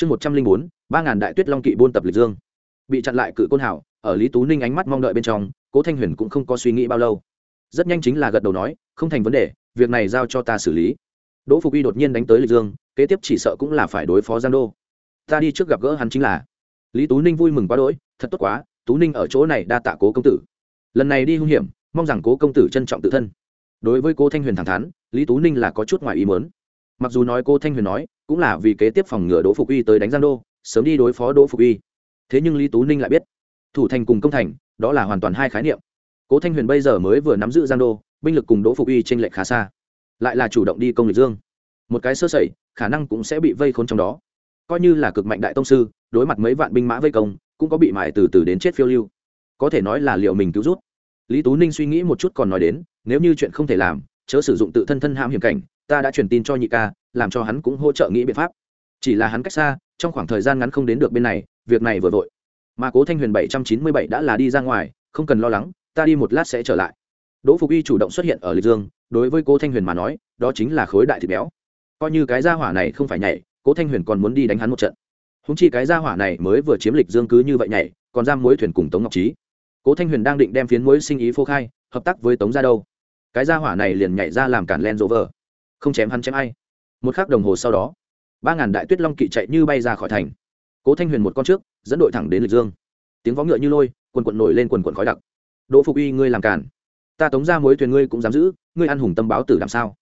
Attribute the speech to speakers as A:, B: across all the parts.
A: chương một trăm linh bốn, ba ngàn đại tuyết long kỵ buôn tập lịch dương. Bị chặn lại cự côn hảo ở lý tú ninh ánh mắt mong đợi bên trong, cố thanh huyền cũng không có suy nghĩ bao lâu. Rất nhanh chính là gật đầu nói, không thành vấn đề, việc này giao cho ta xử lý. Đỗ phục y đột nhiên đánh tới lịch dương, kế tiếp chỉ sợ cũng là phải đối phó giang đô. Ta đi trước gặp gỡ hắn chính là. Lý tú ninh vui mừng quá đỗi, thật tốt quá, tú ninh ở chỗ này đa tạ cố công tử. Lần này đi hung hiểm, mong rằng cố công tử trân trọng tự thân. Đối với cố thanh huyền thẳng thắn, lý tú ninh là có chút ngoài ý mớn mặc dù nói cô thanh huyền nói cũng là vì kế tiếp phòng ngừa đỗ phục uy tới đánh giang đô, sớm đi đối phó đỗ phục uy. Thế nhưng lý tú ninh lại biết, thủ thành cùng công thành, đó là hoàn toàn hai khái niệm. Cố thanh huyền bây giờ mới vừa nắm giữ giang đô, binh lực cùng đỗ phục uy t r ê n lệch khá xa, lại là chủ động đi công lịch dương. Một cái sơ sẩy, khả năng cũng sẽ bị vây khốn trong đó. Coi như là cực mạnh đại tông sư, đối mặt mấy vạn binh mã vây công, cũng có bị mại từ từ đến chết phiêu lưu. Có thể nói là liệu mình cứu rút. Lý tú ninh suy nghĩ một chút còn nói đến, nếu như chuyện không thể làm, chớ sử dụng tự thân thân ham hiểm cảnh ta đã truyền tin cho nhị ca, làm cho hắn cũng hỗ trợ nghĩ biện pháp. Chỉ là hắn cách xa, trong khoảng thời gian ngắn không đến được bên này, việc này vừa vội. Mà cố thanh huyền bảy trăm chín mươi bảy đã là đi ra ngoài, không cần lo lắng, ta đi một lát sẽ trở lại. Đỗ phục y chủ động xuất hiện ở lịch dương, đối với cố thanh huyền mà nói, đó chính là khối đại thịt béo. Coi như cái gia hỏa này không phải nhảy, cố thanh huyền còn muốn đi đánh hắn một trận. Húng chi cái gia hỏa này mới vừa chiếm lịch dương cứ như vậy nhảy, còn giam mối thuyền cùng tống ngọc trí. Cố thanh huyền đang định đem phiến mối sinh ý phô khai, hợp tác với tống ra đâu. Cái gia hỏa này liền nhảy ra làm cản len rỗ vờ không chém hắn chém ai. Một k h ắ c đồng hồ sau đó, ba ngàn đại tuyết long kỵ chạy như bay ra khỏi thành. Cố thanh huyền một con trước, dẫn đội thẳng đến lịch dương. Tiếng vó ngựa như lôi, quần quận nổi lên quần quận khói đặc. Đỗ phục uy, ngươi làm cản. Ta tống ra mối thuyền ngươi cũng dám giữ, ngươi ăn hùng tâm báo tử làm sao?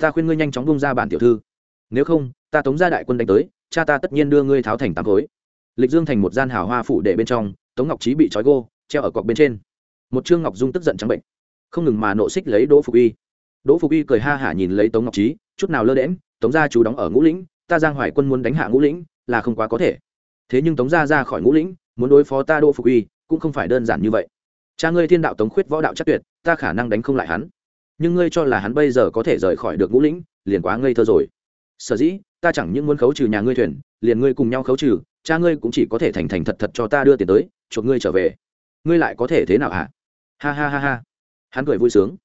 A: Ta khuyên ngươi nhanh chóng bung ra bản tiểu thư. Nếu không, ta tống ra đại quân đánh tới, cha ta tất nhiên đưa ngươi tháo thành tám khối. Lịch dương thành một gian hào hoa phủ để bên trong, tống ngọc trí bị trói gô, treo ở cọc bên trên. Một trương ngọc dung tức giận trắng bệnh. Không ngừng mà nộ xích lấy đỗ phục uy đỗ phục uy cười ha hả nhìn lấy tống ngọc trí chút nào lơ đễm tống gia chú đóng ở ngũ lĩnh, ta giang hoài quân muốn đánh hạ ngũ lĩnh, là không quá có thể. Thế nhưng tống gia ra khỏi ngũ lĩnh, muốn đối phó ta đỗ phục uy cũng không phải đơn giản như vậy. Cha ngươi thiên đạo tống khuyết võ đạo chắc tuyệt, ta khả năng đánh không lại hắn. Nhưng ngươi cho là hắn bây giờ có thể rời khỏi được ngũ lĩnh, liền quá ngây thơ rồi. Sở dĩ, ta chẳng những muốn khấu trừ nhà ngươi thuyền, liền ngươi cùng nhau khấu trừ, cha ngươi cũng chỉ có thể thành thành thật thật cho ta đưa tiền tới, chuộc ngươi trở về. Ngươi lại có thể thế nào hả? Ha ha ha ha. Hắn cười vui sướng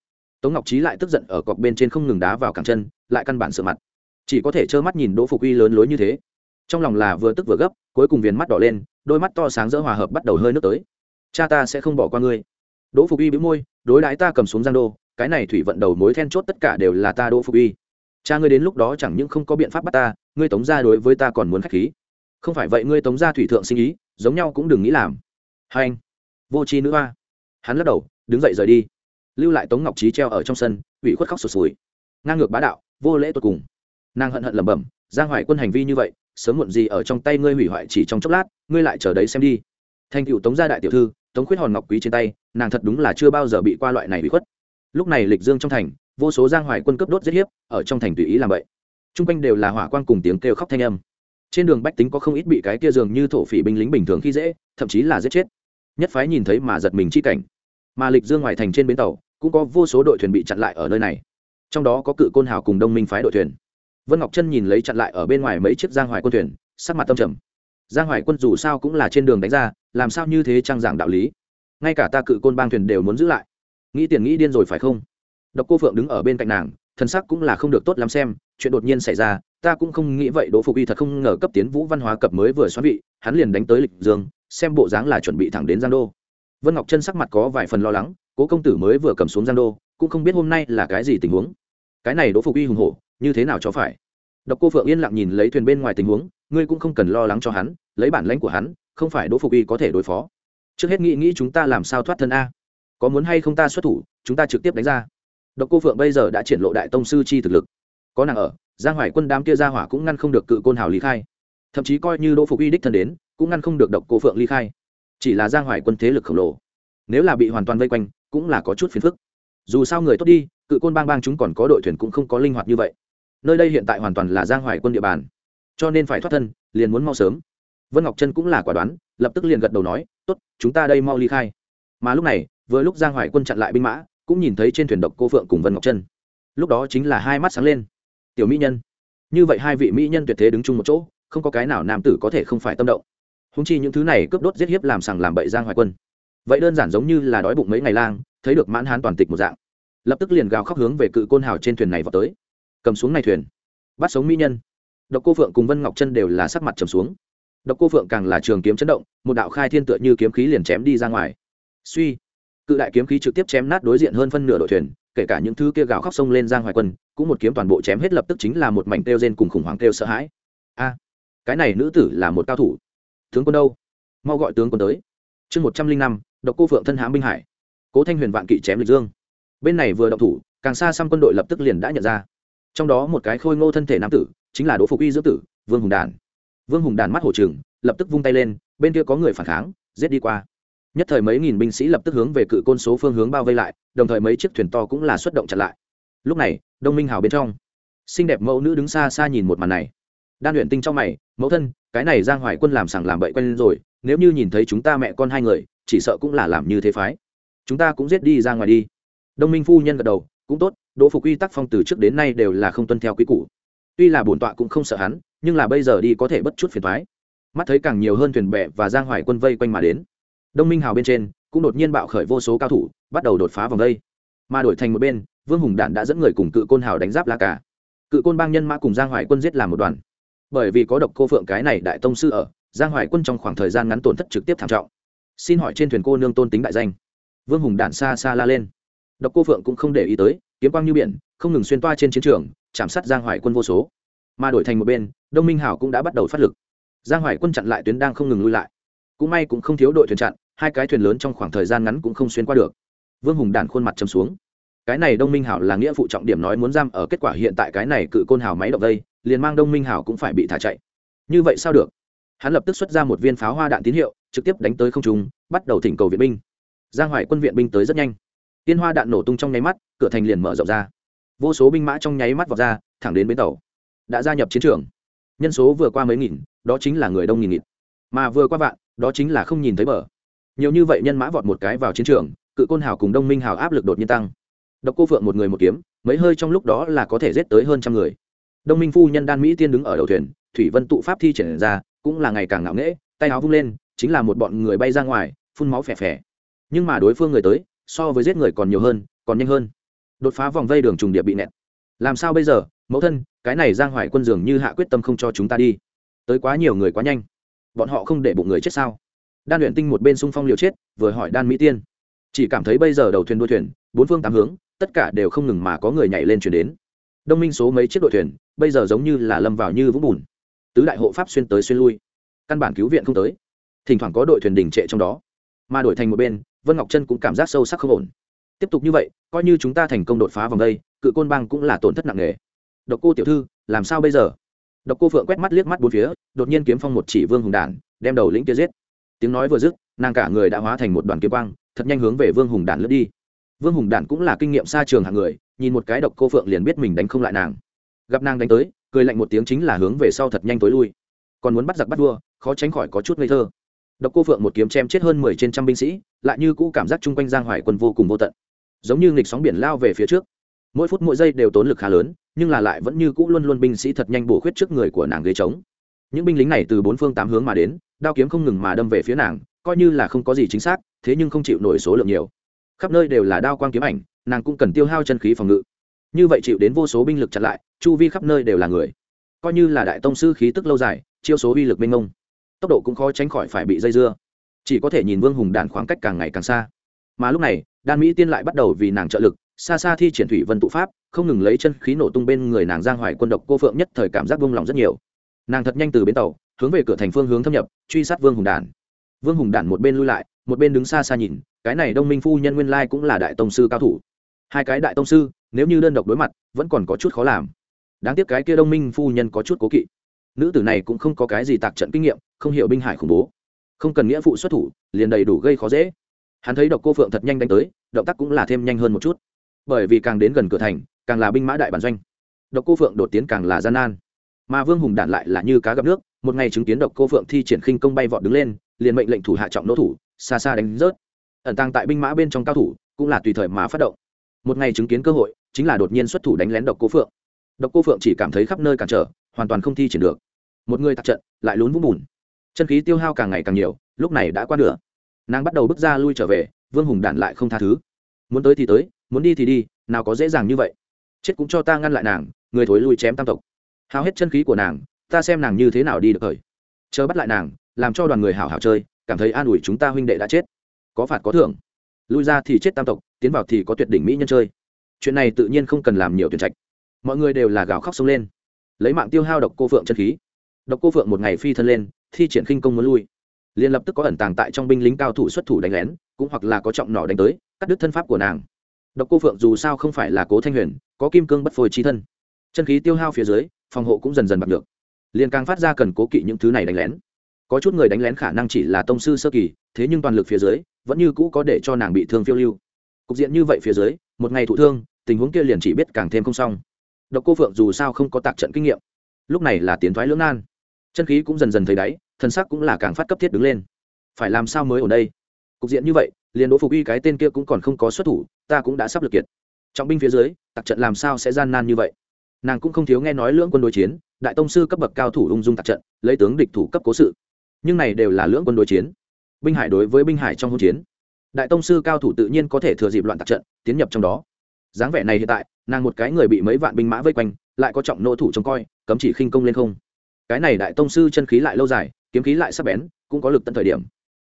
A: tống ngọc trí lại tức giận ở cọc bên trên không ngừng đá vào cẳng chân, lại căn bản sợ mặt. Chỉ có thể trơ mắt nhìn đỗ phục uy lớn lối như thế. Trong lòng là vừa tức vừa gấp, cuối cùng viền mắt đỏ lên, đôi mắt to sáng rỡ hòa hợp bắt đầu hơi nước tới. Cha ta sẽ không bỏ qua ngươi. Đỗ phục uy bĩu môi, đối đãi ta cầm xuống giang đô, cái này thủy vận đầu mối then chốt tất cả đều là ta đỗ phục uy. Cha ngươi đến lúc đó chẳng những không có biện pháp bắt ta, ngươi tống ra đối với ta còn muốn k h á c h khí. Không phải vậy ngươi tống ra thủy thượng sinh ý, giống nhau cũng đừng nghĩ làm. Hai anh, vô c h i nữ hoa. Hắn lắc đầu, đứng dậy rời đi lưu lại tống ngọc trí treo ở trong sân, ủy khuất khóc sụt sùi. Ngang ngược bá đạo, vô lễ tột cùng. Nàng hận hận lẩm bẩm, giang hoài quân hành vi như vậy, sớm muộn gì ở trong tay ngươi hủy hoại chỉ trong chốc lát, ngươi lại chờ đấy xem đi. Thành cựu tống gia đại tiểu thư, tống khuyết hòn ngọc quý trên tay, nàng thật đúng là chưa bao giờ bị qua loại này bị khuất. Lúc này lịch dương trong thành, vô số giang hoài quân cướp đốt giết hiếp, ở trong thành tùy ý làm vậy. Chung quanh đều là hỏa quan cùng tiếng kêu khóc thanh âm. Trên đường bách tính có không ít bị cái kia dường như thổ phỉ binh lính bình thường khi dễ, thậm chí là giết chết. Nhất phái nhìn thấy mà giật mình chi cảnh mà lịch dương ngoài thành trên bến tàu cũng có vô số đội thuyền bị chặn lại ở nơi này. Trong đó có cự côn hào cùng đông minh phái đội thuyền. Vân ngọc chân nhìn lấy chặn lại ở bên ngoài mấy chiếc giang hoài quân thuyền, sắc mặt tâm trầm. Giang hoài quân dù sao cũng là trên đường đánh ra, làm sao như thế trang giảng đạo lý? Ngay cả ta cự côn bang thuyền đều muốn giữ lại. Nghĩ tiền nghĩ điên rồi phải không? Độc cô phượng đứng ở bên cạnh nàng, thân sắc cũng là không được tốt lắm xem, chuyện đột nhiên xảy ra, ta cũng không nghĩ vậy, đỗ phục y thật không ngờ cấp tiến vũ văn hóa cập mới vừa xoắn vị, hắn liền đánh tới lịch dương, xem bộ dáng là chuẩn bị thẳng đến giang đô vân ngọc chân sắc mặt có vài phần lo lắng, cố công tử mới vừa cầm xuống giang đô, cũng không biết hôm nay là cái gì tình huống. Cái này đỗ phục uy hùng hổ, như thế nào cho phải? Độc cô phượng yên lặng nhìn lấy thuyền bên ngoài tình huống, ngươi cũng không cần lo lắng cho hắn, lấy bản lãnh của hắn, không phải đỗ phục uy có thể đối phó. Trước hết nghĩ nghĩ chúng ta làm sao thoát thân a. Có muốn hay không ta xuất thủ, chúng ta trực tiếp đánh ra. Độc cô phượng bây giờ đã triển lộ đại tông sư chi thực lực. Có nàng ở, giang hoài quân đám kia ra hỏa cũng ngăn không được cự côn hào lý khai. Thậm chí coi như đỗ phục uy đích thân đến, cũng ngăn không được độc cô phượng ly khai chỉ là giang hoài quân thế lực khổng lồ. Nếu là bị hoàn toàn vây quanh, cũng là có chút phiền phức. Dù sao người tốt đi, cự côn bang bang chúng còn có đội thuyền cũng không có linh hoạt như vậy. Nơi đây hiện tại hoàn toàn là giang hoài quân địa bàn. Cho nên phải thoát thân, liền muốn mau sớm. Vân ngọc trân cũng là quả đoán, lập tức liền gật đầu nói, tốt, chúng ta đây mau ly khai. Mà lúc này, vừa lúc giang hoài quân chặn lại binh mã, cũng nhìn thấy trên thuyền độc cô phượng cùng vân ngọc trân. Lúc đó chính là hai mắt sáng lên. Tiểu mỹ nhân. Như vậy hai vị mỹ nhân tuyệt thế đứng chung một chỗ, không có cái nào nam tử có thể không phải tâm động húng chi những thứ này cướp đốt giết hiếp làm sằng làm bậy giang hoài quân. Vậy đơn giản giống như là đói bụng mấy ngày lang, thấy được mãn hán toàn tịch một dạng. Lập tức liền gào khóc hướng về cự côn hào trên thuyền này vào tới. Cầm xuống này thuyền. Bắt sống mỹ nhân. Độc cô phượng cùng vân ngọc chân đều là sắc mặt trầm xuống. Độc cô phượng càng là trường kiếm chấn động, một đạo khai thiên tựa như kiếm khí liền chém đi ra ngoài. Suy. Cự đại kiếm khí trực tiếp chém nát đối diện hơn phân nửa đội thuyền, kể cả những thứ kia gào khóc sông lên giang hoài quân, cũng một kiếm toàn bộ chém hết lập tức chính là một mảnh têu rên cùng khủng hoảng têu sợ hãi. A. Cái này nữ tử là một cao thủ tướng quân đâu? Mau gọi tướng quân tới. Chương một trăm linh năm, độc cô phượng thân hãm binh hải. Cố thanh huyền vạn kỵ chém lịch dương. Bên này vừa động thủ, càng xa xăm quân đội lập tức liền đã nhận ra. Trong đó một cái khôi ngô thân thể nam tử, chính là đỗ phục y dưỡng tử, vương hùng đàn vương hùng đàn mắt hổ trừng, lập tức vung tay lên, bên kia có người phản kháng, giết đi qua. Nhất thời mấy nghìn binh sĩ lập tức hướng về cự côn số phương hướng bao vây lại, đồng thời mấy chiếc thuyền to cũng là xuất động chặn lại. Lúc này, đông minh hào bên trong, xinh đẹp mẫu nữ đứng xa xa nhìn một màn này. Đan luyện tinh trong mày mẫu thân, cái này giang hoài quân làm sảng làm bậy quen rồi, nếu như nhìn thấy chúng ta mẹ con hai người, chỉ sợ cũng là làm như thế phái. Chúng ta cũng giết đi ra ngoài đi. Đông minh phu nhân gật đầu, cũng tốt, đỗ phục quy tắc phong từ trước đến nay đều là không tuân theo quy củ. Tuy là bổn tọa cũng không sợ hắn, nhưng là bây giờ đi có thể bất chút phiền thoái mắt thấy càng nhiều hơn thuyền bè và giang hoài quân vây quanh mà đến, đông minh hào bên trên cũng đột nhiên bạo khởi vô số cao thủ, bắt đầu đột phá vòng đây. Mà đổi thành một bên, vương hùng đạn đã dẫn người cùng cự côn hào đánh giáp la cả cự côn bang nhân mã cùng giang hoài quân giết làm một đoàn bởi vì có độc cô phượng cái này đại tông sư ở, giang hoài quân trong khoảng thời gian ngắn tổn thất trực tiếp thảm trọng. Xin hỏi trên thuyền cô nương tôn tính đại danh. Vương hùng đạn xa xa la lên. Độc cô phượng cũng không để ý tới, kiếm quang như biển, không ngừng xuyên toa trên chiến trường, chạm sát giang hoài quân vô số. Mà đổi thành một bên, đông minh hảo cũng đã bắt đầu phát lực. Giang hoài quân chặn lại tuyến đang không ngừng lui lại. Cũng may cũng không thiếu đội thuyền chặn, hai cái thuyền lớn trong khoảng thời gian ngắn cũng không xuyên qua được. Vương hùng đản khuôn mặt châm xuống. Cái này đông minh hảo là nghĩa phụ trọng điểm nói muốn giam ở kết quả hiện tại cái này cự côn hảo máy động đây liền mang đông minh hảo cũng phải bị thả chạy. Như vậy sao được? Hắn lập tức xuất ra một viên pháo hoa đạn tín hiệu, trực tiếp đánh tới không trung, bắt đầu thỉnh cầu viện binh. Giang hoài quân viện binh tới rất nhanh. Tiên hoa đạn nổ tung trong nháy mắt, cửa thành liền mở rộng ra. Vô số binh mã trong nháy mắt vọt ra, thẳng đến bến tàu. Đã gia nhập chiến trường. Nhân số vừa qua mấy nghìn, đó chính là người đông nghìn nghịt. Mà vừa qua vạn, đó chính là không nhìn thấy bờ. Nhiều như vậy nhân mã vọt một cái vào chiến trường, cự côn hào cùng đông minh hào áp lực đột nhiên tăng. Độc cô phượng một người một kiếm, mấy hơi trong lúc đó là có thể giết tới hơn trăm người đông minh phu nhân đan mỹ tiên đứng ở đầu thuyền, thủy vân tụ pháp thi triển ra, cũng là ngày càng ngạo nghễ, tay áo vung lên, chính là một bọn người bay ra ngoài, phun máu phè phè. Nhưng mà đối phương người tới, so với giết người còn nhiều hơn, còn nhanh hơn. Đột phá vòng vây đường trùng điệp bị nẹt. Làm sao bây giờ? Mẫu thân, cái này giang hoài quân dường như hạ quyết tâm không cho chúng ta đi. Tới quá nhiều người quá nhanh. Bọn họ không để bụng người chết sao? Đan luyện tinh một bên xung phong liều chết, vừa hỏi đan mỹ tiên. Chỉ cảm thấy bây giờ đầu thuyền đuôi thuyền, bốn phương tám hướng, tất cả đều không ngừng mà có người nhảy lên chuyển đến đông minh số mấy chiếc đội thuyền, bây giờ giống như là lâm vào như vũng bùn. Tứ đại hộ pháp xuyên tới xuyên lui. Căn bản cứu viện không tới. Thỉnh thoảng có đội thuyền đình trệ trong đó. Mà đổi thành một bên, vân ngọc trân cũng cảm giác sâu sắc không ổn. Tiếp tục như vậy, coi như chúng ta thành công đột phá vòng đây, cự côn bang cũng là tổn thất nặng nề. Độc cô tiểu thư, làm sao bây giờ? Độc cô phượng quét mắt liếc mắt bốn phía, đột nhiên kiếm phong một chỉ vương hùng đản, đem đầu lĩnh kia giết. Tiếng nói vừa dứt, nàng cả người đã hóa thành một đoàn kiếm quang, thật nhanh hướng về vương hùng đản lướt đi. Vương hùng đản cũng là kinh nghiệm xa trường hạng người nhìn một cái độc cô phượng liền biết mình đánh không lại nàng. Gặp nàng đánh tới, cười lạnh một tiếng chính là hướng về sau thật nhanh tối lui. Còn muốn bắt giặc bắt vua, khó tránh khỏi có chút ngây thơ. Độc cô phượng một kiếm chém chết hơn mười trên trăm binh sĩ, lại như cũ cảm giác chung quanh giang hoài quân vô cùng vô tận. Giống như nghịch sóng biển lao về phía trước. Mỗi phút mỗi giây đều tốn lực khá lớn, nhưng là lại vẫn như cũ luôn luôn binh sĩ thật nhanh bổ khuyết trước người của nàng ghế trống. Những binh lính này từ bốn phương tám hướng mà đến, đao kiếm không ngừng mà đâm về phía nàng, coi như là không có gì chính xác, thế nhưng không chịu nổi số lượng nhiều. Khắp nơi đều là đao quang kiếm ảnh nàng cũng cần tiêu hao chân khí phòng ngự. Như vậy chịu đến vô số binh lực chặn lại, chu vi khắp nơi đều là người. Coi như là đại tông sư khí tức lâu dài, chiêu số uy lực mênh mông, tốc độ cũng khó tránh khỏi phải bị dây dưa. Chỉ có thể nhìn vương hùng đàn khoảng cách càng ngày càng xa. Mà lúc này, đan mỹ tiên lại bắt đầu vì nàng trợ lực, xa xa thi triển thủy vân tụ pháp, không ngừng lấy chân khí nổ tung bên người nàng giang hoài quân độc cô phượng nhất thời cảm giác vung lòng rất nhiều. Nàng thật nhanh từ bến tàu, hướng về cửa thành phương hướng thâm nhập, truy sát vương hùng đản. Vương hùng đản một bên lui lại, một bên đứng xa xa nhìn, cái này đông minh phu nhân nguyên lai cũng là đại tông sư cao thủ hai cái đại tông sư, nếu như đơn độc đối mặt, vẫn còn có chút khó làm. Đáng tiếc cái kia đông minh phu nhân có chút cố kỵ. Nữ tử này cũng không có cái gì tạc trận kinh nghiệm, không hiểu binh hải khủng bố. Không cần nghĩa phụ xuất thủ, liền đầy đủ gây khó dễ. Hắn thấy độc cô phượng thật nhanh đánh tới, động tác cũng là thêm nhanh hơn một chút. Bởi vì càng đến gần cửa thành, càng là binh mã đại bản doanh. Độc cô phượng đột tiến càng là gian nan. Mà vương hùng đản lại là như cá gặp nước, một ngày chứng kiến độc cô phượng thi triển khinh công bay vọt đứng lên, liền mệnh lệnh thủ hạ trọng nỗ thủ, xa xa đánh rớt. Ẩn tăng tại binh mã bên trong cao thủ, cũng là tùy thời mà phát động một ngày chứng kiến cơ hội, chính là đột nhiên xuất thủ đánh lén độc cô phượng. Độc cô phượng chỉ cảm thấy khắp nơi cản trở, hoàn toàn không thi triển được. Một người tạc trận, lại lún vũng bùn. Chân khí tiêu hao càng ngày càng nhiều, lúc này đã qua nửa. Nàng bắt đầu bước ra lui trở về, vương hùng đản lại không tha thứ. Muốn tới thì tới, muốn đi thì đi, nào có dễ dàng như vậy. Chết cũng cho ta ngăn lại nàng, người thối lui chém tam tộc. Hao hết chân khí của nàng, ta xem nàng như thế nào đi được thời chờ bắt lại nàng, làm cho đoàn người hảo hảo chơi, cảm thấy an ủi chúng ta huynh đệ đã chết. Có phạt có thưởng. Lui ra thì chết tam tộc tiến vào thì có tuyệt đỉnh mỹ nhân chơi. Chuyện này tự nhiên không cần làm nhiều tuyển trạch. Mọi người đều là gào khóc sông lên. Lấy mạng tiêu hao độc cô phượng chân khí. Độc cô phượng một ngày phi thân lên, thi triển khinh công muốn lui. Liền lập tức có ẩn tàng tại trong binh lính cao thủ xuất thủ đánh lén, cũng hoặc là có trọng nỏ đánh tới, cắt đứt thân pháp của nàng. Độc cô phượng dù sao không phải là cố thanh huyền, có kim cương bất phôi trí thân. Chân khí tiêu hao phía dưới, phòng hộ cũng dần dần bật được. Liền càng phát ra cần cố kỵ những thứ này đánh lén. Có chút người đánh lén khả năng chỉ là tông sư sơ kỳ, thế nhưng toàn lực phía dưới, vẫn như cũ có để cho nàng bị thương phiêu lưu cục diện như vậy phía dưới, một ngày thụ thương, tình huống kia liền chỉ biết càng thêm không xong. Độc cô phượng dù sao không có tạc trận kinh nghiệm. Lúc này là tiến thoái lưỡng nan. Chân khí cũng dần dần thấy đáy, thân sắc cũng là càng phát cấp thiết đứng lên. Phải làm sao mới ở đây? Cục diện như vậy, liền đỗ phục y cái tên kia cũng còn không có xuất thủ, ta cũng đã sắp lực kiệt. Trọng binh phía dưới, tạc trận làm sao sẽ gian nan như vậy? Nàng cũng không thiếu nghe nói lưỡng quân đối chiến, đại tông sư cấp bậc cao thủ ung dung tạc trận, lấy tướng địch thủ cấp cố sự. Nhưng này đều là lưỡng quân đối chiến. Binh hải đối với binh hải trong hỗn chiến đại tông sư cao thủ tự nhiên có thể thừa dịp loạn tạc trận, tiến nhập trong đó. Dáng vẻ này hiện tại, nàng một cái người bị mấy vạn binh mã vây quanh, lại có trọng nô thủ trông coi, cấm chỉ khinh công lên không. Cái này đại tông sư chân khí lại lâu dài, kiếm khí lại sắc bén, cũng có lực tận thời điểm.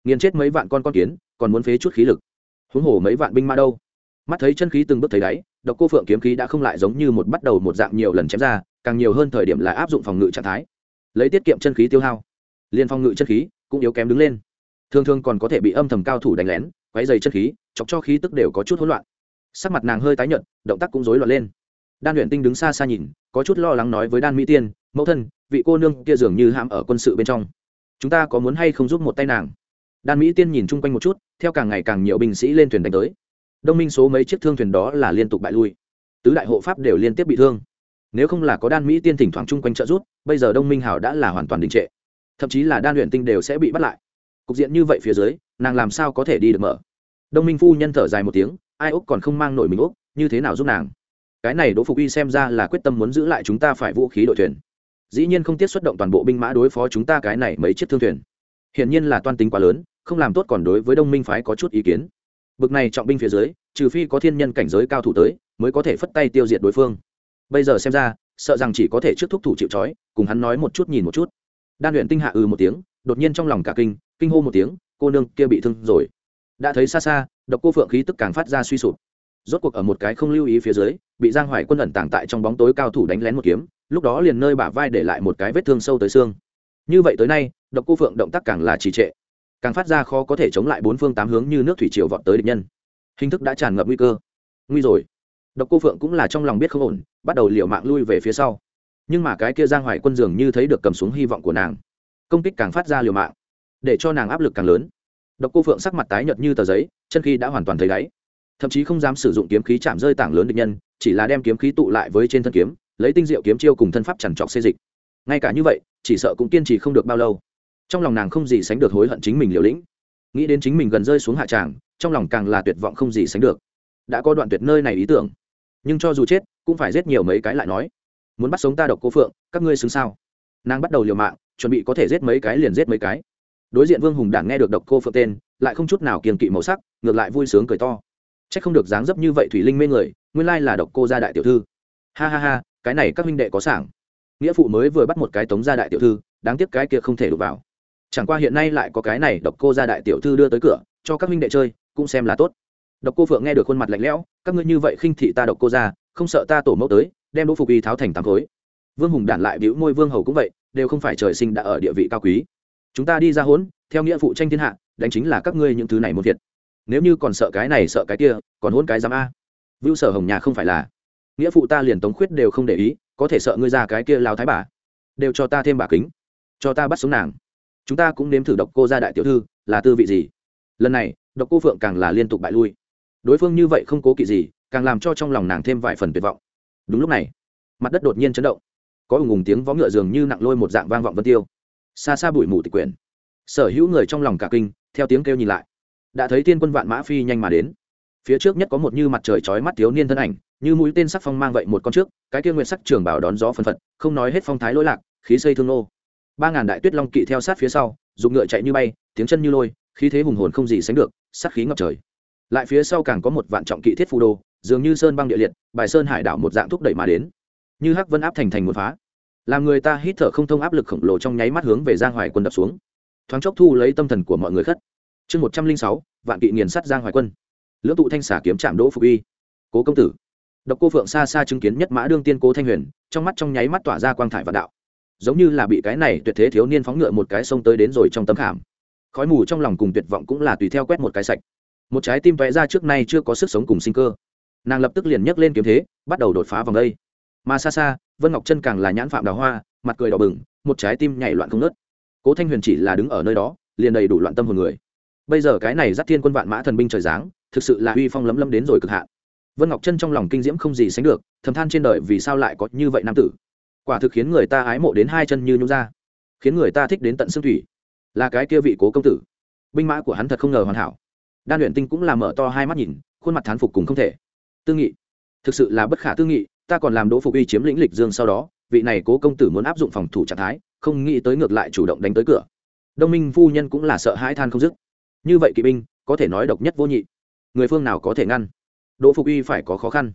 A: Nghiền chết mấy vạn con con kiến, còn muốn phế chút khí lực. Huống hồ mấy vạn binh mã đâu? Mắt thấy chân khí từng bước thấy đáy, độc cô phượng kiếm khí đã không lại giống như một bắt đầu một dạng nhiều lần chém ra, càng nhiều hơn thời điểm là áp dụng phòng ngự trạng thái. Lấy tiết kiệm chân khí tiêu hao. Liên phòng ngự chân khí cũng yếu kém đứng lên. Thường thường còn có thể bị âm thầm cao thủ đánh lén quấy dày chân khí, chọc cho khí tức đều có chút hỗn loạn. Sắc mặt nàng hơi tái nhợt, động tác cũng rối loạn lên. Đan luyện tinh đứng xa xa nhìn, có chút lo lắng nói với đan mỹ tiên, mẫu thân, vị cô nương kia dường như hãm ở quân sự bên trong. Chúng ta có muốn hay không giúp một tay nàng? Đan mỹ tiên nhìn chung quanh một chút, theo càng ngày càng nhiều binh sĩ lên thuyền đánh tới. Đông minh số mấy chiếc thương thuyền đó là liên tục bại lui. Tứ đại hộ pháp đều liên tiếp bị thương. Nếu không là có đan mỹ tiên thỉnh thoảng chung quanh trợ rút bây giờ đông minh hảo đã là hoàn toàn đình trệ. Thậm chí là đan luyện tinh đều sẽ bị bắt lại cục diện như vậy phía dưới, nàng làm sao có thể đi được mở? Đông minh phu nhân thở dài một tiếng, ai úc còn không mang nổi mình úc, như thế nào giúp nàng? Cái này đỗ phục y xem ra là quyết tâm muốn giữ lại chúng ta phải vũ khí đội thuyền. Dĩ nhiên không tiết xuất động toàn bộ binh mã đối phó chúng ta cái này mấy chiếc thương thuyền. Hiển nhiên là toan tính quá lớn, không làm tốt còn đối với đông minh phái có chút ý kiến. Bực này trọng binh phía dưới, trừ phi có thiên nhân cảnh giới cao thủ tới, mới có thể phất tay tiêu diệt đối phương. Bây giờ xem ra, sợ rằng chỉ có thể trước thúc thủ chịu trói, cùng hắn nói một chút nhìn một chút. Đan luyện tinh hạ ừ một tiếng, đột nhiên trong lòng cả kinh kinh hô một tiếng, cô nương kia bị thương rồi. Đã thấy xa xa, độc cô phượng khí tức càng phát ra suy sụp. Rốt cuộc ở một cái không lưu ý phía dưới, bị giang hoài quân ẩn tàng tại trong bóng tối cao thủ đánh lén một kiếm, lúc đó liền nơi bả vai để lại một cái vết thương sâu tới xương. Như vậy tới nay, độc cô phượng động tác càng là trì trệ. Càng phát ra khó có thể chống lại bốn phương tám hướng như nước thủy triều vọt tới địch nhân. Hình thức đã tràn ngập nguy cơ. Nguy rồi. Độc cô phượng cũng là trong lòng biết không ổn, bắt đầu liều mạng lui về phía sau. Nhưng mà cái kia giang hoài quân dường như thấy được cầm xuống hy vọng của nàng. Công kích càng phát ra liều mạng để cho nàng áp lực càng lớn. Độc cô phượng sắc mặt tái nhợt như tờ giấy, chân khi đã hoàn toàn thấy đáy. Thậm chí không dám sử dụng kiếm khí chạm rơi tảng lớn địch nhân, chỉ là đem kiếm khí tụ lại với trên thân kiếm, lấy tinh diệu kiếm chiêu cùng thân pháp chẳng trọc xê dịch. Ngay cả như vậy, chỉ sợ cũng kiên trì không được bao lâu. Trong lòng nàng không gì sánh được hối hận chính mình liều lĩnh. Nghĩ đến chính mình gần rơi xuống hạ tràng, trong lòng càng là tuyệt vọng không gì sánh được. Đã có đoạn tuyệt nơi này ý tưởng. Nhưng cho dù chết, cũng phải giết nhiều mấy cái lại nói. Muốn bắt sống ta độc cô phượng, các ngươi xứng sao? Nàng bắt đầu liều mạng, chuẩn bị có thể giết mấy cái liền giết mấy cái đối diện vương hùng đản nghe được độc cô phượng tên, lại không chút nào kiềm kỵ màu sắc, ngược lại vui sướng cười to. C h ắ c không được dáng dấp như vậy thủy linh mê người, nguyên lai là độc cô gia đại tiểu thư. Ha ha ha, cái này các minh đệ có sảng. Nghĩa phụ mới vừa bắt một cái tống gia đại tiểu thư, đáng tiếc cái kia không thể đụng vào. Chẳng qua hiện nay lại có cái này độc cô gia đại tiểu thư đưa tới cửa, cho các minh đệ chơi, cũng xem là tốt. Độc cô phượng nghe được khuôn mặt lạnh lẽo, các ngươi như vậy khinh thị ta độc cô gia, không sợ ta tổ mẫu tới, đem đỗ phục y tháo thành tám khối. Vương hùng đản lại bĩu môi vương hầu cũng vậy, đều không phải trời sinh đã ở địa vị cao quý chúng ta đi ra hỗn theo nghĩa phụ tranh thiên hạ, đánh chính là các ngươi những thứ này muốn thiệt nếu như còn sợ cái này sợ cái kia, còn hôn cái giám a. Vưu sở hồng nhà không phải là. Nghĩa phụ ta liền tống khuyết đều không để ý, có thể sợ ngươi ra cái kia lao thái bà. Đều cho ta thêm bà kính, cho ta bắt sống nàng. Chúng ta cũng nếm thử độc cô ra đại tiểu thư, là tư vị gì? Lần này, độc cô phượng càng là liên tục bại lui. Đối phương như vậy không cố kỵ gì, càng làm cho trong lòng nàng thêm vài phần tuyệt vọng. Đúng lúc này, mặt đất đột nhiên chấn động. Có ùng ùng tiếng vó ngựa dường như nặng lôi một dạng vang vọng vân tiêu xa xa bụi mù tịch quyển. Sở hữu người trong lòng cả kinh, theo tiếng kêu nhìn lại. Đã thấy tiên quân vạn mã phi nhanh mà đến. Phía trước nhất có một như mặt trời chói mắt thiếu niên thân ảnh, như mũi tên sắc phong mang vậy một con trước, cái kia nguyện sắc trường bảo đón gió phân phật, không nói hết phong thái lỗi lạc, khí xây thương nô. Ba ngàn đại tuyết long kỵ theo sát phía sau, dùng ngựa chạy như bay, tiếng chân như lôi, khí thế hùng hồn không gì sánh được sắc khí ngập trời. Lại phía sau càng có một vạn trọng kỵ thiết phù đồ, dường như sơn băng địa liệt, bài sơn hải đảo một dạng thúc đẩy mà đến. Như hắc vân áp thành thành một phá làm người ta hít thở không thông áp lực khổng lồ trong nháy mắt hướng về giang hoài quân đập xuống. Thoáng chốc thu lấy tâm thần của mọi người khất. Chương một trăm linh sáu, vạn kỵ nghiền sắt giang hoài quân. Lưỡng tụ thanh xả kiếm chạm đỗ phục y. Cố công tử. Độc cô phượng xa xa chứng kiến nhất mã đương tiên cố thanh huyền, trong mắt trong nháy mắt tỏa ra quang thải và đạo. Giống như là bị cái này tuyệt thế thiếu niên phóng ngựa một cái sông tới đến rồi trong tấm khảm. Khói mù trong lòng cùng tuyệt vọng cũng là tùy theo quét một cái sạch. Một trái tim vẽ ra trước nay chưa có sức sống cùng sinh cơ. Nàng lập tức liền nhấc lên kiếm thế, bắt đầu đột phá vòng đây mà xa xa, vân ngọc chân càng là nhãn phạm đào hoa, mặt cười đỏ bừng, một trái tim nhảy loạn không nớt cố thanh huyền chỉ là đứng ở nơi đó, liền đầy đủ loạn tâm hồn người. Bây giờ cái này dắt thiên quân vạn mã thần binh trời giáng, thực sự là uy phong lấm lấm đến rồi cực hạn. Vân ngọc chân trong lòng kinh diễm không gì sánh được, thầm than trên đời vì sao lại có như vậy nam tử. Quả thực khiến người ta ái mộ đến hai chân như nhung ra, khiến người ta thích đến tận xương thủy. Là cái kia vị cố công tử. Binh mã của hắn thật không ngờ hoàn hảo. Đan luyện tinh cũng là mở to hai mắt nhìn, khuôn mặt thán phục cùng không thể. Tư nghị. Thực sự là bất khả tư nghị ta còn làm đỗ phục uy chiếm lĩnh lịch dương sau đó, vị này cố công tử muốn áp dụng phòng thủ trạng thái, không nghĩ tới ngược lại chủ động đánh tới cửa. Đông minh phu nhân cũng là sợ hãi than không dứt. Như vậy kỵ binh, có thể nói độc nhất vô nhị. Người phương nào có thể ngăn? Đỗ phục uy phải có khó khăn.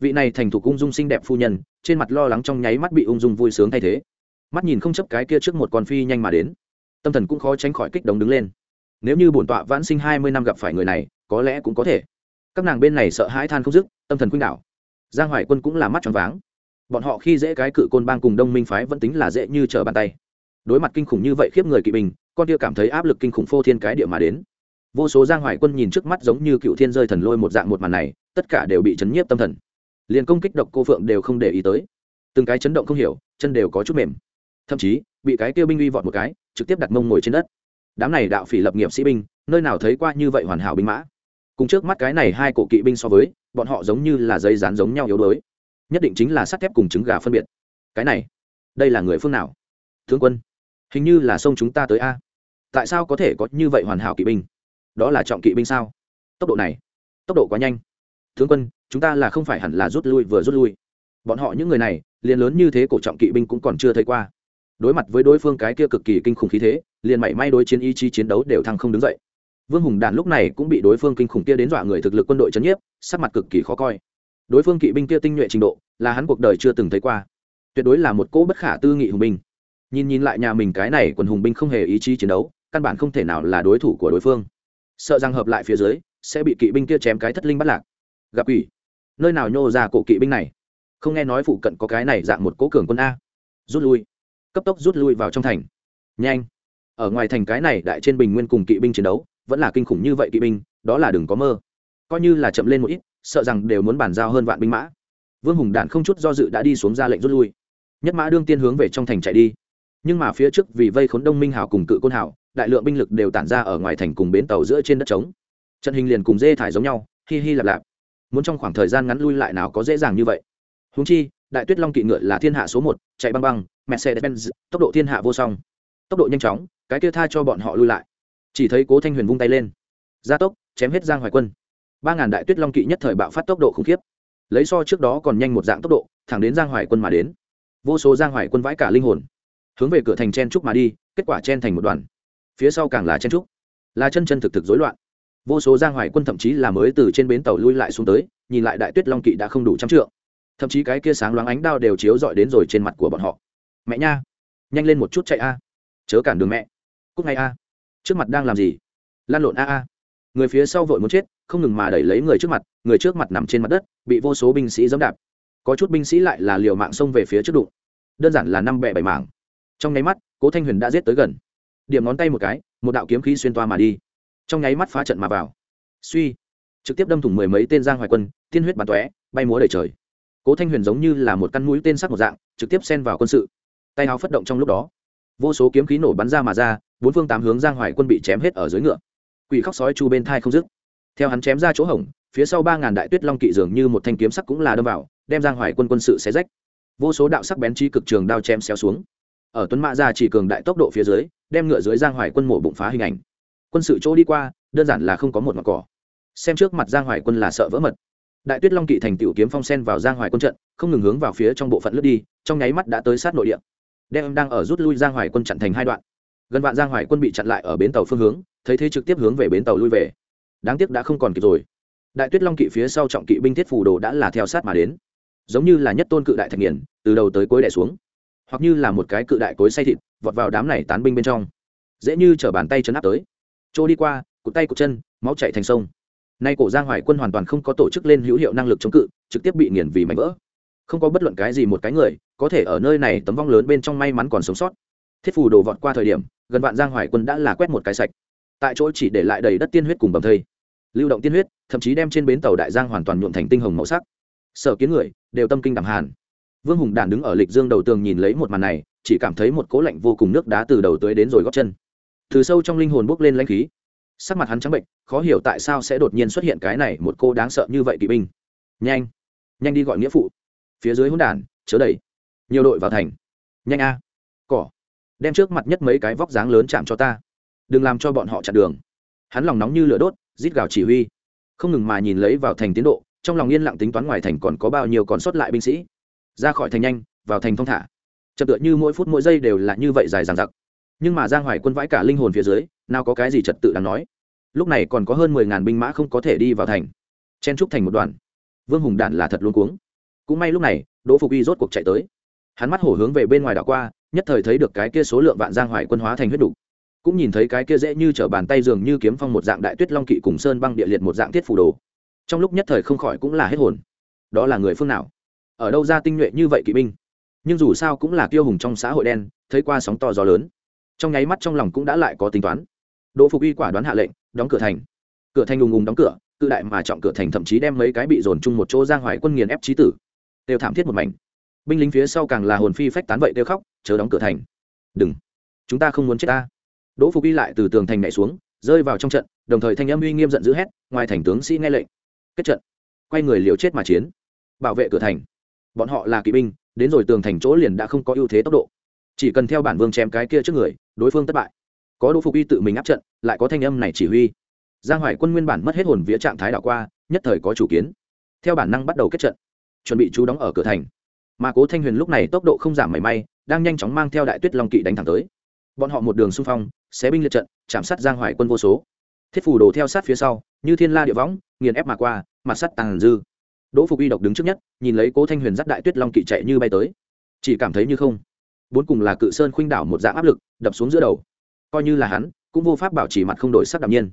A: Vị này thành thủ ung dung xinh đẹp phu nhân, trên mặt lo lắng trong nháy mắt bị ung dung vui sướng thay thế. Mắt nhìn không chấp cái kia trước một con phi nhanh mà đến. Tâm thần cũng khó tránh khỏi kích động đứng lên. Nếu như bổn tọa vãn sinh hai mươi năm gặp phải người này, có lẽ cũng có thể. Các nàng bên này sợ hãi than không dứt, tâm thần khuynh đảo giang hoài quân cũng là mắt tròn váng. Bọn họ khi dễ cái cự côn bang cùng đông minh phái vẫn tính là dễ như trở bàn tay. Đối mặt kinh khủng như vậy khiếp người kỵ binh, con kia cảm thấy áp lực kinh khủng phô thiên cái địa mà đến. Vô số giang hoài quân nhìn trước mắt giống như cựu thiên rơi thần lôi một dạng một màn này, tất cả đều bị chấn nhiếp tâm thần. Liền công kích độc cô phượng đều không để ý tới. Từng cái chấn động không hiểu, chân đều có chút mềm. Thậm chí, bị cái kia binh uy vọt một cái, trực tiếp đặt mông ngồi trên đất. Đám này đạo phỉ lập nghiệp sĩ binh, nơi nào thấy qua như vậy hoàn hảo binh mã. Cùng trước mắt cái này hai cổ kỵ binh so với bọn họ giống như là dây dán giống nhau yếu đuối. Nhất định chính là sắt thép cùng trứng gà phân biệt. Cái này, đây là người phương nào? Thương quân, hình như là sông chúng ta tới a. Tại sao có thể có như vậy hoàn hảo kỵ binh? Đó là trọng kỵ binh sao? Tốc độ này, tốc độ quá nhanh. Tướng quân, chúng ta là không phải hẳn là rút lui vừa rút lui. Bọn họ những người này, liền lớn như thế cổ trọng kỵ binh cũng còn chưa thấy qua. Đối mặt với đối phương cái kia cực kỳ kinh khủng khí thế, liền mảy may đối chiến ý chí chiến đấu đều thăng không đứng dậy vương hùng đàn lúc này cũng bị đối phương kinh khủng kia đến dọa người thực lực quân đội c h ấ n nhiếp, sắc mặt cực kỳ khó coi. Đối phương kỵ binh kia tinh nhuệ trình độ, là hắn cuộc đời chưa từng thấy qua. Tuyệt đối là một cỗ bất khả tư nghị hùng binh. Nhìn nhìn lại nhà mình cái này quần hùng binh không hề ý chí chiến đấu, căn bản không thể nào là đối thủ của đối phương. Sợ rằng hợp lại phía dưới, sẽ bị kỵ binh kia chém cái thất linh bắt lạc. Gặp ủy nơi nào nhô ra cổ kỵ binh này? Không nghe nói phụ cận có cái này dạng một cố cường quân a. Rút lui. Cấp tốc rút lui vào trong thành. Nhanh. Ở ngoài thành cái này đại trên bình nguyên cùng kỵ binh chiến đấu vẫn là kinh khủng như vậy kỵ binh, đó là đừng có mơ. Coi như là chậm lên một ít, sợ rằng đều muốn bàn giao hơn vạn binh mã. Vương hùng đản không chút do dự đã đi xuống ra lệnh rút lui. Nhất mã đương tiên hướng về trong thành chạy đi. Nhưng mà phía trước vì vây khốn đông minh hào cùng cự côn hào đại lượng binh lực đều tản ra ở ngoài thành cùng bến tàu giữa trên đất trống. Trận hình liền cùng dê thải giống nhau, hi hi lạp lạp. Muốn trong khoảng thời gian ngắn lui lại nào có dễ dàng như vậy. Húng chi, đại tuyết long kỵ ngựa là thiên hạ số một, chạy băng băng mercedes benz tốc độ thiên hạ vô song. Tốc độ nhanh chóng, cái kia tha cho bọn họ lui lại chỉ thấy cố thanh huyền vung tay lên. Gia tốc, chém hết giang hoài quân. Ba ngàn đại tuyết long kỵ nhất thời bạo phát tốc độ khủng khiếp. Lấy so trước đó còn nhanh một dạng tốc độ, thẳng đến giang hoài quân mà đến. Vô số giang hoài quân vãi cả linh hồn. Hướng về cửa thành chen trúc mà đi, kết quả chen thành một đoàn. Phía sau càng là chen trúc. Là chân chân thực thực rối loạn. Vô số giang hoài quân thậm chí là mới từ trên bến tàu lui lại xuống tới, nhìn lại đại tuyết long kỵ đã không đủ trăm trượng. Thậm chí cái kia sáng loáng ánh đao đều chiếu dọi đến rồi trên mặt của bọn họ. Mẹ nha, nhanh lên một chút chạy a. Chớ cản đường mẹ. Cúc ngay a trước mặt đang làm gì? Lan lộn a a. Người phía sau vội muốn chết, không ngừng mà đẩy lấy người trước mặt, người trước mặt nằm trên mặt đất, bị vô số binh sĩ dẫm đạp. Có chút binh sĩ lại là liều mạng xông về phía trước đụng. Đơn giản là năm bẹ bảy mảng. Trong nháy mắt, cố thanh huyền đã giết tới gần. Điểm ngón tay một cái, một đạo kiếm khí xuyên toa mà đi. Trong nháy mắt phá trận mà vào. Suy. Trực tiếp đâm thủng mười mấy tên giang hoài quân, tiên huyết bắn tóe, bay múa đầy trời. Cố thanh huyền giống như là một căn mũi tên sắc một dạng, trực tiếp xen vào quân sự. Tay áo phất động trong lúc đó. Vô số kiếm khí nổ bắn ra mà ra bốn phương tám hướng giang hoài quân bị chém hết ở dưới ngựa. Quỷ khóc sói chu bên thai không dứt. Theo hắn chém ra chỗ hổng, phía sau ba ngàn đại tuyết long kỵ dường như một thanh kiếm sắc cũng là đâm vào, đem giang hoài quân quân sự xé rách. Vô số đạo sắc bén chi cực trường đao chém xéo xuống. Ở tuấn mã ra chỉ cường đại tốc độ phía dưới, đem ngựa dưới giang hoài quân mổ bụng phá hình ảnh. Quân sự chỗ đi qua, đơn giản là không có một mặt cỏ. Xem trước mặt giang hoài quân là sợ vỡ mật. Đại tuyết long kỵ thành tiểu kiếm phong sen vào giang hoài quân trận, không ngừng hướng vào phía trong bộ phận lướt đi, trong nháy mắt đã tới sát nội địa. Đem đang ở rút lui giang hoài quân chặn thành hai đoạn gần vạn giang hoài quân bị chặn lại ở bến tàu phương hướng, thấy thế trực tiếp hướng về bến tàu lui về. Đáng tiếc đã không còn kịp rồi. Đại tuyết long kỵ phía sau trọng kỵ binh thiết phù đồ đã là theo sát mà đến. Giống như là nhất tôn cự đại thạch nghiền, từ đầu tới cuối đẻ xuống. Hoặc như là một cái cự đại cối say thịt, vọt vào đám này tán binh bên trong. Dễ như chở bàn tay chấn áp tới. Chỗ đi qua, cụt tay cụt chân, máu chạy thành sông. Nay cổ giang hoài quân hoàn toàn không có tổ chức lên hữu hiệu năng lực chống cự, trực tiếp bị nghiền vì mảnh vỡ. Không có bất luận cái gì một cái người, có thể ở nơi này tấm vong lớn bên trong may mắn còn sống sót. Thiết phù đồ vọt qua thời điểm gần vạn giang hoài quân đã là quét một cái sạch. Tại chỗ chỉ để lại đầy đất tiên huyết cùng bầm thây. Lưu động tiên huyết, thậm chí đem trên bến tàu đại giang hoàn toàn nhuộm thành tinh hồng màu sắc. Sở kiến người, đều tâm kinh đẳng hàn. Vương hùng đản đứng ở lịch dương đầu tường nhìn lấy một màn này, chỉ cảm thấy một cố lạnh vô cùng nước đá từ đầu tới đến rồi gót chân. Từ sâu trong linh hồn bốc lên lãnh khí. Sắc mặt hắn trắng bệnh, khó hiểu tại sao sẽ đột nhiên xuất hiện cái này một cô đáng sợ như vậy kỵ binh. Nhanh nhanh đi gọi nghĩa phụ. Phía dưới hỗn đản, chớ đầy nhiều đội vào thành. Nhanh a. Cỏ đem trước mặt nhất mấy cái vóc dáng lớn chạm cho ta. Đừng làm cho bọn họ chặn đường. Hắn lòng nóng như lửa đốt, rít gào chỉ huy. Không ngừng mà nhìn lấy vào thành tiến độ, trong lòng yên lặng tính toán ngoài thành còn có bao nhiêu còn sót lại binh sĩ. Ra khỏi thành nhanh, vào thành thong thả. Chật tựa như mỗi phút mỗi giây đều là như vậy dài dằng dặc. Nhưng mà giang hoài quân vãi cả linh hồn phía dưới, nào có cái gì trật tự đáng nói. Lúc này còn có hơn mười ngàn binh mã không có thể đi vào thành. Chen trúc thành một đoàn. Vương hùng đạn là thật luôn cuống. Cũng may lúc này, đỗ phục y rốt cuộc chạy tới. Hắn mắt hổ hướng về bên ngoài đảo qua nhất thời thấy được cái kia số lượng vạn giang hoài quân hóa thành huyết đủ cũng nhìn thấy cái kia dễ như t bàn tay dường như kiếm phong một dạng đại tuyết long kỵ cùng sơn băng địa liệt một dạng thiết phủ đồ. Trong lúc nhất thời không khỏi cũng là hết hồn. Đó là người phương nào? Ở đâu ra tinh nhuệ như vậy kỵ binh? Nhưng dù sao cũng là tiêu hùng trong xã hội đen, thấy qua sóng to gió lớn. Trong nháy mắt trong lòng cũng đã lại có tính toán. Đỗ phục y quả đoán hạ lệnh, đóng cửa thành. Cửa thành ùng ùng đóng cửa, cự đại mà trọng cửa thành thậm chí đem mấy cái bị dồn chung một chỗ giang hoài quân nghiền ép trí tử. Đều thảm thiết một mảnh binh lính phía sau càng là hồn phi phách tán vậy kêu khóc, chớ đóng cửa thành. Đừng, chúng ta không muốn chết ta. Đỗ phục y lại từ tường thành nhảy xuống, rơi vào trong trận, đồng thời thanh âm uy nghiêm giận dữ hét, ngoài thành tướng sĩ nghe lệnh. Kết trận. Quay người liều chết mà chiến. Bảo vệ cửa thành. Bọn họ là kỵ binh, đến rồi tường thành chỗ liền đã không có ưu thế tốc độ. Chỉ cần theo bản vương chém cái kia trước người, đối phương thất bại. Có đỗ phục y tự mình áp trận, lại có thanh âm này chỉ huy. Giang hoài quân nguyên bản mất hết hồn vía trạng thái đảo qua, nhất thời có chủ kiến. Theo bản năng bắt đầu kết trận. Chuẩn bị chú đóng ở cửa thành mà cố thanh huyền lúc này tốc độ không giảm mảy may đang nhanh chóng mang theo đại tuyết long kỵ đánh thẳng tới bọn họ một đường xung phong xé binh liệt trận chạm sát giang hoài quân vô số thiết phủ đồ theo sát phía sau như thiên la địa võng nghiền ép mà qua mặt sắt tàn dư đỗ phục y độc đứng trước nhất nhìn lấy cố thanh huyền dắt đại tuyết long kỵ chạy như bay tới chỉ cảm thấy như không bốn cùng là cự sơn khuynh đảo một dạng áp lực đập xuống giữa đầu coi như là hắn cũng vô pháp bảo trì mặt không đổi sắc đạm nhiên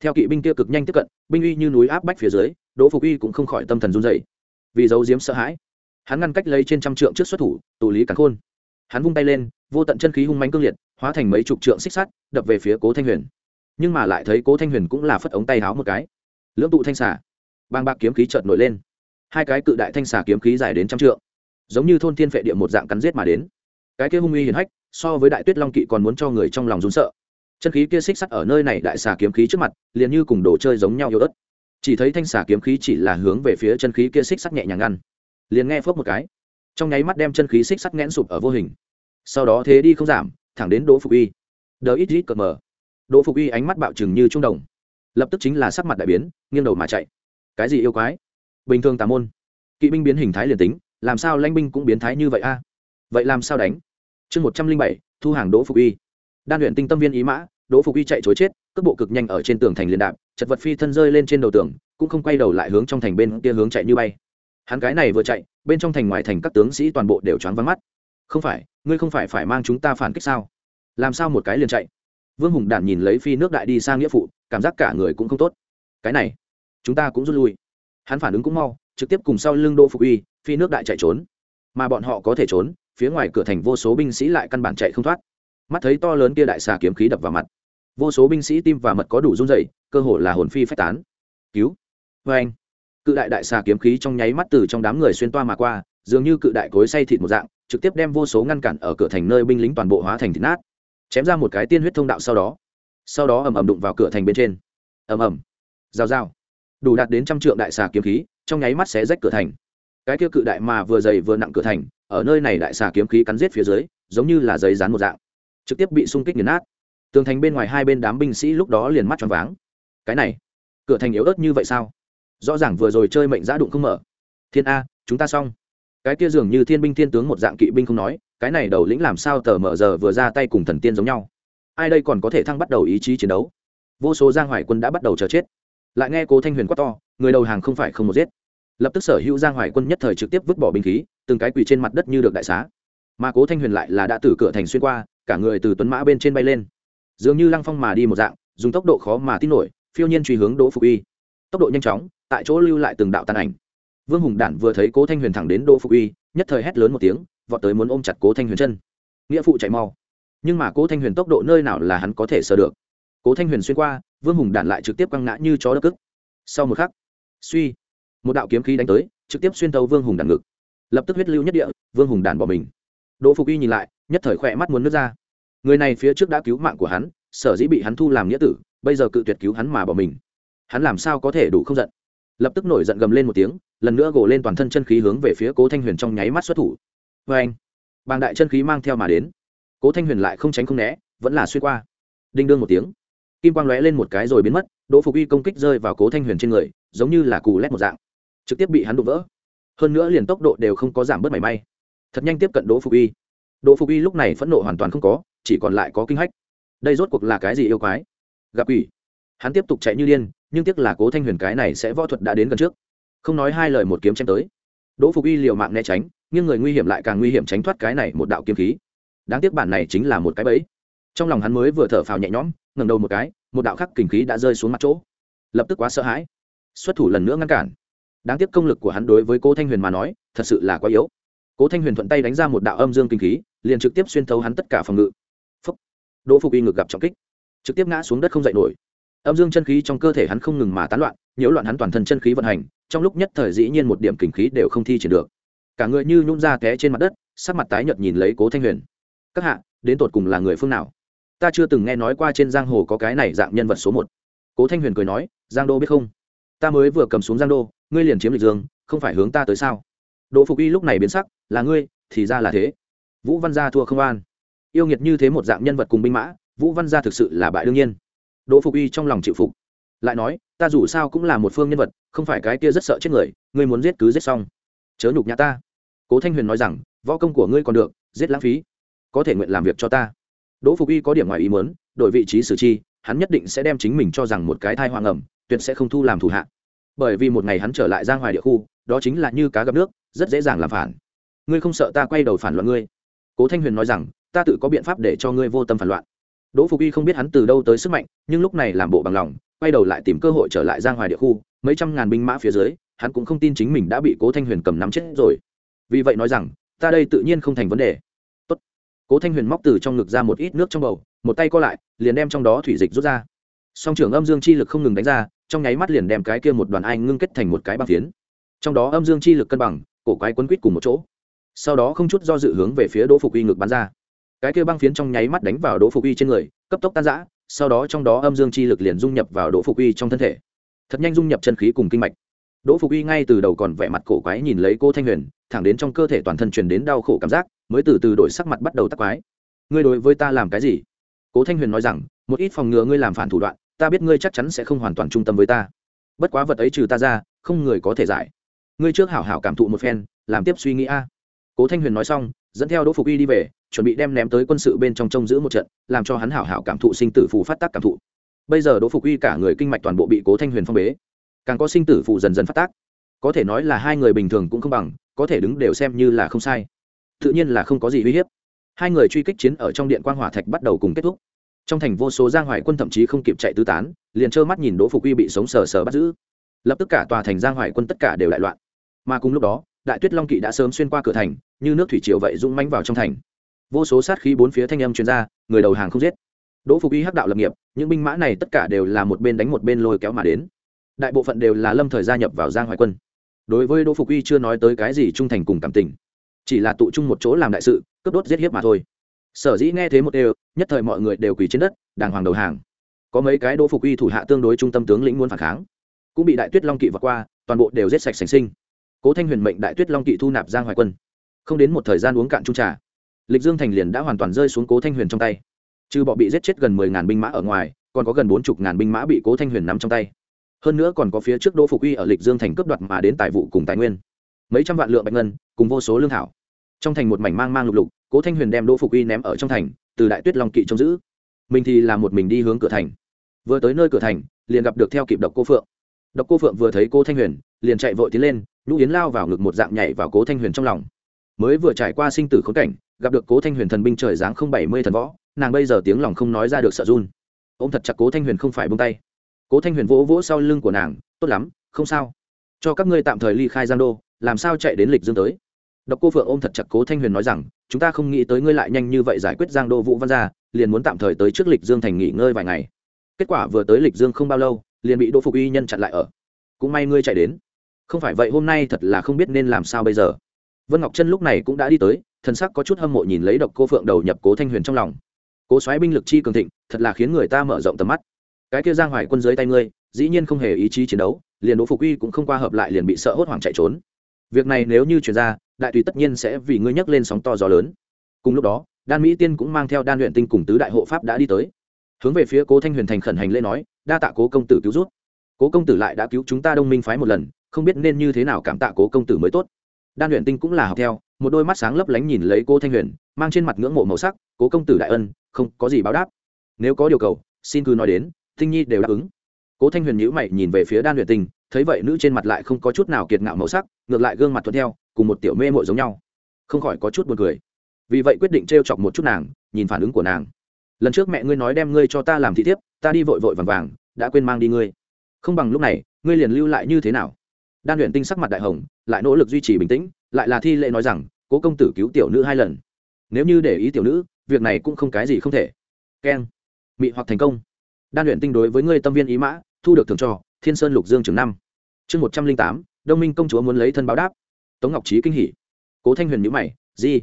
A: theo kỵ binh kia cực nhanh tiếp cận binh uy như núi áp bách phía dưới đỗ phục Y cũng không khỏi tâm thần run dậy vì giấu diếm sợ hãi hắn ngăn cách lấy trên trăm trượng trước xuất thủ, tụ lý cắn khôn. Hắn vung tay lên, vô tận chân khí hung mánh cương liệt, hóa thành mấy chục trượng xích sắt, đập về phía cố thanh huyền. Nhưng mà lại thấy cố thanh huyền cũng là phất ống tay háo một cái. Lưỡng tụ thanh xả bang bạc kiếm khí chợt nổi lên. Hai cái cự đại thanh xả kiếm khí dài đến trăm trượng. Giống như thôn thiên phệ địa một dạng cắn giết mà đến. Cái kia hung uy hiển hách, so với đại tuyết long kỵ còn muốn cho người trong lòng rún sợ. Chân khí kia xích sắt ở nơi này đại xà kiếm khí trước mặt, liền như cùng đồ chơi giống nhau yếu ớt. Chỉ thấy thanh xà kiếm khí chỉ là hướng về phía chân khí kia xích sắt nhẹ nhàng ngăn liền nghe phước một cái. Trong nháy mắt đem chân khí xích sắt nghẽn sụp ở vô hình. Sau đó thế đi không giảm, thẳng đến đỗ phục y. Đờ ít ít cờ mờ. Đỗ phục y ánh mắt bạo chừng như trung đồng. Lập tức chính là sắc mặt đại biến, nghiêng đầu mà chạy. Cái gì yêu quái? Bình thường tà môn. Kỵ binh biến hình thái liền tính, làm sao lãnh binh cũng biến thái như vậy a? Vậy làm sao đánh? Chương một trăm linh bảy, thu hàng đỗ phục y. Đan luyện tinh tâm viên ý mã, đỗ phục y chạy chối chết, cước bộ cực nhanh ở trên tường thành liền đạp, chật vật phi thân rơi lên trên đầu tường, cũng không quay đầu lại hướng trong thành bên kia hướng chạy như bay hắn cái này vừa chạy, bên trong thành ngoài thành các tướng sĩ toàn bộ đều choáng vắng mắt. Không phải, ngươi không phải phải mang chúng ta phản kích sao? Làm sao một cái liền chạy? Vương hùng đản nhìn lấy phi nước đại đi sang nghĩa phụ, cảm giác cả người cũng không tốt. Cái này, chúng ta cũng rút lui. Hắn phản ứng cũng mau, trực tiếp cùng sau lưng đỗ phục uy, phi nước đại chạy trốn. Mà bọn họ có thể trốn, phía ngoài cửa thành vô số binh sĩ lại căn bản chạy không thoát. Mắt thấy to lớn kia đại xà kiếm khí đập vào mặt. Vô số binh sĩ tim và mật có đủ run dày cơ hồ là hồn phi phách tán. Cứu. Vê anh cự đại đại xà kiếm khí trong nháy mắt từ trong đám người xuyên toa mà qua, dường như cự đại cối say thịt một dạng, trực tiếp đem vô số ngăn cản ở cửa thành nơi binh lính toàn bộ hóa thành thịt nát, chém ra một cái tiên huyết thông đạo sau đó sau đó ầm ầm đụng vào cửa thành bên trên. Ầm ầm. Rào rào. Đủ đạt đến trăm trượng đại xà kiếm khí, trong nháy mắt sẽ rách cửa thành. Cái kia cự đại mà vừa dày vừa nặng cửa thành, ở nơi này đại xà kiếm khí cắn giết phía dưới, giống như là giấy dán một dạng, trực tiếp bị xung kích nghiền nát. Tường thành bên ngoài hai bên đám binh sĩ lúc đó liền mắt tròn váng. Cái này, cửa thành yếu ớt như vậy sao? Rõ ràng vừa rồi chơi mệnh giã đụng không mở. Thiên a, chúng ta xong. Cái kia dường như thiên binh thiên tướng một dạng kỵ binh không nói, cái này đầu lĩnh làm sao tờ mở giờ vừa ra tay cùng thần tiên giống nhau. Ai đây còn có thể thăng bắt đầu ý chí chiến đấu? Vô số giang hoài quân đã bắt đầu chờ chết. Lại nghe cố thanh huyền quát to, người đầu hàng không phải không một giết. Lập tức sở hữu giang hoài quân nhất thời trực tiếp vứt bỏ binh khí, từng cái quỳ trên mặt đất như được đại xá. Mà cố thanh huyền lại là đã từ cửa thành xuyên qua, cả người từ tuấn mã bên trên bay lên. Dường như lăng phong mà đi một dạng, dùng tốc độ khó mà tin nổi, phiêu nhiên truy hướng đỗ phục uy tốc độ nhanh chóng tại chỗ lưu lại từng đạo tàn ảnh. Vương hùng đản vừa thấy cố thanh huyền thẳng đến đỗ phục uy, nhất thời hét lớn một tiếng, vọt tới muốn ôm chặt cố thanh huyền chân. Nghĩa phụ chạy mau. Nhưng mà cố thanh huyền tốc độ nơi nào là hắn có thể sờ được. Cố thanh huyền xuyên qua, vương hùng đản lại trực tiếp quăng ngã như chó đất cức sau một khắc, suy, một đạo kiếm khí đánh tới, trực tiếp xuyên tấu vương hùng đản ngực. Lập tức huyết lưu nhất địa, vương hùng đản bỏ mình. Đỗ phục uy nhìn lại, nhất thời khỏe mắt muốn nước ra. Người này phía trước đã cứu mạng của hắn, sở dĩ bị hắn thu làm nghĩa tử, bây giờ cự tuyệt cứu hắn mà bỏ mình. Hắn làm sao có thể đủ không giận? Lập tức nổi giận gầm lên một tiếng, lần nữa gồ lên toàn thân chân khí hướng về phía cố thanh huyền trong nháy mắt xuất thủ. Vê anh, bàng đại chân khí mang theo mà đến. Cố thanh huyền lại không tránh không né, vẫn là xuyên qua. Đinh đương một tiếng, kim quang lóe lên một cái rồi biến mất, đỗ phục uy công kích rơi vào cố thanh huyền trên người, giống như là cù lét một dạng. Trực tiếp bị hắn đụng vỡ. Hơn nữa liền tốc độ đều không có giảm bớt mảy may. Thật nhanh tiếp cận đỗ phục uy. Đỗ phục uy lúc này phẫn nộ hoàn toàn không có, chỉ còn lại có kinh hách. Đây rốt cuộc là cái gì yêu quái? Gặp ủy hắn tiếp tục chạy như điên nhưng tiếc là cố thanh huyền cái này sẽ võ thuật đã đến gần trước. Không nói hai lời một kiếm chém tới. Đỗ phục Y liều mạng né tránh nhưng người nguy hiểm lại càng nguy hiểm tránh thoát cái này một đạo kiếm khí. Đáng tiếc bản này chính là một cái bẫy. Trong lòng hắn mới vừa thở phào nhẹ nhõm ngầm đầu một cái, một đạo khắc kình khí đã rơi xuống mặt chỗ. Lập tức quá sợ hãi. Xuất thủ lần nữa ngăn cản. Đáng tiếc công lực của hắn đối với cố thanh huyền mà nói, thật sự là quá yếu. Cố thanh huyền thuận tay đánh ra một đạo âm dương kinh khí, liền trực tiếp xuyên thấu hắn tất cả phòng ngự. Phúc. đỗ phục y ngực gặp trọng kích. Trực tiếp ngã xuống đất không dậy nổi âm dương chân khí trong cơ thể hắn không ngừng mà tán loạn, nhiễu loạn hắn toàn thân chân khí vận hành, trong lúc nhất thời dĩ nhiên một điểm kinh khí đều không thi triển được. Cả người như nhún ra té trên mặt đất, sắc mặt tái nhợt nhìn lấy cố thanh huyền. Các hạ, đến tột cùng là người phương nào? Ta chưa từng nghe nói qua trên giang hồ có cái này dạng nhân vật số một. Cố thanh huyền cười nói, giang đô biết không? Ta mới vừa cầm xuống giang đô, ngươi liền chiếm lịch dương, không phải hướng ta tới sao? Đỗ phục y lúc này biến sắc, là ngươi, thì ra là thế. Vũ văn gia thua không an. Yêu nghiệt như thế một dạng nhân vật cùng binh mã, vũ văn gia thực sự là bại đương nhiên đỗ phục y trong lòng chịu phục. Lại nói, ta dù sao cũng là một phương nhân vật, không phải cái kia rất sợ chết người, ngươi muốn giết cứ giết xong. Chớ nhục nhà ta. Cố thanh huyền nói rằng, võ công của ngươi còn được, giết lãng phí, có thể nguyện làm việc cho ta. Đỗ phục y có điểm ngoài ý muốn, đổi vị trí xử chi, hắn nhất định sẽ đem chính mình cho rằng một cái thai hoàng ẩm tuyệt sẽ không thu làm thủ hạ. Bởi vì một ngày hắn trở lại giang hoài địa khu, đó chính là như cá gặp nước, rất dễ dàng làm phản. Ngươi không sợ ta quay đầu phản loạn ngươi? Cố thanh huyền nói rằng, ta tự có biện pháp để cho ngươi vô tâm phản loạn đỗ phục y không biết hắn từ đâu tới sức mạnh, nhưng lúc này làm bộ bằng lòng, quay đầu lại tìm cơ hội trở lại giang hoài địa khu, mấy trăm ngàn binh mã phía dưới, hắn cũng không tin chính mình đã bị cố thanh huyền cầm nắm chết rồi. Vì vậy nói rằng, ta đây tự nhiên không thành vấn đề. Tốt. cố thanh huyền móc từ trong ngực ra một ít nước trong bầu, một tay co lại, liền đem trong đó thủy dịch rút ra. Song trưởng âm dương chi lực không ngừng đánh ra, trong nháy mắt liền đem cái kia một đoàn ai ngưng kết thành một cái băng phiến. Trong đó âm dương chi lực cân bằng, cổ quái quấn quýt cùng một chỗ. Sau đó không chút do dự hướng về phía đỗ phục Y ngực bắn ra cái kia băng phiến trong nháy mắt đánh vào đỗ phục uy trên người, cấp tốc tan giã sau đó trong đó âm dương chi lực liền dung nhập vào đỗ phục uy trong thân thể. Thật nhanh dung nhập chân khí cùng kinh mạch. Đỗ phục uy ngay từ đầu còn vẻ mặt cổ quái nhìn lấy cô thanh huyền, thẳng đến trong cơ thể toàn thân truyền đến đau khổ cảm giác, mới từ từ đổi sắc mặt bắt đầu tắc quái. Ngươi đối với ta làm cái gì? Cố thanh huyền nói rằng, một ít phòng ngừa ngươi làm phản thủ đoạn, ta biết ngươi chắc chắn sẽ không hoàn toàn trung tâm với ta. Bất quá vật ấy trừ ta ra, không người có thể giải. Ngươi trước hảo hảo cảm thụ một phen, làm tiếp suy nghĩ a. Cố thanh huyền nói xong, dẫn theo đỗ phục y đi về chuẩn bị đem ném tới quân sự bên trong trông giữ một trận, làm cho hắn hảo hảo cảm thụ sinh tử phù phát tác cảm thụ. Bây giờ đỗ phục uy cả người kinh mạch toàn bộ bị cố thanh huyền phong bế. Càng có sinh tử phù dần dần phát tác. Có thể nói là hai người bình thường cũng không bằng, có thể đứng đều xem như là không sai. Tự nhiên là không có gì uy hiếp. Hai người truy kích chiến ở trong điện quan hỏa thạch bắt đầu cùng kết thúc. Trong thành vô số giang hoài quân thậm chí không kịp chạy tứ tán, liền trơ mắt nhìn đỗ phục uy bị sống sờ sờ bắt giữ. Lập tức cả tòa thành giang hoài quân tất cả đều đại loạn. Mà cùng lúc đó, đại tuyết long kỵ đã sớm xuyên qua cửa thành, như nước thủy triều vậy rung manh vào trong thành vô số sát khí bốn phía thanh âm chuyên gia người đầu hàng không giết. Đỗ phục y hắc đạo lập nghiệp, những binh mã này tất cả đều là một bên đánh một bên lôi kéo mà đến. Đại bộ phận đều là lâm thời gia nhập vào giang hoài quân. Đối với đỗ phục y chưa nói tới cái gì trung thành cùng cảm tình, chỉ là tụ chung một chỗ làm đại sự, cướp đốt giết hiếp mà thôi. Sở dĩ nghe thế một đều, nhất thời mọi người đều quỳ trên đất, đàng hoàng đầu hàng. Có mấy cái đỗ phục y thủ hạ tương đối trung tâm tướng lĩnh muốn phản kháng, cũng bị đại tuyết long kỵ vượt qua, toàn bộ đều giết sạch sành sinh. Cố thanh huyền mệnh đại tuyết long kỵ thu nạp giang hoài quân. Không đến một thời gian uống cạn trung trà lịch dương thành liền đã hoàn toàn rơi xuống cố thanh huyền trong tay. Trừ bọ bị giết chết gần mười ngàn binh mã ở ngoài, còn có gần bốn chục ngàn binh mã bị cố thanh huyền nắm trong tay. Hơn nữa còn có phía trước đỗ phục uy ở lịch dương thành cướp đoạt mà đến tài vụ cùng tài nguyên. Mấy trăm vạn lượng bạch ngân, cùng vô số lương thảo. Trong thành một mảnh mang mang lục lục, cố thanh huyền đem đỗ phục uy ném ở trong thành, từ đại tuyết long kỵ trông giữ. Mình thì là một mình đi hướng cửa thành. Vừa tới nơi cửa thành, liền gặp được theo kịp độc cô phượng. Độc cô phượng vừa thấy cô thanh huyền, liền chạy vội tiến lên, nhũ yến lao vào ngực một dạng nhảy vào cố thanh huyền trong lòng. Mới vừa trải qua sinh tử khốn cảnh gặp được cố thanh huyền thần binh trời dáng không bảy mươi thần võ, nàng bây giờ tiếng lòng không nói ra được sợ run. Ô m thật chặt cố thanh huyền không phải bông tay. Cố thanh huyền vỗ vỗ sau lưng của nàng, tốt lắm, không sao. Cho các ngươi tạm thời ly khai giang đô, làm sao chạy đến lịch dương tới? Độc cô phượng ôm thật chặt cố thanh huyền nói rằng, chúng ta không nghĩ tới ngươi lại nhanh như vậy giải quyết giang đô vũ văn gia, liền muốn tạm thời tới trước lịch dương thành nghỉ ngơi vài ngày. Kết quả vừa tới lịch dương không bao lâu, liền bị đỗ phục y nhân chặn lại ở. Cũng may ngươi chạy đến. Không phải vậy hôm nay thật là không biết nên làm sao bây giờ. Vân ngọc Trân lúc này cũng đã đi tới thần sắc có chút hâm mộ nhìn lấy độc cô phượng đầu nhập cố thanh huyền trong lòng. Cố xoáy binh lực chi cường thịnh, thật là khiến người ta mở rộng tầm mắt. Cái kia giang hoài quân dưới tay ngươi, dĩ nhiên không hề ý chí chiến đấu, liền đỗ phục uy cũng không qua hợp lại liền bị sợ hốt hoảng chạy trốn. Việc này nếu như chuyển ra, đại tùy tất nhiên sẽ vì ngươi nhấc lên sóng to gió lớn. Cùng lúc đó, đan mỹ tiên cũng mang theo đan luyện tinh cùng tứ đại hộ pháp đã đi tới. Hướng về phía cố thanh huyền thành khẩn hành lễ nói, đa tạ cố công tử cứu rút cố công tử lại đã cứu chúng ta đông minh phái một lần, không biết nên như thế nào cảm tạ cố công tử mới tốt. Đan luyện tinh cũng là học theo một đôi mắt sáng lấp lánh nhìn lấy cô thanh huyền, mang trên mặt ngưỡng mộ màu sắc, cố công tử đại ân, không có gì báo đáp. Nếu có điều cầu, xin cứ nói đến tinh nhi đều đáp ứng. Cố thanh huyền nhữ mày nhìn về phía đan luyện tinh thấy vậy nữ trên mặt lại không có chút nào kiệt ngạo màu sắc, ngược lại gương mặt thuận theo, cùng một tiểu mê mội giống nhau. Không khỏi có chút buồn cười. Vì vậy quyết định t r e o chọc một chút nàng, nhìn phản ứng của nàng. Lần trước mẹ ngươi nói đem ngươi cho ta làm thị thiếp, ta đi vội vội vàng vàng, đã quên mang đi ngươi. Không bằng lúc này, ngươi liền lưu lại như thế nào? Đan luyện tinh sắc mặt đại hồng, lại nỗ lực duy trì bình tĩnh, lại là thi lệ nói rằng cố công tử cứu tiểu nữ hai lần. Nếu như để ý tiểu nữ, việc này cũng không cái gì không thể. Keng mị hoặc thành công. Đan luyện tinh đối với ngươi tâm viên ý mã, thu được thường trò thiên sơn lục dương trường năm. Chương một trăm linh tám, đông minh công chúa muốn lấy thân báo đáp. Tống ngọc trí kinh hỉ. Cố thanh huyền nhữ mày, gì?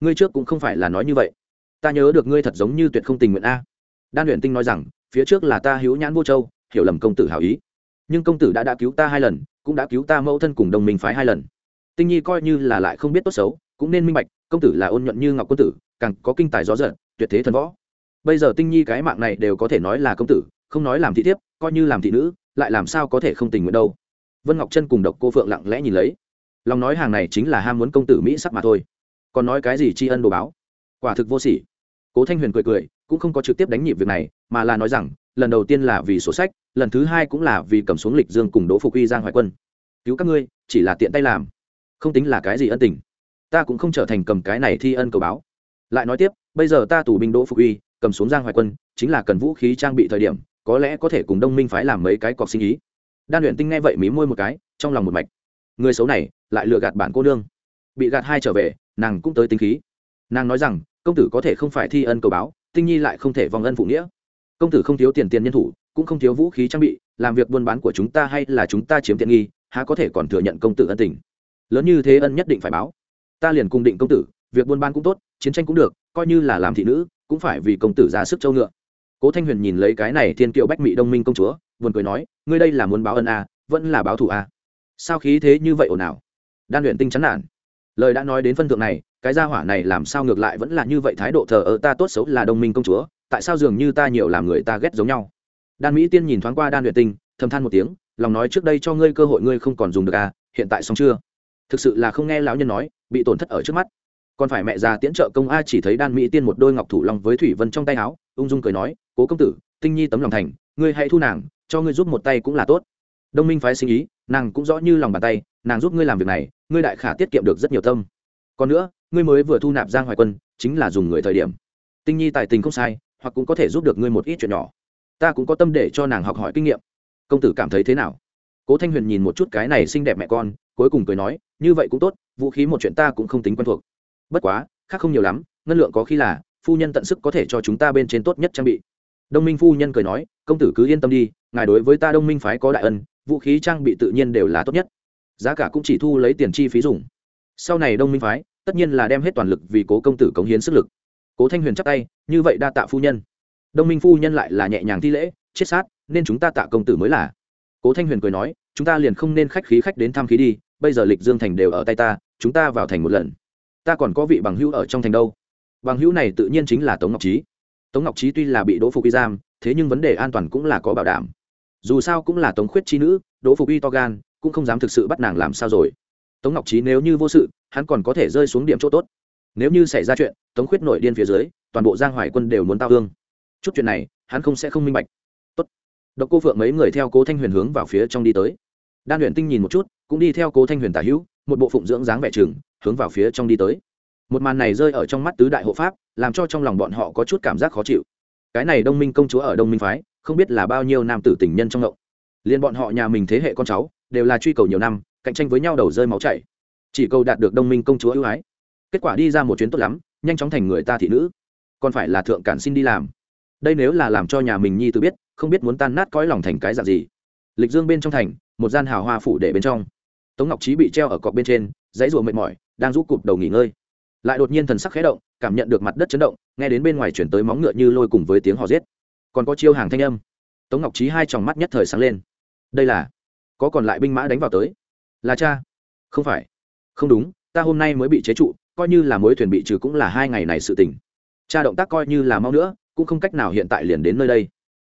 A: Ngươi trước cũng không phải là nói như vậy. Ta nhớ được ngươi thật giống như tuyệt không tình nguyện a. Đan luyện tinh nói rằng, phía trước là ta hữu nhãn vô châu, hiểu lầm công tử hảo ý. Nhưng công tử đã đã cứu ta hai lần, cũng đã cứu ta mẫu thân cùng đồng minh phái hai lần. Tinh nhi coi như là lại không biết tốt xấu cũng nên minh bạch, công tử là ôn nhuận như ngọc quân tử, càng có kinh tài gió giận tuyệt thế thần võ. Bây giờ tinh nhi cái mạng này đều có thể nói là công tử, không nói làm thị thiếp, coi như làm thị nữ, lại làm sao có thể không tình nguyện đâu. Vân ngọc chân cùng độc cô phượng lặng lẽ nhìn lấy. Lòng nói hàng này chính là ham muốn công tử mỹ sắc mà thôi. Còn nói cái gì tri ân đồ báo? Quả thực vô sỉ. Cố thanh huyền cười cười, cũng không có trực tiếp đánh nhịp việc này, mà là nói rằng, lần đầu tiên là vì sổ sách, lần thứ hai cũng là vì cầm xuống lịch dương cùng đỗ phục uy giang hoài quân. Cứu các ngươi, chỉ là tiện tay làm. Không tính là cái gì ân tình ta cũng không trở thành cầm cái này thi ân cầu báo. Lại nói tiếp, bây giờ ta tù binh đỗ phục uy, cầm xuống giang hoài quân, chính là cần vũ khí trang bị thời điểm, có lẽ có thể cùng đông minh phái làm mấy cái cọc sinh ý. Đan luyện tinh nghe vậy mí môi một cái, trong lòng một mạch. Người xấu này, lại lừa gạt bản cô nương. Bị gạt hai trở về, nàng cũng tới tính khí. Nàng nói rằng, công tử có thể không phải thi ân cầu báo, tinh nhi lại không thể vong ân phụ nghĩa. Công tử không thiếu tiền tiền nhân thủ, cũng không thiếu vũ khí trang bị, làm việc buôn bán của chúng ta hay là chúng ta chiếm tiện nghi, há có thể còn thừa nhận công tử ân tình. Lớn như thế ân nhất định phải báo ta liền cung định công tử việc buôn bán cũng tốt chiến tranh cũng được coi như là làm thị nữ cũng phải vì công tử ra sức châu ngựa. Cố thanh huyền nhìn lấy cái này thiên kiệu bách mỹ đông minh công chúa buồn cười nói ngươi đây là muốn báo ân à, vẫn là báo thù à. sao khí thế như vậy ồn ào? Đan luyện tinh chán nản. Lời đã nói đến phân thượng này cái gia hỏa này làm sao ngược lại vẫn là như vậy thái độ thờ ơ ta tốt xấu là đông minh công chúa tại sao dường như ta nhiều làm người ta ghét giống nhau? Đan mỹ tiên nhìn thoáng qua đan luyện tinh thầm than một tiếng lòng nói trước đây cho ngươi cơ hội ngươi không còn dùng được à hiện tại xong chưa? Thực sự là không nghe lão nhân nói, bị tổn thất ở trước mắt. Còn phải mẹ già tiễn trợ công a chỉ thấy đan mỹ tiên một đôi ngọc thủ long với thủy vân trong tay áo, ung dung cười nói, cố công tử, tinh nhi tấm lòng thành, ngươi hãy thu nàng, cho ngươi giúp một tay cũng là tốt. Đông minh phái sinh ý, nàng cũng rõ như lòng bàn tay, nàng giúp ngươi làm việc này, ngươi đại khả tiết kiệm được rất nhiều tâm. Còn nữa, ngươi mới vừa thu nạp giang hoài quân, chính là dùng người thời điểm. Tinh nhi tài tình không sai, hoặc cũng có thể giúp được ngươi một ít chuyện nhỏ. Ta cũng có tâm để cho nàng học hỏi kinh nghiệm. Công tử cảm thấy thế nào? Cố thanh huyền nhìn một chút cái này xinh đẹp mẹ con cuối cùng cười nói, như vậy cũng tốt, vũ khí một chuyện ta cũng không tính quen thuộc. Bất quá, khác không nhiều lắm, ngân lượng có khi là, phu nhân tận sức có thể cho chúng ta bên trên tốt nhất trang bị. Đông minh phu nhân cười nói, công tử cứ yên tâm đi, ngài đối với ta đông minh phái có đại ân, vũ khí trang bị tự nhiên đều là tốt nhất. Giá cả cũng chỉ thu lấy tiền chi phí dùng. Sau này đông minh phái, tất nhiên là đem hết toàn lực vì cố công tử cống hiến sức lực. Cố thanh huyền chắp tay, như vậy đa tạ phu nhân. Đông minh phu nhân lại là nhẹ nhàng thi lễ, chết sát, nên chúng ta tạ công tử mới là. Cố thanh huyền cười nói, chúng ta liền không nên khách khí khách đến thăm khí đi bây giờ lịch dương thành đều ở tay ta, chúng ta vào thành một lần. Ta còn có vị bằng hữu ở trong thành đâu? Bằng hữu này tự nhiên chính là tống ngọc trí. Tống ngọc trí tuy là bị đỗ phục y giam, thế nhưng vấn đề an toàn cũng là có bảo đảm. Dù sao cũng là tống khuyết chi nữ, đỗ phục y to gan, cũng không dám thực sự bắt nàng làm sao rồi. Tống ngọc trí nếu như vô sự, hắn còn có thể rơi xuống điểm chỗ tốt. Nếu như xảy ra chuyện, tống khuyết nổi điên phía dưới, toàn bộ giang hoài quân đều muốn tao hương chút chuyện này, hắn không sẽ không minh bạch. Tốt. Độc cô phượng mấy người theo cố thanh huyền hướng vào phía trong đi tới. Đan luyện tinh nhìn một chút cũng đi theo cố thanh huyền tả hữu, một bộ phụng dưỡng dáng vẻ chừng hướng vào phía trong đi tới. Một màn này rơi ở trong mắt tứ đại hộ pháp, làm cho trong lòng bọn họ có chút cảm giác khó chịu. Cái này đông minh công chúa ở đông minh phái, không biết là bao nhiêu nam tử tình nhân trong ngộng. Liền bọn họ nhà mình thế hệ con cháu, đều là truy cầu nhiều năm, cạnh tranh với nhau đầu rơi máu chảy. Chỉ cầu đạt được đông minh công chúa ưu ái. Kết quả đi ra một chuyến tốt lắm, nhanh chóng thành người ta thị nữ. Còn phải là thượng cản xin đi làm. Đây nếu là làm cho nhà mình nhi tự biết, không biết muốn tan nát cõi lòng thành cái dạng gì. Lịch dương bên trong thành, một gian hào hoa phủ để bên trong tống ngọc trí bị treo ở cọc bên trên, dãy rùa mệt mỏi, đang rũ cụp đầu nghỉ ngơi. Lại đột nhiên thần sắc khẽ động, cảm nhận được mặt đất chấn động, nghe đến bên ngoài chuyển tới móng ngựa như lôi cùng với tiếng hò giết. Còn có chiêu hàng thanh âm. Tống ngọc trí hai tròng mắt nhất thời sáng lên. Đây là, có còn lại binh mã đánh vào tới? Là cha. Không phải. Không đúng, ta hôm nay mới bị chế trụ, coi như là mối thuyền bị trừ cũng là hai ngày này sự tình. Cha động tác coi như là mau nữa, cũng không cách nào hiện tại liền đến nơi đây.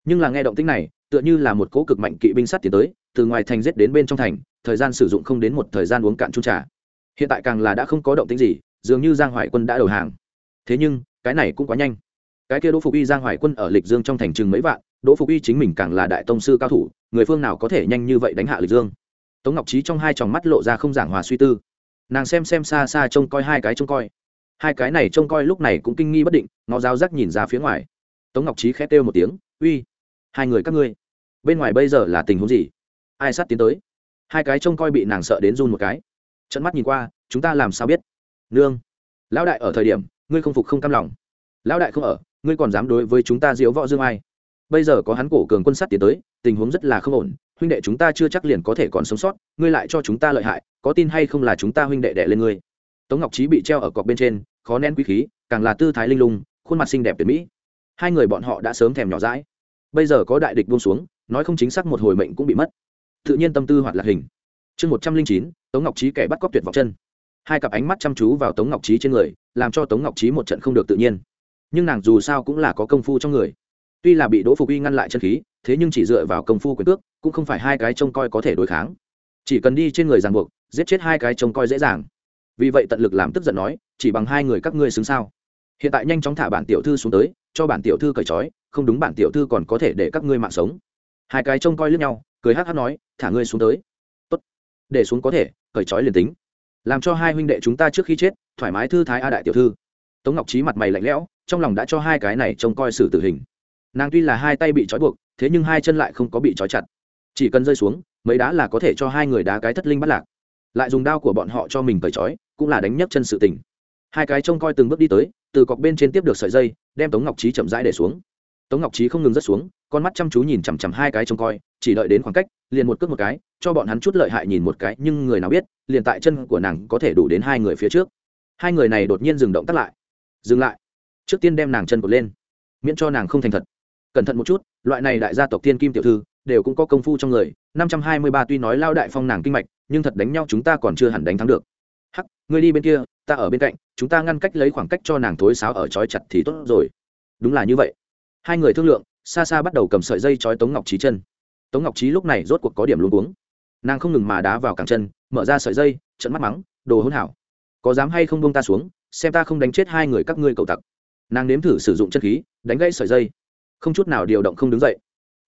A: Nhưng là nghe động tính này, tựa như là một cỗ cực mạnh kỵ binh sát tiến tới từ ngoài thành giết đến bên trong thành, thời gian sử dụng không đến một thời gian uống cạn chung trà. Hiện tại càng là đã không có động tính gì, dường như giang hoài quân đã đầu hàng. Thế nhưng, cái này cũng quá nhanh. Cái kia đỗ phục y giang hoài quân ở lịch dương trong thành chừng mấy vạn, đỗ phục y chính mình càng là đại tông sư cao thủ, người phương nào có thể nhanh như vậy đánh hạ lịch dương? Tống ngọc trí trong hai tròng mắt lộ ra không giảng hòa suy tư. Nàng xem xem xa xa trông coi hai cái trông coi. Hai cái này trông coi lúc này cũng kinh nghi bất định, ngó giáo rắc nhìn ra phía ngoài. Tống ngọc trí khét kêu một tiếng, uy, hai người các ngươi, bên ngoài bây giờ là tình huống gì? Ai sát tiến tới. Hai cái trông coi bị nàng sợ đến run một cái. Trận mắt nhìn qua, chúng ta làm sao biết? Nương, lão đại ở thời điểm, ngươi không phục không cam lòng. Lão đại không ở, ngươi còn dám đối với chúng ta diễu võ dương ai? Bây giờ có hắn cổ cường quân sát tiến tới, tình huống rất là không ổn, huynh đệ chúng ta chưa chắc liền có thể còn sống sót, ngươi lại cho chúng ta lợi hại, có tin hay không là chúng ta huynh đệ đệ lên ngươi? Tống ngọc trí bị treo ở cọc bên trên, khó nén quý khí, càng là tư thái linh lung, khuôn mặt xinh đẹp tuyệt mỹ. Hai người bọn họ đã sớm thèm nhỏ rãi bây giờ có đại địch buông xuống, nói không chính xác một hồi mệnh cũng bị mất tự nhiên tâm tư hoạt lạc hình. Chương một trăm linh chín, tống ngọc trí kẻ bắt cóc tuyệt vọng chân. Hai cặp ánh mắt chăm chú vào tống ngọc trí trên người, làm cho tống ngọc trí một trận không được tự nhiên. Nhưng nàng dù sao cũng là có công phu trong người. Tuy là bị đỗ phục uy ngăn lại chân khí, thế nhưng chỉ dựa vào công phu quyền cước, cũng không phải hai cái trông coi có thể đối kháng. Chỉ cần đi trên người ràng buộc, giết chết hai cái trông coi dễ dàng. Vì vậy tận lực làm tức giận nói, chỉ bằng hai người các ngươi xứng sao? Hiện tại nhanh chóng thả bản tiểu thư xuống tới, cho bản tiểu thư cởi trói, không đúng bản tiểu thư còn có thể để các ngươi mạng sống. Hai cái trông coi lướt nhau cười hát hát nói, thả ngươi xuống tới. Tốt, để xuống có thể, cởi trói liền tính. Làm cho hai huynh đệ chúng ta trước khi chết, thoải mái thư thái a đại tiểu thư. Tống ngọc trí mặt mày lạnh lẽo, trong lòng đã cho hai cái này trông coi xử tử hình. Nàng tuy là hai tay bị trói buộc, thế nhưng hai chân lại không có bị trói chặt. Chỉ cần rơi xuống, mấy đá là có thể cho hai người đá cái thất linh bắt lạc. Lại dùng đao của bọn họ cho mình cởi trói, cũng là đánh nhấc chân sự tình. Hai cái trông coi từng bước đi tới, từ cọc bên trên tiếp được sợi dây, đem tống ngọc trí chậm rãi để xuống. Tống ngọc trí không ngừng rớt xuống con mắt chăm chú nhìn chằm chằm hai cái trông coi, chỉ đợi đến khoảng cách, liền một cước một cái, cho bọn hắn chút lợi hại nhìn một cái, nhưng người nào biết, liền tại chân của nàng có thể đủ đến hai người phía trước. Hai người này đột nhiên dừng động tắt lại. Dừng lại. Trước tiên đem nàng chân cột lên. Miễn cho nàng không thành thật. Cẩn thận một chút, loại này đại gia tộc thiên kim tiểu thư, đều cũng có công phu trong người. Năm trăm hai mươi ba tuy nói lao đại phong nàng kinh mạch, nhưng thật đánh nhau chúng ta còn chưa hẳn đánh thắng được. Hắc, ngươi đi bên kia, ta ở bên cạnh, chúng ta ngăn cách lấy khoảng cách cho nàng thối sáo ở trói chặt thì tốt rồi. Đúng là như vậy. Hai người thương lượng xa xa bắt đầu cầm sợi dây trói tống ngọc trí chân. Tống ngọc trí lúc này rốt cuộc có điểm luôn cuống. Nàng không ngừng mà đá vào càng chân, mở ra sợi dây trận mắt mắng, đồ hỗn hảo, có dám hay không bông ta xuống, xem ta không đánh chết hai người các ngươi cầu tặc. Nàng nếm thử sử dụng chân khí, đánh gãy sợi dây. Không chút nào điều động không đứng dậy.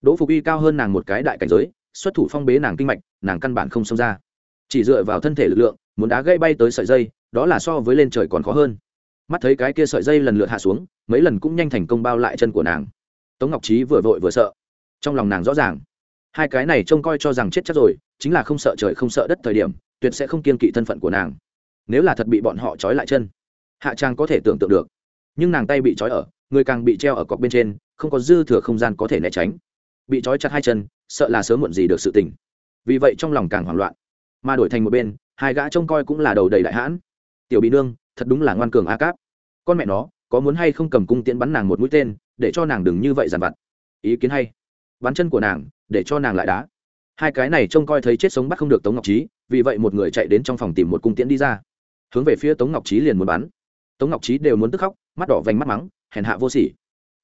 A: Đỗ phục y cao hơn nàng một cái đại cảnh giới, xuất thủ phong bế nàng kinh mạch, nàng căn bản không xông ra. Chỉ dựa vào thân thể lực lượng, muốn đá gãy bay tới sợi dây, đó là so với lên trời còn khó hơn. Mắt thấy cái kia sợi dây lần lượt hạ xuống, mấy lần cũng nhanh thành công bao lại chân của nàng tống ngọc trí vừa vội vừa sợ. Trong lòng nàng rõ ràng, hai cái này trông coi cho rằng chết chắc rồi, chính là không sợ trời không sợ đất thời điểm, tuyệt sẽ không kiên kỵ thân phận của nàng. Nếu là thật bị bọn họ trói lại chân, hạ trang có thể tưởng tượng được. Nhưng nàng tay bị trói ở, người càng bị treo ở cọc bên trên, không có dư thừa không gian có thể né tránh. Bị trói chặt hai chân, sợ là sớm muộn gì được sự tình. Vì vậy trong lòng càng hoảng loạn. Mà đổi thành một bên, hai gã trông coi cũng là đầu đầy đại hãn. Tiểu bị nương, thật đúng là ngoan cường a cáp. Con mẹ nó, có muốn hay không cầm cung tiễn bắn nàng một mũi tên để cho nàng đừng như vậy dằn vặt. Ý kiến hay. Bắn chân của nàng, để cho nàng lại đá. Hai cái này trông coi thấy chết sống bắt không được tống ngọc trí vì vậy một người chạy đến trong phòng tìm một cung tiễn đi ra. Hướng về phía tống ngọc trí liền muốn bắn. Tống ngọc trí đều muốn tức khóc, mắt đỏ vành mắt mắng, hèn hạ vô sỉ.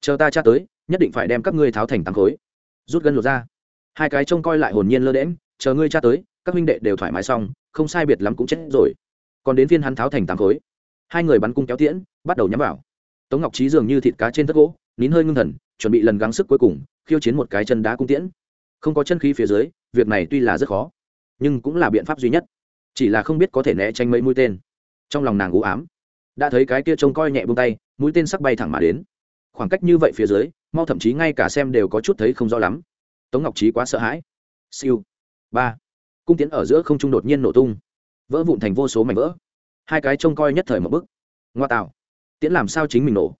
A: Chờ ta tra tới, nhất định phải đem các ngươi tháo thành tám khối. Rút gân lột ra. Hai cái trông coi lại hồn nhiên lơ đễm chờ ngươi tra tới, các huynh đệ đều thoải mái xong, không sai biệt lắm cũng chết rồi. Còn đến phiên hắn tháo thành tám khối. Hai người bắn cung kéo tiễn, bắt đầu nhắm vào. Tống ngọc trí dường như thịt cá trên tất gỗ nín hơi ngưng thần, chuẩn bị lần gắng sức cuối cùng, khiêu chiến một cái chân đá cung tiễn. Không có chân khí phía dưới, việc này tuy là rất khó, nhưng cũng là biện pháp duy nhất. Chỉ là không biết có thể né tránh mấy mũi tên. Trong lòng nàng u ám. Đã thấy cái kia trông coi nhẹ buông tay, mũi tên sắc bay thẳng mà đến. Khoảng cách như vậy phía dưới, mau thậm chí ngay cả xem đều có chút thấy không rõ lắm. Tống ngọc trí quá sợ hãi. Siêu. Ba. Cung tiến ở giữa không trung đột nhiên nổ tung. Vỡ vụn thành vô số mảnh vỡ. Hai cái trông coi nhất thời một bức ngoa tạo. Tiễn làm sao chính mình nổ?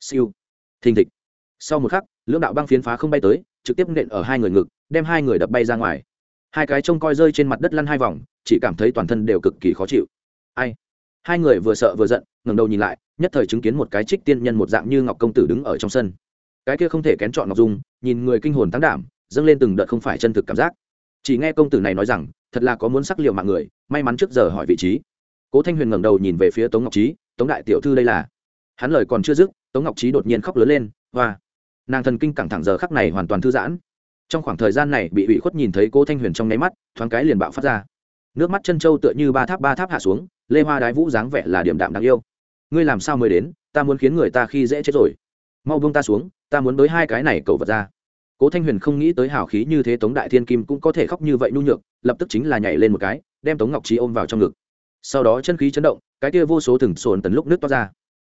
A: Siêu thình thịch. Sau một khắc, lưỡng đạo băng phiến phá không bay tới, trực tiếp nện ở hai người ngực, đem hai người đập bay ra ngoài. Hai cái trông coi rơi trên mặt đất lăn hai vòng, chỉ cảm thấy toàn thân đều cực kỳ khó chịu. Ai? Hai người vừa sợ vừa giận, ngẩng đầu nhìn lại, nhất thời chứng kiến một cái trích tiên nhân một dạng như ngọc công tử đứng ở trong sân. Cái kia không thể kén chọn ngọc dung, nhìn người kinh hồn tăng đảm, dâng lên từng đợt không phải chân thực cảm giác. Chỉ nghe công tử này nói rằng, thật là có muốn sắc liệu mạng người, may mắn trước giờ hỏi vị trí. Cố thanh huyền ngẩng đầu nhìn về phía tống ngọc trí tống đại tiểu thư đây là? Hắn lời còn chưa dứt, tống ngọc trí đột nhiên khóc lớn lên và nàng thần kinh căng thẳng giờ khắc này hoàn toàn thư giãn. Trong khoảng thời gian này bị ủy khuất nhìn thấy cô thanh huyền trong nháy mắt, thoáng cái liền bạo phát ra. Nước mắt chân trâu tựa như ba tháp ba tháp hạ xuống, lê hoa đái vũ dáng vẻ là điểm đạm đáng yêu. Ngươi làm sao mới đến? Ta muốn khiến người ta khi dễ chết rồi. Mau buông ta xuống, ta muốn tới hai cái này cầu vật ra. Cố thanh huyền không nghĩ tới hào khí như thế tống đại thiên kim cũng có thể khóc như vậy nhu nhược, lập tức chính là nhảy lên một cái, đem tống ngọc trí ôm vào trong ngực. Sau đó chân khí chấn động, cái kia vô số thừng sồn tấn lúc nước toát ra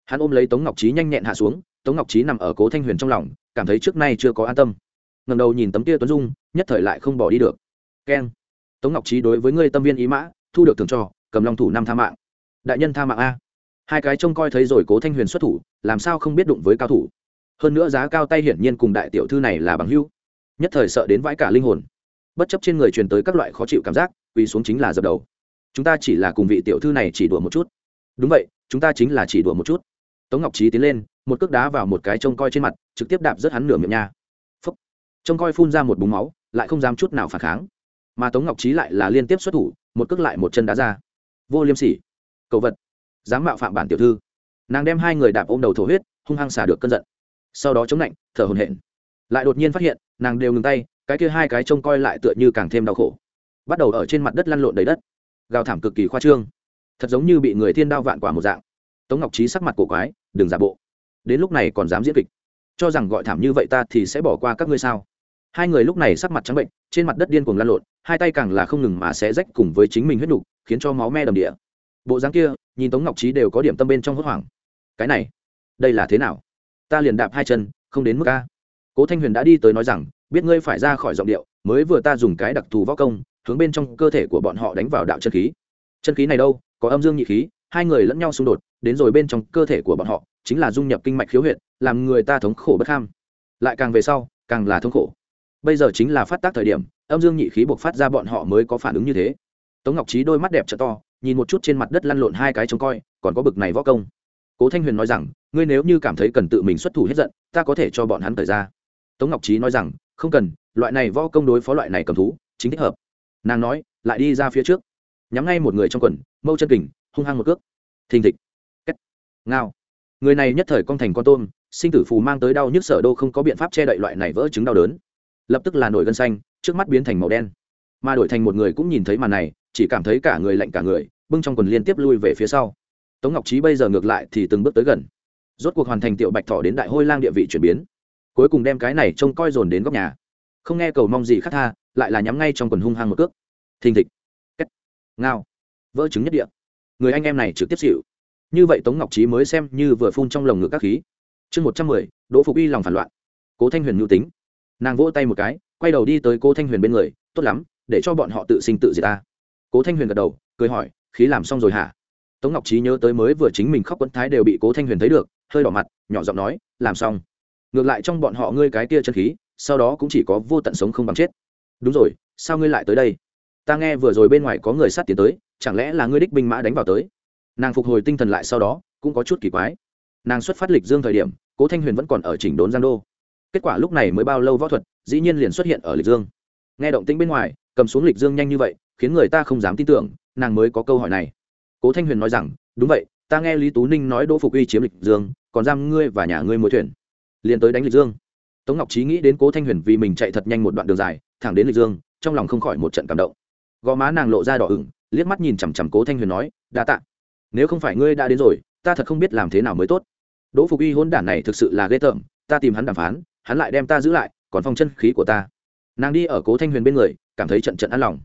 A: hắn ôm lấy tống ngọc trí nhanh nhẹn hạ xuống, tống ngọc trí nằm ở cố thanh huyền trong lòng, cảm thấy trước nay chưa có an tâm. Ngầm đầu nhìn tấm kia tuấn dung, nhất thời lại không bỏ đi được. Keng. Tống ngọc trí đối với ngươi tâm viên ý mã, thu được thường cho, cầm long thủ năm tha mạng. Đại nhân tha mạng a. Hai cái trông coi thấy rồi cố thanh huyền xuất thủ, làm sao không biết đụng với cao thủ? Hơn nữa giá cao tay hiển nhiên cùng đại tiểu thư này là bằng hưu nhất thời sợ đến vãi cả linh hồn. Bất chấp trên người truyền tới các loại khó chịu cảm giác, quỳ xuống chính là dập đầu. Chúng ta chỉ là cùng vị tiểu thư này chỉ đùa một chút. Đúng vậy, chúng ta chính là chỉ đùa một chút tống ngọc trí tiến lên, một cước đá vào một cái trông coi trên mặt, trực tiếp đạp rớt hắn nửa miệng nha. Phúc. Trông coi phun ra một búng máu, lại không dám chút nào phản kháng. Mà tống ngọc trí lại là liên tiếp xuất thủ, một cước lại một chân đá ra. Vô liêm sỉ. Cầu vật. Dám mạo phạm bản tiểu thư. Nàng đem hai người đạp ôm đầu thổ huyết, hung hăng xả được cơn giận. Sau đó chống lạnh, thở hồn hển. Lại đột nhiên phát hiện, nàng đều ngừng tay, cái kia hai cái trông coi lại tựa như càng thêm đau khổ. Bắt đầu ở trên mặt đất lăn lộn đầy đất. Gào thảm cực kỳ khoa trương. Thật giống như bị người thiên đao vạn quả một dạng. Tống ngọc trí sắc mặt cổ quái đừng giả bộ. Đến lúc này còn dám diễn kịch. Cho rằng gọi thảm như vậy ta thì sẽ bỏ qua các ngươi sao? Hai người lúc này sắc mặt trắng bệnh, trên mặt đất điên cuồng lan lộn, hai tay càng là không ngừng mà sẽ rách cùng với chính mình huyết nục, khiến cho máu me đầm địa. Bộ dáng kia, nhìn tống ngọc trí đều có điểm tâm bên trong hốt hoảng. Cái này, đây là thế nào? Ta liền đạp hai chân, không đến mức a. Cố thanh huyền đã đi tới nói rằng, biết ngươi phải ra khỏi giọng điệu, mới vừa ta dùng cái đặc thù võ công, hướng bên trong cơ thể của bọn họ đánh vào đạo chân khí. Chân khí này đâu? Có âm dương nhị khí, hai người lẫn nhau xung đột đến rồi bên trong cơ thể của bọn họ, chính là dung nhập kinh mạch khiếu huyệt, làm người ta thống khổ bất ham lại càng về sau, càng là thống khổ. Bây giờ chính là phát tác thời điểm, âm dương nhị khí buộc phát ra bọn họ mới có phản ứng như thế. Tống ngọc trí đôi mắt đẹp t to, nhìn một chút trên mặt đất lăn lộn hai cái trông coi, còn có bực này võ công. Cố thanh huyền nói rằng, ngươi nếu như cảm thấy cần tự mình xuất thủ hết giận, ta có thể cho bọn hắn thời ra tống ngọc trí nói rằng, không cần, loại này võ công đối phó loại này cầm thú, chính thích hợp. Nàng nói, lại đi ra phía trước. Nhắm ngay một người trong quần, mâu chân kình, hung hăng một cước. Thình thịch ngao. Người này nhất thời con thành con tôm, sinh tử phù mang tới đau nhức sở đô không có biện pháp che đậy loại này vỡ chứng đau đớn. Lập tức là nổi gân xanh, trước mắt biến thành màu đen. Mà đổi thành một người cũng nhìn thấy màn này, chỉ cảm thấy cả người lạnh cả người, bưng trong quần liên tiếp lui về phía sau. Tống ngọc trí bây giờ ngược lại thì từng bước tới gần. Rốt cuộc hoàn thành tiểu bạch thọ đến đại hôi lang địa vị chuyển biến. Cuối cùng đem cái này trông coi dồn đến góc nhà. Không nghe cầu mong gì khác tha, lại là nhắm ngay trong quần hung hăng một cước. Thình thịch. Cách ngao. Vỡ chứng nhất địa. Người anh em này trực tiếp xịu như vậy tống ngọc trí mới xem như vừa phun trong lồng ngực các khí. Chương một trăm mười, đỗ phục y lòng phản loạn. Cố thanh huyền mưu tính. Nàng vỗ tay một cái, quay đầu đi tới cố thanh huyền bên người, tốt lắm, để cho bọn họ tự sinh tự diệt ta. Cố thanh huyền gật đầu, cười hỏi, khí làm xong rồi hả? Tống ngọc trí nhớ tới mới vừa chính mình khóc quẫn thái đều bị cố thanh huyền thấy được, hơi đỏ mặt, nhỏ giọng nói, làm xong. Ngược lại trong bọn họ ngươi cái kia chân khí, sau đó cũng chỉ có vô tận sống không bằng chết. Đúng rồi, sao ngươi lại tới đây? Ta nghe vừa rồi bên ngoài có người sát tiến tới, chẳng lẽ là ngươi đích binh mã đánh vào tới? Nàng phục hồi tinh thần lại sau đó, cũng có chút kỳ quái. Nàng xuất phát lịch dương thời điểm, cố thanh huyền vẫn còn ở chỉnh đốn giang đô. Kết quả lúc này mới bao lâu võ thuật, dĩ nhiên liền xuất hiện ở lịch dương. Nghe động tĩnh bên ngoài, cầm xuống lịch dương nhanh như vậy, khiến người ta không dám tin tưởng, nàng mới có câu hỏi này. Cố thanh huyền nói rằng, đúng vậy, ta nghe lý tú ninh nói đỗ phục uy chiếm lịch dương, còn giam ngươi và nhà ngươi mối thuyền. Liền tới đánh lịch dương. Tống ngọc trí nghĩ đến cố thanh huyền vì mình chạy thật nhanh một đoạn đường dài, thẳng đến lịch dương, trong lòng không khỏi một trận cảm động. Gò má nàng lộ ra đỏ ửng, liếc mắt nhìn chằm chằm cố thanh huyền nói, đa tạ nếu không phải ngươi đã đến rồi, ta thật không biết làm thế nào mới tốt. Đỗ phục Y hôn đản này thực sự là ghê tởm, ta tìm hắn đàm phán, hắn lại đem ta giữ lại, còn phong chân khí của ta. Nàng đi ở cố thanh huyền bên người, cảm thấy trận trận an lòng.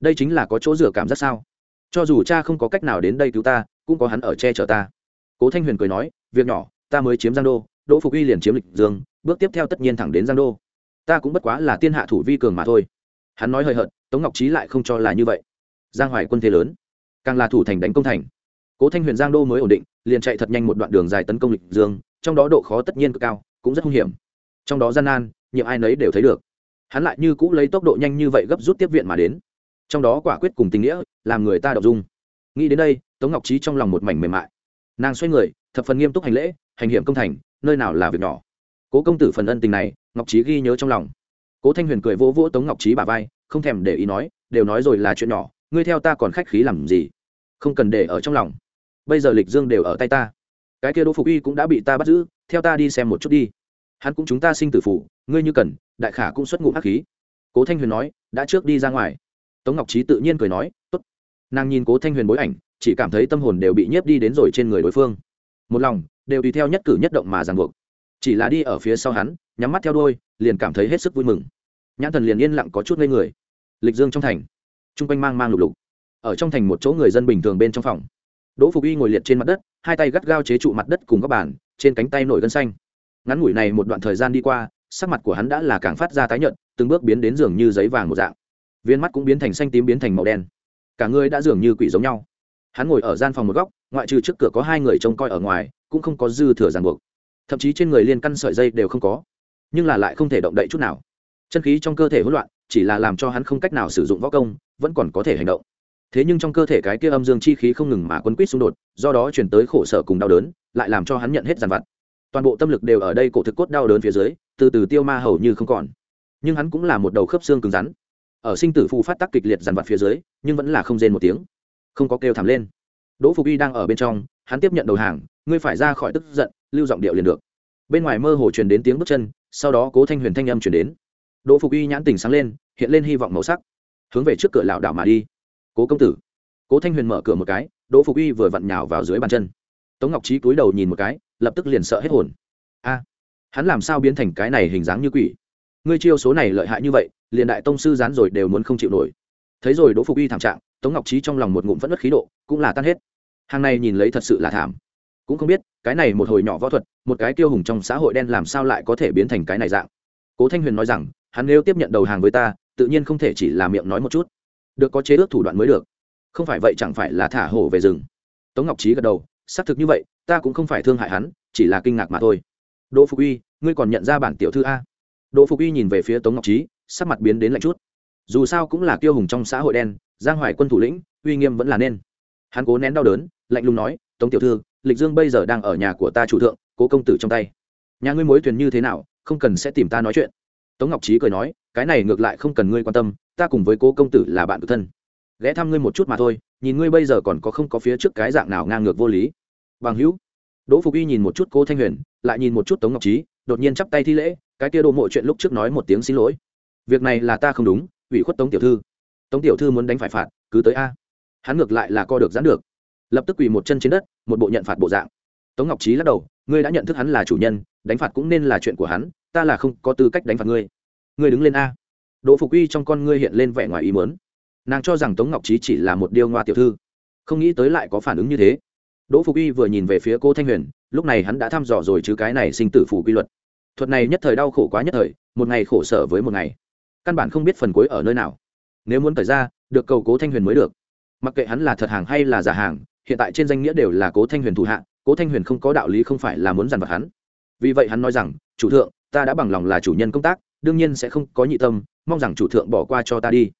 A: Đây chính là có chỗ rửa cảm giác sao? Cho dù cha không có cách nào đến đây cứu ta, cũng có hắn ở che chở ta. Cố thanh huyền cười nói, việc nhỏ, ta mới chiếm giang đô, đỗ phục Y liền chiếm lịch dương, bước tiếp theo tất nhiên thẳng đến giang đô. Ta cũng bất quá là tiên hạ thủ vi cường mà thôi. Hắn nói hơi hợt, tống ngọc trí lại không cho là như vậy. Giang hoài quân thế lớn, càng là thủ thành đánh công thành cố thanh huyền giang đô mới ổn định, liền chạy thật nhanh một đoạn đường dài tấn công lịch dương, trong đó độ khó tất nhiên cực cao, cũng rất hung hiểm. Trong đó gian nan, nhiệm ai nấy đều thấy được. Hắn lại như cũ lấy tốc độ nhanh như vậy gấp rút tiếp viện mà đến. Trong đó quả quyết cùng tình nghĩa, làm người ta đọc dung. Nghĩ đến đây, tống ngọc trí trong lòng một mảnh mềm mại. Nàng xoay người, thập phần nghiêm túc hành lễ, hành hiểm công thành, nơi nào là việc nhỏ. Cố công tử phần ân tình này, ngọc trí ghi nhớ trong lòng. Cố thanh huyền cười vỗ vỗ tống ngọc trí bà vai, không thèm để ý nói, đều nói rồi là chuyện nhỏ, ngươi theo ta còn khách khí làm gì? Không cần để ở trong lòng bây giờ lịch dương đều ở tay ta. Cái kia đỗ phục y cũng đã bị ta bắt giữ, theo ta đi xem một chút đi. Hắn cũng chúng ta sinh tử phủ, ngươi như cần, đại khả cũng xuất ngụ hắc khí. Cố thanh huyền nói, đã trước đi ra ngoài. Tống ngọc trí tự nhiên cười nói, tốt. Nàng nhìn cố thanh huyền bối ảnh, chỉ cảm thấy tâm hồn đều bị nhiếp đi đến rồi trên người đối phương. Một lòng, đều tùy theo nhất cử nhất động mà ràng buộc. Chỉ là đi ở phía sau hắn, nhắm mắt theo đôi liền cảm thấy hết sức vui mừng. Nhãn thần liền yên lặng có chút ngây người. Lịch dương trong thành t r u n g quanh mang mang lục lục. Ở trong thành một chỗ người dân bình thường bên trong phòng đỗ phục y ngồi liệt trên mặt đất, hai tay gắt gao chế trụ mặt đất cùng các bàn, trên cánh tay nổi gân xanh. Ngắn ngủi này một đoạn thời gian đi qua, sắc mặt của hắn đã là càng phát ra tái nhợt, từng bước biến đến dường như giấy vàng một dạng. Viên mắt cũng biến thành xanh tím biến thành màu đen. Cả người đã dường như quỷ giống nhau. Hắn ngồi ở gian phòng một góc, ngoại trừ trước cửa có hai người trông coi ở ngoài, cũng không có dư thừa ràng buộc. Thậm chí trên người liên căn sợi dây đều không có, nhưng là lại không thể động đậy chút nào. Chân khí trong cơ thể hỗn loạn, chỉ là làm cho hắn không cách nào sử dụng võ công, vẫn còn có thể hành động thế nhưng trong cơ thể cái kia âm dương chi khí không ngừng mà quấn quýt xung đột, do đó chuyển tới khổ sở cùng đau đớn, lại làm cho hắn nhận hết dàn vặt. Toàn bộ tâm lực đều ở đây cổ thực cốt đau đớn phía dưới, từ từ tiêu ma hầu như không còn. Nhưng hắn cũng là một đầu khớp xương cứng rắn. Ở sinh tử phù phát tác kịch liệt dàn vặt phía dưới, nhưng vẫn là không rên một tiếng. Không có kêu thảm lên. Đỗ phục y đang ở bên trong, hắn tiếp nhận đầu hàng, ngươi phải ra khỏi tức giận, lưu giọng điệu liền được. Bên ngoài mơ hồ truyền đến tiếng bước chân, sau đó cố thanh huyền thanh âm chuyển đến. Đỗ phục y nhãn tình sáng lên, hiện lên hy vọng màu sắc. Hướng về trước cửa lảo đảo mà đi cố công tử. Cố thanh huyền mở cửa một cái, đỗ phục uy vừa vặn nhào vào dưới bàn chân. Tống ngọc trí cúi đầu nhìn một cái, lập tức liền sợ hết hồn. A, hắn làm sao biến thành cái này hình dáng như quỷ? Ngươi chiêu số này lợi hại như vậy, liền đại tông sư dán rồi đều muốn không chịu nổi. Thấy rồi đỗ phục uy thảm trạng, tống ngọc trí trong lòng một ngụm vẫn mất khí độ, cũng là tan hết. Hàng này nhìn lấy thật sự là thảm. Cũng không biết, cái này một hồi nhỏ võ thuật, một cái tiêu hùng trong xã hội đen làm sao lại có thể biến thành cái này dạng. Cố thanh huyền nói rằng, hắn nếu tiếp nhận đầu hàng với ta, tự nhiên không thể chỉ là miệng nói một chút được có chế ước thủ đoạn mới được. Không phải vậy chẳng phải là thả hổ về rừng. Tống ngọc trí gật đầu, xác thực như vậy, ta cũng không phải thương hại hắn, chỉ là kinh ngạc mà thôi. Đỗ phục uy, ngươi còn nhận ra bản tiểu thư a? Đỗ phục uy nhìn về phía tống ngọc trí sắc mặt biến đến lạnh chút. Dù sao cũng là kiêu hùng trong xã hội đen, giang hoài quân thủ lĩnh, uy nghiêm vẫn là nên. Hắn cố nén đau đớn, lạnh lùng nói, tống tiểu thư, lịch dương bây giờ đang ở nhà của ta chủ thượng, cố công tử trong tay. Nhà ngươi mối thuyền như thế nào, không cần sẽ tìm ta nói chuyện. Tống ngọc trí cười nói, cái này ngược lại không cần ngươi quan tâm ta cùng với cố công tử là bạn cực thân. Ghé thăm ngươi một chút mà thôi, nhìn ngươi bây giờ còn có không có phía trước cái dạng nào ngang ngược vô lý. Bằng hữu. Đỗ phục y nhìn một chút cố thanh huyền, lại nhìn một chút tống ngọc trí, đột nhiên chắp tay thi lễ, cái kia đồ mộ chuyện lúc trước nói một tiếng xin lỗi. Việc này là ta không đúng, ủy khuất tống tiểu thư. Tống tiểu thư muốn đánh phải phạt, cứ tới a. Hắn ngược lại là co được giãn được. Lập tức quỳ một chân trên đất, một bộ nhận phạt bộ dạng. Tống ngọc trí lắc đầu, ngươi đã nhận thức hắn là chủ nhân, đánh phạt cũng nên là chuyện của hắn, ta là không có tư cách đánh phạt ngươi. Ngươi đứng lên a đỗ phục uy trong con ngươi hiện lên vẻ ngoài ý mớn nàng cho rằng tống ngọc trí chỉ là một điêu ngoa tiểu thư, không nghĩ tới lại có phản ứng như thế. Đỗ phục uy vừa nhìn về phía cô thanh huyền, lúc này hắn đã thăm dò rồi chứ cái này sinh tử phủ quy luật. Thuật này nhất thời đau khổ quá nhất thời, một ngày khổ sở với một ngày. Căn bản không biết phần cuối ở nơi nào. Nếu muốn thời ra, được cầu cố thanh huyền mới được. Mặc kệ hắn là thật hàng hay là giả hàng, hiện tại trên danh nghĩa đều là cố thanh huyền thủ hạ, cố thanh huyền không có đạo lý không phải là muốn dằn vặt hắn. Vì vậy hắn nói rằng, chủ thượng, ta đã bằng lòng là chủ nhân công tác đương nhiên sẽ không có nhị tâm, mong rằng chủ thượng bỏ qua cho ta đi.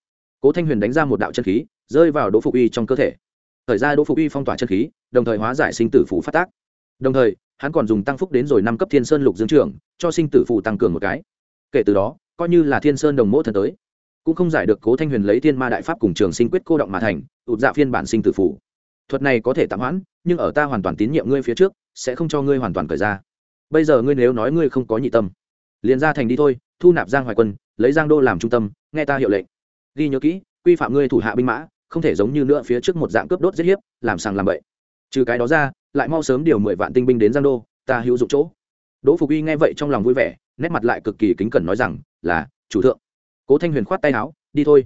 A: Cố thanh huyền đánh ra một đạo chân khí, rơi vào đỗ phục y trong cơ thể. Thời ra đỗ phục y phong tỏa chân khí, đồng thời hóa giải sinh tử phủ phát tác. Đồng thời, hắn còn dùng tăng phúc đến rồi năm cấp thiên sơn lục dương trưởng, cho sinh tử phủ tăng cường một cái. Kể từ đó, coi như là thiên sơn đồng mỗ thần tới, cũng không giải được cố thanh huyền lấy thiên ma đại pháp cùng trường sinh quyết cô động mà thành, ụt dạ phiên bản sinh tử phủ thuật này có thể tạm hoãn, nhưng ở ta hoàn toàn tín nhiệm ngươi phía trước, sẽ không cho ngươi hoàn toàn cởi ra. Bây giờ ngươi nếu nói ngươi không có nhị tâm, liền ra thành đi thôi thu nạp giang hoài quân, lấy giang đô làm trung tâm, nghe ta hiệu lệnh. Ghi nhớ kỹ, quy phạm ngươi thủ hạ binh mã, không thể giống như nữa phía trước một dạng cướp đốt giết hiếp, làm sàng làm bậy. Trừ cái đó ra, lại mau sớm điều mười vạn tinh binh đến giang đô, ta hữu dụng chỗ. Đỗ phục uy nghe vậy trong lòng vui vẻ, nét mặt lại cực kỳ kính cẩn nói rằng, là, chủ thượng. Cố thanh huyền khoát tay áo, đi thôi.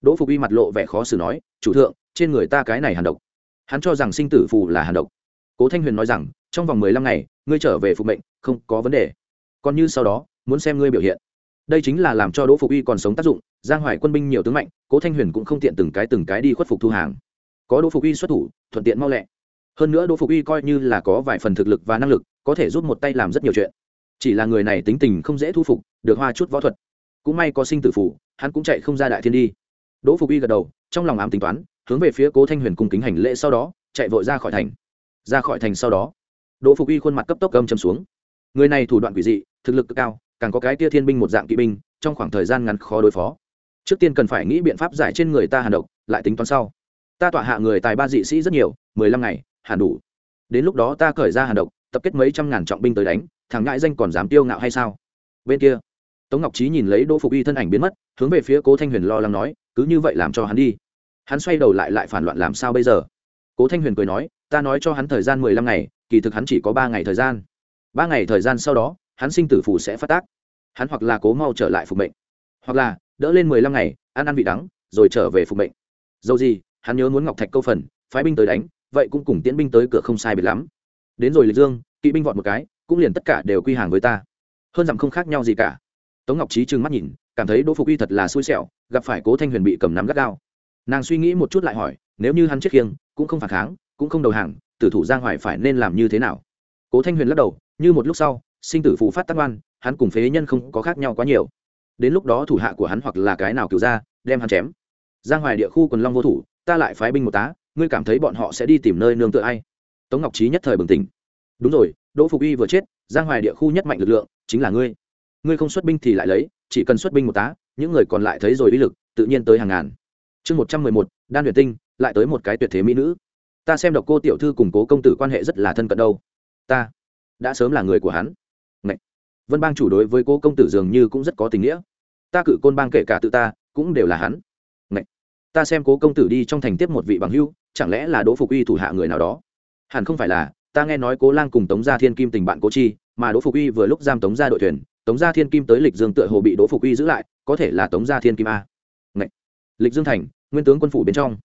A: Đỗ phục uy mặt lộ vẻ khó xử nói, chủ thượng, trên người ta cái này hàn độc. Hắn cho rằng sinh tử phù là hàn độc. Cố thanh huyền nói rằng, trong vòng mười lăm ngày, ngươi trở về phục mệnh, không có vấn đề. Còn như sau đó, muốn xem ngươi biểu hiện đây chính là làm cho đỗ phục uy còn sống tác dụng, giang hoài quân binh nhiều tướng mạnh, cố thanh huyền cũng không tiện từng cái từng cái đi khuất phục thu hàng. Có đỗ phục uy xuất thủ, thuận tiện mau lẹ. Hơn nữa đỗ phục uy coi như là có vài phần thực lực và năng lực, có thể giúp một tay làm rất nhiều chuyện. Chỉ là người này tính tình không dễ thu phục, được hoa chút võ thuật. Cũng may có sinh tử phủ, hắn cũng chạy không ra đại thiên đi. Đỗ phục uy gật đầu, trong lòng ám tính toán, hướng về phía cố thanh huyền cung kính hành lễ sau đó, chạy vội ra khỏi thành. Ra khỏi thành sau đó, đỗ phục uy khuôn mặt cấp tốc gâm châm xuống. Người này thủ đoạn quỷ dị, thực lực cực cao càng có cái tia thiên binh một dạng kỵ binh, trong khoảng thời gian ngắn khó đối phó. Trước tiên cần phải nghĩ biện pháp giải trên người ta hàn độc, lại tính toán sau. Ta tọa hạ người tài ba dị sĩ rất nhiều, mười lăm ngày, hàn đủ. Đến lúc đó ta cởi ra hàn độc, tập kết mấy trăm ngàn trọng binh tới đánh, thằng ngại danh còn dám tiêu ngạo hay sao? Bên kia, tống ngọc trí nhìn lấy đỗ phục y thân ảnh biến mất, hướng về phía cố thanh huyền lo lắng nói, cứ như vậy làm cho hắn đi. Hắn xoay đầu lại lại phản loạn làm sao bây giờ? Cố thanh huyền cười nói, ta nói cho hắn thời gian mười lăm ngày, kỳ thực hắn chỉ có ba ngày thời gian. Ba ngày thời gian sau đó hắn sinh tử phủ sẽ phát tác. Hắn hoặc là cố mau trở lại phục mệnh, hoặc là đỡ lên mười lăm ngày, ăn ăn vị đắng, rồi trở về phục mệnh. Dầu gì, hắn nhớ muốn ngọc thạch câu phần, phái binh tới đánh, vậy cũng cùng tiễn binh tới cửa không sai biệt lắm. Đến rồi lịch dương, kỵ binh vọt một cái, cũng liền tất cả đều quy hàng với ta. Hơn rằng không khác nhau gì cả. Tống ngọc trí trừng mắt nhìn, cảm thấy đỗ phục uy thật là xui xẻo, gặp phải cố thanh huyền bị cầm nắm gắt gao. Nàng suy nghĩ một chút lại hỏi, nếu như hắn chết khiêng, cũng không phản kháng, cũng không đầu hàng, tử thủ giang hoài phải nên làm như thế nào? Cố thanh huyền lắc đầu, như một lúc sau sinh tử phụ phát tác oan, hắn cùng phế nhân không có khác nhau quá nhiều. Đến lúc đó thủ hạ của hắn hoặc là cái nào cứu ra đem hắn chém. Giang hoài địa khu quần long vô thủ, ta lại phái binh một tá, ngươi cảm thấy bọn họ sẽ đi tìm nơi nương tựa ai? Tống ngọc trí nhất thời bừng tỉnh. Đúng rồi, đỗ phục uy vừa chết, giang hoài địa khu nhất mạnh lực lượng, chính là ngươi. Ngươi không xuất binh thì lại lấy, chỉ cần xuất binh một tá, những người còn lại thấy rồi uy lực, tự nhiên tới hàng ngàn. Chương một trăm mười một, đan huyền tinh, lại tới một cái tuyệt thế mỹ nữ. Ta xem độc cô tiểu thư cùng cố công tử quan hệ rất là thân cận đâu. Ta, đã sớm là người của hắn. Ngậy. vân bang chủ đối với cố công tử dường như cũng rất có tình nghĩa. Ta cử côn bang kể cả tự ta, cũng đều là hắn. Ngậy. ta xem cố công tử đi trong thành tiếp một vị bằng hưu, chẳng lẽ là đỗ phục uy thủ hạ người nào đó? Hẳn không phải là, ta nghe nói cố lang cùng tống gia thiên kim tình bạn cố chi, mà đỗ phục uy vừa lúc giam tống gia đội thuyền, tống gia thiên kim tới lịch dương tựa hồ bị đỗ phục uy giữ lại, có thể là tống gia thiên kim a. Ngậy. lịch dương thành, nguyên tướng quân phủ bên trong.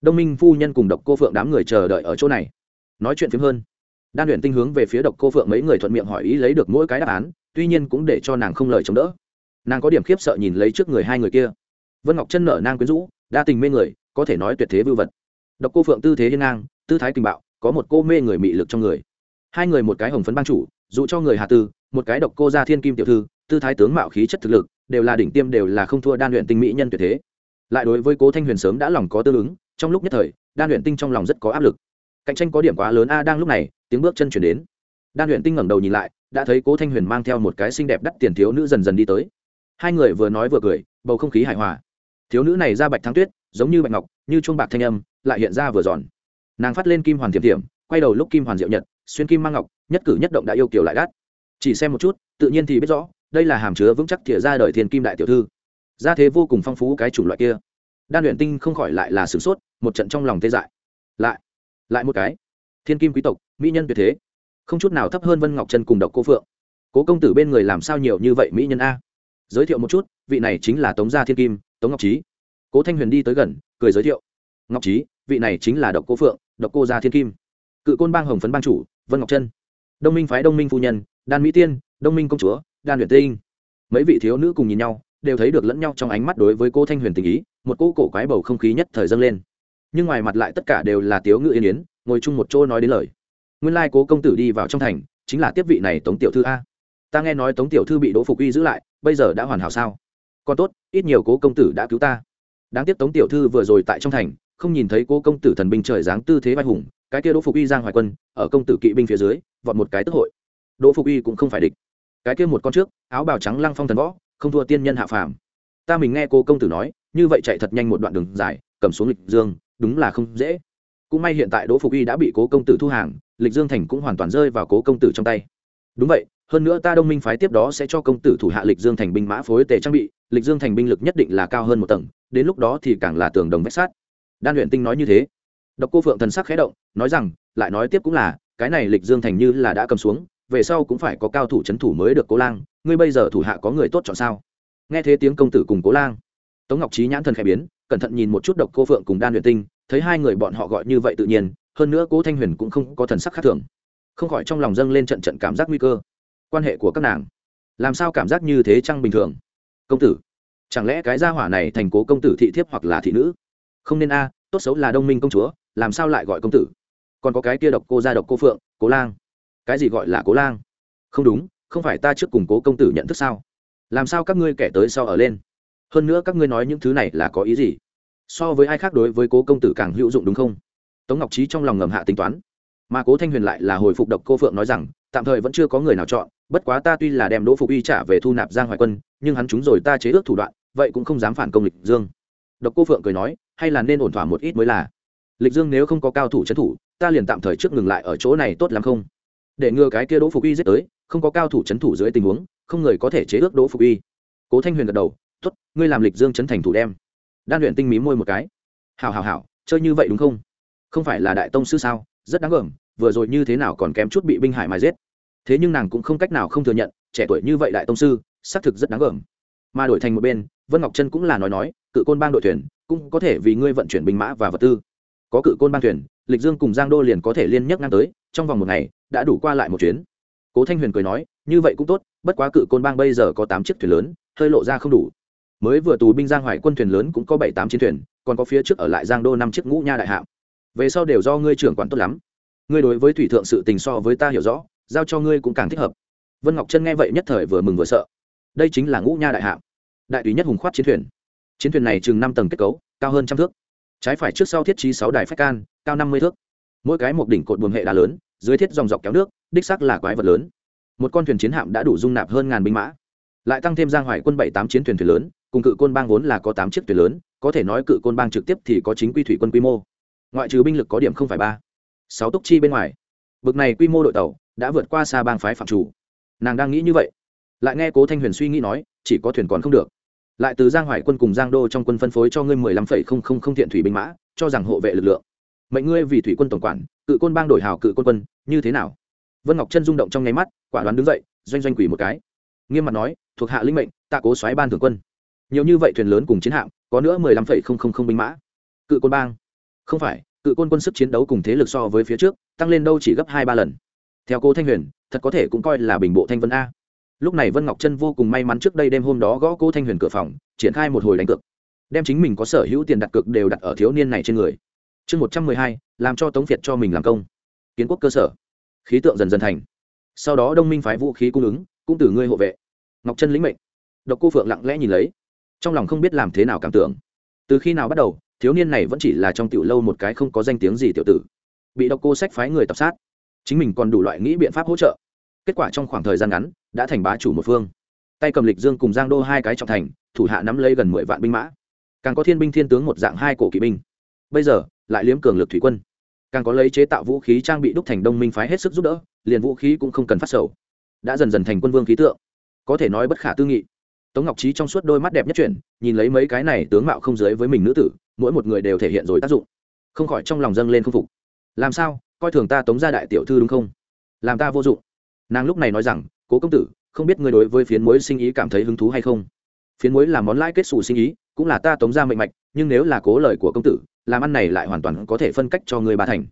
A: Đông minh phu nhân cùng độc cô phượng đám người chờ đợi ở chỗ này. Nói chuyện phím hơn đan luyện tinh hướng về phía độc cô phượng mấy người thuận miệng hỏi ý lấy được mỗi cái đáp án, tuy nhiên cũng để cho nàng không lời chống đỡ. Nàng có điểm khiếp sợ nhìn lấy trước người hai người kia. Vân ngọc chân nở nang quyến rũ, đa tình mê người, có thể nói tuyệt thế vưu vật. Độc cô phượng tư thế hiên ngang, tư thái tình bạo, có một cô mê người mị lực trong người. Hai người một cái hồng phấn ban chủ dụ cho người hà tư, một cái độc cô gia thiên kim tiểu thư, tư thái tướng mạo khí chất thực lực, đều là đỉnh tiêm đều là không thua đan luyện tinh mỹ nhân tuyệt thế. Lại đối với cố thanh huyền sớm đã lòng có tương ứng, trong lúc nhất thời, đan luyện tinh trong lòng rất có áp lực. Cạnh tranh có điểm quá lớn a, đang lúc này tiếng bước chân chuyển đến. Đan luyện tinh ngẩng đầu nhìn lại, đã thấy cố thanh huyền mang theo một cái xinh đẹp đắt tiền thiếu nữ dần dần đi tới. Hai người vừa nói vừa cười, bầu không khí hài hòa. Thiếu nữ này ra bạch thắng tuyết, giống như bạch ngọc, như chuông bạc thanh âm, lại hiện ra vừa giòn. Nàng phát lên kim hoàn thiểm thiểm quay đầu lúc kim hoàn diệu nhật, xuyên kim mang ngọc, nhất cử nhất động đã yêu kiểu lại gắt chỉ xem một chút, tự nhiên thì biết rõ, đây là hàm chứa vững chắc thìa ra đời thiên kim đại tiểu thư. Gia thế vô cùng phong phú cái chủng loại kia. Đan luyện tinh không khỏi lại là sửng sốt, một trận trong lòng tê dại. Lại lại một cái thiên kim quý tộc, mỹ nhân tuyệt thế. Không chút nào thấp hơn vân ngọc trân cùng độc cô phượng. Cố công tử bên người làm sao nhiều như vậy mỹ nhân a? Giới thiệu một chút, vị này chính là tống gia thiên kim, tống ngọc trí cố thanh huyền đi tới gần, cười giới thiệu. Ngọc trí vị này chính là độc cô phượng, độc cô gia thiên kim. Cự côn bang hồng phấn bang chủ, vân ngọc trân. Đông minh phái đông minh phu nhân, đan mỹ tiên, đông minh công chúa, đan huyền tinh mấy vị thiếu nữ cùng nhìn nhau, đều thấy được lẫn nhau trong ánh mắt đối với cô thanh huyền tình ý, một cô cổ quái bầu không khí nhất thời dâng lên nhưng ngoài mặt lại tất cả đều là tiếu ngự yên yến, ngồi chung một chỗ nói đến lời. Nguyên lai cố công tử đi vào trong thành, chính là tiếp vị này tống tiểu thư a. Ta nghe nói tống tiểu thư bị đỗ phục uy giữ lại, bây giờ đã hoàn hảo sao? Còn tốt, ít nhiều cố công tử đã cứu ta. Đáng tiếc tống tiểu thư vừa rồi tại trong thành, không nhìn thấy cố công tử thần binh trời dáng tư thế vai hùng, cái kia đỗ phục uy giang hoài quân, ở công tử kỵ binh phía dưới, vọt một cái tức hội. Đỗ phục uy cũng không phải địch. Cái kia một con trước, áo bào trắng lăng phong thần võ, không thua tiên nhân hạ phàm. Ta mình nghe cô công tử nói, như vậy chạy thật nhanh một đoạn đường dài, cầm xuống lịch dương đúng là không dễ. Cũng may hiện tại đỗ phục y đã bị cố công tử thu hàng, lịch dương thành cũng hoàn toàn rơi vào cố công tử trong tay. Đúng vậy, hơn nữa ta đông minh phái tiếp đó sẽ cho công tử thủ hạ lịch dương thành binh mã phối tề trang bị, lịch dương thành binh lực nhất định là cao hơn một tầng, đến lúc đó thì càng là tường đồng vách sát đan luyện tinh nói như thế. Độc cô phượng thần sắc khẽ động, nói rằng, lại nói tiếp cũng là, cái này lịch dương thành như là đã cầm xuống, về sau cũng phải có cao thủ c h ấ n thủ mới được cố lang, ngươi bây giờ thủ hạ có người tốt chọn sao? Nghe thế tiếng công tử cùng cố lang. Tống ngọc trí nhãn thần khẽ biến cẩn thận nhìn một chút độc cô phượng cùng đan luyện tinh, thấy hai người bọn họ gọi như vậy tự nhiên, hơn nữa cố thanh huyền cũng không có thần sắc khác thường. Không khỏi trong lòng dâng lên trận trận cảm giác nguy cơ. Quan hệ của các nàng, làm sao cảm giác như thế chăng bình thường? Công tử, chẳng lẽ cái gia hỏa này thành cố công tử thị thiếp hoặc là thị nữ? Không nên a, tốt xấu là đông minh công chúa, làm sao lại gọi công tử? Còn có cái kia độc cô gia độc cô phượng, cố lang. Cái gì gọi là cố lang? Không đúng, không phải ta trước cùng cố công tử nhận thức sao? Làm sao các ngươi kẻ tới sau ở lên? Hơn nữa các ngươi nói những thứ này là có ý gì? So với ai khác đối với cố công tử càng hữu dụng đúng không? Tống ngọc trí trong lòng ngầm hạ tính toán. Mà cố thanh huyền lại là hồi phục độc cô phượng nói rằng, tạm thời vẫn chưa có người nào chọn, bất quá ta tuy là đem đỗ phục uy trả về thu nạp giang hoài quân, nhưng hắn chúng rồi ta chế ước thủ đoạn, vậy cũng không dám phản công lịch dương. Độc cô phượng cười nói, hay là nên ổn thỏa một ít mới là. Lịch dương nếu không có cao thủ trấn thủ, ta liền tạm thời trước ngừng lại ở chỗ này tốt lắm không? Để ngừa cái kia đỗ phục uy giết tới, không có cao thủ trấn thủ dưới tình huống, không người có thể chế ước đỗ phục uy cố thanh huyền gật đầu tốt, ngươi làm lịch dương chấn thành thủ đem. Đan luyện tinh mí môi một cái. Hào hào hào chơi như vậy đúng không? Không phải là đại tông sư sao? Rất đáng gờm, vừa rồi như thế nào còn kém chút bị binh hải mà giết. Thế nhưng nàng cũng không cách nào không thừa nhận, trẻ tuổi như vậy đại tông sư, xác thực rất đáng gờm. Mà đổi thành một bên, vân ngọc trân cũng là nói nói, cự côn bang đội thuyền, cũng có thể vì ngươi vận chuyển binh mã và vật tư. Có cự côn bang thuyền, lịch dương cùng giang đô liền có thể liên nhắc ngang tới, trong vòng một ngày, đã đủ qua lại một chuyến. Cố thanh huyền cười nói, như vậy cũng tốt, bất quá cự côn bang bây giờ có tám chiếc thuyền lớn, hơi lộ ra không đủ mới vừa tù binh giang hoài quân thuyền lớn cũng có bảy tám chiến thuyền còn có phía trước ở lại giang đô năm chiếc ngũ nha đại hạm. về sau đều do ngươi trưởng quản tốt lắm. Ngươi đối với thủy thượng sự tình so với ta hiểu rõ giao cho ngươi cũng càng thích hợp. Vân ngọc trân nghe vậy nhất thời vừa mừng vừa sợ. Đây chính là ngũ nha đại hạm, đại tùy nhất hùng khoát chiến thuyền. Chiến thuyền này chừng năm tầng kết cấu cao hơn trăm thước. Trái phải trước sau thiết trí sáu đài phách can cao năm mươi thước. Mỗi cái một đỉnh cột buồm hệ đá lớn dưới thiết dòng dọc kéo nước đích sắc là quái vật lớn. Một con thuyền chiến hạm đã đủ dung nạp hơn ngàn binh mã. Lại tăng thêm giang hoài quân bảy tám chiến thuyền thuyền lớn cùng cự côn bang vốn là có tám chiếc thuyền lớn, có thể nói cự côn bang trực tiếp thì có chính quy thủy quân quy mô. Ngoại trừ binh lực có điểm không phải ba, sáu túc chi bên ngoài. Bực này quy mô đội tàu đã vượt qua xa bang phái phạm chủ. Nàng đang nghĩ như vậy. Lại nghe cố thanh huyền suy nghĩ nói, chỉ có thuyền còn không được. Lại từ giang hoài quân cùng giang đô trong quân phân phối cho ngươi mười lăm phẩy không không không thiện thủy binh mã, cho rằng hộ vệ lực lượng. Mệnh ngươi vì thủy quân tổng quản, cự côn bang đổi hào cự côn quân, như thế nào? Vân ngọc chân rung động trong nháy mắt, quả đoán đứng dậy, doanh doanh quỷ một cái. Nghiêm mặt nói, thuộc hạ linh mệnh, tạ cố xoáy ban thường quân nhiều như vậy thuyền lớn cùng chiến hạm, có nữa mười lăm phẩy không không không binh mã. Cự côn bang. Không phải, cự côn quân sức chiến đấu cùng thế lực so với phía trước, tăng lên đâu chỉ gấp hai ba lần. Theo cô thanh huyền, thật có thể cũng coi là bình bộ thanh vân a. Lúc này vân ngọc trân vô cùng may mắn trước đây đêm hôm đó gõ cô thanh huyền cửa phòng, triển khai một hồi đánh cược. Đem chính mình có sở hữu tiền đặt cược đều đặt ở thiếu niên này trên người. Chương một trăm mười hai, làm cho tống việt cho mình làm công. Kiến quốc cơ sở. Khí tượng dần dần thành. Sau đó đông minh phái vũ khí cung ứng, cũng từ ngươi hộ vệ. Ngọc trân lĩnh mệnh. Độc cô phượng lặng lẽ nhìn lấy trong lòng không biết làm thế nào cảm tưởng. Từ khi nào bắt đầu, thiếu niên này vẫn chỉ là trong tiểu lâu một cái không có danh tiếng gì tiểu tử. Bị độc cô sách phái người tập sát. Chính mình còn đủ loại nghĩ biện pháp hỗ trợ. Kết quả trong khoảng thời gian ngắn, đã thành bá chủ một phương. Tay cầm lịch dương cùng giang đô hai cái trọng thành, thủ hạ nắm lấy gần mười vạn binh mã. Càng có thiên binh thiên tướng một dạng hai cổ kỵ binh. Bây giờ, lại liếm cường lực thủy quân. Càng có lấy chế tạo vũ khí trang bị đúc thành đông minh phái hết sức giúp đỡ, liền vũ khí cũng không cần phát sầu. Đã dần dần thành quân vương khí tượng. Có thể nói bất khả tư nghị tống ngọc trí trong suốt đôi mắt đẹp nhất chuyển, nhìn lấy mấy cái này tướng mạo không giới với mình nữ tử, mỗi một người đều thể hiện rồi tác dụng. Không khỏi trong lòng dâng lên không phục. Làm sao? Coi thường ta tống gia đại tiểu thư đúng không? Làm ta vô dụng. Nàng lúc này nói rằng, cố công tử, không biết ngươi đối với phiến muối sinh ý cảm thấy hứng thú hay không? Phiến muối là món lãi kết xù sinh ý, cũng là ta tống ra mệnh mạch, nhưng nếu là cố lời của công tử, làm ăn này lại hoàn toàn có thể phân cách cho ngươi bà thành.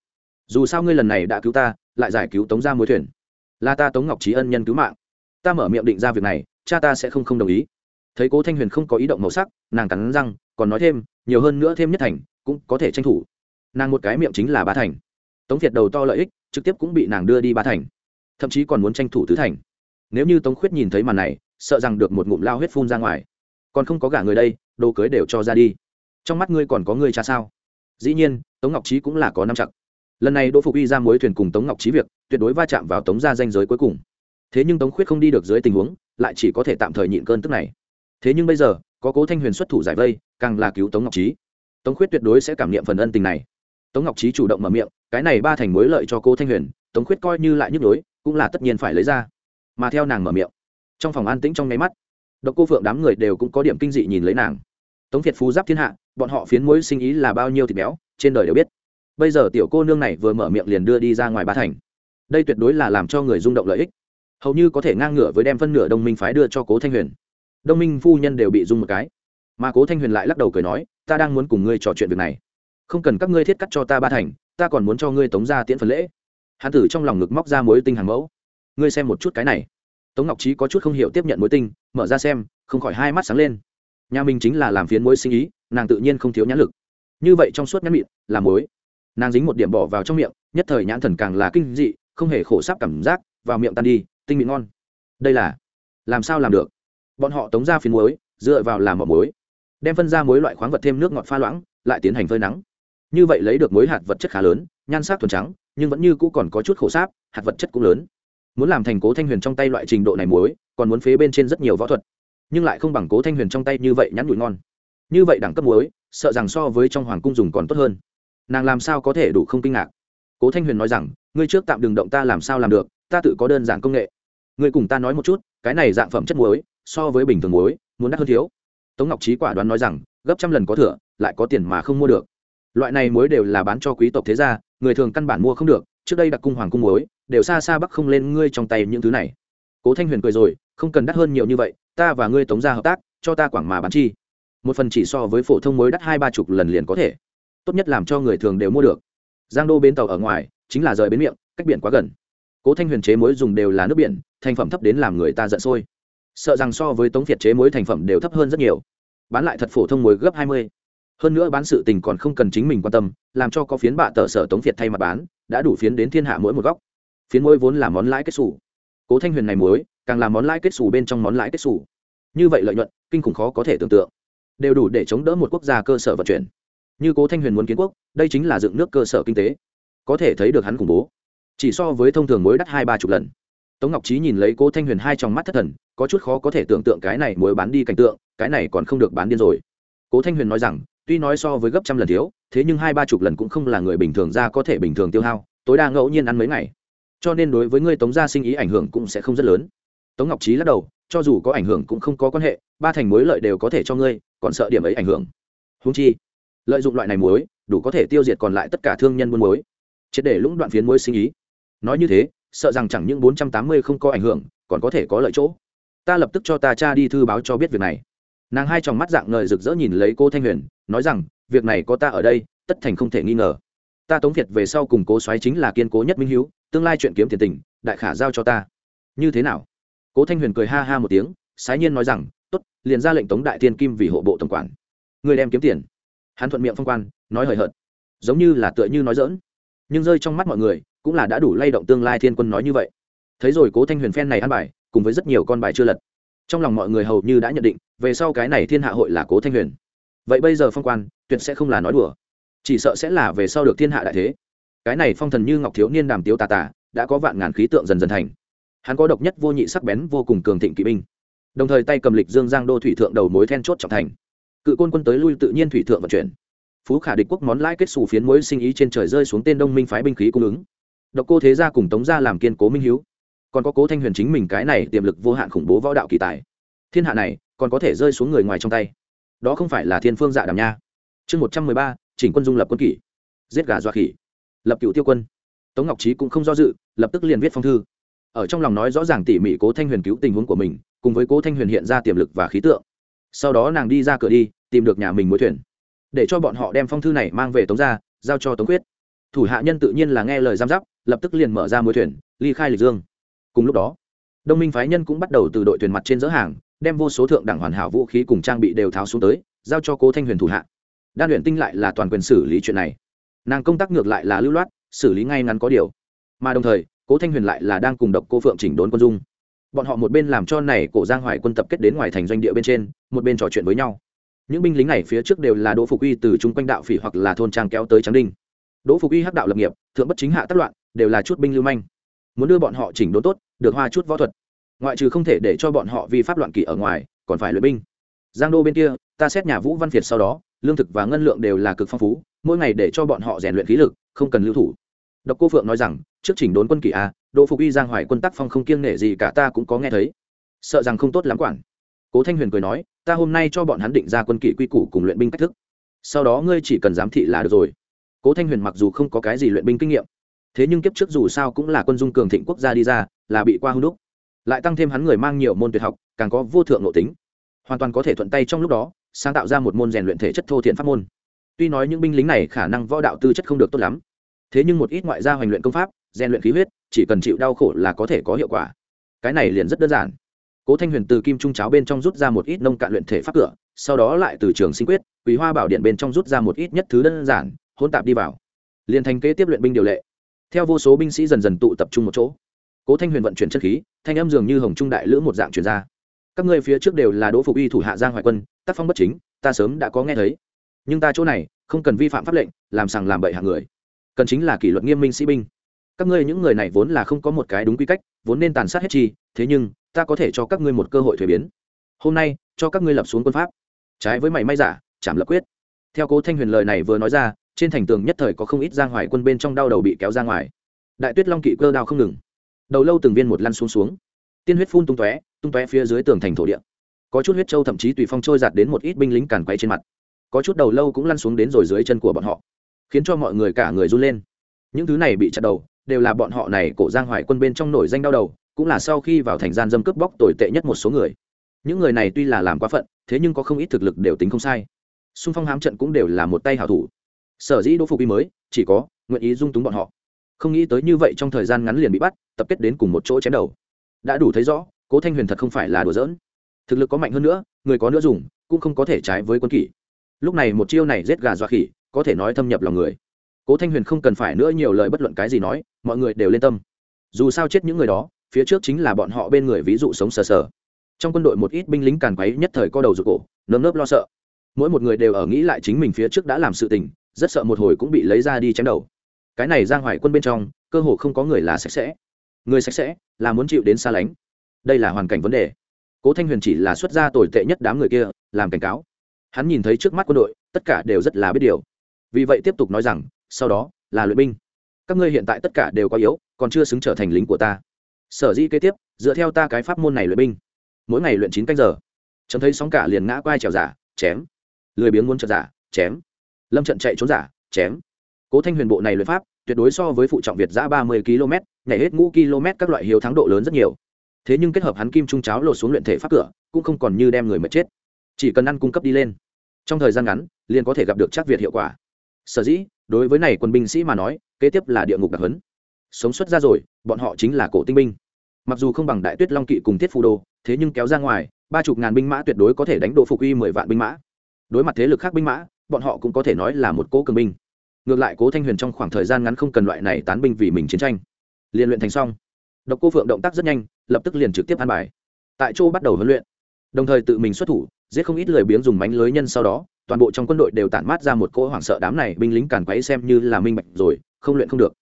A: Dù sao ngươi lần này đã cứu ta, lại giải cứu tống ra mối thuyền. Là ta tống ngọc trí ân nhân cứu mạng ta mở miệng định ra việc này, cha ta sẽ không không đồng ý. Thấy cố thanh huyền không có ý động màu sắc, nàng cắn răng, còn nói thêm, nhiều hơn nữa thêm nhất thành, cũng có thể tranh thủ. Nàng một cái miệng chính là ba thành. Tống việt đầu to lợi ích, trực tiếp cũng bị nàng đưa đi ba thành. Thậm chí còn muốn tranh thủ tứ thành. Nếu như tống khuyết nhìn thấy màn này, sợ rằng được một ngụm lao huyết phun ra ngoài. Còn không có gả người đây, đồ cưới đều cho ra đi. Trong mắt ngươi còn có ngươi cha sao? Dĩ nhiên, tống ngọc trí cũng là có năm chặt. Lần này đỗ phục y ra mối thuyền cùng tống ngọc trí việc, tuyệt đối va chạm vào tống ra danh giới cuối cùng thế nhưng tống khuyết không đi được dưới tình huống, lại chỉ có thể tạm thời nhịn cơn tức này. Thế nhưng bây giờ, có cố thanh huyền xuất thủ giải vây, càng là cứu tống ngọc trí tống khuyết tuyệt đối sẽ cảm nghiệm phần ân tình này. Tống ngọc trí chủ động mở miệng, cái này ba thành mối lợi cho cô thanh huyền, tống khuyết coi như lại nhức nhối, cũng là tất nhiên phải lấy ra. Mà theo nàng mở miệng, trong phòng an tĩnh trong nháy mắt, độc cô phượng đám người đều cũng có điểm kinh dị nhìn lấy nàng. Tống việt phú giáp thiên hạ, bọn họ phiến mối sinh ý là bao nhiêu thịt béo, trên đời đều biết. Bây giờ tiểu cô nương này vừa mở miệng liền đưa đi ra ngoài ba thành. Đây tuyệt đối là làm cho người rung động lợi ích hầu như có thể ngang ngửa với đem phân nửa đông minh phái đưa cho cố thanh huyền. Đông minh phu nhân đều bị dung một cái. Mà cố thanh huyền lại lắc đầu cười nói, ta đang muốn cùng ngươi trò chuyện việc này. Không cần các ngươi thiết cắt cho ta ba thành, ta còn muốn cho ngươi tống ra tiễn phần lễ. Hán tử trong lòng ngực móc ra mối tinh hàng mẫu. Ngươi xem một chút cái này. Tống ngọc trí có chút không hiểu tiếp nhận mối tinh, mở ra xem, không khỏi hai mắt sáng lên. Nhà mình chính là làm phiến mối sinh ý, nàng tự nhiên không thiếu nhãn lực. Như vậy trong suốt nhãn mịn, là mối. Nàng dính một điểm bỏ vào trong miệng, nhất thời nhãn thần càng là kinh dị, không hề khổ sáp cảm giác, vào miệng tan đi tinh mịn ngon. Đây là, làm sao làm được? Bọn họ tống ra phiến muối, dựa vào làm mỏ muối. Đem phân ra muối loại khoáng vật thêm nước ngọt pha loãng, lại tiến hành phơi nắng. Như vậy lấy được muối hạt vật chất khá lớn, nhan sắc thuần trắng, nhưng vẫn như cũ còn có chút khổ sáp, hạt vật chất cũng lớn. Muốn làm thành cố thanh huyền trong tay loại trình độ này muối, còn muốn phế bên trên rất nhiều võ thuật. Nhưng lại không bằng cố thanh huyền trong tay như vậy nhắn nhủi ngon. Như vậy đẳng cấp muối, sợ rằng so với trong hoàng cung dùng còn tốt hơn. Nàng làm sao có thể đủ không kinh ngạc? Cố thanh huyền nói rằng, ngươi trước tạm đừng động ta làm sao làm được, ta tự có đơn giản công nghệ ngươi cùng ta nói một chút, cái này dạng phẩm chất muối, so với bình thường muối, muốn đắt hơn thiếu. Tống ngọc trí quả đoán nói rằng, gấp trăm lần có thừa, lại có tiền mà không mua được. Loại này muối đều là bán cho quý tộc thế gia, người thường căn bản mua không được, trước đây đặc cung hoàng cung muối, đều xa xa bắc không lên ngươi trong tay những thứ này. Cố thanh huyền cười rồi, không cần đắt hơn nhiều như vậy, ta và ngươi tống ra hợp tác, cho ta quảng mà bán chi. Một phần chỉ so với phổ thông muối đắt hai ba chục lần liền có thể. Tốt nhất làm cho người thường đều mua được. Giang đô bến tàu ở ngoài, chính là rời bến miệng, cách biển quá gần cố thanh huyền chế muối dùng đều là nước biển, thành phẩm thấp đến làm người ta giận sôi. Sợ rằng so với tống việt chế muối thành phẩm đều thấp hơn rất nhiều. Bán lại thật phổ thông muối gấp hai mươi. Hơn nữa bán sự tình còn không cần chính mình quan tâm, làm cho có phiến bạ tờ sở tống việt thay mặt bán, đã đủ phiến đến thiên hạ mỗi một góc. Phiến muối vốn là món lãi kết xù. Cố thanh huyền này muối, càng là món lãi kết xù bên trong món lãi kết xù. Như vậy lợi nhuận, kinh khủng khó có thể tưởng tượng. Đều đủ để chống đỡ một quốc gia cơ sở vận chuyển. Như cố thanh huyền muốn kiến quốc, đây chính là dựng nước cơ sở kinh tế. Có thể thấy được hắn khủng bố chỉ so với thông thường muối đắt hai ba chục lần. Tống ngọc trí nhìn lấy cố thanh huyền hai trong mắt thất thần, có chút khó có thể tưởng tượng cái này muối bán đi cảnh tượng, cái này còn không được bán điên rồi. Cố thanh huyền nói rằng, tuy nói so với gấp trăm lần thiếu, thế nhưng hai ba chục lần cũng không là người bình thường ra có thể bình thường tiêu hao, tối đa ngẫu nhiên ăn mấy ngày. Cho nên đối với ngươi tống gia sinh ý ảnh hưởng cũng sẽ không rất lớn. Tống ngọc trí lắc đầu, cho dù có ảnh hưởng cũng không có quan hệ, ba thành mối lợi đều có thể cho ngươi, còn sợ điểm ấy ảnh hưởng. Húng chi, lợi dụng loại này muối, đủ có thể tiêu diệt còn lại tất cả thương nhân buôn muối. Triệt để lũng đoạn phiến muối sinh ý nói như thế, sợ rằng chẳng những bốn trăm tám mươi không có ảnh hưởng, còn có thể có lợi chỗ. Ta lập tức cho ta cha đi thư báo cho biết việc này. Nàng hai tròng mắt dạng ngời rực rỡ nhìn lấy cô thanh huyền, nói rằng, việc này có ta ở đây, tất thành không thể nghi ngờ. Ta tống việt về sau cùng cố xoáy chính là kiên cố nhất minh hiếu, tương lai chuyện kiếm tiền tình, đại khả giao cho ta. Như thế nào? Cố thanh huyền cười ha ha một tiếng, sái nhiên nói rằng t ố t liền ra lệnh tống đại tiên kim vì hộ bộ tổng quản. Người đem kiếm tiền. Hắn thuận miệng phong quan, nói hời hợt. Giống như là tựa như nói dỡn nhưng rơi trong mắt mọi người cũng là đã đủ lay động tương lai thiên quân nói như vậy. Thấy rồi cố thanh huyền phen này ăn bài, cùng với rất nhiều con bài chưa lật. Trong lòng mọi người hầu như đã nhận định, về sau cái này thiên hạ hội là cố thanh huyền. Vậy bây giờ phong quan, tuyệt sẽ không là nói đùa. Chỉ sợ sẽ là về sau được thiên hạ đại thế. Cái này phong thần như ngọc thiếu niên đàm tiếu tà tà, đã có vạn ngàn khí tượng dần dần thành. Hắn có độc nhất vô nhị sắc bén, vô cùng cường thịnh kỵ binh. Đồng thời tay cầm lịch dương giang đô thủy thượng đầu mối then chốt trọng thành. Cự côn quân tới lui tự nhiên thủy thượng vận chuyển. Phú khả địch quốc món lãi kết xù phiến mối sinh ý trên trời rơi xuống tên đông minh phái binh khí cung ứng độc cô thế gia cùng tống gia làm kiên cố minh hiếu. Còn có cố thanh huyền chính mình cái này tiềm lực vô hạn khủng bố võ đạo kỳ tài. Thiên hạ này, còn có thể rơi xuống người ngoài trong tay. Đó không phải là thiên phương dạ đàm nha. Chương một trăm mười ba, chỉnh quân dung lập quân kỷ. Giết gà dọa khỉ. Lập cựu tiêu quân. Tống ngọc trí cũng không do dự, lập tức liền viết phong thư. Ở trong lòng nói rõ ràng tỉ mỉ cố thanh huyền cứu tình huống của mình, cùng với cố thanh huyền hiện ra tiềm lực và khí tượng. Sau đó nàng đi ra cửa đi, tìm được nhà mình mối thuyền. Để cho bọn họ đem phong thư này mang về tống ra giao cho tống quyết thủ hạ nhân tự nhiên là nghe lời giam giáp, lập tức liền mở ra mối thuyền, ly khai lịch dương. Cùng lúc đó, đông minh phái nhân cũng bắt đầu từ đội thuyền mặt trên dỡ hàng, đem vô số thượng đẳng hoàn hảo vũ khí cùng trang bị đều tháo xuống tới, giao cho cố thanh huyền thủ hạ. Đan luyện tinh lại là toàn quyền xử lý chuyện này. Nàng công tác ngược lại là lưu loát, xử lý ngay ngắn có điều. Mà đồng thời, cố thanh huyền lại là đang cùng độc cô phượng chỉnh đốn quân dung. Bọn họ một bên làm cho này cổ giang hoài quân tập kết đến ngoài thành doanh địa bên trên, một bên trò chuyện với nhau. Những binh lính này phía trước đều là đỗ phục uy từ chung quanh đạo phỉ hoặc là thôn trang kéo tới tráng đinh đỗ phục y hắc đạo lập nghiệp, thượng bất chính hạ tác loạn, đều là chút binh lưu manh. Muốn đưa bọn họ chỉnh đốn tốt, được hoa chút võ thuật. Ngoại trừ không thể để cho bọn họ vi pháp loạn kỷ ở ngoài, còn phải luyện binh. Giang đô bên kia, ta xét nhà vũ văn việt sau đó, lương thực và ngân lượng đều là cực phong phú, mỗi ngày để cho bọn họ rèn luyện khí lực, không cần lưu thủ. Độc cô phượng nói rằng, trước chỉnh đốn quân kỷ a, đỗ phục y giang hoài quân tác phong không kiêng nể gì cả ta cũng có nghe thấy. Sợ rằng không tốt lắm quản. Cố thanh huyền cười nói, ta hôm nay cho bọn hắn định ra quân kỷ quy củ cùng luyện binh cách thức. Sau đó ngươi chỉ cần giám thị là được rồi cố thanh huyền mặc dù không có cái gì luyện binh kinh nghiệm, thế nhưng kiếp trước dù sao cũng là quân dung cường thịnh quốc gia đi ra, là bị qua hưng đúc. Lại tăng thêm hắn người mang nhiều môn tuyệt học, càng có vô thượng nội tính. Hoàn toàn có thể thuận tay trong lúc đó, sáng tạo ra một môn rèn luyện thể chất thô thiện pháp môn. Tuy nói những binh lính này khả năng võ đạo tư chất không được tốt lắm, thế nhưng một ít ngoại gia hoành luyện công pháp, rèn luyện khí huyết, chỉ cần chịu đau khổ là có thể có hiệu quả. Cái này liền rất đơn giản. Cố thanh huyền từ kim trung cháo bên trong rút ra một ít nông cạn luyện thể pháp cửa, sau đó lại từ trường sinh quyết quý hoa bảo điện bên trong rút ra một ít nhất thứ đơn giản hỗn tạp đi vào. Liền thành kế tiếp luyện binh điều lệ. Theo vô số binh sĩ dần dần tụ tập trung một chỗ. Cố thanh huyền vận chuyển chân khí, thanh âm dường như hồng trung đại lữ một dạng chuyển ra. Các ngươi phía trước đều là đỗ phục uy thủ hạ giang hoài quân, tác phong bất chính, ta sớm đã có nghe thấy. Nhưng ta chỗ này, không cần vi phạm pháp lệnh, làm sằng làm bậy hạng người. Cần chính là kỷ luật nghiêm minh sĩ binh. Các ngươi những người này vốn là không có một cái đúng quy cách, vốn nên tàn sát hết chi, thế nhưng, ta có thể cho các ngươi một cơ hội thuế biến. Hôm nay, cho các ngươi lập xuống quân pháp. Trái với mày may giả chảm lập quyết. Theo cố thanh huyền lời này vừa nói ra trên thành tường nhất thời có không ít giang hoài quân bên trong đau đầu bị kéo ra ngoài. Đại tuyết long kỵ cơ đao không ngừng. Đầu lâu từng viên một lăn xuống xuống. Tiên huyết phun tung tóe tung tóe phía dưới tường thành thổ địa. Có chút huyết trâu thậm chí tùy phong trôi giạt đến một ít binh lính càn quay trên mặt. Có chút đầu lâu cũng lăn xuống đến rồi dưới chân của bọn họ, khiến cho mọi người cả người run lên. Những thứ này bị chặt đầu, đều là bọn họ này cổ giang hoài quân bên trong nổi danh đau đầu, cũng là sau khi vào thành gian dâm cướp bóc tồi tệ nhất một số người. Những người này tuy là làm quá phận, thế nhưng có không ít thực lực đều tính không sai. Xung phong hám trận cũng đều là một tay hảo thủ sở dĩ đỗ phục y mới, chỉ có nguyện ý dung túng bọn họ. Không nghĩ tới như vậy trong thời gian ngắn liền bị bắt, tập kết đến cùng một chỗ chém đầu. Đã đủ thấy rõ, cố thanh huyền thật không phải là đùa giỡn. Thực lực có mạnh hơn nữa, người có nữa dùng, cũng không có thể trái với quân kỷ. Lúc này một chiêu này giết gà dọa khỉ, có thể nói thâm nhập lòng người. Cố thanh huyền không cần phải nữa nhiều lời bất luận cái gì nói, mọi người đều lên tâm. Dù sao chết những người đó, phía trước chính là bọn họ bên người ví dụ sống sờ sờ. Trong quân đội một ít binh lính càn quấy nhất thời co đầu rụt cổ, nơm nớp lo sợ. Mỗi một người đều ở nghĩ lại chính mình phía trước đã làm sự tình rất sợ một hồi cũng bị lấy ra đi chém đầu. Cái này giang hoài quân bên trong, cơ hồ không có người là sạch sẽ. Người sạch sẽ là muốn chịu đến xa lánh. Đây là hoàn cảnh vấn đề. Cố thanh huyền chỉ là xuất gia tồi tệ nhất đám người kia, làm cảnh cáo. Hắn nhìn thấy trước mắt quân đội, tất cả đều rất là biết điều. Vì vậy tiếp tục nói rằng, sau đó là luyện binh. Các ngươi hiện tại tất cả đều quá yếu, còn chưa xứng trở thành lính của ta. Sở dĩ kế tiếp, dựa theo ta cái pháp môn này luyện binh. Mỗi ngày luyện chín canh giờ. Chấm thấy sóng cả liền ngã quai trèo giả, chém. Lười biếng muốn trật giả, chém lâm trận chạy trốn giả chém. Cố thanh huyền bộ này luyện pháp tuyệt đối so với phụ trọng việt giã ba mươi km nhảy hết ngũ km các loại hiếu thắng độ lớn rất nhiều. Thế nhưng kết hợp hắn kim trung cháo lột xuống luyện thể pháp cửa cũng không còn như đem người mệt chết. Chỉ cần ăn cung cấp đi lên. Trong thời gian ngắn liền có thể gặp được chắc việt hiệu quả. Sở dĩ đối với này quân binh sĩ mà nói kế tiếp là địa ngục đặc hấn sống xuất ra rồi bọn họ chính là cổ tinh binh. Mặc dù không bằng đại tuyết long kỵ cùng thiết phù Đồ, thế nhưng kéo ra ngoài ba chục ngàn binh mã tuyệt đối có thể đánh độ phục uy mười vạn binh mã. Đối mặt thế lực khác binh mã bọn họ cũng có thể nói là một cố cường binh. Ngược lại cố thanh huyền trong khoảng thời gian ngắn không cần loại này tán binh vì mình chiến tranh. Liền luyện thành xong, độc cô phượng động tác rất nhanh, lập tức liền trực tiếp an bài. Tại chỗ bắt đầu huấn luyện. Đồng thời tự mình xuất thủ, giết không ít lời biếng dùng mánh lưới nhân sau đó, toàn bộ trong quân đội đều tản mát ra một cỗ hoảng sợ đám này binh lính càn quấy xem như là minh bạch rồi, không luyện không được.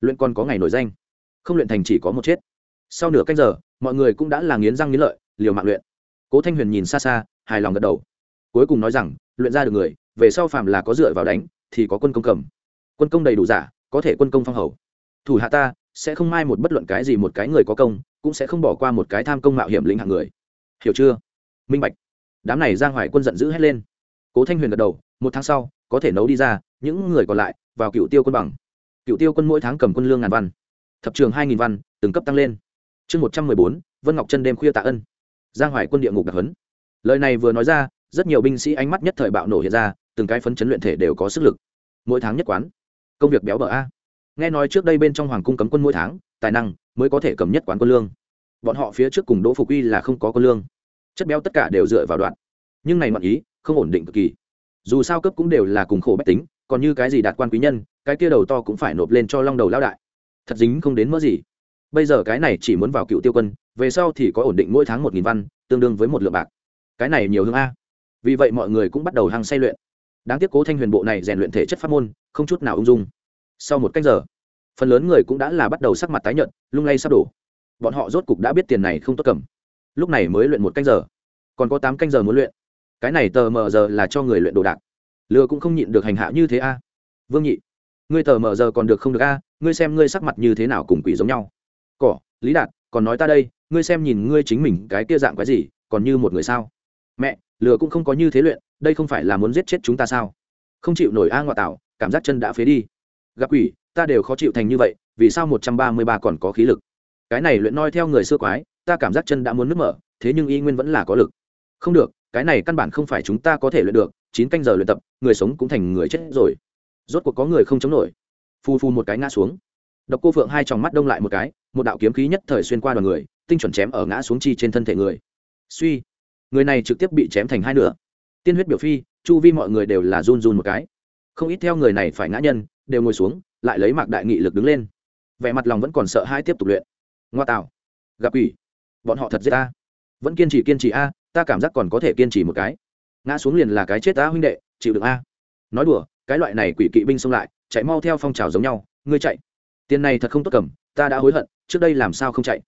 A: Luyện còn có ngày nổi danh. Không luyện thành chỉ có một chết. Sau nửa canh giờ, mọi người cũng đã là nghiến răng nghiến lợi, liều mạng luyện. Cố thanh huyền nhìn xa xa, hài lòng gật đầu. Cuối cùng nói rằng, luyện ra được người về sau phàm là có dựa vào đánh, thì có quân công cầm. Quân công đầy đủ giả, có thể quân công phong hầu. Thủ hạ ta, sẽ không mai một bất luận cái gì một cái người có công, cũng sẽ không bỏ qua một cái tham công mạo hiểm lĩnh hạng người. Hiểu chưa? Minh bạch. Đám này giang hoài quân giận dữ hét lên. Cố thanh huyền gật đầu, một tháng sau, có thể nấu đi ra, những người còn lại, vào cựu tiêu quân bằng. Cựu tiêu quân mỗi tháng cầm quân lương ngàn văn. Thập trường hai nghìn văn, từng cấp tăng lên. Chương một trăm mười bốn, vân ngọc chân đêm khuya tạ ân. Giang hoài quân địa ngục đặc hấn lời này vừa nói ra, rất nhiều binh sĩ ánh mắt nhất thời bạo nổ hiện ra từng cái phấn chấn luyện thể đều có sức lực. Mỗi tháng nhất quán. Công việc béo bở a. Nghe nói trước đây bên trong hoàng cung cấm quân mỗi tháng, tài năng mới có thể cầm nhất quán quân lương. Bọn họ phía trước cùng đỗ phục uy là không có quân lương. Chất béo tất cả đều dựa vào đoạn. Nhưng này mặn ý, không ổn định cực kỳ. Dù sao cấp cũng đều là cùng khổ bách tính, còn như cái gì đạt quan quý nhân, cái kia đầu to cũng phải nộp lên cho long đầu lao đại. Thật dính không đến mỡ gì. Bây giờ cái này chỉ muốn vào cựu tiêu quân, về sau thì có ổn định mỗi tháng một nghìn văn, tương đương với một lượng bạc. Cái này nhiều hơn a. Vì vậy mọi người cũng bắt đầu hăng say luyện đáng tiếc cố thanh huyền bộ này rèn luyện thể chất pháp môn, không chút nào ung dung. Sau một cách giờ, phần lớn người cũng đã là bắt đầu sắc mặt tái nhợt, lung lay sắp đổ. Bọn họ rốt cục đã biết tiền này không tốt cầm. Lúc này mới luyện một canh giờ. Còn có tám canh giờ muốn luyện. Cái này tờ mờ giờ là cho người luyện đồ đạc. Lừa cũng không nhịn được hành hạ như thế a. Vương nhị, ngươi tờ mờ giờ còn được không được a? Ngươi xem ngươi sắc mặt như thế nào cùng quỷ giống nhau. Cỏ, lý đạt, còn nói ta đây, ngươi xem nhìn ngươi chính mình cái kia dạng cái gì, còn như một người sao? Mẹ, lừa cũng không có như thế luyện đây không phải là muốn giết chết chúng ta sao? Không chịu nổi a ngoại tạo cảm giác chân đã phế đi. Gặp quỷ, ta đều khó chịu thành như vậy, vì sao một trăm ba mươi ba còn có khí lực? Cái này luyện noi theo người xưa quái, ta cảm giác chân đã muốn nứt mở, thế nhưng y nguyên vẫn là có lực. Không được, cái này căn bản không phải chúng ta có thể luyện được, chín canh giờ luyện tập, người sống cũng thành người chết rồi. Rốt cuộc có người không chống nổi. Phu phu một cái ngã xuống. Độc cô phượng hai tròng mắt đông lại một cái, một đạo kiếm khí nhất thời xuyên qua đoàn người, tinh chuẩn chém ở ngã xuống chi trên thân thể người. Suy, người này trực tiếp bị chém thành hai nửa tiên huyết biểu phi, chu vi mọi người đều là run run một cái. Không ít theo người này phải ngã nhân, đều ngồi xuống, lại lấy mạc đại nghị lực đứng lên. Vẻ mặt lòng vẫn còn sợ hãi tiếp tục luyện. Ngoa tạo. Gặp ủy bọn họ thật giết ta. Vẫn kiên trì kiên trì a, ta cảm giác còn có thể kiên trì một cái. Ngã xuống liền là cái chết ta huynh đệ, chịu đựng a. Nói đùa, cái loại này quỷ kỵ binh xông lại, chạy mau theo phong trào giống nhau, ngươi chạy. Tiền này thật không tốt cầm, ta đã hối hận, trước đây làm sao không chạy?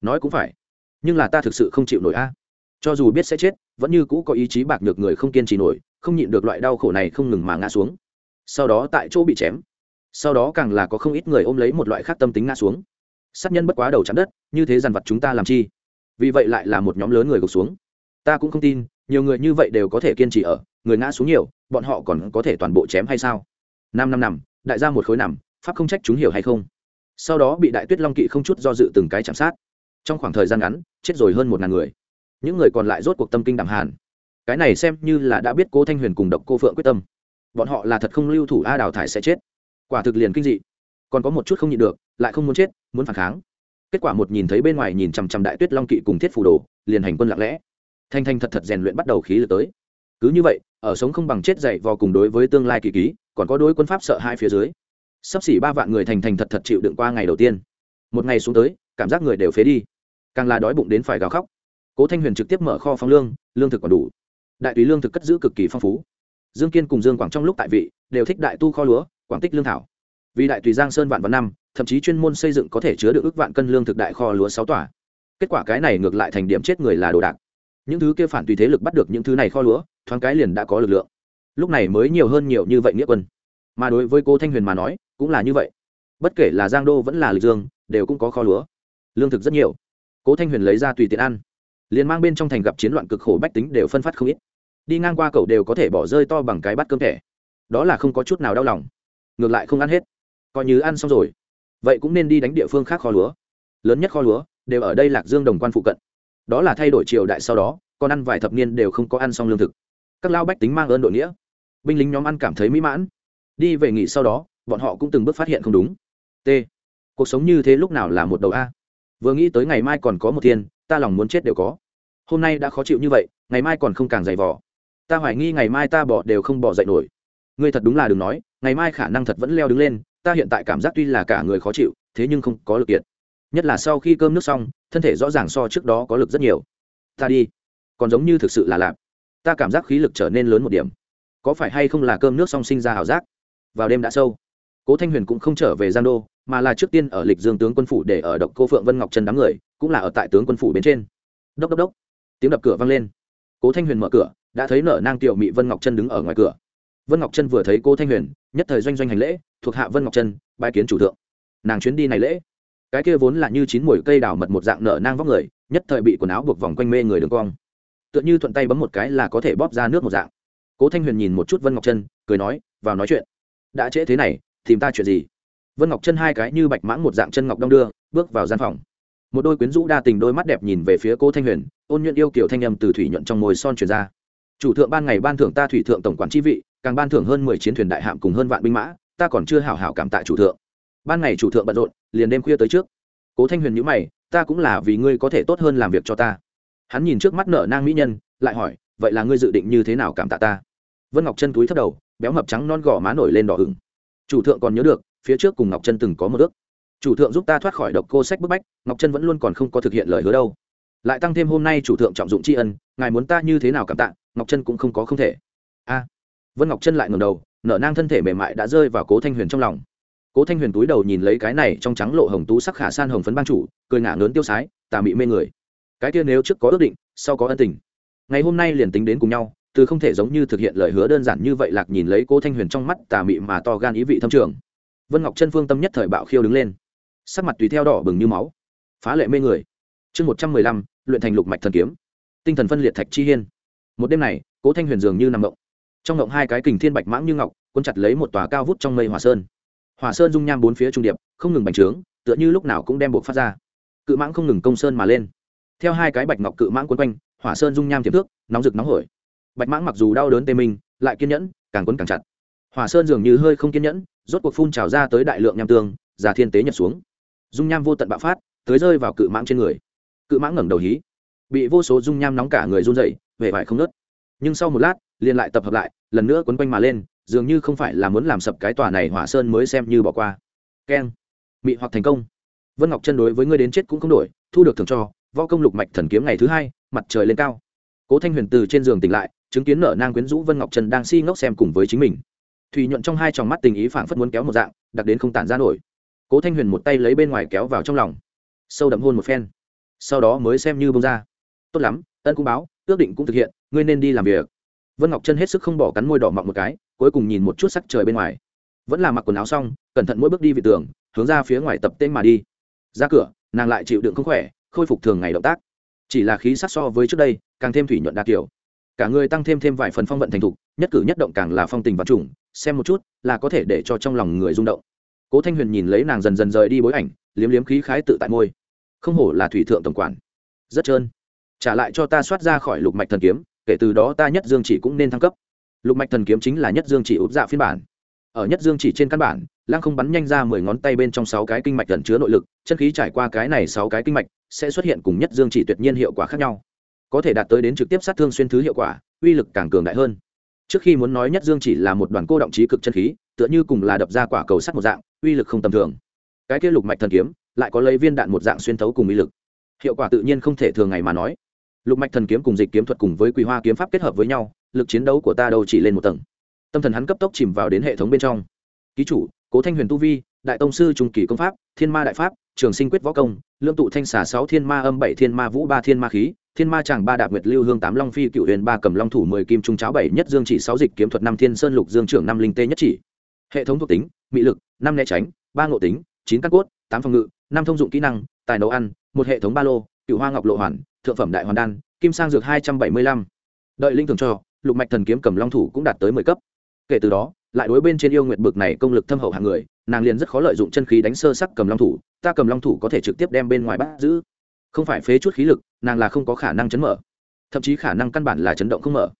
A: Nói cũng phải, nhưng là ta thực sự không chịu nổi a cho dù biết sẽ chết, vẫn như cũ có ý chí bạc được người không kiên trì nổi, không nhịn được loại đau khổ này không ngừng mà ngã xuống. Sau đó tại chỗ bị chém. Sau đó càng là có không ít người ôm lấy một loại khác tâm tính ngã xuống. Sát nhân bất quá đầu chắn đất, như thế dằn vặt chúng ta làm chi? Vì vậy lại là một nhóm lớn người gục xuống. Ta cũng không tin, nhiều người như vậy đều có thể kiên trì ở, người ngã xuống nhiều, bọn họ còn có thể toàn bộ chém hay sao? Năm năm nằm đại gia một khối nằm, pháp không trách chúng hiểu hay không? Sau đó bị đại tuyết long kỵ không chút do dự từng cái chạm sát. Trong khoảng thời gian ngắn, chết rồi hơn một ngàn người những người còn lại rốt cuộc tâm kinh đẳng hàn. Cái này xem như là đã biết cô thanh huyền cùng độc cô phượng quyết tâm. Bọn họ là thật không lưu thủ, a đào thải sẽ chết. Quả thực liền kinh dị. Còn có một chút không nhịn được, lại không muốn chết, muốn phản kháng. Kết quả một nhìn thấy bên ngoài nhìn chằm chằm đại tuyết long kỵ cùng thiết Phủ đồ, liền hành quân lặng lẽ. Thanh thanh thật thật rèn luyện bắt đầu khí lực tới. Cứ như vậy, ở sống không bằng chết dậy vò cùng đối với tương lai kỳ ký, còn có đối quân pháp sợ hai phía dưới. Sắp xỉ ba vạn người thành thành thật thật chịu đựng qua ngày đầu tiên. Một ngày xuống tới, cảm giác người đều phế đi. Càng là đói bụng đến phải gào khóc cố thanh huyền trực tiếp mở kho phong lương lương thực còn đủ. Đại tùy lương thực cất giữ cực kỳ phong phú. Dương kiên cùng dương quảng trong lúc tại vị, đều thích đại tu kho lúa, quảng tích lương thảo. Vì đại tùy giang sơn vạn vạn năm, thậm chí chuyên môn xây dựng có thể chứa được ước vạn cân lương thực đại kho lúa sáu tòa. Kết quả cái này ngược lại thành điểm chết người là đồ đạc. Những thứ kia phản tùy thế lực bắt được những thứ này kho lúa, thoáng cái liền đã có lực lượng. Lúc này mới nhiều hơn nhiều như vậy nghĩa quân. Mà đối với cô thanh huyền mà nói, cũng là như vậy. Bất kể là giang đô vẫn là lịch dương, đều cũng có kho lúa. Lương thực rất nhiều. Cố thanh huyền lấy ra tùy tiện ăn liền mang bên trong thành gặp chiến loạn cực khổ bách tính đều phân phát không ít. Đi ngang qua cậu đều có thể bỏ rơi to bằng cái bát cơm thẻ. Đó là không có chút nào đau lòng. Ngược lại không ăn hết. Coi như ăn xong rồi. Vậy cũng nên đi đánh địa phương khác kho lúa. Lớn nhất kho lúa đều ở đây lạc dương đồng quan phụ cận. Đó là thay đổi triều đại sau đó, còn ăn vài thập niên đều không có ăn xong lương thực. Các lao bách tính mang ơn đội nghĩa. Binh lính nhóm ăn cảm thấy mỹ mãn. Đi về nghỉ sau đó, bọn họ cũng từng bước phát hiện không đúng. T. Cuộc sống như thế lúc nào là một đầu a. Vừa nghĩ tới ngày mai còn có một thiên ta lòng muốn chết đều có. Hôm nay đã khó chịu như vậy, ngày mai còn không càng dày vò. Ta hoài nghi ngày mai ta bỏ đều không bỏ dậy nổi. Ngươi thật đúng là đừng nói, ngày mai khả năng thật vẫn leo đứng lên, ta hiện tại cảm giác tuy là cả người khó chịu, thế nhưng không có lực kiệt. nhất là sau khi cơm nước xong, thân thể rõ ràng so trước đó có lực rất nhiều. Ta đi. Còn giống như thực sự là lạp ta cảm giác khí lực trở nên lớn một điểm. Có phải hay không là cơm nước xong sinh ra ảo giác? Vào đêm đã sâu. Cố thanh huyền cũng không trở về giang đô, mà là trước tiên ở lịch dương tướng quân phủ để ở độc cô phượng vân ngọc Trần đám người cũng là ở tại tướng quân phủ bên trên. Đốc đốc đốc. Tiếng đập cửa vang lên. Cố thanh huyền mở cửa, đã thấy nở nang tiểu mị vân ngọc chân đứng ở ngoài cửa. Vân ngọc chân vừa thấy cô thanh huyền, nhất thời doanh doanh hành lễ, thuộc hạ vân ngọc chân bãi kiến chủ thượng. Nàng chuyến đi này lễ. Cái kia vốn là như chín mùi cây đào mật một dạng nở nang vóc người, nhất thời bị quần áo buộc vòng quanh mê người đường cong. Tựa như thuận tay bấm một cái là có thể bóp ra nước một dạng. Cố thanh huyền nhìn một chút vân ngọc chân, cười nói, vào nói chuyện. Đã trễ thế này, tìm ta chuyện gì? Vân ngọc chân hai cái như bạch mãng một dạng chân ngọc đong đưa, bước vào gian phòng một đôi quyến rũ đa tình đôi mắt đẹp nhìn về phía cô thanh huyền, ôn nhuận yêu kiểu thanh âm từ thủy nhuận trong môi son truyền ra. Chủ thượng ban ngày ban thưởng ta thủy thượng tổng quản chi vị, càng ban thưởng hơn mười chiến thuyền đại hạm cùng hơn vạn binh mã, ta còn chưa hảo hảo cảm tạ chủ thượng. Ban ngày chủ thượng bận rộn, liền đêm khuya tới trước. Cố thanh huyền nhữ mày, ta cũng là vì ngươi có thể tốt hơn làm việc cho ta. Hắn nhìn trước mắt nở nang mỹ nhân, lại hỏi, vậy là ngươi dự định như thế nào cảm tạ ta? Vân ngọc chân túi thấp đầu, béo mập trắng non gò má nổi lên đỏ hừng chủ thượng còn nhớ được, phía trước cùng ngọc chân từng có một ước chủ thượng giúp ta thoát khỏi độc cô sách bức bách, ngọc chân vẫn luôn còn không có thực hiện lời hứa đâu. Lại tăng thêm hôm nay chủ thượng trọng dụng tri ân, ngài muốn ta như thế nào cảm tạ, ngọc chân cũng không có không thể. A. Vân ngọc chân lại ngầm đầu, nở nang thân thể mềm mại đã rơi vào cố thanh huyền trong lòng. Cố thanh huyền túi đầu nhìn lấy cái này trong trắng lộ hồng tú sắc khả san hồng phấn ban chủ, cười ngả lớn tiêu sái, tà mị mê người. Cái kia nếu trước có ước định, sau có ân tình. Ngày hôm nay liền tính đến cùng nhau, từ không thể giống như thực hiện lời hứa đơn giản như vậy lạc nhìn lấy cố thanh huyền trong mắt tà mị mà to gan ý vị thâm trường. Vân ngọc chân phương tâm nhất thời bạo khiêu đứng lên sắc mặt tùy theo đỏ bừng như máu. Phá lệ mê người. Chương một trăm mười lăm, luyện thành lục mạch thần kiếm. Tinh thần phân liệt thạch chi hiên. Một đêm này, cố thanh huyền dường như nằm ngộng trong ngộng hai cái kình thiên bạch mãng như ngọc quân chặt lấy một tòa cao vút trong mây hỏa sơn. Hỏa sơn dung nham bốn phía trung điệp, không ngừng bành trướng, tựa như lúc nào cũng đem buộc phát ra. Cự mãng không ngừng công sơn mà lên. Theo hai cái bạch ngọc cự mãng quấn quanh, hỏa sơn dung nham tiềm thước, nóng rực nóng hổi. Bạch mãng mặc dù đau đớn tê mình lại kiên nhẫn, càng quấn càng chặt. Hỏa sơn dường như hơi không kiên nhẫn, rốt cuộc phun trào ra tới đại lượng nham tương già thiên tế nhập xuống dung nham vô tận bạo phát, tới rơi vào cự mãng trên người. Cự mãng ngẩng đầu hí, bị vô số dung nham nóng cả người run dậy vẻ vải không nớt nhưng sau một lát, liền lại tập hợp lại, lần nữa quấn quanh mà lên, dường như không phải là muốn làm sập cái tòa này hỏa sơn mới xem như bỏ qua. Keng. Mị hoặc thành công. Vân ngọc chân đối với ngươi đến chết cũng không đổi, thu được thưởng cho, võ công lục mạch thần kiếm ngày thứ hai, mặt trời lên cao. Cố thanh huyền từ trên giường tỉnh lại, chứng kiến nở nang quyến rũ vân ngọc trần đang si ngốc xem cùng với chính mình. Thùy nhuận trong hai tròng mắt tình ý phảng phất muốn kéo một dạng, đặc đến không tản ra nổi cố thanh huyền một tay lấy bên ngoài kéo vào trong lòng. Sâu đậm hôn một phen. Sau đó mới xem như bông ra. Tốt lắm, ân cũng báo, ước định cũng thực hiện, ngươi nên đi làm việc. Vân ngọc chân hết sức không bỏ cắn môi đỏ mọng một cái, cuối cùng nhìn một chút sắc trời bên ngoài. Vẫn là mặc quần áo xong, cẩn thận mỗi bước đi vị tường, hướng ra phía ngoài tập tên mà đi. Ra cửa, nàng lại chịu đựng không khỏe, khôi phục thường ngày động tác. Chỉ là khí sắc so với trước đây, càng thêm thủy nhuận đa kiểu. Cả người tăng thêm thêm vài phần phong vận thành thục, nhất cử nhất động càng là phong tình và trùng, xem một chút là có thể để cho trong lòng người rung động cố thanh huyền nhìn lấy nàng dần dần rời đi bối ảnh, liếm liếm khí khái tự tại môi. Không hổ là thủy thượng tổng quản. Rất trơn. Trả lại cho ta soát ra khỏi lục mạch thần kiếm, kể từ đó ta nhất dương chỉ cũng nên thăng cấp. Lục mạch thần kiếm chính là nhất dương chỉ úp dạ phiên bản. Ở nhất dương chỉ trên căn bản, lăng không bắn nhanh ra mười ngón tay bên trong sáu cái kinh mạch gần chứa nội lực, chân khí trải qua cái này sáu cái kinh mạch, sẽ xuất hiện cùng nhất dương chỉ tuyệt nhiên hiệu quả khác nhau. Có thể đạt tới đến trực tiếp sát thương xuyên thứ hiệu quả, uy lực càng cường đại hơn. Trước khi muốn nói nhất dương chỉ là một đoàn cô động trí cực chân khí, tựa như cùng là đập ra quả cầu sắt một dạng uy lực không tầm thường. Cái kia lục mạch thần kiếm lại có lấy viên đạn một dạng xuyên thấu cùng uy lực. Hiệu quả tự nhiên không thể thường ngày mà nói. Lục mạch thần kiếm cùng dịch kiếm thuật cùng với quỳ hoa kiếm pháp kết hợp với nhau, lực chiến đấu của ta đâu chỉ lên một tầng. Tâm thần hắn cấp tốc chìm vào đến hệ thống bên trong. Ký chủ, cố thanh huyền tu vi, đại tông sư trung kỳ công pháp, thiên ma đại pháp, trường sinh quyết võ công lương tụ thanh xà sáu thiên ma âm bảy thiên ma vũ ba thiên ma khí, thiên ma tràng ba đạp nguyệt lưu hương tám long phi cựu huyền ba cầm long thủ mười kim trung cháo bảy nhất dương chỉ sáu dịch kiếm thuật năm thiên sơn lục dương trưởng năm linh tê nhất chỉ hệ thống thuộc tính, mị lực, năm né tránh, ba ngộ tính, chín căn cốt, tám phòng ngự, năm thông dụng kỹ năng, tài nấu ăn, một hệ thống ba lô cựu hoa ngọc lộ hoàn, thượng phẩm đại hoàn đan, kim sang dược hai trăm bảy mươi lăm. Đợi linh thường cho, lục mạch thần kiếm cầm long thủ cũng đạt tới mười cấp. Kể từ đó, lại đối bên trên yêu nguyện bực này công lực thâm hậu hạng người, nàng liền rất khó lợi dụng chân khí đánh sơ sắc cầm long thủ, ta cầm long thủ có thể trực tiếp đem bên ngoài bắt giữ. Không phải phế chút khí lực, nàng là không có khả năng chấn mở. Thậm chí khả năng căn bản là chấn động không mở.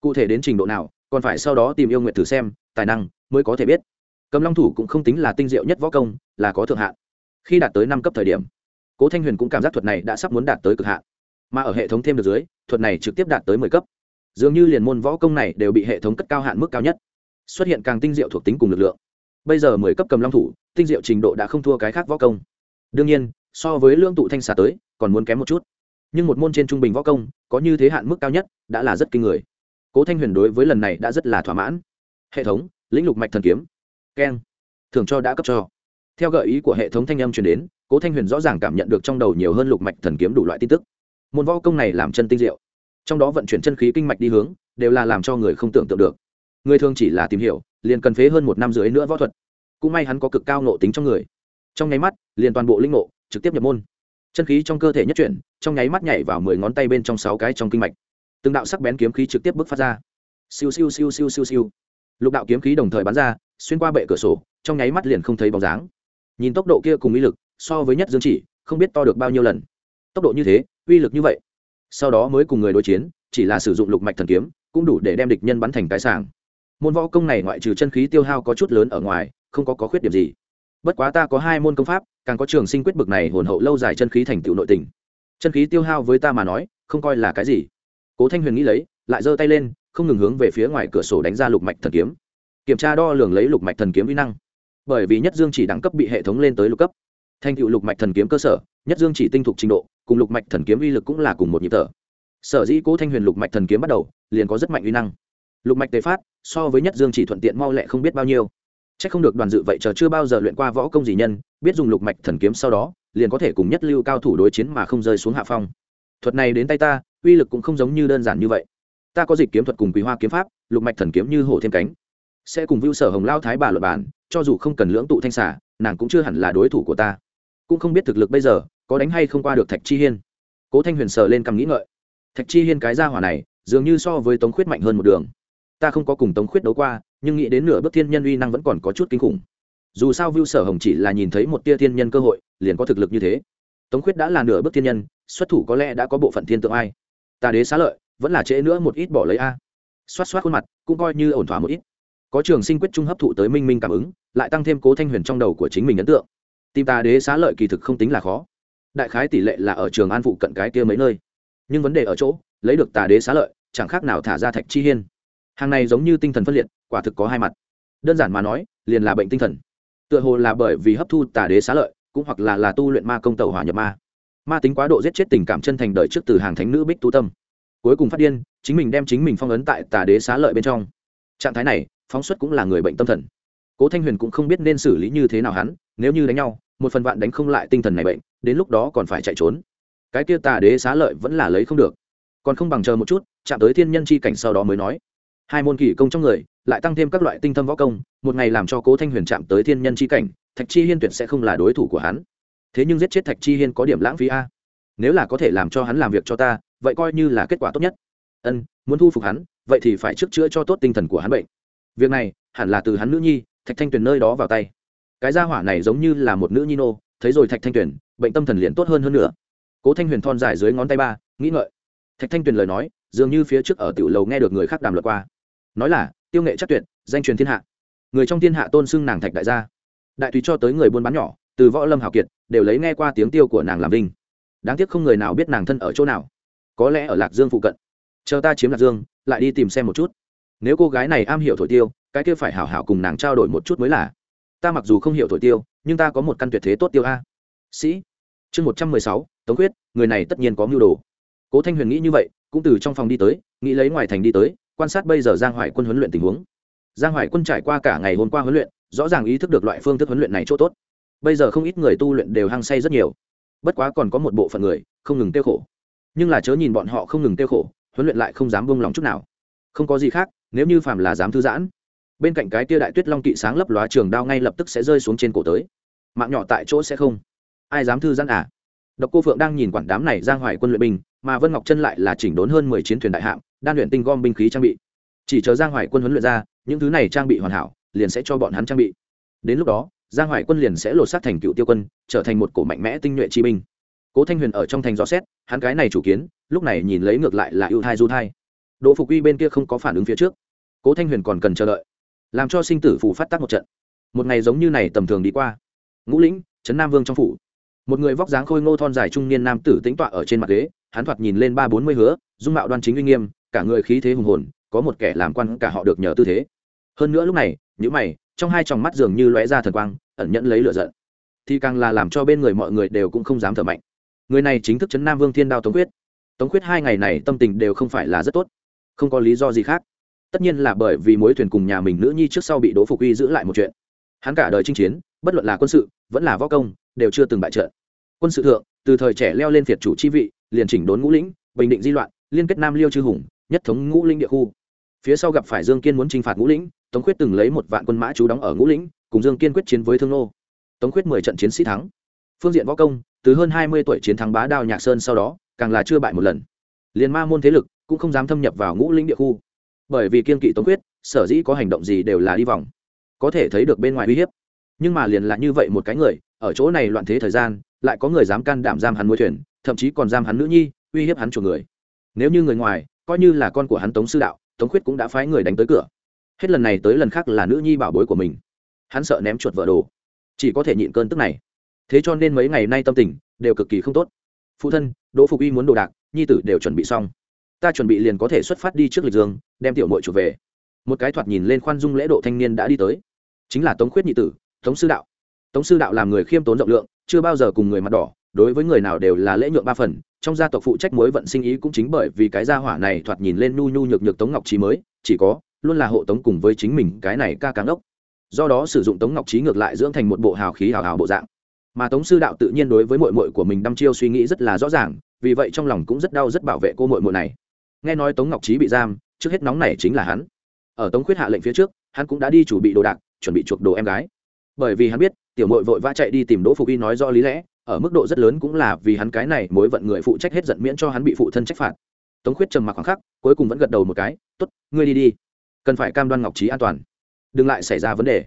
A: Cụ thể đến trình độ nào, còn phải sau đó tìm yêu nguyện thử xem tài năng mới có thể biết. Cầm long thủ cũng không tính là tinh diệu nhất võ công, là có thượng hạn. Khi đạt tới năm cấp thời điểm, cố thanh huyền cũng cảm giác thuật này đã sắp muốn đạt tới cực hạn. Mà ở hệ thống thêm được dưới, thuật này trực tiếp đạt tới mười cấp. Dường như liền môn võ công này đều bị hệ thống cất cao hạn mức cao nhất. Xuất hiện càng tinh diệu thuộc tính cùng lực lượng. Bây giờ mười cấp cầm long thủ, tinh diệu trình độ đã không thua cái khác võ công. Đương nhiên, so với lương tụ thanh xà tới, còn muốn kém một chút. Nhưng một môn trên trung bình võ công, có như thế hạn mức cao nhất, đã là rất kinh người. Cố thanh huyền đối với lần này đã rất là thỏa mãn hệ thống, lĩnh lục mạch thần kiếm. Keng. Thường cho đã cấp cho. Theo gợi ý của hệ thống thanh âm truyền đến, cố thanh huyền rõ ràng cảm nhận được trong đầu nhiều hơn lục mạch thần kiếm đủ loại tin tức. Môn võ công này làm chân tinh diệu. Trong đó vận chuyển chân khí kinh mạch đi hướng, đều là làm cho người không tưởng tượng được. Người thường chỉ là tìm hiểu, liền cần phế hơn một năm rưỡi nữa võ thuật. Cũng may hắn có cực cao nộ tính trong người. Trong nháy mắt, liền toàn bộ linh nộ trực tiếp nhập môn. Chân khí trong cơ thể nhất chuyển, trong nháy mắt nhảy vào mười ngón tay bên trong sáu cái trong kinh mạch. Từng đạo sắc bén kiếm khí trực tiếp bước phát ra. Siêu siêu siêu siêu siêu siêu lục đạo kiếm khí đồng thời bắn ra xuyên qua bệ cửa sổ trong nháy mắt liền không thấy bóng dáng. Nhìn tốc độ kia cùng uy lực so với nhất dương chỉ không biết to được bao nhiêu lần. Tốc độ như thế uy lực như vậy. Sau đó mới cùng người đối chiến chỉ là sử dụng lục mạch thần kiếm cũng đủ để đem địch nhân bắn thành cái sàng. Môn võ công này ngoại trừ chân khí tiêu hao có chút lớn ở ngoài không có, có khuyết điểm gì. Bất quá ta có hai môn công pháp càng có trường sinh quyết bực này hồn hậu lâu dài chân khí thành tựu nội tình. Chân khí tiêu hao với ta mà nói không coi là cái gì. Cố thanh huyền nghĩ lấy lại giơ tay lên không ngừng hướng về phía ngoài cửa sổ đánh ra lục mạch thần kiếm. Kiểm tra đo lường lấy lục mạch thần kiếm uy năng. Bởi vì nhất dương chỉ đẳng cấp bị hệ thống lên tới lục cấp. Thành tựu lục mạch thần kiếm cơ sở, nhất dương chỉ tinh thục trình độ, cùng lục mạch thần kiếm uy lực cũng là cùng một nhịp thở. Sở dĩ cố thanh huyền lục mạch thần kiếm bắt đầu, liền có rất mạnh uy năng. Lục mạch tề phát, so với nhất dương chỉ thuận tiện mau lẹ không biết bao nhiêu. C h ắ c không được đoàn dự vậy chờ chưa bao giờ luyện qua võ công gì nhân, biết dùng lục mạch thần kiếm sau đó, liền có thể cùng nhất lưu cao thủ đối chiến mà không rơi xuống hạ phong. Thuật này đến tay ta, uy lực cũng không giống như đơn giản như vậy ta có dịch kiếm thuật cùng quý hoa kiếm pháp, lục mạch thần kiếm như hổ thêm cánh. Sẽ cùng vưu sở hồng lao thái bà luật bản cho dù không cần lưỡng tụ thanh xả nàng cũng chưa hẳn là đối thủ của ta. Cũng không biết thực lực bây giờ, có đánh hay không qua được thạch chi hiên. Cố thanh huyền sờ lên cầm nghĩ ngợi. Thạch chi hiên cái ra hỏa này, dường như so với tống khuyết mạnh hơn một đường. Ta không có cùng tống khuyết đấu qua, nhưng nghĩ đến nửa bước thiên nhân uy năng vẫn còn có chút kinh khủng. Dù sao vưu sở hồng chỉ là nhìn thấy một tia thiên nhân cơ hội, liền có thực lực như thế. Tống khuyết đã là nửa bước thiên nhân, xuất thủ có lẽ đã có bộ phận thiên tượng ai. Ta đế xá lợi vẫn là trễ nữa một ít bỏ lấy a. Xoát xoát khuôn mặt, cũng coi như ổn thỏa một ít. Có trường sinh quyết trung hấp thụ tới minh minh cảm ứng, lại tăng thêm cố thanh huyền trong đầu của chính mình ấn tượng. Tìm ta đế xá lợi kỳ thực không tính là khó. Đại khái tỷ lệ là ở trường an phụ cận cái kia mấy nơi. Nhưng vấn đề ở chỗ, lấy được tà đế xá lợi, chẳng khác nào thả ra thạch chi hiên. Hàng này giống như tinh thần phân liệt, quả thực có hai mặt. Đơn giản mà nói, liền là bệnh tinh thần. Tựa hồ là bởi vì hấp thu tà đế xá lợi, cũng hoặc là là tu luyện ma công tẩu hỏa nhập ma. Ma tính quá độ giết chết tình cảm chân thành đời trước từ hàng thánh nữ bích tu tâm cuối cùng phát điên, chính mình đem chính mình phong ấn tại tà đế xá lợi bên trong. Trạng thái này, phóng xuất cũng là người bệnh tâm thần. Cố thanh huyền cũng không biết nên xử lý như thế nào hắn, nếu như đánh nhau, một phần vạn đánh không lại tinh thần này bệnh, đến lúc đó còn phải chạy trốn. Cái kia tà đế xá lợi vẫn là lấy không được. Còn không bằng chờ một chút, chạm tới thiên nhân chi cảnh sau đó mới nói. Hai môn kỷ công trong người, lại tăng thêm các loại tinh thâm võ công, một ngày làm cho cố thanh huyền chạm tới thiên nhân chi cảnh, thạch chi hiên tuyệt sẽ không là đối thủ của hắn. Thế nhưng giết chết thạch chi hiên có điểm lãng phí a. Nếu là có thể làm cho hắn làm việc cho ta vậy coi như là kết quả tốt nhất. Ân, muốn thu phục hắn, vậy thì phải trước chữa cho tốt tinh thần của hắn bệnh. Việc này, hẳn là từ hắn nữ nhi, thạch thanh tuyền nơi đó vào tay. Cái gia hỏa này giống như là một nữ nhi nô, thấy rồi thạch thanh tuyền, bệnh tâm thần liền tốt hơn hơn nữa. Cố thanh huyền thon dài dưới ngón tay ba, nghĩ ngợi. Thạch thanh tuyền lời nói, dường như phía trước ở tiểu lầu nghe được người khác đàm luận qua. Nói là, tiêu nghệ chắc tuyệt, danh truyền thiên hạ. Người trong thiên hạ tôn xưng nàng thạch đại gia. Đại tùy cho tới người buôn bán nhỏ, từ võ lâm hào kiệt, đều lấy nghe qua tiếng tiêu của nàng làm vinh. Đáng tiếc không người nào biết nàng thân ở chỗ nào có lẽ ở lạc dương phụ cận. Chờ ta chiếm lạc dương, lại đi tìm xem một chút. Nếu cô gái này am hiểu thổi tiêu, cái kia phải hảo hảo cùng nàng trao đổi một chút mới là. Ta mặc dù không hiểu thổi tiêu, nhưng ta có một căn tuyệt thế tốt tiêu a. Sĩ. Chương một trăm mười sáu, tống quyết, người này tất nhiên có mưu đồ. Cố thanh huyền nghĩ như vậy, cũng từ trong phòng đi tới, nghĩ lấy ngoài thành đi tới, quan sát bây giờ giang hoài quân huấn luyện tình huống. Giang hoài quân trải qua cả ngày hôm qua huấn luyện, rõ ràng ý thức được loại phương thức huấn luyện này chỗ tốt. Bây giờ không ít người tu luyện đều hăng say rất nhiều. Bất quá còn có một bộ phận người, không ngừng tiêu khổ nhưng là chớ nhìn bọn họ không ngừng tiêu khổ huấn luyện lại không dám buông lòng chút nào. Không có gì khác nếu như phàm là dám thư giãn bên cạnh cái tia đại tuyết long kỵ sáng lấp lóa trường đao ngay lập tức sẽ rơi xuống trên cổ tới. Mạng nhỏ tại chỗ sẽ không. Ai dám thư giãn à? Độc cô phượng đang nhìn quản đám này giang hoài quân luyện binh mà vân ngọc chân lại là chỉnh đốn hơn mười chiến thuyền đại hạm, đan luyện tinh gom binh khí trang bị. Chỉ chờ giang hoài quân huấn luyện ra những thứ này trang bị hoàn hảo liền sẽ cho bọn hắn trang bị. Đến lúc đó giang hoài quân liền sẽ lột xác thành cựu tiêu quân trở thành một cổ mạnh mẽ tinh nhuệ chi binh cố thanh huyền ở trong thành gió xét, hắn cái này chủ kiến, lúc này nhìn lấy ngược lại là ưu thai du thai. Đỗ phục uy bên kia không có phản ứng phía trước. Cố thanh huyền còn cần chờ đợi, làm cho sinh tử phủ phát tác một trận. Một ngày giống như này tầm thường đi qua. Ngũ lĩnh, trấn nam vương trong phủ. Một người vóc dáng khôi ngô thon dài trung niên nam tử tĩnh tọa ở trên mặt ghế, hắn thoạt nhìn lên ba bốn mươi hứa, dung mạo đoan chính uy nghiêm, cả người khí thế hùng hồn, có một kẻ làm quan cả họ được nhờ tư thế. Hơn nữa lúc này những mày, trong hai tròng mắt dường như lóe ra thần quang, ẩn nhẫn lấy lửa giận. Thì càng là làm cho bên người mọi người đều cũng không dám thở mạnh người này chính thức chấn nam vương thiên đao tống quyết tống quyết hai ngày này tâm tình đều không phải là rất tốt. Không có lý do gì khác. Tất nhiên là bởi vì mối thuyền cùng nhà mình nữ nhi trước sau bị đỗ phục uy giữ lại một chuyện. Hắn cả đời chinh chiến, bất luận là quân sự, vẫn là võ công, đều chưa từng bại trận. Quân sự thượng, từ thời trẻ leo lên thiệt chủ chi vị, liền chỉnh đốn ngũ lĩnh, bình định di loạn, liên kết nam liêu chư hùng, nhất thống ngũ linh địa khu. Phía sau gặp phải dương kiên muốn chinh phạt ngũ lĩnh, tống Quyết từng lấy một vạn quân mã chú đóng ở ngũ lĩnh, cùng dương kiên quyết chiến với thương nô. Tống Quyết mười trận chiến sĩ thắng. Phương diện võ công từ hơn hai mươi tuổi chiến thắng bá đao nhạc sơn sau đó, càng là chưa bại một lần. Liền ma môn thế lực cũng không dám thâm nhập vào ngũ lĩnh địa khu. Bởi vì kiên kỵ tống quyết, sở dĩ có hành động gì đều là đi vòng. Có thể thấy được bên ngoài uy hiếp. Nhưng mà liền là như vậy một cái người, ở chỗ này loạn thế thời gian, lại có người dám can đảm giam hắn mối thuyền, thậm chí còn giam hắn nữ nhi, uy hiếp hắn chuộc người. Nếu như người ngoài, coi như là con của hắn tống sư đạo, tống khuyết cũng đã phái người đánh tới cửa. Hết lần này tới lần khác là nữ nhi bảo bối của mình. Hắn sợ ném chuột vợ đồ. Chỉ có thể nhịn cơn tức này thế cho nên mấy ngày nay tâm tình đều cực kỳ không tốt. Phụ thân, đỗ phục y muốn đồ đạc, nhi tử đều chuẩn bị xong. Ta chuẩn bị liền có thể xuất phát đi trước lịch dương, đem tiểu mội trở về. Một cái thoạt nhìn lên khoan dung lễ độ thanh niên đã đi tới. Chính là tống khuyết nhị tử, tống sư đạo. Tống sư đạo làm người khiêm tốn rộng lượng, chưa bao giờ cùng người mặt đỏ, đối với người nào đều là lễ nhượng ba phần. Trong gia tộc phụ trách mối vận sinh ý cũng chính bởi vì cái gia hỏa này thoạt nhìn lên nhu nhu nhược nhược tống ngọc trí mới, chỉ có, luôn là hộ tống cùng với chính mình cái này ca càng ốc do đó sử dụng tống ngọc trí ngược lại dưỡng thành một bộ hào khí hào hào bộ dạng mà tống sư đạo tự nhiên đối với mội mội của mình đăm chiêu suy nghĩ rất là rõ ràng, vì vậy trong lòng cũng rất đau rất bảo vệ cô mội mội này. Nghe nói tống ngọc trí bị giam, trước hết nóng này chính là hắn. Ở tống khuyết hạ lệnh phía trước, hắn cũng đã đi chủ bị đồ đạc, chuẩn bị chuộc đồ em gái. Bởi vì hắn biết, tiểu mội vội vã chạy đi tìm đỗ phục y nói rõ lý lẽ, ở mức độ rất lớn cũng là vì hắn cái này mối vận người phụ trách hết giận miễn cho hắn bị phụ thân trách phạt. Tống khuyết trầm mặc khoảng khắc, cuối cùng vẫn gật đầu một cái t ố t ngươi đi đi. Cần phải cam đoan ngọc trí an toàn. Đừng lại xảy ra vấn đề.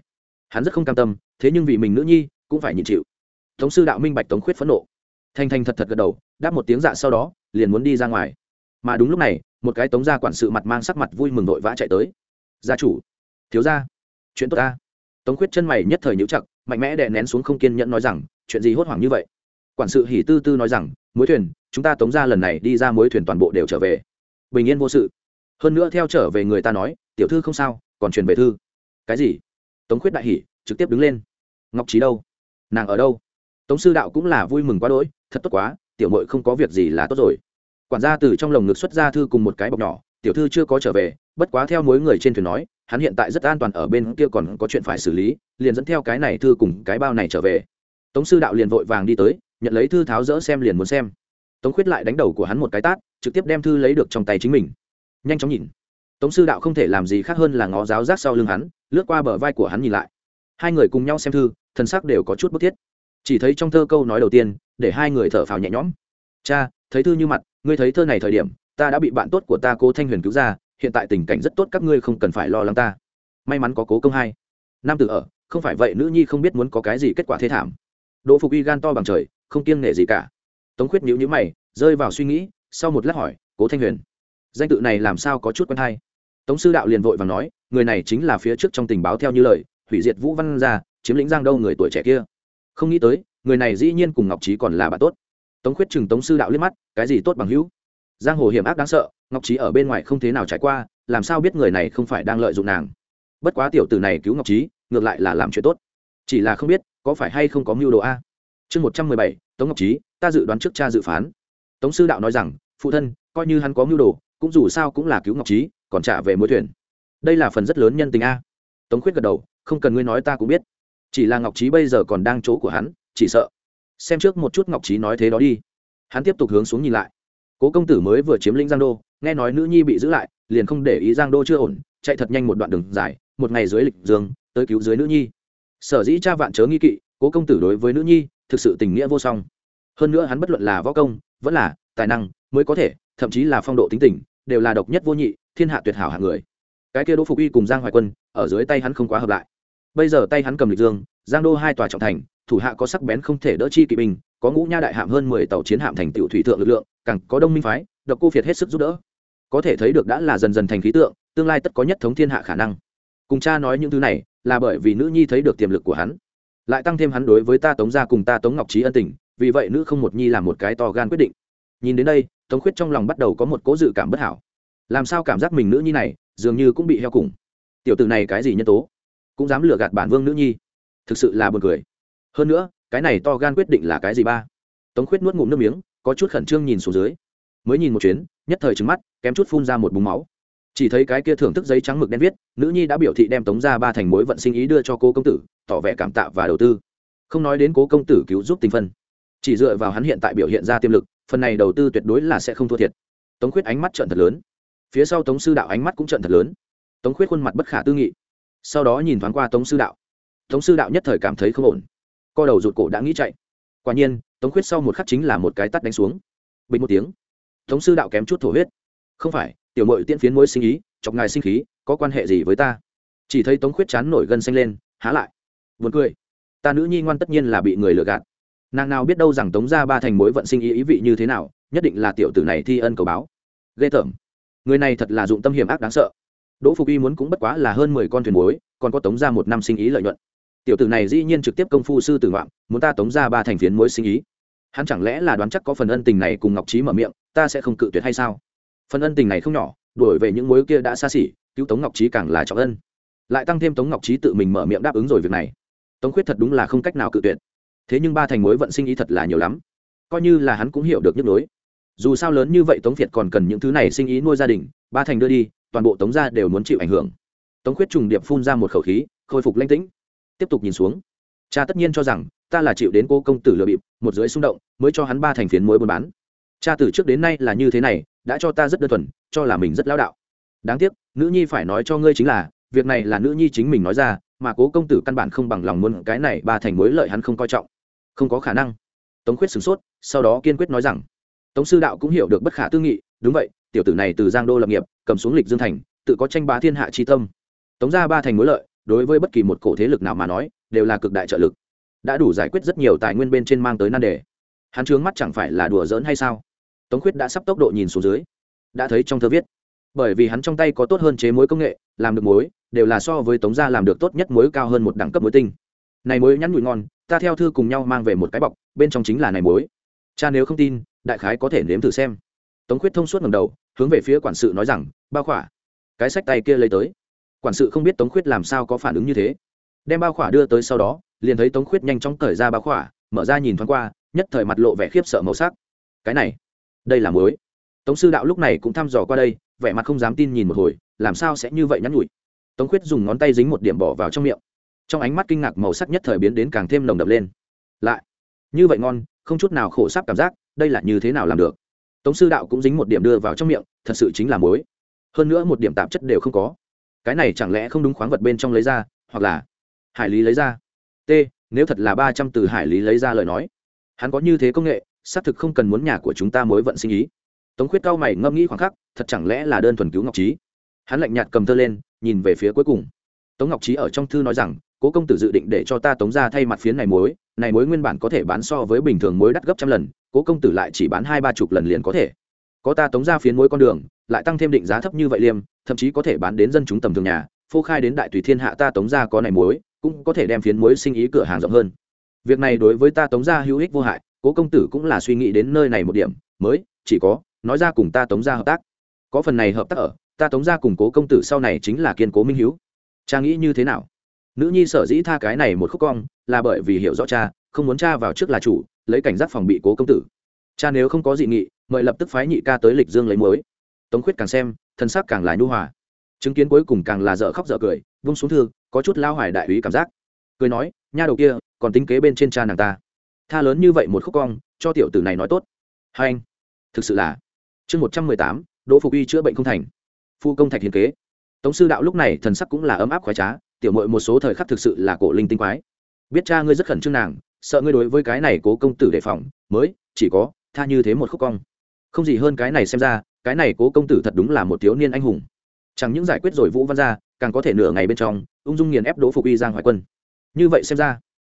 A: Hắn rất không cam tâm, thế nhưng vì mình nữ nhi, cũng phải nhịn chịu tống sư đạo minh bạch tống khuyết phẫn nộ. Thanh thanh thật thật gật đầu, đáp một tiếng dạ sau đó, liền muốn đi ra ngoài. Mà đúng lúc này, một cái tống gia quản sự mặt mang sắc mặt vui mừng vội vã chạy tới. Gia chủ, thiếu gia, chuyện tốt ta. Tống khuyết chân mày nhất thời nhíu chặt, mạnh mẽ đè nén xuống không kiên nhẫn nói rằng, chuyện gì hốt hoảng như vậy? Quản sự hỉ tư tư nói rằng, mối thuyền, chúng ta tống ra lần này đi ra mối thuyền toàn bộ đều trở về. Bình yên vô sự. Hơn nữa theo trở về người ta nói, tiểu thư không sao, còn truyền về thư. Cái gì? Tống khuyết đại hỉ, trực tiếp đứng lên. Ngọc trí đâu? Nàng ở đâu? Tống sư đạo cũng là vui mừng quá đỗi, thật tốt quá, tiểu mội không có việc gì là tốt rồi. Quản gia từ trong lồng ngực xuất ra thư cùng một cái bọc nhỏ, tiểu thư chưa có trở về, bất quá theo mối người trên thuyền nói, hắn hiện tại rất an toàn ở bên kia còn có chuyện phải xử lý, liền dẫn theo cái này thư cùng cái bao này trở về. Tống sư đạo liền vội vàng đi tới, nhận lấy thư tháo rỡ xem liền muốn xem. Tống khuyết lại đánh đầu của hắn một cái tát, trực tiếp đem thư lấy được trong tay chính mình. Nhanh chóng nhìn. Tống sư đạo không thể làm gì khác hơn là ngó giáo rác sau lưng hắn, lướt qua bờ vai của hắn nhìn lại. Hai người cùng nhau xem thư, thần sắc đều có chút bức thiết chỉ thấy trong thơ câu nói đầu tiên, để hai người thở phào nhẹ nhõm. Cha, thấy thư như mặt, ngươi thấy thơ này thời điểm, ta đã bị bạn tốt của ta cố thanh huyền cứu ra, hiện tại tình cảnh rất tốt, các ngươi không cần phải lo lắng ta. May mắn có cố công hai. Nam tử ở, không phải vậy nữ nhi không biết muốn có cái gì kết quả thế thảm. Đỗ phục y gan to bằng trời, không kiêng nể gì cả. Tống khuyết nhữ nhữ mày, rơi vào suy nghĩ, sau một lát hỏi, cố thanh huyền, danh tự này làm sao có chút quen hay? Tống sư đạo liền vội và nói, người này chính là phía trước trong tình báo theo như lời, hủy diệt vũ văn gia, chiếm lĩnh giang đâu người tuổi trẻ kia không nghĩ tới, người này dĩ nhiên cùng ngọc trí còn là bạn tốt. Tống khuyết chừng tống sư đạo liếc mắt, cái gì tốt bằng hữu? Giang hồ hiểm ác đáng sợ, ngọc trí ở bên ngoài không thế nào trải qua, làm sao biết người này không phải đang lợi dụng nàng? Bất quá tiểu tử này cứu ngọc trí ngược lại là làm chuyện tốt. Chỉ là không biết, có phải hay không có mưu đồ a? Chương một trăm mười bảy, tống ngọc trí ta dự đoán trước cha dự phán. Tống sư đạo nói rằng, phụ thân, coi như hắn có mưu đồ, cũng dù sao cũng là cứu ngọc trí còn trả về mối thuyền. Đây là phần rất lớn nhân tình a. Tống khuyết gật đầu, không cần ngươi nói ta cũng biết chỉ là ngọc trí bây giờ còn đang chỗ của hắn, chỉ sợ. Xem trước một chút ngọc trí nói thế đó đi. Hắn tiếp tục hướng xuống nhìn lại. Cố công tử mới vừa chiếm lĩnh giang đô, nghe nói nữ nhi bị giữ lại, liền không để ý giang đô chưa ổn, chạy thật nhanh một đoạn đường dài, một ngày dưới lịch dương, tới cứu dưới nữ nhi. Sở dĩ cha vạn chớ nghi kỵ, cố công tử đối với nữ nhi, thực sự tình nghĩa vô song. Hơn nữa hắn bất luận là võ công, vẫn là tài năng, mới có thể, thậm chí là phong độ tính tình, đều là độc nhất vô nhị, thiên hạ tuyệt hảo hạng người. Cái kia đỗ phục uy cùng giang hoài quân, ở dưới tay hắn không quá hợp lại bây giờ tay hắn cầm lịch dương, giang đô hai tòa trọng thành, thủ hạ có sắc bén không thể đỡ chi kỵ binh, có ngũ nha đại hạm hơn mười tàu chiến hạm thành tựu thủy thượng lực lượng, càng có đông minh phái, độc cô việt hết sức giúp đỡ. Có thể thấy được đã là dần dần thành khí tượng, tương lai tất có nhất thống thiên hạ khả năng. Cùng cha nói những thứ này, là bởi vì nữ nhi thấy được tiềm lực của hắn. Lại tăng thêm hắn đối với ta tống gia cùng ta tống ngọc trí ân tình, vì vậy nữ không một nhi làm một cái to gan quyết định. Nhìn đến đây, tống khuyết trong lòng bắt đầu có một cố dự cảm bất hảo. Làm sao cảm giác mình nữ nhi này, dường như cũng bị heo cùng. Tiểu tử này cái gì nhân tố? Cũng dám lừa gạt bản vương nữ nhi. Thực sự là buồn cười. Hơn nữa, cái này to gan quyết định là cái gì ba? Tống khuyết nuốt ngụm nước miếng, có chút khẩn trương nhìn xuống dưới. Mới nhìn một chuyến, nhất thời trứng mắt, kém chút phun ra một búng máu. Chỉ thấy cái kia thưởng thức giấy trắng mực đen viết, nữ nhi đã biểu thị đem tống ra ba thành mối vận sinh ý đưa cho cô công tử, tỏ vẻ cảm tạ và đầu tư. Không nói đến cố công tử cứu giúp tình phân. Chỉ dựa vào hắn hiện tại biểu hiện ra tiềm lực, phần này đầu tư tuyệt đối là sẽ không thua thiệt. Tống khuyết ánh mắt trận thật lớn. Phía sau tống sư đạo ánh mắt cũng trận thật lớn. Tống khuyết khuôn mặt bất khả tư nghị sau đó nhìn thoáng qua tống sư đạo. Tống sư đạo nhất thời cảm thấy không ổn. Co đầu rụt cổ đã nghĩ chạy. Quả nhiên, tống khuyết sau một khắc chính là một cái tắt đánh xuống. Bình một tiếng, tống sư đạo kém chút thổ huyết. Không phải, tiểu mội tiễn phiến mối sinh ý, chọc ngài sinh khí, có quan hệ gì với ta? Chỉ thấy tống khuyết chán nổi gân xanh lên, há lại. Buồn cười. Ta nữ nhi ngoan tất nhiên là bị người lừa gạt. Nàng nào biết đâu rằng tống ra ba thành mối vận sinh ý ý vị như thế nào, nhất định là tiểu tử này thi ân cầu báo. Ghê tởm. Người này thật là dụng tâm hiểm ác đáng sợ đỗ phục y muốn cũng bất quá là hơn mười con thuyền muối, còn có tống ra một năm sinh ý lợi nhuận. Tiểu tử này dĩ nhiên trực tiếp công phu sư tử ngoạm, muốn ta tống ra ba thành phiến muối sinh ý. Hắn chẳng lẽ là đoán chắc có phần ân tình này cùng ngọc trí mở miệng, ta sẽ không cự tuyệt hay sao? Phần ân tình này không nhỏ đổi về những mối kia đã xa xỉ, cứu tống ngọc trí càng là trọng ân. Lại tăng thêm tống ngọc trí tự mình mở miệng đáp ứng rồi việc này. Tống khuyết thật đúng là không cách nào cự tuyệt. Thế nhưng ba thành mối vận sinh ý thật là nhiều lắm. Coi như là hắn cũng hiểu được nhức nhối. Dù sao lớn như vậy tống việt còn cần những thứ này sinh ý nuôi gia đình, ba thành đưa đi toàn bộ tống gia đều muốn chịu ảnh hưởng. Tống khuyết trùng điệp phun ra một khẩu khí, khôi phục lanh tĩnh. Tiếp tục nhìn xuống. Cha tất nhiên cho rằng, ta là chịu đến cô công tử lừa bịp, một dưới xung động, mới cho hắn ba thành phiến mối buôn bán. Cha từ trước đến nay là như thế này, đã cho ta rất đơn thuần, cho là mình rất lão đạo. Đáng tiếc, nữ nhi phải nói cho ngươi chính là, việc này là nữ nhi chính mình nói ra, mà cố công tử căn bản không bằng lòng muốn cái này ba thành mối lợi hắn không coi trọng. Không có khả năng. Tống khuyết sửng sốt, sau đó kiên quyết nói rằng, tống sư đạo cũng hiểu được bất khả tư nghị, đúng vậy tiểu tử này từ giang đô lập nghiệp, cầm xuống lịch dương thành, tự có tranh bá thiên hạ chi tâm. Tống ra ba thành mối lợi, đối với bất kỳ một cổ thế lực nào mà nói, đều là cực đại trợ lực. Đã đủ giải quyết rất nhiều tài nguyên bên trên mang tới nan đề. Hắn trướng mắt chẳng phải là đùa giỡn hay sao? Tống khuyết đã sắp tốc độ nhìn xuống dưới. Đã thấy trong thơ viết, bởi vì hắn trong tay có tốt hơn chế mối công nghệ, làm được mối, đều là so với tống gia làm được tốt nhất muối cao hơn một đẳng cấp muối tinh. Này muối nhắn nhụi ngon, ta theo thư cùng nhau mang về một cái bọc, bên trong chính là này muối cha nếu không tin, đại khái có thể nếm thử xem. Tống khuyết thông suốt ngầm đầu hướng về phía quản sự nói rằng, bao khỏa. Cái sách tay kia lấy tới. Quản sự không biết tống khuyết làm sao có phản ứng như thế. Đem bao khỏa đưa tới sau đó, liền thấy tống khuyết nhanh chóng cởi ra bao khỏa, mở ra nhìn thoáng qua, nhất thời mặt lộ vẻ khiếp sợ màu sắc. Cái này, đây là muối. Tống sư đạo lúc này cũng thăm dò qua đây, vẻ mặt không dám tin nhìn một hồi, làm sao sẽ như vậy nhắn nhủi? Tống khuyết dùng ngón tay dính một điểm bỏ vào trong miệng. Trong ánh mắt kinh ngạc màu sắc nhất thời biến đến càng thêm nồng đậm lên. Lại, như vậy ngon, không chút nào khổ sắp cảm giác, đây là như thế nào làm được? Tống sư đạo cũng dính một điểm đưa vào trong miệng, thật sự chính là muối. Hơn nữa một điểm tạp chất đều không có. Cái này chẳng lẽ không đúng khoáng vật bên trong lấy ra, hoặc là hải lý lấy ra? T, nếu thật là ba trăm từ hải lý lấy ra lời nói, hắn có như thế công nghệ, xác thực không cần muốn nhà của chúng ta mối vận sinh ý. Tống khuyết cao mày ngâm nghĩ khoảng khắc, thật chẳng lẽ là đơn thuần cứu ngọc trí hắn lạnh nhạt cầm thơ lên, nhìn về phía cuối cùng. Tống ngọc trí ở trong thư nói rằng cố công tử dự định để cho ta tống ra thay mặt phiến này muối. này muối nguyên bản có thể bán so với bình thường muối đắt gấp trăm lần cố công tử lại chỉ bán hai ba chục lần liền có thể. Có ta tống ra phiến muối con đường lại tăng thêm định giá thấp như vậy liêm thậm chí có thể bán đến dân chúng tầm thường nhà phô khai đến đại tùy thiên hạ ta tống ra có này muối, cũng có thể đem phiến muối sinh ý cửa hàng rộng hơn. Việc này đối với ta tống ra hữu ích vô hại cố công tử cũng là suy nghĩ đến nơi này một điểm mới chỉ có nói ra cùng ta tống ra hợp tác. Có phần này hợp tác ở ta tống ra cùng cố công tử sau này chính là kiên cố minh hữu cha nghĩ như thế nào? Nữ nhi sở dĩ tha cái này một khúc cong là bởi vì hiểu rõ cha, không muốn cha vào trước là chủ, lấy cảnh giác phòng bị cố công tử. Cha nếu không có dị nghị, mời lập tức phái nhị ca tới lịch dương lấy muối. Tống khuyết càng xem, thân xác càng là nhu hòa. Chứng kiến cuối cùng càng là dở khóc dở cười, vung xuống thư, có chút lao hoài đại úy cảm giác. Cười nói, nha đầu kia, còn tính kế bên trên cha nàng ta. Tha lớn như vậy một khúc cong, cho tiểu tử này nói tốt. Hai anh, thực sự là. Chương một trăm mười tám, đỗ phục y chữa bệnh không thành. Phu công thạch hiền kế. Tống sư đạo lúc này thần sắc cũng là ấm áp khoái trá tiểu mội một số thời khắc thực sự là cổ linh tinh quái. Biết cha ngươi rất khẩn trương nàng, sợ ngươi đối với cái này cố công tử đề phòng, mới, chỉ có, tha như thế một khúc cong. Không gì hơn cái này xem ra, cái này cố công tử thật đúng là một thiếu niên anh hùng. Chẳng những giải quyết rồi vũ văn gia, càng có thể nửa ngày bên trong, ung dung nghiền ép đỗ phục y giang hoài quân. Như vậy xem ra,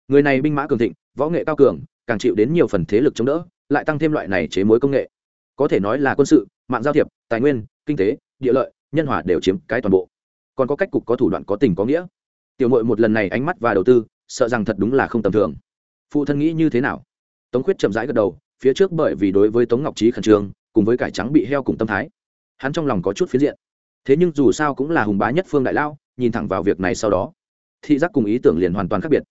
A: người này binh mã cường thịnh, võ nghệ cao cường, càng chịu đến nhiều phần thế lực chống đỡ, lại tăng thêm loại này chế mối công nghệ. Có thể nói là quân sự, mạng giao thiệp, tài nguyên, kinh tế, địa lợi, nhân hòa đều chiếm cái toàn bộ còn có cách cục có thủ đoạn có tình có nghĩa. Tiểu mội một lần này ánh mắt và đầu tư, sợ rằng thật đúng là không tầm thường. Phụ thân nghĩ như thế nào? Tống khuyết chậm rãi gật đầu, phía trước bởi vì đối với tống ngọc trí khẩn trương, cùng với cải trắng bị heo cùng tâm thái, hắn trong lòng có chút phiến diện. Thế nhưng dù sao cũng là hùng bá nhất phương đại lao, nhìn thẳng vào việc này sau đó, thị giác cùng ý tưởng liền hoàn toàn khác biệt.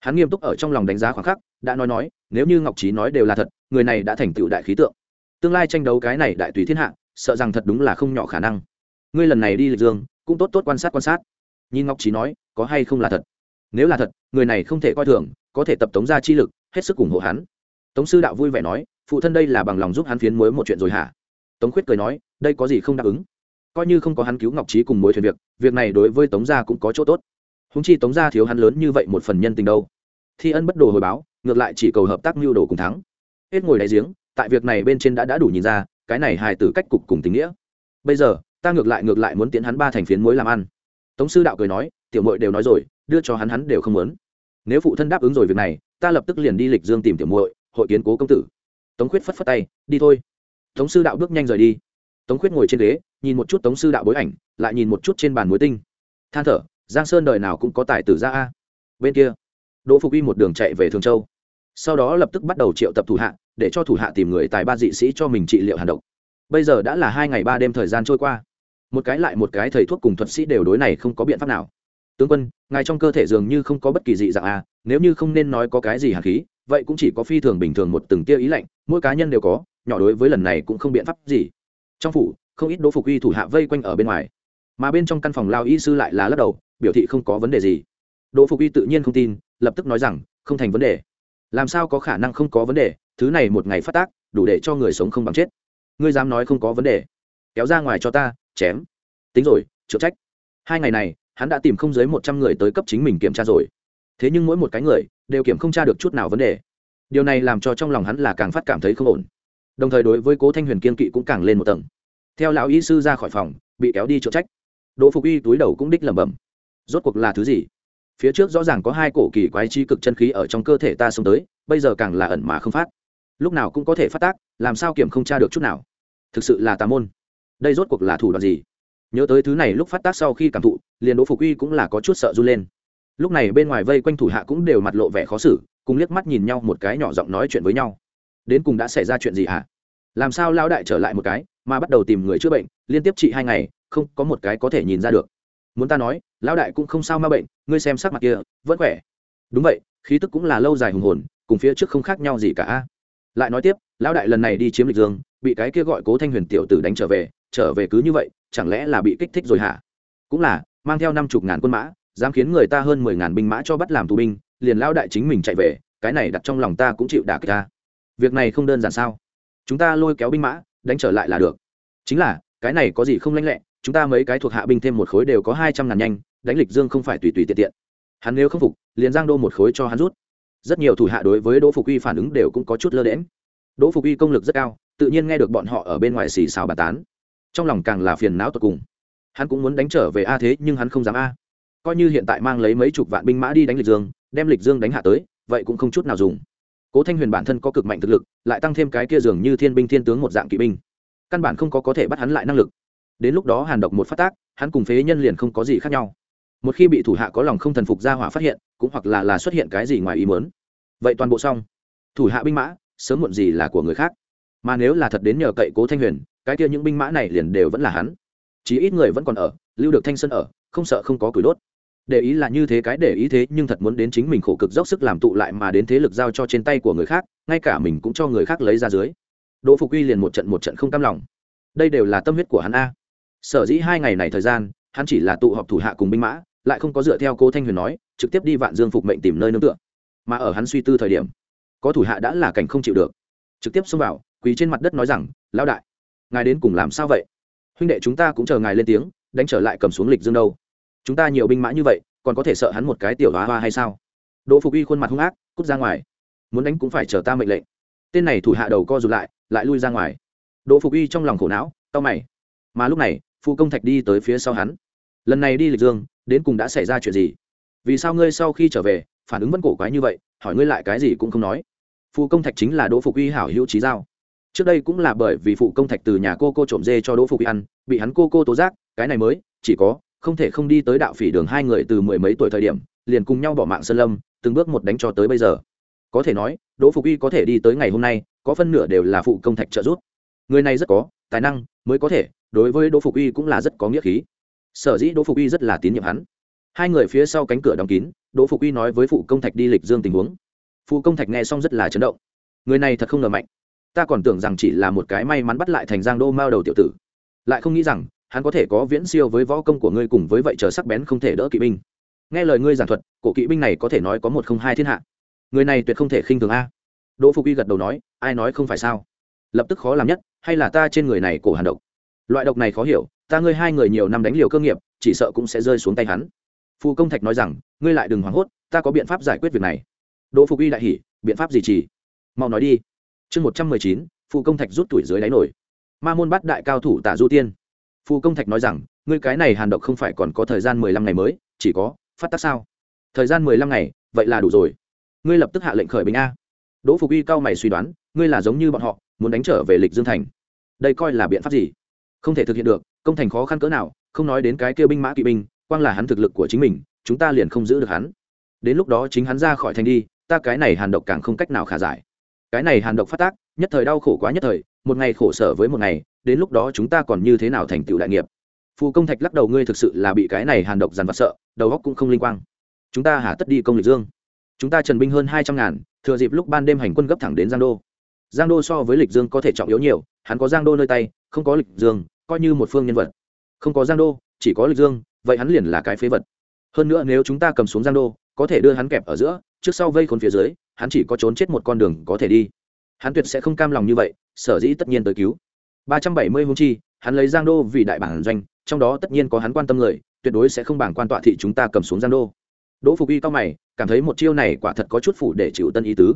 A: Hắn nghiêm túc ở trong lòng đánh giá khoảng khắc, đã nói nói, nếu như ngọc trí nói đều là thật, người này đã thành tựu đại khí tượng. Tương lai tranh đấu cái này đại tùy thiên hạ, sợ rằng thật đúng là không nhỏ khả năng. Ngươi lần này đi lịch dương cũng tốt tốt quan sát quan sát. Nhìn ngọc trí nói, có hay không là thật? Nếu là thật, người này không thể coi thường, có thể tập tống ra chi lực, hết sức ủng hộ hắn. Tống sư đạo vui vẻ nói, phụ thân đây là bằng lòng giúp hắn phiến mối một chuyện rồi hả? Tống khuyết cười nói, đây có gì không đáp ứng? Coi như không có hắn cứu ngọc trí cùng mối thuyền việc việc này đối với tống gia cũng có chỗ tốt. Húng chi tống gia thiếu hắn lớn như vậy một phần nhân tình đâu. Thi ân bất đồ hồi báo, ngược lại chỉ cầu hợp tác mưu đồ cùng thắng. Hết ngồi đáy giếng, tại việc này bên trên đã đã đủ nhìn ra, cái này hài tử cách cục cùng tình nghĩa. Bây giờ ta ngược lại ngược lại muốn tiến hắn ba thành phiến mối làm ăn. Tống sư đạo cười nói, tiểu mội đều nói rồi, đưa cho hắn hắn đều không muốn. Nếu phụ thân đáp ứng rồi việc này, ta lập tức liền đi lịch dương tìm tiểu muội, hội kiến cố công tử. Tống khuyết phất phất tay, đi thôi. Tống sư đạo bước nhanh rời đi. Tống khuyết ngồi trên ghế, nhìn một chút tống sư đạo bối ảnh, lại nhìn một chút trên bàn muối tinh. Than thở, giang sơn đời nào cũng có tài tử ra a. Bên kia, đỗ phục y một đường chạy về thường châu. Sau đó lập tức bắt đầu triệu tập thủ hạ, để cho thủ hạ tìm người tài ba dị sĩ cho mình trị liệu hàn độc. Bây giờ đã là hai ngày ba đêm thời gian trôi qua một cái lại một cái thầy thuốc cùng thuật sĩ đều đối này không có biện pháp nào. Tướng quân, ngài trong cơ thể dường như không có bất kỳ dị dạng a nếu như không nên nói có cái gì hàn khí, vậy cũng chỉ có phi thường bình thường một từng tia ý lạnh, mỗi cá nhân đều có, nhỏ đối với lần này cũng không biện pháp gì. Trong phủ, không ít đỗ phục y thủ hạ vây quanh ở bên ngoài. Mà bên trong căn phòng lao y sư lại là lắc đầu, biểu thị không có vấn đề gì. Đỗ phục y tự nhiên không tin, lập tức nói rằng, không thành vấn đề. Làm sao có khả năng không có vấn đề, thứ này một ngày phát tác, đủ để cho người sống không bằng chết. Ngươi dám nói không có vấn đề. Kéo ra ngoài cho ta chém. Tính rồi chịu trách. Hai ngày này, hắn đã tìm không dưới một trăm người tới cấp chính mình kiểm tra rồi. Thế nhưng mỗi một cái người đều kiểm không tra được chút nào vấn đề. Điều này làm cho trong lòng hắn là càng phát cảm thấy không ổn. Đồng thời đối với cố thanh huyền kiên kỵ cũng càng lên một tầng. Theo lão y sư ra khỏi phòng, bị kéo đi chỗ trách. Đỗ phục y túi đầu cũng đích lẩm bẩm. Rốt cuộc là thứ gì? Phía trước rõ ràng có hai cổ kỳ quái chi cực chân khí ở trong cơ thể ta xông tới, bây giờ càng là ẩn mà không phát. Lúc nào cũng có thể phát tác, làm sao kiểm không tra được chút nào? Thực sự là tà môn đây rốt cuộc là thủ đoạn gì? Nhớ tới thứ này lúc phát tác sau khi cảm thụ, liền đỗ phục uy cũng là có chút sợ run lên. Lúc này bên ngoài vây quanh thủ hạ cũng đều mặt lộ vẻ khó xử, cùng liếc mắt nhìn nhau một cái nhỏ giọng nói chuyện với nhau. Đến cùng đã xảy ra chuyện gì hả? Làm sao lão đại trở lại một cái, mà bắt đầu tìm người chữa bệnh, liên tiếp trị hai ngày, không có một cái có thể nhìn ra được. Muốn ta nói, lão đại cũng không sao ma bệnh, ngươi xem sắc mặt kia, vẫn khỏe. Đúng vậy, khí tức cũng là lâu dài hùng hồn, cùng phía trước không khác nhau gì cả. Lại nói tiếp, lão đại lần này đi chiếm lịch dương, bị cái kia gọi cố thanh huyền tiểu tử đánh trở về trở về cứ như vậy, chẳng lẽ là bị kích thích rồi hả? Cũng là, mang theo năm chục ngàn quân mã, dám khiến người ta hơn mười ngàn binh mã cho bắt làm tù binh, liền lao đại chính mình chạy về, cái này đặt trong lòng ta cũng chịu đả kích ta. Việc này không đơn giản sao? Chúng ta lôi kéo binh mã, đánh trở lại là được. Chính là, cái này có gì không lanh lẹ, chúng ta mấy cái thuộc hạ binh thêm một khối đều có hai trăm ngàn nhanh, đánh lịch dương không phải tùy tùy tiện tiện. Hắn nếu không phục, liền giang đô một khối cho hắn rút. Rất nhiều thủ hạ đối với đỗ phục uy phản ứng đều cũng có chút lơ đễm đỗ phục uy công lực rất cao, tự nhiên nghe được bọn họ ở bên ngoài xì xào bà tán trong lòng càng là phiền não tột cùng. Hắn cũng muốn đánh trở về a thế, nhưng hắn không dám a. Coi như hiện tại mang lấy mấy chục vạn binh mã đi đánh lịch dương, đem lịch dương đánh hạ tới, vậy cũng không chút nào dùng. Cố thanh huyền bản thân có cực mạnh thực lực, lại tăng thêm cái kia dường như thiên binh thiên tướng một dạng kỵ binh. Căn bản không có có thể bắt hắn lại năng lực. Đến lúc đó hàn độc một phát tác, hắn cùng phế nhân liền không có gì khác nhau. Một khi bị thủ hạ có lòng không thần phục ra hỏa phát hiện, cũng hoặc là là xuất hiện cái gì ngoài ý mớn vậy toàn bộ xong. Thủ hạ binh mã, sớm muộn gì là của người khác. Mà nếu là thật đến nhờ cậy cố thanh huyền cái kia những binh mã này liền đều vẫn là hắn. Chỉ ít người vẫn còn ở, lưu được thanh sơn ở, không sợ không có củi đốt. Để ý là như thế cái để ý thế, nhưng thật muốn đến chính mình khổ cực dốc sức làm tụ lại mà đến thế lực giao cho trên tay của người khác, ngay cả mình cũng cho người khác lấy ra dưới. Đỗ phục uy liền một trận một trận không cam lòng. Đây đều là tâm huyết của hắn a. Sở dĩ hai ngày này thời gian, hắn chỉ là tụ họp thủ hạ cùng binh mã, lại không có dựa theo cố thanh huyền nói, trực tiếp đi vạn dương phục mệnh tìm nơi nương tựa. Mà ở hắn suy tư thời điểm, có thủ hạ đã là cảnh không chịu được. Trực tiếp xông vào, quỳ trên mặt đất nói rằng, lão đại ngài đến cùng làm sao vậy? Huynh đệ chúng ta cũng chờ ngài lên tiếng, đánh trở lại cầm xuống lịch dương đâu. Chúng ta nhiều binh mã như vậy, còn có thể sợ hắn một cái tiểu hóa hoa hay sao? Đỗ phục uy khuôn mặt hung ác, cút ra ngoài. Muốn đánh cũng phải chờ ta mệnh lệnh. Tên này thủ hạ đầu co rụt lại lại lui ra ngoài. Đỗ phục uy trong lòng khổ não tao mày. Mà lúc này phụ công thạch đi tới phía sau hắn. Lần này đi lịch dương, đến cùng đã xảy ra chuyện gì? Vì sao ngươi sau khi trở về, phản ứng vẫn cổ quái như vậy, hỏi ngươi lại cái gì cũng không nói? Phụ công thạch chính là đỗ phục uy hảo hữu trí giao trước đây cũng là bởi vì phụ công thạch từ nhà cô cô trộm dê cho đỗ phục y ăn, bị hắn cô cô tố giác, cái này mới, chỉ có, không thể không đi tới đạo phỉ đường hai người từ mười mấy tuổi thời điểm, liền cùng nhau bỏ mạng sơn lâm, từng bước một đánh cho tới bây giờ. Có thể nói, đỗ phục y có thể đi tới ngày hôm nay, có phân nửa đều là phụ công thạch trợ giúp. Người này rất có, tài năng, mới có thể, đối với đỗ phục y cũng là rất có nghĩa khí. Sở dĩ đỗ phục y rất là tín nhiệm hắn. Hai người phía sau cánh cửa đóng kín, đỗ phục y nói với phụ công thạch đi lịch dương tình huống. Phụ công thạch nghe xong rất là chấn động. Người này thật không ngờ mạnh ta còn tưởng rằng chỉ là một cái may mắn bắt lại thành giang đô mao đầu tiểu tử. Lại không nghĩ rằng, hắn có thể có viễn siêu với võ công của ngươi cùng với vậy chờ sắc bén không thể đỡ kỵ binh. Nghe lời ngươi giảng thuật, cổ kỵ binh này có thể nói có một không hai thiên hạ. Người này tuyệt không thể khinh thường a. Đỗ phục Y gật đầu nói, ai nói không phải sao? Lập tức khó làm nhất, hay là ta trên người này cổ hàn độc? Loại độc này khó hiểu, ta ngươi hai người nhiều năm đánh liều cơ nghiệp, chỉ sợ cũng sẽ rơi xuống tay hắn. Phù công thạch nói rằng, ngươi lại đừng hoảng hốt, ta có biện pháp giải quyết việc này. Đỗ phục Y đại hỉ, biện pháp gì chỉ? Mau nói đi chương một trăm mười chín phụ công thạch rút tuổi dưới đáy nổi. Ma môn bắt đại cao thủ tả du tiên. Phụ công thạch nói rằng, ngươi cái này hàn độc không phải còn có thời gian mười lăm ngày mới, chỉ có phát tác sao? Thời gian mười lăm ngày, vậy là đủ rồi. Ngươi lập tức hạ lệnh khởi binh a. Đỗ phục y cao mày suy đoán, ngươi là giống như bọn họ, muốn đánh trở về lịch dương thành. Đây coi là biện pháp gì? Không thể thực hiện được, công thành khó khăn cỡ nào, không nói đến cái kêu binh mã kỵ binh, quang là hắn thực lực của chính mình, chúng ta liền không giữ được hắn. Đến lúc đó chính hắn ra khỏi thành đi, ta cái này hàn độc càng không cách nào khả giải cái này hàn độc phát tác, nhất thời đau khổ quá nhất thời, một ngày khổ sở với một ngày, đến lúc đó chúng ta còn như thế nào thành tựu đại nghiệp? Phù công thạch lắc đầu, ngươi thực sự là bị cái này hàn độc dằn vặt sợ, đầu góc cũng không linh quang. Chúng ta hả tất đi công lịch dương. Chúng ta trần binh hơn hai trăm ngàn, thừa dịp lúc ban đêm hành quân gấp thẳng đến giang đô. Giang đô so với lịch dương có thể trọng yếu nhiều, hắn có giang đô nơi tay, không có lịch dương, coi như một phương nhân vật. Không có giang đô, chỉ có lịch dương, vậy hắn liền là cái phế vật. Hơn nữa nếu chúng ta cầm xuống giang đô có thể đưa hắn kẹp ở giữa, trước sau vây khốn phía dưới, hắn chỉ có trốn chết một con đường có thể đi. Hắn tuyệt sẽ không cam lòng như vậy, sở dĩ tất nhiên tới cứu. Ba trăm bảy mươi hung chi, hắn lấy giang đô vì đại bản doanh, trong đó tất nhiên có hắn quan tâm người, tuyệt đối sẽ không bảng quan tọa thị chúng ta cầm xuống giang đô. Đỗ phục y cao mày, cảm thấy một chiêu này quả thật có chút phủ để chịu tân ý tứ.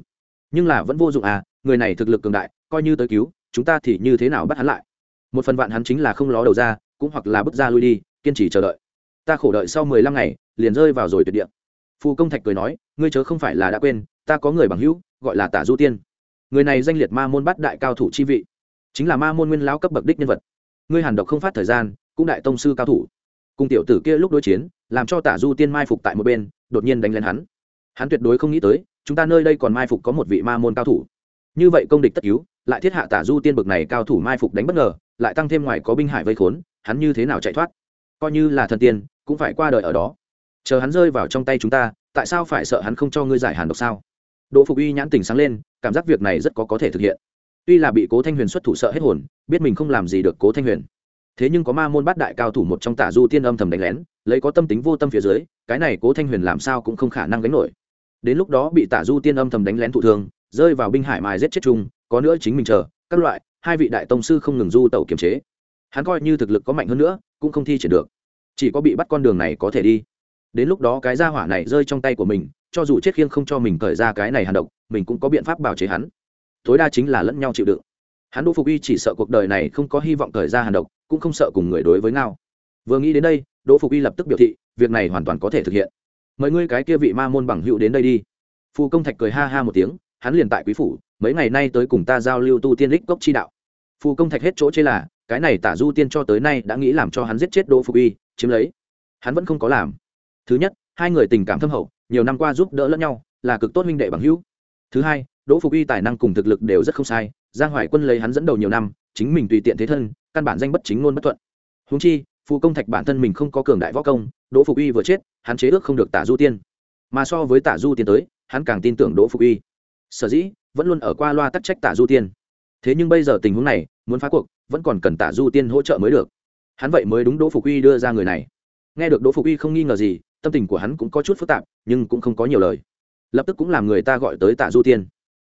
A: Nhưng là vẫn vô dụng à người này thực lực cường đại, coi như tới cứu, chúng ta thì như thế nào bắt hắn lại? Một phần vạn hắn chính là không ló đầu ra, cũng hoặc là bước ra lui đi, kiên trì chờ đợi. Ta khổ đợi sau mười lăm ngày, liền rơi vào rồi tuyệt địa phù công thạch cười nói, ngươi chớ không phải là đã quên, ta có người bằng hữu, gọi là tả du tiên. Người này danh liệt ma môn bắt đại cao thủ chi vị, chính là ma môn nguyên lão cấp bậc đích nhân vật. Ngươi hàn độc không phát thời gian, cũng đại tông sư cao thủ. Cùng tiểu tử kia lúc đối chiến, làm cho tả du tiên mai phục tại một bên, đột nhiên đánh lên hắn. Hắn tuyệt đối không nghĩ tới, chúng ta nơi đây còn mai phục có một vị ma môn cao thủ. Như vậy công địch tất cứu lại thiết hạ tả du tiên bực này cao thủ mai phục đánh bất ngờ, lại tăng thêm ngoài có binh hải vây khốn, hắn như thế nào chạy thoát? Coi như là thần tiên, cũng phải qua đời ở đó chờ hắn rơi vào trong tay chúng ta, tại sao phải sợ hắn không cho ngươi giải hàn độc sao? Đỗ phục uy nhãn tình sáng lên, cảm giác việc này rất có có thể thực hiện. Tuy là bị cố thanh huyền xuất thủ sợ hết hồn, biết mình không làm gì được cố thanh huyền. Thế nhưng có ma môn bát đại cao thủ một trong tả du tiên âm thầm đánh lén, lấy có tâm tính vô tâm phía dưới, cái này cố thanh huyền làm sao cũng không khả năng gánh nổi. Đến lúc đó bị tả du tiên âm thầm đánh lén thụ thương, rơi vào binh hải mài giết chết chung, có nữa chính mình chờ, các loại, hai vị đại tông sư không ngừng du tẩu kiềm chế. Hắn coi như thực lực có mạnh hơn nữa, cũng không thi triển được. Chỉ có bị bắt con đường này có thể đi đến lúc đó cái gia hỏa này rơi trong tay của mình, cho dù chết khiêng không cho mình cởi ra cái này hàn độc, mình cũng có biện pháp bảo chế hắn. Tối đa chính là lẫn nhau chịu đựng. Hắn đỗ phục y chỉ sợ cuộc đời này không có hy vọng cởi ra hàn độc, cũng không sợ cùng người đối với ngao. Vừa nghĩ đến đây, đỗ phục y lập tức biểu thị, việc này hoàn toàn có thể thực hiện. Mời ngươi cái kia vị ma môn bằng hữu đến đây đi. Phù công thạch cười ha ha một tiếng, hắn liền tại quý phủ, mấy ngày nay tới cùng ta giao lưu tu tiên đích gốc chi đạo. Phù công thạch hết chỗ chê là, cái này tả du tiên cho tới nay đã nghĩ làm cho hắn giết chết đỗ phục y chiếm lấy. Hắn vẫn không có làm thứ nhất, hai người tình cảm thâm hậu, nhiều năm qua giúp đỡ lẫn nhau, là cực tốt huynh đệ bằng hữu. Thứ hai, đỗ phục y tài năng cùng thực lực đều rất không sai, giang hoài quân lấy hắn dẫn đầu nhiều năm, chính mình tùy tiện thế thân, căn bản danh bất chính ngôn bất thuận. Húng chi phụ công thạch bản thân mình không có cường đại võ công, đỗ phục y vừa chết, hắn chế ước không được tả du tiên. Mà so với tả du tiên tới, hắn càng tin tưởng đỗ phục y sở dĩ, vẫn luôn ở qua loa tắc trách tả du tiên. Thế nhưng bây giờ tình huống này, muốn phá cuộc, vẫn còn cần tả du tiên hỗ trợ mới được. Hắn vậy mới đúng đỗ phục uy đưa ra người này. Nghe được đỗ phục uy không nghi ngờ gì tâm tình của hắn cũng có chút phức tạp, nhưng cũng không có nhiều lời. Lập tức cũng làm người ta gọi tới tả du tiên.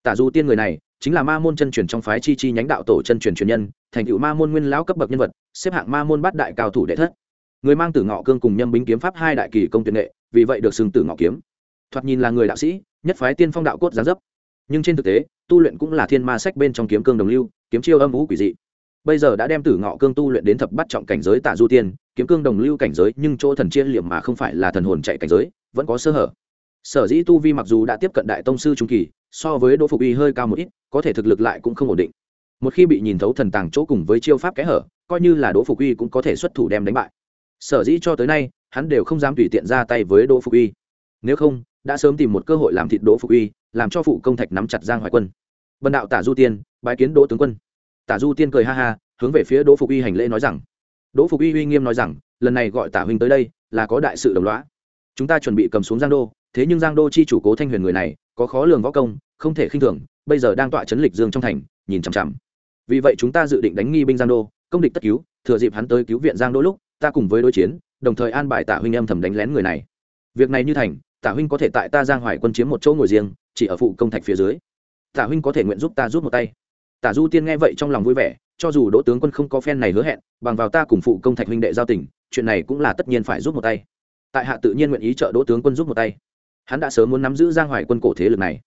A: Tả du tiên người này, chính là ma môn chân truyền trong phái chi chi nhánh đạo tổ chân truyền truyền nhân, thành cựu ma môn nguyên lão cấp bậc nhân vật, xếp hạng ma môn bát đại cao thủ đệ thất. Người mang tử ngọ cương cùng nhâm bính kiếm pháp hai đại kỳ công tuyệt nghệ, vì vậy được xưng tử ngọ kiếm. Thoạt nhìn là người đạo sĩ, nhất phái tiên phong đạo cốt gián dấp. Nhưng trên thực tế, tu luyện cũng là thiên ma sách bên trong kiếm cương đồng lưu, kiếm chiêu âm vũ quỷ dị bây giờ đã đem tử ngọ cương tu luyện đến thập bắt trọng cảnh giới tạ du tiên, kiếm cương đồng lưu cảnh giới, nhưng chỗ thần chiên liệm mà không phải là thần hồn chạy cảnh giới, vẫn có sơ hở. Sở dĩ tu vi mặc dù đã tiếp cận đại tông sư trung kỳ, so với đỗ phục y hơi cao một ít, có thể thực lực lại cũng không ổn định. Một khi bị nhìn thấu thần tàng chỗ cùng với chiêu pháp kẽ hở, coi như là đỗ phục y cũng có thể xuất thủ đem đánh bại. Sở dĩ cho tới nay, hắn đều không dám tùy tiện ra tay với đỗ phục y. Nếu không, đã sớm tìm một cơ hội làm thịt đỗ phục y, làm cho phụ công thạch nắm chặt giang hoài quân. Bần đạo tả du tiên, bái kiến đỗ tướng quân tả du tiên cười ha ha, hướng về phía đỗ phục y hành lễ nói rằng, đỗ phục y uy nghiêm nói rằng, lần này gọi tả huynh tới đây là có đại sự đồng lõa. chúng ta chuẩn bị cầm xuống giang đô, thế nhưng giang đô chi chủ cố thanh huyền người này, có khó lường võ công, không thể khinh thường, bây giờ đang tọa chấn lịch dương trong thành, nhìn chằm chằm. Vì vậy chúng ta dự định đánh nghi binh giang đô, công địch tất cứu, thừa dịp hắn tới cứu viện giang đô lúc, ta cùng với đối chiến, đồng thời an bài tả huynh âm thầm đánh lén người này. Việc này như thành, tả huynh có thể tại ta giang hoài quân chiếm một chỗ ngồi riêng, chỉ ở phụ công thạch phía dưới. Tả huynh có thể nguyện giúp ta giúp một tay tả du tiên nghe vậy trong lòng vui vẻ, cho dù đỗ tướng quân không có phen này hứa hẹn, bằng vào ta cùng phụ công thạch huynh đệ giao tình, chuyện này cũng là tất nhiên phải giúp một tay. Tại hạ tự nhiên nguyện ý trợ đỗ tướng quân giúp một tay. Hắn đã sớm muốn nắm giữ giang hoài quân cổ thế lực này.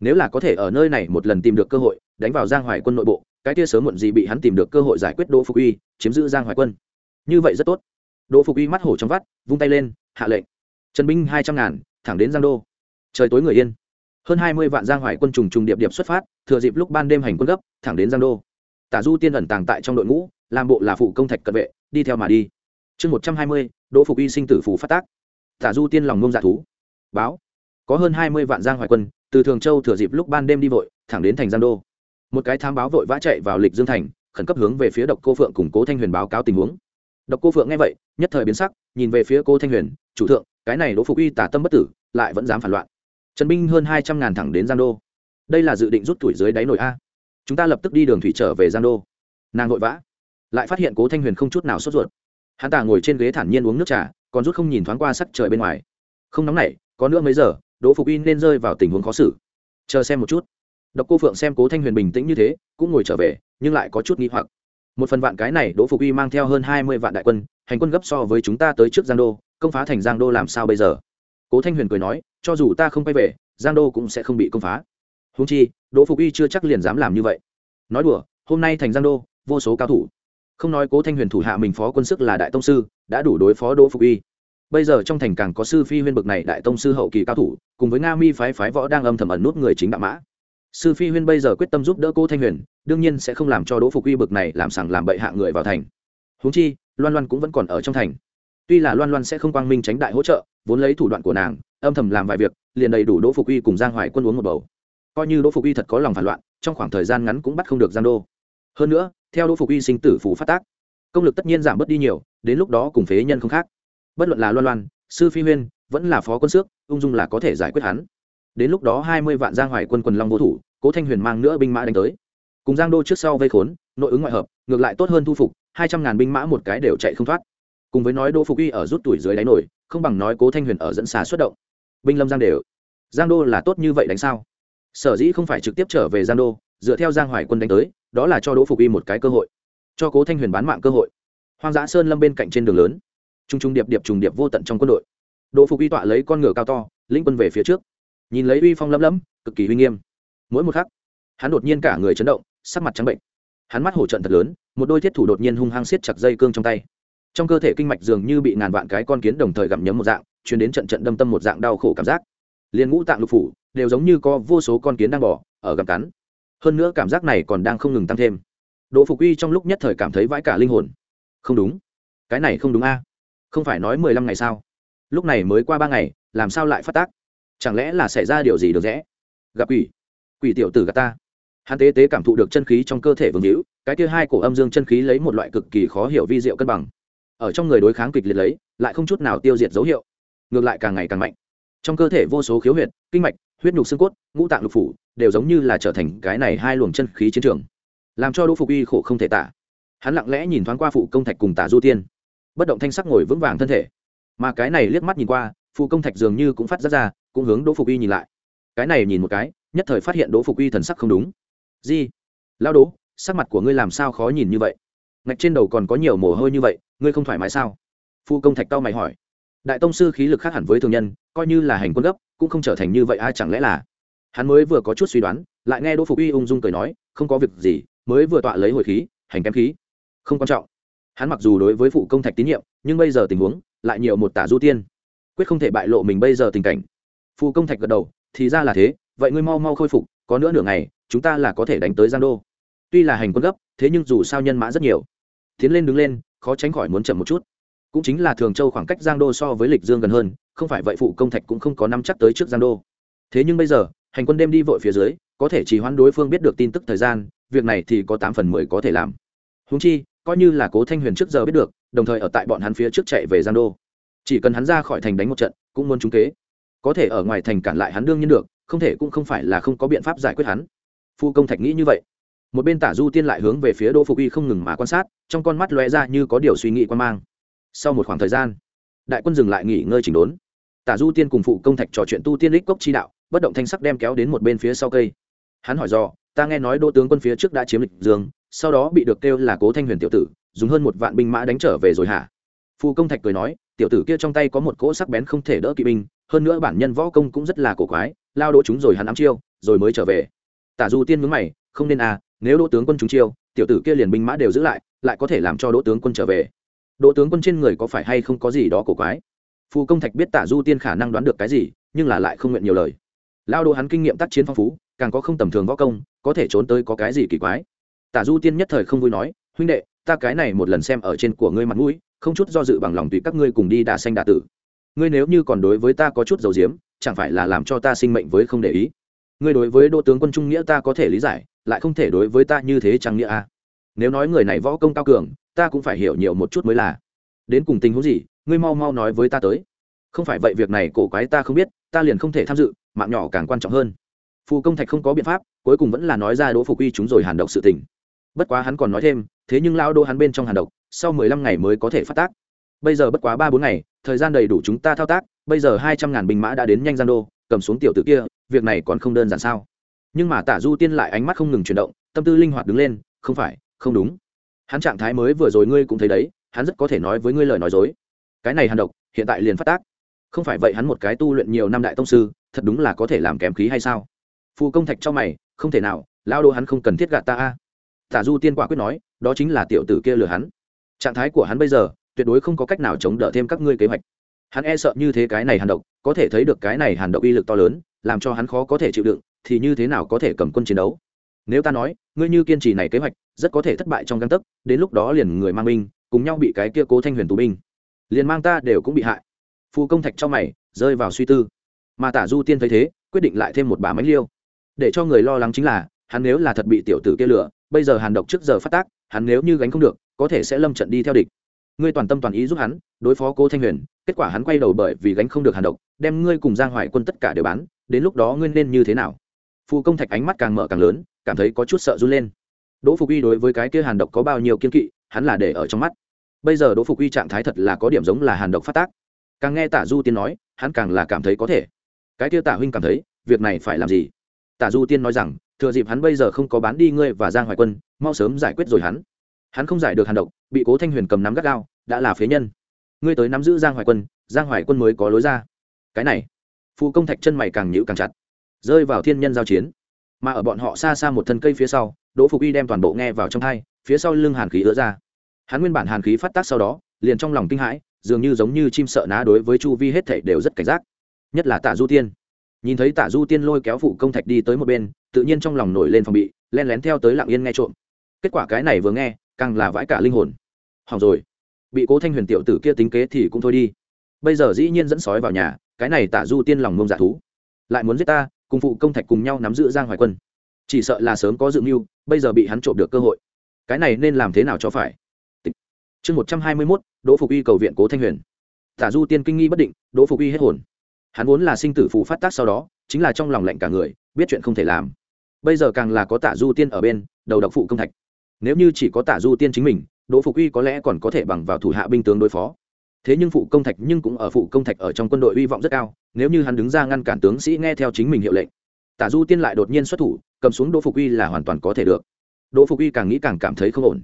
A: Nếu là có thể ở nơi này một lần tìm được cơ hội, đánh vào giang hoài quân nội bộ, cái kia sớm muộn gì bị hắn tìm được cơ hội giải quyết đỗ phục uy, chiếm giữ giang hoài quân. Như vậy rất tốt. Đỗ phục uy mắt hổ trong vắt, vung tay lên, hạ lệnh. Trần binh hai trăm ngàn, thẳng đến giang đô. Trời tối người yên hơn hai mươi vạn giang hoài quân trùng trùng điệp điệp xuất phát, thừa dịp lúc ban đêm hành quân gấp, thẳng đến giang đô. Tả du tiên ẩn tàng tại trong đội ngũ, làm bộ là phụ công thạch cận vệ, đi theo mà đi. Chương một trăm hai mươi, đỗ phục y sinh tử phù phát tác. Tả du tiên lòng ngông dạ thú. Báo. Có hơn hai mươi vạn giang hoài quân, từ thường châu thừa dịp lúc ban đêm đi vội, thẳng đến thành giang đô. Một cái tham báo vội vã chạy vào lịch dương thành, khẩn cấp hướng về phía độc cô phượng củng cố thanh huyền báo cáo tình huống. Độc cô phượng nghe vậy, nhất thời biến sắc, nhìn về phía cô thanh huyền, chủ thượng, cái này đỗ phục y tả tâm bất tử, lại vẫn dám phản loạn trần binh hơn hai trăm ngàn thẳng đến giang đô. Đây là dự định rút tuổi dưới đáy nổi a. Chúng ta lập tức đi đường thủy trở về giang đô. Nàng vội vã. Lại phát hiện cố thanh huyền không chút nào sốt ruột. Hắn ta ngồi trên ghế thản nhiên uống nước trà, còn rút không nhìn thoáng qua sắc trời bên ngoài. Không nóng nảy, có nữa mấy giờ, đỗ phục y nên rơi vào tình huống khó xử. Chờ xem một chút. Độc cô phượng xem cố thanh huyền bình tĩnh như thế, cũng ngồi trở về, nhưng lại có chút nghi hoặc. Một phần vạn cái này đỗ phục y mang theo hơn hai mươi vạn đại quân, hành quân gấp so với chúng ta tới trước giang đô, công phá thành giang đô làm sao bây giờ? Cố thanh huyền cười nói cho dù ta không quay về, giang đô cũng sẽ không bị công phá. Húng chi, đỗ phục y chưa chắc liền dám làm như vậy. Nói đùa, hôm nay thành giang đô, vô số cao thủ. Không nói cố thanh huyền thủ hạ mình phó quân sức là đại tông sư, đã đủ đối phó đỗ phục y. Bây giờ trong thành càng có sư phi huyên bực này đại tông sư hậu kỳ cao thủ, cùng với nga mi phái phái võ đang âm thầm ẩn nút người chính đạo mã. Sư phi huyên bây giờ quyết tâm giúp đỡ cô thanh huyền, đương nhiên sẽ không làm cho đỗ phục y bực này làm sằng làm bậy hạ người vào thành. Húng chi, loan loan cũng vẫn còn ở trong thành. Tuy là loan loan sẽ không quang minh tránh đại hỗ trợ, vốn lấy thủ đoạn của nàng âm thầm làm vài việc, liền đầy đủ đỗ phục uy cùng giang hoài quân uống một bầu. Coi như đỗ phục uy thật có lòng phản loạn, trong khoảng thời gian ngắn cũng bắt không được giang đô. Hơn nữa, theo đỗ phục uy sinh tử phủ phát tác, công lực tất nhiên giảm bớt đi nhiều, đến lúc đó cùng phế nhân không khác. Bất luận là loan loan, sư phi huyên, vẫn là phó quân xước, ung dung là có thể giải quyết hắn. Đến lúc đó hai mươi vạn giang hoài quân quần long vô thủ, cố thanh huyền mang nữa binh mã đánh tới. Cùng giang đô trước sau vây khốn, nội ứng ngoại hợp, ngược lại tốt hơn thu phục, hai trăm ngàn binh mã một cái đều chạy không thoát. Cùng với nói đỗ phục uy ở rút tuổi dưới đáy nổi, không bằng nói cố thanh huyền ở dẫn xà xuất động binh lâm giang đều. Giang đô là tốt như vậy đánh sao? Sở dĩ không phải trực tiếp trở về giang đô, dựa theo giang hoài quân đánh tới, đó là cho đỗ phục Y một cái cơ hội, cho cố thanh huyền bán mạng cơ hội. Hoang dã sơn lâm bên cạnh trên đường lớn t r u n g t r u n g điệp điệp trùng điệp vô tận trong quân đội. Đỗ phục Y tọa lấy con ngựa cao to, lĩnh quân về phía trước. Nhìn lấy uy phong lấm lấm cực kỳ uy nghiêm. Mỗi một khắc, hắn đột nhiên cả người chấn động, sắc mặt trắng bệnh. Hắn mắt hổ trận thật lớn, một đôi thiết thủ đột nhiên hung hăng siết chặt dây cương trong tay. Trong cơ thể kinh mạch dường như bị ngàn vạn cái con kiến đồng thời gặm nhấm một dạng chuyển đến trận trận đâm tâm một dạng đau khổ cảm giác. Liền ngũ tạng lục phủ đều giống như có vô số con kiến đang bỏ ở gặm cắn. Hơn nữa cảm giác này còn đang không ngừng tăng thêm. Đỗ phục uy trong lúc nhất thời cảm thấy vãi cả linh hồn. Không đúng. Cái này không đúng a. Không phải nói mười lăm ngày sao? Lúc này mới qua ba ngày, làm sao lại phát tác? Chẳng lẽ là xảy ra điều gì được rẽ gặp quỷ. Quỷ tiểu tử gà ta. Hắn tế tế cảm thụ được chân khí trong cơ thể vương hữu, cái kia hai cổ âm dương chân khí lấy một loại cực kỳ khó hiểu vi diệu cân bằng. Ở trong người đối kháng kịch liệt lấy, lại không chút nào tiêu diệt dấu hiệu ngược lại càng ngày càng mạnh. Trong cơ thể vô số khiếu huyệt, kinh mạch, huyết nhục xương cốt, ngũ tạng lục phủ, đều giống như là trở thành cái này hai luồng chân khí chiến trường, làm cho đỗ phục uy khổ không thể tả. Hắn lặng lẽ nhìn thoáng qua phụ công thạch cùng tả du tiên. Bất động thanh sắc ngồi vững vàng thân thể. Mà cái này liếc mắt nhìn qua, phụ công thạch dường như cũng phát ra ra cũng hướng đỗ phục uy nhìn lại. Cái này nhìn một cái, nhất thời phát hiện đỗ phục uy thần sắc không đúng. Di lao đỗ, sắc mặt của ngươi làm sao khó nhìn như vậy? Ngạch trên đầu còn có nhiều mồ hôi như vậy, ngươi không thoải mái sao? Phu công thạch tao mày hỏi đại tông sư khí lực khác hẳn với thường nhân, coi như là hành quân gấp, cũng không trở thành như vậy, ai chẳng lẽ là? Hắn mới vừa có chút suy đoán, lại nghe đỗ phục uy ung dung cười nói, không có việc gì, mới vừa tọa lấy hồi khí, hành kém khí. Không quan trọng. Hắn mặc dù đối với phụ công thạch tín nhiệm, nhưng bây giờ tình huống, lại nhiều một tả du tiên. Quyết không thể bại lộ mình bây giờ tình cảnh. Phụ công thạch gật đầu, thì ra là thế, vậy ngươi mau mau khôi phục, có nữa nửa ngày, chúng ta là có thể đánh tới giang đô. Tuy là hành quân gấp, thế nhưng dù sao nhân mã rất nhiều. Tiến lên đứng lên, khó tránh khỏi muốn chậm một chút cũng chính là thường châu khoảng cách giang đô so với lịch dương gần hơn, không phải vậy phụ công thạch cũng không có năm chắc tới trước giang đô. Thế nhưng bây giờ, hành quân đêm đi vội phía dưới, có thể chỉ hoãn đối phương biết được tin tức thời gian, việc này thì có tám phần mười có thể làm. Húng chi, coi như là cố thanh huyền trước giờ biết được, đồng thời ở tại bọn hắn phía trước chạy về giang đô. Chỉ cần hắn ra khỏi thành đánh một trận, cũng muốn trúng kế. Có thể ở ngoài thành cản lại hắn đương nhiên được, không thể cũng không phải là không có biện pháp giải quyết hắn. Phu công thạch nghĩ như vậy. Một bên tả du tiên lại hướng về phía đỗ phục y không ngừng mà quan sát, trong con mắt lóe ra như có điều suy nghĩ quan mang sau một khoảng thời gian, đại quân dừng lại nghỉ ngơi chỉnh đốn. Tả du tiên cùng phụ công thạch trò chuyện tu tiên lích cốc chi đạo, bất động thanh sắc đem kéo đến một bên phía sau cây. Hắn hỏi do ta nghe nói đỗ tướng quân phía trước đã chiếm lịch dương, sau đó bị được kêu là cố thanh huyền tiểu tử, dùng hơn một vạn binh mã đánh trở về rồi hả? Phụ công thạch cười nói, tiểu tử kia trong tay có một cỗ sắc bén không thể đỡ kỵ binh, hơn nữa bản nhân võ công cũng rất là cổ quái, lao đỗ chúng rồi hắn ám chiêu, rồi mới trở về. Tả du tiên mướn mày, không nên à nếu đỗ tướng quân chúng chiêu, tiểu tử kia liền binh mã đều giữ lại lại có thể làm cho đỗ tướng quân trở về đỗ tướng quân trên người có phải hay không có gì đó cổ quái? Phù công thạch biết tả du tiên khả năng đoán được cái gì, nhưng là lại không nguyện nhiều lời. Lao đồ hắn kinh nghiệm tác chiến phong phú, càng có không tầm thường võ công, có thể trốn tới có cái gì kỳ quái? Tả du tiên nhất thời không vui nói, huynh đệ, ta cái này một lần xem ở trên của ngươi mặt mũi, không chút do dự bằng lòng tùy các ngươi cùng đi đà xanh đà tử. Ngươi nếu như còn đối với ta có chút dầu diếm, chẳng phải là làm cho ta sinh mệnh với không để ý? Ngươi đối với đỗ tướng quân trung nghĩa ta có thể lý giải, lại không thể đối với ta như thế chẳng nghĩa a à nếu nói người này võ công cao cường, ta cũng phải hiểu nhiều một chút mới là. Đến cùng tình huống gì, ngươi mau mau nói với ta tới. Không phải vậy việc này cổ quái ta không biết, ta liền không thể tham dự, mạng nhỏ càng quan trọng hơn. Phù công thạch không có biện pháp, cuối cùng vẫn là nói ra đỗ phục uy chúng rồi hàn độc sự tình. Bất quá hắn còn nói thêm, thế nhưng lao đô hắn bên trong hàn độc, sau mười lăm ngày mới có thể phát tác. Bây giờ bất quá ba bốn ngày, thời gian đầy đủ chúng ta thao tác, bây giờ hai trăm ngàn binh mã đã đến nhanh gian đô, cầm xuống tiểu tử kia, việc này còn không đơn giản sao? Nhưng mà tả du tiên lại ánh mắt không ngừng chuyển động, tâm tư linh hoạt đứng lên, không phải không đúng. Hắn trạng thái mới vừa rồi ngươi cũng thấy đấy, hắn rất có thể nói với ngươi lời nói dối. Cái này hàn độc, hiện tại liền phát tác. Không phải vậy hắn một cái tu luyện nhiều năm đại tông sư, thật đúng là có thể làm kém khí hay sao? Phù công thạch cho mày, không thể nào lao đô hắn không cần thiết gạt ta a. Tả du tiên quả quyết nói, đó chính là tiểu tử kia lừa hắn. Trạng thái của hắn bây giờ, tuyệt đối không có cách nào chống đỡ thêm các ngươi kế hoạch. Hắn e sợ như thế cái này hàn độc, có thể thấy được cái này hàn độc uy lực to lớn, làm cho hắn khó có thể chịu đựng, thì như thế nào có thể cầm quân chiến đấu? Nếu ta nói, ngươi như kiên trì này kế hoạch rất có thể thất bại trong găng tấc, đến lúc đó liền người mang binh, cùng nhau bị cái kia cố thanh huyền tù binh. Liền mang ta đều cũng bị hại. Phù công thạch trong mày, rơi vào suy tư. Mà tả du tiên thấy thế, quyết định lại thêm một bà mánh liêu. Để cho người lo lắng chính là, hắn nếu là thật bị tiểu tử kia lửa bây giờ hàn độc trước giờ phát tác, hắn nếu như gánh không được, có thể sẽ lâm trận đi theo địch. Ngươi toàn tâm toàn ý giúp hắn, đối phó cố thanh huyền, kết quả hắn quay đầu bởi vì gánh không được hàn độc, đem ngươi cùng giang hoài quân tất cả đều bán, đến lúc đó ngươi nên như thế nào? Phù công thạch ánh mắt càng mở càng lớn, cảm thấy có chút sợ run lên đỗ phục uy đối với cái kia hàn độc có bao nhiêu kiên kỵ, hắn là để ở trong mắt. Bây giờ đỗ phục uy trạng thái thật là có điểm giống là hàn độc phát tác. Càng nghe tả du tiên nói, hắn càng là cảm thấy có thể. Cái kia tả huynh cảm thấy, việc này phải làm gì? Tả du tiên nói rằng, thừa dịp hắn bây giờ không có bán đi ngươi và giang hoài quân, mau sớm giải quyết rồi hắn. Hắn không giải được hàn độc, bị cố thanh huyền cầm nắm gắt gao, đã là phế nhân. Ngươi tới nắm giữ giang hoài quân, giang hoài quân mới có lối ra. Cái này phụ công thạch chân mày càng nhữ càng chặt. Rơi vào thiên nhân giao chiến, mà ở bọn họ xa xa một thân cây phía sau đỗ phục y đem toàn bộ nghe vào trong thai, phía sau lưng hàn khí ứa ra. Hắn nguyên bản hàn khí phát tác sau đó, liền trong lòng kinh hãi, dường như giống như chim sợ ná đối với chu vi hết thảy đều rất cảnh giác. Nhất là tạ du tiên. Nhìn thấy tạ du tiên lôi kéo phụ công thạch đi tới một bên, tự nhiên trong lòng nổi lên phòng bị len lén theo tới lặng yên nghe trộm. Kết quả cái này vừa nghe, càng là vãi cả linh hồn. Hỏng rồi. Bị cố thanh huyền tiểu tử kia tính kế thì cũng thôi đi. Bây giờ dĩ nhiên dẫn sói vào nhà, cái này tạ du tiên lòng mông dạ thú. Lại muốn giết ta, cùng phụ công thạch cùng nhau nắm giữ giang hoài quân. Chỉ sợ là sớm có dự mưu bây giờ bị hắn trộm được cơ hội. Cái này nên làm thế nào cho phải? Chương một trăm hai mươi mốt, đỗ phục y cầu viện cố thanh huyền. Tả du tiên kinh nghi bất định, đỗ phục y hết hồn. Hắn vốn là sinh tử phù phát tác sau đó, chính là trong lòng lạnh cả người, biết chuyện không thể làm. Bây giờ càng là có tả du tiên ở bên, đầu độc phụ công thạch. Nếu như chỉ có tả du tiên chính mình, đỗ phục uy có lẽ còn có thể bằng vào thủ hạ binh tướng đối phó. Thế nhưng phụ công thạch nhưng cũng ở phụ công thạch ở trong quân đội hy vọng rất cao, nếu như hắn đứng ra ngăn cản tướng sĩ nghe theo chính mình hiệu lệnh. Tả du tiên lại đột nhiên xuất thủ cầm xuống đỗ phục uy là hoàn toàn có thể được. Đỗ phục uy càng nghĩ càng cảm thấy không ổn.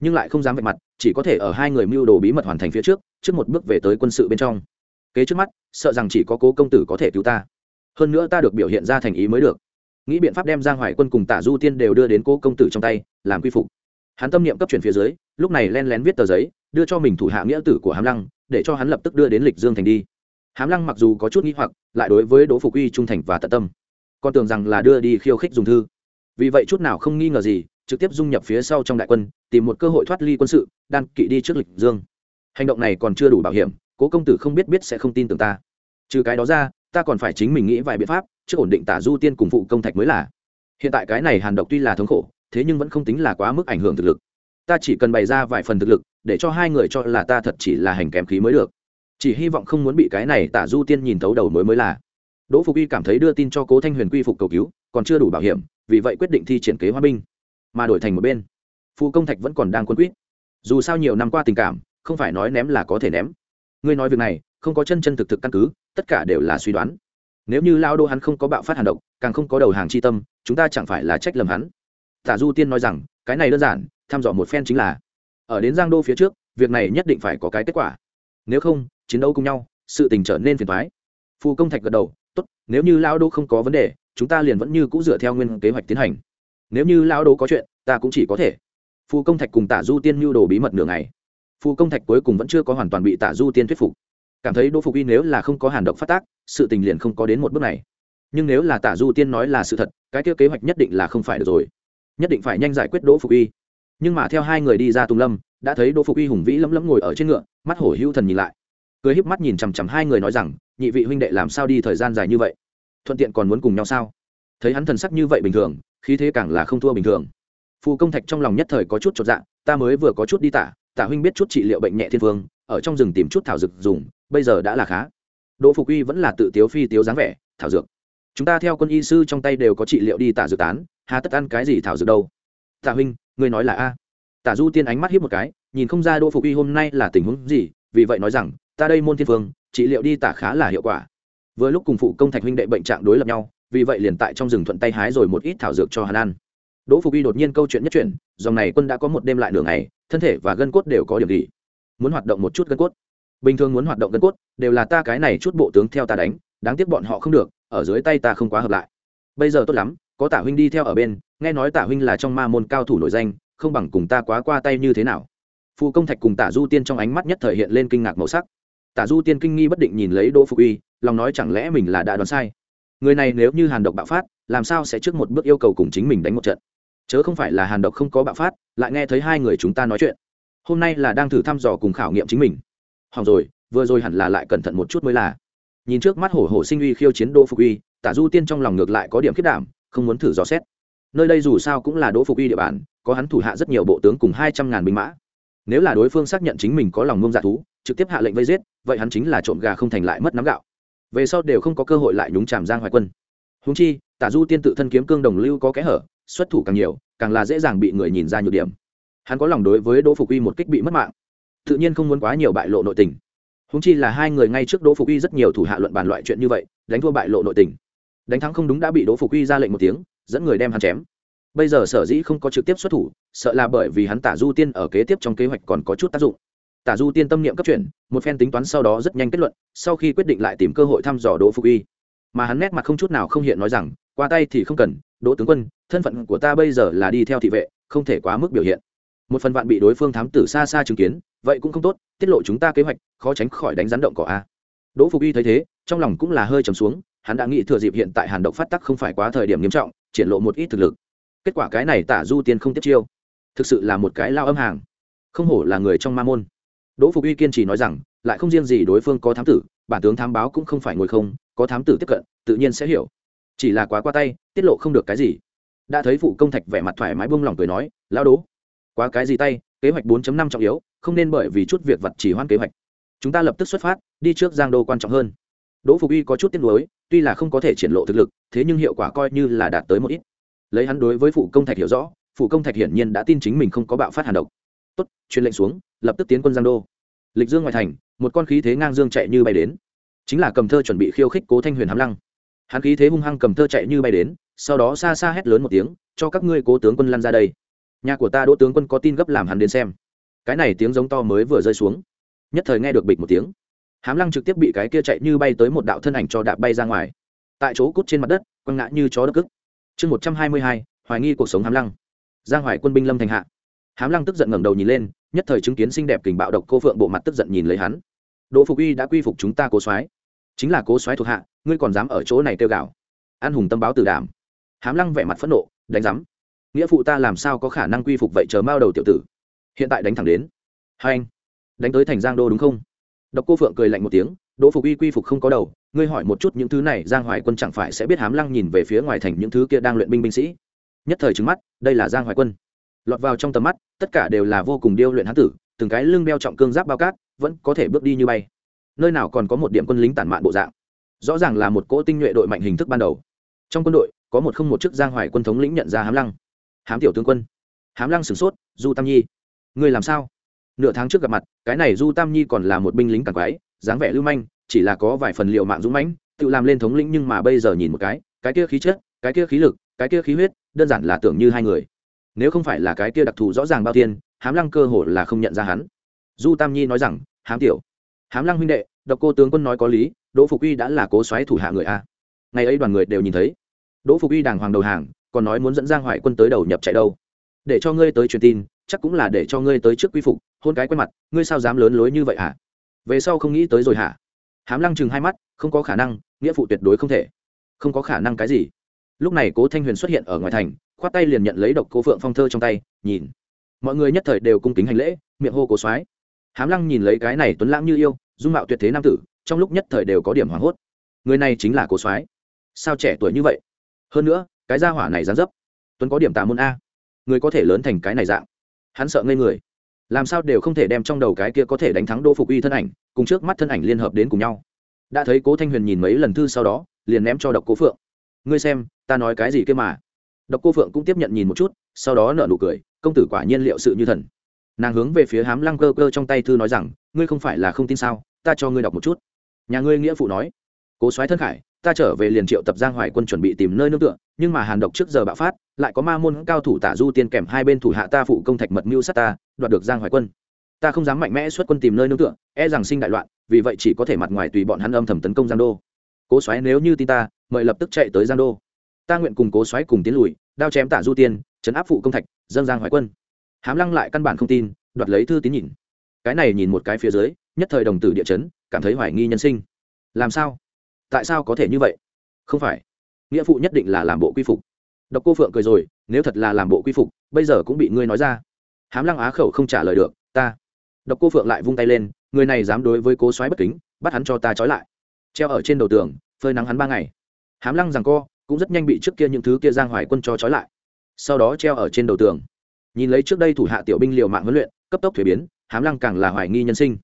A: Nhưng lại không dám vạch mặt, chỉ có thể ở hai người mưu đồ bí mật hoàn thành phía trước trước một bước về tới quân sự bên trong. Kế trước mắt, sợ rằng chỉ có cố công tử có thể cứu ta. Hơn nữa ta được biểu hiện ra thành ý mới được. Nghĩ biện pháp đem giang hoài quân cùng tả du tiên đều đưa đến cố công tử trong tay, làm quy phục. Hắn tâm niệm cấp chuyển phía dưới, lúc này len lén viết tờ giấy, đưa cho mình thủ hạ nghĩa tử của hám lăng, để cho hắn lập tức đưa đến lịch dương thành đi. Hám lăng mặc dù có chút nghi hoặc, lại đối với đỗ phục uy trung thành và tận tâm con tưởng rằng là đưa đi khiêu khích dùng thư. Vì vậy chút nào không nghi ngờ gì, trực tiếp dung nhập phía sau trong đại quân, tìm một cơ hội thoát ly quân sự, đan kỵ đi trước lịch dương. Hành động này còn chưa đủ bảo hiểm, cố công tử không biết biết sẽ không tin tưởng ta. Trừ cái đó ra, ta còn phải chính mình nghĩ vài biện pháp, trước ổn định tả du tiên cùng phụ công thạch mới là. Hiện tại cái này hàn độc tuy là thống khổ, thế nhưng vẫn không tính là quá mức ảnh hưởng thực lực. Ta chỉ cần bày ra vài phần thực lực, để cho hai người cho là ta thật chỉ là hành kém khí mới được. Chỉ hy vọng không muốn bị cái này tả du tiên nhìn thấu đầu mới mới là đỗ phục y cảm thấy đưa tin cho cố thanh huyền quy phục cầu cứu, còn chưa đủ bảo hiểm, vì vậy quyết định thi triển kế hoa binh, mà đổi thành một bên. Phụ công thạch vẫn còn đang quân quýt. Dù sao nhiều năm qua tình cảm, không phải nói ném là có thể ném. Ngươi nói việc này, không có chân chân thực thực căn cứ, tất cả đều là suy đoán. Nếu như lao đô hắn không có bạo phát hàn độc, càng không có đầu hàng chi tâm, chúng ta chẳng phải là trách lầm hắn. Tả du tiên nói rằng, cái này đơn giản thăm dò một phen chính là, ở đến giang đô phía trước, việc này nhất định phải có cái kết quả. Nếu không, chiến đấu cùng nhau, sự tình trở nên phiền thoái phù công thạch gật đầu tốt, nếu như lao đô không có vấn đề, chúng ta liền vẫn như c ũ dựa theo nguyên kế hoạch tiến hành. Nếu như lao đô có chuyện, ta cũng chỉ có thể. Phù công thạch cùng tả du tiên mưu đồ bí mật nửa ngày. Phù công thạch cuối cùng vẫn chưa có hoàn toàn bị tả du tiên thuyết phục. Cảm thấy đỗ phục y nếu là không có hàn động phát tác, sự tình liền không có đến một bước này. Nhưng nếu là tả du tiên nói là sự thật, cái kia kế hoạch nhất định là không phải được rồi. Nhất định phải nhanh giải quyết đỗ phục y nhưng mà theo hai người đi ra tùng lâm, đã thấy đỗ phục y hùng vĩ lấm lấm ngồi ở trên ngựa, mắt hổ hữu thần nhìn lại cười híp mắt nhìn chằm chằm hai người nói rằng, nhị vị huynh đệ làm sao đi thời gian dài như vậy? Thuận tiện còn muốn cùng nhau sao? Thấy hắn thần sắc như vậy bình thường, khí thế càng là không thua bình thường. Phù công thạch trong lòng nhất thời có chút chột dạ ta mới vừa có chút đi tả tả huynh biết chút trị liệu bệnh nhẹ thiên phương ở trong rừng tìm chút thảo dược dùng, bây giờ đã là khá. Đỗ phục uy vẫn là tự tiếu phi tiếu dáng vẻ, thảo dược? Chúng ta theo quân y sư trong tay đều có trị liệu đi tả dược tán, hà tất ăn cái gì thảo dược đâu? Tả huynh, ngươi nói là a. Tả du tiên ánh mắt hiếp một cái, nhìn không ra đỗ phục uy hôm nay là tình huống gì, vì vậy nói rằng ta đây môn thiên phương, trị liệu đi tả khá là hiệu quả. Vừa lúc cùng phụ công thạch huynh đệ bệnh trạng đối lập nhau, vì vậy liền tại trong rừng thuận tay hái rồi một ít thảo dược cho hắn ăn đỗ phục y đột nhiên câu chuyện nhất chuyện dòng này quân đã có một đêm lại nửa ngày, thân thể và gân cốt đều có điểm gì muốn hoạt động một chút gân cốt. Bình thường muốn hoạt động gân cốt, đều là ta cái này chút bộ tướng theo ta đánh, đáng tiếc bọn họ không được, ở dưới tay ta không quá hợp lại. Bây giờ tốt lắm, có tả huynh đi theo ở bên, nghe nói tả huynh là trong ma môn cao thủ nổi danh, không bằng cùng ta quá qua tay như thế nào. Phụ công thạch cùng tả du tiên trong ánh mắt nhất thời hiện lên kinh ngạc màu sắc tả du tiên kinh nghi bất định nhìn lấy đỗ phục uy, lòng nói chẳng lẽ mình là đã đoán sai? Người này nếu như hàn độc bạo phát, làm sao sẽ trước một bước yêu cầu cùng chính mình đánh một trận? Chớ không phải là hàn độc không có bạo phát, lại nghe thấy hai người chúng ta nói chuyện. Hôm nay là đang thử thăm dò cùng khảo nghiệm chính mình. Hỏng rồi, vừa rồi hẳn là lại cẩn thận một chút mới là. Nhìn trước mắt hổ hổ sinh uy khiêu chiến đỗ phục uy, tả du tiên trong lòng ngược lại có điểm khiết đảm, không muốn thử dò xét. Nơi đây dù sao cũng là đỗ phục uy địa bàn, có hắn thủ hạ rất nhiều bộ tướng cùng hai trăm ngàn binh mã. Nếu là đối phương xác nhận chính mình có lòng ngông dạ thú trực tiếp hạ lệnh vây giết, vậy hắn chính là trộm gà không thành lại mất nắm gạo. Về sau đều không có cơ hội lại nhúng chàm giang hoài quân. Húng chi, tả du tiên tự thân kiếm cương đồng lưu có kẽ hở, xuất thủ càng nhiều, càng là dễ dàng bị người nhìn ra nhược điểm. Hắn có lòng đối với đỗ phục uy một kích bị mất mạng. Tự nhiên không muốn quá nhiều bại lộ nội tình. Húng chi là hai người ngay trước đỗ phục uy rất nhiều thủ hạ luận bàn loại chuyện như vậy, đánh thua bại lộ nội tình. Đánh thắng không đúng đã bị đỗ phục uy ra lệnh một tiếng, dẫn người đem hắn chém. Bây giờ sở dĩ không có trực tiếp xuất thủ, sợ là bởi vì hắn tả du tiên ở kế tiếp trong kế hoạch còn có chút tác dụng tả du tiên tâm niệm cấp chuyển, một phen tính toán sau đó rất nhanh kết luận, sau khi quyết định lại tìm cơ hội thăm dò đỗ phục uy mà hắn nét mặt không chút nào không hiện nói rằng, qua tay thì không cần, đỗ tướng quân, thân phận của ta bây giờ là đi theo thị vệ, không thể quá mức biểu hiện. Một phần vạn bị đối phương thám tử xa xa chứng kiến, vậy cũng không tốt, tiết lộ chúng ta kế hoạch, khó tránh khỏi đánh rắn động cỏ a. Đỗ phục uy thấy thế, trong lòng cũng là hơi trầm xuống, hắn đã nghĩ thừa dịp hiện tại hàn độc phát tắc không phải quá thời điểm nghiêm trọng, triển lộ một ít thực lực. Kết quả cái này tả du tiên không tiếp chiêu. Thực sự là một cái lao âm hàng. Không hổ là người trong ma môn đỗ phục uy kiên trì nói rằng, lại không riêng gì đối phương có thám tử, bản tướng thám báo cũng không phải ngồi không, có thám tử tiếp cận, tự nhiên sẽ hiểu. Chỉ là quá qua tay, tiết lộ không được cái gì. Đã thấy phụ công thạch vẻ mặt thoải mái buông lòng cười nói lao đố quá cái gì tay, kế hoạch 4 năm trọng yếu, không nên bởi vì chút việc vật chỉ hoãn kế hoạch. Chúng ta lập tức xuất phát, đi trước giang đô quan trọng hơn. Đỗ phục uy có chút tiếc nuối, tuy là không có thể triển lộ thực lực, thế nhưng hiệu quả coi như là đạt tới một ít. Lấy hắn đối với phụ công thạch hiểu rõ, phụ công thạch hiển nhiên đã tin chính mình không có bạo phát hàn độc tốt, truyền lệnh xuống, lập tức tiến quân giang đô. Lịch dương ngoại thành, một con khí thế ngang dương chạy như bay đến. Chính là cầm thơ chuẩn bị khiêu khích cố thanh huyền hám lăng. Hắn khí thế hung hăng cầm thơ chạy như bay đến, sau đó xa xa hét lớn một tiếng, cho các ngươi cố tướng quân lăn ra đây. Nhà của ta đỗ tướng quân có tin gấp làm hắn đến xem. Cái này tiếng giống to mới vừa rơi xuống. Nhất thời nghe được bịch một tiếng. Hám lăng trực tiếp bị cái kia chạy như bay tới một đạo thân ảnh cho đạp bay ra ngoài. Tại chỗ cút trên mặt đất, quăng ngã như chó đất cức chương một trăm hai mươi hai, hoài nghi cuộc sống hám lăng. Giang hoài quân binh lâm thành hạ hám lăng tức giận ngẩng đầu nhìn lên, nhất thời chứng kiến xinh đẹp kình bạo độc cô phượng bộ mặt tức giận nhìn lấy hắn. Đỗ phục uy đã quy phục chúng ta cố soái. Chính là cố soái thuộc hạ, ngươi còn dám ở chỗ này tiêu gạo an hùng tâm báo từ đảm hám lăng vẻ mặt phẫn nộ, đánh rắm nghĩa phụ ta làm sao có khả năng quy phục vậy chờ mao đầu tiểu tử? Hiện tại đánh thẳng đến. Hai anh, đánh tới thành giang đô đúng không? Độc cô phượng cười lạnh một tiếng, đỗ phục uy quy phục không có đầu, ngươi hỏi một chút những thứ này, giang hoài quân chẳng phải sẽ biết hám lăng nhìn về phía ngoài thành những thứ kia đang luyện binh binh sĩ. Nhất thời trứng mắt, đây là giang hoài quân lọt vào trong tầm mắt, tất cả đều là vô cùng điêu luyện hán tử, từng cái lưng đeo trọng cương giáp bao cát, vẫn có thể bước đi như bay. Nơi nào còn có một điểm quân lính tản mạn bộ dạng. Rõ ràng là một cỗ tinh nhuệ đội mạnh hình thức ban đầu. Trong quân đội, có một không một chức giang hoài quân thống lĩnh nhận ra hám lăng. Hám tiểu tướng quân. Hám lăng sửng sốt, du tam nhi. Người làm sao? Nửa tháng trước gặp mặt, cái này du tam nhi còn là một binh lính càng quái, dáng vẻ lưu manh, chỉ là có vài phần liệu mạng dũng mãnh, tự làm lên thống lĩnh nhưng mà bây giờ nhìn một cái cái kia khí chất, cái kia khí lực, cái kia khí huyết, đơn giản là tưởng như hai người nếu không phải là cái kia đặc thù rõ ràng bao tiên, hám lăng cơ hồ là không nhận ra hắn. Du tam nhi nói rằng, hám tiểu, hám lăng huynh đệ, độc cô tướng quân nói có lý, đỗ phục uy đã là cố xoáy thủ hạ người a. Ngày ấy đoàn người đều nhìn thấy. Đỗ phục uy đàng hoàng đầu hàng, còn nói muốn dẫn giang Hoại quân tới đầu nhập chạy đâu. Để cho ngươi tới truyền tin, chắc cũng là để cho ngươi tới trước quy phục, hôn cái quen mặt, ngươi sao dám lớn lối như vậy hả? Về sau không nghĩ tới rồi hả? Hám lăng chừng hai mắt, không có khả năng, nghĩa phụ tuyệt đối không thể. Không có khả năng cái gì. Lúc này cố thanh huyền xuất hiện ở ngoài thành khoát tay liền nhận lấy độc cô phượng phong thơ trong tay, nhìn. Mọi người nhất thời đều cung kính hành lễ, miệng hô cố soái. Hám lăng nhìn lấy cái này tuấn lãng như yêu, dung mạo tuyệt thế nam tử, trong lúc nhất thời đều có điểm hoảng hốt. Người này chính là cố soái. Sao trẻ tuổi như vậy? Hơn nữa, cái gia hỏa này dán dấp, tuấn có điểm tà môn a. Người có thể lớn thành cái này dạng. Hắn sợ ngây người. Làm sao đều không thể đem trong đầu cái kia có thể đánh thắng đô phục uy thân ảnh, cùng trước mắt thân ảnh liên hợp đến cùng nhau. Đã thấy cố thanh huyền nhìn mấy lần thư sau đó, liền ném cho độc cố phượng. Ngươi xem, ta nói cái gì kia mà? Độc cô phượng cũng tiếp nhận nhìn một chút, sau đó nở nụ cười, công tử quả nhiên liệu sự như thần. Nàng hướng về phía hám lăng cơ cơ trong tay thư nói rằng, ngươi không phải là không tin sao? Ta cho ngươi đọc một chút. Nhà ngươi nghĩa phụ nói, cố soái thân khải, ta trở về liền triệu tập giang hoài quân chuẩn bị tìm nơi nương tựa, nhưng mà hàn độc trước giờ bạo phát, lại có ma môn cao thủ tả du tiên kèm hai bên thủ hạ ta phụ công thạch mật mưu sát ta, đoạt được giang hoài quân. Ta không dám mạnh mẽ xuất quân tìm nơi nương tựa e rằng sinh đại loạn, vì vậy chỉ có thể mặt ngoài tùy bọn hắn âm thầm tấn công giang đô. Cố soái nếu như tin ta, mời lập tức chạy tới giang đô ta nguyện cùng cố xoáy cùng tiến lùi, đao chém tả du tiên chấn áp phụ công thạch dân giang hoài quân. Hám lăng lại căn bản không tin, đoạt lấy thư tín nhìn. Cái này nhìn một cái phía dưới, nhất thời đồng tử địa chấn, cảm thấy hoài nghi nhân sinh. Làm sao? Tại sao có thể như vậy? Không phải. Nghĩa phụ nhất định là làm bộ quy phục. Độc cô phượng cười rồi, nếu thật là làm bộ quy phục, bây giờ cũng bị ngươi nói ra. Hám lăng á khẩu không trả lời được, ta. Độc cô phượng lại vung tay lên, người này dám đối với cố xoáy bất kính, bắt hắn cho ta trói lại. Treo ở trên đầu tường, phơi nắng hắn ba ngày. Hám lăng rằng co cũng rất nhanh bị trước kia những thứ kia giang hoài quân cho trói lại. Sau đó treo ở trên đầu tường. Nhìn lấy trước đây thủ hạ tiểu binh liều mạng huấn luyện, cấp tốc thuế biến, hám lăng càng là hoài nghi nhân sinh.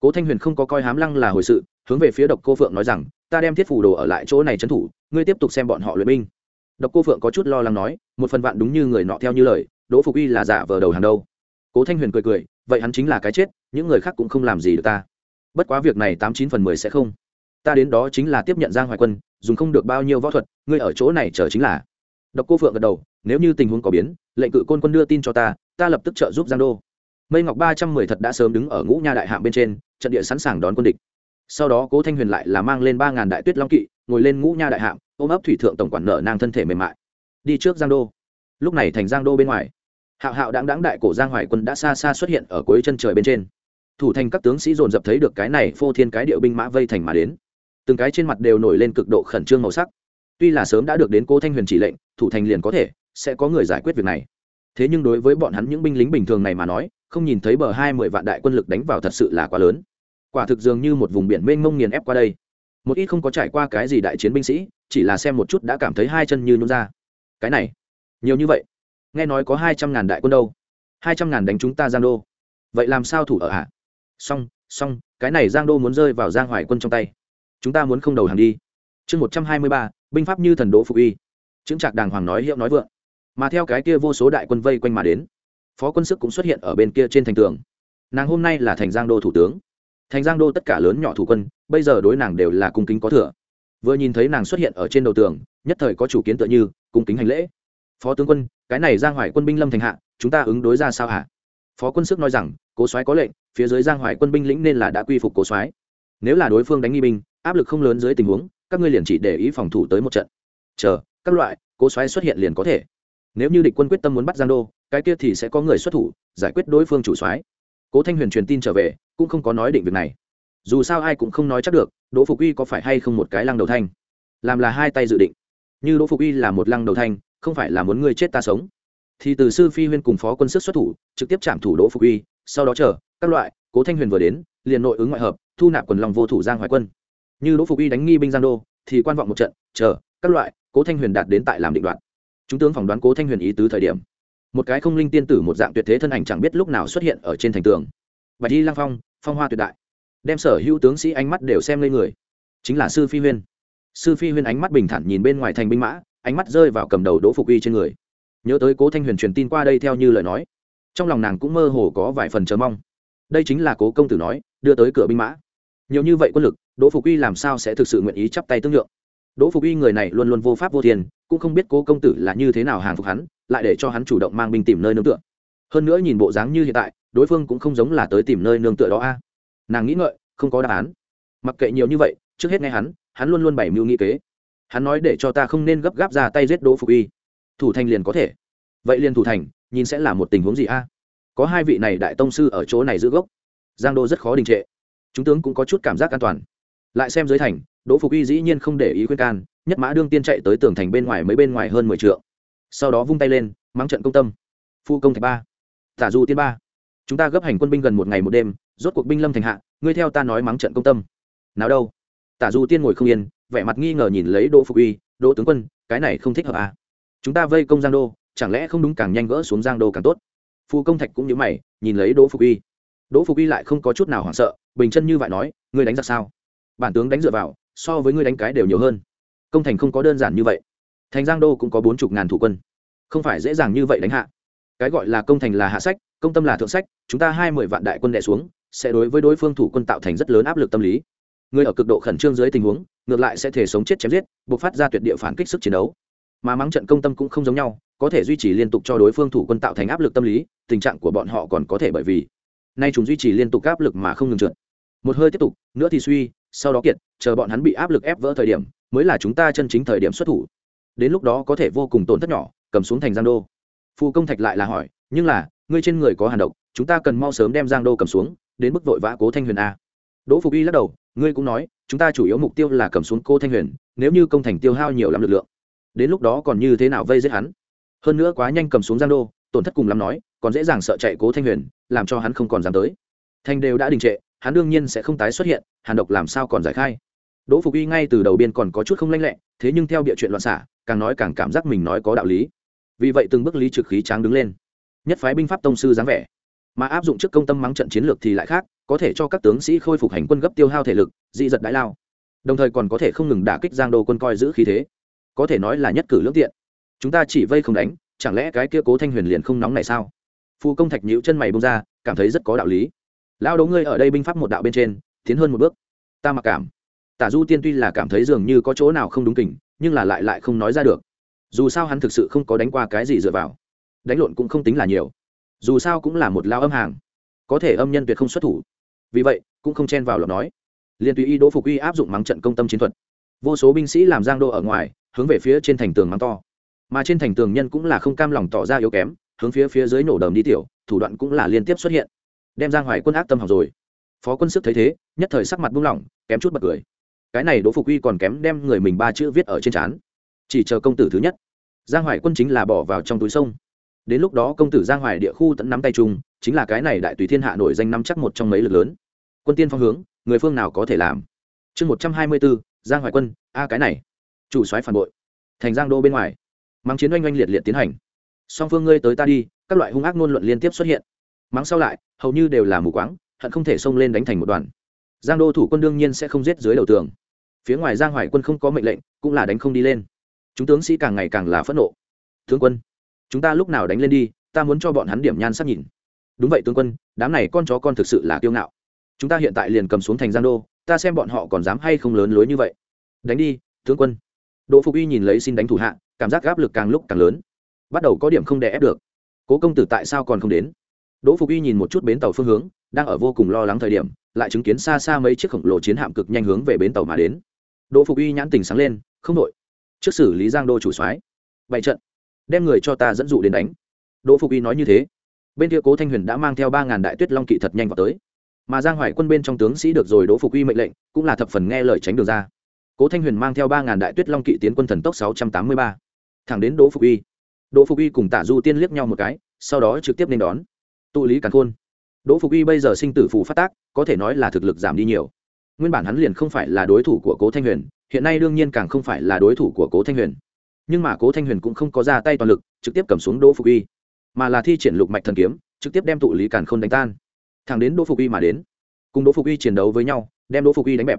A: Cố thanh huyền không có coi hám lăng là hồi sự, hướng về phía độc cô phượng nói rằng, ta đem thiết phủ đồ ở lại chỗ này trấn thủ, ngươi tiếp tục xem bọn họ luyện binh. Độc cô phượng có chút lo lắng nói, một phần vạn đúng như người nọ theo như lời, đỗ phục Y là giả vờ đầu hàng đâu. Cố thanh huyền cười cười, vậy hắn chính là cái chết, những người khác cũng không làm gì được ta. Bất quá việc này tám chín phần mười sẽ không ta đến đó chính là tiếp nhận giang hoài quân, dùng không được bao nhiêu võ thuật, ngươi ở chỗ này chờ chính là. Độc cô phượng gật đầu, nếu như tình huống có biến, lệnh cự côn quân đưa tin cho ta ta lập tức trợ giúp giang đô. Mây ngọc ba trăm mười thật đã sớm đứng ở ngũ nha đại hạng bên trên, trận địa sẵn sàng đón quân địch. Sau đó cố thanh huyền lại là mang lên ba ngàn đại tuyết long kỵ, ngồi lên ngũ nha đại hạng ôm ấp thủy thượng tổng quản nợ nang thân thể mềm mại. Đi trước giang đô. Lúc này thành giang đô bên ngoài. Hạo hạo đáng đáng đại cổ giang hoài quân đã xa xa xuất hiện ở cuối chân trời bên trên. Thủ thành các tướng sĩ dồn dập thấy được cái này phô thiên cái điệu binh mã vây thành mà đến từng cái trên mặt đều nổi lên cực độ khẩn trương màu sắc. Tuy là sớm đã được đến cô thanh huyền chỉ lệnh, thủ thành liền có thể, sẽ có người giải quyết việc này. Thế nhưng đối với bọn hắn những binh lính bình thường này mà nói, không nhìn thấy bờ hai mươi vạn đại quân lực đánh vào thật sự là quá lớn. Quả thực dường như một vùng biển mênh mông nghiền ép qua đây. Một ít không có trải qua cái gì đại chiến binh sĩ, chỉ là xem một chút đã cảm thấy hai chân như nhún ra. Cái này, nhiều như vậy? Nghe nói có hai trăm ngàn đại quân đâu. Hai trăm ngàn đánh chúng ta giang đô. Vậy làm sao thủ ở ạ à? xong xong, cái này giang đô muốn rơi vào giang hoài quân trong tay chúng ta muốn không đầu hàng đi. Chương một trăm hai mươi ba, binh pháp như thần đỗ phục uy chứng trạc đàng hoàng nói hiệu nói vượng. Mà theo cái kia vô số đại quân vây quanh mà đến, phó quân sức cũng xuất hiện ở bên kia trên thành tường. Nàng hôm nay là thành giang đô thủ tướng. Thành giang đô tất cả lớn nhỏ thủ quân, bây giờ đối nàng đều là cung kính có thừa. Vừa nhìn thấy nàng xuất hiện ở trên đầu tường, nhất thời có chủ kiến tựa như, cung kính hành lễ. Phó tướng quân, cái này giang hoài quân binh lâm thành hạ, chúng ta ứng đối ra sao hả? Phó quân sức nói rằng, cố soái có lệnh, phía dưới giang hoài quân binh lĩnh nên là đã quy phục cố soái. Nếu là đối phương đánh nghi binh áp lực không lớn dưới tình huống, các ngươi liền chỉ để ý phòng thủ tới một trận. Chờ, các loại, cố soái xuất hiện liền có thể. Nếu như địch quân quyết tâm muốn bắt giang đô, cái kia thì sẽ có người xuất thủ, giải quyết đối phương chủ soái. Cố thanh huyền truyền tin trở về, cũng không có nói định việc này. Dù sao ai cũng không nói chắc được, đỗ phục uy có phải hay không một cái lăng đầu thanh? Làm là hai tay dự định. Như đỗ phục uy là một lăng đầu thanh, không phải là muốn ngươi chết ta sống. Thì từ sư phi huyên cùng phó quân sức xuất thủ, trực tiếp chạm thủ đỗ phục uy, sau đó chờ, các loại, cố thanh huyền vừa đến, liền nội ứng ngoại hợp, thu nạp quần lòng vô thủ giang hoài quân như đỗ phục uy đánh nghi binh giang đô, thì quan vọng một trận, chờ, các loại, cố thanh huyền đạt đến tại làm định đoạn. Chúng tướng phỏng đoán cố thanh huyền ý tứ thời điểm. Một cái không linh tiên tử một dạng tuyệt thế thân ảnh chẳng biết lúc nào xuất hiện ở trên thành tường. Bạch y lang phong phong hoa tuyệt đại. Đem sở hữu tướng sĩ ánh mắt đều xem lên người. Chính là sư phi huyên. Sư phi huyên ánh mắt bình thản nhìn bên ngoài thành binh mã, ánh mắt rơi vào cầm đầu đỗ phục uy trên người. Nhớ tới cố thanh huyền truyền tin qua đây theo như lời nói, trong lòng nàng cũng mơ hồ có vài phần chờ mong. Đây chính là cố công tử nói, đưa tới cửa binh mã nhiều như vậy quân lực, đỗ phục uy làm sao sẽ thực sự nguyện ý chắp tay tương lượng? Đỗ phục uy người này luôn luôn vô pháp vô thiên, cũng không biết cố công tử là như thế nào hàng phục hắn, lại để cho hắn chủ động mang binh tìm nơi nương tựa. Hơn nữa nhìn bộ dáng như hiện tại, đối phương cũng không giống là tới tìm nơi nương tựa đó a. Nàng nghĩ ngợi, không có đáp án. Mặc kệ nhiều như vậy, trước hết nghe hắn hắn luôn luôn bày mưu nghĩ kế. Hắn nói để cho ta không nên gấp gáp ra tay giết đỗ phục uy. Thủ thành liền có thể. Vậy liền thủ thành, nhìn sẽ là một tình huống gì a? Có hai vị này đại tông sư ở chỗ này giữ gốc. Giang đô rất khó đình trệ chúng tướng cũng có chút cảm giác an toàn. Lại xem dưới thành, đỗ phục y dĩ nhiên không để ý khuyên can, nhất mã đương tiên chạy tới tường thành bên ngoài mấy bên ngoài hơn mười t sau đó vung tay lên, mắng trận công tâm. Phu công thạch ba, tả du tiên ba. Chúng ta gấp hành quân binh gần một ngày một đêm, rốt cuộc binh lâm thành hạ, ngươi theo ta nói mắng trận công tâm. Nào đâu? Tả du tiên ngồi không yên, vẻ mặt nghi ngờ nhìn lấy đỗ phục uy, đỗ tướng quân, cái này không thích hợp à? Chúng ta vây công giang đô, chẳng lẽ không đúng càng nhanh gỡ xuống giang đô càng tốt? Phu công thạch cũng như mày, nhìn lấy đỗ phục uy. Đỗ phục uy lại không có chút nào hoảng sợ bình chân như vậy nói, ngươi đánh ra sao? Bản tướng đánh dựa vào, so với ngươi đánh cái đều nhiều hơn. Công thành không có đơn giản như vậy. Thành giang đô cũng có bốn chục ngàn thủ quân. Không phải dễ dàng như vậy đánh hạ. Cái gọi là công thành là hạ sách, công tâm là thượng sách, chúng ta hai mươi vạn đại quân đẻ xuống, sẽ đối với đối phương thủ quân tạo thành rất lớn áp lực tâm lý. Người ở cực độ khẩn trương dưới tình huống, ngược lại sẽ thể sống chết chém giết buộc phát ra tuyệt địa phản kích sức chiến đấu. Mà mắng trận công tâm cũng không giống nhau, có thể duy trì liên tục cho đối phương thủ quân tạo thành áp lực tâm lý, tình trạng của bọn họ còn có thể bởi vì nay chúng duy trì liên tục áp lực mà không ngừng trượt một hơi tiếp tục, nữa thì suy, sau đó kiệt, chờ bọn hắn bị áp lực ép vỡ thời điểm, mới là chúng ta chân chính thời điểm xuất thủ. Đến lúc đó có thể vô cùng tổn thất nhỏ, cầm xuống thành giang đô. Phù công thạch lại là hỏi, nhưng là, ngươi trên người có hàn độc, chúng ta cần mau sớm đem giang đô cầm xuống, đến mức vội vã cố thanh huyền a. Đỗ phục y lắc đầu, ngươi cũng nói, chúng ta chủ yếu mục tiêu là cầm xuống cô thanh huyền, nếu như công thành tiêu hao nhiều lắm lực lượng, đến lúc đó còn như thế nào vây giết hắn? Hơn nữa quá nhanh cầm xuống giang đô, tổn thất cùng lắm nói, còn dễ dàng sợ chạy cố thanh huyền, làm cho hắn không còn dám tới. Thanh đều đã đình trệ hắn đương nhiên sẽ không tái xuất hiện, hàn độc làm sao còn giải khai? Đỗ phục y ngay từ đầu biên còn có chút không lanh lẹ, thế nhưng theo địa chuyện loạn xả, càng nói càng cảm giác mình nói có đạo lý. Vì vậy từng bước lý trực khí tráng đứng lên. Nhất phái binh pháp tông sư dáng vẻ, mà áp dụng trước công tâm mắng trận chiến lược thì lại khác, có thể cho các tướng sĩ khôi phục hành quân gấp tiêu hao thể lực, dị giật đại lao. Đồng thời còn có thể không ngừng đả kích giang đô quân coi giữ khí thế. Có thể nói là nhất cử lưỡng tiện. Chúng ta chỉ vây không đánh, chẳng lẽ cái kia cố thanh huyền liền không nóng này sao? Phù công thạch nhữ chân mày bông ra, cảm thấy rất có đạo lý lao đấu ngươi ở đây binh pháp một đạo bên trên tiến hơn một bước. Ta mặc cảm. Tả du tiên tuy là cảm thấy dường như có chỗ nào không đúng kỉnh, nhưng là lại lại không nói ra được. Dù sao hắn thực sự không có đánh qua cái gì dựa vào. Đánh lộn cũng không tính là nhiều. Dù sao cũng là một lao âm hàng. Có thể âm nhân tuyệt không xuất thủ. Vì vậy cũng không chen vào lọc nói. Liền tùy y đỗ phục uy áp dụng mắng trận công tâm chiến thuật. Vô số binh sĩ làm giang đô ở ngoài hướng về phía trên thành tường mắng to. Mà trên thành tường nhân cũng là không cam lòng tỏ ra yếu kém hướng phía phía dưới nổ đờm đi tiểu thủ đoạn cũng là liên tiếp xuất hiện đem giang hoài quân ác tâm học rồi. Phó quân sức thấy thế, nhất thời sắc mặt buông lỏng, kém chút bật cười. Cái này đỗ phục uy còn kém đem người mình ba chữ viết ở trên trán. Chỉ chờ công tử thứ nhất. Giang hoài quân chính là bỏ vào trong túi sông. Đến lúc đó công tử giang hoài địa khu tận nắm tay chung, chính là cái này đại tùy thiên hạ nổi danh năm chắc một trong mấy lực lớn. Quân tiên phong hướng, người phương nào có thể làm? Chương một trăm hai mươi bốn, giang hoài quân, a cái này. Chủ soái phản bội. Thành giang đô bên ngoài. Mắng chiến oanh oanh liệt liệt tiến hành. Song phương ngươi tới ta đi, các loại hung ác ngôn luận liên tiếp xuất hiện mắng sau lại, hầu như đều là mù quáng, hận không thể xông lên đánh thành một đoàn. Giang đô thủ quân đương nhiên sẽ không giết dưới đầu tường. Phía ngoài giang hoài quân không có mệnh lệnh, cũng là đánh không đi lên. Chúng tướng sĩ càng ngày càng là phẫn nộ. Tướng quân, chúng ta lúc nào đánh lên đi, ta muốn cho bọn hắn điểm nhan sắc nhìn. Đúng vậy, tướng quân, đám này con chó con thực sự là kiêu ngạo. Chúng ta hiện tại liền cầm xuống thành giang đô, ta xem bọn họ còn dám hay không lớn lối như vậy. Đánh đi, tướng quân. Đỗ phục uy nhìn lấy xin đánh thủ hạ, cảm giác áp lực càng lúc càng lớn. Bắt đầu có điểm không đè ép được. Cố công tử tại sao còn không đến? Đỗ phục uy nhìn một chút bến tàu phương hướng, đang ở vô cùng lo lắng thời điểm, lại chứng kiến xa xa mấy chiếc khổng lồ chiến hạm cực nhanh hướng về bến tàu mà đến. Đỗ phục uy nhãn tình sáng lên, không đội trước xử lý giang đô chủ soái. Bày trận. Đem người cho ta dẫn dụ đến đánh. Đỗ phục uy nói như thế. Bên kia cố thanh huyền đã mang theo ba ngàn đại tuyết long kỵ thật nhanh vào tới. Mà giang hoài quân bên trong tướng sĩ được rồi đỗ phục uy mệnh lệnh, cũng là thập phần nghe lời tránh đường ra. Cố thanh huyền mang theo ba ngàn đại tuyết long kỵ tiến quân thần tốc sáu trăm tám mươi ba. Thẳng đến đỗ phục uy đỗ phục uy cùng tả du tiên liếc nhau một cái, sau đó trực tiếp nên đón tụ lý càn khôn. Đỗ phục uy bây giờ sinh tử phù phát tác, có thể nói là thực lực giảm đi nhiều. Nguyên bản hắn liền không phải là đối thủ của cố thanh huyền, hiện nay đương nhiên càng không phải là đối thủ của cố thanh huyền. Nhưng mà cố thanh huyền cũng không có ra tay toàn lực, trực tiếp cầm xuống đỗ phục uy, mà là thi triển lục mạch thần kiếm, trực tiếp đem tụ lý càn khôn đánh tan. Thẳng đến đỗ phục uy mà đến, cùng đỗ phục uy chiến đấu với nhau, đem đỗ phục uy đánh bẹp.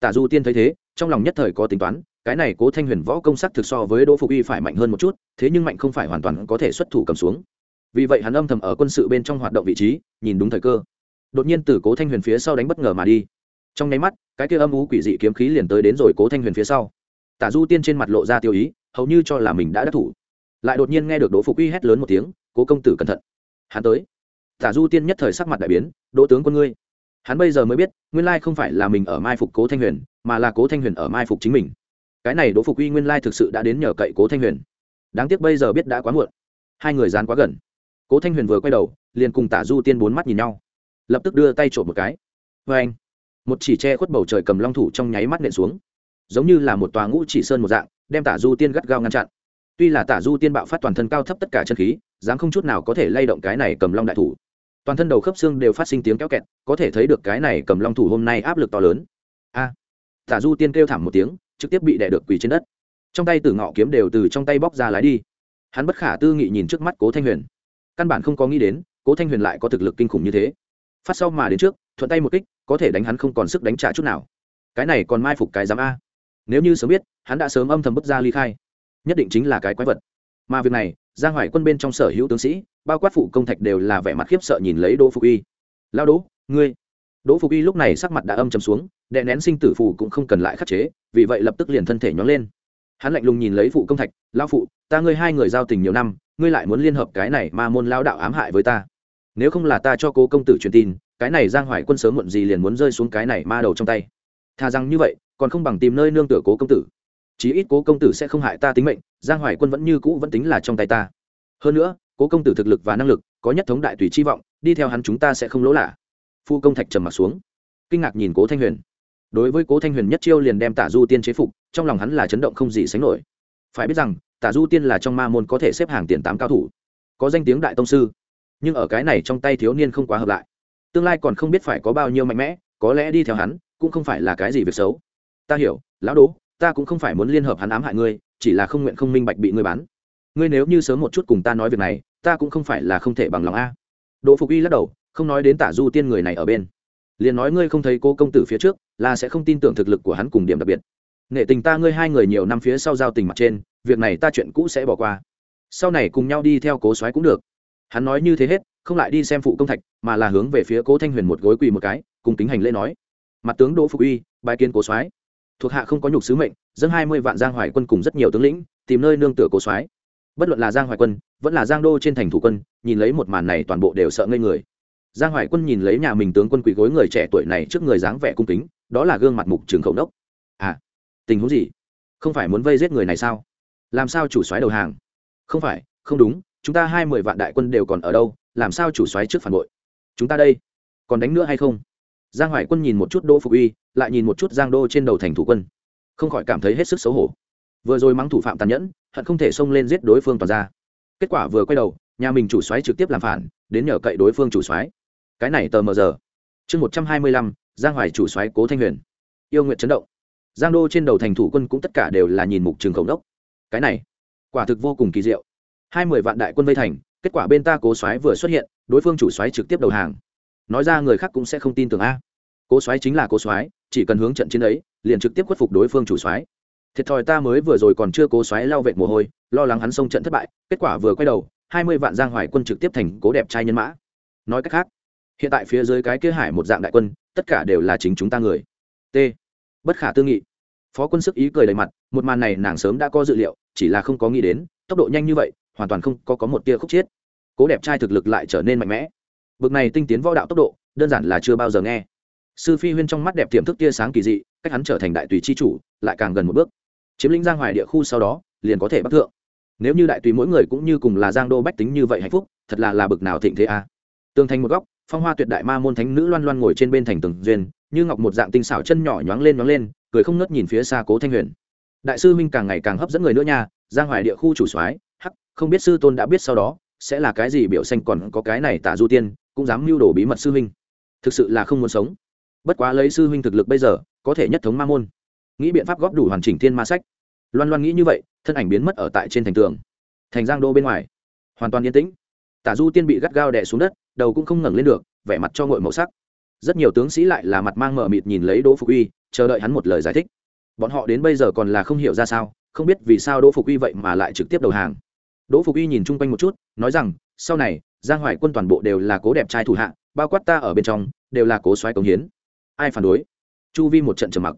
A: Tả du tiên thấy thế, trong lòng nhất thời có tính toán, cái này cố thanh huyền võ công sắc thực so với đỗ phục uy phải mạnh hơn một chút, thế nhưng mạnh không phải hoàn toàn có thể xuất thủ cầm xuống vì vậy hắn âm thầm ở quân sự bên trong hoạt động vị trí, nhìn đúng thời cơ. Đột nhiên từ cố thanh huyền phía sau đánh bất ngờ mà đi. Trong nháy mắt, cái kia âm ú quỷ dị kiếm khí liền tới đến rồi cố thanh huyền phía sau. Tả du tiên trên mặt lộ ra tiêu ý, hầu như cho là mình đã đắc thủ. Lại đột nhiên nghe được đỗ phục uy hét lớn một tiếng, cố công tử cẩn thận. Hắn tới. Tả du tiên nhất thời sắc mặt đại biến, đỗ tướng quân ngươi, hắn bây giờ mới biết, nguyên lai không phải là mình ở mai phục cố thanh huyền, mà là cố thanh huyền ở mai phục chính mình. Cái này đỗ phục uy nguyên lai thực sự đã đến nhờ cậy cố thanh huyền. Đáng tiếc bây giờ biết đã quá muộn. Hai người dán quá gần cố thanh huyền vừa quay đầu, liền cùng tả du tiên bốn mắt nhìn nhau. Lập tức đưa tay trộm một cái. Vê anh, một chỉ tre khuất bầu trời cầm long thủ trong nháy mắt nện xuống. Giống như là một tòa ngũ chỉ sơn một dạng, đem tả du tiên gắt gao ngăn chặn. Tuy là tả du tiên bạo phát toàn thân cao thấp tất cả chân khí dám không chút nào có thể lay động cái này cầm long đại thủ. Toàn thân đầu khớp xương đều phát sinh tiếng kéo kẹt, có thể thấy được cái này cầm long thủ hôm nay áp lực to lớn. A! Tả du tiên kêu thảm một tiếng, trực tiếp bị đè được quỳ trên đất. Trong tay tử ngọ kiếm đều từ trong tay bóc ra lái đi. Hắn bất khả tư nghị nhìn trước mắt cố thanh huyền căn bản không có nghĩ đến, cố thanh huyền lại có thực lực kinh khủng như thế. Phát sau mà đến trước, thuận tay một kích, có thể đánh hắn không còn sức đánh trả chút nào. Cái này còn mai phục cái giám a. Nếu như sớm biết, hắn đã sớm âm thầm bước ra ly khai. Nhất định chính là cái quái vật. Mà việc này, giang hoài quân bên trong sở hữu tướng sĩ, bao quát phụ công thạch đều là vẻ mặt khiếp sợ nhìn lấy đỗ phục y. Lao đỗ, ngươi. Đỗ phục y lúc này sắc mặt đã âm chầm xuống đệ nén sinh tử phù cũng không cần lại khắc chế, vì vậy lập tức liền thân thể nhón lên. Hắn lạnh lùng nhìn lấy phụ công thạch lao phụ, ta ngươi hai người giao tình nhiều năm ngươi lại muốn liên hợp cái này mà môn lao đạo ám hại với ta. Nếu không là ta cho cố công tử truyền tin, cái này giang hoài quân sớm muộn gì liền muốn rơi xuống cái này ma đầu trong tay. Thà rằng như vậy, còn không bằng tìm nơi nương tựa cố công tử. Chí ít cố công tử sẽ không hại ta tính mệnh, giang hoài quân vẫn như cũ vẫn tính là trong tay ta. Hơn nữa, cố công tử thực lực và năng lực, có nhất thống đại tùy chi vọng, đi theo hắn chúng ta sẽ không lỗ lạ. Phu công thạch trầm mặt xuống. Kinh ngạc nhìn cố thanh huyền. Đối với cố thanh huyền nhất chiêu liền đem tả du tiên chế phục, trong lòng hắn là chấn động không gì sánh nổi phải biết rằng, tả du tiên là trong ma môn có thể xếp hàng tiền tám cao thủ, có danh tiếng đại tông sư, nhưng ở cái này trong tay thiếu niên không quá hợp lại. Tương lai còn không biết phải có bao nhiêu mạnh mẽ, có lẽ đi theo hắn, cũng không phải là cái gì việc xấu. Ta hiểu, lão đố, ta cũng không phải muốn liên hợp hắn ám hại ngươi, chỉ là không nguyện không minh bạch bị ngươi bán. Ngươi nếu như sớm một chút cùng ta nói việc này, ta cũng không phải là không thể bằng lòng a. Đỗ phục y lắc đầu, không nói đến tả du tiên người này ở bên. Liền nói ngươi không thấy cô công tử phía trước, là sẽ không tin tưởng thực lực của hắn cùng điểm đặc biệt nghệ tình ta ngươi hai người nhiều năm phía sau giao tình mặt trên, việc này ta chuyện cũ sẽ bỏ qua. Sau này cùng nhau đi theo cố soái cũng được. Hắn nói như thế hết, không lại đi xem phụ công thạch, mà là hướng về phía cố thanh huyền một gối quỳ một cái, cùng kính hành lễ nói. Mặt tướng đỗ phục uy bài kiến cố soái. Thuộc hạ không có nhục sứ mệnh, dâng hai mươi vạn giang hoài quân cùng rất nhiều tướng lĩnh, tìm nơi nương tựa cố soái. Bất luận là giang hoài quân, vẫn là giang đô trên thành thủ quân, nhìn lấy một màn này toàn bộ đều sợ ngây người. Giang hoài quân nhìn lấy nhà mình tướng quân quỳ gối người trẻ tuổi này trước người dáng vẻ cung kính, đó là gương mặt mục trường khẩu đốc à tình huống gì? Không phải muốn vây giết người này sao? Làm sao chủ soái đầu hàng? Không phải, không đúng, chúng ta hai mươi vạn đại quân đều còn ở đâu, làm sao chủ soái trước phản bội? Chúng ta đây, còn đánh nữa hay không? Giang hoài quân nhìn một chút đỗ phục uy, lại nhìn một chút giang đô trên đầu thành thủ quân. Không khỏi cảm thấy hết sức xấu hổ. Vừa rồi mắng thủ phạm tàn nhẫn, hận không thể xông lên giết đối phương toàn ra. Kết quả vừa quay đầu, nhà mình chủ soái trực tiếp làm phản, đến nhờ cậy đối phương chủ soái. Cái này tờ mờ giờ. Chương một trăm hai mươi lăm, giang hoài chủ soái cố thanh huyền. Yêu nguyện chấn động giang đô trên đầu thành thủ quân cũng tất cả đều là nhìn mục trường khổng đốc. Cái này, quả thực vô cùng kỳ diệu. Hai mươi vạn đại quân vây thành, kết quả bên ta cố soái vừa xuất hiện, đối phương chủ soái trực tiếp đầu hàng. Nói ra người khác cũng sẽ không tin tưởng a. Cố soái chính là cố soái, chỉ cần hướng trận chiến ấy, liền trực tiếp khuất phục đối phương chủ soái. Thiệt thòi ta mới vừa rồi còn chưa cố xoáy lao vệt mồ hôi, lo lắng hắn xông trận thất bại, kết quả vừa quay đầu, hai mươi vạn giang hoài quân trực tiếp thành cố đẹp trai nhân mã. Nói cách khác, hiện tại phía dưới cái kia hải một dạng đại quân, tất cả đều là chính chúng ta người. T bất khả tư nghị. Phó quân sức ý cười đầy mặt một màn này nàng sớm đã có dự liệu chỉ là không có nghĩ đến tốc độ nhanh như vậy hoàn toàn không có, có một tia khúc chiết. Cố đẹp trai thực lực lại trở nên mạnh mẽ. Bực này tinh tiến võ đạo tốc độ đơn giản là chưa bao giờ nghe. Sư phi huyên trong mắt đẹp tiềm thức tia sáng kỳ dị cách hắn trở thành đại tùy chi chủ lại càng gần một bước. Chiếm lĩnh giang hoài địa khu sau đó liền có thể bắc thượng. Nếu như đại tùy mỗi người cũng như cùng là giang đô bách tính như vậy hạnh phúc thật là là bực nào thịnh thế a. À. tường thành một góc phong hoa tuyệt đại ma môn thánh nữ loan loan ngồi trên bên thành tường duyên như ngọc một dạng tinh xảo chân nhỏ nhoáng lên nhoáng lên, cười không ngớt nhìn phía xa cố thanh huyền. Đại sư minh càng ngày càng hấp dẫn người nữa nha, giang hoài địa khu chủ soái, hắc, không biết sư tôn đã biết sau đó, sẽ là cái gì biểu xanh còn có cái này tả du tiên, cũng dám mưu đồ bí mật sư huynh. Thực sự là không muốn sống. Bất quá lấy sư huynh thực lực bây giờ, có thể nhất thống ma môn. Nghĩ biện pháp góp đủ hoàn chỉnh thiên ma sách. Loan loan nghĩ như vậy, thân ảnh biến mất ở tại trên thành tường. Thành giang đô bên ngoài. Hoàn toàn yên tĩnh. Tả du tiên bị gắt gao đè xuống đất, đầu cũng không ngẩng lên được, vẻ mặt cho ngội màu sắc rất nhiều tướng sĩ lại là mặt mang mờ mịt nhìn lấy đỗ phục uy, chờ đợi hắn một lời giải thích. Bọn họ đến bây giờ còn là không hiểu ra sao, không biết vì sao đỗ phục uy vậy mà lại trực tiếp đầu hàng. Đỗ phục uy nhìn chung quanh một chút, nói rằng, sau này, giang hoài quân toàn bộ đều là cố đẹp trai thủ hạ, bao quát ta ở bên trong, đều là cố soái cống hiến. Ai phản đối? Chu vi một trận trầm mặc.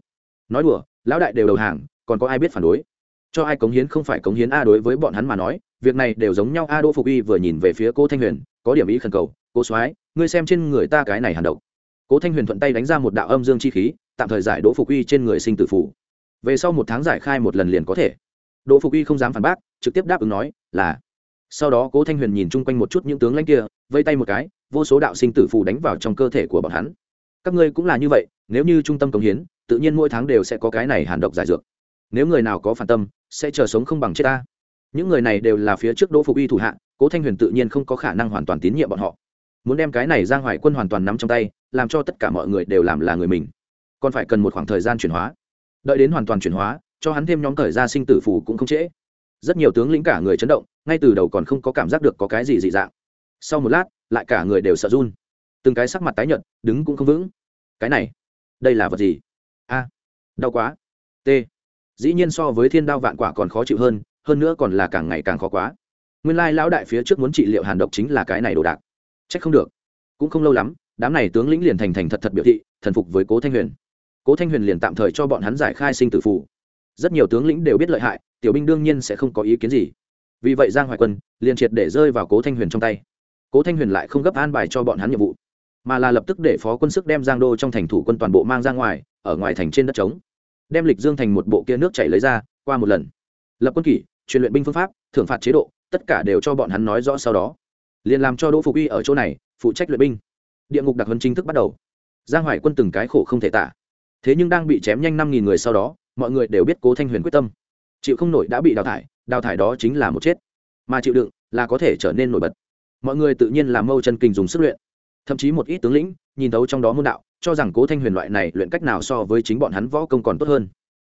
A: Nói đùa, lão đại đều đầu hàng, còn có ai biết phản đối? Cho ai cống hiến không phải cống hiến a đối với bọn hắn mà nói, việc này đều giống nhau a đỗ phục uy vừa nhìn về phía cô thanh huyền, có điểm ý khẩn cầu cô soái, ngươi xem trên người ta cái này hàn độc cố thanh huyền thuận tay đánh ra một đạo âm dương chi khí, tạm thời giải đỗ phục uy trên người sinh tử phủ. Về sau một tháng giải khai một lần liền có thể. Đỗ phục Uy không dám phản bác, trực tiếp đáp ứng nói, là. Sau đó cố thanh huyền nhìn chung quanh một chút những tướng lãnh kia, vây tay một cái, vô số đạo sinh tử phù đánh vào trong cơ thể của bọn hắn. Các ngươi cũng là như vậy, nếu như trung tâm cống hiến, tự nhiên mỗi tháng đều sẽ có cái này hàn độc giải dược. Nếu người nào có phản tâm, sẽ chờ sống không bằng chết ta. Những người này đều là phía trước đỗ phục y thủ hạ, cố thanh huyền tự nhiên không có khả năng hoàn toàn tín nhiệm bọn họ muốn đem cái này giang hoài quân hoàn toàn nắm trong tay, làm cho tất cả mọi người đều làm là người mình. Còn phải cần một khoảng thời gian chuyển hóa. Đợi đến hoàn toàn chuyển hóa, cho hắn thêm nhóm thời gian sinh tử phủ cũng không trễ. Rất nhiều tướng lĩnh cả người chấn động, ngay từ đầu còn không có cảm giác được có cái gì dị dạng. Sau một lát, lại cả người đều sợ run. Từng cái sắc mặt tái nhợt, đứng cũng không vững. Cái này, đây là vật gì? A, đau quá. T, dĩ nhiên so với thiên đao vạn quả còn khó chịu hơn hơn nữa còn là càng ngày càng khó quá. Nguyên lai lão đại phía trước muốn trị liệu hàn độc chính là cái này đồ đạc c không được. Cũng không lâu lắm, đám này tướng lĩnh liền thành thành thật thật biểu thị, thần phục với cố thanh huyền. Cố thanh huyền liền tạm thời cho bọn hắn giải khai sinh tử phù. Rất nhiều tướng lĩnh đều biết lợi hại, tiểu binh đương nhiên sẽ không có ý kiến gì. Vì vậy giang hoài quân liền triệt để rơi vào cố thanh huyền trong tay. Cố thanh huyền lại không gấp an bài cho bọn hắn nhiệm vụ, mà là lập tức để phó quân sức đem giang đô trong thành thủ quân toàn bộ mang ra ngoài, ở ngoài thành trên đất trống. Đem lịch dương thành một bộ kia nước chảy lấy ra, qua một lần. Lập quân kỷ, truyền luyện binh phương pháp, thưởng phạt chế độ, tất cả đều cho bọn hắn nói rõ sau đó liền làm cho đỗ phục uy ở chỗ này phụ trách luyện binh. Địa ngục đặc huấn chính thức bắt đầu. Giang hoài quân từng cái khổ không thể tả. Thế nhưng đang bị chém nhanh năm nghìn người sau đó, mọi người đều biết cố thanh huyền quyết tâm. Chịu không nổi đã bị đào thải đào thải đó chính là một chết. Mà chịu đựng là có thể trở nên nổi bật. Mọi người tự nhiên làm mâu chân kinh dùng sức luyện. Thậm chí một ít tướng lĩnh nhìn thấu trong đó môn đạo, cho rằng cố thanh huyền loại này luyện cách nào so với chính bọn hắn võ công còn tốt hơn.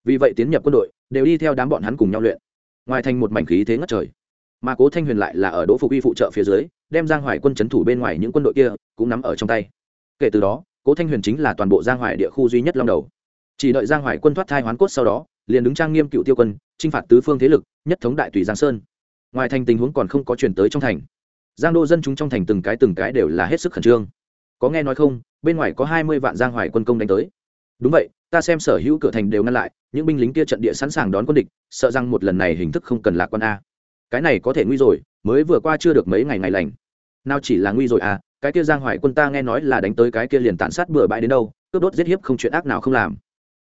A: Vì vậy tiến nhập quân đội, đều đi theo đám bọn hắn cùng nhau luyện. Ngoài thành một mảnh khí thế ngất trời. Mà cố thanh huyền lại là ở đỗ phục y phụ trợ phía dưới đem giang hoài quân c h ấ n thủ bên ngoài những quân đội kia cũng nắm ở trong tay. Kể từ đó, cố thanh huyền chính là toàn bộ giang hoài địa khu duy nhất long đầu. Chỉ đợi giang hoài quân thoát thai hoán cốt sau đó, liền đứng trang nghiêm cựu tiêu quân t r i n h phạt tứ phương thế lực, nhất thống đại tùy giang sơn. Ngoài thành tình huống còn không có chuyển tới trong thành. Giang đô dân chúng trong thành từng cái từng cái đều là hết sức khẩn trương. Có nghe nói không, bên ngoài có hai mươi vạn giang hoài quân công đánh tới. Đúng vậy, ta xem sở hữu cửa thành đều ngăn lại, những binh lính kia trận địa sẵn sàng đón quân địch, sợ rằng một lần này hình thức không cần lạc quan a cái này có thể nguy rồi, mới vừa qua chưa được mấy ngày ngày lành. Nào chỉ là nguy rồi à cái kia giang hoài quân ta nghe nói là đánh tới cái kia liền tàn sát bừa bãi đến đâu, cướp đốt giết hiếp không chuyện ác nào không làm.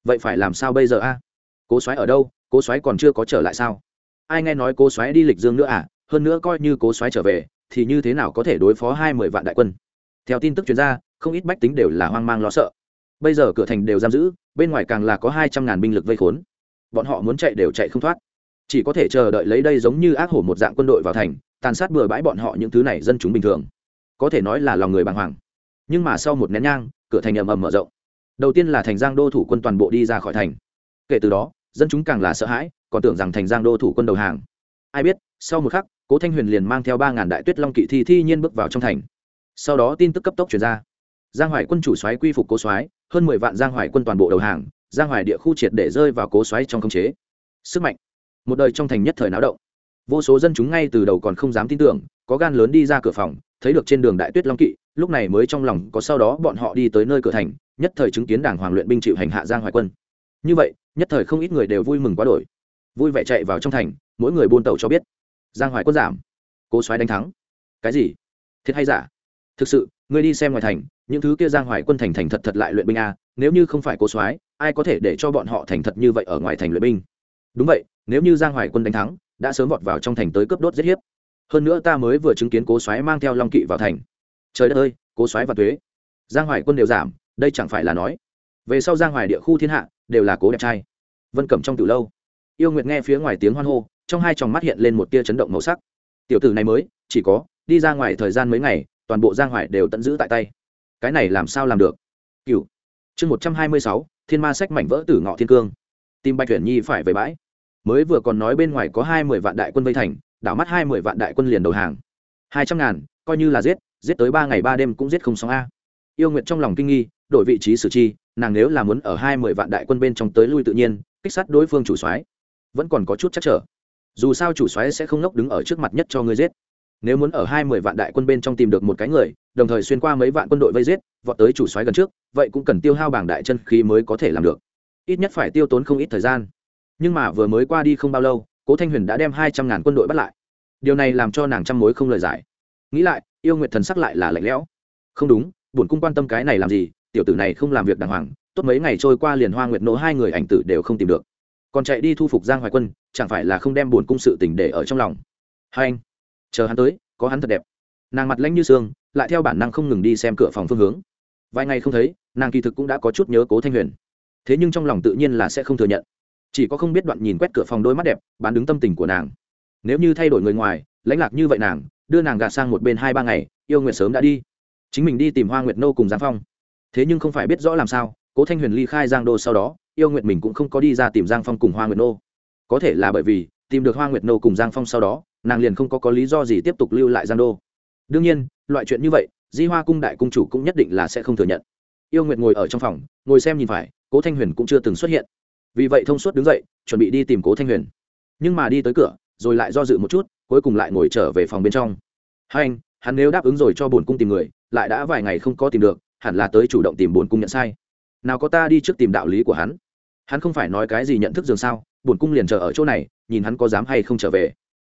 A: Vậy phải làm sao bây giờ a? À? cố soái ở đâu? Cố soái còn chưa có trở lại sao? Ai nghe nói cố soái đi lịch dương nữa à? Hơn nữa coi như cố soái trở về, thì như thế nào có thể đối phó hai mươi vạn đại quân? Theo tin tức chuyên gia không ít bách tính đều là hoang mang lo sợ. Bây giờ cửa thành đều giam giữ, bên ngoài càng là có hai trăm ngàn binh lực vây khốn. Bọn họ muốn chạy đều chạy không thoát chỉ có thể chờ đợi lấy đây giống như ác hổ một dạng quân đội vào thành, tàn sát bừa bãi bọn họ những thứ này dân chúng bình thường. Có thể nói là lòng người bàng hoàng. Nhưng mà sau một nén nhang, cửa thành ầm ầm mở rộng. Đầu tiên là thành giang đô thủ quân toàn bộ đi ra khỏi thành. Kể từ đó, dân chúng càng là sợ hãi, còn tưởng rằng thành giang đô thủ quân đầu hàng. Ai biết, sau một khắc, cố thanh huyền liền mang theo ba ngàn đại tuyết long kỵ thi thi nhiên bước vào trong thành. Sau đó tin tức cấp tốc chuyển ra. Giang hoài quân chủ soái quy phục cố soái, hơn mười vạn giang hoài quân toàn bộ đầu hàng, giang hoài địa khu triệt để rơi vào cố soái trong khống chế. Sức mạnh một đời trong thành nhất thời náo động. Vô số dân chúng ngay từ đầu còn không dám tin tưởng, có gan lớn đi ra cửa phòng, thấy được trên đường đại tuyết long kỵ, lúc này mới trong lòng có sau đó bọn họ đi tới nơi cửa thành, nhất thời chứng kiến đảng hoàng luyện binh chịu hành hạ giang hoài quân. Như vậy, nhất thời không ít người đều vui mừng quá đổi. Vui vẻ chạy vào trong thành, mỗi người buôn tàu cho biết, giang hoài quân giảm. Cố soái đánh thắng. Cái gì? Thiệt hay giả? Thực sự người đi xem ngoài thành, những thứ kia giang hoài quân thành thành thật thật lại luyện binh a nếu như không phải cố soái, ai có thể để cho bọn họ thành thật như vậy ở ngoài thành luyện binh? Đúng vậy nếu như giang hoài quân đánh thắng, đã sớm vọt vào trong thành tới cướp đốt giết hiếp. Hơn nữa ta mới vừa chứng kiến cố soái mang theo long kỵ vào thành. Trời đất ơi, cố soái và thuế giang hoài quân đều giảm, đây chẳng phải là nói. Về sau giang hoài địa khu thiên hạ, đều là cố đẹp trai. Vân cẩm trong từ lâu. Yêu nguyệt nghe phía ngoài tiếng hoan hô, trong hai tròng mắt hiện lên một tia chấn động màu sắc. Tiểu tử này mới, chỉ có, đi ra ngoài thời gian mấy ngày, toàn bộ giang hoài đều tận giữ tại tay. Cái này làm sao làm được? Cựu chương một trăm hai mươi sáu, thiên ma sách mảnh vỡ tử ngọ thiên cương. Tim bạch tuyển nhi phải về bãi mới vừa còn nói bên ngoài có hai mươi vạn đại quân vây thành, đảo mắt hai mươi vạn đại quân liền đầu hàng. Hai trăm ngàn, coi như là giết giết tới ba ngày ba đêm cũng giết không xong a. Yêu nguyệt trong lòng kinh nghi, đổi vị trí xử chi, nàng nếu là muốn ở hai mươi vạn đại quân bên trong tới lui tự nhiên, kích sát đối phương chủ soái, vẫn còn có chút chắc trở. Dù sao chủ soái sẽ không ngốc đứng ở trước mặt nhất cho ngươi giết. Nếu muốn ở hai mươi vạn đại quân bên trong tìm được một cái người, đồng thời xuyên qua mấy vạn quân đội vây giết, vọt tới chủ soái gần trước, vậy cũng cần tiêu hao bảng đại chân khí mới có thể làm được. Ít nhất phải tiêu tốn không ít thời gian nhưng mà vừa mới qua đi không bao lâu cố thanh huyền đã đem hai trăm ngàn quân đội bắt lại. Điều này làm cho nàng trăm mối không lời giải. Nghĩ lại yêu nguyệt thần sắc lại là lạnh lẽo. Không đúng bổn cung quan tâm cái này làm gì tiểu tử này không làm việc đàng hoàng tốt mấy ngày trôi qua liền hoa nguyệt nỗ hai người ảnh tử đều không tìm được. Còn chạy đi thu phục giang hoài quân chẳng phải là không đem bổn cung sự tình để ở trong lòng. Hai anh chờ hắn tới có hắn thật đẹp. Nàng mặt lãnh như sương, lại theo bản năng không ngừng đi xem cửa phòng phương hướng. Vài ngày không thấy nàng kỳ thực cũng đã có chút nhớ cố thanh huyền. Thế nhưng trong lòng tự nhiên là sẽ không thừa nhận chỉ có không biết đoạn nhìn quét cửa phòng đôi mắt đẹp, bán đứng tâm tình của nàng. Nếu như thay đổi người ngoài, lãnh lạc như vậy nàng, đưa nàng gạt sang một bên hai ba ngày, yêu nguyệt sớm đã đi. Chính mình đi tìm hoa nguyệt nô cùng giang phong. Thế nhưng không phải biết rõ làm sao, cố thanh huyền ly khai giang đô sau đó, yêu nguyệt mình cũng không có đi ra tìm giang phong cùng hoa nguyệt nô. Có thể là bởi vì, tìm được hoa nguyệt nô cùng giang phong sau đó, nàng liền không có có lý do gì tiếp tục lưu lại giang đô. Đương nhiên, loại chuyện như vậy, di hoa cung đại cung chủ cũng nhất định là sẽ không thừa nhận. Yêu nguyệt ngồi ở trong phòng, ngồi xem nhìn phải, cố thanh huyền cũng chưa từng xuất hiện vì vậy thông suốt đứng dậy, chuẩn bị đi tìm cố thanh huyền. Nhưng mà đi tới cửa, rồi lại do dự một chút, cuối cùng lại ngồi trở về phòng bên trong. Hai anh, hắn nếu đáp ứng rồi cho bổn cung tìm người, lại đã vài ngày không có tìm được, hẳn là tới chủ động tìm bổn cung nhận sai. Nào có ta đi trước tìm đạo lý của hắn. Hắn không phải nói cái gì nhận thức dường sao, bổn cung liền chờ ở chỗ này, nhìn hắn có dám hay không trở về.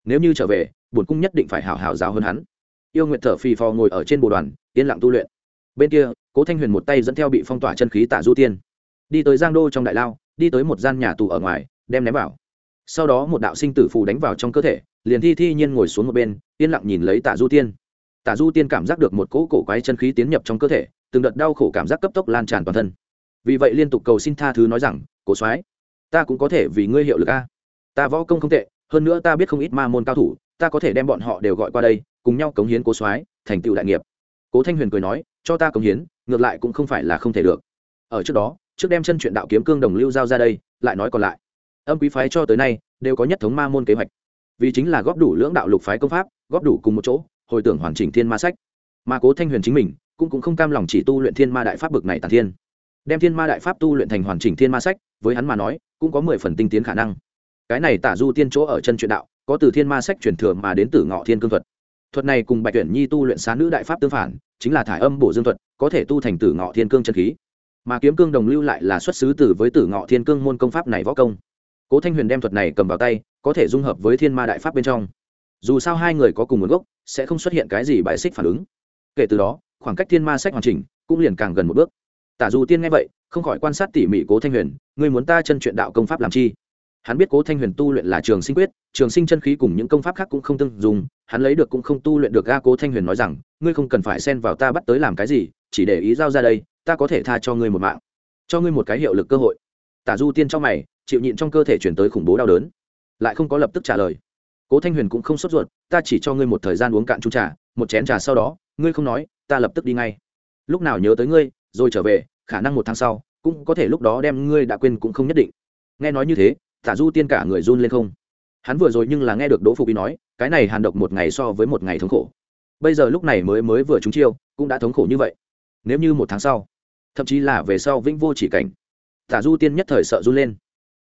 A: Nếu như trở về, bổn cung nhất định phải hảo hảo giáo hơn hắn. Yêu nguyện thở phì phò ngồi ở trên bồ đoàn, yên lặng tu luyện. Bên kia, cố thanh huyền một tay dẫn theo bị phong tỏa chân khí tạ du tiên. Đi tới giang đô trong đại lao đi tới một gian nhà tù ở ngoài, đem ném vào. Sau đó một đạo sinh tử phù đánh vào trong cơ thể, liền thi thi nhiên ngồi xuống một bên, yên lặng nhìn lấy tạ du tiên. Tạ du tiên cảm giác được một cỗ cổ quái chân khí tiến nhập trong cơ thể, từng đợt đau khổ cảm giác cấp tốc lan tràn toàn thân. Vì vậy liên tục cầu xin tha thứ nói rằng, cổ soái, ta cũng có thể vì ngươi hiệu lực a. Ta võ công không tệ, hơn nữa ta biết không ít ma môn cao thủ, ta có thể đem bọn họ đều gọi qua đây, cùng nhau cống hiến cố soái, thành tựu đại nghiệp. Cố thanh huyền cười nói, cho ta cống hiến, ngược lại cũng không phải là không thể được. Ở trước đó trước đem chân chuyện đạo kiếm cương đồng lưu giao ra đây, lại nói còn lại. Âm quý phái cho tới nay, đều có nhất thống ma môn kế hoạch. Vì chính là góp đủ lưỡng đạo lục phái công pháp, góp đủ cùng một chỗ, hồi tưởng hoàn chỉnh thiên ma sách. Mà cố thanh huyền chính mình, cũng cũng không cam lòng chỉ tu luyện thiên ma đại pháp bực này tàn thiên. Đem thiên ma đại pháp tu luyện thành hoàn chỉnh thiên ma sách, với hắn mà nói, cũng có mười phần tinh tiến khả năng. Cái này tả du tiên chỗ ở chân truyện đạo, có từ thiên ma sách truyền thừa mà đến từ ngọ thiên cương thuật. Thuật này cùng bạch tuyển nhi tu luyện xá nữ đại pháp tương phản, chính là thải âm bổ dương thuật, có thể tu thành tử ngọ thiên cương chân khí mà kiếm cương đồng lưu lại là xuất xứ từ với tử ngọ thiên cương môn công pháp này võ công. Cố thanh huyền đem thuật này cầm vào tay, có thể dung hợp với thiên ma đại pháp bên trong. Dù sao hai người có cùng nguồn gốc, sẽ không xuất hiện cái gì bài xích phản ứng. Kể từ đó, khoảng cách thiên ma sách hoàn chỉnh cũng liền càng gần một bước. Tả dù tiên nghe vậy, không khỏi quan sát tỉ mỉ cố thanh huyền người muốn ta chân chuyện đạo công pháp làm chi? Hắn biết cố thanh huyền tu luyện là trường sinh quyết, trường sinh chân khí cùng những công pháp khác cũng không tương dùng hắn lấy được cũng không tu luyện được ga cố thanh huyền nói rằng, ngươi không cần phải xen vào ta bắt tới làm cái gì, chỉ để ý giao ra đây ta có thể tha cho ngươi một mạng, cho ngươi một cái hiệu lực cơ hội. Tả du tiên trong mày, chịu nhịn trong cơ thể chuyển tới khủng bố đau đớn, lại không có lập tức trả lời. Cố thanh huyền cũng không sốt ruột, ta chỉ cho ngươi một thời gian uống cạn chung trà, một chén trà sau đó, ngươi không nói, ta lập tức đi ngay. Lúc nào nhớ tới ngươi, rồi trở về, khả năng một tháng sau, cũng có thể lúc đó đem ngươi đã quên cũng không nhất định. Nghe nói như thế, tả du tiên cả người run lên không. Hắn vừa rồi nhưng là nghe được đỗ phục ý nói, cái này hàn độc một ngày so với một ngày thống khổ. Bây giờ lúc này mới mới vừa trúng chiêu, cũng đã thống khổ như vậy. Nếu như một tháng sau thậm chí là về sau vĩnh vô chỉ cảnh. Tả du tiên nhất thời sợ run lên.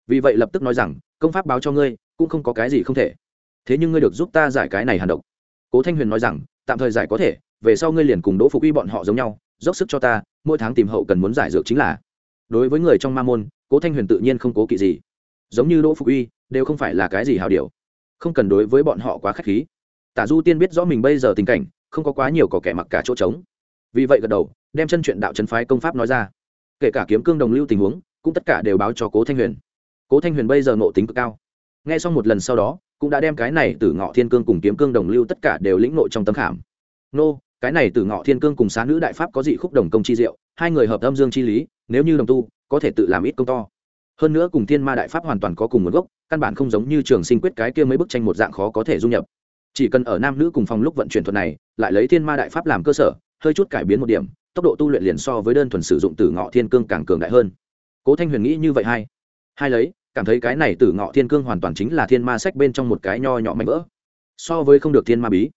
A: Vì vậy lập tức nói rằng, công pháp báo cho ngươi, cũng không có cái gì không thể. Thế nhưng ngươi được giúp ta giải cái này hàn độc. Cố thanh huyền nói rằng, tạm thời giải có thể, về sau ngươi liền cùng đỗ phục y bọn họ giống nhau, dốc sức cho ta, mỗi tháng tìm hậu cần muốn giải dược chính là. Đối với người trong ma môn, cố thanh huyền tự nhiên không cố kỵ gì. Giống như đỗ phục uy, đều không phải là cái gì hào điều. Không cần đối với bọn họ quá k h á c h khí. Tả du tiên biết rõ mình bây giờ tình cảnh, không có quá nhiều có kẻ mặc cả chỗ trống. Vì vậy gật đầu đem chân chuyện đạo trấn phái công pháp nói ra. Kể cả kiếm cương đồng lưu tình huống, cũng tất cả đều báo cho cố thanh huyền. Cố thanh huyền bây giờ nộ tính cực cao. N g h e xong một lần sau đó, cũng đã đem cái này từ ngọ thiên cương cùng kiếm cương đồng lưu tất cả đều lĩnh nội trong tâm khảm. Nô, cái này từ ngọ thiên cương cùng xá nữ đại pháp có dị khúc đồng công chi diệu, hai người hợp âm dương chi lý, nếu như đồng tu, có thể tự làm ít công to. Hơn nữa cùng thiên ma đại pháp hoàn toàn có cùng nguồn gốc, căn bản không giống như trường sinh quyết cái kia mấy bức tranh một dạng khó có thể du nhập. Chỉ cần ở nam nữ cùng phòng lúc vận chuyển thuật này, lại lấy thiên ma đại pháp làm cơ sở, hơi chút cải biến một điểm tốc độ tu luyện liền so với đơn thuần sử dụng tử ngọ thiên cương càng cường đại hơn. Cố thanh huyền nghĩ như vậy hay? hai lấy, cảm thấy cái này tử ngọ thiên cương hoàn toàn chính là thiên ma sách bên trong một cái nho nhỏ mạnh vỡ. So với không được thiên ma bí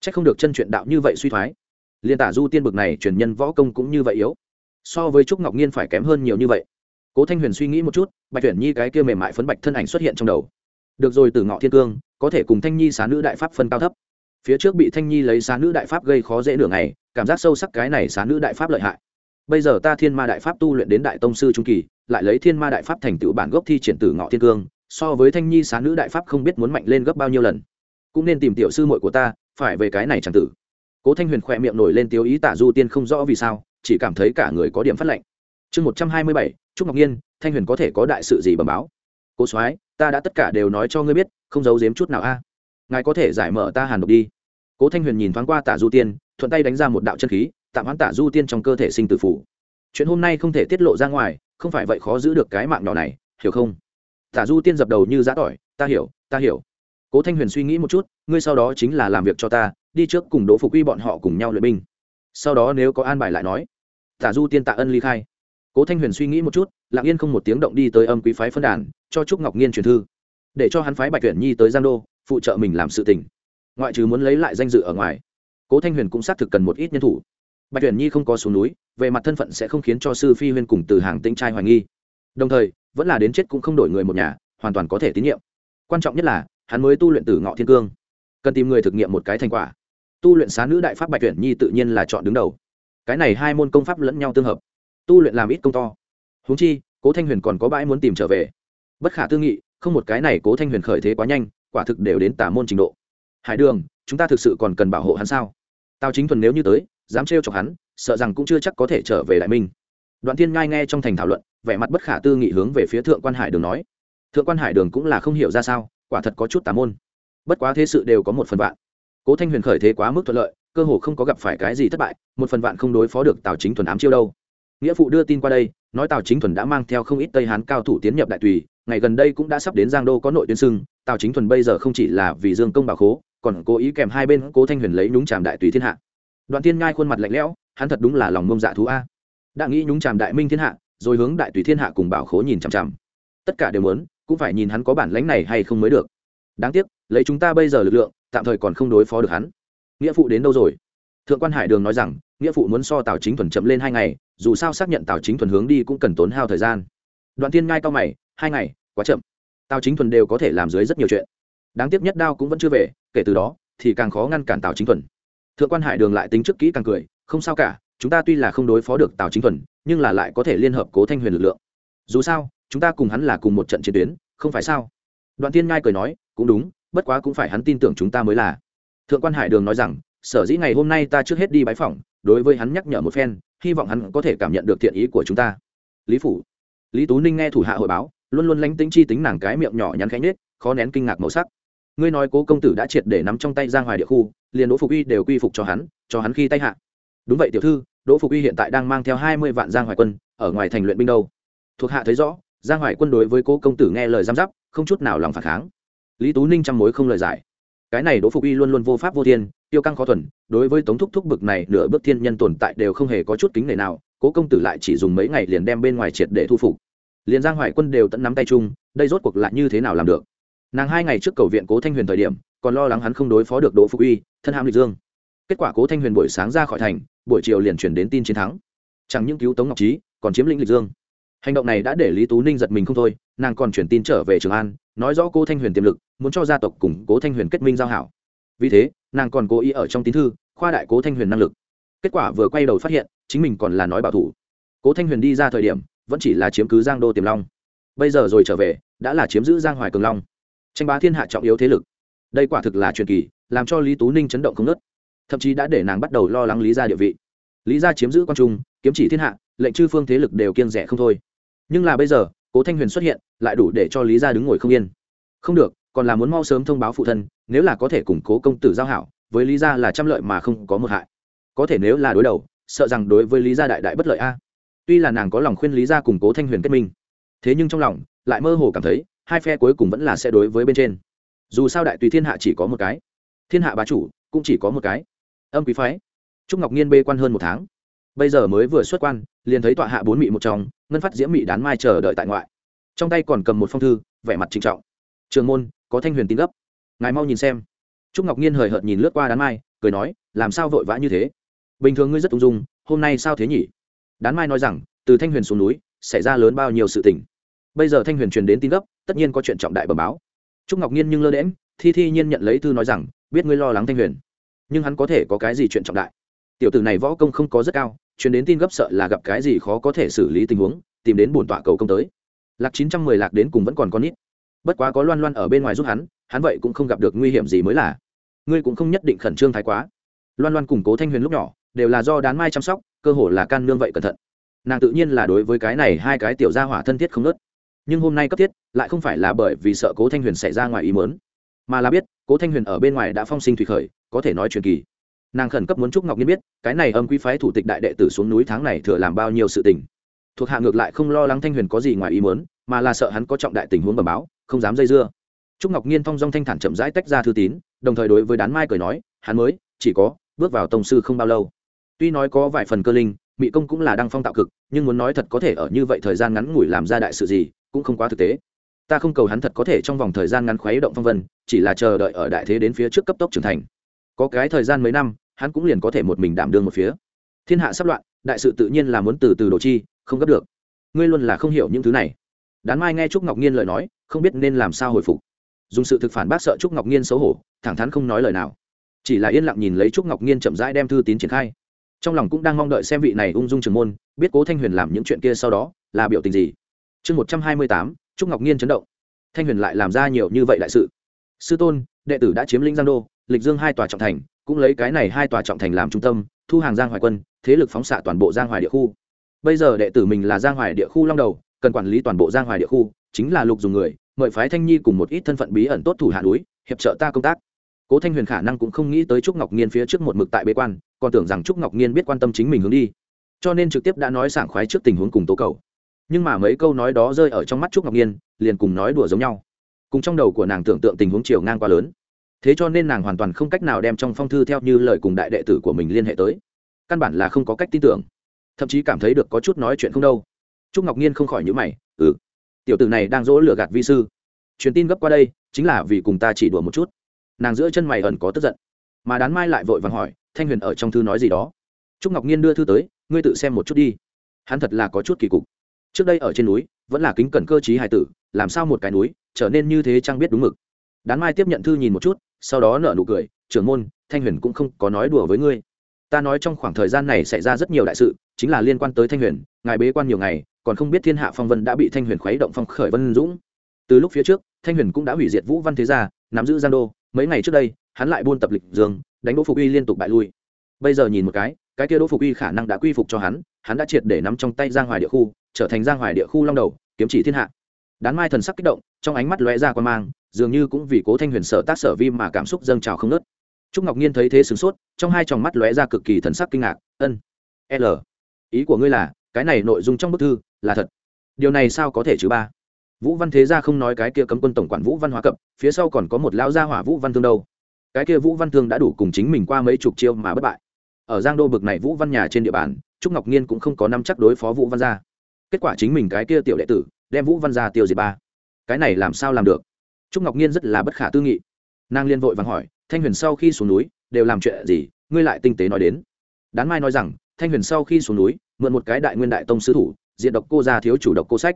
A: c h ắ c không được chân chuyện đạo như vậy suy thoái. Liên tả du tiên bực này truyền nhân võ công cũng như vậy yếu. So với trúc ngọc nhiên phải kém hơn nhiều như vậy. Cố thanh huyền suy nghĩ một chút, bạch tuyển nhi cái kia mềm mại phấn bạch thân ảnh xuất hiện trong đầu. Được rồi từ ngọ thiên cương, có thể cùng thanh nhi xá nữ đại pháp phân cao thấp phía trước bị thanh nhi lấy xá nữ đại pháp gây khó dễ nửa ngày, cảm giác sâu sắc cái này xá nữ đại pháp lợi hại. Bây giờ ta thiên ma đại pháp tu luyện đến đại tông sư trung kỳ, lại lấy thiên ma đại pháp thành tựu bản gốc thi triển tử ngọ thiên cương, so với thanh nhi xá nữ đại pháp không biết muốn mạnh lên gấp bao nhiêu lần. Cũng nên tìm tiểu sư muội của ta, phải về cái này chẳng tử. Cố thanh huyền khỏe miệng nổi lên tiêu ý tả du tiên không rõ vì sao, chỉ cảm thấy cả người có điểm phát lệnh chương một trăm hai mươi bảy, trúc ngọc nhiên, thanh huyền có thể có đại sự gì bẩm báo? Cố soái, ta đã tất cả đều nói cho ngươi biết, không giấu giếm chút nào a ngài có thể giải mở ta hàn độc đi. Cố thanh huyền nhìn thoáng qua tả du tiên, thuận tay đánh ra một đạo chân khí, tạm hoãn tả du tiên trong cơ thể sinh tử phủ. Chuyện hôm nay không thể tiết lộ ra ngoài, không phải vậy khó giữ được cái mạng nhỏ này, hiểu không? Tả du tiên dập đầu như giã tỏi, ta hiểu ta hiểu. Cố thanh huyền suy nghĩ một chút, ngươi sau đó chính là làm việc cho ta, đi trước cùng đỗ phục uy bọn họ cùng nhau luyện binh. Sau đó nếu có an bài lại nói, tả du tiên tạ ân ly khai. Cố thanh huyền suy nghĩ một chút, lặng yên không một tiếng động đi tới âm quý phái phân đàn, cho trúc ngọc nhiên truyền thư, để cho hắn phái bạch tuyển nhi tới giang đô phụ trợ mình làm sự tình. Ngoại trừ muốn lấy lại danh dự ở ngoài, cố thanh huyền cũng xác thực cần một ít nhân thủ. Bạch tuyển nhi không có xuống núi, về mặt thân phận sẽ không khiến cho sư phi huyên cùng từ hàng tĩnh trai hoài nghi. Đồng thời, vẫn là đến chết cũng không đổi người một nhà, hoàn toàn có thể tín nhiệm. Quan trọng nhất là, hắn mới tu luyện từ ngọ thiên cương. Cần tìm người thực nghiệm một cái thành quả. Tu luyện xá nữ đại pháp bạch tuyển nhi tự nhiên là chọn đứng đầu. Cái này hai môn công pháp lẫn nhau tương hợp. Tu luyện làm ít công to. Huống chi, cố thanh huyền còn có bãi muốn tìm trở về. Bất khả tư nghị, không một cái này cố thanh huyền khởi thế quá nhanh quả thực đều đến tả môn trình độ. Hải đường, chúng ta thực sự còn cần bảo hộ hắn sao? Tào chính thuần nếu như tới, dám trêu chọc hắn, sợ rằng cũng chưa chắc có thể trở về đại minh. Đoạn thiên ngai nghe trong thành thảo luận, vẻ mặt bất khả tư nghị hướng về phía thượng quan hải đường nói. Thượng quan hải đường cũng là không hiểu ra sao, quả thật có chút tà môn. Bất quá thế sự đều có một phần vạn. Cố thanh huyền khởi thế quá mức thuận lợi, cơ hồ không có gặp phải cái gì thất bại, một phần vạn không đối phó được tào chính thuần ám chiêu đâu. Nghĩa phụ đưa tin qua đây nói tào chính thuần đã mang theo không ít tây hán cao thủ tiến nhập đại tùy, ngày gần đây cũng đã sắp đến giang đô có nội tuyến sưng tào chính thuần bây giờ không chỉ là vì dương công bảo khố, còn cố ý kèm hai bên cố thanh huyền lấy nhúng tràm đại tùy thiên hạ. Đoạn tiên ngai khuôn mặt lạnh lẽo, hắn thật đúng là lòng mông dạ thú a. Đã nghĩ nhúng tràm đại minh thiên hạ, rồi hướng đại tùy thiên hạ cùng bảo khố nhìn chằm chằm. Tất cả đều muốn, cũng phải nhìn hắn có bản lãnh này hay không mới được. Đáng tiếc, lấy chúng ta bây giờ lực lượng, tạm thời còn không đối phó được hắn. Nghĩa phụ đến đâu rồi? Thượng quan hải đường nói rằng, nghĩa phụ muốn so tào chính thuần chậm lên hai ngày dù sao xác nhận tào chính thuần hướng đi cũng cần tốn hao thời gian. Đoạn tiên ngai cao mày, hai ngày, quá chậm. Tào chính thuần đều có thể làm dưới rất nhiều chuyện. Đáng tiếc nhất đao cũng vẫn chưa về, kể từ đó, thì càng khó ngăn cản tào chính thuần. Thượng quan hải đường lại tính trước kỹ càng cười, không sao cả, chúng ta tuy là không đối phó được tào chính thuần, nhưng là lại có thể liên hợp cố thanh huyền lực lượng. Dù sao, chúng ta cùng hắn là cùng một trận chiến tuyến, không phải sao? Đoạn tiên ngai cười nói, cũng đúng, bất quá cũng phải hắn tin tưởng chúng ta mới là. Thượng quan hải đường nói rằng, sở dĩ ngày hôm nay ta trước hết đi bãi phỏng, đối với hắn nhắc nhở một phen hy vọng hắn có thể cảm nhận được thiện ý của chúng ta. Lý phủ. Lý tú ninh nghe thủ hạ hội báo, luôn luôn lánh tính chi tính nàng cái miệng nhỏ nhắn khánh nết khó nén kinh ngạc màu sắc. Ngươi nói cố công tử đã triệt để nắm trong tay giang hoài địa khu, liền đỗ phục uy đều quy phục cho hắn cho hắn khi tay hạ. Đúng vậy tiểu thư, đỗ phục uy hiện tại đang mang theo hai mươi vạn giang hoài quân, ở ngoài thành luyện binh đâu. Thuộc hạ thấy rõ, giang hoài quân đối với cố công tử nghe lời giam giáp, không chút nào lòng phản kháng. Lý tú ninh chăm mối không lời giải. Cái này đỗ phục uy luôn luôn vô pháp vô thiên tiêu căng khó thuần, đối với tống thúc thúc bực này, nửa bước thiên nhân tồn tại đều không hề có chút kính nể nào, cố công tử lại chỉ dùng mấy ngày liền đem bên ngoài triệt để thu phục. Liền giang hoài quân đều tận nắm tay chung, đây rốt cuộc lại như thế nào làm được? Nàng hai ngày trước cầu viện cố thanh huyền thời điểm, còn lo lắng hắn không đối phó được đỗ phục uy, thân hàm lịch dương. Kết quả cố thanh huyền buổi sáng ra khỏi thành, buổi chiều liền chuyển đến tin chiến thắng. Chẳng những cứu tống ngọc trí còn chiếm lĩnh lịch dương. Hành động này đã để lý tú ninh giật mình không thôi, nàng còn chuyển tin trở về trường an, nói rõ cô thanh huyền tiềm lực, muốn cho gia tộc cùng cố thanh huyền kết minh giao hảo. Vì thế nàng còn cố ý ở trong tín thư, khoa đại cố thanh huyền năng lực. Kết quả vừa quay đầu phát hiện, chính mình còn là nói bảo thủ. Cố thanh huyền đi ra thời điểm, vẫn chỉ là chiếm cứ giang đô tiềm long. Bây giờ rồi trở về, đã là chiếm giữ giang hoài cường long. Tranh bá thiên hạ trọng yếu thế lực. Đây quả thực là truyền kỳ, làm cho lý tú ninh chấn động không nớt thậm chí đã để nàng bắt đầu lo lắng lý gia địa vị. Lý gia chiếm giữ quan trung, kiếm chỉ thiên hạ, lệnh chư phương thế lực đều kiên rẻ không thôi. Nhưng là bây giờ, cố thanh huyền xuất hiện, lại đủ để cho lý gia đứng ngồi không yên. Không được còn là muốn mau sớm thông báo phụ thân, nếu là có thể củng cố công tử giao hảo, với lý gia là trăm lợi mà không có một hại. Có thể nếu là đối đầu, sợ rằng đối với lý gia đại đại bất lợi a. Tuy là nàng có lòng khuyên lý gia củng cố thanh huyền kết minh, thế nhưng trong lòng lại mơ hồ cảm thấy, hai phe cuối cùng vẫn là sẽ đối với bên trên. Dù sao đại tùy thiên hạ chỉ có một cái, thiên hạ bá chủ cũng chỉ có một cái. Âm quý phái, trúc ngọc nhiên bê quan hơn một tháng. Bây giờ mới vừa xuất quan, liền thấy tọa hạ bốn mị một trong, ngân phát diễm mị đán mai chờ đợi tại ngoại. Trong tay còn cầm một phong thư, vẻ mặt trinh trọng. Trường môn có thanh huyền tin gấp. Ngài mau nhìn xem. Trúc ngọc nhiên hời hợt nhìn lướt qua đán mai, cười nói, làm sao vội vã như thế? Bình thường ngươi rất ung dung, hôm nay sao thế nhỉ? Đán mai nói rằng, từ thanh huyền xuống núi, xảy ra lớn bao nhiêu sự tình. Bây giờ thanh huyền truyền đến tin gấp, tất nhiên có chuyện trọng đại bờ báo. Trúc ngọc nhiên nhưng lơ đễm thi thi nhiên nhận lấy thư nói rằng, biết ngươi lo lắng thanh huyền. Nhưng hắn có thể có cái gì chuyện trọng đại? Tiểu tử này võ công không có rất cao, truyền đến tin gấp sợ là gặp cái gì khó có thể xử lý tình huống, tìm đến bổn tọa cầu công tới. Lạc chín trăm mười lạc đến cùng vẫn còn con ít bất quá có loan loan ở bên ngoài giúp hắn hắn vậy cũng không gặp được nguy hiểm gì mới là. Ngươi cũng không nhất định khẩn trương thái quá. Loan loan củng cố thanh huyền lúc nhỏ, đều là do đán mai chăm sóc, cơ hồ là can nương vậy cẩn thận. Nàng tự nhiên là đối với cái này hai cái tiểu gia hỏa thân thiết không nớt. Nhưng hôm nay cấp thiết, lại không phải là bởi vì sợ cố thanh huyền xảy ra ngoài ý mớn mà là biết cố thanh huyền ở bên ngoài đã phong sinh thủy khởi, có thể nói truyền kỳ. Nàng khẩn cấp muốn trúc ngọc nhiên biết, cái này âm quý phái thủ tịch đại đệ tử xuống núi tháng này thừa làm bao nhiêu sự tình. Thuộc hạ ngược lại không lo lắng thanh huyền có gì ngoài ý mớn mà là sợ hắn có trọng đại tình huống bẩm báo không dám dây dưa. Trúc ngọc nhiên thong dong thanh thản chậm rãi tách ra thư tín, đồng thời đối với đán mai cười nói, hắn mới, chỉ có bước vào tổng sư không bao lâu. Tuy nói có vài phần cơ linh mỹ công cũng là đăng phong tạo cực, nhưng muốn nói thật có thể ở như vậy thời gian ngắn ngủi làm ra đại sự gì, cũng không quá thực tế. Ta không cầu hắn thật có thể trong vòng thời gian ngắn khuấy động phong vân, chỉ là chờ đợi ở đại thế đến phía trước cấp tốc trưởng thành. Có cái thời gian mấy năm, hắn cũng liền có thể một mình đảm đương một phía. Thiên hạ sắp loạn, đại sự tự nhiên là muốn từ từ đồ chi, không gấp được. Ngươi luôn là không hiểu những thứ này đán mai nghe trúc ngọc nhiên lời nói, không biết nên làm sao hồi phục. Dùng sự thực phản bác sợ trúc ngọc nhiên xấu hổ, thẳng thắn không nói lời nào. Chỉ là yên lặng nhìn lấy trúc ngọc nhiên chậm rãi đem thư tín triển khai. Trong lòng cũng đang mong đợi xem vị này ung dung trường môn, biết cố thanh huyền làm những chuyện kia sau đó, là biểu tình gì. Chương một trăm hai mươi tám, trúc ngọc nhiên chấn động. Thanh huyền lại làm ra nhiều như vậy đại sự. Sư tôn, đệ tử đã chiếm lĩnh giang đô, lịch dương hai tòa trọng thành, cũng lấy cái này hai tòa trọng thành làm trung tâm, thu hàng giang hoài quân, thế lực phóng xạ toàn bộ giang hoài địa khu. Bây giờ đệ tử mình là giang hoài địa khu long đầu cần quản lý toàn bộ giang hoài địa khu, chính là lục dùng người, mời phái thanh nhi cùng một ít thân phận bí ẩn tốt thủ hạ núi, hiệp trợ ta công tác. Cố thanh huyền khả năng cũng không nghĩ tới trúc ngọc nhiên phía trước một mực tại bế quan, còn tưởng rằng trúc ngọc nhiên biết quan tâm chính mình hướng đi. Cho nên trực tiếp đã nói sảng khoái trước tình huống cùng tố cầu. Nhưng mà mấy câu nói đó rơi ở trong mắt trúc ngọc nhiên liền cùng nói đùa giống nhau. Cùng trong đầu của nàng tưởng tượng tình huống chiều ngang quá lớn. Thế cho nên nàng hoàn toàn không cách nào đem trong phong thư theo như lời cùng đại đệ tử của mình liên hệ tới. Căn bản là không có cách tin tưởng. Thậm chí cảm thấy được có chút nói chuyện không đâu trúc ngọc nhiên không khỏi nhữ mày ừ tiểu tử này đang dỗ lừa gạt vi sư. Truyền tin gấp qua đây, chính là vì cùng ta chỉ đùa một chút. Nàng giữa chân mày ẩn có tức giận, mà đán mai lại vội vàng hỏi, thanh huyền ở trong thư nói gì đó? Trúc ngọc nhiên đưa thư tới, ngươi tự xem một chút đi. Hắn thật là có chút kỳ cục. Trước đây ở trên núi, vẫn là kính cẩn cơ t hài tử, làm sao một cái núi, trở nên như thế chẳng biết đúng mực? Đán mai tiếp nhận thư nhìn một chút, sau đó nở nụ cười, trưởng môn, thanh huyền cũng không có nói đùa với ngươi ta nói trong khoảng thời gian này xảy ra rất nhiều đại sự, chính là liên quan tới thanh huyền, ngài bế quan nhiều ngày, còn không biết thiên hạ phong vân đã bị thanh huyền khuấy động phong khởi vân dũng. Từ lúc phía trước, thanh huyền cũng đã hủy diệt vũ văn thế gia, nắm giữ giang đô. Mấy ngày trước đây, hắn lại buôn tập lịch dương, đánh đỗ phục uy liên tục bại lui. Bây giờ nhìn một cái cái kia đỗ phục uy khả năng đã quy phục cho hắn hắn đã triệt để nắm trong tay giang hoài địa khu, trở thành giang hoài địa khu long đầu, kiếm chỉ thiên hạ. Đán mai thần sắc kích động, trong ánh mắt lóe ra quan mang, dường như cũng vì cố thanh huyền sở tác sở vi mà cảm xúc dâng trào không nớt trúc ngọc nhiên thấy thế sửng sốt, trong hai tròng mắt lóe ra cực kỳ thần sắc kinh ngạc. Ân, l, ý của ngươi là, cái này nội dung trong bức thư là thật. Điều này sao có thể chứ ba? Vũ văn thế gia không nói cái kia cấm quân tổng quản vũ văn hóa cập, phía sau còn có một lão gia hỏa vũ văn thương đâu. Cái kia vũ văn thương đã đủ cùng chính mình qua mấy chục chiêu mà bất bại. Ở giang đô bực này vũ văn nhà trên địa bàn, trúc ngọc nhiên cũng không có năm chắc đối phó vũ văn gia. Kết quả chính mình cái kia tiểu đệ tử, đem vũ văn gia tiêu diệt ba. Cái này làm sao làm được? Trúc ngọc nhiên rất là bất khả tư nghị. Nàng liên vội vàng hỏi thanh huyền sau khi xuống núi, đều làm chuyện gì, ngươi lại tinh tế nói đến. Đán mai nói rằng, thanh huyền sau khi xuống núi, mượn một cái đại nguyên đại tông sứ thủ, diện độc cô gia thiếu chủ độc cô sách.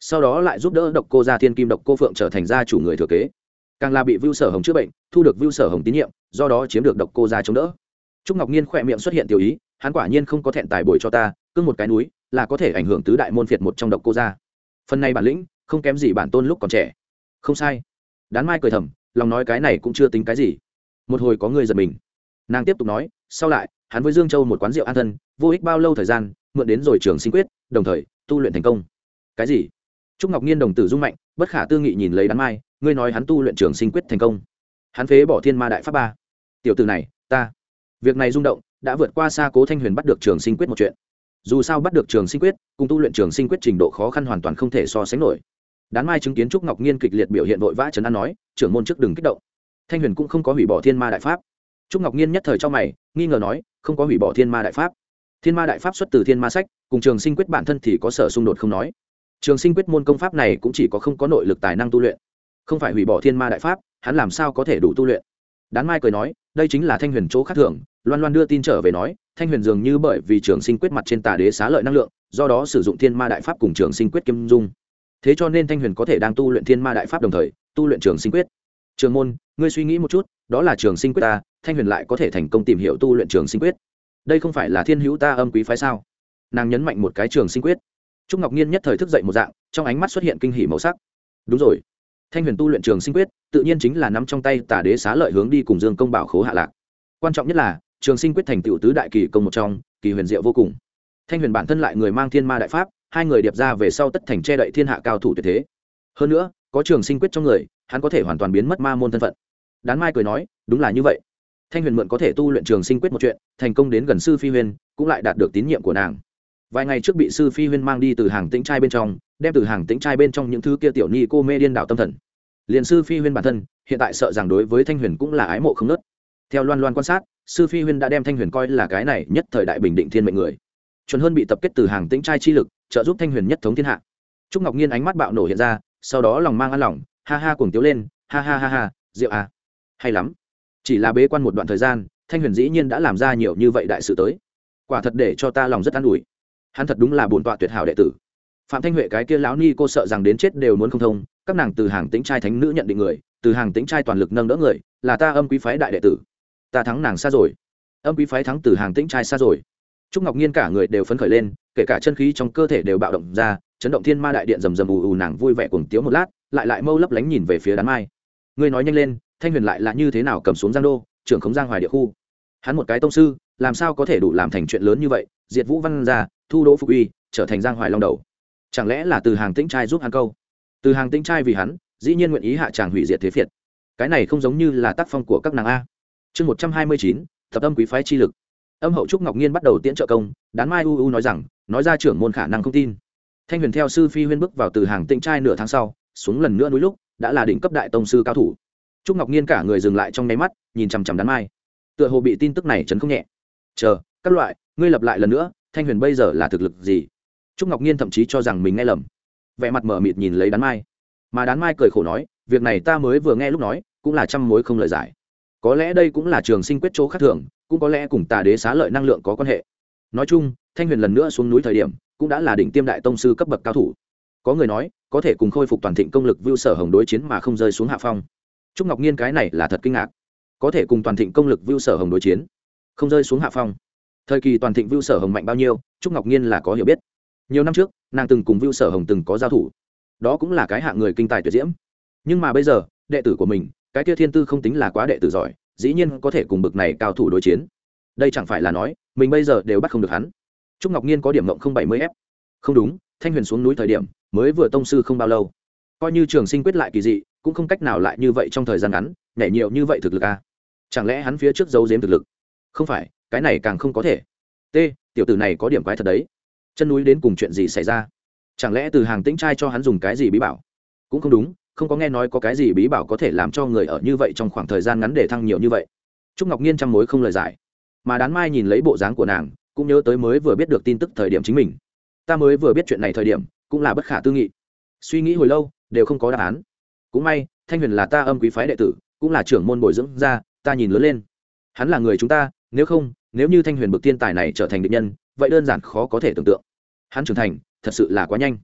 A: Sau đó lại giúp đỡ độc cô gia thiên kim độc cô phượng trở thành gia chủ người thừa kế. Càng là bị vưu sở hồng chữa bệnh, thu được vưu sở hồng tín nhiệm, do đó chiếm được độc cô gia chống đỡ. Trúc ngọc nhiên khỏe miệng xuất hiện tiểu ý, hắn quả nhiên không có thẹn tài bồi cho ta cưng một cái núi, là có thể ảnh hưởng tứ đại môn phiệt một trong độc cô gia. Phần này bản lĩnh, không kém gì bản tôn lúc còn trẻ. Không sai. Đán mai cười thầm, lòng nói cái này cũng chưa tính cái gì một hồi có người giật mình. Nàng tiếp tục nói, sau lại, hắn với dương châu một quán rượu an thân, vô ích bao lâu thời gian, mượn đến rồi trường sinh quyết, đồng thời, tu luyện thành công. Cái gì? Trúc ngọc nhiên đồng tử dung mạnh, bất khả tư nghị nhìn lấy đán mai, ngươi nói hắn tu luyện trường sinh quyết thành công. Hắn phế bỏ thiên ma đại pháp ba. Tiểu từ này, ta. Việc này rung động, đã vượt qua xa cố thanh huyền bắt được trường sinh quyết một chuyện. Dù sao bắt được trường sinh quyết, cùng tu luyện trường sinh quyết trình độ khó khăn hoàn toàn không thể so sánh nổi. Đán mai chứng kiến trúc ngọc nhiên kịch liệt biểu hiện vội vã trấn an nói, trưởng môn trước đừng kích động thanh huyền cũng không có hủy bỏ thiên ma đại pháp. Trúc ngọc nhiên nhất thời cho mày, nghi ngờ nói, không có hủy bỏ thiên ma đại pháp. Thiên ma đại pháp xuất từ thiên ma sách, cùng trường sinh quyết bản thân thì có sở xung đột không nói. Trường sinh quyết môn công pháp này cũng chỉ có không có nội lực tài năng tu luyện. Không phải hủy bỏ thiên ma đại pháp, hắn làm sao có thể đủ tu luyện? Đán mai cười nói, đây chính là thanh huyền chỗ khác thường, loan loan đưa tin trở về nói, thanh huyền dường như bởi vì trường sinh quyết mặt trên tà đế xá lợi năng lượng, do đó sử dụng thiên ma đại pháp cùng trường sinh quyết kim dung. Thế cho nên thanh huyền có thể đang tu luyện thiên ma đại pháp đồng thời, tu luyện trường sinh quyết trường môn, ngươi suy nghĩ một chút, đó là trường sinh quyết ta, thanh huyền lại có thể thành công tìm hiểu tu luyện trường sinh quyết. Đây không phải là thiên hữu ta âm quý phái sao? Nàng nhấn mạnh một cái trường sinh quyết. Trúc ngọc nhiên nhất thời thức dậy một dạng, trong ánh mắt xuất hiện kinh hỉ màu sắc. Đúng rồi. Thanh huyền tu luyện trường sinh quyết, tự nhiên chính là nắm trong tay tả đế xá lợi hướng đi cùng dương công bảo khố hạ lạc. Quan trọng nhất là, trường sinh quyết thành tựu tứ đại kỳ công một trong, kỳ huyền diệu vô cùng. Thanh huyền bản thân lại người mang thiên ma đại pháp, hai người điệp ra về sau tất thành che đậy thiên hạ cao thủ tuyệt thế. Hơn nữa có trường sinh quyết trong người, hắn có thể hoàn toàn biến mất ma môn thân phận. Đán mai cười nói, đúng là như vậy. Thanh huyền mượn có thể tu luyện trường sinh quyết một chuyện, thành công đến gần sư phi huyên, cũng lại đạt được tín nhiệm của nàng. Vài ngày trước bị sư phi huyên mang đi từ hàng tĩnh trai bên trong, đem từ hàng tĩnh trai bên trong những thứ kia tiểu ni cô mê điên đảo tâm thần. Liền sư phi huyên bản thân, hiện tại sợ rằng đối với thanh huyền cũng là ái mộ không nớt. Theo loan loan quan sát, sư phi huyên đã đem thanh huyền coi là cái này nhất thời đại bình định thiên mệnh người. Chuẩn hơn bị tập kết từ hàng tĩnh trai chi lực, trợ giúp thanh huyền nhất thống thiên hạ. Trúc ngọc nhiên ánh mắt bạo nổ hiện ra sau đó lòng mang ăn lòng, ha ha cuồng tiếu lên, ha ha ha ha, rượu à. Hay lắm. Chỉ là bế quan một đoạn thời gian, thanh huyền dĩ nhiên đã làm ra nhiều như vậy đại sự tới. Quả thật để cho ta lòng rất an ủi. Hắn thật đúng là bổn tọa tuyệt hảo đệ tử. Phạm thanh huệ cái kia lão ni cô sợ rằng đến chết đều muốn không thông, các nàng từ hàng tính trai thánh nữ nhận định người, từ hàng tính trai toàn lực nâng đỡ người, là ta âm quý phái đại đệ tử. Ta thắng nàng xa rồi. Âm quý phái thắng từ hàng tĩnh trai xa rồi. Trúc ngọc nhiên cả người đều phấn khởi lên, kể cả chân khí trong cơ thể đều bạo động ra chấn động thiên ma đại điện rầm rầm ù ù, nàng vui vẻ cùng tiếu một lát, lại lại mâu lấp lánh nhìn về phía đám mai. Ngươi nói nhanh lên, thanh huyền lại là như thế nào cầm xuống giang đô, trưởng khống giang hoài địa khu? Hắn một cái tông sư, làm sao có thể đủ làm thành chuyện lớn như vậy? Diệt vũ văn ra thu đỗ phục uy, trở thành giang hoài long đầu. Chẳng lẽ là từ hàng tĩnh trai giúp hắn câu? Từ hàng tĩnh trai vì hắn, dĩ nhiên nguyện ý hạ tràng hủy diệt thế phiệt. Cái này không giống như là tác phong của các nàng a. Chương một trăm hai mươi chín thập âm quý phái chi lực. Âm hậu trúc ngọc nhiên bắt đầu tiễn trợ công đán mai u u nói rằng, nói ra trưởng môn khả năng không tin thanh huyền theo sư phi huyên bước vào từ hàng tĩnh trai nửa tháng sau, xuống lần nữa núi lúc, đã là đỉnh cấp đại tông sư cao thủ. Trúc ngọc nhiên cả người dừng lại trong nháy mắt, nhìn chằm chằm đán mai tựa hồ bị tin tức này chấn không nhẹ. Chờ, các loại, ngươi lập lại lần nữa, thanh huyền bây giờ là thực lực gì? Trúc ngọc nhiên thậm chí cho rằng mình nghe lầm. Vẻ mặt mở mịt nhìn lấy đán mai mà đán mai cười khổ nói, việc này ta mới vừa nghe lúc nói, cũng là trăm mối không lời giải. Có lẽ đây cũng là trường sinh quyết chỗ khác thường, cũng có lẽ cùng tà đế xá lợi năng lượng có quan hệ nói chung, thanh huyền lần nữa xuống núi thời điểm, cũng đã là đỉnh tiêm đại tông sư cấp bậc cao thủ. Có người nói, có thể cùng khôi phục toàn thịnh công lực vưu sở hồng đối chiến mà không rơi xuống hạ phong. Trúc ngọc nhiên cái này là thật kinh ngạc. Có thể cùng toàn thịnh công lực vưu sở hồng đối chiến, không rơi xuống hạ phong. Thời kỳ toàn thịnh vưu sở hồng mạnh bao nhiêu, trúc ngọc nhiên là có hiểu biết. Nhiều năm trước, nàng từng cùng vưu sở hồng từng có giao thủ. Đó cũng là cái hạng người kinh tài tuyệt diễm. Nhưng mà bây giờ, đệ tử của mình, cái kia thiên tư không tính là quá đệ tử giỏi, dĩ nhiên có thể cùng bực này cao thủ đối chiến. Đây chẳng phải là nói mình bây giờ đều bắt không được hắn. Trúc ngọc nhiên có điểm mộng không bảy mươi f. Không đúng, thanh huyền xuống núi thời điểm, mới vừa tông sư không bao lâu. Coi như trường sinh quyết lại kỳ dị, cũng không cách nào lại như vậy trong thời gian ngắn, nhảy nhiều như vậy thực lực à. chẳng lẽ hắn phía trước giấu giếm thực lực? Không phải, cái này càng không có thể. T, tiểu tử này có điểm quái thật đấy. Chân núi đến cùng chuyện gì xảy ra? Chẳng lẽ từ hàng tĩnh trai cho hắn dùng cái gì bí bảo? Cũng không đúng, không có nghe nói có cái gì bí bảo có thể làm cho người ở như vậy trong khoảng thời gian ngắn để thăng nhiều như vậy. Trúc ngọc nhiên chăm mối không lời giải mà đán mai nhìn lấy bộ dáng của nàng, cũng nhớ tới mới vừa biết được tin tức thời điểm chính mình. Ta mới vừa biết chuyện này thời điểm, cũng là bất khả tư nghị. Suy nghĩ hồi lâu, đều không có đáp án. Cũng may, thanh huyền là ta âm quý phái đệ tử, cũng là trưởng môn bồi dưỡng ra, ta nhìn lớn lên. Hắn là người chúng ta, nếu không, nếu như thanh huyền bực tiên tài này trở thành định nhân, vậy đơn giản khó có thể tưởng tượng. Hắn trưởng thành, thật sự là quá nhanh.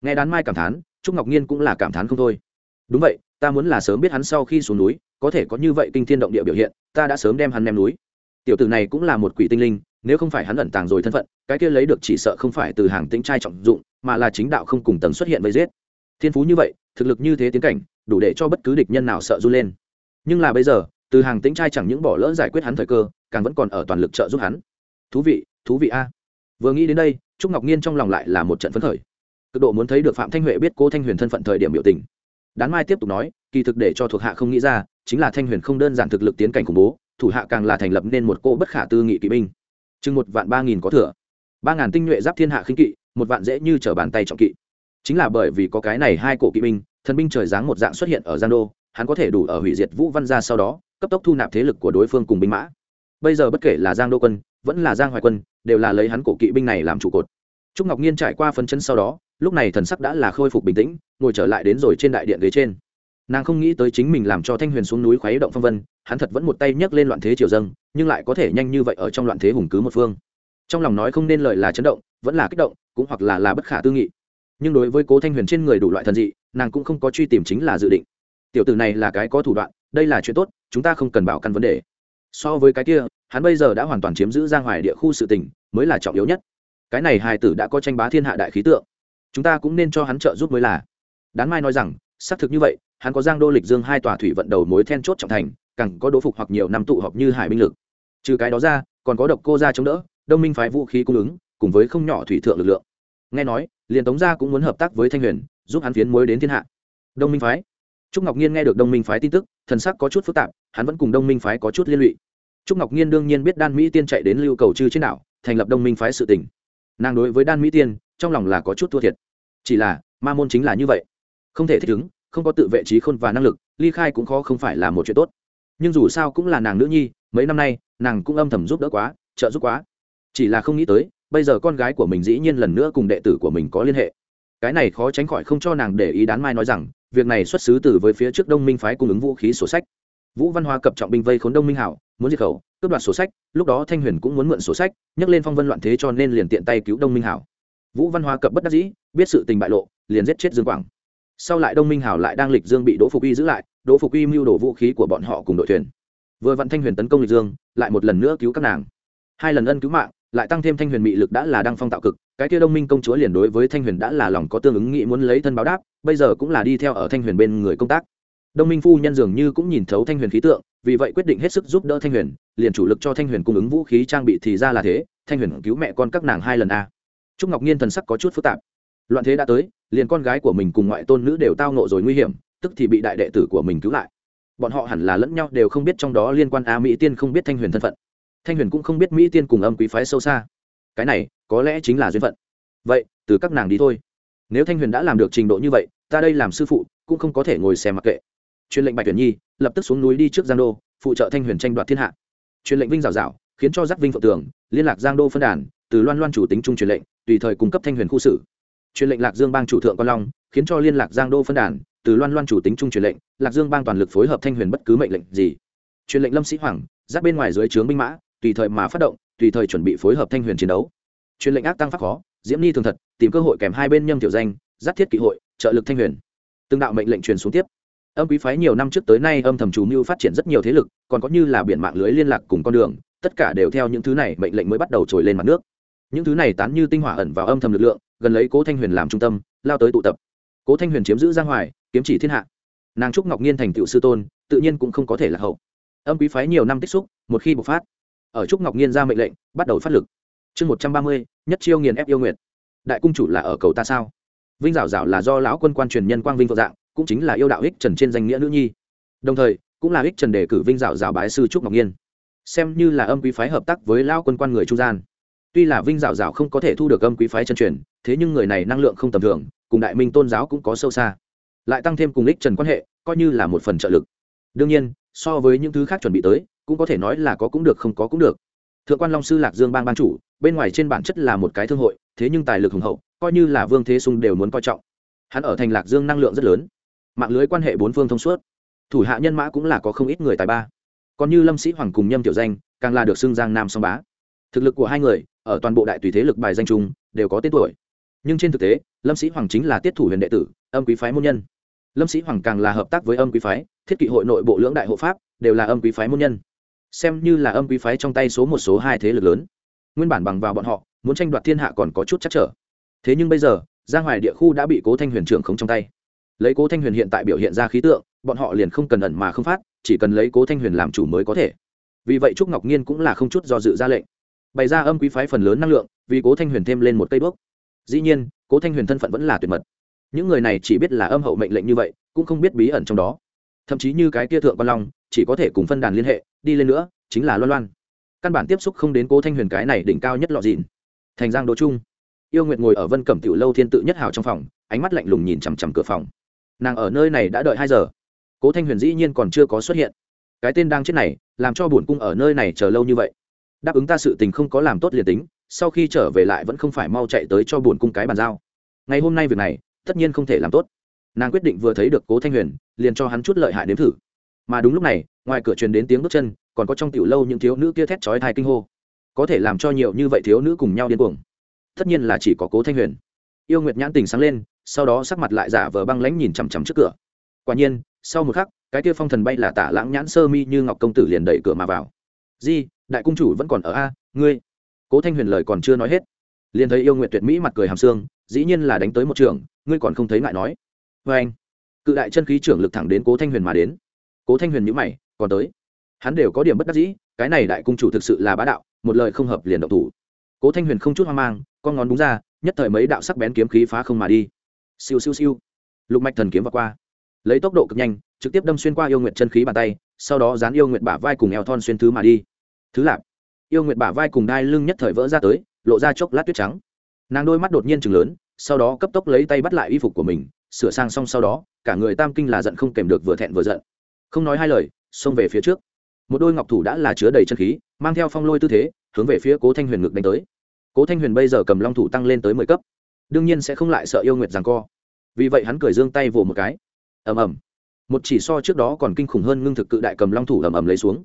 A: Nghe đán mai cảm thán, trúc ngọc nhiên cũng là cảm thán không thôi. Đúng vậy, ta muốn là sớm biết hắn sau khi xuống núi, có thể có như vậy kinh thiên động địa biểu hiện, ta đã sớm đem hắn ném núi tiểu tử này cũng là một quỷ tinh linh, nếu không phải hắn ẩn tàng rồi thân phận, cái kia lấy được chỉ sợ không phải từ hàng tĩnh trai trọng dụng, mà là chính đạo không cùng tầng xuất hiện với giết. Thiên phú như vậy, thực lực như thế tiến cảnh, đủ để cho bất cứ địch nhân nào sợ run lên. Nhưng là bây giờ, từ hàng tĩnh trai chẳng những bỏ lỡ giải quyết hắn thời cơ, càng vẫn còn ở toàn lực trợ giúp hắn. Thú vị thú vị a. Vừa nghĩ đến đây, trúc ngọc nhiên trong lòng lại là một trận phấn khởi. Cực độ muốn thấy được phạm thanh huệ biết cô thanh huyền thân phận thời điểm biểu tình. Đán mai tiếp tục nói, kỳ thực để cho thuộc hạ không nghĩ ra, chính là thanh huyền không đơn giản thực lực tiến cảnh khủng bố thủ hạ càng là thành lập nên một cô bất khả tư nghị kỵ binh. Chừng một vạn ba nghìn có thừa. Ba ngàn tinh nhuệ giáp thiên hạ khinh kỵ, một vạn dễ như t r ở bàn tay trọng kỵ. Chính là bởi vì có cái này hai cổ kỵ binh, thần binh trời giáng một dạng xuất hiện ở giang đô, hắn có thể đủ ở hủy diệt vũ văn gia sau đó, cấp tốc thu nạp thế lực của đối phương cùng binh mã. Bây giờ bất kể là giang đô quân, vẫn là giang hoài quân, đều là lấy hắn cổ kỵ binh này làm trụ cột. Trúc ngọc nhiên trải qua phân chân sau đó, lúc này thần sắc đã là khôi phục bình tĩnh, ngồi trở lại đến rồi trên đại điện ghế trên nàng không nghĩ tới chính mình làm cho thanh huyền xuống núi khuấy động phong vân, hắn thật vẫn một tay nhấc lên loạn thế triều dâng, nhưng lại có thể nhanh như vậy ở trong loạn thế hùng cứ một phương. Trong lòng nói không nên lời là chấn động, vẫn là kích động, cũng hoặc là là bất khả tư nghị. Nhưng đối với cố thanh huyền trên người đủ loại thần dị, nàng cũng không có truy tìm chính là dự định. Tiểu tử này là cái có thủ đoạn, đây là chuyện tốt, chúng ta không cần bảo căn vấn đề. So với cái kia, hắn bây giờ đã hoàn toàn chiếm giữ giang hoài địa khu sự tình, mới là trọng yếu nhất. Cái này hài tử đã có tranh bá thiên hạ đại khí tượng. Chúng ta cũng nên cho hắn trợ giúp mới là. Đán mai nói rằng, xác thực như vậy hắn có giang đô lịch dương hai tòa thủy vận đầu mối then chốt trọng thành, càng có đố phục hoặc nhiều năm tụ họp như hải binh lực. Trừ cái đó ra, còn có độc cô gia chống đỡ, đông minh phái vũ khí cung ứng, cùng với không nhỏ thủy thượng lực lượng. Nghe nói, liền tống gia cũng muốn hợp tác với thanh huyền, giúp hắn phiến mối đến thiên hạ. Đông minh phái. Trúc ngọc nhiên nghe được đông minh phái tin tức, thần sắc có chút phức tạp, hắn vẫn cùng đông minh phái có chút liên lụy. Trúc ngọc nhiên đương nhiên biết đan mỹ tiên chạy đến lưu cầu chư trên đảo, thành lập đông minh phái sự tỉnh nàng đối với đan mỹ tiên, trong lòng là có chút thua thiệt. Chỉ là, ma môn chính là như vậy. Không thể thích ứng không có tự vệ trí khôn và năng lực, ly khai cũng khó không phải là một chuyện tốt. Nhưng dù sao cũng là nàng nữ nhi, mấy năm nay, nàng cũng âm thầm giúp đỡ quá, trợ giúp quá. Chỉ là không nghĩ tới, bây giờ con gái của mình dĩ nhiên lần nữa cùng đệ tử của mình có liên hệ. Cái này khó tránh khỏi không cho nàng để ý đán mai nói rằng, việc này xuất xứ từ với phía trước đông minh phái cung ứng vũ khí sổ sách. Vũ văn hóa cập trọng binh vây khốn đông minh hảo, muốn diệt khẩu, cướp đoạt sổ sách, lúc đó thanh huyền cũng muốn mượn sổ sách nhắc lên phong vân loạn thế cho nên liền tiện tay cứu đông minh hảo. Vũ văn hóa cập bất đắc dĩ, biết sự tình bại lộ, liền giết chết dương quảng sau lại đông minh hảo lại đang lịch dương bị đỗ phục uy giữ lại, đỗ phục uy mưu đổ vũ khí của bọn họ cùng đội thuyền. Vừa vặn thanh huyền tấn công lịch dương, lại một lần nữa cứu các nàng. Hai lần ân cứu mạng, lại tăng thêm thanh huyền mị lực đã là đăng phong tạo cực, cái kia đông minh công chúa liền đối với thanh huyền đã là lòng có tương ứng nghĩ muốn lấy thân báo đáp, bây giờ cũng là đi theo ở thanh huyền bên người công tác. Đông minh phu nhân dường như cũng nhìn thấu thanh huyền khí tượng, vì vậy quyết định hết sức giúp đỡ thanh huyền, liền chủ lực cho thanh huyền cung ứng vũ khí trang bị thì ra là thế, thanh huyền cứu mẹ con các nàng hai lần a. Trúc ngọc nhiên thần sắc có chút phức tạp loạn thế đã tới, liền con gái của mình cùng ngoại tôn nữ đều tao nộ rồi nguy hiểm, tức thì bị đại đệ tử của mình cứu lại. Bọn họ hẳn là lẫn nhau đều không biết trong đó liên quan a mỹ tiên không biết thanh huyền thân phận. Thanh huyền cũng không biết mỹ tiên cùng âm quý phái sâu xa. Cái này, có lẽ chính là duyên phận. Vậy, từ các nàng đi thôi. Nếu thanh huyền đã làm được trình độ như vậy, ta đây làm sư phụ, cũng không có thể ngồi xem mặc kệ. Truyền lệnh bạch tuyển nhi, lập tức xuống núi đi trước giang đô, phụ trợ thanh huyền tranh đoạt thiên hạ. Truyền lệnh vinh rào rào khiến cho giác vinh phượng tường, liên lạc giang đô phân đàn, từ loan loan chủ tính trung truyền lệnh, tùy thời cung cấp thanh huyền khu sử truyền lệnh lạc dương bang chủ thượng quan long, khiến cho liên lạc giang đô phân đàn, từ loan loan chủ tính trung truyền lệnh, lạc dương bang toàn lực phối hợp thanh huyền bất cứ mệnh lệnh gì. Truyền lệnh lâm sĩ hoàng, giáp bên ngoài dưới trướng binh mã, tùy thời mà phát động, tùy thời chuẩn bị phối hợp thanh huyền chiến đấu. Truyền lệnh ác tăng pháp khó, diễm ni thường thật, tìm cơ hội kèm hai bên nhâm tiểu danh, giáp thiết kỵ hội, trợ lực thanh huyền. Từng đạo mệnh lệnh truyền xuống tiếp. Âm quý phái nhiều năm trước tới nay âm thầm chú mưu phát triển rất nhiều thế lực, còn có như là biển mạng lưới liên lạc cùng con đường, tất cả đều theo những thứ này mệnh lệnh mới bắt đầu trồi lên mặt nước. Những thứ này tán như tinh hỏa ẩn vào âm thầm lực lượng gần lấy cố thanh huyền làm trung tâm, lao tới tụ tập. Cố thanh huyền chiếm giữ giang hoài, kiếm chỉ thiên hạ. Nàng trúc ngọc nhiên thành tựu sư tôn, tự nhiên cũng không có thể là hậu. Âm quý phái nhiều năm tích xúc, một khi bộc phát, ở trúc ngọc nhiên ra mệnh lệnh, bắt đầu phát lực. Chương một trăm ba mươi, nhất chiêu nghiền ép yêu nguyệt. Đại cung chủ là ở cầu ta sao? Vinh dạo dạo là do lão quân quan truyền nhân quang vinh vợ dạng, cũng chính là yêu đạo ích trần trên danh nghĩa nữ nhi. Đồng thời, cũng là ích trần đề cử vinh dạo dạo bái sư trúc ngọc nhiên xem như là âm quý phái hợp tác với lão quân quan người trung gian tuy là vinh dạo dạo không có thể thu được âm quý phái chân truyền, thế nhưng người này năng lượng không tầm thường, cùng đại minh tôn giáo cũng có sâu xa. Lại tăng thêm cùng ích trần quan hệ, coi như là một phần trợ lực. Đương nhiên, so với những thứ khác chuẩn bị tới, cũng có thể nói là có cũng được không có cũng được. Thượng quan long sư lạc dương bang ban chủ, bên ngoài trên bản chất là một cái thương hội, thế nhưng tài lực hùng hậu, coi như là vương thế sung đều muốn coi trọng. Hắn ở thành lạc dương năng lượng rất lớn. Mạng lưới quan hệ bốn phương thông suốt. Thủ hạ nhân mã cũng là có không ít người tài ba. Còn như lâm sĩ hoàng cùng nhâm tiểu danh, càng là được xưng giang nam song bá. Thực lực của hai người ở toàn bộ đại tùy thế lực bài danh chung, đều có tên tuổi. Nhưng trên thực tế, lâm sĩ hoàng chính là tiết thủ huyền đệ tử, âm quý phái môn nhân. Lâm sĩ hoàng càng là hợp tác với âm quý phái, thiết kỵ hội nội bộ lưỡng đại hộ pháp, đều là âm quý phái môn nhân. Xem như là âm quý phái trong tay số một số hai thế lực lớn. Nguyên bản bằng vào bọn họ, muốn tranh đoạt thiên hạ còn có chút chắc trở. Thế nhưng bây giờ, giang hoài địa khu đã bị cố thanh huyền trưởng khống trong tay. Lấy cố thanh huyền hiện tại biểu hiện ra khí tượng, bọn họ liền không cần ẩn mà không phát, chỉ cần lấy cố thanh huyền làm chủ mới có thể. Vì vậy trúc ngọc nhiên cũng là không chút do dự ra lệnh bày ra âm quý phái phần lớn năng lượng, vì cố thanh huyền thêm lên một cây bước dĩ nhiên, cố thanh huyền thân phận vẫn là tuyệt mật. Những người này chỉ biết là âm hậu mệnh lệnh như vậy, cũng không biết bí ẩn trong đó. Thậm chí như cái kia thượng quan long, chỉ có thể cùng phân đàn liên hệ, đi lên nữa, chính là loan loan. Căn bản tiếp xúc không đến cố thanh huyền cái này đỉnh cao nhất lọ dịn. Thành giang đỗ trung. Yêu nguyệt ngồi ở vân cẩm tiểu lâu thiên tự nhất hào trong phòng, ánh mắt lạnh lùng nhìn chằm chằm cửa phòng. Nàng ở nơi này đã đợi hai giờ. Cố thanh huyền dĩ nhiên còn chưa có xuất hiện. Cái tên đang chết này, làm cho bổn cung ở nơi này chờ lâu như vậy đáp ứng ta sự tình không có làm tốt liền tính, sau khi trở về lại vẫn không phải mau chạy tới cho buồn cung cái bàn giao. Ngày hôm nay việc này, tất nhiên không thể làm tốt. Nàng quyết định vừa thấy được cố thanh huyền, liền cho hắn chút lợi hại nếm thử. Mà đúng lúc này, ngoài cửa truyền đến tiếng bước chân, còn có trong tiểu lâu những thiếu nữ kia thét chói thai kinh hô. Có thể làm cho nhiều như vậy thiếu nữ cùng nhau điên cuồng. Tất nhiên là chỉ có cố thanh huyền. Yêu nguyệt nhãn tình sáng lên, sau đó sắc mặt lại giả vờ băng lãnh nhìn chằm chằm trước cửa. Quả nhiên, sau một khắc, cái kia phong thần bay là tả lãng nhãn sơ mi như ngọc công tử liền đẩy cửa mà vào. Di đại cung chủ vẫn còn ở a, ngươi. Cố thanh huyền lời còn chưa nói hết, liền thấy yêu nguyệt tuyệt mỹ mặt cười hàm xương, dĩ nhiên là đánh tới một trường, ngươi còn không thấy ngại nói. Vê anh. Cự đại chân khí trưởng lực thẳng đến cố thanh huyền mà đến. Cố thanh huyền nhữ mày, còn tới. Hắn đều có điểm bất đắc dĩ, cái này đại cung chủ thực sự là bá đạo, một lời không hợp liền động thủ. Cố thanh huyền không chút hoang mang, con ngón đúng ra, nhất thời mấy đạo sắc bén kiếm khí phá không mà đi. Siêu siêu siêu. Lục mạch thần kiếm vào qua. Lấy tốc độ cực nhanh, trực tiếp đâm xuyên qua yêu nguyện chân khí bàn tay, sau đó dán yêu nguyện bả vai cùng eo thon xuyên thứ mà đi thứ lạp. Yêu Nguyệt bả vai cùng đai lưng nhất thời vỡ ra tới, lộ ra chốc lát tuyết trắng. Nàng đôi mắt đột nhiên chừng lớn, sau đó cấp tốc lấy tay bắt lại y phục của mình, sửa sang xong sau đó, cả người tam kinh là giận không kèm được vừa thẹn vừa giận. Không nói hai lời, xông về phía trước. Một đôi ngọc thủ đã là chứa đầy chân khí, mang theo phong lôi tư thế, hướng về phía cố thanh huyền ngực đánh tới. Cố thanh huyền bây giờ cầm long thủ tăng lên tới mười cấp. Đương nhiên sẽ không lại sợ yêu nguyệt rằng co. Vì vậy hắn cười dương tay vỗ một cái. Ầm ầm. Một chỉ so trước đó còn kinh khủng hơn ngưng thực cự đại cầm long thủ ầm ầm lấy xuống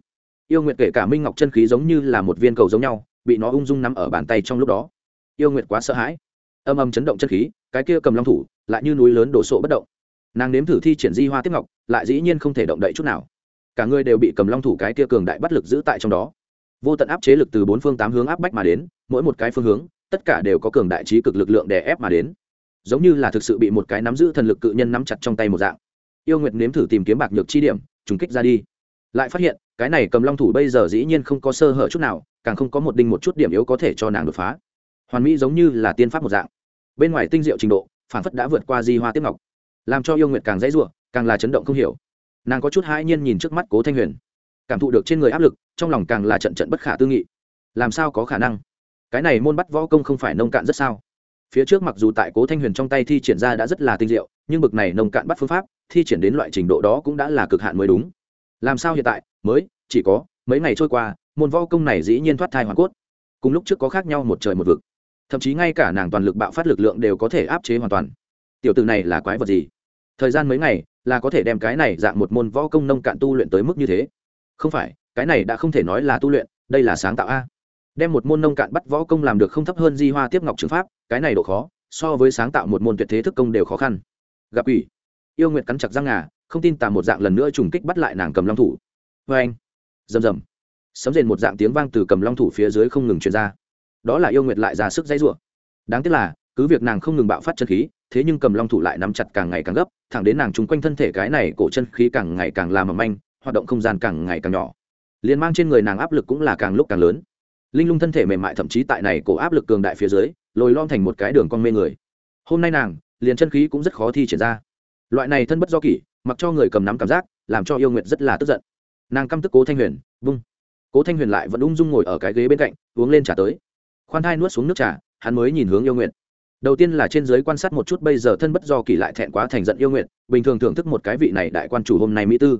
A: yêu nguyệt kể cả minh ngọc chân khí giống như là một viên cầu giống nhau, bị nó ung dung nắm ở bàn tay trong lúc đó. Yêu nguyệt quá sợ hãi. Âm âm chấn động chân khí, cái kia cầm long thủ, lại như núi lớn đổ sộ bất động. Nàng nếm thử thi triển di hoa tiếp ngọc, lại dĩ nhiên không thể động đậy chút nào. Cả người đều bị cầm long thủ cái kia cường đại bắt lực giữ tại trong đó. Vô tận áp chế lực từ bốn phương tám hướng áp bách mà đến, mỗi một cái phương hướng, tất cả đều có cường đại trí cực lực lượng đè ép mà đến. Giống như là thực sự bị một cái nắm giữ thần lực cự nhân nắm chặt trong tay một dạng. Yêu nguyệt nếm thử tìm kiếm bạc nhược chi điểm, trùng kích ra đi. Lại phát hiện cái này cầm long thủ bây giờ dĩ nhiên không có sơ hở chút nào, càng không có một đinh một chút điểm yếu có thể cho nàng đột phá. Hoàn mỹ giống như là tiên pháp một dạng. Bên ngoài tinh diệu trình độ, phản phất đã vượt qua di hoa tiếp ngọc, làm cho yêu nguyệt càng dãy r u ộ càng là chấn động không hiểu. Nàng có chút hãi nhiên nhìn trước mắt cố thanh huyền, cảm thụ được trên người áp lực, trong lòng càng là trận trận bất khả tư nghị. Làm sao có khả năng? Cái này môn bắt võ công không phải nông cạn rất sao? Phía trước mặc dù tại cố thanh huyền trong tay thi triển ra đã rất là tinh diệu, nhưng bực này nông cạn bắt phương pháp, thi triển đến loại trình độ đó cũng đã là cực hạn mới đúng làm sao hiện tại? Mới, chỉ có mấy ngày trôi qua, môn võ công này dĩ nhiên thoát thai hoàn cốt. Cùng lúc trước có khác nhau một trời một vực. Thậm chí ngay cả nàng toàn lực bạo phát lực lượng đều có thể áp chế hoàn toàn. Tiểu tử này là quái vật gì? Thời gian mấy ngày là có thể đem cái này dạng một môn võ công nông cạn tu luyện tới mức như thế? Không phải, cái này đã không thể nói là tu luyện, đây là sáng tạo a. Đem một môn nông cạn bắt võ công làm được không thấp hơn di hoa tiếp ngọc trường pháp, cái này độ khó, so với sáng tạo một môn tuyệt thế thức công đều khó khăn. Gặp ủy yêu nguyệt cắn chặt răng ngà không tin tà một dạng lần nữa trùng kích bắt lại nàng cầm long thủ. Vê anh, rầm rầm. Sấm rền một dạng tiếng vang từ cầm long thủ phía dưới không ngừng truyền ra. Đó là yêu nguyệt lại ra sức dãy rủa. Đáng tiếc là, cứ việc nàng không ngừng bạo phát chân khí, thế nhưng cầm long thủ lại nắm chặt càng ngày càng gấp, thẳng đến nàng chung quanh thân thể cái này cổ chân khí càng ngày càng làm mầm manh, hoạt động không gian càng ngày càng nhỏ. Liền mang trên người nàng áp lực cũng là càng lúc càng lớn. Linh lung thân thể mềm mại thậm chí tại này cổ áp lực cường đại phía dưới, lồi lom thành một cái đường con mê người. Hôm nay nàng, liền chân khí cũng rất khó thi triển ra. Loại này thân bất do kỷ mặc cho người cầm nắm cảm giác, làm cho yêu nguyệt rất là tức giận. Nàng căm tức cố thanh huyền, vung. Cố thanh huyền lại vẫn ung dung ngồi ở cái ghế bên cạnh, uống lên trà tới. Khoan thai nuốt xuống nước trà, hắn mới nhìn hướng yêu nguyệt. Đầu tiên là trên giới quan sát một chút bây giờ thân bất do kỳ lại thẹn quá thành giận yêu nguyện bình thường thưởng thức một cái vị này đại quan chủ hôm nay mỹ tư.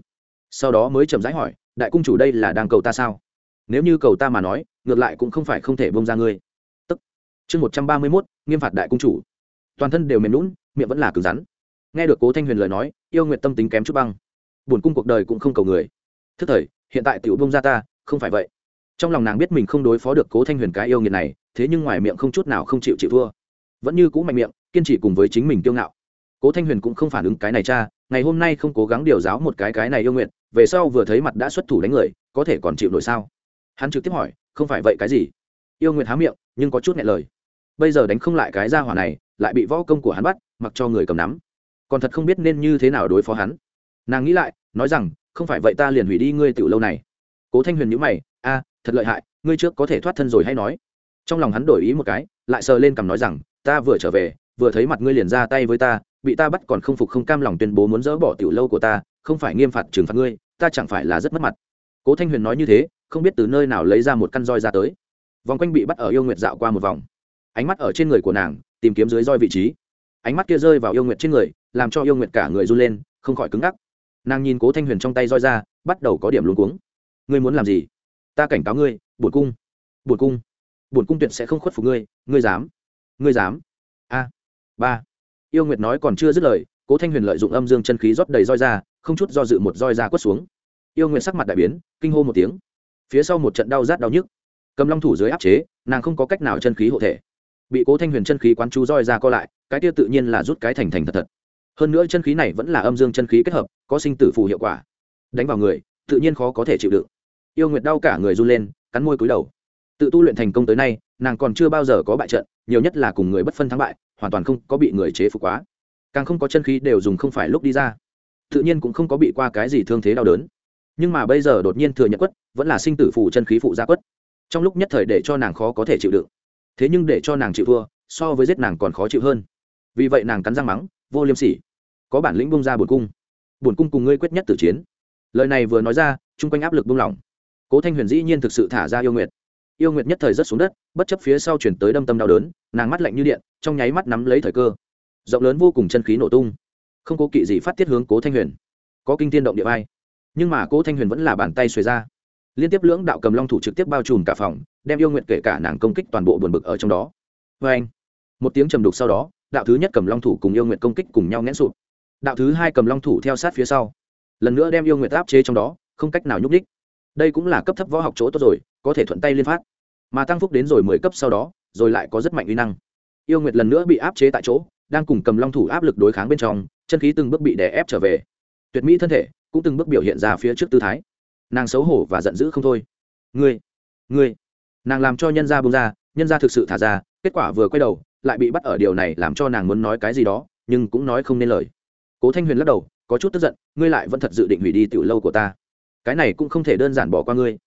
A: Sau đó mới chậm rãi hỏi, đại cung chủ đây là đang cầu ta sao? Nếu như cầu ta mà nói, ngược lại cũng không phải không thể bông ra ngươi. Tức. Chương một trăm ba mươi mốt, nghiêm phạt đại cung chủ. Toàn thân đều mềm lún miệng vẫn là cứng rắn nghe được cố thanh huyền lời nói, yêu nguyện tâm tính kém chút băng. Buồn cung cuộc đời cũng không cầu người. Thức thời, hiện tại tiểu bông ra ta, không phải vậy. Trong lòng nàng biết mình không đối phó được cố thanh huyền cái yêu nghiệt này, thế nhưng ngoài miệng không chút nào không chịu chịu thua. Vẫn như cũ mạnh miệng, kiên trì cùng với chính mình kiêu ngạo. Cố thanh huyền cũng không phản ứng cái này cha, ngày hôm nay không cố gắng điều giáo một cái cái này yêu nguyện về sau vừa thấy mặt đã xuất thủ đánh người, có thể còn chịu nổi sao? Hắn trực tiếp hỏi, không phải vậy cái gì? Yêu nguyện há miệng, nhưng có chút nhẹ lời. Bây giờ đánh không lại cái gia hỏa này, lại bị võ công của hắn bắt, mặc cho người cầm nắm còn thật không biết nên như thế nào đối phó hắn. Nàng nghĩ lại, nói rằng, không phải vậy ta liền hủy đi ngươi tiểu lâu này. Cố thanh huyền nhữ mày, a, thật lợi hại, ngươi trước có thể thoát thân rồi hay nói. Trong lòng hắn đổi ý một cái, lại sờ lên cằm nói rằng, ta vừa trở về, vừa thấy mặt ngươi liền ra tay với ta, bị ta bắt còn không phục không cam lòng tuyên bố muốn dỡ bỏ tiểu lâu của ta, không phải nghiêm phạt trừng phạt ngươi, ta chẳng phải là rất mất mặt. Cố thanh huyền nói như thế, không biết từ nơi nào lấy ra một căn roi ra tới. Vòng quanh bị bắt ở yêu nguyệt dạo qua một vòng. Ánh mắt ở trên người của nàng, tìm kiếm dưới roi vị trí ánh mắt kia rơi vào yêu nguyệt trên người, làm cho yêu nguyệt cả người run lên, không khỏi cứng ngắc. Nàng nhìn cố thanh huyền trong tay roi ra, bắt đầu có điểm luống cuống. Ngươi muốn làm gì? Ta cảnh cáo ngươi, bổn cung bổn cung bổn cung tuyệt sẽ không khuất phục ngươi ngươi dám ngươi dám. A, ba. Yêu nguyệt nói còn chưa dứt lời, cố thanh huyền lợi dụng âm dương chân khí rót đầy roi ra, không chút do dự một roi ra quất xuống. Yêu nguyệt sắc mặt đại biến, kinh hô một tiếng. Phía sau một trận đau rát đau nhức. Cầm long thủ dưới áp chế, nàng không có cách nào chân khí hộ thể bị cố thanh huyền chân khí quán chú roi ra co lại, cái tiêu tự nhiên là rút cái thành thành thật thật. Hơn nữa chân khí này vẫn là âm dương chân khí kết hợp, có sinh tử phù hiệu quả. Đánh vào người, tự nhiên khó có thể chịu đựng. Yêu nguyệt đau cả người run lên, cắn môi cúi đầu. Tự tu luyện thành công tới nay, nàng còn chưa bao giờ có bại trận, nhiều nhất là cùng người bất phân thắng bại, hoàn toàn không có bị người chế phục quá. Càng không có chân khí đều dùng không phải lúc đi ra. Tự nhiên cũng không có bị qua cái gì thương thế đau đớn. Nhưng mà bây giờ đột nhiên thừa nhận quất, vẫn là sinh tử phù chân khí phụ gia quất. Trong lúc nhất thời để cho nàng khó có thể chịu đựng thế nhưng để cho nàng chịu thua, so với giết nàng còn khó chịu hơn. Vì vậy nàng cắn răng mắng, vô liêm sỉ, có bản lĩnh bung ra bổn cung. Bổn cung cùng ngươi quyết nhất tử chiến. Lời này vừa nói ra, chung quanh áp lực bung lỏng. Cố thanh huyền dĩ nhiên thực sự thả ra yêu nguyệt. Yêu nguyệt nhất thời rất xuống đất, bất chấp phía sau chuyển tới đâm tâm đau đớn, nàng mắt lạnh như điện, trong nháy mắt nắm lấy thời cơ. Rộng lớn vô cùng chân khí nổ tung. Không cố kỵ gì phát tiết hướng cố thanh huyền. Có kinh tiên động địa vai nhưng mà cố thanh huyền vẫn là bàn tay xuề ra. Liên tiếp lưỡng đạo cầm long thủ trực tiếp bao trùm cả phòng đem yêu nguyện kể cả nàng công kích toàn bộ buồn bực ở trong đó. Vê anh, một tiếng trầm đục sau đó, đạo thứ nhất cầm long thủ cùng yêu nguyện công kích cùng nhau ngã sụp. Đạo thứ hai cầm long thủ theo sát phía sau, lần nữa đem yêu nguyện áp chế trong đó, không cách nào nhúc đích đây cũng là cấp thấp võ học chỗ tốt rồi, có thể thuận tay liên phát. Mà tăng phúc đến rồi mười cấp sau đó, rồi lại có rất mạnh uy năng. Yêu nguyệt lần nữa bị áp chế tại chỗ, đang cùng cầm long thủ áp lực đối kháng bên trong, chân khí từng bước bị đè ép trở về. Tuyệt mỹ thân thể cũng từng bước biểu hiện ra phía trước tư thái. Nàng xấu hổ và giận dữ không thôi. Ngươi ngươi nàng làm cho nhân gia bông ra, nhân gia thực sự thả ra, kết quả vừa quay đầu, lại bị bắt ở điều này làm cho nàng muốn nói cái gì đó, nhưng cũng nói không nên lời. Cố thanh huyền lắc đầu, có chút tức giận, ngươi lại vẫn thật dự định hủy đi tiểu lâu của ta. Cái này cũng không thể đơn giản bỏ qua ngươi.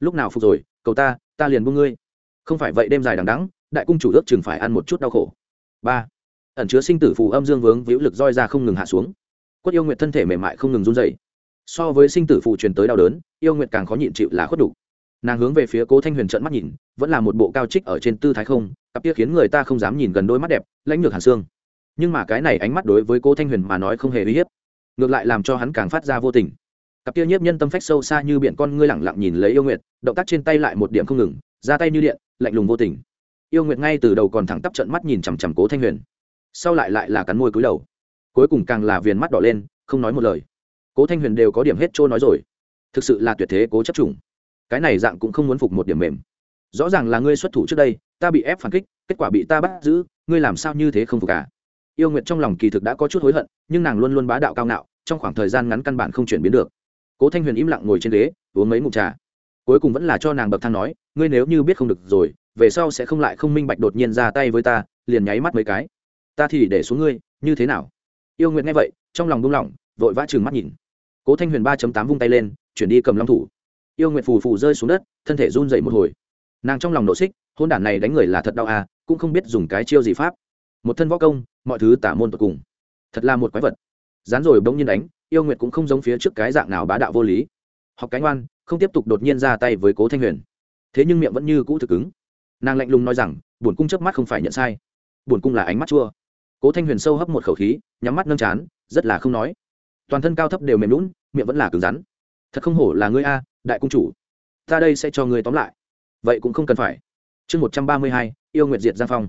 A: Lúc nào phục rồi, cầu ta ta liền buông ngươi. Không phải vậy đêm dài đằng đắng đại cung chủ ước chừng phải ăn một chút đau khổ. Ba. Ẩn chứa sinh tử phù âm dương vướng víu lực roi ra không ngừng hạ xuống. Quất yêu nguyện thân thể mềm mại không ngừng run dày so với sinh tử phù truyền tới đau đớn, yêu nguyện càng khó nhịn chịu là khuất đủ nàng hướng về phía cố thanh huyền trận mắt nhìn, vẫn là một bộ cao trích ở trên tư thái không, cặp kia khiến người ta không dám nhìn gần đôi mắt đẹp, lãnh lược hàn xương. Nhưng mà cái này ánh mắt đối với cố thanh huyền mà nói không hề uy hiếp, ngược lại làm cho hắn càng phát ra vô tình. Cặp kia nhiếp nhân tâm phách sâu xa như biển con ngươi lẳng lặng nhìn lấy yêu nguyệt, động tác trên tay lại một điểm không ngừng, ra tay như điện, lạnh lùng vô tình. Yêu nguyệt ngay từ đầu còn thẳng tắp trận mắt nhìn chằm chằm cố thanh huyền, sau lại lại là cắn môi cúi đầu. Cuối cùng càng là viền mắt đỏ lên, không nói một lời. Cố thanh huyền đều có điểm hết trôi nói rồi. Thực sự là tuyệt thế cố chấp trùng cái này dạng cũng không muốn phục một điểm mềm. Rõ ràng là ngươi xuất thủ trước đây, ta bị ép phản kích, kết quả bị ta bắt giữ, ngươi làm sao như thế không phục cả yêu nguyệt trong lòng kỳ thực đã có chút hối hận, nhưng nàng luôn luôn bá đạo cao ngạo, trong khoảng thời gian ngắn căn bản không chuyển biến được. Cố thanh huyền im lặng ngồi trên ghế, uống mấy ngụm trà. Cuối cùng vẫn là cho nàng bậc thang nói, ngươi nếu như biết không được rồi, về sau sẽ không lại không minh bạch đột nhiên ra tay với ta, liền nháy mắt mấy cái. Ta thì để xuống ngươi, như thế nào? Yêu nguyệt nghe vậy, trong lòng buông lỏng, vội vã chừng mắt nhìn. Cố thanh huyền ba tám vung tay lên, chuyển đi cầm long thủ yêu nguyệt phù phù rơi xuống đất, thân thể run dậy một hồi. Nàng trong lòng nộ xích, hôn đản này đánh người là thật đau à cũng không biết dùng cái chiêu gì pháp. Một thân võ công, mọi thứ tả môn tột cùng. Thật là một quái vật. Dán rồi bỗng nhiên đánh, yêu nguyệt cũng không giống phía trước cái dạng nào bá đạo vô lý. Học cánh oan, không tiếp tục đột nhiên ra tay với cố thanh huyền. Thế nhưng miệng vẫn như cũ thực ứng nàng lạnh lùng nói rằng, bổn cung chớp mắt không phải nhận sai. Bổn cung là ánh mắt chua. Cố thanh huyền sâu hấp một khẩu khí, nhắm mắt nâng chán, rất là không nói. Toàn thân cao thấp đều mềm lún miệng vẫn là cứng rắn thật không hổ là ngươi a, đại cung chủ. Ta đây sẽ cho ngươi tóm lại. Vậy cũng không cần phải. Chương một trăm ba mươi hai, yêu nguyệt diệt giang phong.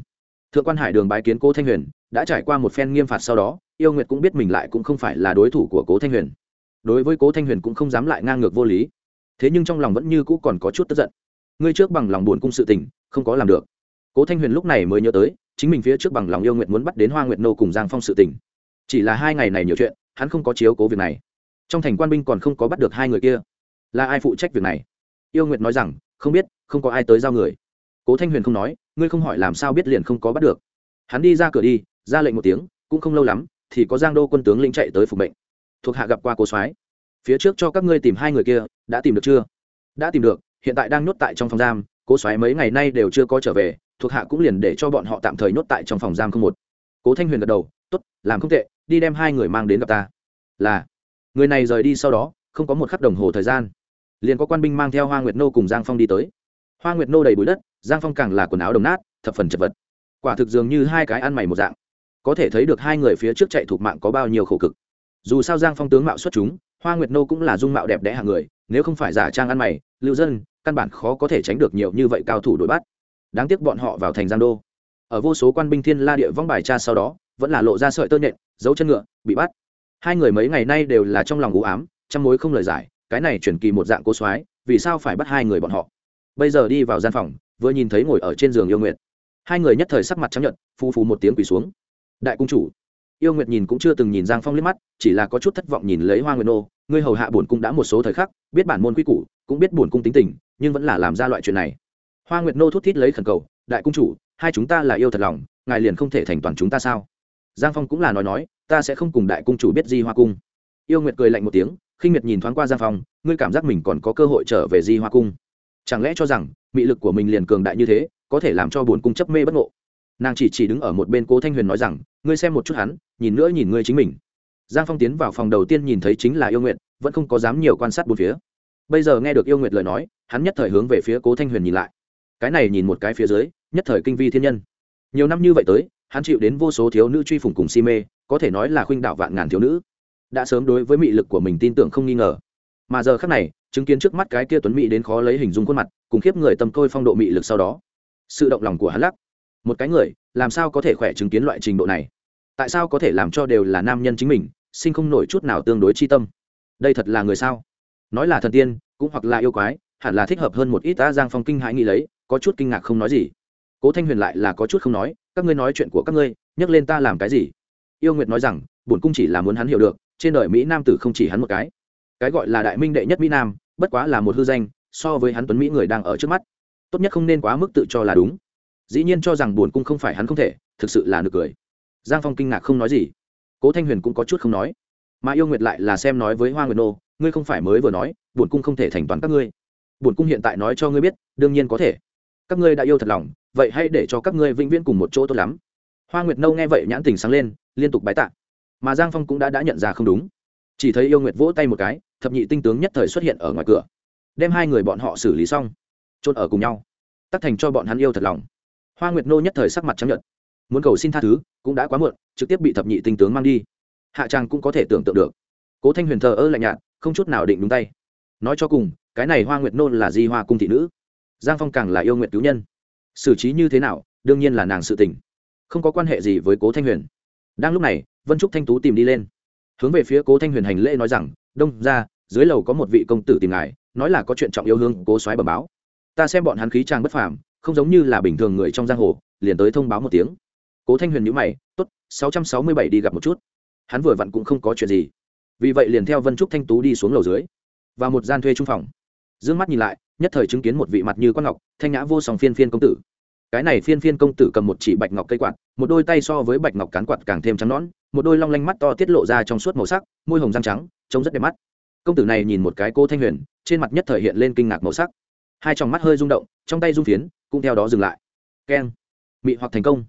A: Thượng quan hải đường bái kiến cố thanh huyền, đã trải qua một phen nghiêm phạt sau đó, yêu nguyệt cũng biết mình lại cũng không phải là đối thủ của cố thanh huyền. Đối với cố thanh huyền cũng không dám lại ngang ngược vô lý. Thế nhưng trong lòng vẫn như cũ còn có chút tức giận. Ngươi trước bằng lòng buồn cung sự tình, không có làm được. Cố thanh huyền lúc này mới nhớ tới, chính mình phía trước bằng lòng yêu nguyện muốn bắt đến hoa nguyệt nô cùng giang phong sự tình. Chỉ là hai ngày này nhiều chuyện, hắn không có chiếu cố việc này trong thành quan binh còn không có bắt được hai người kia. Là ai phụ trách việc này? Yêu nguyệt nói rằng, không biết, không có ai tới giao người. Cố thanh huyền không nói, ngươi không hỏi làm sao biết liền không có bắt được. Hắn đi ra cửa đi, ra lệnh một tiếng, cũng không lâu lắm, thì có giang đô quân tướng lĩnh chạy tới phục mệnh. Thuộc hạ gặp qua cố soái. Phía trước cho các ngươi tìm hai người kia, đã tìm được chưa? Đã tìm được, hiện tại đang nhốt tại trong phòng giam cố soái mấy ngày nay đều chưa có trở về, thuộc hạ cũng liền để cho bọn họ tạm thời nhốt tại trong phòng giam không một. Cố thanh huyền gật đầu, tốt, làm không tệ, đi đem hai người mang đến gặp ta. Là người này rời đi sau đó, không có một khắc đồng hồ thời gian. Liền có quan binh mang theo hoa nguyệt nô cùng giang phong đi tới. Hoa nguyệt nô đầy bụi đất, giang phong càng là quần áo đồng nát, thập phần chật vật. Quả thực dường như hai cái ăn mày một dạng. Có thể thấy được hai người phía trước chạy thuộc mạng có bao nhiêu khổ cực. Dù sao giang phong tướng mạo xuất chúng, hoa nguyệt nô cũng là dung mạo đẹp đẽ hàng người, nếu không phải giả trang ăn mày, lưu dân, căn bản khó có thể tránh được nhiều như vậy cao thủ đuổi bắt. Đáng tiếc bọn họ vào thành giang đô. Ở vô số quan binh thiên la địa vong bài tra sau đó, vẫn là lộ ra sợi tơ nhện, dấu chân ngựa, bị bắt hai người mấy ngày nay đều là trong lòng u ám chăm mối không lời giải, cái này chuyển kỳ một dạng cố soái, vì sao phải bắt hai người bọn họ? Bây giờ đi vào gian phòng, vừa nhìn thấy ngồi ở trên giường yêu nguyệt. Hai người nhất thời sắc mặt chấp nhận phù phù một tiếng quỳ xuống. Đại cung chủ. Yêu nguyệt nhìn cũng chưa từng nhìn giang phong liếc mắt, chỉ là có chút thất vọng nhìn lấy hoa nguyệt nô. Ngươi hầu hạ bổn cung đã một số thời khắc, biết bản môn quy củ, cũng biết bổn cung tính tình, nhưng vẫn là làm ra loại chuyện này. Hoa nguyệt nô thút thít lấy khẩn cầu, đại cung chủ, hai chúng ta là yêu thật lòng, ngài liền không thể thành toàn chúng ta sao? Giang phong cũng là nói nói ta sẽ không cùng đại cung chủ biết di hoa cung. Yêu nguyệt cười lạnh một tiếng, khinh miệt nhìn thoáng qua giang phong, ngươi cảm giác mình còn có cơ hội trở về di hoa cung. Chẳng lẽ cho rằng, mị lực của mình liền cường đại như thế, có thể làm cho buồn cung chấp mê bất ngộ? Nàng chỉ chỉ đứng ở một bên cố thanh huyền nói rằng, ngươi xem một chút hắn, nhìn nữa nhìn ngươi chính mình. Giang phong tiến vào phòng đầu tiên nhìn thấy chính là yêu nguyệt, vẫn không có dám nhiều quan sát bốn phía. Bây giờ nghe được yêu nguyệt lời nói, hắn nhất thời hướng về phía cố thanh huyền nhìn lại. Cái này nhìn một cái phía dưới, nhất thời kinh vi thiên nhân. Nhiều năm như vậy tới, hắn chịu đến vô số thiếu nữ truy phủng cùng si mê có thể nói là khuynh đạo vạn ngàn thiếu nữ. Đã sớm đối với mị lực của mình tin tưởng không nghi ngờ. Mà giờ khác này, chứng kiến trước mắt cái kia tuấn mỹ đến khó lấy hình dung khuôn mặt, cùng khiếp người tâm tôi phong độ mị lực sau đó, sự động lòng của hắn lắc. Một cái người, làm sao có thể khỏe chứng kiến loại trình độ này? Tại sao có thể làm cho đều là nam nhân chính mình, sinh không nổi chút nào tương đối chi tâm? Đây thật là người sao? Nói là thần tiên, cũng hoặc là yêu quái, hẳn là thích hợp hơn một ít ta giang phong kinh hãi nghĩ lấy, có chút kinh ngạc không nói gì. Cố thanh huyền lại là có chút không nói, các ngươi nói chuyện của các ngươi, nhắc lên ta làm cái gì? Yêu nguyệt nói rằng, bổn cung chỉ là muốn hắn hiểu được, trên đời mỹ nam tử không chỉ hắn một cái. Cái gọi là đại minh đệ nhất mỹ nam, bất quá là một hư danh, so với hắn tuấn mỹ người đang ở trước mắt. Tốt nhất không nên quá mức tự cho là đúng. Dĩ nhiên cho rằng bổn cung không phải hắn không thể, thực sự là nực cười. Giang phong kinh ngạc không nói gì. Cố thanh huyền cũng có chút không nói. Mà yêu nguyệt lại là xem nói với hoa nguyệt nô, ngươi không phải mới vừa nói, bổn cung không thể thành toàn các ngươi. Bổn cung hiện tại nói cho ngươi biết, đương nhiên có thể. Các ngươi đã yêu thật lòng, vậy hãy để cho các ngươi vĩnh viễn cùng một chỗ tốt lắm. Hoa nguyệt nâu nghe vậy nhãn tình sáng lên liên tục bái tạ. Mà giang phong cũng đã đã nhận ra không đúng. Chỉ thấy yêu nguyệt vỗ tay một cái, thập nhị tinh tướng nhất thời xuất hiện ở ngoài cửa. Đem hai người bọn họ xử lý xong trôn ở cùng nhau. Tắt thành cho bọn hắn yêu thật lòng. Hoa nguyệt nô nhất thời sắc mặt chấp nhận muốn cầu xin tha thứ, cũng đã quá muộn, trực tiếp bị thập nhị tinh tướng mang đi. Hạ trang cũng có thể tưởng tượng được. Cố thanh huyền thờ ơ lạnh nhạt, không chút nào định đúng tay. Nói cho cùng, cái này hoa nguyệt nô là di hoa cung thị nữ. Giang phong càng là yêu nguyện cứu nhân. Xử trí như thế nào, đương nhiên là nàng sự tình. Không có quan hệ gì với cố thanh huyền đang lúc này, vân trúc thanh tú tìm đi lên. Hướng về phía cố thanh huyền hành lễ nói rằng, đông, ra, dưới lầu có một vị công tử tìm ngài, nói là có chuyện trọng yêu hương cố soái bẩm báo. Ta xem bọn hắn khí trang bất phàm, không giống như là bình thường người trong giang hồ, liền tới thông báo một tiếng. Cố thanh huyền nhữ mày t ố t sáu trăm sáu mươi bảy đi gặp một chút. Hắn vừa vặn cũng không có chuyện gì. Vì vậy liền theo vân trúc thanh tú đi xuống lầu dưới và một gian thuê trung phòng. D ư ơ n g mắt nhìn lại, nhất thời chứng kiến một vị mặt như con ngọc, thanh nhã vô song phiên phiên công tử cái này phiên phiên công tử cầm một chỉ bạch ngọc cây quạt, một đôi tay so với bạch ngọc cán quạt càng thêm trắng nón một đôi long lanh mắt to tiết lộ ra trong suốt màu sắc, môi hồng răng trắng, trông rất đẹp mắt. Công tử này nhìn một cái cô thanh huyền, trên mặt nhất thời hiện lên kinh ngạc màu sắc. Hai tròng mắt hơi rung động, trong tay rung phiến cũng theo đó dừng lại. Keng. Mị hoặc thành công.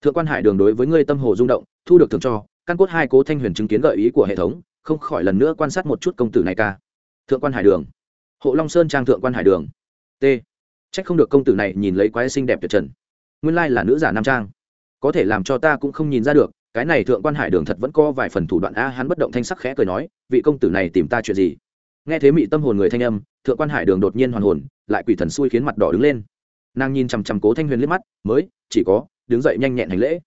A: Thượng quan hải đường đối với ngươi tâm hồ rung động, thu được thưởng cho, căn cốt hai cố thanh huyền chứng kiến gợi ý của hệ thống, không khỏi lần nữa quan sát một chút công tử này ca. Thượng quan hải đường. Hộ long sơn trang thượng quan hải đường. T chắc không được công tử này nhìn lấy quái xinh đẹp tuyệt trần. Nguyên lai là nữ giả nam trang. Có thể làm cho ta cũng không nhìn ra được, cái này thượng quan hải đường thật vẫn có vài phần thủ đoạn a, hắn bất động thanh sắc khẽ cười nói, vị công tử này tìm ta chuyện gì? Nghe thế mị tâm hồn người thanh âm, thượng quan hải đường đột nhiên hoàn hồn, lại quỷ thần xui khiến mặt đỏ đứng lên. Nàng nhìn chằm chằm cố thanh huyền liếc mắt, mới, chỉ có, đứng dậy nhanh nhẹn hành lễ.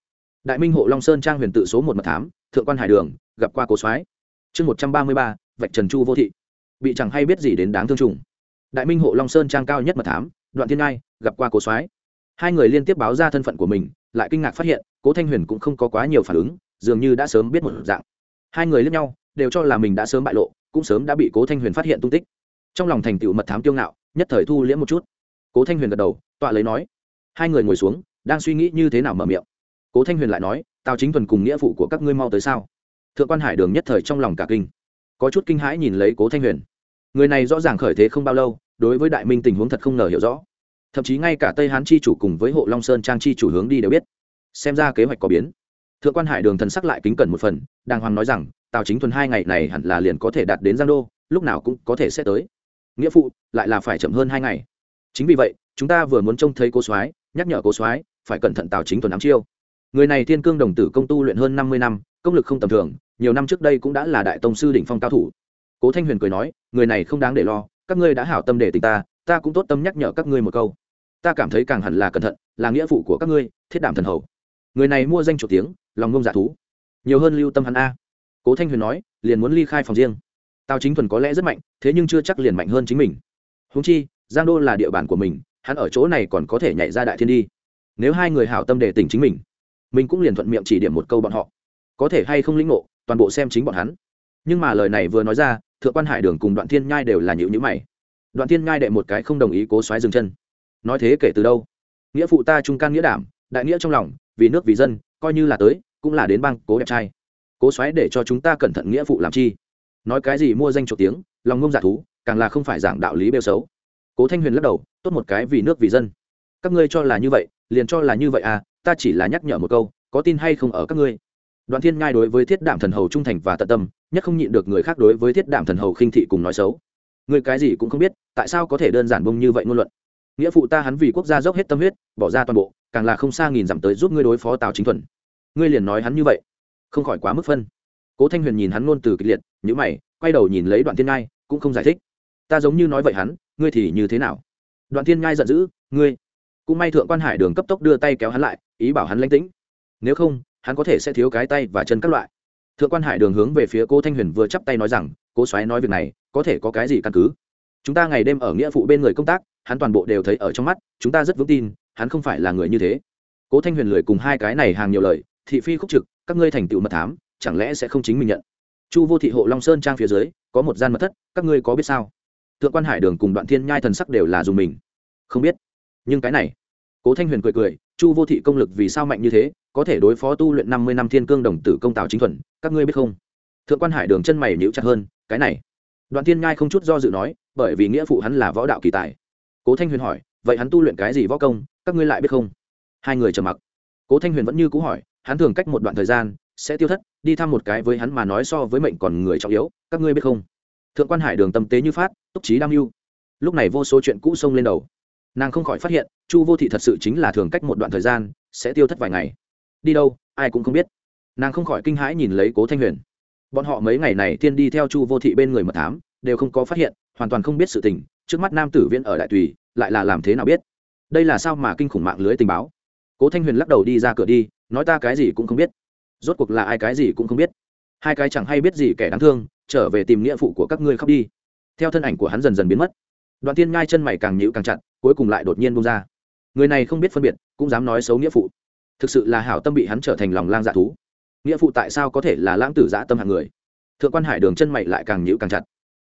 A: Đại minh hộ long sơn trang huyền tự số một mật thám, thượng quan hải đường, gặp qua cố soái. Chương một trăm ba mươi ba, vạch trần chu vô thị. Bị chẳng hay biết gì đến đáng thương trùng. Đại minh hộ long sơn trang cao nhất mật thám đoạn thiên ngai, gặp qua cố soái. Hai người liên tiếp báo ra thân phận của mình, lại kinh ngạc phát hiện, cố thanh huyền cũng không có quá nhiều phản ứng, dường như đã sớm biết một dạng. Hai người lẫn nhau, đều cho là mình đã sớm bại lộ, cũng sớm đã bị cố thanh huyền phát hiện tung tích. Trong lòng thành tựu mật thám kiêu ngạo, nhất thời thu liễm một chút. Cố thanh huyền gật đầu, tọa lấy nói. Hai người ngồi xuống, đang suy nghĩ như thế nào mở miệng. Cố thanh huyền lại nói, tào chính thuần cùng nghĩa vụ của các ngươi mau tới sao? Thượng quan hải đường nhất thời trong lòng cả kinh. Có chút kinh hãi nhìn lấy cố thanh huyền. Người này rõ ràng khởi thế không bao lâu đối với đại minh tình huống thật không ngờ hiểu rõ. Thậm chí ngay cả tây hán chi chủ cùng với hộ long sơn trang chi chủ hướng đi đều biết. Xem ra kế hoạch có biến. Thượng quan hải đường thần sắc lại kính cẩn một phần, đàng hoàng nói rằng, tào chính thuần hai ngày này hẳn là liền có thể đạt đến giang đô, lúc nào cũng có thể sẽ tới. Nghĩa phụ, lại là phải chậm hơn hai ngày. Chính vì vậy, chúng ta vừa muốn trông thấy cố soái, nhắc nhở cố soái, phải cẩn thận tào chính thuần ám chiêu. Người này thiên cương đồng tử công tu luyện hơn năm mươi năm, công lực không tầm thường, nhiều năm trước đây cũng đã là đại tông sư đỉnh phong cao thủ. Cố thanh huyền cười nói, người này không đáng để lo các ngươi đã hảo tâm để tình ta ta cũng tốt tâm nhắc nhở các ngươi một câu. Ta cảm thấy càng hẳn là cẩn thận, là nghĩa vụ của các ngươi, thiết đảm thần hầu. Người này mua danh chủ tiếng, lòng ngông giả thú. Nhiều hơn lưu tâm hắn a. Cố thanh huyền nói, liền muốn ly khai phòng riêng. Tào chính thuần có lẽ rất mạnh, thế nhưng chưa chắc liền mạnh hơn chính mình. Húng chi, giang đô là địa bàn của mình, hắn ở chỗ này còn có thể nhảy ra đại thiên đi. Nếu hai người hảo tâm để tỉnh chính mình mình cũng liền thuận miệng chỉ điểm một câu bọn họ. Có thể hay không lĩnh ngộ, toàn bộ xem chính bọn hắn nhưng mà lời này vừa nói ra, thượng quan hải đường cùng đoạn thiên nhai đều là nhịu nhữ mày. Đoạn thiên nhai đệ một cái không đồng ý cố xoáy dừng chân. Nói thế kể từ đâu? Nghĩa phụ ta trung can nghĩa đảm, đại nghĩa trong lòng, vì nước vì dân, coi như là tới, cũng là đến bang cố đẹp trai. Cố xoáy để cho chúng ta cẩn thận nghĩa phụ làm chi? Nói cái gì mua danh trộm tiếng, lòng ngông giả thú, càng là không phải giảng đạo lý bêu xấu. Cố thanh huyền lắc đầu, tốt một cái vì nước vì dân. Các ngươi cho là như vậy, liền cho là như vậy à ta chỉ là nhắc nhở một câu, có tin hay không ở các ngươi? Đoạn thiên ngai đối với thiết đảm thần hầu trung thành và tận tâm nhất không nhịn được người khác đối với thiết đảm thần hầu khinh thị cùng nói xấu. Người cái gì cũng không biết, tại sao có thể đơn giản bông như vậy ngôn luận? Nghĩa phụ ta hắn vì quốc gia dốc hết tâm huyết, bỏ ra toàn bộ, càng là không xa nghìn dặm tới giúp ngươi đối phó tào chính thuần. Ngươi liền nói hắn như vậy, không khỏi quá mức phân. Cố thanh huyền nhìn hắn ngôn từ kịch liệt nhữ mày, quay đầu nhìn lấy đoạn thiên ngai, cũng không giải thích. Ta giống như nói vậy hắn, ngươi thì như thế nào? Đoạn thiên ngai giận dữ, ngươi, cũng may thượng quan hải đường cấp tốc đưa tay kéo hắn lại, ý bảo hắn lánh tĩnh. Nếu không, hắn có thể sẽ thiếu cái tay và chân các loại thượng quan hải đường hướng về phía cô thanh huyền vừa chắp tay nói rằng cô xoáy nói việc này, có thể có cái gì căn cứ? Chúng ta ngày đêm ở nghĩa phụ bên người công tác, hắn toàn bộ đều thấy ở trong mắt, chúng ta rất vững tin, hắn không phải là người như thế. Cố thanh huyền lười cùng hai cái này hàng nhiều lời, thị phi khúc trực, các ngươi thành tựu mật thám, chẳng lẽ sẽ không chính mình nhận? Chu vô thị hộ long sơn trang phía dưới, có một gian mật thất, các ngươi có biết sao? Thượng quan hải đường cùng đoạn thiên nhai thần sắc đều là dùng mình. Không biết. Nhưng cái này, cố thanh huyền cười cười, chu vô thị công lực vì sao mạnh như thế? Có thể đối phó tu luyện năm mươi năm thiên cương đồng tử công tào chính thuần, các ngươi biết không? Thượng quan hải đường chân mày nhíu chặt hơn, cái này. Đoạn thiên nhai không chút do dự nói, bởi vì nghĩa phụ hắn là võ đạo kỳ tài. Cố thanh huyền hỏi, vậy hắn tu luyện cái gì võ công, các ngươi lại biết không? Hai người trầm mặc. Cố thanh huyền vẫn như cũ hỏi, hắn thường cách một đoạn thời gian, sẽ tiêu thất, đi thăm một cái với hắn mà nói so với mệnh còn người trọng yếu, các ngươi biết không? Thượng quan hải đường tâm tế như phát, túc trí đam mưu. Lúc này vô số chuyện cũ xông lên đầu. Nàng không khỏi phát hiện, chu vô thị thật sự chính là thường cách một đoạn thời gian, sẽ tiêu thất vài ngày đi đâu, ai cũng không biết. Nàng không khỏi kinh hãi nhìn lấy cố thanh huyền. Bọn họ mấy ngày này thiên đi theo chu vô thị bên người mật thám, đều không có phát hiện, hoàn toàn không biết sự tình, trước mắt nam tử viễn ở đại tùy, lại là làm thế nào biết? Đây là sao mà kinh khủng mạng lưới tình báo? Cố thanh huyền lắc đầu đi ra cửa đi, nói ta cái gì cũng không biết. Rốt cuộc là ai cái gì cũng không biết. Hai cái chẳng hay biết gì kẻ đáng thương, trở về tìm nghĩa phụ của các ngươi khóc đi. Theo thân ảnh của hắn dần dần biến mất. Đoạn tiên ngai chân mày càng nhịu càng chặt, cuối cùng lại đột nhiên bung ra. Người này không biết phân biệt, cũng dám nói xấu nghĩa phụ thực sự là hảo tâm bị hắn trở thành lòng lang dạ thú. Nghĩa phụ tại sao có thể là lãng tử dã tâm hạng người? Thượng quan hải đường chân mày lại càng nhữ càng chặt.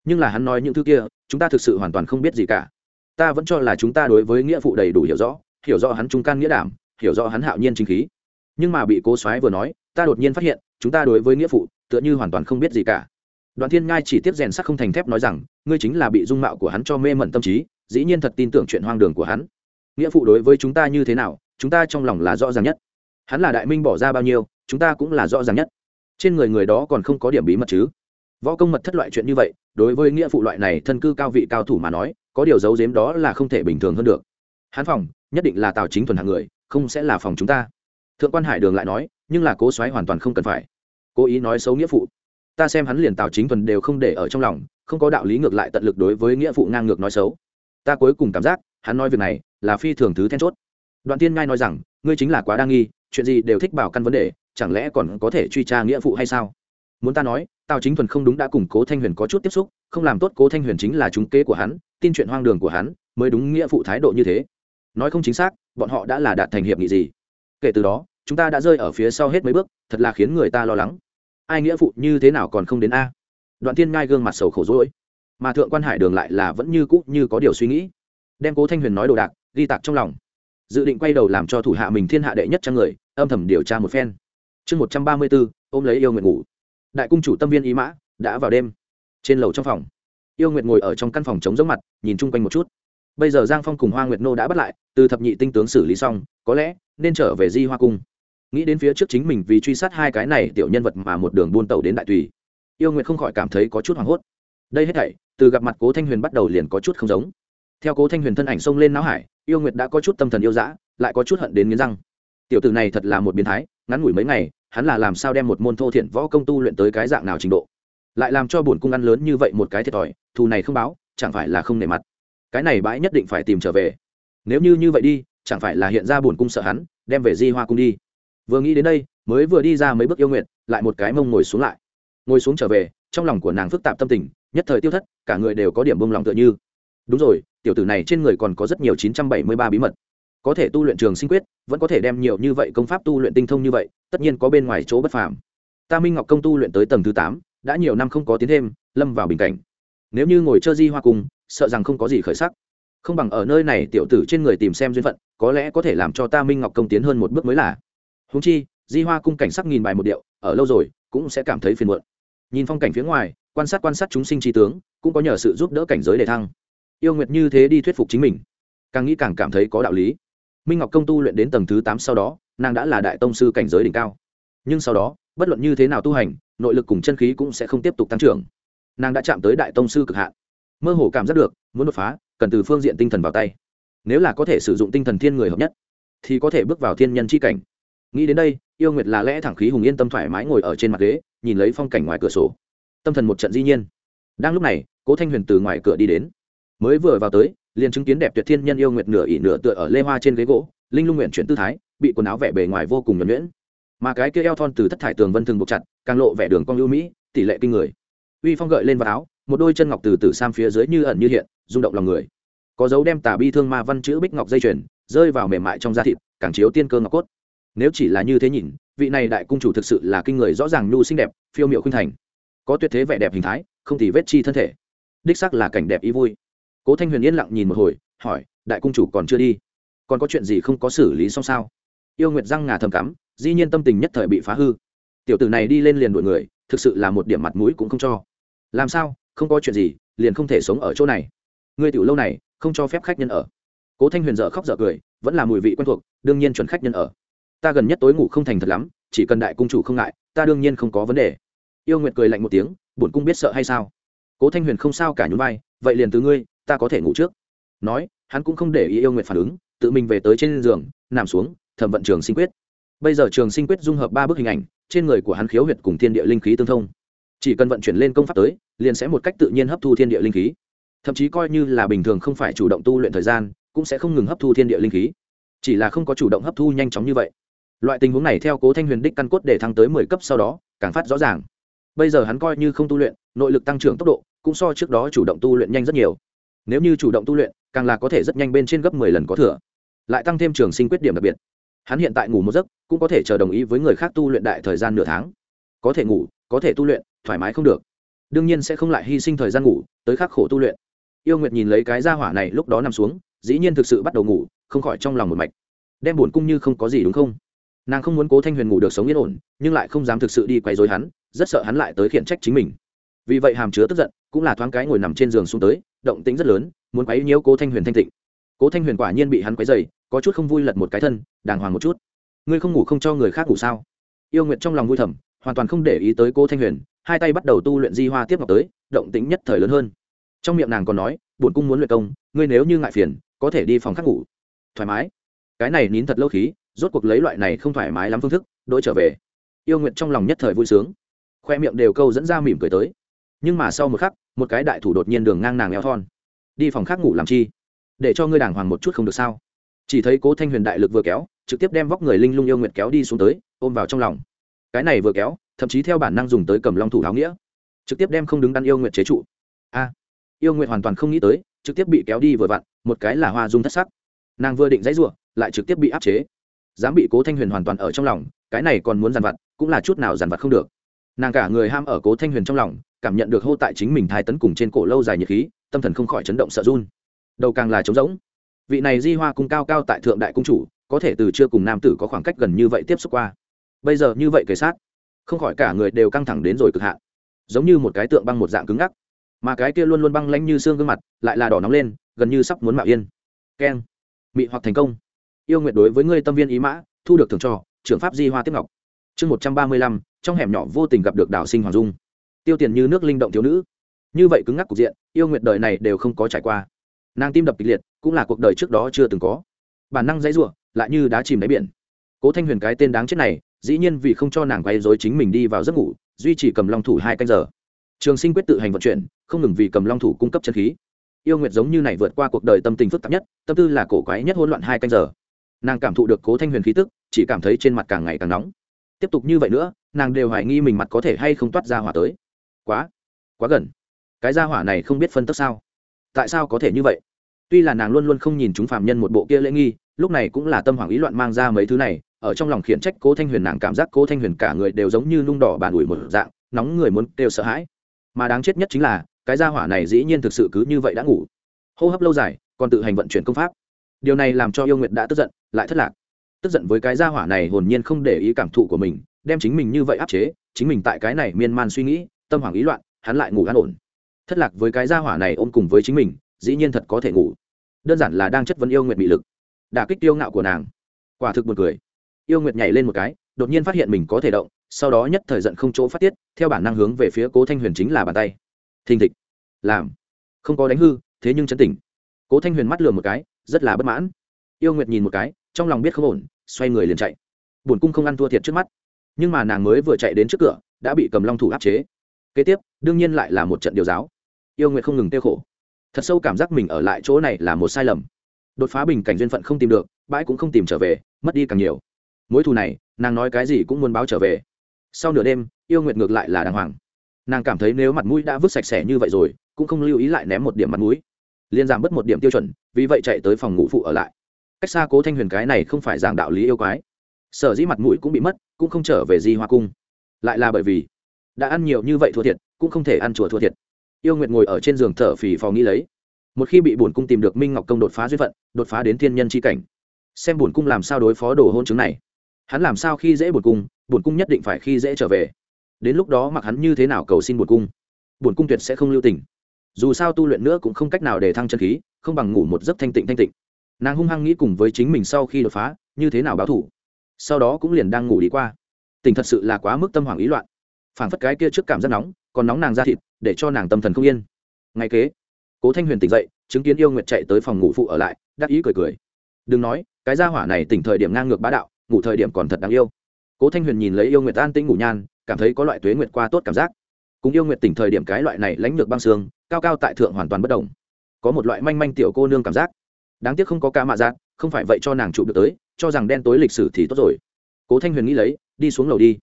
A: Nhưng là hắn nói những thứ kia, chúng ta thực sự hoàn toàn không biết gì cả. Ta vẫn cho là chúng ta đối với nghĩa phụ đầy đủ hiểu rõ hiểu rõ hắn trung can nghĩa đảm, hiểu rõ hắn hạo nhiên chính khí. Nhưng mà bị cố soái vừa nói, ta đột nhiên phát hiện, chúng ta đối với nghĩa phụ, tựa như hoàn toàn không biết gì cả. Đoàn thiên ngai chỉ tiếp rèn sắc không thành thép nói rằng, ngươi chính là bị dung mạo của hắn cho mê mẩn tâm trí, dĩ nhiên thật tin tưởng chuyện hoang đường của hắn. Nghĩa phụ đối với chúng ta như thế nào chúng ta trong lòng là rõ ràng nhất. Hắn là đại minh bỏ ra bao nhiêu, chúng ta cũng là rõ ràng nhất. Trên người người đó còn không có điểm bí mật chứ? Võ công mật thất loại chuyện như vậy, đối với nghĩa phụ loại này thân cư cao vị cao thủ mà nói, có điều giấu giếm đó là không thể bình thường hơn được. Hắn phòng, nhất định là tào chính thuần hạng người, không sẽ là phòng chúng ta. Thượng quan hải đường lại nói, nhưng là cố xoáy hoàn toàn không cần phải. Cố ý nói xấu nghĩa phụ. Ta xem hắn liền tào chính thuần đều không để ở trong lòng, không có đạo lý ngược lại tận lực đối với nghĩa phụ ngang ngược nói xấu. Ta cuối cùng cảm giác, hắn nói việc này là phi thường thứ then chốt đoạn tiên ngai nói rằng, ngươi chính là quá đa nghi, chuyện gì đều thích bảo căn vấn đề, chẳng lẽ còn có thể truy tra nghĩa phụ hay sao? Muốn ta nói, tào chính thuần không đúng đã củng cố thanh huyền có chút tiếp xúc, không làm tốt cố thanh huyền chính là chúng kế của hắn, tin chuyện hoang đường của hắn, mới đúng nghĩa phụ thái độ như thế. Nói không chính xác, bọn họ đã là đạt thành hiệp nghị gì? Kể từ đó, chúng ta đã rơi ở phía sau hết mấy bước, thật là khiến người ta lo lắng. Ai nghĩa phụ như thế nào còn không đến a? Đoạn tiên ngai gương mặt sầu khổ rỗi. Mà thượng quan hải đường lại là vẫn như cũ như có điều suy nghĩ. Đem cố thanh huyền nói đồ đạc, ghi tạc trong lòng dự định quay đầu làm cho thủ hạ mình thiên hạ đệ nhất trang người, âm thầm điều tra một phen. Chương một trăm ba mươi bốn, ôm lấy yêu nguyện ngủ. Đại cung chủ tâm viên ý mã, đã vào đêm. Trên lầu trong phòng, yêu nguyệt ngồi ở trong căn phòng chống giống mặt, nhìn chung quanh một chút. Bây giờ giang phong cùng hoa nguyệt nô đã bắt lại, từ thập nhị tinh tướng xử lý xong, có lẽ nên trở về di hoa cung. Nghĩ đến phía trước chính mình vì truy sát hai cái này tiểu nhân vật mà một đường buôn tàu đến đại tùy, yêu nguyệt không khỏi cảm thấy có chút hoảng hốt. Đây hết thảy, từ gặp mặt cố thanh huyền bắt đầu liền có chút không giống theo cố thanh huyền thân ảnh xông lên não hải, yêu nguyệt đã có chút tâm thần yêu dã, lại có chút hận đến nghiến răng. Tiểu tử này thật là một biến thái, ngắn ngủi mấy ngày, hắn là làm sao đem một môn thô thiện võ công tu luyện tới cái dạng nào trình độ? Lại làm cho bổn cung ăn lớn như vậy một cái thiệt thòi, thù này không báo, chẳng phải là không nể mặt. Cái này bãi nhất định phải tìm trở về. Nếu như như vậy đi, chẳng phải là hiện ra bổn cung sợ hắn, đem về di hoa cung đi. Vừa nghĩ đến đây, mới vừa đi ra mấy bước yêu nguyện lại một cái mông ngồi xuống lại. Ngồi xuống trở về, trong lòng của nàng phức tạp tâm tình, nhất thời tiêu thất, cả người đều có điểm bông lòng tựa như. Đúng rồi tiểu tử này trên người còn có rất nhiều chín trăm bảy mươi ba bí mật. Có thể tu luyện trường sinh quyết, vẫn có thể đem nhiều như vậy công pháp tu luyện tinh thông như vậy, tất nhiên có bên ngoài chỗ bất phàm. Ta minh ngọc công tu luyện tới tầng thứ tám, đã nhiều năm không có tiến thêm, lâm vào bình cảnh. Nếu như ngồi chơi di hoa cung sợ rằng không có gì khởi sắc. Không bằng ở nơi này tiểu tử trên người tìm xem duyên phận, có lẽ có thể làm cho ta minh ngọc công tiến hơn một bước mới là. Húng chi, di hoa cung cảnh sắc nghìn bài một điệu, ở lâu rồi, cũng sẽ cảm thấy phiền muộn. Nhìn phong cảnh phía ngoài, quan sát quan sát chúng sinh trí tướng, cũng có nhờ sự giúp đỡ cảnh giới để thăng yêu nguyệt như thế đi thuyết phục chính mình. Càng nghĩ càng cảm thấy có đạo lý. Minh ngọc công tu luyện đến tầng thứ tám sau đó, nàng đã là đại tông sư cảnh giới đỉnh cao. Nhưng sau đó, bất luận như thế nào tu hành, nội lực cùng chân khí cũng sẽ không tiếp tục tăng trưởng. Nàng đã chạm tới đại tông sư cực hạn. Mơ hồ cảm giác được, muốn đột phá, cần từ phương diện tinh thần vào tay. Nếu là có thể sử dụng tinh thần thiên người hợp nhất, thì có thể bước vào thiên nhân c h i cảnh. Nghĩ đến đây, yêu nguyệt là lẽ thẳng khí hùng yên tâm thoải mái ngồi ở trên mặt ghế, nhìn lấy phong cảnh ngoài cửa sổ. Tâm thần một trận di nhiên. Đang lúc này, cố thanh huyền từ ngoài cửa đi đến mới vừa vào tới, liền chứng kiến đẹp tuyệt thiên nhân yêu nguyệt nửa ỉ nửa tựa ở lê hoa trên ghế gỗ, linh lung nguyện chuyển tư thái, bị quần áo vẻ bề ngoài vô cùng nhuẩn nhuyễn. Mà cái kia eo thon từ thất thải tường vân thường buộc chặt, càng lộ vẻ đường cong ưu mỹ, tỷ lệ kinh người. Uy phong gợi lên vào áo, một đôi chân ngọc từ từ sam phía dưới như ẩn như hiện, rung động lòng người. Có dấu đem tà bi thương ma văn chữ bích ngọc dây chuyền, rơi vào mềm mại trong da thịt, càng chiếu tiên cơ ngọc cốt. Nếu chỉ là như thế nhìn, vị này đại cung chủ thực sự là kinh người rõ ràng nhu xinh đẹp, phiêu miệu khuynh thành. Có tuyệt thế vẻ đẹp hình thái, không thì vết chi thân thể. Đích sắc là cảnh đẹp ý vui cố thanh huyền yên lặng nhìn một hồi, hỏi, đại cung chủ còn chưa đi? Còn có chuyện gì không có xử lý xong sao? Yêu nguyệt răng ngà thầm cắm, dĩ nhiên tâm tình nhất thời bị phá hư. Tiểu tử này đi lên liền đuổi người, thực sự là một điểm mặt mũi cũng không cho. Làm sao? Không có chuyện gì, liền không thể sống ở chỗ này. Người tiểu lâu này, không cho phép khách nhân ở. Cố thanh huyền dở khóc dở cười, vẫn là mùi vị quen thuộc, đương nhiên chuẩn khách nhân ở. Ta gần nhất tối ngủ không thành thật lắm, chỉ cần đại cung chủ không ngại, ta đương nhiên không có vấn đề. Yêu nguyệt cười lạnh một tiếng bổn cung biết sợ hay sao? Cố thanh huyền không sao cả nhún vai, vậy liền từ ngươi ta có thể ngủ trước. Nói, hắn cũng không để ý yêu nguyện phản ứng, tự mình về tới trên giường, nằm xuống, thẩm vận trường sinh quyết. Bây giờ trường sinh quyết dung hợp ba bức hình ảnh, trên người của hắn khiếu huyệt cùng thiên địa linh khí tương thông. Chỉ cần vận chuyển lên công pháp tới, liền sẽ một cách tự nhiên hấp thu thiên địa linh khí. Thậm chí coi như là bình thường không phải chủ động tu luyện thời gian, cũng sẽ không ngừng hấp thu thiên địa linh khí. Chỉ là không có chủ động hấp thu nhanh chóng như vậy. Loại tình huống này theo cố thanh huyền đích căn cốt để thăng tới mười cấp sau đó, càng phát rõ ràng. Bây giờ hắn coi như không tu luyện, nội lực tăng trưởng tốc độ, cũng so trước đó chủ động tu luyện nhanh rất nhiều nếu như chủ động tu luyện, càng là có thể rất nhanh bên trên gấp mười lần có thừa. Lại tăng thêm trường sinh quyết điểm đặc biệt. Hắn hiện tại ngủ một giấc, cũng có thể chờ đồng ý với người khác tu luyện đại thời gian nửa tháng. Có thể ngủ, có thể tu luyện, thoải mái không được. Đương nhiên sẽ không lại hy sinh thời gian ngủ, tới khắc khổ tu luyện. Yêu nguyệt nhìn lấy cái gia hỏa này lúc đó nằm xuống, dĩ nhiên thực sự bắt đầu ngủ, không khỏi trong lòng một mạch. Đem buồn cung như không có gì đúng không? Nàng không muốn cố thanh huyền ngủ được sống yên ổn, nhưng lại không dám thực sự đi quay dối hắn, rất sợ hắn lại tới khiển trách chính mình vì vậy hàm chứa tức giận cũng là thoáng cái ngồi nằm trên giường xuống tới, động tính rất lớn, muốn quấy nhiễu cố thanh huyền thanh tịnh. Cố thanh huyền quả nhiên bị hắn quấy dày có chút không vui lật một cái thân, đàng hoàng một chút. Ngươi không ngủ không cho người khác ngủ sao? Yêu nguyệt trong lòng vui thầm, hoàn toàn không để ý tới cố thanh huyền, hai tay bắt đầu tu luyện di hoa tiếp ngọc tới, động tính nhất thời lớn hơn. Trong miệng nàng còn nói bổn cung muốn luyện công, ngươi nếu như ngại phiền, có thể đi phòng khác ngủ. Thoải mái. Cái này nín thật lâu khí, rốt cuộc lấy loại này không thoải mái lắm phương thức đỗi trở về. Yêu nguyện trong lòng nhất thời vui sướng. Khoe miệng đều câu dẫn ra mỉm cười tới nhưng mà sau một khắc, một cái đại thủ đột nhiên đường ngang nàng eo thon. Đi phòng khác ngủ làm chi? Để cho ngươi đàng hoàng một chút không được sao? Chỉ thấy cố thanh huyền đại lực vừa kéo, trực tiếp đem vóc người linh lung yêu nguyệt kéo đi xuống tới, ôm vào trong lòng. Cái này vừa kéo, thậm chí theo bản năng dùng tới cầm long thủ áo nghĩa. Trực tiếp đem không đứng đắn yêu nguyệt chế trụ. A! Yêu nguyệt hoàn toàn không nghĩ tới, trực tiếp bị kéo đi vừa vặn, một cái là hoa dung thất sắc. Nàng vừa định dãy ruộng lại trực tiếp bị áp chế. Dám bị cố thanh huyền hoàn toàn ở trong lòng, cái này còn muốn dàn vặt, cũng là chút nào dàn vặt không được. Nàng cả người ham ở cố thanh huyền trong lòng cảm nhận được hô tại chính mình thái tấn cùng trên cổ lâu dài nhiệt khí, tâm thần không khỏi chấn động sợ run. Đầu càng là trống rỗng. Vị này di hoa cung cao cao tại thượng đại cung chủ, có thể từ chưa cùng nam tử có khoảng cách gần như vậy tiếp xúc qua. Bây giờ như vậy kể sát, không khỏi cả người đều căng thẳng đến rồi cực hạn. Giống như một cái tượng băng một dạng cứng ngắc. Mà cái kia luôn luôn băng lanh như xương gương mặt, lại là đỏ nóng lên, gần như sắp muốn mạo yên. Keng. Mị hoặc thành công. Yêu nguyện đối với ngươi tâm viên ý mã, thu được thưởng cho, trưởng pháp di hoa tiếp ngọc. Chương một trăm ba mươi lăm, trong hẻm nhỏ vô tình gặp được đào sinh hoàng dung tiêu tiền như nước linh động thiếu nữ. Như vậy cứng ngắc cục diện, yêu nguyện đời này đều không có trải qua. Nàng tim đập kịch liệt, cũng là cuộc đời trước đó chưa từng có. Bản năng dãy r u ộ lại như đá chìm đáy biển. Cố thanh huyền cái tên đáng chết này, dĩ nhiên vì không cho nàng quay dối chính mình đi vào giấc ngủ, duy trì cầm long thủ hai canh giờ. Trường sinh quyết tự hành vận chuyển, không ngừng vì cầm long thủ cung cấp chân khí. Yêu nguyệt giống như này vượt qua cuộc đời tâm tình phức tạp nhất, tâm tư là cổ quái nhất hỗn loạn hai canh giờ. Nàng cảm thụ được cố thanh huyền khí tức, chỉ cảm thấy trên mặt càng ngày càng nóng. Tiếp tục như vậy nữa, nàng đều hoài nghi mình mặt có thể hay không toát ra hỏa tới quá quá gần. Cái gia hỏa này không biết phân tức sao? Tại sao có thể như vậy? Tuy là nàng luôn luôn không nhìn chúng phạm nhân một bộ kia lễ nghi, lúc này cũng là tâm hoảng ý loạn mang ra mấy thứ này, ở trong lòng khiển trách cố thanh huyền nàng cảm giác cố thanh huyền cả người đều giống như lung đỏ bàn ủi một dạng, nóng người muốn đều sợ hãi. Mà đáng chết nhất chính là, cái gia hỏa này dĩ nhiên thực sự cứ như vậy đã ngủ. Hô hấp lâu dài, còn tự hành vận chuyển công pháp. Điều này làm cho yêu nguyệt đã tức giận, lại thất lạc. Tức giận với cái gia hỏa này hồn nhiên không để ý cảm thụ của mình, đem chính mình như vậy áp chế, chính mình tại cái này miên man suy nghĩ tâm hoảng ý loạn, hắn lại ngủ an ổn. Thất lạc với cái gia hỏa này ôm cùng với chính mình, dĩ nhiên thật có thể ngủ. Đơn giản là đang chất vấn yêu nguyệt bị lực. Đả kích tiêu ngạo của nàng. Quả thực buồn cười. Yêu nguyệt nhảy lên một cái, đột nhiên phát hiện mình có thể động, sau đó nhất thời giận không chỗ phát tiết, theo bản năng hướng về phía cố thanh huyền chính là bàn tay. Thình thịch. Làm. Không có đánh hư, thế nhưng chấn tỉnh cố thanh huyền mắt lừa một cái, rất là bất mãn. Yêu nguyệt nhìn một cái, trong lòng biết không ổn, xoay người liền chạy. Bổn cung không ăn thua thiệt trước mắt. Nhưng mà nàng mới vừa chạy đến trước cửa, đã bị cầm long thủ áp chế kế tiếp, đương nhiên lại là một trận điều giáo. Yêu nguyệt không ngừng tiêu khổ. Thật sâu cảm giác mình ở lại chỗ này là một sai lầm. Đột phá bình cảnh duyên phận không tìm được, bãi cũng không tìm trở về, mất đi càng nhiều. Mối thù này, nàng nói cái gì cũng muốn báo trở về. Sau nửa đêm, yêu nguyệt ngược lại là đàng hoàng. Nàng cảm thấy nếu mặt mũi đã vứt sạch sẽ như vậy rồi, cũng không lưu ý lại ném một điểm mặt mũi. Liên giảm bớt một điểm tiêu chuẩn, vì vậy chạy tới phòng ngủ phụ ở lại. Cách xa cố thanh huyền cái này không phải giảng đạo lý yêu quái. Sở dĩ mặt mũi cũng bị mất, cũng không trở về di hoa cung. Lại là bởi vì đã ăn nhiều như vậy thua thiệt, cũng không thể ăn chùa thua thiệt. Yêu nguyệt ngồi ở trên giường thở phì phò nghĩ lấy. Một khi bị bổn cung tìm được minh ngọc công đột phá duyên phận, đột phá đến thiên nhân c h i cảnh. Xem bổn cung làm sao đối phó đồ hôn chứng này. Hắn làm sao khi dễ bổn cung bổn cung nhất định phải khi dễ trở về. Đến lúc đó mặc hắn như thế nào cầu xin bổn cung bổn cung tuyệt sẽ không lưu tình. Dù sao tu luyện nữa cũng không cách nào để thăng chân khí, không bằng ngủ một giấc thanh tịnh thanh tịnh. Nàng hung hăng nghĩ cùng với chính mình sau khi đột phá, như thế nào báo thủ sau đó cũng liền đang ngủ đi qua. Tình thật sự là quá mức tâm hoảng ý loạn phản phất cái kia trước cảm giác nóng, còn nóng nàng ra thịt, để cho nàng tâm thần không yên. Ngay kế, cố thanh huyền tỉnh dậy, chứng kiến yêu nguyệt chạy tới phòng ngủ phụ ở lại, đắc ý cười cười. Đừng nói, cái gia hỏa này tỉnh thời điểm ngang ngược bá đạo, ngủ thời điểm còn thật đáng yêu. Cố thanh huyền nhìn lấy yêu nguyệt an tĩnh ngủ nhan, cảm thấy có loại tuế nguyệt qua tốt cảm giác. Cùng yêu Nguyệt tỉnh thời điểm cái loại này lãnh lược băng xương cao cao tại thượng hoàn toàn bất đồng có một loại manh manh tiểu cô nương cảm giác. Đáng tiếc không có ca mạ giác không phải vậy cho nàng trụ được tới, cho rằng đen tối lịch sử thì tốt rồi. Cố thanh huyền nghĩ lấy, đi xuống lầu đi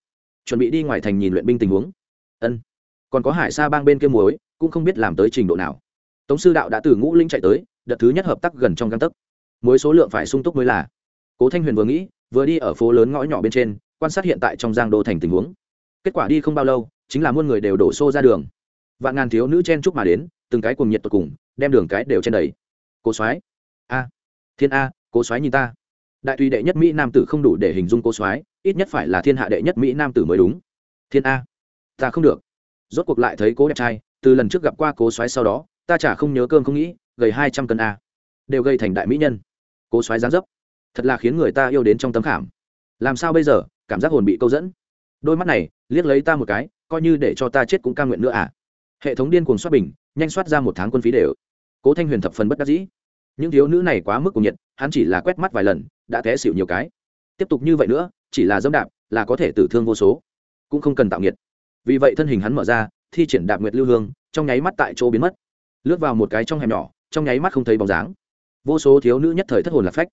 A: chuẩn bị đi ngoài thành nhìn luyện binh tình huống. Ân. Còn có hải sa bang bên kia muối, cũng không biết làm tới trình độ nào. Tống sư đạo đã từ ngũ linh chạy tới, đợt thứ nhất hợp tác gần trong găng tấc. Muối số lượng phải sung túc mới là. Cố thanh huyền vừa nghĩ, vừa đi ở phố lớn ngõ nhỏ bên trên, quan sát hiện tại trong giang đô thành tình huống. Kết quả đi không bao lâu, chính là muôn người đều đổ xô ra đường. Vạn ngàn thiếu nữ chen chúc mà đến, từng cái cùng nhiệt tột cùng, đem đường cái đều chen đầy. Cố soái. A. Thiên a, cố soái nhìn ta đại tùy đệ nhất mỹ nam tử không đủ để hình dung cố soái, ít nhất phải là thiên hạ đệ nhất mỹ nam tử mới đúng. Thiên a, ta không được. Rốt cuộc lại thấy cố đẹp trai, từ lần trước gặp qua cố soái sau đó, ta chả không nhớ cơm không nghĩ, gầy hai trăm cân a. Đều gây thành đại mỹ nhân. Cố soái dáng dấp, thật là khiến người ta yêu đến trong tấm khảm. Làm sao bây giờ, cảm giác hồn bị câu dẫn. Đôi mắt này, liếc lấy ta một cái, coi như để cho ta chết cũng ca nguyện nữa à. Hệ thống điên cuồng soát bình, nhanh soát ra một tháng quân phí đều. Cố thanh huyền thập phần bất đắc dĩ những thiếu nữ này quá mức cùng nhiệt, hắn chỉ là quét mắt vài lần, đã té xịu nhiều cái. Tiếp tục như vậy nữa, chỉ là dâm đạp, là có thể tử thương vô số. Cũng không cần tạo nghiệt. Vì vậy thân hình hắn mở ra, thi triển đạp nguyệt lưu hương, trong nháy mắt tại chỗ biến mất. Lướt vào một cái trong hẻm nhỏ, trong nháy mắt không thấy bóng dáng. Vô số thiếu nữ nhất thời thất hồn lạc phách.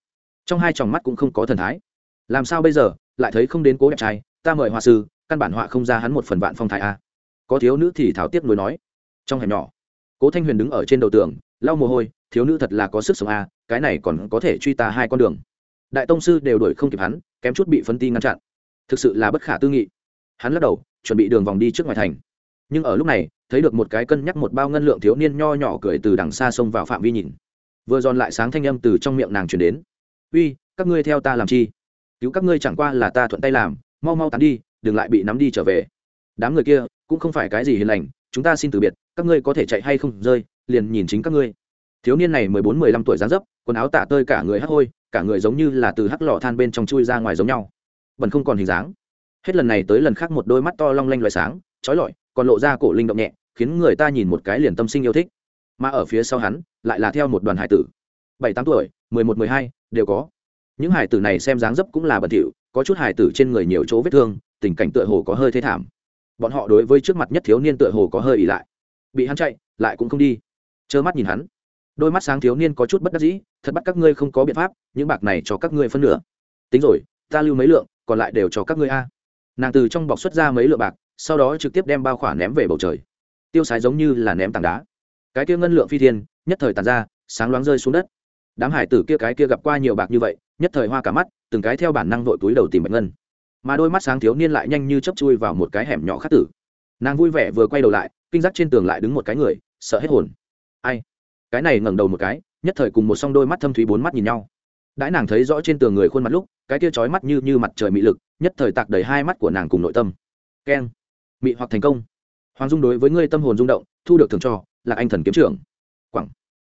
A: Trong hai tròng mắt cũng không có thần thái. Làm sao bây giờ, lại thấy không đến cố đẹp trai, ta mời họa sư, căn bản họa không ra hắn một phần vạn phong thái a. Có thiếu nữ thì thảo tiếp nối nói. Trong hẻm nhỏ, cố thanh huyền đứng ở trên đầu tường, lau mồ hôi thiếu nữ thật là có sức sống a cái này còn có thể truy ta hai con đường. Đại tông sư đều đuổi không kịp hắn, kém chút bị phân ti ngăn chặn. Thực sự là bất khả tư nghị. Hắn lắc đầu, chuẩn bị đường vòng đi trước ngoài thành. Nhưng ở lúc này, thấy được một cái cân nhắc một bao ngân lượng thiếu niên nho nhỏ cười từ đằng xa xông vào phạm vi nhìn. Vừa giòn lại sáng thanh âm từ trong miệng nàng chuyển đến. Uy, các ngươi theo ta làm chi? Cứu các ngươi chẳng qua là ta thuận tay làm, mau mau tán đi, đừng lại bị nắm đi trở về. Đám người kia, cũng không phải cái gì hiền lành, chúng ta xin từ biệt, các ngươi có thể chạy hay không, rơi, liền nhìn chính các ngươi thiếu niên này mười bốn, mười lăm tuổi dáng dấp, quần áo tả tơi cả người hắc hôi, cả người giống như là từ hắc lò than bên trong chui ra ngoài giống nhau. Vẫn không còn hình dáng. Hết lần này tới lần khác một đôi mắt to long lanh loại sáng trói lọi, còn lộ ra cổ linh động nhẹ, khiến người ta nhìn một cái liền tâm sinh yêu thích. Mà ở phía sau hắn, lại là theo một đoàn hải tử. Bảy, tám tuổi, mười một, mười hai, đều có. Những hải tử này xem dáng dấp cũng là bẩn thỉu, có chút hải tử trên người nhiều chỗ vết thương, tình cảnh tựa hồ có hơi thế thảm. Bọn họ đối với trước mặt nhất thiếu niên tựa hồ có hơi ỉ lại. Bị hắn chạy, lại cũng không đi. Trơ mắt nhìn hắn đôi mắt sáng thiếu niên có chút bất đắc dĩ, thật bắt các ngươi không có biện pháp, những bạc này cho các ngươi phân nửa. Tính rồi, ta lưu mấy lượng, còn lại đều cho các ngươi a. Nàng từ trong bọc xuất ra mấy lượng bạc, sau đó trực tiếp đem bao khỏa ném về bầu trời. Tiêu sái giống như là ném tảng đá. Cái kia ngân lượng phi thiên, nhất thời tàn ra, sáng loáng rơi xuống đất. Đám hải tử kia cái kia gặp qua nhiều bạc như vậy, nhất thời hoa cả mắt, từng cái theo bản năng vội túi đầu tìm bạch ngân. Mà đôi mắt sáng thiếu niên lại nhanh như chấp chui vào một cái hẻm nhỏ khắc tử. Nàng vui vẻ vừa quay đầu lại, kinh giác trên tường lại đứng một cái người, sợ hết hồn. Ai? Cái này ngẩng đầu một cái, nhất thời cùng một song đôi mắt thâm thúy bốn mắt nhìn nhau. Đãi nàng thấy rõ trên tường người khuôn mặt lúc, cái kia trói mắt như như mặt trời mị lực, nhất thời tạc đầy hai mắt của nàng cùng nội tâm. Keng. Mị hoặc thành công. Hoàng dung đối với ngươi tâm hồn rung động, thu được thưởng cho, là anh thần kiếm trưởng. Quảng.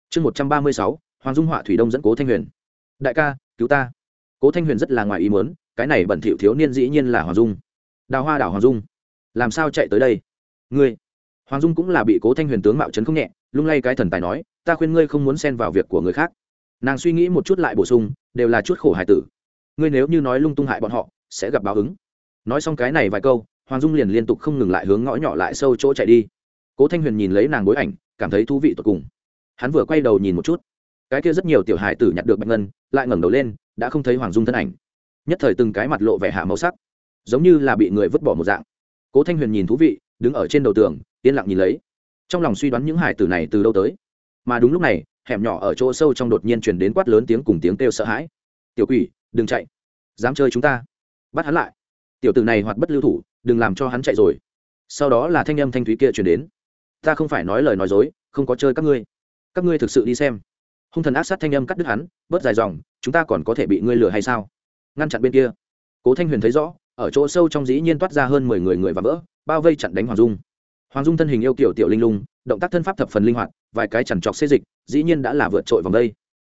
A: Chương một trăm ba mươi sáu, hoàng dung họa thủy đông dẫn cố thanh huyền. Đại ca, cứu ta. Cố thanh huyền rất là ngoài ý muốn, cái này bẩn thỉu thiếu niên dĩ nhiên là hoàng dung. Đào hoa đảo hoàng dung. Làm sao chạy tới đây? Ngươi. Hoàng dung cũng là bị cố thanh huyền tướng mạo trấn không nhẹ, lung lay cái thần tài nói ta khuyên ngươi không muốn xen vào việc của người khác. Nàng suy nghĩ một chút lại bổ sung, đều là chút khổ hài tử. Ngươi nếu như nói lung tung hại bọn họ, sẽ gặp báo ứng. Nói xong cái này vài câu, hoàng dung liền liên tục không ngừng lại hướng ngõ nhỏ lại sâu chỗ chạy đi. Cố thanh huyền nhìn lấy nàng bối ảnh, cảm thấy thú vị tột cùng. Hắn vừa quay đầu nhìn một chút, cái kia rất nhiều tiểu hài tử nhặt được bạch ngân, lại ngẩng đầu lên, đã không thấy hoàng dung thân ảnh. Nhất thời từng cái mặt lộ vẻ hạ màu sắc, giống như là bị người vứt bỏ một dạng. Cố thanh huyền nhìn thú vị, đứng ở trên đầu tường, yên lặng nhìn lấy. Trong lòng suy đoán những hải tử này từ đâu tới? Mà đúng lúc này, hẻm nhỏ ở chỗ sâu trong đột nhiên chuyển đến quát lớn tiếng cùng tiếng kêu sợ hãi. Tiểu quỷ, đừng chạy. Dám chơi chúng ta. Bắt hắn lại. Tiểu tử này hoạt bất lưu thủ, đừng làm cho hắn chạy rồi. Sau đó là thanh âm thanh thúy kia chuyển đến. Ta không phải nói lời nói dối, không có chơi các ngươi. Các ngươi thực sự đi xem. Hung thần ác sát thanh âm cắt đứt hắn, bớt dài dòng, chúng ta còn có thể bị ngươi lừa hay sao? Ngăn chặn bên kia. Cố thanh huyền thấy rõ, ở chỗ sâu trong dĩ nhiên toát ra hơn mười người người và vỡ, bao vây chặn đánh hoàng dung. Hoàng dung thân hình yêu kiểu tiểu linh lung động tác thân pháp thập phần linh hoạt, vài cái chằn trọc xê dịch, dĩ nhiên đã là vượt trội vòng đây.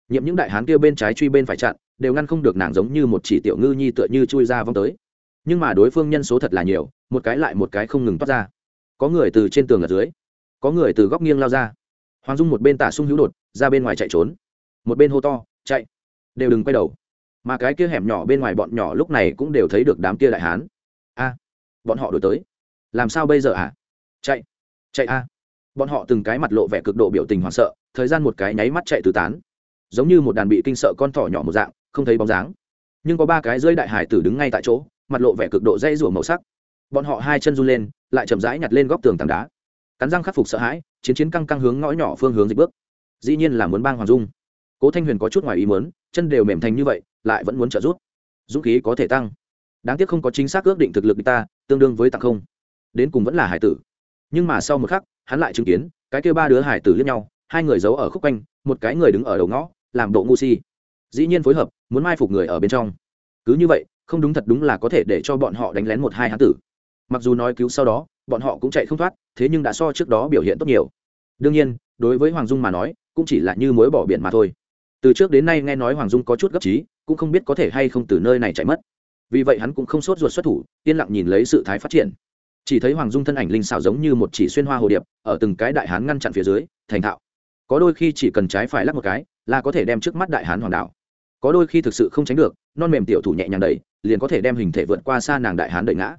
A: Nhiệm những đại hán kia bên trái truy bên phải chặn, đều ngăn không được nàng giống như một chỉ tiểu ngư nhi tựa như chui ra vòng tới. Nhưng mà đối phương nhân số thật là nhiều, một cái lại một cái không ngừng toát ra. Có người từ trên tường ở dưới, có người từ góc nghiêng lao ra. Hoàng dung một bên tả sung hữu đột, ra bên ngoài chạy trốn. Một bên hô to, chạy! Đều đừng quay đầu. Mà cái kia hẻm nhỏ bên ngoài bọn nhỏ lúc này cũng đều thấy được đám kia đại hán. A, bọn họ đổi tới. Làm sao bây giờ à chạy chạy a bọn họ từng cái mặt lộ vẻ cực độ biểu tình hoảng sợ, thời gian một cái nháy mắt chạy tứ tán. Giống như một đàn bị kinh sợ con thỏ nhỏ một dạng, không thấy bóng dáng. Nhưng có ba cái rơi đại hải tử đứng ngay tại chỗ, mặt lộ vẻ cực độ dây rủa màu sắc. Bọn họ hai chân run lên, lại chậm rãi nhặt lên góc tường tảng đá. Cắn răng khắc phục sợ hãi, chiến chiến căng căng hướng ngõ nhỏ phương hướng dịch bước. Dĩ nhiên là muốn bang hoàng dung. Cố thanh huyền có chút ngoài ý muốn, chân đều mềm thành như vậy, lại vẫn muốn trợ giúp. Dũng khí có thể tăng. Đáng tiếc không có chính xác ước định thực lực ta, tương đương với tặng không. Đến cùng vẫn là hải tử. Nhưng mà sau một khắc hắn lại chứng kiến, cái kêu ba đứa hải tử lẫn nhau, hai người giấu ở khúc quanh, một cái người đứng ở đầu ngõ, làm độ ngu si. Dĩ nhiên phối hợp, muốn mai phục người ở bên trong. Cứ như vậy, không đúng thật đúng là có thể để cho bọn họ đánh lén một hai hán tử. Mặc dù nói cứu sau đó, bọn họ cũng chạy không thoát, thế nhưng đã so trước đó biểu hiện tốt nhiều. Đương nhiên, đối với hoàng dung mà nói, cũng chỉ là như mối bỏ biển mà thôi. Từ trước đến nay nghe nói hoàng dung có chút gấp trí, cũng không biết có thể hay không từ nơi này chạy mất. Vì vậy hắn cũng không sốt ruột xuất thủ, yên lặng nhìn lấy sự thái phát triển chỉ thấy hoàng dung thân ảnh linh xảo giống như một chỉ xuyên hoa hồ điệp, ở từng cái đại hán ngăn chặn phía dưới, thành thạo. Có đôi khi chỉ cần trái phải lắp một cái, là có thể đem trước mắt đại hán hoàng đạo có đôi khi thực sự không tránh được, non mềm tiểu thủ nhẹ nhàng đẩy, liền có thể đem hình thể vượt qua xa nàng đại hán đẩy ngã.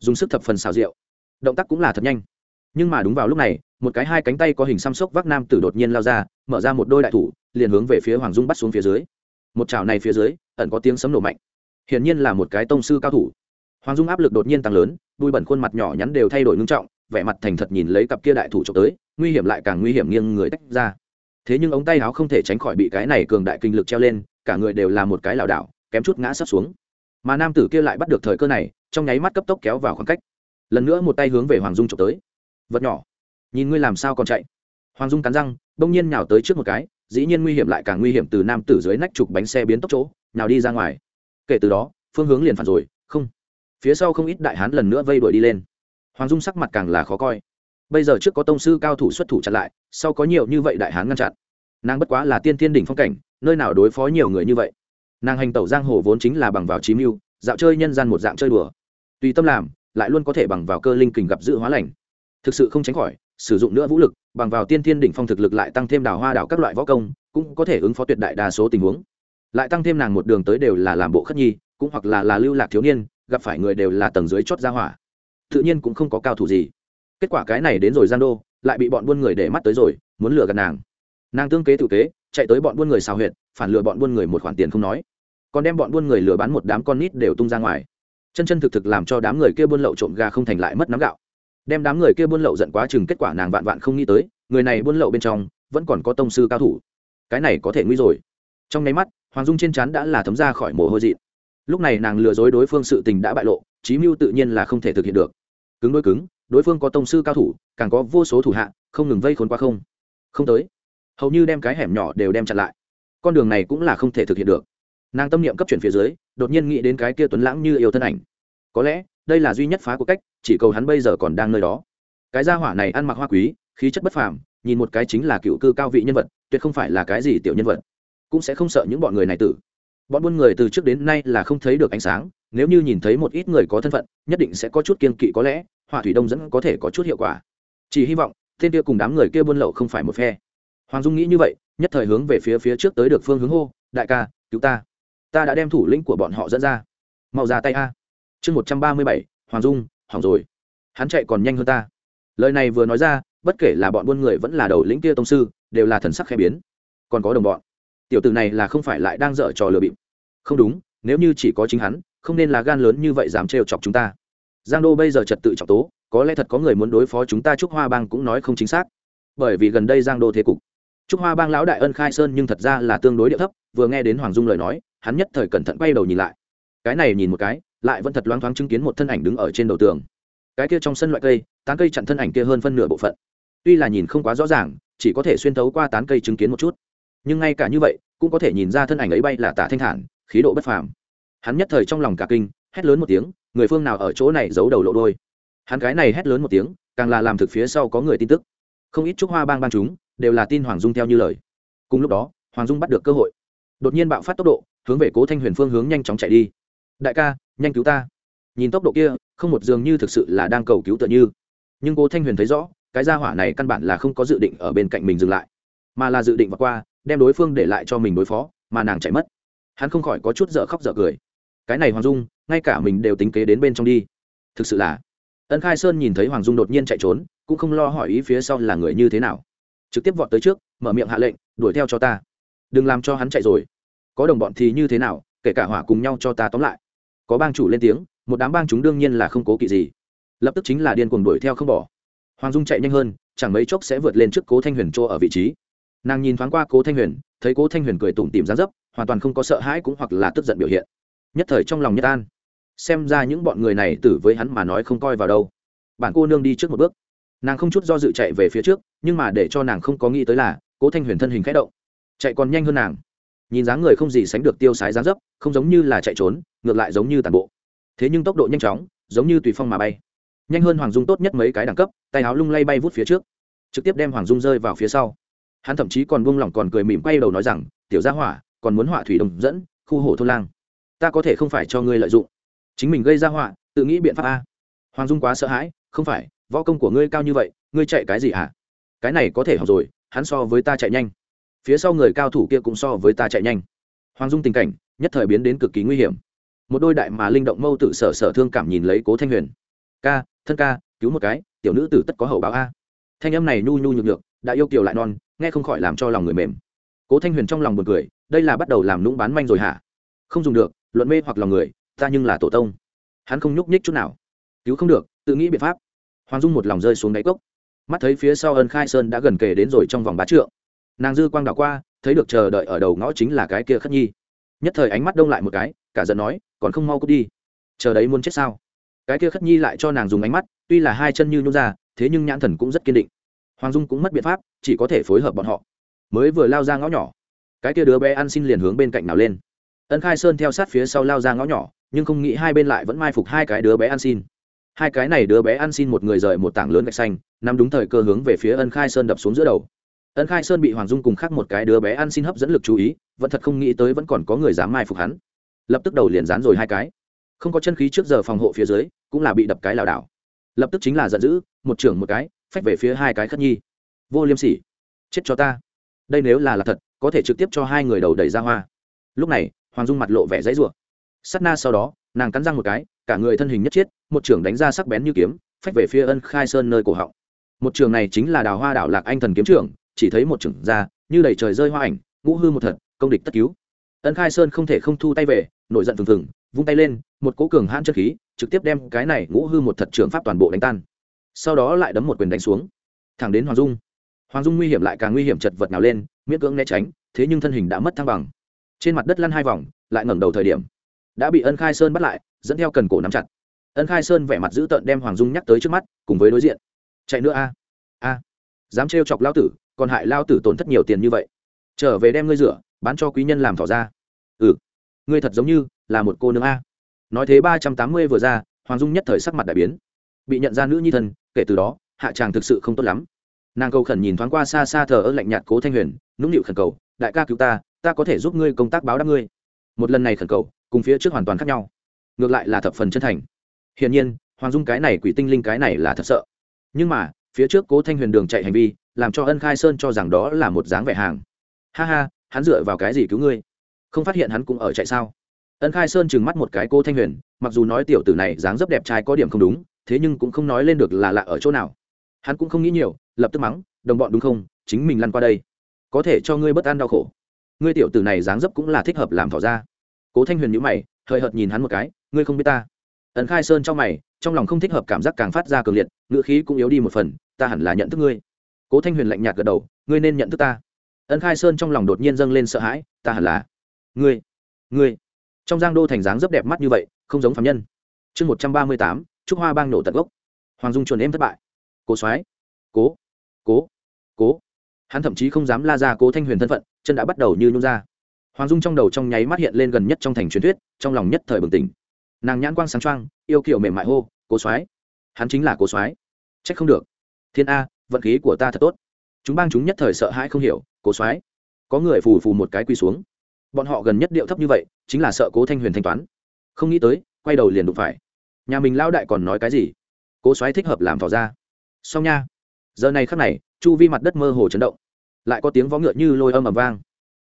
A: Dùng sức thập phần xào rượu động tác cũng là thật nhanh. Nhưng mà đúng vào lúc này, một cái hai cánh tay có hình xăm sốc vác nam tử đột nhiên lao ra, mở ra một đôi đại thủ, liền hướng về phía hoàng dung bắt xuống phía dưới. Một chảo này phía dưới, ẩn có tiếng sấm nổ mạnh. Hiển nhiên là một cái tông sư cao thủ hoàng dung áp lực đột nhiên tăng lớn, đuôi bẩn khuôn mặt nhỏ nhắn đều thay đổi ngưng trọng, vẻ mặt thành thật nhìn lấy cặp kia đại thủ trộm tới, nguy hiểm lại càng nguy hiểm nghiêng người tách ra. Thế nhưng ống tay áo không thể tránh khỏi bị cái này cường đại kinh lực treo lên, cả người đều là một cái lảo đảo, kém chút ngã sắp xuống. Mà nam tử kia lại bắt được thời cơ này, trong nháy mắt cấp tốc kéo vào khoảng cách. Lần nữa một tay hướng về hoàng dung trộm tới. Vật nhỏ, nhìn ngươi làm sao còn chạy? Hoàng dung cắn răng bỗng nhiên nhào tới trước một cái, dĩ nhiên nguy hiểm lại càng nguy hiểm từ nam tử dưới nách trục bánh xe biến tốc chỗ, nhào đi ra ngoài. Kể từ đó, phương hướng liền phản rồi phía sau không ít đại hán lần nữa vây đuổi đi lên. Hoàng dung sắc mặt càng là khó coi. Bây giờ trước có tông sư cao thủ xuất thủ chặn lại, sau có nhiều như vậy đại hán ngăn chặn. Nàng bất quá là tiên thiên đỉnh phong cảnh, nơi nào đối phó nhiều người như vậy. Nàng hành tẩu giang hồ vốn chính là bằng vào trí mưu, dạo chơi nhân gian một dạng chơi đùa. Tùy tâm làm, lại luôn có thể bằng vào cơ linh kình gặp dự hóa lành. Thực sự không tránh khỏi, sử dụng nữa vũ lực, bằng vào tiên thiên đỉnh phong thực lực lại tăng thêm đào hoa đào các loại võ công, cũng có thể ứng phó tuyệt đại đa số tình huống. Lại tăng thêm nàng một đường tới đều là làm bộ khất nhi, cũng hoặc là là lưu lạc thiếu niên gặp phải người đều là tầng dưới chót ra hỏa. Tự nhiên cũng không có cao thủ gì. Kết quả cái này đến rồi gian đô, lại bị bọn buôn người để mắt tới rồi, muốn lừa gạt nàng. Nàng tương kế tự kế, chạy tới bọn buôn người xào huyệt, phản lừa bọn buôn người một khoản tiền không nói. Còn đem bọn buôn người lừa bán một đám con nít đều tung ra ngoài. Chân chân thực thực làm cho đám người kia buôn lậu trộm gà không thành lại mất nắm gạo. Đem đám người kia buôn lậu giận quá chừng kết quả nàng vạn vạn không nghĩ tới, người này buôn lậu bên trong, vẫn còn có tông sư cao thủ. Cái này có thể nguy rồi. Trong nháy mắt, hoàng dung trên chắn đã là thấm ra khỏi mồ hôi dị lúc này nàng lừa dối đối phương sự tình đã bại lộ, chí mưu tự nhiên là không thể thực hiện được. Cứng đôi cứng, đối phương có tông sư cao thủ, càng có vô số thủ hạ, không ngừng vây khốn qua không. Không tới. Hầu như đem cái hẻm nhỏ đều đem chặn lại. Con đường này cũng là không thể thực hiện được. Nàng tâm niệm cấp chuyển phía dưới, đột nhiên nghĩ đến cái kia tuấn lãng như yêu thân ảnh. Có lẽ, đây là duy nhất phá của cách, chỉ cầu hắn bây giờ còn đang nơi đó. Cái gia hỏa này ăn mặc hoa quý, khí chất bất phàm, nhìn một cái chính là cựu cư cao vị nhân vật, tuyệt không phải là cái gì tiểu nhân vật. Cũng sẽ không sợ những bọn người này tử bọn buôn người từ trước đến nay là không thấy được ánh sáng, nếu như nhìn thấy một ít người có thân phận, nhất định sẽ có chút kiên kỵ có lẽ, hỏa thủy đông dẫn có thể có chút hiệu quả. Chỉ hy vọng, tên kia cùng đám người kia buôn lậu không phải một phe. Hoàng dung nghĩ như vậy, nhất thời hướng về phía phía trước tới được phương hướng hô, đại ca, cứu ta. Ta đã đem thủ lĩnh của bọn họ dẫn ra. Mau ra tay a. Chương một trăm ba mươi bảy, hoàng dung, hỏng rồi. Hắn chạy còn nhanh hơn ta. Lời này vừa nói ra, bất kể là bọn buôn người vẫn là đầu lĩnh kia tông sư, đều là thần sắc khẽ biến. Còn có đồng bọn tiểu tử này là không phải lại đang dở trò lừa bịp. Không đúng, nếu như chỉ có chính hắn, không nên là gan lớn như vậy dám trêu chọc chúng ta. Giang đô bây giờ trật tự trọng tố, có lẽ thật có người muốn đối phó chúng ta, trúc hoa bang cũng nói không chính xác. Bởi vì gần đây giang đô thế cục. Trúc hoa bang lão đại ân khai sơn nhưng thật ra là tương đối địa thấp, vừa nghe đến hoàng dung lời nói, hắn nhất thời cẩn thận quay đầu nhìn lại. Cái này nhìn một cái, lại vẫn thật loáng thoáng chứng kiến một thân ảnh đứng ở trên đầu tường. Cái kia trong sân loại cây, tán cây chặn thân ảnh kia hơn phân nửa bộ phận. Tuy là nhìn không quá rõ ràng, chỉ có thể xuyên thấu qua tán cây chứng kiến một chút nhưng ngay cả như vậy, cũng có thể nhìn ra thân ảnh ấy bay là tả thanh thản, khí độ bất phàm. Hắn nhất thời trong lòng cả kinh, hét lớn một tiếng, người phương nào ở chỗ này giấu đầu lộ đôi hắn cái này hét lớn một tiếng, càng là làm thực phía sau có người tin tức. Không ít trúc hoa bang bang chúng, đều là tin hoàng dung theo như lời. Cùng lúc đó, hoàng dung bắt được cơ hội. Đột nhiên bạo phát tốc độ, hướng về cố thanh huyền phương hướng nhanh chóng chạy đi. Đại ca, nhanh cứu ta. Nhìn tốc độ kia, không một dường như thực sự là đang cầu cứu tựa như. Nhưng cố thanh huyền thấy rõ, cái gia hỏa này căn bản là không có dự định ở bên cạnh mình dừng lại, mà là dự định vượt qua đem đối phương để lại cho mình đối phó, mà nàng chạy mất. Hắn không khỏi có chút dở khóc dở cười. Cái này hoàng dung, ngay cả mình đều tính kế đến bên trong đi. Thực sự là, ân khai sơn nhìn thấy hoàng dung đột nhiên chạy trốn, cũng không lo hỏi ý phía sau là người như thế nào. Trực tiếp vọt tới trước, mở miệng hạ lệnh, đuổi theo cho ta. Đừng làm cho hắn chạy rồi. Có đồng bọn thì như thế nào, kể cả hỏa cùng nhau cho ta tóm lại. Có bang chủ lên tiếng, một đám bang chúng đương nhiên là không cố kỵ gì. Lập tức chính là điên cuồng đuổi theo không bỏ. Hoàng dung chạy nhanh hơn, chẳng mấy chốc sẽ vượt lên trước cố thanh huyền chỗ ở vị trí nàng nhìn thoáng qua cố thanh huyền, thấy cố thanh huyền cười tủm tìm ra dấp, hoàn toàn không có sợ hãi cũng hoặc là tức giận biểu hiện. Nhất thời trong lòng nhất an. Xem ra những bọn người này tử với hắn mà nói không coi vào đâu. Bản cô nương đi trước một bước. Nàng không chút do dự chạy về phía trước, nhưng mà để cho nàng không có nghĩ tới là, cố thanh huyền thân hình k h ẽ động. Chạy còn nhanh hơn nàng. Nhìn dáng người không gì sánh được tiêu sái dáng dấp, không giống như là chạy trốn, ngược lại giống như tàn bộ. Thế nhưng tốc độ nhanh chóng, giống như tùy phong mà bay. Nhanh hơn hoàng dung tốt nhất mấy cái đẳng cấp, tay áo lung lay bay vút phía trước. Trực tiếp đem hoàng dung rơi vào phía sau hắn thậm chí còn buông lỏng còn cười mỉm quay đầu nói rằng, tiểu gia hỏa, còn muốn họa thủy đồng dẫn, khu hồ thôn lang. Ta có thể không phải cho ngươi lợi dụng. Chính mình gây ra họa, tự nghĩ biện pháp a. Hoàng dung quá sợ hãi, không phải, võ công của ngươi cao như vậy, ngươi chạy cái gì hả? Cái này có thể học rồi, hắn so với ta chạy nhanh. Phía sau người cao thủ kia cũng so với ta chạy nhanh. Hoàng dung tình cảnh, nhất thời biến đến cực kỳ nguy hiểm. Một đôi đại mà linh động mâu tự sở sở thương cảm nhìn lấy cố thanh huyền. Ca, thân ca, cứu một cái, tiểu nữ tử tất có hậu báo a. Thanh âm này nhu nhu nhược nhược, đã yêu kiều lại non nghe không khỏi làm cho lòng người mềm. Cố thanh huyền trong lòng buồn cười, đây là bắt đầu làm lũng bán manh rồi hả? Không dùng được, luận mê hoặc lòng người, ta nhưng là tổ tông. Hắn không nhúc nhích chút nào. Cứu không được, tự nghĩ biện pháp. Hoàng dung một lòng rơi xuống đáy cốc. Mắt thấy phía sau ân khai sơn đã gần kề đến rồi trong vòng bá trượng. Nàng dư quang đảo qua, thấy được chờ đợi ở đầu ngõ chính là cái kia khất nhi. Nhất thời ánh mắt đông lại một cái, cả giận nói, còn không mau cút đi. Chờ đấy muốn chết sao? Cái kia khất nhi lại cho nàng dùng ánh mắt, tuy là hai chân như nhún ra, thế nhưng nhãn thần cũng rất kiên định hoàng dung cũng mất biện pháp, chỉ có thể phối hợp bọn họ. Mới vừa lao ra ngõ nhỏ, cái kia đứa bé ăn xin liền hướng bên cạnh nào lên. Ân khai sơn theo sát phía sau lao ra ngõ nhỏ, nhưng không nghĩ hai bên lại vẫn mai phục hai cái đứa bé ăn xin. Hai cái này đứa bé ăn xin một người rời một tảng lớn gạch xanh, nằm đúng thời cơ hướng về phía ân khai sơn đập xuống giữa đầu. Ân khai sơn bị hoàng dung cùng khác một cái đứa bé ăn xin hấp dẫn lực chú ý, vẫn thật không nghĩ tới vẫn còn có người dám mai phục hắn. Lập tức đầu liền dán rồi hai cái. Không có chân khí trước giờ phòng hộ phía dưới, cũng là bị đập cái lảo đảo. Lập tức chính là giận dữ, một trưởng một cái phách về phía hai cái khất nhi. Vô liêm sỉ. Chết cho ta. Đây nếu là là thật, có thể trực tiếp cho hai người đầu đẩy ra hoa. Lúc này, hoàng dung mặt lộ vẻ dãy rủa. Sát na sau đó, nàng cắn răng một cái, cả người thân hình nhất chiết, một trưởng đánh ra sắc bén như kiếm, phách về phía ân khai sơn nơi cổ họng. Một trường này chính là đào hoa đảo lạc anh thần kiếm trưởng, chỉ thấy một trưởng ra, như đầy trời rơi hoa ảnh, ngũ hư một thật, công địch tất cứu. Ân khai sơn không thể không thu tay về, nổi giận phừng phừng, vung tay lên, một cố cường hãn chất khí, trực tiếp đem cái này ngũ hư một thật trường pháp toàn bộ đánh tan sau đó lại đấm một quyền đánh xuống. Thẳng đến hoàng dung. Hoàng dung nguy hiểm lại càng nguy hiểm chật vật nào lên, miễn cưỡng né tránh, thế nhưng thân hình đã mất thăng bằng. Trên mặt đất lăn hai vòng, lại ngẩng đầu thời điểm. Đã bị ân khai sơn bắt lại, dẫn theo cần cổ nắm chặt. Ân khai sơn vẻ mặt dữ tợn đem hoàng dung nhắc tới trước mắt, cùng với đối diện. Chạy nữa a. A. Dám trêu chọc lao tử, còn hại lao tử tổn thất nhiều tiền như vậy. Trở về đem ngươi rửa, bán cho quý nhân làm thỏ ra. Ừ. Ngươi thật giống như là một cô nương a. Nói thế ba trăm tám mươi vừa ra, hoàng dung nhất thời sắc mặt đại biến. Bị nhận ra nữ nhi thân kể từ đó, hạ tràng thực sự không tốt lắm. Nàng cầu khẩn nhìn thoáng qua xa xa thờ ơ lạnh nhạt cố thanh huyền, nũng nịu khẩn cầu, đại ca cứu ta ta có thể giúp ngươi công tác báo đáp ngươi. Một lần này khẩn cầu, cùng phía trước hoàn toàn khác nhau. Ngược lại là thập phần chân thành. Hiển nhiên, hoàng dung cái này quỷ tinh linh cái này là thật sợ. Nhưng mà, phía trước cố thanh huyền đường chạy hành vi, làm cho ân khai sơn cho rằng đó là một dáng vẻ hàng. Ha ha, hắn dựa vào cái gì cứu ngươi? Không phát hiện hắn cũng ở chạy sao? Ân khai sơn trừng mắt một cái cô thanh huyền, mặc dù nói tiểu tử này dáng dấp đẹp trai có điểm không đúng thế nhưng cũng không nói lên được là lạ ở chỗ nào. Hắn cũng không nghĩ nhiều, lập tức mắng, đồng bọn đúng không? Chính mình lăn qua đây. Có thể cho ngươi bất an đau khổ. Ngươi tiểu tử này dáng dấp cũng là thích hợp làm thỏ ra. Cố thanh huyền nhữ mày hời hợt nhìn hắn một cái, ngươi không biết ta. Ấn khai sơn trong mày, trong lòng không thích hợp cảm giác càng phát ra cường liệt, ngữ khí cũng yếu đi một phần, ta hẳn là nhận thức ngươi. Cố thanh huyền lạnh nhạt gật đầu, ngươi nên nhận thức ta. Ân khai sơn trong lòng đột nhiên dâng lên sợ hãi, ta hẳn là. Ngươi ngươi. Trong giang đô thành dáng rất đẹp mắt như vậy, không giống phạm nhân. Chương một trăm ba mươi tám trúc hoa bang nổ tận gốc. Hoàng dung chuẩn em thất bại. Cố soái. Cố. Cố. Cố. Hắn thậm chí không dám la ra cố thanh huyền thân phận, chân đã bắt đầu như nhung ra. Hoàng dung trong đầu trong nháy mắt hiện lên gần nhất trong thành truyền thuyết, trong lòng nhất thời bừng tỉnh. Nàng nhãn quang sáng trăng yêu kiểu mềm mại hô, cố soái. Hắn chính là cố soái. Trách không được. Thiên a, vận khí của ta thật tốt. Chúng bang chúng nhất thời sợ hãi không hiểu, cố soái, có người phù phù một cái quy xuống. Bọn họ gần nhất điệu thấp như vậy, chính là sợ cố thanh huyền thanh toán. Không nghĩ tới, quay đầu liền đụng phải nhà mình lao đại còn nói cái gì? Cố soái thích hợp làm thỏ ra. Xong nha. Giờ này khắc này, chu vi mặt đất mơ hồ chấn động. Lại có tiếng vó ngựa như lôi âm ầm vang.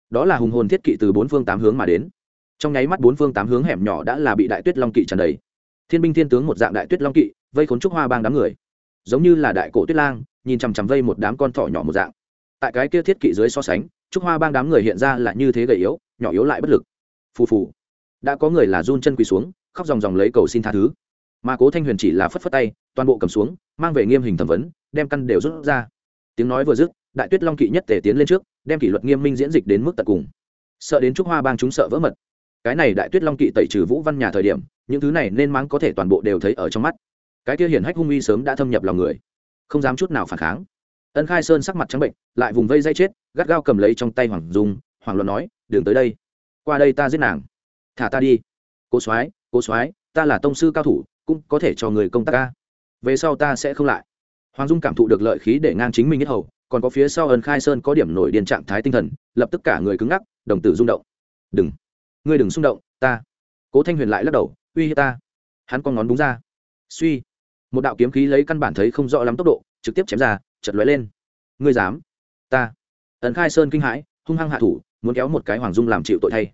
A: Đó là hùng hồn thiết kỵ từ bốn phương tám hướng mà đến. Trong nháy mắt bốn phương tám hướng hẻm nhỏ đã là bị đại tuyết long kỵ tràn đầy. Thiên binh thiên tướng một dạng đại tuyết long kỵ, vây khốn trúc hoa bang đám người. Giống như là đại cổ tuyết lang, nhìn chằm chằm vây một đám con thỏ nhỏ một dạng. Tại cái kia thiết kỵ dưới so sánh, trúc hoa bang đám người hiện ra là như thế gầy yếu, nhỏ yếu lại bất lực. Phù phù. Đã có người là run chân quỳ xuống, khóc dòng dòng lấy cầu xin tha thứ mà cố thanh huyền chỉ là phất phất tay toàn bộ cầm xuống mang về nghiêm hình thẩm vấn đem căn đều rút ra tiếng nói vừa dứt đại tuyết long kỵ nhất tể tiến lên trước đem kỷ luật nghiêm minh diễn dịch đến mức tận cùng sợ đến trúc hoa bang chúng sợ vỡ mật cái này đại tuyết long kỵ tẩy trừ vũ văn nhà thời điểm những thứ này nên mang có thể toàn bộ đều thấy ở trong mắt cái kia hiển hách hung uy sớm đã thâm nhập lòng người không dám chút nào phản kháng ân khai sơn sắc mặt trắng bệnh lại vùng vây dây chết gắt gao cầm lấy trong tay hoàng dung hoàng luận nói đường tới đây qua đây ta giết nàng thả ta đi cố soái cố soái ta là tông sư cao thủ cũng có thể cho người công tác ca về sau ta sẽ không lại. Hoàng dung cảm thụ được lợi khí để ngang chính mình nhất hầu, còn có phía sau ân khai sơn có điểm nổi điên trạng thái tinh thần, lập tức cả người cứng ngắc, đồng tử rung động. Đừng, ngươi đừng xung động, ta. Cố thanh huyền lại lắc đầu, uy hiếp ta. Hắn con ngón đúng ra. Suy. Một đạo kiếm khí lấy căn bản thấy không rõ lắm tốc độ, trực tiếp chém ra chật lóe lên. Ngươi dám? Ta. Ẩn khai sơn kinh hãi, hung hăng hạ thủ, muốn kéo một cái hoàng dung làm chịu tội thay.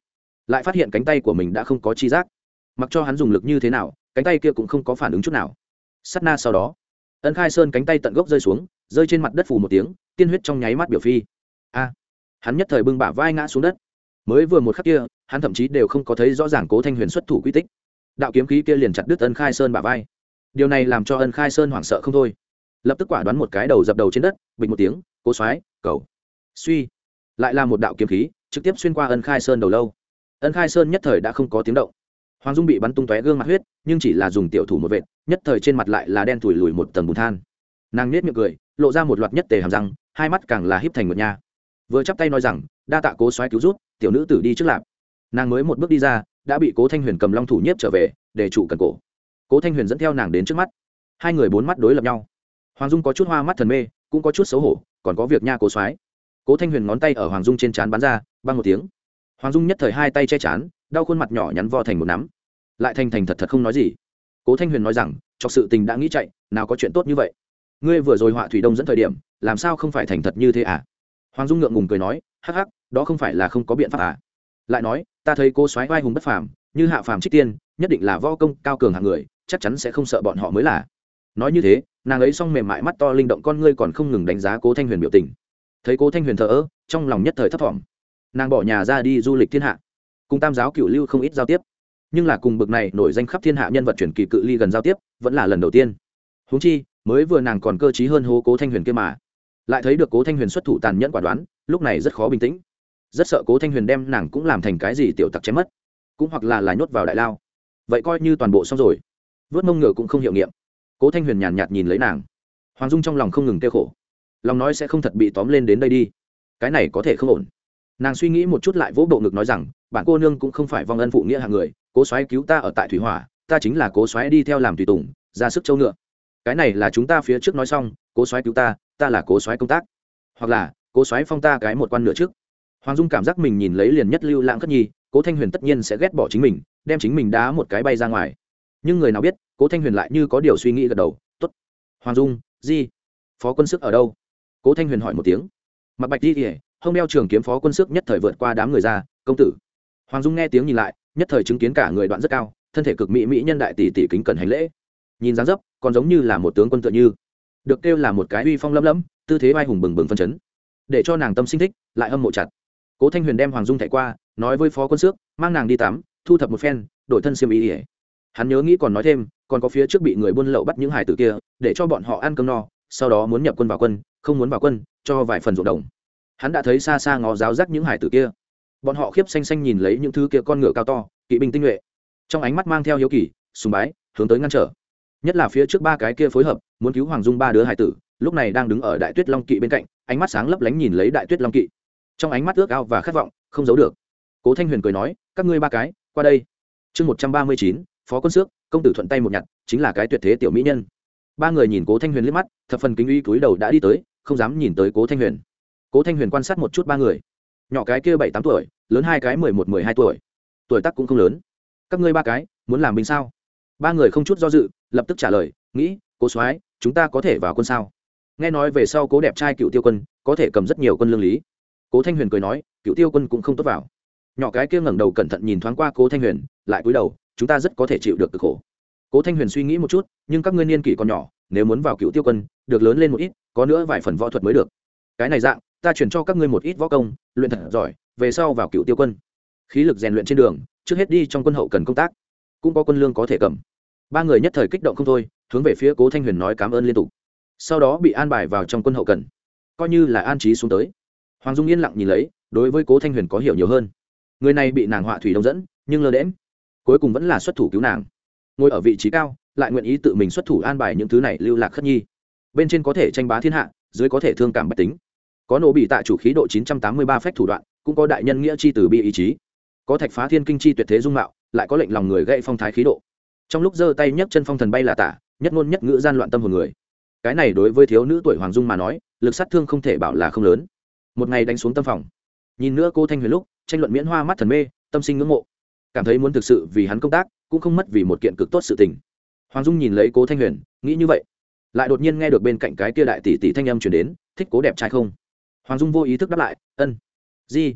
A: Lại phát hiện cánh tay của mình đã không có chi giác. Mặc cho hắn dùng lực như thế nào cánh tay kia cũng không có phản ứng chút nào. Sắt na sau đó, ân khai sơn cánh tay tận gốc rơi xuống, rơi trên mặt đất phủ một tiếng, tiên huyết trong nháy mắt biểu phi. A! Hắn nhất thời bưng bả vai ngã xuống đất. Mới vừa một khắc kia, hắn thậm chí đều không có thấy rõ ràng cố thanh huyền xuất thủ quy tích. Đạo kiếm khí kia liền chặt đứt ân khai sơn bả vai. Điều này làm cho ân khai sơn hoảng sợ không thôi. Lập tức quả đoán một cái đầu dập đầu trên đất bình một tiếng, cố xoái cầu. Suy, lại là một đạo kiếm khí, trực tiếp xuyên qua ân khai sơn đầu lâu. Ân khai sơn nhất thời đã không có tiếng động hoàng dung bị bắn tung tóe gương mặt huyết, nhưng chỉ là dùng tiểu thủ một vệt, nhất thời trên mặt lại là đen thủi lùi một tầng bùn than. Nàng nết miệng cười, lộ ra một loạt nhất tề hàm răng, hai mắt càng là híp thành một nha. Vừa chắp tay nói rằng, đa tạ cố xoáy cứu rút tiểu nữ tử đi trước lạp. Nàng mới một bước đi ra, đã bị cố thanh huyền cầm long thủ nhiếp trở về, để trụ cần cổ. Cố thanh huyền dẫn theo nàng đến trước mắt. Hai người bốn mắt đối lập nhau. Hoàng dung có chút hoa mắt thần mê, cũng có chút xấu hổ, còn có việc nha cố soái. Cố thanh huyền ngón tay ở hoàng dung trên trán bắn ra, băng một tiếng. Hoàng dung nhất thời hai tay che chán đau khuôn mặt nhỏ nhắn vo thành một nắm. Lại thành thành thật thật không nói gì. Cố thanh huyền nói rằng cho sự tình đã nghĩ chạy, nào có chuyện tốt như vậy. Ngươi vừa rồi họa thủy đông dẫn thời điểm, làm sao không phải thành thật như thế à? Hoàng dung ngượng ngùng cười nói, hắc hắc, đó không phải là không có biện pháp à. Lại nói, ta thấy cô soái vai hùng bất phàm, như hạ phàm trích tiên, nhất định là võ công cao cường hạng người, chắc chắn sẽ không sợ bọn họ mới là. Nói như thế, nàng ấy xong mềm mại mắt to linh động con ngươi còn không ngừng đánh giá cố thanh huyền biểu tình. Thấy cố thanh huyền thờ ơ, trong lòng nhất thời thấp t nàng bỏ nhà ra đi du lịch thiên hạ cùng tam giáo cựu lưu không ít giao tiếp. Nhưng là cùng bực này nổi danh khắp thiên hạ nhân vật truyền kỳ cự ly gần giao tiếp vẫn là lần đầu tiên. Huống chi mới vừa nàng còn cơ t r í hơn hố cố thanh huyền kia mà. Lại thấy được cố thanh huyền xuất thủ tàn nhẫn quả đoán lúc này rất khó bình tĩnh. Rất sợ cố thanh huyền đem nàng cũng làm thành cái gì tiểu tặc chém mất. Cũng hoặc là là nhốt vào đại lao. Vậy coi như toàn bộ xong rồi. Vớt mông ngựa cũng không hiệu nghiệm. Cố thanh huyền nhàn nhạt, nhìn lấy nàng. Hoàng dung trong lòng không ngừng kêu khổ. Lòng nói sẽ không thật bị tóm lên đến đây đi. Cái này có thể không ổn. Nàng suy nghĩ một chút lại vỗ bộ ngực nói rằng bạn cô nương cũng không phải vong ân phụ nghĩa hạng người, cố soái cứu ta ở tại thủy hỏa, ta chính là cố soái đi theo làm tùy tùng, ra sức châu ngựa. Cái này là chúng ta phía trước nói xong, cố soái cứu ta ta là cố soái công tác. Hoặc là, cố soái phong ta cái một quan nửa trước. Hoàng dung cảm giác mình nhìn lấy liền nhất lưu lãng khất nhi, cố thanh huyền tất nhiên sẽ ghét bỏ chính mình, đem chính mình đá một cái bay ra ngoài. Nhưng người nào biết, cố thanh huyền lại như có điều suy nghĩ gật đầu t ố t hoàng dung, di, phó quân sức ở đâu? Cố thanh huyền hỏi một tiếng. Mặt bạch di kỉa hông đeo trường kiếm phó quân sức nhất thời vượt qua đám người ra, công tử hoàng dung nghe tiếng nhìn lại, nhất thời chứng kiến cả người đoạn rất cao, thân thể cực mỹ mỹ nhân đại tỷ tỷ kính cẩn hành lễ. Nhìn dáng dấp, còn giống như là một tướng quân tựa như. Được kêu là một cái uy phong lấm lấm tư thế vai hùng bừng bừng phân chấn. Để cho nàng tâm sinh thích, lại hâm mộ chặt. Cố thanh huyền đem hoàng dung thảy qua, nói với phó quân xước, mang nàng đi tắm, thu thập một phen, đổi thân xiêm ý ỉa hắn nhớ nghĩ còn nói thêm, còn có phía trước bị người buôn lậu bắt những hải tử kia, để cho bọn họ ăn cơm no, sau đó muốn nhập quân vào quân, không muốn vào quân, cho vài phần ruộng đồng. Hắn đã thấy xa xa ngó giáo giác những hải tử kia bọn họ khiếp xanh xanh nhìn lấy những thứ kia con ngựa cao to, kỵ binh tinh nhuệ. Trong ánh mắt mang theo hiếu kỳ, sùng bái, hướng tới ngăn trở. Nhất là phía trước ba cái kia phối hợp, muốn cứu hoàng dung ba đứa hải tử, lúc này đang đứng ở đại tuyết long kỵ bên cạnh, ánh mắt sáng lấp lánh nhìn lấy đại tuyết long kỵ. Trong ánh mắt ước ao và khát vọng, không giấu được. Cố thanh huyền cười nói, các ngươi ba cái, qua đây. Chương một trăm ba mươi chín, phó quân xước, công tử thuận tay một nhặt, chính là cái tuyệt thế tiểu mỹ nhân. Ba người nhìn cố thanh huyền liếc mắt, thập phần kính uy cúi đầu đã đi tới, không dám nhìn tới cố thanh huyền. Cố thanh huyền quan sát một chút ba người nhỏ cái kia bảy tám tuổi, lớn hai cái mười một, mười hai tuổi. Tuổi tác cũng không lớn. Các ngươi ba cái, muốn làm binh sao? Ba người không chút do dự, lập tức trả lời, nghĩ, cố soái, chúng ta có thể vào quân sao? Nghe nói về sau cố đẹp trai cựu tiêu quân, có thể cầm rất nhiều quân lương lý. Cố thanh huyền cười nói, cựu tiêu quân cũng không tốt vào. Nhỏ cái kia ngẩng đầu cẩn thận nhìn thoáng qua cố thanh huyền, lại cúi đầu, chúng ta rất có thể chịu được cực khổ. Cố thanh huyền suy nghĩ một chút, nhưng các ngươi niên kỷ còn nhỏ, nếu muốn vào cựu tiêu quân, được lớn lên một ít, có nữa vài phần võ thuật mới được. Cái này dạng ta chuyển cho các ngươi một ít võ công, luyện thật giỏi, về sau vào cựu tiêu quân. Khí lực rèn luyện trên đường, trước hết đi trong quân hậu cần công tác. Cũng có quân lương có thể cầm. Ba người nhất thời kích động không thôi, hướng về phía cố thanh huyền nói cảm ơn liên tục. Sau đó bị an bài vào trong quân hậu cần. Coi như là an trí xuống tới. Hoàng dung yên lặng nhìn lấy, đối với cố thanh huyền có hiểu nhiều hơn. Người này bị nàng họa thủy đông dẫn, nhưng lơ đễm cuối cùng vẫn là xuất thủ cứu nàng. Ngồi ở vị trí cao, lại nguyện ý tự mình xuất thủ an bài những thứ này lưu lạc khất nhi. Bên trên có thể tranh bá thiên hạ, dưới có thể thương cảm bách tính có nổ bị tại chủ khí độ 983 phách thủ đoạn, cũng có đại nhân nghĩa chi từ bi ý chí. Có thạch phá thiên kinh chi tuyệt thế dung mạo, lại có lệnh lòng người gây phong thái khí độ. Trong lúc giơ tay nhấc chân phong thần bay là tả, nhất ngôn nhất ngữ gian loạn tâm hồn người. Cái này đối với thiếu nữ tuổi hoàng dung mà nói, lực sát thương không thể bảo là không lớn. Một ngày đánh xuống tâm phòng. Nhìn nữa cô thanh huyền lúc, tranh luận miễn hoa mắt thần mê, tâm sinh ngưỡng mộ. Cảm thấy muốn thực sự vì hắn công tác, cũng không mất vì một kiện cực tốt sự tình. Hoàng dung nhìn lấy cố thanh huyền, nghĩ như vậy. Lại đột nhiên nghe được bên cạnh cái kia đại tỷ tỷ thanh âm chuyển đến, thích cố đẹp trai không? Hoàng dung vô ý thức đáp lại, ân, di.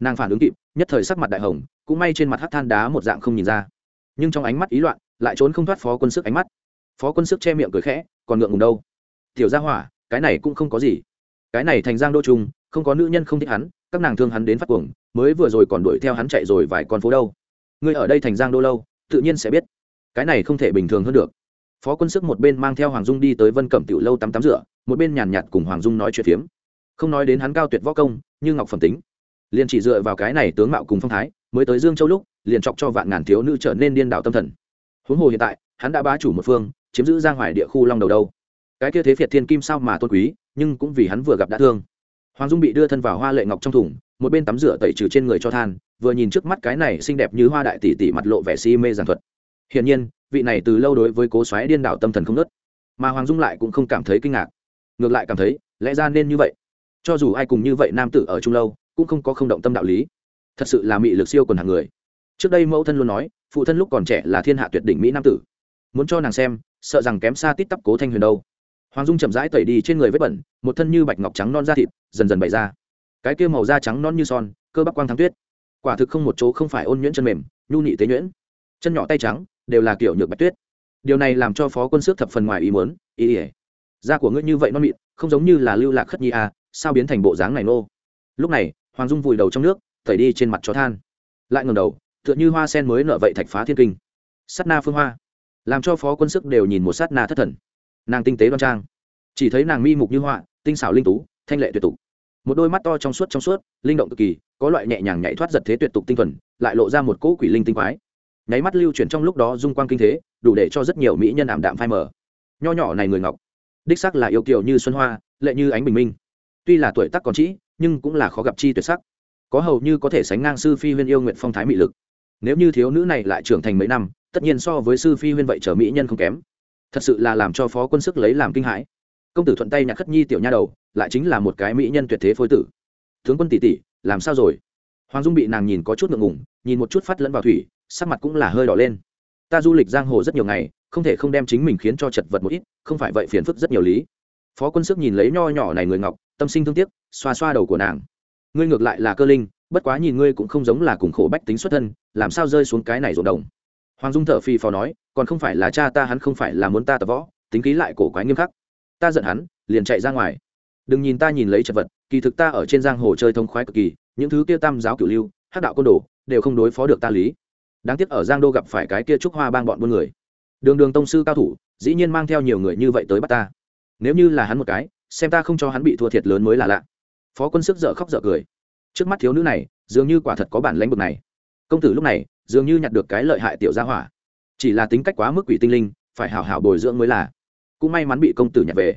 A: Nàng phản ứng kịp, nhất thời sắc mặt đại hồng, cũng may trên mặt hát than đá một dạng không nhìn ra. Nhưng trong ánh mắt ý loạn, lại trốn không thoát phó quân sức ánh mắt. Phó quân sức che miệng cười khẽ, còn ngượng ngùng đâu? Tiểu gia hỏa, cái này cũng không có gì. Cái này thành giang đô trung, không có nữ nhân không thích hắn, các nàng thương hắn đến phát cuồng, mới vừa rồi còn đuổi theo hắn chạy rồi vài con phố đâu. Ngươi ở đây thành giang đô lâu, tự nhiên sẽ biết. Cái này không thể bình thường hơn được. Phó quân sức một bên mang theo hoàng dung đi tới vân cẩm tiểu lâu tắm tắm rửa, một bên nhàn nhạt cùng hoàng dung nói chuyện phiếm không nói đến hắn cao tuyệt võ công, như ngọc phẩm tính. Liền chỉ dựa vào cái này tướng mạo cùng phong thái, mới tới dương châu lúc, liền chọc cho vạn ngàn thiếu nữ trở nên điên đảo tâm thần. Huống hồ hiện tại, hắn đã bá chủ một phương, chiếm giữ giang hoài địa khu long đầu đâu. Cái kia thế phiệt thiên kim sao mà tôn quý, nhưng cũng vì hắn vừa gặp đã thương. Hoàng dung bị đưa thân vào hoa lệ ngọc trong thùng, một bên tắm rửa tẩy trừ trên người cho than, vừa nhìn trước mắt cái này xinh đẹp như hoa đại tỷ tỷ mặt lộ vẻ si mê giản thuật. Hiển nhiên, vị này từ lâu đối với cố xoáy điên đảo tâm thần không nớt mà hoàng dung lại cũng không cảm thấy kinh ngạc. Ngược lại cảm thấy, lẽ ra nên như vậy cho dù ai cùng như vậy nam tử ở chung lâu, cũng không có không động tâm đạo lý. Thật sự là mị lực siêu quần hàng người. Trước đây mẫu thân luôn nói, phụ thân lúc còn trẻ là thiên hạ tuyệt đỉnh mỹ nam tử. Muốn cho nàng xem, sợ rằng kém xa tít tắp cố thanh huyền đâu. Hoàng dung chậm rãi tẩy đi trên người vết bẩn, một thân như bạch ngọc trắng non da thịt, dần dần bày ra. Cái kia màu da trắng non như son, cơ bắp quang thắng tuyết. Quả thực không một chỗ không phải ôn nhuyễn chân mềm, nhu nị tế nhuyễn. Chân nhỏ tay trắng, đều là kiểu nhược bạch tuyết. Điều này làm cho phó quân sức thập phần ngoài ý muốn, ý ỉa da của ngươi như vậy non mịn, không giống như là lưu lạc khất nhi à sao biến thành bộ dáng này nô? Lúc này, hoàng dung vùi đầu trong nước tẩy đi trên mặt chó than. Lại ngầm đầu, tựa như hoa sen mới nợ vậy thạch phá thiên kinh. Sắt na phương hoa. Làm cho phó quân sức đều nhìn một sát na thất thần. Nàng tinh tế đoan trang. Chỉ thấy nàng mi mục như họa tinh xảo linh tú, thanh lệ tuyệt tục. Một đôi mắt to trong suốt trong suốt, linh động cực kỳ, có loại nhẹ nhàng nhảy thoát giật thế tuyệt tục tinh thuần, lại lộ ra một cỗ quỷ linh tinh quái. Nháy mắt lưu chuyển trong lúc đó dung quang kinh thế, đủ để cho rất nhiều mỹ nhân ảm đạm phai mờ. Nho nhỏ này người ngọc, đích sắc là yêu kiều như xuân hoa, lệ như ánh bình minh tuy là tuổi tác còn trĩ, nhưng cũng là khó gặp chi tuyệt sắc. Có hầu như có thể sánh ngang sư phi huyên yêu nguyện phong thái mỹ lực. Nếu như thiếu nữ này lại trưởng thành mấy năm, tất nhiên so với sư phi huyên vậy trở mỹ nhân không kém. Thật sự là làm cho phó quân sức lấy làm kinh hãi. Công tử thuận tay nhạc khất nhi tiểu nha đầu, lại chính là một cái mỹ nhân tuyệt thế phôi tử. Tướng quân tỷ tỷ, làm sao rồi? Hoàng dung bị nàng nhìn có chút ngượng ngùng, nhìn một chút phát lẫn vào thủy, sắc mặt cũng là hơi đỏ lên. Ta du lịch giang hồ rất nhiều ngày, không thể không đem chính mình khiến cho chật vật một ít, không phải vậy phiền phức rất nhiều lý phó quân sức nhìn lấy nho nhỏ này người ngọc, tâm sinh thương tiếc, xoa xoa đầu của nàng. Ngươi ngược lại là cơ linh, bất quá nhìn ngươi cũng không giống là cùng khổ bách tính xuất thân, làm sao rơi xuống cái này ruộng đồng? Hoàng dung thở phi phò nói, còn không phải là cha ta, hắn không phải là muốn ta tập võ, tính khí lại cổ quái nghiêm khắc. Ta giận hắn, liền chạy ra ngoài. Đừng nhìn ta nhìn lấy chật vật, kỳ thực ta ở trên giang hồ chơi thông khoái cực kỳ, những thứ kia tam giáo cửu lưu hát đạo côn đồ, đều không đối phó được ta lý. Đáng tiếc ở giang đô gặp phải cái kia trúc hoa bang bọn buôn người. Đường đường tông sư cao thủ, dĩ nhiên mang theo nhiều người như vậy tới bắt ta nếu như là hắn một cái, xem ta không cho hắn bị thua thiệt lớn mới là lạ. Phó quân sức dở khóc dở cười. Trước mắt thiếu nữ này, dường như quả thật có bản lãnh vực này. Công tử lúc này, dường như nhặt được cái lợi hại tiểu gia hỏa. Chỉ là tính cách quá mức quỷ tinh linh, phải hảo hảo bồi dưỡng mới là. Cũng may mắn bị công tử nhặt về.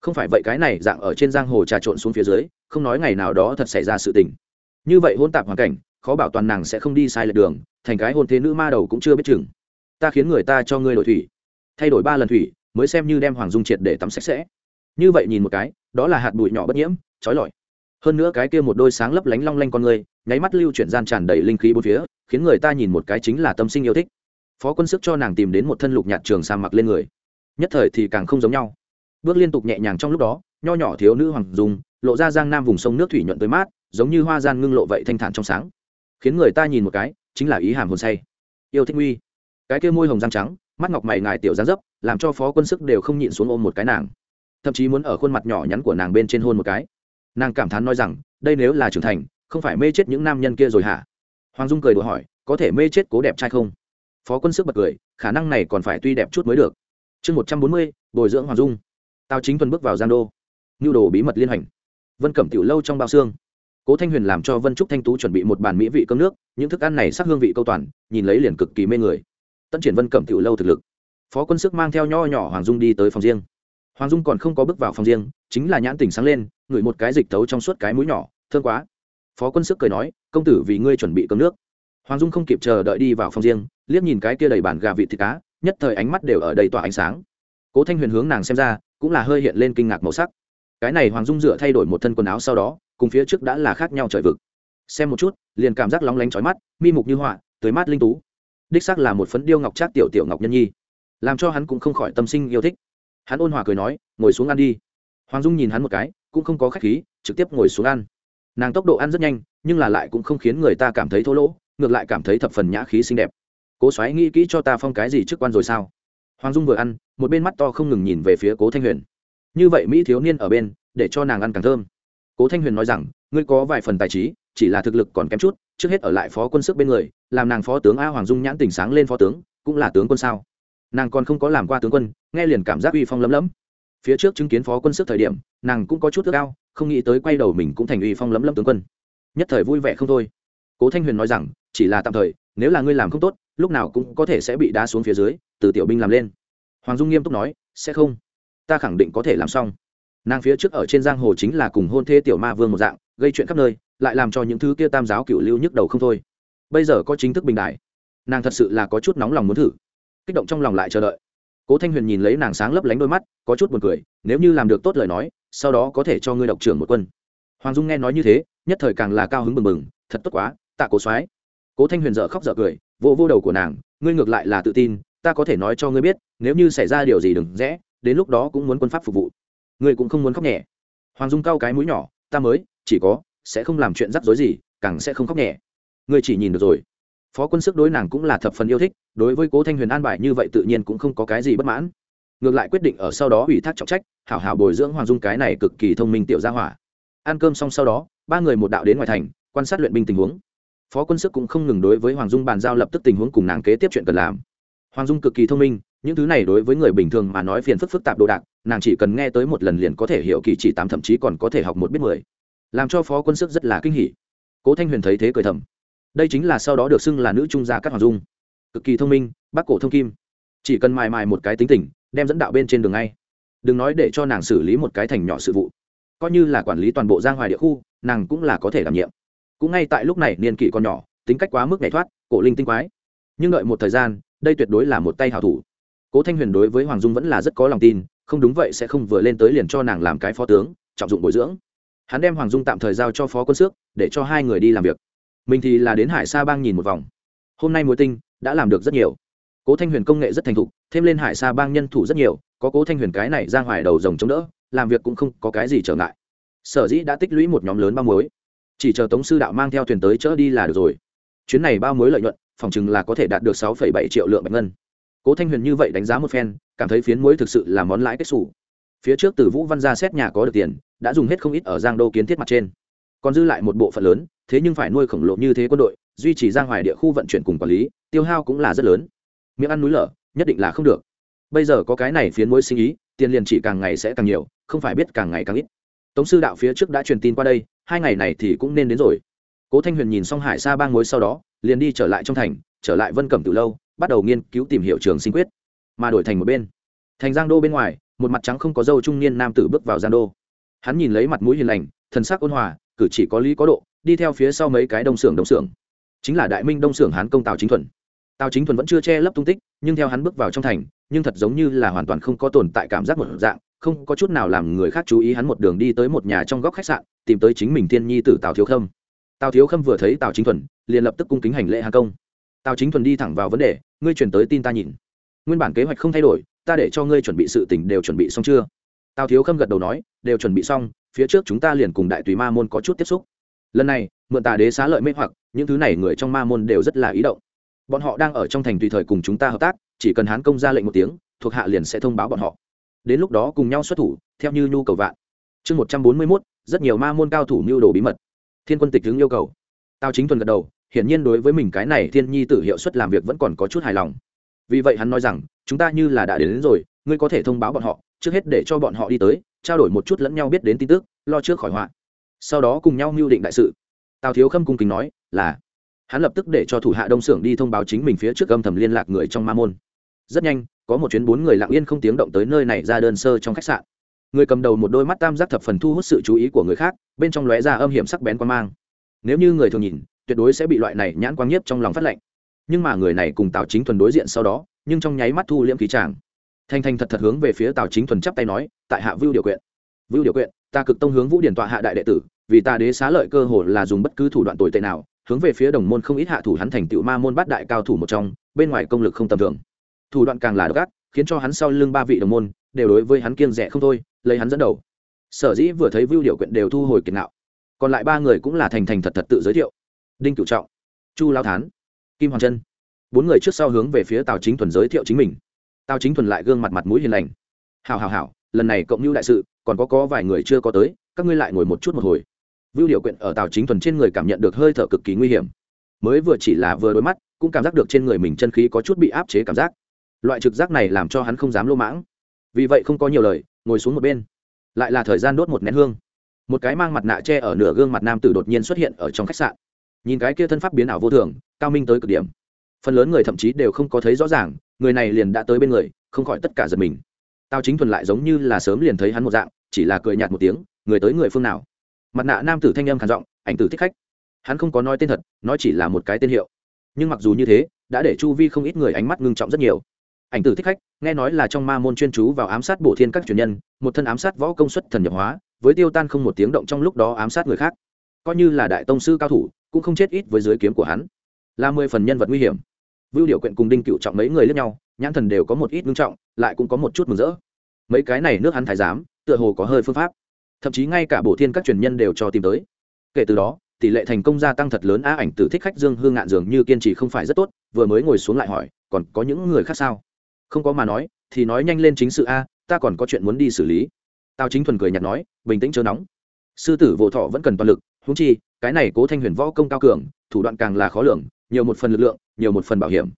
A: Không phải vậy cái này dạng ở trên giang hồ trà trộn xuống phía dưới, không nói ngày nào đó thật xảy ra sự tình. Như vậy hôn tạp hoàn cảnh, khó bảo toàn nàng sẽ không đi sai lệch đường, thành cái hôn thế nữ ma đầu cũng chưa biết chừng. Ta khiến người ta cho ngươi đổi thủy. Thay đổi ba lần thủy mới xem như đem hoàng dung triệt để tắm sạch sẽ. Như vậy nhìn một cái, đó là hạt bụi nhỏ bất nhiễm trói lọi. Hơn nữa cái kia một đôi sáng lấp lánh long lanh con người, nháy mắt lưu chuyển gian tràn đầy linh khí bốn phía, khiến người ta nhìn một cái chính là tâm sinh yêu thích. Phó quân sức cho nàng tìm đến một thân lục nhạt trường sa mặc lên người. Nhất thời thì càng không giống nhau. Bước liên tục nhẹ nhàng trong lúc đó, nho nhỏ thiếu nữ hoàng dung, lộ ra giang nam vùng sông nước thủy nhuận tới mát, giống như hoa gian ngưng lộ vậy thanh thản trong sáng. Khiến người ta nhìn một cái, chính là ý hàm hồn say. Yêu thích nguy. Cái kia môi hồng răng trắng mắt ngọc mày ngài tiểu dáng dấp, làm cho phó quân sức đều không nhịn xuống ôm một cái nàng. Thậm chí muốn ở khuôn mặt nhỏ nhắn của nàng bên trên hôn một cái. Nàng cảm thán nói rằng, đây nếu là trưởng thành, không phải mê chết những nam nhân kia rồi hả? Hoàng dung cười đùa hỏi, có thể mê chết cố đẹp trai không? Phó quân sức bật cười, khả năng này còn phải tuy đẹp chút mới được. Chương một trăm bốn mươi, bồi dưỡng hoàng dung. Tào chính tuần bước vào gian đô. Nhu đồ bí mật liên hành vân cẩm tiểu lâu trong bao xương. Cố thanh huyền làm cho vân trúc thanh tú chuẩn bị một bàn mỹ vị cơm nước, những thức ăn này sắc hương vị câu toàn, nhìn lấy liền cực kỳ mê người tân triển vân cẩm tiểu lâu thực lực. Phó quân sức mang theo nho nhỏ hoàng dung đi tới phòng riêng. Hoàng dung còn không có bước vào phòng riêng, chính là nhãn tỉnh sáng lên, ngửi một cái dịch tấu trong suốt cái mũi nhỏ thương quá. Phó quân sức cười nói, công tử vì ngươi chuẩn bị cơm nước. Hoàng dung không kịp chờ đợi đi vào phòng riêng, liếc nhìn cái kia đầy bàn gà vịt thịt cá, nhất thời ánh mắt đều ở đầy tỏa ánh sáng. Cố thanh huyền hướng nàng xem ra, cũng là hơi hiện lên kinh ngạc màu sắc. Cái này hoàng dung dựa thay đổi một thân quần áo sau đó, cùng phía trước đã là khác nhau trời vực. Xem một chút, liền cảm giác lóng lánh trói mắt, mi mục như họa tới mát linh tú đích xác là một phấn điêu ngọc trác tiểu tiểu ngọc nhân nhi. Làm cho hắn cũng không khỏi tâm sinh yêu thích. Hắn ôn hòa cười nói, ngồi xuống ăn đi. Hoàng dung nhìn hắn một cái, cũng không có khách khí, trực tiếp ngồi xuống ăn. Nàng tốc độ ăn rất nhanh, nhưng là lại cũng không khiến người ta cảm thấy thô lỗ, ngược lại cảm thấy thập phần nhã khí xinh đẹp. Cố xoáy nghĩ kỹ cho ta phong cái gì trước quan rồi sao? Hoàng dung vừa ăn, một bên mắt to không ngừng nhìn về phía cố thanh huyền. Như vậy mỹ thiếu niên ở bên, để cho nàng ăn càng thơm. Cố thanh huyền nói rằng, ngươi có vài phần tài trí, chỉ là thực lực còn kém chút, trước hết ở lại phó quân sức bên người làm nàng phó tướng a hoàng dung nhãn tỉnh sáng lên phó tướng, cũng là tướng quân sao? Nàng còn không có làm qua tướng quân, nghe liền cảm giác uy phong lấm lấm. Phía trước chứng kiến phó quân sức thời điểm, nàng cũng có chút ước ao, không nghĩ tới quay đầu mình cũng thành uy phong lấm lấm tướng quân. Nhất thời vui vẻ không thôi. Cố thanh huyền nói rằng, chỉ là tạm thời, nếu là ngươi làm không tốt, lúc nào cũng có thể sẽ bị đá xuống phía dưới, từ tiểu binh làm lên. Hoàng dung nghiêm túc nói, sẽ không. Ta khẳng định có thể làm xong. Nàng phía trước ở trên giang hồ chính là cùng hôn thê tiểu ma vương một dạng, gây chuyện khắp nơi, lại làm cho những thứ kia tam giáo cựu lưu nhức đầu không thôi bây giờ có chính thức bình đại. Nàng thật sự là có chút nóng lòng muốn thử. Kích động trong lòng lại chờ đợi. Cố thanh huyền nhìn lấy nàng sáng lấp lánh đôi mắt, có chút buồn cười, nếu như làm được tốt lời nói, sau đó có thể cho ngươi độc trưởng một quân. Hoàng dung nghe nói như thế, nhất thời càng là cao hứng mừng mừng thật tốt quá, tạ cố soái. Cố thanh huyền dợ khóc dợ cười, vô vô đầu của nàng, ngươi ngược lại là tự tin, ta có thể nói cho ngươi biết, nếu như xảy ra điều gì đừng rẽ, đến lúc đó cũng muốn quân pháp phục vụ. Ngươi cũng không muốn khóc nhẹ. Hoàng dung cao cái mũi nhỏ, ta mới, chỉ có, sẽ không làm chuyện rắc rối gì, càng sẽ không khóc nhẹ ngươi chỉ nhìn được rồi. Phó quân sức đối nàng cũng là thập phần yêu thích, đối với cố thanh huyền an bài như vậy tự nhiên cũng không có cái gì bất mãn. Ngược lại quyết định ở sau đó ủy thác trọng trách, hảo hảo bồi dưỡng hoàng dung cái này cực kỳ thông minh tiểu gia hỏa. Ăn cơm xong sau đó, ba người một đạo đến ngoài thành, quan sát luyện binh tình huống. Phó quân sức cũng không ngừng đối với hoàng dung bàn giao lập tức tình huống cùng nàng kế tiếp chuyện cần làm. Hoàng dung cực kỳ thông minh, những thứ này đối với người bình thường mà nói phiền phức phức tạp đồ đạc, nàng chỉ cần nghe tới một lần liền có thể hiểu kỳ chỉ tám thậm chí còn có thể học một biết mười. Làm cho phó quân sức rất là kinh hỉ. Cố thanh huyền thấy thế cười thầm đây chính là sau đó được xưng là nữ trung gia các hoàng dung. Cực kỳ thông minh, bác cổ thông kim. Chỉ cần mài mài một cái tính tình, đem dẫn đạo bên trên đường ngay. Đừng nói để cho nàng xử lý một cái thành nhỏ sự vụ. Coi như là quản lý toàn bộ giang hoài địa khu, nàng cũng là có thể đảm nhiệm. Cũng ngay tại lúc này, niên kỷ còn nhỏ, tính cách quá mức nhảy thoát, cổ linh tinh quái. Nhưng đợi một thời gian, đây tuyệt đối là một tay hảo thủ. Cố thanh huyền đối với hoàng dung vẫn là rất có lòng tin, không đúng vậy sẽ không vừa lên tới liền cho nàng làm cái phó tướng, trọng dụng bồi dưỡng. Hắn đem hoàng dung tạm thời giao cho phó quân xước để cho hai người đi làm việc mình thì là đến hải sa bang nhìn một vòng. Hôm nay mùa tinh đã làm được rất nhiều. Cố thanh huyền công nghệ rất thành thục, thêm lên hải sa bang nhân thủ rất nhiều, có cố thanh huyền cái này ra ngoài đầu rồng chống đỡ, làm việc cũng không có cái gì trở ngại. Sở dĩ đã tích lũy một nhóm lớn bao muối. Chỉ chờ tống sư đạo mang theo thuyền tới chỡ đi là được rồi. Chuyến này bao muối lợi nhuận, phòng chừng là có thể đạt được sáu bảy triệu lượng bạch ngân. Cố thanh huyền như vậy đánh giá một phen, cảm thấy phiến muối thực sự là món lãi kết xù. Phía trước từ vũ văn ra xét nhà có được tiền, đã dùng hết không ít ở giang đô kiến thiết mặt trên. Còn dư lại một bộ phận lớn thế nhưng phải nuôi khổng lồ như thế quân đội, duy trì giang hoài địa khu vận chuyển cùng quản lý, tiêu hao cũng là rất lớn. Miệng ăn núi lở, nhất định là không được. Bây giờ có cái này phiến mối sinh ý, tiền liền chỉ càng ngày sẽ càng nhiều, không phải biết càng ngày càng ít. Tống sư đạo phía trước đã truyền tin qua đây, hai ngày này thì cũng nên đến rồi. Cố thanh huyền nhìn xong hải xa bang mối sau đó, liền đi trở lại trong thành, trở lại vân cẩm từ lâu, bắt đầu nghiên cứu tìm hiểu trường sinh quyết, mà đổi thành một bên. Thành giang đô bên ngoài, một mặt trắng không có dâu trung niên nam tử bước vào giang đô. Hắn nhìn lấy mặt mũi hiền lành, thần sắc ôn hòa, cử chỉ có lý có độ đi theo phía sau mấy cái đông xưởng đông xưởng. Chính là đại minh đông xưởng hán công tào chính thuần. Tào chính thuần vẫn chưa che lấp tung tích, nhưng theo hắn bước vào trong thành, nhưng thật giống như là hoàn toàn không có tồn tại cảm giác một dạng, không có chút nào làm người khác chú ý hắn một đường đi tới một nhà trong góc khách sạn, tìm tới chính mình thiên nhi tử tào thiếu khâm. Tào thiếu khâm vừa thấy tào chính thuần, liền lập tức cung kính hành lễ hàng công. Tào chính thuần đi thẳng vào vấn đề, ngươi truyền tới tin ta nhìn. Nguyên bản kế hoạch không thay đổi, ta để cho ngươi chuẩn bị sự tình đều chuẩn bị xong chưa? Tào thiếu khâm gật đầu nói, đều chuẩn bị xong, phía trước chúng ta liền cùng đại tùy ma môn có chút tiếp xúc lần này mượn tà đế xá lợi mê hoặc những thứ này người trong ma môn đều rất là ý động. Bọn họ đang ở trong thành tùy thời cùng chúng ta hợp tác chỉ cần hán công ra lệnh một tiếng thuộc hạ liền sẽ thông báo bọn họ. Đến lúc đó cùng nhau xuất thủ theo như nhu cầu vạn. Chương một trăm bốn mươi mốt rất nhiều ma môn cao thủ mưu đồ bí mật. Thiên quân tịch hướng yêu cầu. Tao chính thuần gật đầu hiển nhiên đối với mình cái này thiên nhi tử hiệu suất làm việc vẫn còn có chút hài lòng. Vì vậy hắn nói rằng chúng ta như là đã đến, đến rồi ngươi có thể thông báo bọn họ trước hết để cho bọn họ đi tới trao đổi một chút lẫn nhau biết đến tin tức lo trước khỏi họa sau đó cùng nhau mưu định đại sự. Tào thiếu khâm cung kính nói, là. Hắn lập tức để cho thủ hạ đông xưởng đi thông báo chính mình phía trước âm thầm liên lạc người trong ma môn. Rất nhanh, có một chuyến bốn người lặng yên không tiếng động tới nơi này ra đơn sơ trong khách sạn. Người cầm đầu một đôi mắt tam giác thập phần thu hút sự chú ý của người khác, bên trong lóe ra âm hiểm sắc bén quan mang. Nếu như người thường nhìn, tuyệt đối sẽ bị loại này nhãn quang nhiếp trong lòng phát lệnh. Nhưng mà người này cùng tào chính thuần đối diện sau đó, nhưng trong nháy mắt thu liễm khí tràng. Thanh thanh thật thật hướng về phía tào chính thuần chắp tay nói, tại hạ vưu điều quyện. Vưu điều quyện ta cực tông hướng vũ điển tọa hạ đại đệ tử, vì ta đế xá lợi cơ hồ là dùng bất cứ thủ đoạn tồi tệ nào, hướng về phía đồng môn không ít hạ thủ hắn thành tựu ma môn bát đại cao thủ một trong, bên ngoài công lực không tầm thường. Thủ đoạn càng là độc ác, khiến cho hắn sau lưng ba vị đồng môn, đều đối với hắn kiên rẻ không thôi, lấy hắn dẫn đầu. Sở dĩ vừa thấy vưu điều quyện đều thu hồi kiệt nạo còn lại ba người cũng là thành thành thật thật tự giới thiệu. Đinh cửu trọng, chu lao thán, kim hoàng trân bốn người trước sau hướng về phía tào chính thuần giới thiệu chính mình. Tào chính thuần lại gương mặt mặt mũi hiền lành. Hào hào hào lần này cộng mưu đại sự còn có có vài người chưa có tới, các ngươi lại ngồi một chút một hồi. Vưu điều quyện ở tào chính thuần trên người cảm nhận được hơi thở cực kỳ nguy hiểm. Mới vừa chỉ là vừa đôi mắt, cũng cảm giác được trên người mình chân khí có chút bị áp chế cảm giác. Loại trực giác này làm cho hắn không dám lô mãng. Vì vậy không có nhiều lời, ngồi xuống một bên. Lại là thời gian đốt một nén hương. Một cái mang mặt nạ che ở nửa gương mặt nam tử đột nhiên xuất hiện ở trong khách sạn. Nhìn cái kia thân pháp biến ảo vô thường, cao minh tới cực điểm. Phần lớn người thậm chí đều không có thấy rõ ràng, người này liền đã tới bên người, không khỏi tất cả giật mình. Tao chính thuần lại giống như là sớm liền thấy hắn một dạng chỉ là cười nhạt một tiếng, người tới người phương nào? Mặt nạ nam tử thanh âm khản giọng, ảnh tử thích khách. Hắn không có nói tên thật, nói chỉ là một cái tên hiệu. Nhưng mặc dù như thế, đã để chu vi không ít người ánh mắt ngưng trọng rất nhiều. Ảnh tử thích khách, nghe nói là trong ma môn chuyên chú vào ám sát bổ thiên các truyền nhân, một thân ám sát võ công suất thần nhập hóa, với tiêu tan không một tiếng động trong lúc đó ám sát người khác. Coi như là đại tông sư cao thủ, cũng không chết ít với dưới kiếm của hắn. Là mười phần nhân vật nguy hiểm. Vưu điều quyện cùng đinh cựu trọng mấy người lẫn nhau, nhãn thần đều có một ít ngưng trọng, lại cũng có một chút mừng rỡ mấy cái này nước hắn thái giám, tựa hồ có hơi phương pháp. Thậm chí ngay cả bổ thiên các truyền nhân đều cho tìm tới. Kể từ đó, tỷ lệ thành công gia tăng thật lớn á ảnh tử thích khách dương hương ngạn dường như kiên trì không phải rất tốt, vừa mới ngồi xuống lại hỏi, còn có những người khác sao? Không có mà nói, thì nói nhanh lên chính sự a, ta còn có chuyện muốn đi xử lý. Tao chính thuần cười nhạt nói, bình tĩnh chớ nóng. Sư tử vô thọ vẫn cần toàn lực húng chi, cái này cố thanh huyền võ công cao cường, thủ đoạn càng là khó lường, nhiều một phần lực lượng, nhiều một phần bảo hiểm.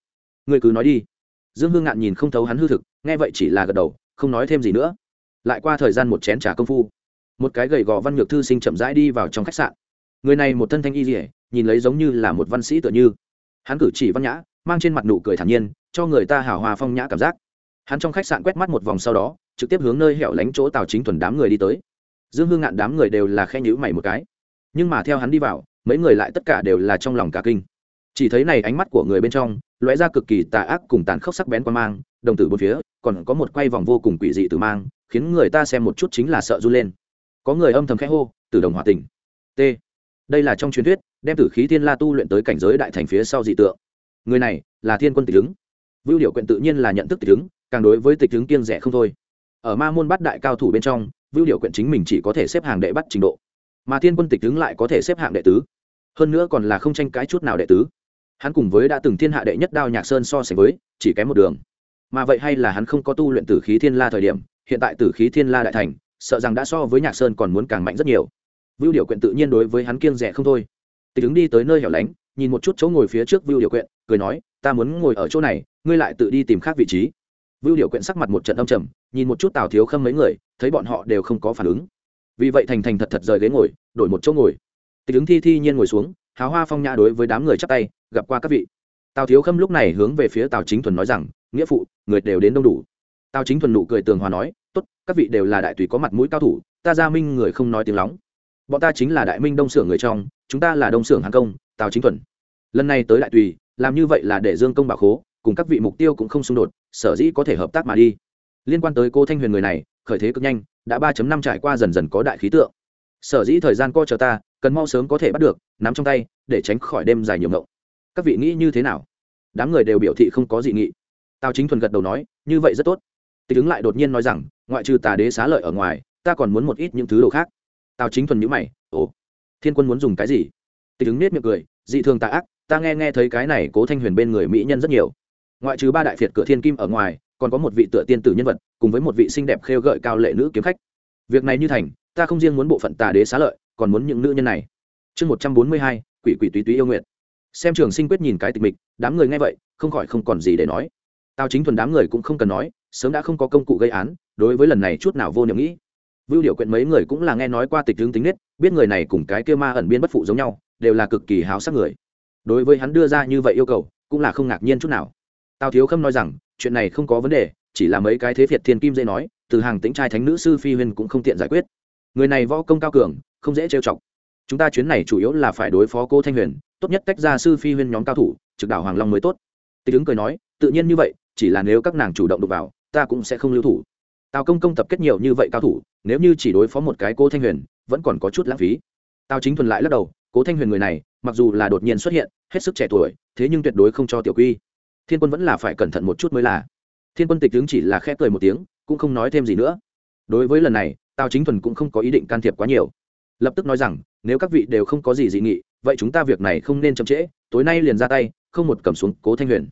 A: Người cứ nói đi. Dương hương ngạn nhìn không thấu hắn hư thực, nghe vậy chỉ là gật đầu không nói thêm gì nữa. Lại qua thời gian một chén t công phu, một cái gầy gò văn nhược thư sinh chậm rãi đi vào trong khách sạn. Người này một thân thanh y dỉa nhìn lấy giống như là một văn sĩ tựa như. Hắn cử chỉ văn nhã, mang trên mặt nụ cười thản nhiên, cho người ta hào hòa phong nhã cảm giác. Hắn trong khách sạn quét mắt một vòng sau đó, trực tiếp hướng nơi hẻo lánh chỗ tào chính thuần đám người đi tới. Dương hương ngạn đám người đều là khe nhữ mày một cái. Nhưng mà theo hắn đi vào, mấy người lại tất cả đều là trong lòng cả kinh. Chỉ thấy này ánh mắt của người bên trong, lóe ra cực kỳ tà ác cùng tàn khốc sắc bén qua mang đồng tử bốn phía, còn có một quay vòng vô cùng quỷ dị từ mang, khiến người ta xem một chút chính là sợ run lên. Có người âm thầm khẽ hô từ đồng hòa tình t. Đây là trong truyền thuyết, đem tử khí thiên la tu luyện tới cảnh giới đại thành phía sau dị tượng. Người này là thiên quân tịch ứng vưu điệu quyện tự nhiên là nhận thức tịch ứng càng đối với tịch ứng kiêng rẻ không thôi. Ở ma môn bắt đại cao thủ bên trong, vưu điệu quyện chính mình chỉ có thể xếp hàng đệ bắt trình độ. Mà thiên quân tịch ứng lại có thể xếp hạng đệ tứ. Hơn nữa còn là không tranh cãi chút nào đệ tứ. Hắn cùng với đã từng thiên hạ đệ nhất đao nhạc sơn so sánh với, chỉ kém một đường mà vậy hay là hắn không có tu luyện tử khí thiên la thời điểm, hiện tại tử khí thiên la đại thành, sợ rằng đã so với nhạc sơn còn muốn càng mạnh rất nhiều. Vưu điều quyện tự nhiên đối với hắn kiêng rẻ không thôi. Tịch ứng đi tới nơi hẻo lánh, nhìn một chút chỗ ngồi phía trước vưu điều quyện, cười nói, ta muốn ngồi ở chỗ này, ngươi lại tự đi tìm khác vị trí. Vưu điều quyện sắc mặt một trận âm trầm, nhìn một chút tào thiếu khâm mấy người, thấy bọn họ đều không có phản ứng. Vì vậy thành thành thật thật rời ghế ngồi, đổi một chỗ ngồi. Tịch ứng thi thi nhiên ngồi xuống háo hoa phong nhã đối với đám người chắp tay, gặp qua các vị. Tào thiếu khâm lúc này hướng về phía tào chính thuần nói rằng nghĩa phụ, người đều đến đông đủ. Tào chính thuần nụ cười tường hòa nói, tốt, các vị đều là đại tùy có mặt mũi cao thủ, ta gia minh người không nói tiếng lóng. Bọn ta chính là đại minh đông xưởng người trong, chúng ta là đông xưởng hàng công, tào chính thuần. Lần này tới đại tùy, làm như vậy là để dương công bảo khố, cùng các vị mục tiêu cũng không xung đột, sở dĩ có thể hợp tác mà đi. Liên quan tới cô thanh huyền người này, khởi thế cực nhanh, đã ba năm trải qua dần dần có đại khí tượng. Sở dĩ thời gian co chờ ta, cần mau sớm có thể bắt được, nắm trong tay, để tránh khỏi đêm dài nhiều ngộng. Các vị nghĩ như thế nào? Đám người đều biểu thị không có dị nghị tào chính thuần gật đầu nói, như vậy rất tốt. Tịch ứng lại đột nhiên nói rằng, ngoại trừ tà đế xá lợi ở ngoài, ta còn muốn một ít những thứ đồ khác. Tào chính thuần nhữ mày, ồ, thiên quân muốn dùng cái gì? Tịch ứng nết miệng cười, dị thường tà ác, ta nghe nghe thấy cái này cố thanh huyền bên người mỹ nhân rất nhiều. Ngoại trừ ba đại phiệt cửa thiên kim ở ngoài, còn có một vị tựa tiên tử nhân vật, cùng với một vị xinh đẹp khêu gợi cao lệ nữ kiếm khách. Việc này như thành, ta không riêng muốn bộ phận tà đế xá lợi, còn muốn những nữ nhân này. Chương một trăm bốn mươi hai, quỷ quỷ túy túy yêu nguyện xem trường sinh quyết nhìn cái tịch mịch, đám người nghe vậy, không khỏi không còn gì để nói tào chính thuần đám người cũng không cần nói, sớm đã không có công cụ gây án, đối với lần này chút nào vô niệm nghĩ. Vưu điều quyện mấy người cũng là nghe nói qua tịch hướng tính nết, biết người này cùng cái kia ma ẩn biên bất phụ giống nhau, đều là cực kỳ háo sắc người. Đối với hắn đưa ra như vậy yêu cầu, cũng là không ngạc nhiên chút nào. Tào thiếu khâm nói rằng, chuyện này không có vấn đề, chỉ là mấy cái thế việt thiên kim dễ nói, từ hàng tính trai thánh nữ sư phi huyên cũng không tiện giải quyết. Người này võ công cao cường, không dễ trêu chọc. Chúng ta chuyến này chủ yếu là phải đối phó cô thanh huyền, tốt nhất tách ra sư phi huyên nhóm cao thủ, trực đảo hoàng long mới tốt. Tịch ứng cười nói, tự nhiên như vậy chỉ là nếu các nàng chủ động đụng vào, ta cũng sẽ không lưu thủ. Tào công công tập kết nhiều như vậy cao thủ, nếu như chỉ đối phó một cái cô thanh huyền, vẫn còn có chút lãng phí. Tào chính thuần lại lắc đầu, cố thanh huyền người này, mặc dù là đột nhiên xuất hiện, hết sức trẻ tuổi, thế nhưng tuyệt đối không cho tiểu quy. Thiên quân vẫn là phải cẩn thận một chút mới là. Thiên quân tịch tướng chỉ là khẽ cười một tiếng, cũng không nói thêm gì nữa. Đối với lần này, tào chính thuần cũng không có ý định can thiệp quá nhiều. Lập tức nói rằng, nếu các vị đều không có gì dị nghị, vậy chúng ta việc này không nên chậm trễ, tối nay liền ra tay, không một cầm xuống cố thanh huyền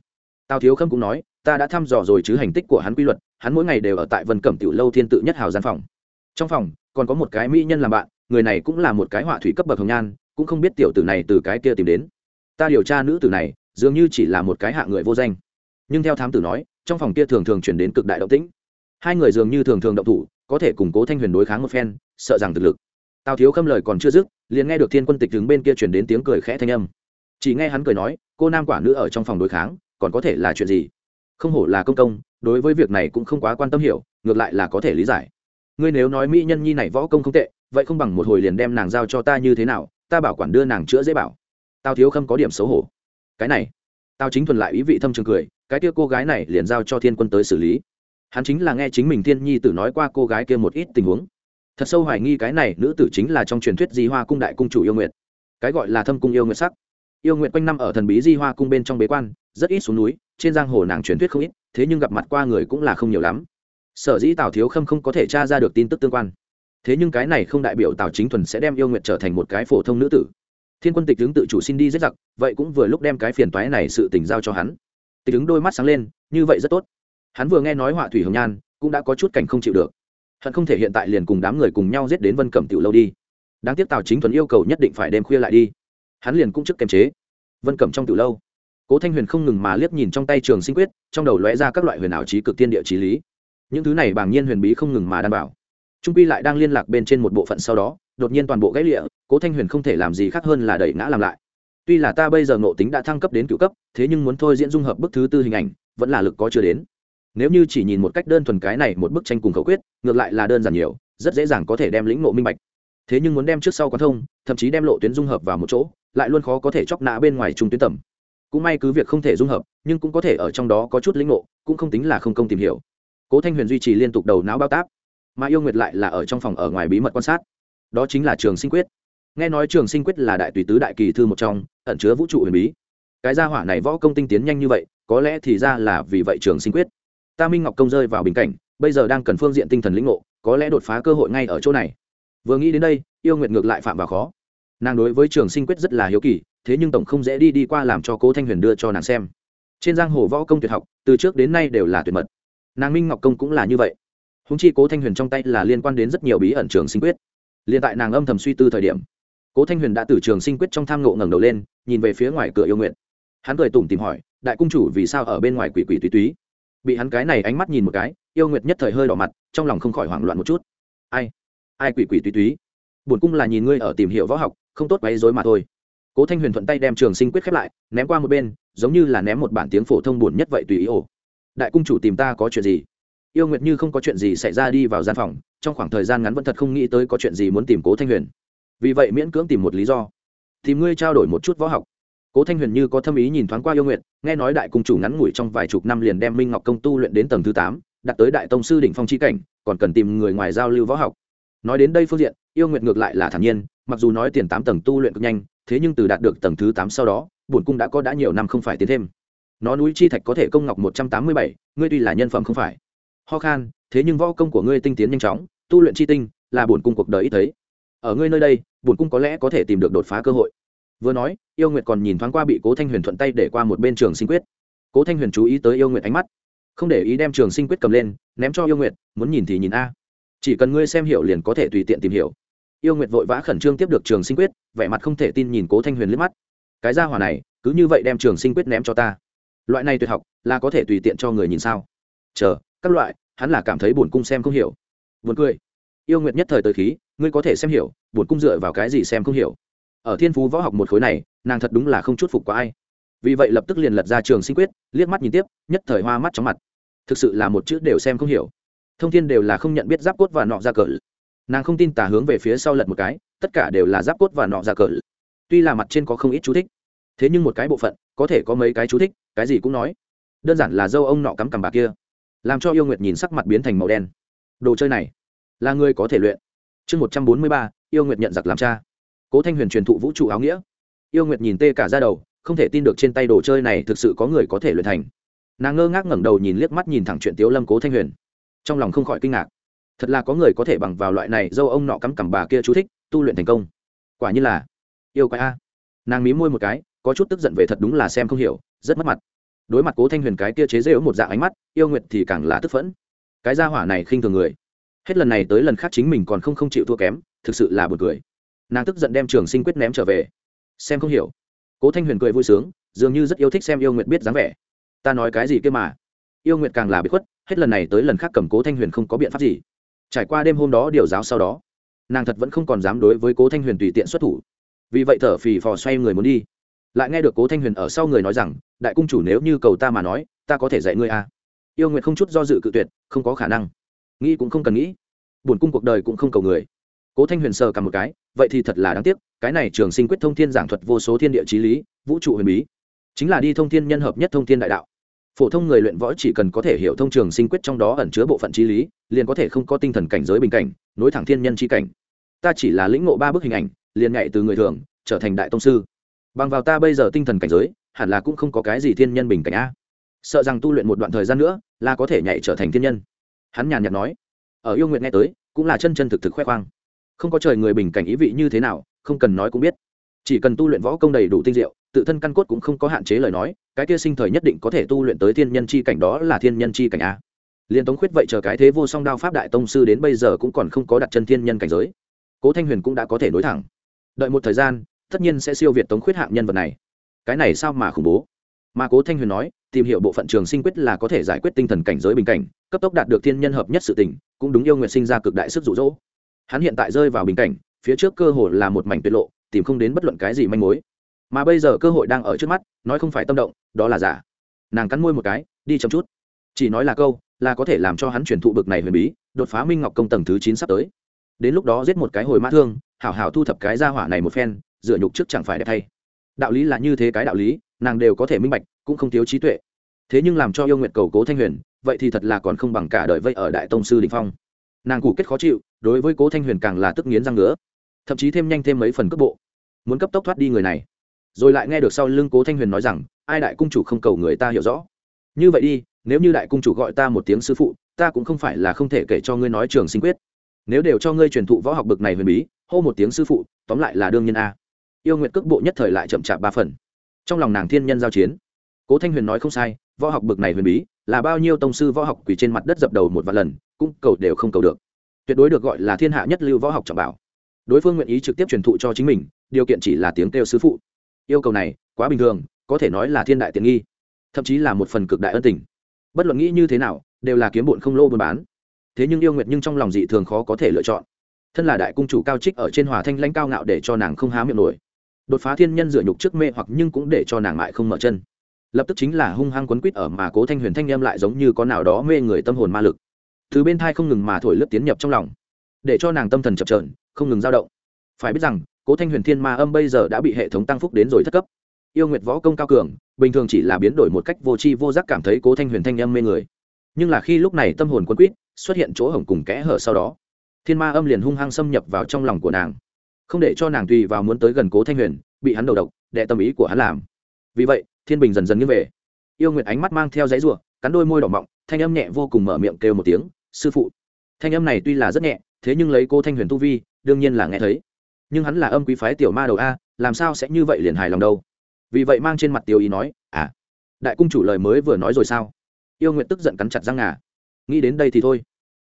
A: tào thiếu khâm cũng nói, ta đã thăm dò rồi chứ hành tích của hắn quy luật, hắn mỗi ngày đều ở tại vân cẩm tiểu lâu thiên tự nhất hào gian phòng. Trong phòng, còn có một cái mỹ nhân làm bạn, người này cũng là một cái họa thủy cấp bậc hồng nhan, cũng không biết tiểu tử này từ cái kia tìm đến. Ta điều tra nữ tử này, dường như chỉ là một cái hạ người vô danh. Nhưng theo thám tử nói, trong phòng kia thường thường chuyển đến cực đại động tĩnh. Hai người dường như thường thường động thủ, có thể củng cố thanh huyền đối kháng một phen, sợ rằng thực lực. Tào thiếu khâm lời còn chưa dứt, liền nghe được thiên quân tịch đứng bên kia chuyển đến tiếng cười khẽ thanh âm. Chỉ nghe hắn cười nói, cô nam quả nữ ở trong phòng đối kháng còn có thể là chuyện gì? Không hổ là công công, đối với việc này cũng không quá quan tâm hiểu, ngược lại là có thể lý giải. Ngươi nếu nói mỹ nhân nhi này võ công không tệ, vậy không bằng một hồi liền đem nàng giao cho ta như thế nào, ta bảo quản đưa nàng chữa dễ bảo. Tao thiếu khâm có điểm xấu hổ. Cái này, tao chính thuần lại ý vị thâm trường cười, cái kia cô gái này liền giao cho thiên quân tới xử lý. Hắn chính là nghe chính mình thiên nhi tử nói qua cô gái kia một ít tình huống. Thật sâu hoài nghi cái này nữ tử chính là trong truyền thuyết di hoa cung đại cung chủ yêu nguyện cái gọi là thâm cung yêu nguyện sắc yêu nguyện quanh năm ở thần bí di hoa cung bên trong bế quan, rất ít xuống núi, trên giang hồ nàng truyền thuyết không ít, thế nhưng gặp mặt qua người cũng là không nhiều lắm. Sở dĩ tào thiếu khâm không có thể tra ra được tin tức tương quan. Thế nhưng cái này không đại biểu tào chính thuần sẽ đem yêu nguyện trở thành một cái phổ thông nữ tử. Thiên quân tịch tướng tự chủ xin đi giết giặc, vậy cũng vừa lúc đem cái phiền toái này sự tình giao cho hắn. Tịch tướng đôi mắt sáng lên, như vậy rất tốt. Hắn vừa nghe nói họa thủy hồng nhan, cũng đã có chút cảnh không chịu được. Hận không thể hiện tại liền cùng đám người cùng nhau giết đến vân cẩm tiểu lâu đi. Đáng tiếc tào chính thuần yêu cầu nhất định phải đêm khuya lại đi hắn liền cũng trước kiềm chế. Vân cẩm trong từ lâu, cố thanh huyền không ngừng mà liếc nhìn trong tay trường sinh quyết, trong đầu lóe ra các loại huyền ảo trí cực tiên địa trí lý. Những thứ này bàng nhiên huyền bí không ngừng mà đảm bảo. Trung pi lại đang liên lạc bên trên một bộ phận sau đó, đột nhiên toàn bộ gãy lịa, cố thanh huyền không thể làm gì khác hơn là đẩy ngã làm lại. Tuy là ta bây giờ ngộ tính đã thăng cấp đến cựu cấp, thế nhưng muốn thôi diễn dung hợp bức thứ tư hình ảnh, vẫn là lực có chưa đến. Nếu như chỉ nhìn một cách đơn thuần cái này một bức tranh cùng khẩu quyết, ngược lại là đơn giản nhiều, rất dễ dàng có thể đem lĩnh ngộ minh bạch. Thế nhưng muốn đem trước sau quán thông, thậm chí đem lộ tuyến dung hợp vào một chỗ lại luôn khó có thể chóc nã bên ngoài trung tuyến tầm. Cũng may cứ việc không thể dung hợp, nhưng cũng có thể ở trong đó có chút lĩnh ngộ, cũng không tính là không công tìm hiểu. Cố thanh huyền duy trì liên tục đầu não bao táp, mà yêu nguyệt lại là ở trong phòng ở ngoài bí mật quan sát. Đó chính là trường sinh quyết. Nghe nói trường sinh quyết là đại tùy tứ đại kỳ thư một trong, ẩn chứa vũ trụ huyền bí. Cái gia hỏa này võ công tinh tiến nhanh như vậy, có lẽ thì ra là vì vậy trường sinh quyết. Ta minh ngọc công rơi vào bình cảnh, bây giờ đang cần phương diện tinh thần lĩnh ngộ, có lẽ đột phá cơ hội ngay ở chỗ này. Vừa nghĩ đến đây, yêu nguyệt ngược lại phạm vào khó nàng đối với trường sinh quyết rất là hiếu kỳ, thế nhưng tổng không dễ đi đi qua làm cho cố thanh huyền đưa cho nàng xem. Trên giang hồ võ công tuyệt học, từ trước đến nay đều là tuyệt mật. Nàng minh ngọc công cũng là như vậy. Húng chi cố thanh huyền trong tay là liên quan đến rất nhiều bí ẩn trường sinh quyết. Liền tại nàng âm thầm suy tư thời điểm, cố thanh huyền đã từ trường sinh quyết trong tham ngộ ngẩng đầu lên, nhìn về phía ngoài cửa yêu nguyện. Hắn cười tủm tìm hỏi, đại cung chủ vì sao ở bên ngoài quỷ quỷ túy túy? Bị hắn cái này ánh mắt nhìn một cái, yêu nguyệt nhất thời hơi đỏ mặt, trong lòng không khỏi hoảng loạn một chút. Ai? Ai quỷ quỷ túy túy? Bổn cung là nhìn ngươi ở tìm hiểu võ học, không tốt quấy dối mà thôi. Cố thanh huyền thuận tay đem trường sinh quyết khép lại, ném qua một bên, giống như là ném một bản tiếng phổ thông buồn nhất vậy tùy ý ổ đại cung chủ tìm ta có chuyện gì? Yêu nguyệt như không có chuyện gì xảy ra đi vào gian phòng, trong khoảng thời gian ngắn vẫn thật không nghĩ tới có chuyện gì muốn tìm cố thanh huyền. Vì vậy miễn cưỡng tìm một lý do. Tìm ngươi trao đổi một chút võ học. Cố thanh huyền như có thâm ý nhìn thoáng qua yêu nguyệt, nghe nói đại cung chủ ngắn ngủi trong vài chục năm liền đem minh ngọc công tu luyện đến tầng thứ tám đặt tới đại tông sư đỉnh phong c h i cảnh, còn cần tìm người ngoài giao lưu võ học. Nói đến đây phương diện yêu nguyệt ngược lại là thản nhiên, mặc dù nói tiền tám tầng tu luyện cực nhanh, thế nhưng từ đạt được tầng thứ tám sau đó, bổn cung đã có đã nhiều năm không phải tiến thêm. Nó núi chi thạch có thể công ngọc một trăm tám mươi bảy, ngươi tuy là nhân phẩm không phải. Ho khan, thế nhưng võ công của ngươi tinh tiến nhanh chóng, tu luyện chi tinh là bổn cung cuộc đời ít thấy. Ở ngươi nơi đây, bổn cung có lẽ có thể tìm được đột phá cơ hội. Vừa nói, yêu nguyệt còn nhìn thoáng qua bị cố thanh huyền thuận tay để qua một bên trường sinh quyết. Cố thanh huyền chú ý tới yêu nguyệt ánh mắt, không để ý đem trường sinh quyết cầm lên, ném cho yêu nguyệt, muốn nhìn thì nhìn a chỉ cần ngươi xem hiểu liền có thể tùy tiện tìm hiểu. Yêu nguyệt vội vã khẩn trương tiếp được trường sinh quyết, vẻ mặt không thể tin nhìn cố thanh huyền liếc mắt. Cái gia hỏa này, cứ như vậy đem trường sinh quyết ném cho ta. Loại này tuyệt học, là có thể tùy tiện cho người nhìn sao? Chờ, các loại, hắn là cảm thấy buồn cung xem không hiểu. Buồn cười. Yêu nguyệt nhất thời tới khí, ngươi có thể xem hiểu, buồn cung dựa vào cái gì xem không hiểu? Ở thiên phú võ học một khối này, nàng thật đúng là không chút phục có ai. Vì vậy lập tức liền lật ra trường sinh quyết, liếc mắt nhìn tiếp, nhất thời hoa mắt chóng mặt. Thực sự là một chữ đều xem không hiểu thông thiên đều là không nhận biết giáp cốt và nọ ra cờ. Nàng không tin tả hướng về phía sau lật một cái, tất cả đều là giáp cốt và nọ ra cờ. Tuy là mặt trên có không ít chú thích, thế nhưng một cái bộ phận, có thể có mấy cái chú thích, cái gì cũng nói. Đơn giản là dâu ông nọ cắm cằm bà kia, làm cho yêu nguyệt nhìn sắc mặt biến thành màu đen. Đồ chơi này, là người có thể luyện. Chương một trăm bốn mươi ba, yêu nguyệt nhận giặc làm cha. Cố thanh huyền truyền thụ vũ trụ áo nghĩa. Yêu nguyệt nhìn tê cả ra đầu, không thể tin được trên tay đồ chơi này thực sự có người có thể luyện thành. Nàng ngơ ngác ngẩng đầu nhìn liếc mắt nhìn thẳng chuyện tiếu lâm cố thanh huyền trong lòng không khỏi kinh ngạc. Thật là có người có thể bằng vào loại này, dâu ông nọ cắm cằm bà kia chú thích, tu luyện thành công. Quả như là, yêu quái a. Nàng mí môi một cái, có chút tức giận về thật đúng là xem không hiểu, rất mất mặt. Đối mặt cố thanh huyền cái kia chế rêu một dạng ánh mắt, yêu nguyệt thì càng là tức phẫn. Cái gia hỏa này khinh thường người. Hết lần này tới lần khác chính mình còn không không chịu thua kém, thực sự là buồn cười. Nàng tức giận đem trường sinh quyết ném trở về. Xem không hiểu. Cố thanh huyền cười vui sướng, dường như rất yêu thích xem yêu nguyệt biết dáng vẻ. Ta nói cái gì kia mà? Yêu nguyệt càng là bị khuất hết lần này tới lần khác cầm cố thanh huyền không có biện pháp gì. Trải qua đêm hôm đó điều giáo sau đó, nàng thật vẫn không còn dám đối với cố thanh huyền tùy tiện xuất thủ. Vì vậy thở phì phò xoay người muốn đi. Lại nghe được cố thanh huyền ở sau người nói rằng, đại cung chủ nếu như cầu ta mà nói, ta có thể dạy ngươi à. yêu nguyện không chút do dự cự tuyệt, không có khả năng. Nghĩ cũng không cần nghĩ. Buồn cung cuộc đời cũng không cầu người. Cố thanh huyền sờ cả một cái, vậy thì thật là đáng tiếc, cái này trường sinh quyết thông thiên giảng thuật vô số thiên địa trí lý, vũ trụ huyền bí, chính là đi thông thiên nhân hợp nhất thông thiên đại đạo phổ thông người luyện võ chỉ cần có thể hiểu thông trường sinh quyết trong đó ẩn chứa bộ phận trí lý, liền có thể không có tinh thần cảnh giới bình cảnh, nối thẳng thiên nhân trí cảnh. Ta chỉ là lĩnh ngộ ba bức hình ảnh, liền nhạy từ người thường, trở thành đại tông sư. Bằng vào ta bây giờ tinh thần cảnh giới, hẳn là cũng không có cái gì thiên nhân bình cảnh a. Sợ rằng tu luyện một đoạn thời gian nữa, là có thể nhảy trở thành thiên nhân. Hắn nhàn nhạt nói. Ở yêu nguyện nghe tới, cũng là chân chân thực thực khoe khoang. Không có trời người bình cảnh ý vị như thế nào, không cần nói cũng biết chỉ cần tu luyện võ công đầy đủ tinh diệu, tự thân căn cốt cũng không có hạn chế lời nói, cái kia sinh thời nhất định có thể tu luyện tới thiên nhân chi cảnh đó là thiên nhân chi cảnh a. Liên tống khuyết vậy chờ cái thế vô song đao pháp đại tông sư đến bây giờ cũng còn không có đặt chân thiên nhân cảnh giới. Cố thanh huyền cũng đã có thể nối thẳng. Đợi một thời gian, tất nhiên sẽ siêu việt tống khuyết hạng nhân vật này. Cái này sao mà khủng bố? Mà cố thanh huyền nói, tìm hiểu bộ phận trường sinh quyết là có thể giải quyết tinh thần cảnh giới bình cảnh, cấp tốc đạt được thiên nhân hợp nhất sự tình, cũng đúng yêu nguyện sinh ra cực đại sức rụ rỗ hắn hiện tại rơi vào bình cảnh, phía trước cơ hồ là một mảnh tuyệt lộ tìm không đến bất luận cái gì manh mối. Mà bây giờ cơ hội đang ở trước mắt, nói không phải tâm động, đó là giả. Nàng cắn môi một cái, đi chậm chút. Chỉ nói là câu, là có thể làm cho hắn chuyển thụ bực này huyền bí, đột phá minh ngọc công tầng thứ chín sắp tới. Đến lúc đó giết một cái hồi mã thương, hảo hảo thu thập cái gia hỏa này một phen, dựa nhục trước chẳng phải đẹp thay. Đạo lý là như thế cái đạo lý, nàng đều có thể minh bạch, cũng không thiếu trí tuệ. Thế nhưng làm cho yêu nguyện cầu cố thanh huyền, vậy thì thật là còn không bằng cả đời vây ở đại tông sư đình phong. Nàng củ kết khó chịu, đối với cố thanh huyền càng là tức nghiến răng nữa thậm chí thêm nhanh thêm mấy phần cước bộ. Muốn cấp tốc thoát đi người này. Rồi lại nghe được sau lưng cố thanh huyền nói rằng, ai đại cung chủ không cầu người ta hiểu rõ. Như vậy đi, nếu như đại cung chủ gọi ta một tiếng sư phụ, ta cũng không phải là không thể kể cho ngươi nói trường sinh quyết. Nếu đều cho ngươi truyền thụ võ học bực này huyền bí, hô một tiếng sư phụ, tóm lại là đương nhiên a. Yêu nguyện cước bộ nhất thời lại chậm chạp ba phần. Trong lòng nàng thiên nhân giao chiến. Cố thanh huyền nói không sai, võ học bực này huyền bí, là bao nhiêu tông sư võ học quỳ trên mặt đất dập đầu một vài lần, cũng cầu đều không cầu được. Tuyệt đối được gọi là thiên hạ nhất lưu võ học trọng bảo đối phương nguyện ý trực tiếp truyền thụ cho chính mình, điều kiện chỉ là tiếng kêu sứ phụ. Yêu cầu này, quá bình thường, có thể nói là thiên đại tiện nghi, thậm chí là một phần cực đại ân tình. Bất luận nghĩ như thế nào, đều là kiếm bụn không lô buôn bán. Thế nhưng yêu nguyệt nhưng trong lòng dị thường khó có thể lựa chọn. Thân là đại cung chủ cao trích ở trên hòa thanh lãnh cao ngạo để cho nàng không há miệng nổi. Đột phá thiên nhân dựa nhục trước mê hoặc nhưng cũng để cho nàng mại không mở chân. Lập tức chính là hung hăng quấn quýt ở mà cố thanh huyền thanh em lại giống như có nào đó mê người tâm hồn ma lực. Từ bên thai không ngừng mà thổi lướt tiến nhập trong lòng, để cho nàng tâm thần chập trờn không ngừng dao động. Phải biết rằng, cố thanh huyền thiên ma âm bây giờ đã bị hệ thống tăng phúc đến rồi thất cấp. Yêu nguyệt võ công cao cường, bình thường chỉ là biến đổi một cách vô tri vô giác cảm thấy cố thanh huyền thanh âm mê người. Nhưng là khi lúc này tâm hồn quân quýt, xuất hiện chỗ hổng cùng kẽ hở sau đó, thiên ma âm liền hung hăng xâm nhập vào trong lòng của nàng. Không để cho nàng tùy vào muốn tới gần cố thanh huyền, bị hắn đầu độc đệ tâm ý của hắn làm. Vì vậy, thiên bình dần dần nghiêng về. Yêu nguyệt ánh mắt mang theo giấy rùa cắn đôi môi đỏ mọng, thanh âm nhẹ vô cùng mở miệng kêu một tiếng, sư phụ. Thanh âm này tuy là rất nhẹ, thế nhưng lấy cô thanh huyền tu vi đương nhiên là nghe thấy. Nhưng hắn là âm quý phái tiểu ma đầu a, làm sao sẽ như vậy liền hài lòng đâu? Vì vậy mang trên mặt tiêu ý nói à đại cung chủ lời mới vừa nói rồi sao? Yêu nguyện tức giận cắn chặt răng ngà. Nghĩ đến đây thì thôi.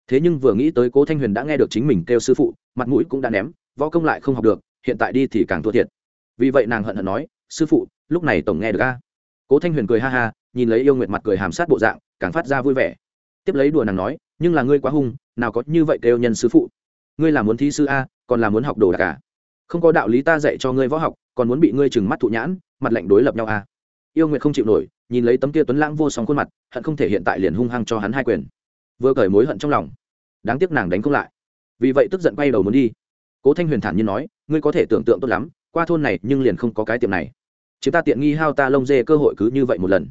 A: Thế nhưng vừa nghĩ tới cố thanh huyền đã nghe được chính mình kêu sư phụ, mặt mũi cũng đã ném, võ công lại không học được, hiện tại đi thì càng thua thiệt. Vì vậy nàng hận hận nói, sư phụ, lúc này tổng nghe được a. Cố thanh huyền cười ha ha, nhìn lấy yêu nguyệt mặt cười hàm sát bộ dạng, càng phát ra vui vẻ. Tiếp lấy đùa nàng nói, nhưng là ngươi quá hung, nào có như vậy kêu nhân sư phụ ngươi là muốn thi sư a, còn là muốn học đồ đạc cả không có đạo lý ta dạy cho ngươi võ học, còn muốn bị ngươi trừng mắt thụ nhãn, mặt lạnh đối lập nhau a yêu nguyện không chịu nổi, nhìn lấy tấm kia tuấn lãng vô song khuôn mặt, hận không thể hiện tại liền hung hăng cho hắn hai quyền. Vừa cởi mối hận trong lòng. Đáng tiếc nàng đánh không lại. Vì vậy tức giận quay đầu muốn đi. Cố thanh huyền thản nhiên nói, ngươi có thể tưởng tượng tốt lắm, qua thôn này nhưng liền không có cái tiệm này. Chúng ta tiện nghi hao ta lông dê cơ hội cứ như vậy một lần.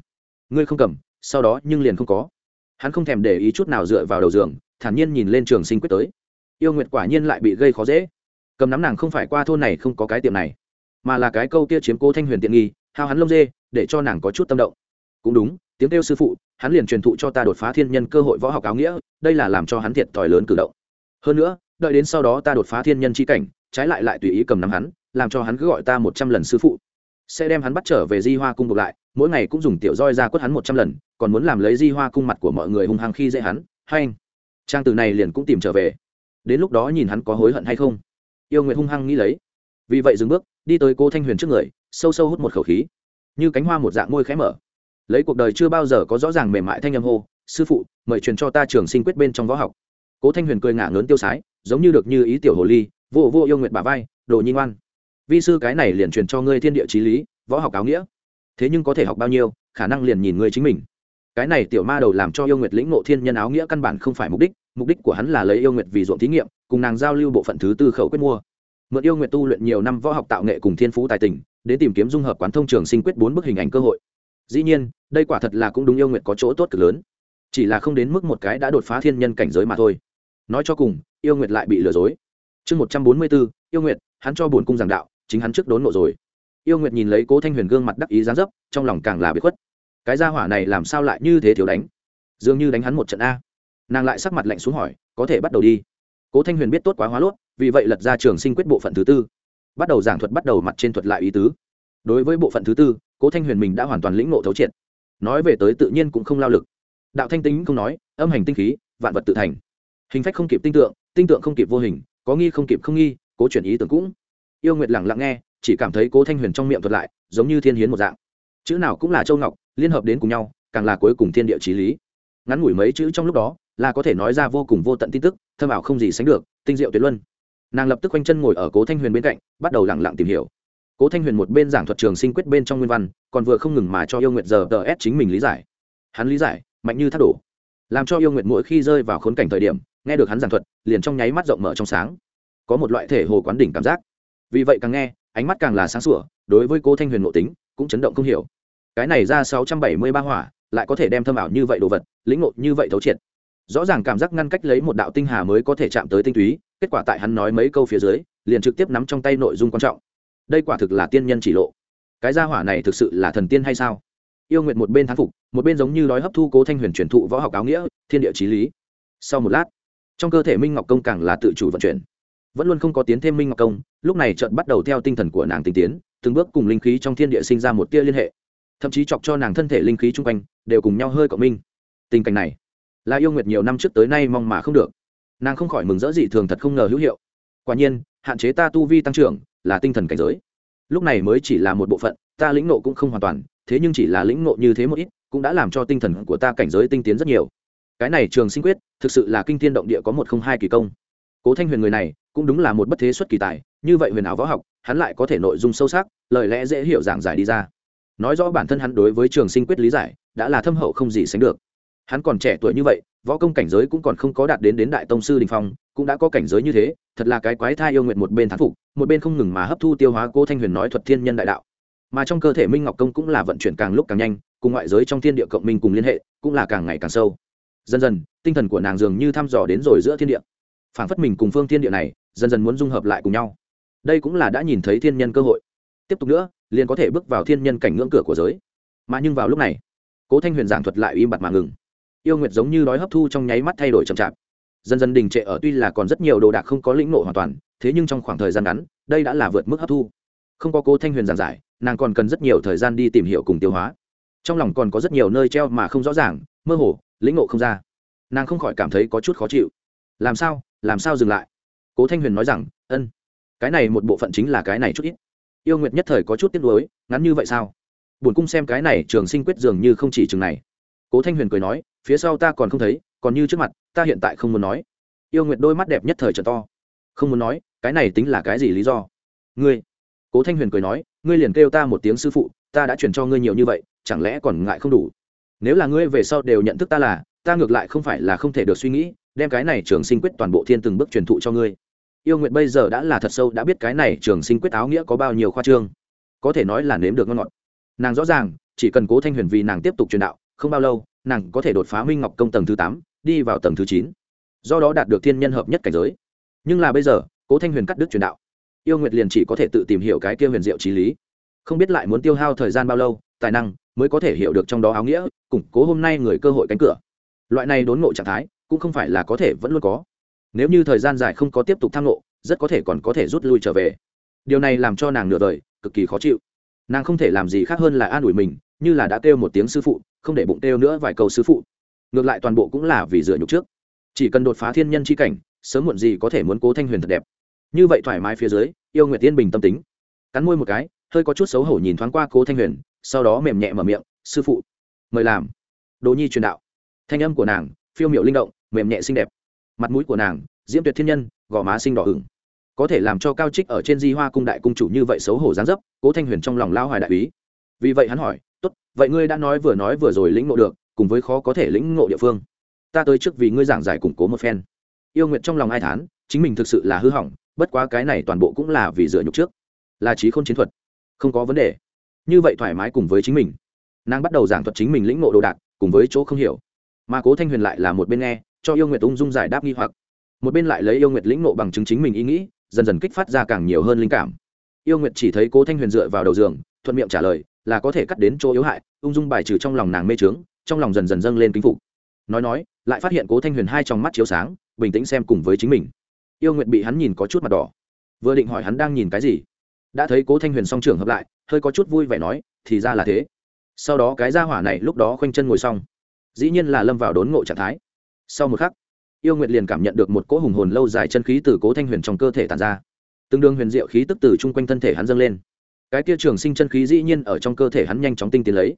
A: Ngươi không cầm, sau đó nhưng liền không có. Hắn không thèm để ý chút nào dựa vào đầu giường, thản nhiên nhìn lên trường sinh quyết tới yêu nguyệt quả nhiên lại bị gây khó dễ. Cầm nắm nàng không phải qua thôn này không có cái tiệm này, mà là cái câu kia chiếm cố thanh huyền tiện nghi, hao hắn lông dê, để cho nàng có chút tâm động. Cũng đúng, tiếng kêu sư phụ, hắn liền truyền thụ cho ta đột phá thiên nhân cơ hội võ học áo nghĩa, đây là làm cho hắn thiệt thòi lớn cử động. Hơn nữa, đợi đến sau đó ta đột phá thiên nhân c h i cảnh, trái lại lại tùy ý cầm nắm hắn, làm cho hắn cứ gọi ta một trăm lần sư phụ. Sẽ đem hắn bắt trở về di hoa cung ngược lại, mỗi ngày cũng dùng tiểu roi ra quất hắn một trăm lần, còn muốn làm lấy di hoa cung mặt của mọi người hung hăng khi dễ hắn. Hay anh trang từ này liền cũng tìm trở về đến lúc đó nhìn hắn có hối hận hay không. Yêu nguyện hung hăng nghĩ lấy. Vì vậy dừng bước, đi tới cô thanh huyền trước người, sâu sâu hút một khẩu khí. Như cánh hoa một dạng môi khẽ mở. Lấy cuộc đời chưa bao giờ có rõ ràng mềm mại thanh âm hô, sư phụ, mời truyền cho ta trường sinh quyết bên trong võ học. Cố thanh huyền cười ngả ngớn tiêu sái, giống như được như ý tiểu hồ ly, vô vô yêu nguyện bà vai, đồ nhi ngoan. Vi sư cái này liền truyền cho ngươi thiên địa trí lý, võ học áo nghĩa. Thế nhưng có thể học bao nhiêu, khả năng liền nhìn ngươi chính mình. Cái này tiểu ma đầu làm cho yêu nguyệt lĩnh ngộ thiên nhân áo nghĩa căn bản không phải mục đích mục đích của hắn là lấy yêu nguyệt vì ruộng thí nghiệm, cùng nàng giao lưu bộ phận thứ tư khẩu quyết mua. Mượn yêu nguyệt tu luyện nhiều năm võ học tạo nghệ cùng thiên phú tài tình, đến tìm kiếm dung hợp quán thông trường sinh quyết bốn bức hình ảnh cơ hội. Dĩ nhiên, đây quả thật là cũng đúng yêu nguyệt có chỗ tốt cực lớn. Chỉ là không đến mức một cái đã đột phá thiên nhân cảnh giới mà thôi. Nói cho cùng, yêu nguyệt lại bị lừa dối. Chương một trăm bốn mươi bốn, yêu nguyệt, hắn cho bổn cung giảng đạo, chính hắn trước đốn nộ rồi. Yêu nguyệt nhìn lấy cố thanh huyền gương mặt đắc ý gián dấp, trong lòng càng là bị khuất. Cái gia hỏa này làm sao lại như thế thiếu đánh? Dường như đánh hắn một trận a nàng lại sắc mặt lạnh xuống hỏi, có thể bắt đầu đi. Cố thanh huyền biết tốt quá hóa lốt, vì vậy lật ra trường sinh quyết bộ phận thứ tư. Bắt đầu giảng thuật, bắt đầu mặt trên thuật lại ý tứ. Đối với bộ phận thứ tư, cố thanh huyền mình đã hoàn toàn lĩnh ngộ thấu triệt. Nói về tới tự nhiên cũng không lao lực. Đạo thanh tính không nói, âm hành tinh khí, vạn vật tự thành. Hình phách không kịp tinh tượng tinh tượng không kịp vô hình, có nghi không kịp không nghi, cố chuyển ý tưởng cũng. Yêu nguyệt lẳng lặng nghe, chỉ cảm thấy cố thanh huyền trong miệng thuật lại, giống như thiên hiến một dạng. Chữ nào cũng là châu ngọc, liên hợp đến cùng nhau, càng là cuối cùng thiên địa trí lý. Ngắn ngủi mấy chữ trong lúc đó là có thể nói ra vô cùng vô tận tin tức thơm ảo không gì sánh được, tinh diệu tuyệt luân. Nàng lập tức quanh chân ngồi ở cố thanh huyền bên cạnh, bắt đầu lẳng lặng tìm hiểu. Cố thanh huyền một bên giảng thuật trường sinh quyết bên trong nguyên văn, còn vừa không ngừng mà cho yêu nguyện giờ tờ ép chính mình lý giải. Hắn lý giải, mạnh như thác đổ. Làm cho yêu nguyện mỗi khi rơi vào khốn cảnh thời điểm, nghe được hắn giảng thuật, liền trong nháy mắt rộng mở trong sáng. Có một loại thể hồ quán đỉnh cảm giác. Vì vậy càng nghe, ánh mắt càng là sáng sủa, đối với cố thanh huyền nội tính, cũng chấn động không hiểu. Cái này ra sáu trăm bảy mươi ba hỏa, lại có thể đem thâm ảo như vậy đồ vật, lĩnh ngộ như vậy thấu triệt rõ ràng cảm giác ngăn cách lấy một đạo tinh hà mới có thể chạm tới tinh túy, kết quả tại hắn nói mấy câu phía dưới, liền trực tiếp nắm trong tay nội dung quan trọng. Đây quả thực là tiên nhân chỉ lộ. Cái gia hỏa này thực sự là thần tiên hay sao? Yêu nguyện một bên thán phục, một bên giống như nói hấp thu cố thanh huyền truyền thụ võ học áo nghĩa, thiên địa trí lý. Sau một lát, trong cơ thể minh ngọc công càng là tự chủ vận chuyển. Vẫn luôn không có tiến thêm minh ngọc công, lúc này trận bắt đầu theo tinh thần của nàng tinh tiến, từng bước cùng linh khí trong thiên địa sinh ra một tia liên hệ. Thậm chí chọc cho nàng thân thể linh khí chung quanh, đều cùng nhau hơi cộng minh. Tình cảnh này là yêu nguyệt nhiều năm trước tới nay mong mà không được. Nàng không khỏi mừng rỡ dị thường thật không ngờ hữu hiệu. Quả nhiên, hạn chế ta tu vi tăng trưởng là tinh thần cảnh giới. Lúc này mới chỉ là một bộ phận, ta lĩnh nộ cũng không hoàn toàn, thế nhưng chỉ là lĩnh nộ như thế một ít, cũng đã làm cho tinh thần của ta cảnh giới tinh tiến rất nhiều. Cái này trường sinh quyết, thực sự là kinh thiên động địa có một không hai kỳ công. Cố thanh huyền người này, cũng đúng là một bất thế xuất kỳ tài, như vậy huyền ảo võ học, hắn lại có thể nội dung sâu sắc, lời lẽ dễ hiểu giảng giải đi ra. Nói rõ bản thân hắn đối với trường sinh quyết lý giải, đã là thâm hậu không gì sánh được hắn còn trẻ tuổi như vậy, võ công cảnh giới cũng còn không có đạt đến đến đại tông sư đình phong, cũng đã có cảnh giới như thế, thật là cái quái thai yêu nguyện một bên thán phục, một bên không ngừng mà hấp thu tiêu hóa cô thanh huyền nói thuật thiên nhân đại đạo. Mà trong cơ thể minh ngọc công cũng là vận chuyển càng lúc càng nhanh, cùng ngoại giới trong thiên địa cộng minh cùng liên hệ, cũng là càng ngày càng sâu. Dần dần, tinh thần của nàng dường như thăm dò đến rồi giữa thiên địa. Phảng phất mình cùng phương thiên địa này, dần dần muốn dung hợp lại cùng nhau. Đây cũng là đã nhìn thấy thiên nhân cơ hội. Tiếp tục nữa, liền có thể bước vào thiên nhân cảnh ngưỡng cửa của giới. Mà nhưng vào lúc này, cố thanh huyền giảng thuật lại im bặt mà ngừng yêu nguyệt giống như đói hấp thu trong nháy mắt thay đổi chậm chạp. Dần dần đình trệ ở tuy là còn rất nhiều đồ đạc không có lĩnh nộ hoàn toàn, thế nhưng trong khoảng thời gian ngắn, đây đã là vượt mức hấp thu. Không có cố thanh huyền giảng giải, nàng còn cần rất nhiều thời gian đi tìm hiểu cùng tiêu hóa. Trong lòng còn có rất nhiều nơi treo mà không rõ ràng, mơ hồ, lĩnh ngộ không ra. Nàng không khỏi cảm thấy có chút khó chịu. Làm sao làm sao dừng lại? Cố thanh huyền nói rằng, ân, cái này một bộ phận chính là cái này chút ít. Yêu nguyệt nhất thời có chút tiếc nuối, ngắn như vậy sao? Buồn cung xem cái này trường sinh quyết dường như không chỉ chừng này. Cố thanh huyền cười nói phía sau ta còn không thấy, còn như trước mặt, ta hiện tại không muốn nói. Yêu nguyệt đôi mắt đẹp nhất thời trở to. Không muốn nói, cái này tính là cái gì lý do? Ngươi. Cố thanh huyền cười nói, ngươi liền kêu ta một tiếng sư phụ, ta đã chuyển cho ngươi nhiều như vậy, chẳng lẽ còn ngại không đủ? Nếu là ngươi về sau đều nhận thức ta là, ta ngược lại không phải là không thể được suy nghĩ, đem cái này trường sinh quyết toàn bộ thiên từng bước truyền thụ cho ngươi. Yêu nguyện bây giờ đã là thật sâu, đã biết cái này trường sinh quyết áo nghĩa có bao nhiêu khoa trương. Có thể nói là nếm được ngon ngọt. Nàng rõ ràng, chỉ cần cố thanh huyền vì nàng tiếp tục truyền đạo, không bao lâu nàng có thể đột phá minh ngọc công tầng thứ tám, đi vào tầng thứ chín. Do đó đạt được thiên nhân hợp nhất cảnh giới. Nhưng là bây giờ, cố thanh huyền cắt đứt truyền đạo. Yêu nguyệt liền chỉ có thể tự tìm hiểu cái kia huyền diệu trí lý. Không biết lại muốn tiêu hao thời gian bao lâu, tài năng mới có thể hiểu được trong đó áo nghĩa, củng cố hôm nay người cơ hội cánh cửa. Loại này đốn ngộ trạng thái, cũng không phải là có thể vẫn luôn có. Nếu như thời gian dài không có tiếp tục tham ngộ, rất có thể còn có thể rút lui trở về. Điều này làm cho nàng nửa đời, cực kỳ khó chịu. Nàng không thể làm gì khác hơn là an ủi mình như là đã kêu một tiếng sư phụ, không để bụng kêu nữa vài câu sư phụ. Ngược lại toàn bộ cũng là vì dựa nhục trước. Chỉ cần đột phá thiên nhân c h i cảnh, sớm muộn gì có thể muốn cố thanh huyền thật đẹp. Như vậy thoải mái phía dưới, yêu nguyệt tiên bình tâm tính. Cắn môi một cái, hơi có chút xấu hổ nhìn thoáng qua cố thanh huyền, sau đó mềm nhẹ mở miệng, sư phụ, mời làm. Đồ nhi truyền đạo. Thanh âm của nàng, phiêu miệu linh động, mềm nhẹ xinh đẹp. Mặt mũi của nàng, diễm tuyệt thiên nhân, gò má sinh đỏ hửng có thể làm cho cao trích ở trên di hoa cung đại cung chủ như vậy xấu hổ gián dấp, cố thanh huyền trong lòng lao hoài đại úy vì vậy hắn hỏi tốt, vậy ngươi đã nói vừa nói vừa rồi lĩnh ngộ được, cùng với khó có thể lĩnh ngộ địa phương. Ta tới trước vì ngươi giảng giải củng cố một phen. Yêu nguyện trong lòng ai thán, chính mình thực sự là hư hỏng, bất quá cái này toàn bộ cũng là vì dựa nhục trước. Là trí không chiến thuật. Không có vấn đề. Như vậy thoải mái cùng với chính mình. Nàng bắt đầu giảng thuật chính mình lĩnh ngộ đồ đạc, cùng với chỗ không hiểu. Mà cố thanh huyền lại là một bên nghe, cho yêu nguyệt ung dung giải đáp nghi hoặc. Một bên lại lấy yêu nguyệt lĩnh ngộ bằng chứng chính mình ý nghĩ, dần dần kích phát ra càng nhiều hơn linh cảm. Yêu nguyệt chỉ thấy cố thanh huyền dựa vào đầu giường, thuận miệng trả lời là có thể cắt đến chỗ yếu hại, ung dung bài trừ trong lòng nàng mê trướng, trong lòng dần dần dâng lên kính phục. Nói nói, lại phát hiện cố thanh huyền hai trong mắt chiếu sáng, bình tĩnh xem cùng với chính mình. Yêu nguyệt bị hắn nhìn có chút mặt đỏ. Vừa định hỏi hắn đang nhìn cái gì, đã thấy cố thanh huyền song trưởng hợp lại, hơi có chút vui vẻ nói, thì ra là thế. Sau đó cái ra hỏa này lúc đó khoanh chân ngồi xong, dĩ nhiên là lâm vào đốn ngộ trạng thái. Sau một khắc, yêu nguyệt liền cảm nhận được một cỗ hùng hồn lâu dài chân khí từ cố thanh huyền trong cơ thể tàn ra. Tương đương huyền diệu khí tức từ chung quanh thân thể hắn dâng lên cái tia trường sinh chân khí dĩ nhiên ở trong cơ thể hắn nhanh chóng tinh tiến lấy.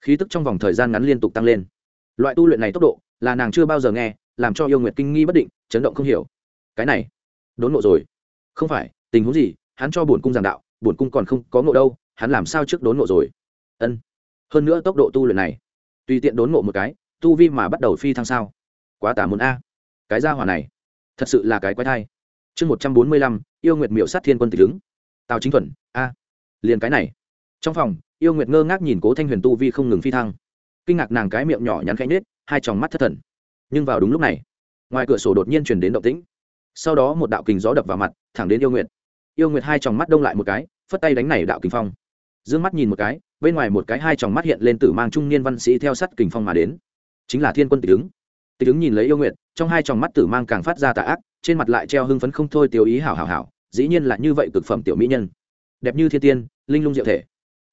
A: Khí tức trong vòng thời gian ngắn liên tục tăng lên. Loại tu luyện này tốc độ là nàng chưa bao giờ nghe làm cho yêu nguyệt kinh nghi bất định chấn động không hiểu. Cái này đốn ngộ rồi. Không phải tình huống gì hắn cho bổn cung giảng đạo bổn cung còn không có ngộ đâu hắn làm sao trước đốn ngộ rồi? Ân. Hơn nữa tốc độ tu luyện này tùy tiện đốn ngộ một cái tu vi mà bắt đầu phi thăng sao? Quá tả muốn a. Cái gia hỏa này thật sự là cái quái thai. Chương một trăm bốn mươi lăm yêu nguyệt miểu sát thiên quân tịch đứng, tào chính thuần a liền cái này. Trong phòng, yêu nguyệt ngơ ngác nhìn cố thanh huyền tu vi không ngừng phi thăng. Kinh ngạc nàng cái miệng nhỏ nhắn khẽ nết hai tròng mắt thất thần. Nhưng vào đúng lúc này, ngoài cửa sổ đột nhiên chuyển đến động tĩnh. Sau đó một đạo kình gió đập vào mặt, thẳng đến yêu nguyệt. Yêu nguyệt hai tròng mắt đông lại một cái, phất tay đánh này đạo kình phong. D ư ơ n g mắt nhìn một cái, bên ngoài một cái hai tròng mắt hiện lên tử mang trung niên văn sĩ theo sắt kình phong mà đến. Chính là thiên quân tịch ứng. Tịch ứng nhìn lấy yêu nguyệt, trong hai tròng mắt tử mang càng phát ra tà ác, trên mặt lại treo hưng phấn không thôi, tiêu ý hảo hảo hảo, dĩ nhiên là như vậy cực phẩm tiểu mỹ nhân đẹp như thiên tiên, linh lung diệu thể.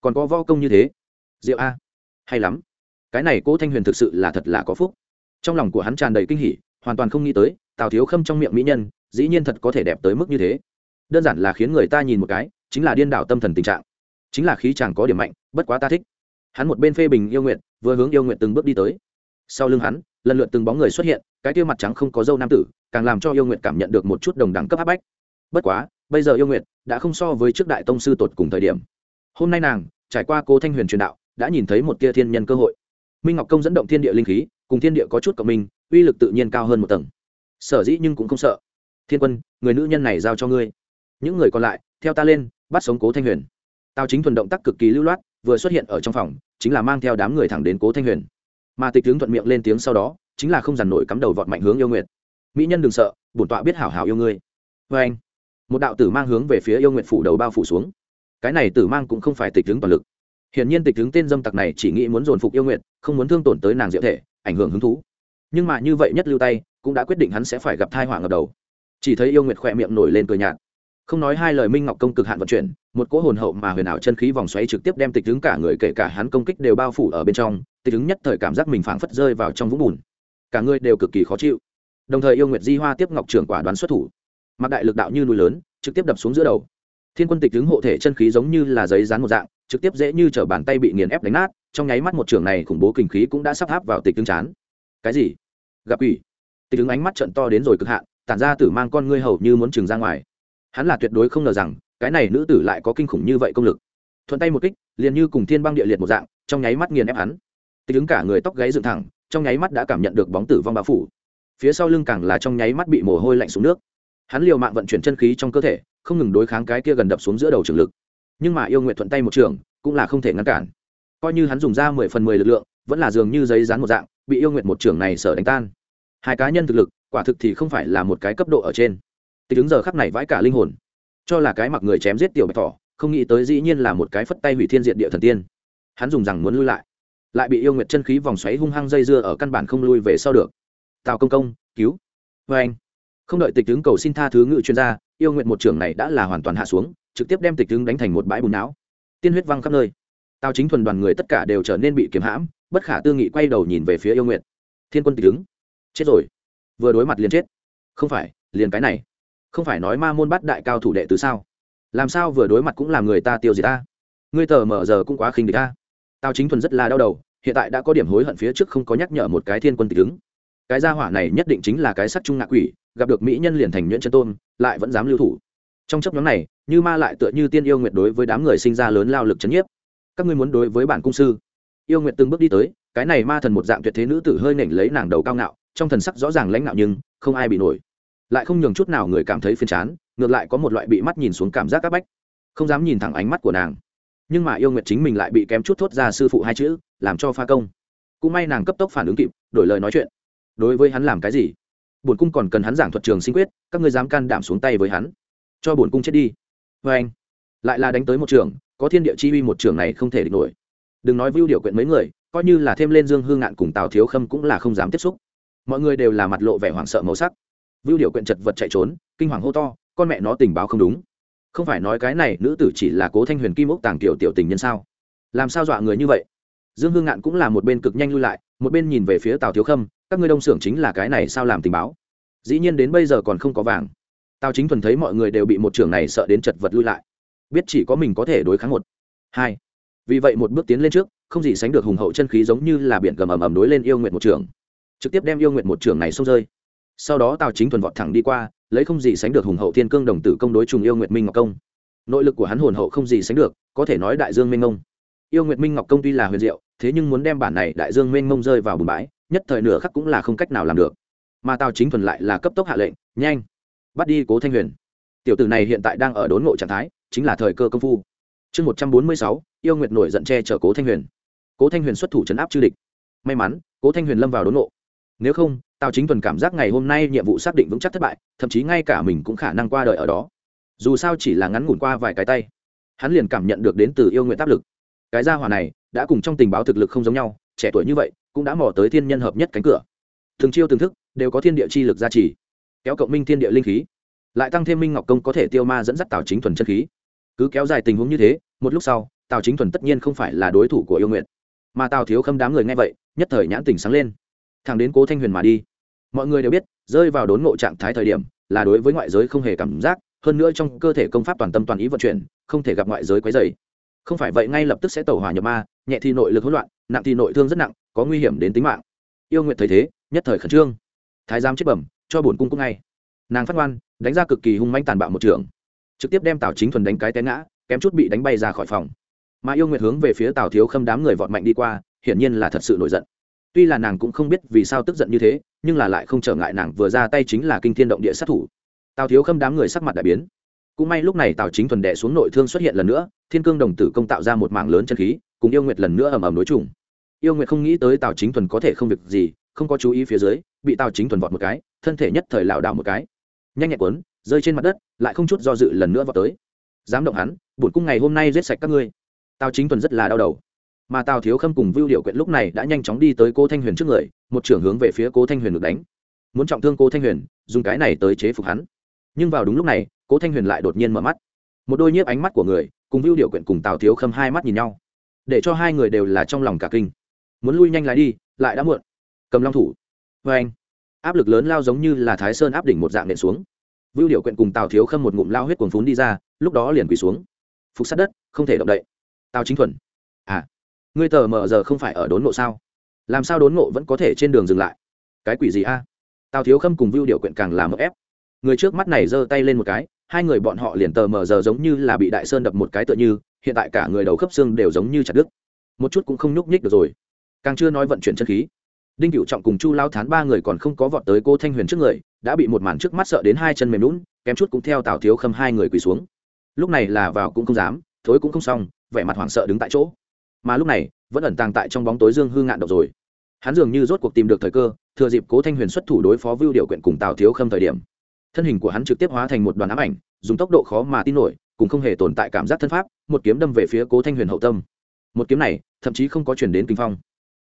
A: Còn có vo công như thế. Diệu a. Hay lắm. Cái này cố thanh huyền thực sự là thật là có phúc. Trong lòng của hắn tràn đầy kinh hỉ, hoàn toàn không nghĩ tới, tào thiếu khâm trong miệng mỹ nhân, dĩ nhiên thật có thể đẹp tới mức như thế. Đơn giản là khiến người ta nhìn một cái, chính là điên đảo tâm thần tình trạng. Chính là khí chàng có điểm mạnh, bất quá ta thích. Hắn một bên phê bình yêu nguyện, vừa hướng yêu nguyện từng bước đi tới. Sau lưng hắn, lần lượt từng bóng người xuất hiện, cái tiêu mặt trắng không có dâu nam tử, càng làm cho yêu nguyện cảm nhận được một chút đồng đẳng cấp áp bách. Bất quá bây giờ yêu nguyện đã không so với trước đại tông sư tột cùng thời điểm. Hôm nay nàng, trải qua cô thanh huyền truyền đạo, đã nhìn thấy một tia thiên nhân cơ hội. Minh ngọc công dẫn động thiên địa linh khí, cùng thiên địa có chút cộng minh, uy lực tự nhiên cao hơn một tầng. Sở dĩ nhưng cũng không sợ. Thiên quân, người nữ nhân này giao cho ngươi. Những người còn lại, theo ta lên, bắt sống cố thanh huyền. Tào chính thuần động tác cực kỳ lưu loát, vừa xuất hiện ở trong phòng, chính là mang theo đám người thẳng đến cố thanh huyền. Mà tịch tướng thuận miệng lên tiếng sau đó, chính là không dằn nổi cắm đầu vọt mạnh hướng yêu nguyệt. Mỹ nhân đừng sợ, bổn tọa biết hảo hảo yêu ngươi. Vê anh một đạo tử mang hướng về phía yêu nguyệt phủ đầu bao phủ xuống. Cái này tử mang cũng không phải tịch tướng toàn lực. Hiển nhiên tịch tướng tên dâm tặc này chỉ nghĩ muốn dồn phục yêu nguyệt không muốn thương tổn tới nàng diệu thể, ảnh hưởng hứng thú. Nhưng mà như vậy nhất lưu tay, cũng đã quyết định hắn sẽ phải gặp thai họa ngập đầu. Chỉ thấy yêu nguyệt khỏe miệng nổi lên cười nhạt. Không nói hai lời minh ngọc công cực hạn vận chuyển, một cỗ hồn hậu mà huyền ảo chân khí vòng xoáy trực tiếp đem tịch đứng cả người kể cả hắn công kích đều bao phủ ở bên trong, tịch đứng nhất thời cảm giác mình phảng phất rơi vào trong vũng bùn. Cả người đều cực kỳ khó chịu. Đồng thời yêu nguyệt di hoa tiếp ngọc trưởng quả đoán xuất thủ mặc đại lực đạo như núi lớn, trực tiếp đập xuống giữa đầu. Thiên quân tịch đứng hộ thể chân khí giống như là giấy rán một dạng, trực tiếp dễ như t bàn tay bị nghiền ép đánh nát, trong nháy mắt một trường này khủng bố kinh khí cũng đã sắp áp vào tịch tướng chán. Cái gì? Gặp ủy tịch ứng ánh mắt trận to đến rồi cực hạn, tản ra tử mang con ngươi hầu như muốn trừng ra ngoài. Hắn là tuyệt đối không ngờ rằng, cái này nữ tử lại có kinh khủng như vậy công lực. Thuận tay một kích, liền như cùng thiên băng địa liệt một dạng, trong nháy mắt nghiền ép hắn. Tịch ứng cả người tóc gáy dựng thẳng, trong nháy mắt đã cảm nhận được bóng tử vong bao phủ. Phía sau lưng càng là trong nháy mắt bị mồ hôi lạnh xuống nước hắn liều mạng vận chuyển chân khí trong cơ thể, không ngừng đối kháng cái kia gần đập xuống giữa đầu trường lực. Nhưng mà yêu nguyện thuận tay một trường, cũng là không thể ngăn cản. Coi như hắn dùng ra mười phần mười lực lượng, vẫn là dường như giấy rán một dạng, bị yêu nguyện một trường này sở đánh tan. Hai cá nhân thực lực, quả thực thì không phải là một cái cấp độ ở trên. Tịch ứng giờ khắc này vãi cả linh hồn. Cho là cái mặc người chém giết tiểu bạch thỏ, không nghĩ tới dĩ nhiên là một cái phất tay hủy thiên diện địa thần tiên. Hắn dùng rằng muốn lui lại. Lại bị yêu nguyệt chân khí vòng xoáy hung hăng dây dưa ở căn bản không lui về sau được. Tào công công, cứu. Vê anh không đợi tịch tướng cầu xin tha thứ ngự chuyên gia, yêu nguyện một trưởng này đã là hoàn toàn hạ xuống, trực tiếp đem tịch tướng đánh thành một bãi bùn não. Tiên huyết văng khắp nơi. Tào chính thuần đoàn người tất cả đều trở nên bị kiếm hãm, bất khả tư nghị quay đầu nhìn về phía yêu nguyện. Thiên quân tịch tướng, chết rồi. Vừa đối mặt liền chết. Không phải, liền cái này. Không phải nói ma môn bắt đại cao thủ đệ tứ sao? Làm sao vừa đối mặt cũng làm người ta tiêu gì ta? Ngươi tờ mở giờ cũng quá khinh địch ta. Tào chính thuần rất là đau đầu, hiện tại đã có điểm hối hận phía trước không có nhắc nhở một cái thiên quân tịch ứng cái gia hỏa này nhất định chính là cái sắc trung ngạ quỷ gặp được mỹ nhân liền thành nhuyễn chân tôn, lại vẫn dám lưu thủ. Trong chấp nhóm này, như ma lại tựa như tiên yêu nguyệt đối với đám người sinh ra lớn lao lực chấn nhiếp. Các ngươi muốn đối với bản cung sư. Yêu nguyệt từng bước đi tới, cái này ma thần một dạng tuyệt thế nữ tử hơi nểnh lấy nàng đầu cao ngạo, trong thần sắc rõ ràng lãnh ngạo nhưng không ai bị nổi. Lại không nhường chút nào người cảm thấy phiền chán, ngược lại có một loại bị mắt nhìn xuống cảm giác c áp bách. Không dám nhìn thẳng ánh mắt của nàng. Nhưng mà yêu nguyệt chính mình lại bị kém chút thốt ra sư phụ hai chữ, làm cho pha công. Cũng may nàng cấp tốc phản ứng kịp, đổi lời nói chuyện. Đối với hắn làm cái gì? Bổn cung còn cần hắn giảng thuật trường sinh quyết, các ngươi dám can đảm xuống tay với hắn. Cho bổn cung chết đi. Vê anh, lại là đánh tới một trường, có thiên địa chi uy một trường này không thể địch nổi. Đừng nói vưu điều quyện mấy người, coi như là thêm lên dương hương ngạn cùng tào thiếu khâm cũng là không dám tiếp xúc. Mọi người đều là mặt lộ vẻ hoảng sợ màu sắc. Vưu điều quyện chật vật chạy trốn, kinh hoàng hô to, con mẹ nó tình báo không đúng. Không phải nói cái này, nữ tử chỉ là cố thanh huyền kim ốc tàng tiểu tiểu tình nhân sao? Làm sao dọa người như vậy? Dương hương ngạn cũng là một bên cực nhanh lui lại một bên nhìn về phía tào thiếu khâm các ngươi đông xưởng chính là cái này sao làm tình báo? Dĩ nhiên đến bây giờ còn không có vàng. Tào chính thuần thấy mọi người đều bị một trưởng này sợ đến chật vật lui lại. Biết chỉ có mình có thể đối kháng một. Hai. Vì vậy một bước tiến lên trước không gì sánh được hùng hậu chân khí giống như là biển gầm ầm ầm đối lên yêu nguyện một trưởng, trực tiếp đem yêu nguyện một trưởng này xông rơi. Sau đó tào chính thuần vọt thẳng đi qua lấy không gì sánh được hùng hậu thiên cương đồng tử công đối trùng yêu nguyệt minh ngọc công. Nội lực của hắn hồn hậu không gì sánh được có thể nói đại dương minh ngông yêu nguyệt minh ngọc công tuy là huyền diệu, thế nhưng muốn đem bản này đại dương mênh mông rơi vào bùn bãi, nhất thời nửa khắc cũng là không cách nào làm được. Mà tào chính thuần lại là cấp tốc hạ lệnh, nhanh, bắt đi cố thanh huyền. Tiểu tử này hiện tại đang ở đốn ngộ trạng thái, chính là thời cơ công phu. Chương một trăm bốn mươi sáu, yêu nguyệt nổi giận che chở cố thanh huyền. Cố thanh huyền xuất thủ chấn áp chư địch. May mắn, cố thanh huyền lâm vào đốn ngộ. Nếu không, tào chính thuần cảm giác ngày hôm nay nhiệm vụ xác định vững chắc thất bại, thậm chí ngay cả mình cũng khả năng qua đời ở đó. Dù sao chỉ là ngắn ngủn qua vài cái tay, hắn liền cảm nhận được đến từ yêu nguyện áp lực cái gia hỏa này đã cùng trong tình báo thực lực không giống nhau, trẻ tuổi như vậy cũng đã mò tới thiên nhân hợp nhất cánh cửa. Thường chiêu từng thức đều có thiên địa chi lực gia trì, kéo cộng minh thiên địa linh khí, lại tăng thêm minh ngọc công có thể tiêu ma dẫn dắt tào chính thuần chân khí. Cứ kéo dài tình huống như thế, một lúc sau, tào chính thuần tất nhiên không phải là đối thủ của yêu nguyện. Mà tào thiếu khâm đám người nghe vậy, nhất thời nhãn tình sáng lên. Thằng đến cố thanh huyền mà đi. Mọi người đều biết, rơi vào đốn ngộ trạng thái thời điểm là đối với ngoại giới không hề cảm giác, hơn nữa trong cơ thể công pháp toàn tâm toàn ý vận chuyển, không thể gặp ngoại giới quấy dày không phải vậy, ngay lập tức sẽ tẩu hỏa nhập ma, nhẹ thì nội lực hỗn loạn, nặng thì nội thương rất nặng, có nguy hiểm đến tính mạng. Yêu nguyện thấy thế, nhất thời khẩn trương. Thái giám chết bẩm, cho bổn cung cung ngay. Nàng phát ngoan, đánh ra cực kỳ hung manh tàn bạo một trường. Trực tiếp đem tào chính thuần đánh cái té ngã, kém chút bị đánh bay ra khỏi phòng. Mà yêu nguyệt hướng về phía tào thiếu khâm đám người vọt mạnh đi qua, hiển nhiên là thật sự nổi giận. Tuy là nàng cũng không biết vì sao tức giận như thế, nhưng là lại không trở ngại nàng vừa ra tay chính là kinh thiên động địa sát thủ. Tào thiếu khâm đám người sắc mặt đại biến cũng may lúc này tào chính thuần đệ xuống nội thương xuất hiện lần nữa, thiên cương đồng tử công tạo ra một mảng lớn chân khí, cùng yêu nguyệt lần nữa ầm ầm đối trùng yêu nguyệt không nghĩ tới tào chính thuần có thể không việc gì, không có chú ý phía dưới, bị tào chính thuần vọt một cái, thân thể nhất thời lảo đảo một cái. Nhanh nhẹn quấn rơi trên mặt đất, lại không chút do dự lần nữa vọt tới. Dám động hắn, bổn cung ngày hôm nay giết sạch các ngươi. Tào chính thuần rất là đau đầu. Mà tào thiếu khâm cùng vưu điệu quyện lúc này đã nhanh chóng đi tới cô thanh huyền trước người, một trưởng hướng về phía cố thanh huyền được đánh. Muốn trọng thương cô thanh huyền, dùng cái này tới chế phục hắn nhưng vào đúng lúc này, cố thanh huyền lại đột nhiên mở mắt. Một đôi nhiếp ánh mắt của người, cùng vưu điều quyện cùng tào thiếu khâm hai mắt nhìn nhau. Để cho hai người đều là trong lòng cả kinh. Muốn lui nhanh lại đi, lại đã muộn. Cầm long thủ. Vê anh, áp lực lớn lao giống như là thái sơn áp đỉnh một dạng nện xuống. Vưu điều quyện cùng tào thiếu khâm một ngụm lao huyết cuồng phún đi ra, lúc đó liền quỳ xuống. Phục sát đất, không thể động đậy. Tào chính thuần. À ngươi tờ mờ giờ không phải ở đốn ngộ sao? Làm sao đốn ngộ vẫn có thể trên đường dừng lại? Cái quỷ gì a? Tào thiếu khâm cùng vưu điều quyện càng làm ép người trước mắt này giơ tay lên một cái, hai người bọn họ liền tờ mờ giờ giống như là bị đại sơn đập một cái tựa như, hiện tại cả người đầu khớp xương đều giống như chặt đứt. Một chút cũng không nhúc nhích được rồi. Càng chưa nói vận chuyển chân khí. Đinh cựu trọng cùng chu lao thán ba người còn không có vọt tới cô thanh huyền trước người, đã bị một màn trước mắt sợ đến hai chân mềm lún kém chút cũng theo tào thiếu khâm hai người quỳ xuống. Lúc này là vào cũng không dám, thối cũng không xong, vẻ mặt hoảng sợ đứng tại chỗ. Mà lúc này, vẫn ẩn tàng tại trong bóng tối dương hư ngạn độc rồi. Hắn dường như rốt cuộc tìm được thời cơ, thừa dịp cố thanh huyền xuất thủ đối phó vưu điều quyện cùng tào thiếu khâm thời điểm thân hình của hắn trực tiếp hóa thành một đoàn ám ảnh, dùng tốc độ khó mà tin nổi cùng không hề tồn tại cảm giác thân pháp, một kiếm đâm về phía cố thanh huyền hậu tâm. Một kiếm này, thậm chí không có chuyển đến kinh phong.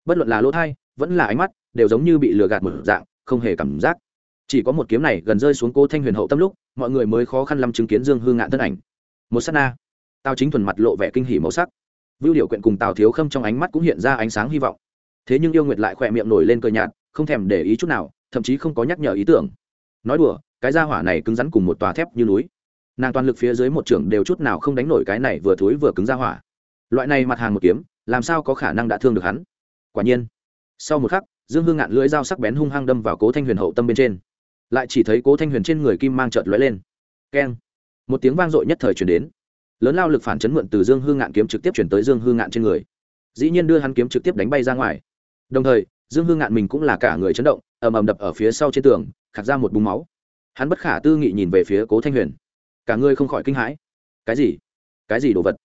A: Bất luận là lỗ thai, vẫn là ánh mắt, đều giống như bị lừa gạt một dạng, không hề cảm giác. Chỉ có một kiếm này gần rơi xuống cố thanh huyền hậu tâm lúc, mọi người mới khó khăn lắm chứng kiến dương hư ngạn thân ảnh. Một s á t na. Tào chính thuần mặt lộ vẻ kinh hỉ màu sắc. Vưu điệu quyện cùng tào thiếu khâm trong ánh mắt cũng hiện ra ánh sáng hy vọng. Thế nhưng yêu nguyệt lại khỏe miệng nổi lên cờ nhạt, không thèm để ý chút nào, thậm chí không có nhắc nhở ý tưởng. Nói đùa cái ra hỏa này cứng rắn cùng một tòa thép như núi. Nàng toàn lực phía dưới một trưởng đều chút nào không đánh nổi cái này vừa thối vừa cứng ra hỏa. Loại này mặt hàng một kiếm, làm sao có khả năng đã thương được hắn? Quả nhiên, sau một khắc, dương hương ngạn lưỡi dao sắc bén hung hăng đâm vào cố thanh huyền hậu tâm bên trên. Lại chỉ thấy cố thanh huyền trên người kim mang trợt lóe lên. Keng! Một tiếng vang dội nhất thời chuyển đến. Lớn lao lực phản chấn mượn từ dương hương ngạn kiếm trực tiếp chuyển tới dương hương ngạn trên người. Dĩ nhiên đưa hắn kiếm trực tiếp đánh bay ra ngoài. Đồng thời, dương hương ngạn mình cũng là cả người chấn động, ầm ầm đập ở phía sau trên tường, khạc ra một búng máu hắn bất khả tư nghị nhìn về phía cố thanh huyền. Cả người không khỏi kinh hãi. Cái gì? Cái gì đồ vật?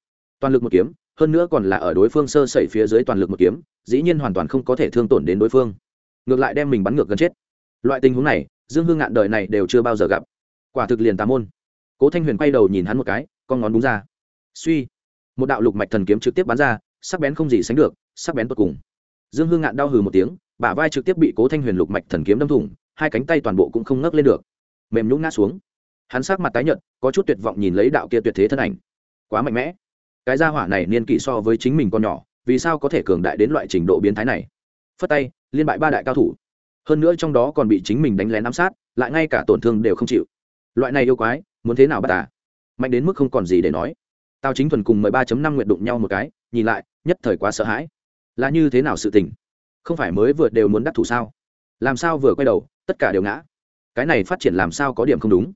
A: Toàn lực một kiếm, hơn nữa còn là ở đối phương sơ sẩy phía dưới toàn lực một kiếm, dĩ nhiên hoàn toàn không có thể thương tổn đến đối phương. Ngược lại đem mình bắn ngược gần chết. Loại tình huống này, dương hương ngạn đời này đều chưa bao giờ gặp. Quả thực liền tà môn. Cố thanh huyền quay đầu nhìn hắn một cái, con ngón đúng ra. Suy. Một đạo lục mạch thần kiếm trực tiếp bắn ra, sắc bén không gì sánh được, sắc bén tột cùng. Dương hương ngạn đau hừ một tiếng, bả vai trực tiếp bị cố thanh huyền lục mạch thần kiếm đâm thủng, hai cánh tay toàn bộ cũng không ngấc lên được mềm nhũng ngã xuống. Hắn sắc mặt tái nhợt, có chút tuyệt vọng nhìn lấy đạo kia tuyệt thế thân ảnh. Quá mạnh mẽ. Cái gia hỏa này niên kỷ so với chính mình còn nhỏ, vì sao có thể cường đại đến loại trình độ biến thái này? Phất tay, liên bại ba đại cao thủ. Hơn nữa trong đó còn bị chính mình đánh lén ám sát, lại ngay cả tổn thương đều không chịu. Loại này yêu quái, muốn thế nào bắt à mạnh đến mức không còn gì để nói. Tao chính thuần cùng mười ba năm nguyện đụng nhau một cái, nhìn lại, nhất thời quá sợ hãi. Là như thế nào sự tình? Không phải mới vừa đều muốn đắc thủ sao? Làm sao vừa quay đầu, tất cả đều ngã cái này phát triển làm sao có điểm không đúng.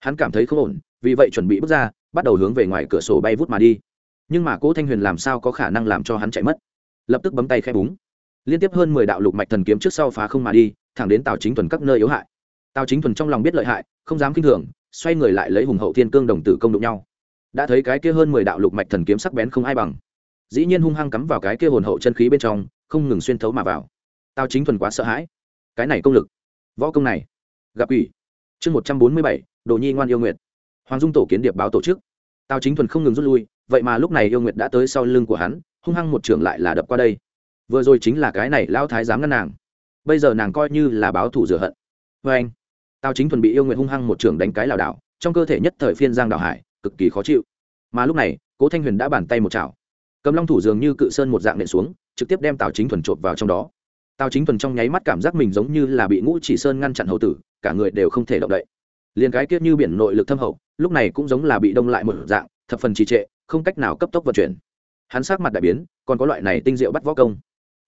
A: Hắn cảm thấy không ổn, vì vậy chuẩn bị bước ra, bắt đầu hướng về ngoài cửa sổ bay vút mà đi. Nhưng mà cố thanh huyền làm sao có khả năng làm cho hắn chạy mất? Lập tức bấm tay khép búng. Liên tiếp hơn mười đạo lục mạch thần kiếm trước sau phá không mà đi, thẳng đến tào chính thuần các nơi yếu hại. Tào chính thuần trong lòng biết lợi hại, không dám k i n h thường, xoay người lại lấy hùng hậu thiên cương đồng tử công đụng nhau. Đã thấy cái kia hơn mười đạo lục mạch thần kiếm sắc bén không ai bằng. Dĩ nhiên hung hăng cắm vào cái kia hồn hậu chân khí bên trong, không ngừng xuyên thấu mà vào. Tào chính thuần quá sợ hãi. Cái này công lực. Võ công này gặp ủy. Chương một trăm bốn mươi bảy, đồ nhi ngoan yêu nguyệt. Hoàng dung tổ kiến điệp báo tổ chức. Tào chính thuần không ngừng rút lui, vậy mà lúc này yêu nguyệt đã tới sau lưng của hắn, hung hăng một trưởng lại là đập qua đây. Vừa rồi chính là cái này lao thái dám ngăn nàng. Bây giờ nàng coi như là báo thủ rửa hận. Vê anh, tào chính thuần bị yêu nguyệt hung hăng một trưởng đánh cái lảo đảo, trong cơ thể nhất thời phiên giang đảo hải, cực kỳ khó chịu. Mà lúc này, cố thanh huyền đã bàn tay một chảo. Cầm long thủ dường như cự sơn một dạng nện xuống, trực tiếp đem tào chính thuần chộp vào trong đó tào chính thuần trong nháy mắt cảm giác mình giống như là bị ngũ chỉ sơn ngăn chặn hầu tử, cả người đều không thể động đậy. Liền cái kiết như biển nội lực thâm hậu, lúc này cũng giống là bị đông lại một dạng, thập phần trì trệ, không cách nào cấp tốc vận chuyển. Hắn sát mặt đại biến, còn có loại này tinh diệu bắt võ công.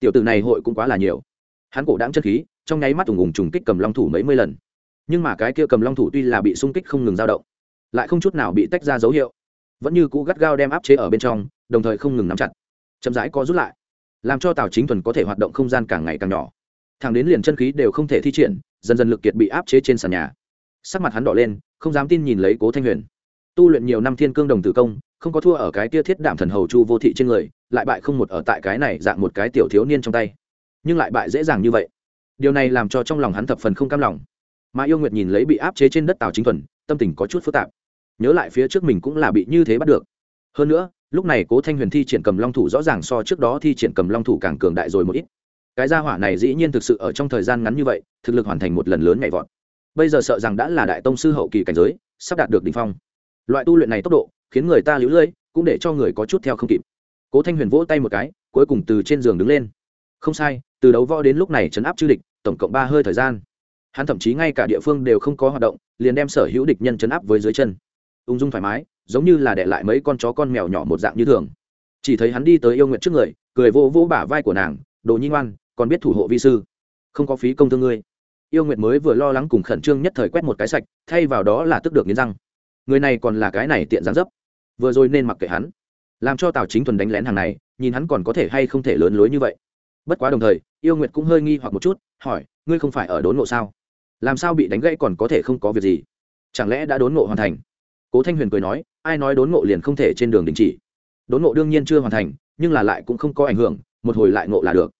A: Tiểu tử này hội cũng quá là nhiều. Hắn cổ đáng chất khí, trong nháy mắt ủng ủng trùng kích cầm long thủ mấy mươi lần. Nhưng mà cái kia cầm long thủ tuy là bị sung kích không ngừng dao động, lại không chút nào bị tách ra dấu hiệu, vẫn như cũ gắt gao đem áp chế ở bên trong, đồng thời không ngừng nắm chặt. Chậm rãi co rút lại làm cho tào chính thuần có thể hoạt động không gian càng ngày càng nhỏ. Thẳng đến liền chân khí đều không thể thi triển, dần dần lực kiệt bị áp chế trên sàn nhà. Sắc mặt hắn đỏ lên, không dám tin nhìn lấy cố thanh huyền. Tu luyện nhiều năm thiên cương đồng tử công, không có thua ở cái tia thiết đảm thần hầu chu vô thị trên người, lại bại không một ở tại cái này dạng một cái tiểu thiếu niên trong tay. Nhưng lại bại dễ dàng như vậy. Điều này làm cho trong lòng hắn thập phần không cam lòng. Mà yêu nguyệt nhìn lấy bị áp chế trên đất tào chính thuần, tâm tình có chút phức tạp. Nhớ lại phía trước mình cũng là bị như thế bắt được. Hơn nữa lúc này cố thanh huyền thi triển cầm long thủ rõ ràng so trước đó thi triển cầm long thủ càng cường đại rồi một ít. Cái gia hỏa này dĩ nhiên thực sự ở trong thời gian ngắn như vậy, thực lực hoàn thành một lần lớn nhảy vọt. Bây giờ sợ rằng đã là đại tông sư hậu kỳ cảnh giới, sắp đạt được đ ỉ n h phong. Loại tu luyện này tốc độ, khiến người ta lũ lưỡi cũng để cho người có chút theo không kịp. Cố thanh huyền vỗ tay một cái, cuối cùng từ trên giường đứng lên. Không sai, từ đấu võ đến lúc này chấn áp chư địch, tổng cộng ba hơi thời gian. Hắn thậm chí ngay cả địa phương đều không có hoạt động, liền đem sở hữu địch nhân chấn áp với dưới chân. Ung dung thoải mái giống như là để lại mấy con chó con mèo nhỏ một dạng như thường. Chỉ thấy hắn đi tới yêu nguyện trước người, cười vỗ vỗ bả vai của nàng, đồ nhi ngoan, còn biết thủ hộ vi sư. Không có phí công thương ngươi. Yêu nguyện mới vừa lo lắng cùng khẩn trương nhất thời quét một cái sạch, thay vào đó là tức được nghiến răng. Người này còn là cái này tiện dáng dấp. Vừa rồi nên mặc kệ hắn. Làm cho tào chính thuần đánh lén hàng này, nhìn hắn còn có thể hay không thể lớn lối như vậy. Bất quá đồng thời, yêu nguyệt cũng hơi nghi hoặc một chút, hỏi, ngươi không phải ở đốn ngộ sao? Làm sao bị đánh gãy còn có thể không có việc gì? Chẳng lẽ đã đốn ngộ hoàn thành? Cố thanh huyền cười nói ai nói đốn ngộ liền không thể trên đường đình chỉ. Đốn ngộ đương nhiên chưa hoàn thành, nhưng là lại cũng không có ảnh hưởng, một hồi lại ngộ là được.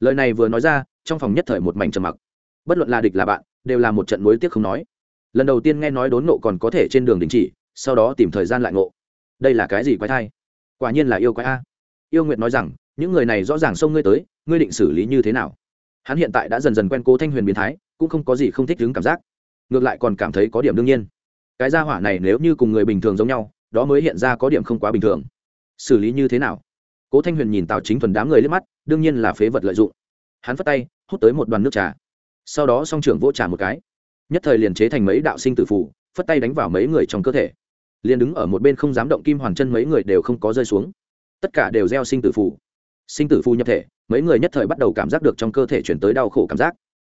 A: Lời này vừa nói ra, trong phòng nhất thời một mảnh trầm mặc. Bất luận là địch là bạn, đều là một trận nối tiếc không nói. Lần đầu tiên nghe nói đốn ngộ còn có thể trên đường đình chỉ, sau đó tìm thời gian lại ngộ. Đây là cái gì quái thai? Quả nhiên là yêu quái a. Yêu nguyệt nói rằng, những người này rõ ràng xông ngươi tới, ngươi định xử lý như thế nào? Hắn hiện tại đã dần dần quen cố thanh huyền biến thái, cũng không có gì không thích đứng cảm giác. Ngược lại còn cảm thấy có điểm đương nhiên. Cái gia hỏa này nếu như cùng người bình thường giống nhau đó mới hiện ra có điểm không quá bình thường. Xử lý như thế nào? Cố thanh huyền nhìn tào chính thuần đám người lên mắt, đương nhiên là phế vật lợi dụng. Hắn phất tay, hút tới một đoàn nước trà. Sau đó song trưởng vỗ trà một cái. Nhất thời liền chế thành mấy đạo sinh tử phủ phất tay đánh vào mấy người trong cơ thể. Liền đứng ở một bên không dám động kim hoàn chân mấy người đều không có rơi xuống. Tất cả đều gieo sinh tử phù. Sinh tử phù nhập thể, mấy người nhất thời bắt đầu cảm giác được trong cơ thể chuyển tới đau khổ cảm giác.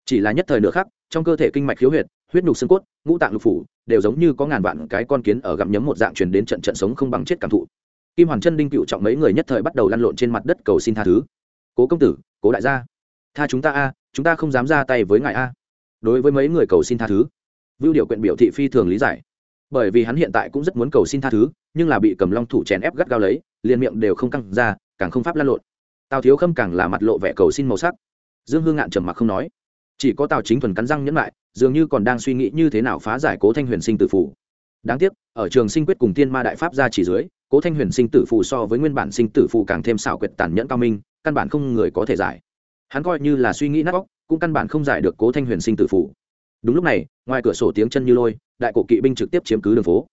A: Chỉ là nhất thời nửa khắc, trong cơ thể kinh mạch khiếu huyệt huyết nhục xương cốt, ngũ tạng lục phủ, đều giống như có ngàn vạn cái con kiến ở gặm nhấm một dạng truyền đến trận trận sống không bằng chết cảm thụ. Kim hoàn chân đinh cựu trọng mấy người nhất thời bắt đầu lăn lộn trên mặt đất cầu xin tha thứ. Cố công tử, cố đại gia, tha chúng ta a, chúng ta không dám ra tay với ngài a. Đối với mấy người cầu xin tha thứ, vưu điều quyện biểu thị phi thường lý giải. Bởi vì hắn hiện tại cũng rất muốn cầu xin tha thứ, nhưng là bị cầm long thủ chèn ép gắt gao lấy, liền miệng đều không căng ra, càng không pháp lăn lộn. Tào thiếu khâm càng là mặt lộ vẻ cầu xin màu sắc. Dương hương ngạn trầm mặc không nói chỉ có tào chính thuần cắn răng nhẫn lại, dường như còn đang suy nghĩ như thế nào phá giải cố thanh huyền sinh tử phủ đáng tiếc, ở trường sinh quyết cùng tiên ma đại pháp ra chỉ dưới, cố thanh huyền sinh tử phù so với nguyên bản sinh tử phù càng thêm xảo quyệt tàn nhẫn cao minh, căn bản không người có thể giải. Hắn coi như là suy nghĩ nát óc, cũng căn bản không giải được cố thanh huyền sinh tử phù. Đúng lúc này, ngoài cửa sổ tiếng chân như lôi, đại cổ kỵ binh trực tiếp chiếm cứ đường phố.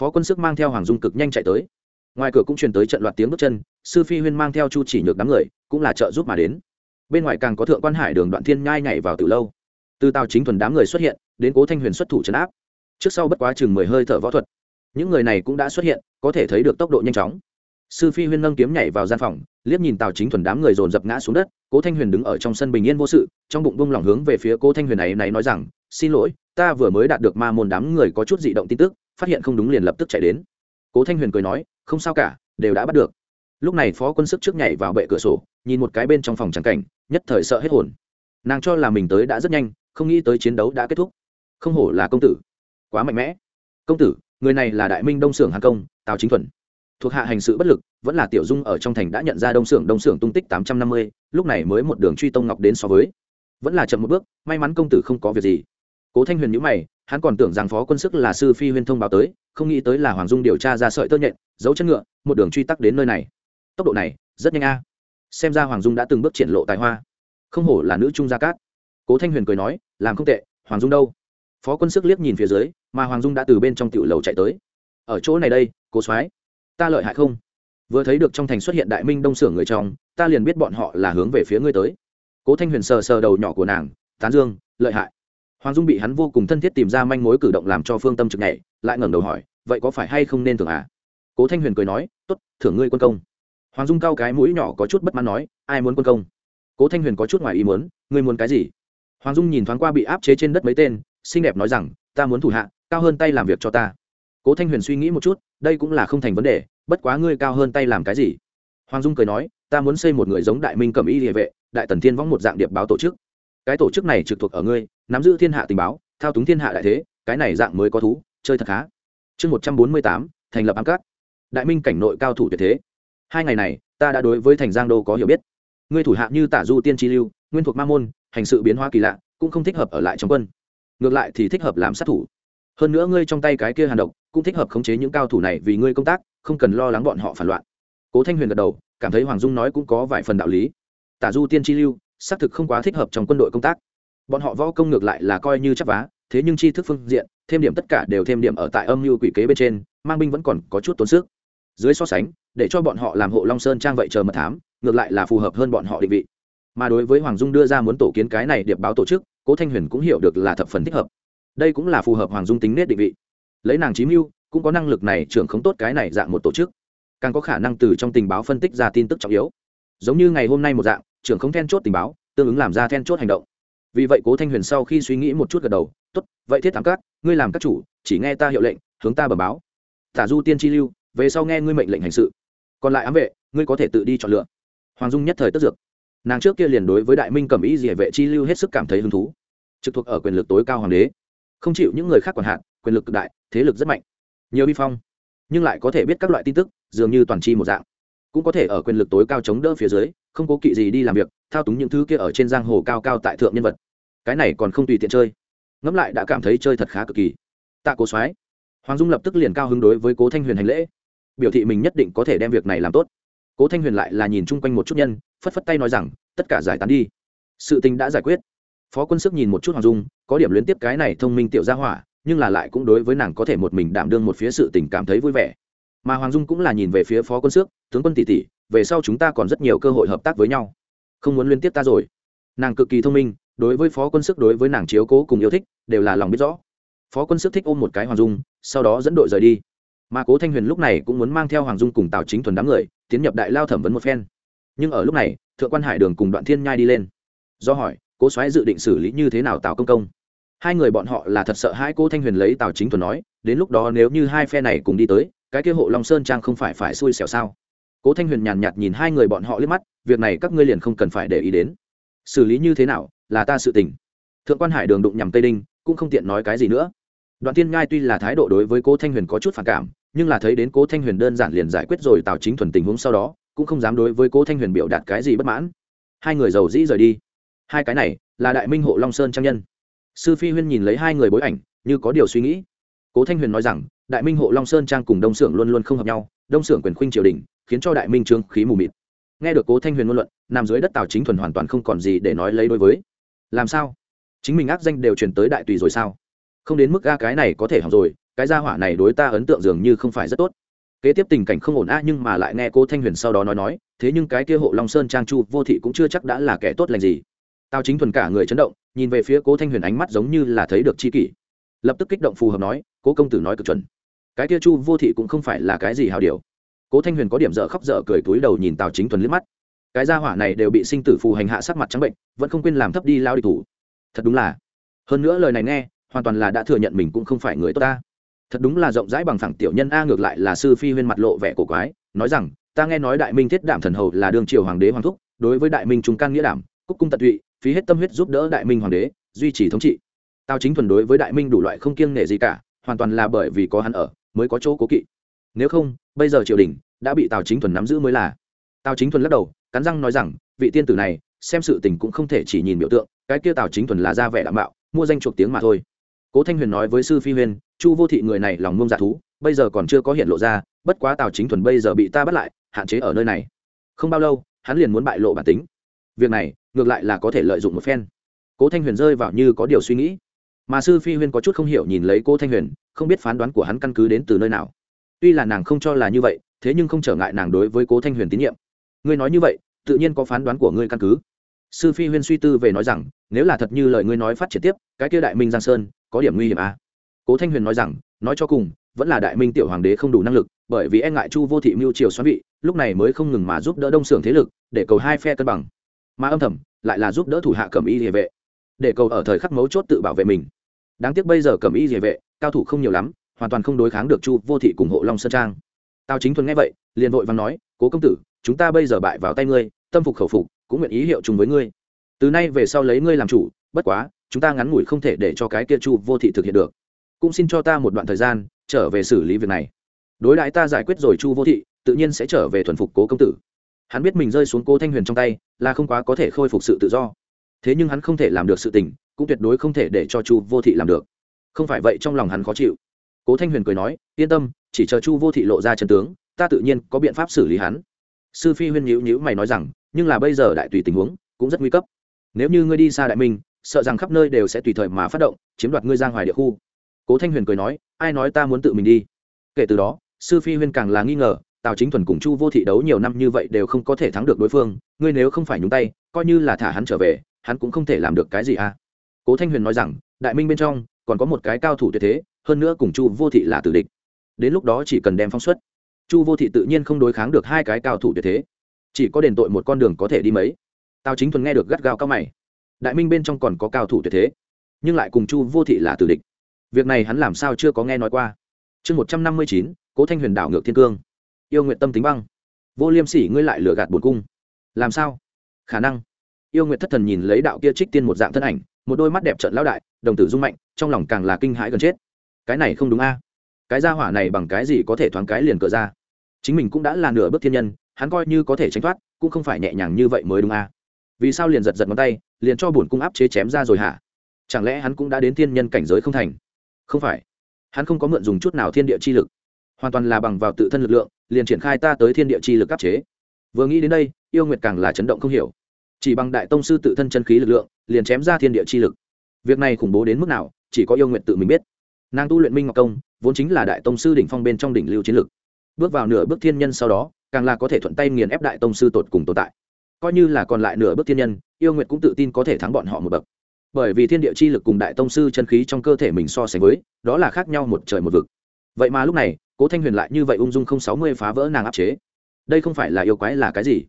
A: Phó quân sức mang theo hoàng dung cực nhanh chạy tới. Ngoài cửa cũng truyền tới trận loạt tiếng bước chân, sư phi huyên mang theo chu chỉ nhược đám người, cũng là trợ giúp mà đến bên ngoài càng có thượng quan hải đường đoạn thiên nhai nhảy vào từ lâu. Từ tàu chính thuần đám người xuất hiện, đến cố thanh huyền xuất thủ trấn áp. Trước sau bất quá chừng mười hơi thở võ thuật, những người này cũng đã xuất hiện, có thể thấy được tốc độ nhanh chóng. Sư phi huyên nâng kiếm nhảy vào gian phòng, liếc nhìn tào chính thuần đám người dồn dập ngã xuống đất, cố thanh huyền đứng ở trong sân bình yên vô sự, trong bụng bông lỏng hướng về phía cố thanh huyền này này nói rằng, xin lỗi, ta vừa mới đạt được ma môn đám người có chút dị động tin tức, phát hiện không đúng liền lập tức chạy đến. Cố thanh huyền cười nói, không sao cả, đều đã bắt được lúc này phó quân sức trước nhảy vào bệ cửa sổ, nhìn một cái bên trong phòng trắng cảnh, nhất thời sợ hết hồn. Nàng cho là mình tới đã rất nhanh, không nghĩ tới chiến đấu đã kết thúc. Không hổ là công tử. Quá mạnh mẽ. Công tử, người này là đại minh đông xưởng hàng công, tào chính thuần. Thuộc hạ hành sự bất lực, vẫn là tiểu dung ở trong thành đã nhận ra đông xưởng đông xưởng tung tích tám trăm năm mươi, lúc này mới một đường truy tông ngọc đến so với. Vẫn là chậm một bước, may mắn công tử không có việc gì. Cố thanh huyền nhữ mày, hắn còn tưởng rằng phó quân sức là sư phi huyên thông báo tới, không nghĩ tới là hoàng dung điều tra ra sợi tơ nhện, giấu chân ngựa, một đường truy tắc đến nơi này tốc độ này rất nhanh a. Xem ra hoàng dung đã từng bước triển lộ tài hoa. Không hổ là nữ trung gia cát. Cố thanh huyền cười nói làm không tệ hoàng dung đâu? Phó quân sức liếc nhìn phía dưới mà hoàng dung đã từ bên trong tiểu lầu chạy tới. Ở chỗ này đây cố soái ta lợi hại không? Vừa thấy được trong thành xuất hiện đại minh đông xưởng người chồng, ta liền biết bọn họ là hướng về phía ngươi tới. Cố thanh huyền sờ sờ đầu nhỏ của nàng tán dương lợi hại. Hoàng dung bị hắn vô cùng thân thiết tìm ra manh mối cử động làm cho phương tâm trực nhảy lại ngẩng đầu hỏi vậy có phải hay không nên thưởng à? Cố thanh huyền cười nói t ố t thưởng ngươi quân công hoàng dung cao cái mũi nhỏ có chút bất mãn nói, ai muốn quân công? Cố thanh huyền có chút ngoài ý muốn, ngươi muốn cái gì? Hoàng dung nhìn thoáng qua bị áp chế trên đất mấy tên, xinh đẹp nói rằng, ta muốn thủ hạ, cao hơn tay làm việc cho ta. Cố thanh huyền suy nghĩ một chút, đây cũng là không thành vấn đề, bất quá ngươi cao hơn tay làm cái gì? Hoàng dung cười nói, ta muốn xây một người giống đại minh cẩm y địa vệ, đại tần thiên võng một dạng điệp báo tổ chức. Cái tổ chức này trực thuộc ở ngươi, nắm giữ thiên hạ tình báo, thao túng thiên hạ đại thế, cái này dạng mới có thú, chơi thật khá. Chương một trăm bốn mươi tám, thành lập ám cát đại minh cảnh nội cao thủ tuyệt thế hai ngày này, ta đã đối với thành giang đô có hiểu biết. Ngươi thủ hạ như tả du tiên tri lưu, nguyên thuộc ma môn, hành sự biến hóa kỳ lạ, cũng không thích hợp ở lại trong quân. Ngược lại thì thích hợp làm sát thủ. Hơn nữa ngươi trong tay cái kia hàn độc, cũng thích hợp khống chế những cao thủ này vì ngươi công tác, không cần lo lắng bọn họ phản loạn. Cố thanh huyền gật đầu, cảm thấy hoàng dung nói cũng có vài phần đạo lý. Tả du tiên tri lưu, xác thực không quá thích hợp trong quân đội công tác. Bọn họ võ công ngược lại là coi như chắc vá, thế nhưng tri thức phương diện, thêm điểm tất cả đều thêm điểm ở tại âm mưu quỷ kế bên trên, mang binh vẫn còn có chút tốn sức. Dưới so sánh để cho bọn họ làm hộ long sơn trang vậy chờ mật thám, ngược lại là phù hợp hơn bọn họ định vị. Mà đối với hoàng dung đưa ra muốn tổ kiến cái này điệp báo tổ chức, cố thanh huyền cũng hiểu được là thập phần thích hợp. Đây cũng là phù hợp hoàng dung tính nết định vị. Lấy nàng chí mưu, cũng có năng lực này trưởng không tốt cái này dạng một tổ chức. Càng có khả năng từ trong tình báo phân tích ra tin tức trọng yếu. Giống như ngày hôm nay một dạng, trưởng không then chốt tình báo, tương ứng làm ra then chốt hành động. Vì vậy cố thanh huyền sau khi suy nghĩ một chút gật đầu, tốt, vậy thiết thắng các, ngươi làm các chủ, chỉ nghe ta hiệu lệnh, hướng ta bẩm báo. Tả du tiên chi lưu, về sau nghe ngươi mệnh lệnh hành sự còn lại ám vệ, ngươi có thể tự đi chọn lựa. Hoàng dung nhất thời tất dược nàng trước kia liền đối với đại minh cầm ý gì vệ chi lưu hết sức cảm thấy hứng thú. Trực thuộc ở quyền lực tối cao hoàng đế. Không chịu những người khác quản hạn, quyền lực cực đại, thế lực rất mạnh. Nhiều bi phong. Nhưng lại có thể biết các loại tin tức, dường như toàn chi một dạng. Cũng có thể ở quyền lực tối cao chống đỡ phía dưới, không cố kỵ gì đi làm việc, thao túng những thứ kia ở trên giang hồ cao cao tại thượng nhân vật. Cái này còn không tùy tiện chơi. Ngẫm lại đã cảm thấy chơi thật khá cực kỳ. Tạ cố soái. Hoàng dung lập tức liền cao hứng đối với cố thanh huyền hành lễ biểu thị mình nhất định có thể đem việc này làm tốt. Cố thanh huyền lại là nhìn chung quanh một chút nhân, phất phất tay nói rằng, tất cả giải tán đi. Sự tình đã giải quyết. Phó quân sức nhìn một chút hoàng dung, có điểm liên tiếp cái này thông minh tiểu gia hỏa, nhưng là lại cũng đối với nàng có thể một mình đảm đương một phía sự tình cảm thấy vui vẻ. Mà hoàng dung cũng là nhìn về phía phó quân sức, tướng quân tỷ tỷ, về sau chúng ta còn rất nhiều cơ hội hợp tác với nhau. Không muốn liên tiếp ta rồi. Nàng cực kỳ thông minh, đối với phó quân sức đối với nàng chiếu cố cùng yêu thích, đều là lòng biết rõ. Phó quân sức thích ôm một cái hoàng dung, sau đó dẫn đội rời đi mà cố thanh huyền lúc này cũng muốn mang theo hoàng dung cùng tào chính thuần đám người tiến nhập đại lao thẩm vấn một phen nhưng ở lúc này thượng quan hải đường cùng đoạn thiên nhai đi lên do hỏi cố soái dự định xử lý như thế nào tào công công hai người bọn họ là thật sợ hai cô thanh huyền lấy tào chính thuần nói đến lúc đó nếu như hai phe này cùng đi tới cái kia hộ long sơn trang không phải phải xui xẻo sao cố thanh huyền nhàn nhạt nhìn hai người bọn họ liếc mắt việc này các ngươi liền không cần phải để ý đến xử lý như thế nào là ta sự tình thượng quan hải đường đụng nhằm tây đinh cũng không tiện nói cái gì nữa đoạn tiên ngai tuy là thái độ đối với cố thanh huyền có chút phản cảm nhưng là thấy đến cố thanh huyền đơn giản liền giải quyết rồi tào chính thuần tình huống sau đó cũng không dám đối với cố thanh huyền biểu đạt cái gì bất mãn hai người giàu dĩ rời đi hai cái này là đại minh hộ long sơn trang nhân sư phi huyên nhìn lấy hai người bối ảnh như có điều suy nghĩ cố thanh huyền nói rằng đại minh hộ long sơn trang cùng đông xưởng luôn luôn không hợp nhau đông xưởng quyền khuynh triều đình khiến cho đại minh trương khí mù mịt nghe được cố thanh huyền ngôn luận nằm dưới đất tào chính thuần hoàn toàn không còn gì để nói lấy đối với làm sao chính mình ác danh đều truyền tới đại tùy rồi sao không đến mức ga cái này có thể học rồi cái gia hỏa này đối ta ấn tượng dường như không phải rất tốt. Kế tiếp tình cảnh không ổn a nhưng mà lại nghe cố thanh huyền sau đó nói nói, thế nhưng cái kia hộ long sơn trang chu vô thị cũng chưa chắc đã là kẻ tốt lành gì. Tao chính thuần cả người chấn động, nhìn về phía cố thanh huyền ánh mắt giống như là thấy được c h i kỷ. Lập tức kích động phù hợp nói, cố công tử nói cực chuẩn. Cái kia chu vô thị cũng không phải là cái gì hào điều. Cố thanh huyền có điểm dở khóc dở cười túi đầu nhìn tào chính thuần liếc mắt. Cái gia hỏa này đều bị sinh tử phù hành hạ sắc mặt trắng bệnh, vẫn không quên làm thấp đi lao đi thủ. Thật đúng là. Hơn nữa lời này nghe, hoàn toàn là đã thừa nhận mình cũng không phải người tốt ta thật đúng là rộng rãi bằng phẳng tiểu nhân a ngược lại là sư phi huyên mặt lộ vẻ cổ quái, nói rằng, ta nghe nói đại minh thiết đảm thần hầu là đương triều hoàng đế hoàng thúc, đối với đại minh chúng can nghĩa đảm cúc cung tận tụy, phí hết tâm huyết giúp đỡ đại minh hoàng đế, duy trì thống trị. Tao chính thuần đối với đại minh đủ loại không kiêng nể gì cả, hoàn toàn là bởi vì có hắn ở, mới có chỗ cố kỵ. Nếu không, bây giờ triều đình đã bị tào chính thuần nắm giữ mới là. Tào chính thuần lắc đầu, cắn răng nói rằng, vị tiên tử này, xem sự tình cũng không thể chỉ nhìn biểu tượng, cái kia tào chính thuần là ra vẻ đảm bảo mua danh chuộc tiếng mà thôi. Cố thanh huyền nói với sư phi huyền chu vô thị người này lòng ngông dạ thú, bây giờ còn chưa có hiện lộ ra, bất quá tào chính thuần bây giờ bị ta bắt lại, hạn chế ở nơi này. Không bao lâu, hắn liền muốn bại lộ bản tính. Việc này, ngược lại là có thể lợi dụng một phen. Cố thanh huyền rơi vào như có điều suy nghĩ. Mà sư phi huyên có chút không hiểu nhìn lấy cô thanh huyền, không biết phán đoán của hắn căn cứ đến từ nơi nào. Tuy là nàng không cho là như vậy, thế nhưng không trở ngại nàng đối với cố thanh huyền tín nhiệm. Ngươi nói như vậy, tự nhiên có phán đoán của ngươi căn cứ. Sư phi huyên suy tư về nói rằng, nếu là thật như lời ngươi nói phát triển tiếp, cái kia đại minh giang sơn, có điểm nguy hiểm à? Cố thanh huyền nói rằng, nói cho cùng, vẫn là đại minh tiểu hoàng đế không đủ năng lực, bởi vì e ngại chu vô thị mưu triều xoắn vị, lúc này mới không ngừng mà giúp đỡ đông xưởng thế lực, để cầu hai phe cân bằng. Mà âm thầm, lại là giúp đỡ thủ hạ cầm y địa vệ, để cầu ở thời khắc mấu chốt tự bảo vệ mình. Đáng tiếc bây giờ cầm y địa vệ, cao thủ không nhiều lắm, hoàn toàn không đối kháng được chu vô thị cùng hộ long sơn trang. Tào chính thuần nghe vậy, liền vội vàng nói, cố công tử, chúng ta bây giờ bại vào tay ngươi, tâm phục khẩu phục, cũng nguyện ý hiệu chung với ngươi. Từ nay về sau lấy ngươi làm chủ, bất quá, chúng ta ngắn ngủi không thể để cho cái kia chu vô thị thực hiện được cũng xin cho ta một đoạn thời gian, trở về xử lý việc này. Đối đãi ta giải quyết rồi chu vô thị, tự nhiên sẽ trở về thuần phục cố công tử. Hắn biết mình rơi xuống cố thanh huyền trong tay, là không quá có thể khôi phục sự tự do. Thế nhưng hắn không thể làm được sự tình, cũng tuyệt đối không thể để cho chu vô thị làm được. Không phải vậy trong lòng hắn khó chịu. Cố thanh huyền cười nói, yên tâm, chỉ chờ chu vô thị lộ ra chân tướng, ta tự nhiên có biện pháp xử lý hắn. Sư phi huyên nhữ nhữ mày nói rằng, nhưng là bây giờ đại tùy tình huống, cũng rất nguy cấp. Nếu như ngươi đi xa đại minh, sợ rằng khắp nơi đều sẽ tùy thời mà phát động, chiếm đoạt ngươi giang hoài địa khu cố thanh huyền cười nói, ai nói ta muốn tự mình đi? Kể từ đó, sư phi huyên càng là nghi ngờ, tào chính thuần cùng chu vô thị đấu nhiều năm như vậy đều không có thể thắng được đối phương, ngươi nếu không phải nhúng tay, coi như là thả hắn trở về, hắn cũng không thể làm được cái gì à? Cố thanh huyền nói rằng, đại minh bên trong, còn có một cái cao thủ tuyệt thế, hơn nữa cùng chu vô thị là tử địch. Đến lúc đó chỉ cần đem phong xuất. Chu vô thị tự nhiên không đối kháng được hai cái cao thủ tuyệt thế. Chỉ có đền tội một con đường có thể đi mấy. Tào chính thuần nghe được gắt gao cao mày. Đại minh bên trong còn có cao thủ tuyệt thế, nhưng lại cùng chu vô thị là tử địch việc này hắn làm sao chưa có nghe nói qua. Chương một trăm năm mươi chín, cố thanh huyền đảo ngược thiên cương. Yêu nguyện tâm tính băng. Vô liêm sỉ, ngươi lại lừa gạt bổn cung. Làm sao? Khả năng. Yêu nguyện thất thần nhìn lấy đạo kia trích tiên một dạng thân ảnh, một đôi mắt đẹp trợn lão đại, đồng tử dung mạnh, trong lòng càng là kinh hãi gần chết. Cái này không đúng a. Cái gia hỏa này bằng cái gì có thể thoáng cái liền cỡ ra? Chính mình cũng đã là nửa bước thiên nhân, hắn coi như có thể tránh thoát, cũng không phải nhẹ nhàng như vậy mới đúng a. Vì sao liền giật giật ngón tay, liền cho bổn cung áp chế chém ra rồi hả? Chẳng lẽ hắn cũng đã đến thiên nhân cảnh giới không thành? Không phải. Hắn không có mượn dùng chút nào thiên địa chi lực. Hoàn toàn là bằng vào tự thân lực lượng, liền triển khai ta tới thiên địa chi lực áp chế. Vừa nghĩ đến đây, yêu nguyệt càng là chấn động không hiểu. Chỉ bằng đại tông sư tự thân chân khí lực lượng, liền chém ra thiên địa chi lực. Việc này khủng bố đến mức nào, chỉ có yêu nguyệt tự mình biết. Nàng tu luyện minh ngọc công vốn chính là đại tông sư đỉnh phong bên trong đỉnh lưu chiến lực. Bước vào nửa bước thiên nhân sau đó, càng là có thể thuận tay nghiền ép đại tông sư tột cùng tồn tại. Coi như là còn lại nửa bước thiên nhân, yêu nguyệt cũng tự tin có thể thắng bọn họ một bậc bởi vì thiên địa chi lực cùng đại tông sư chân khí trong cơ thể mình so sánh với, đó là khác nhau một trời một vực. Vậy mà lúc này, cố thanh huyền lại như vậy ung dung không sáu mươi phá vỡ nàng áp chế. Đây không phải là yêu quái là cái gì?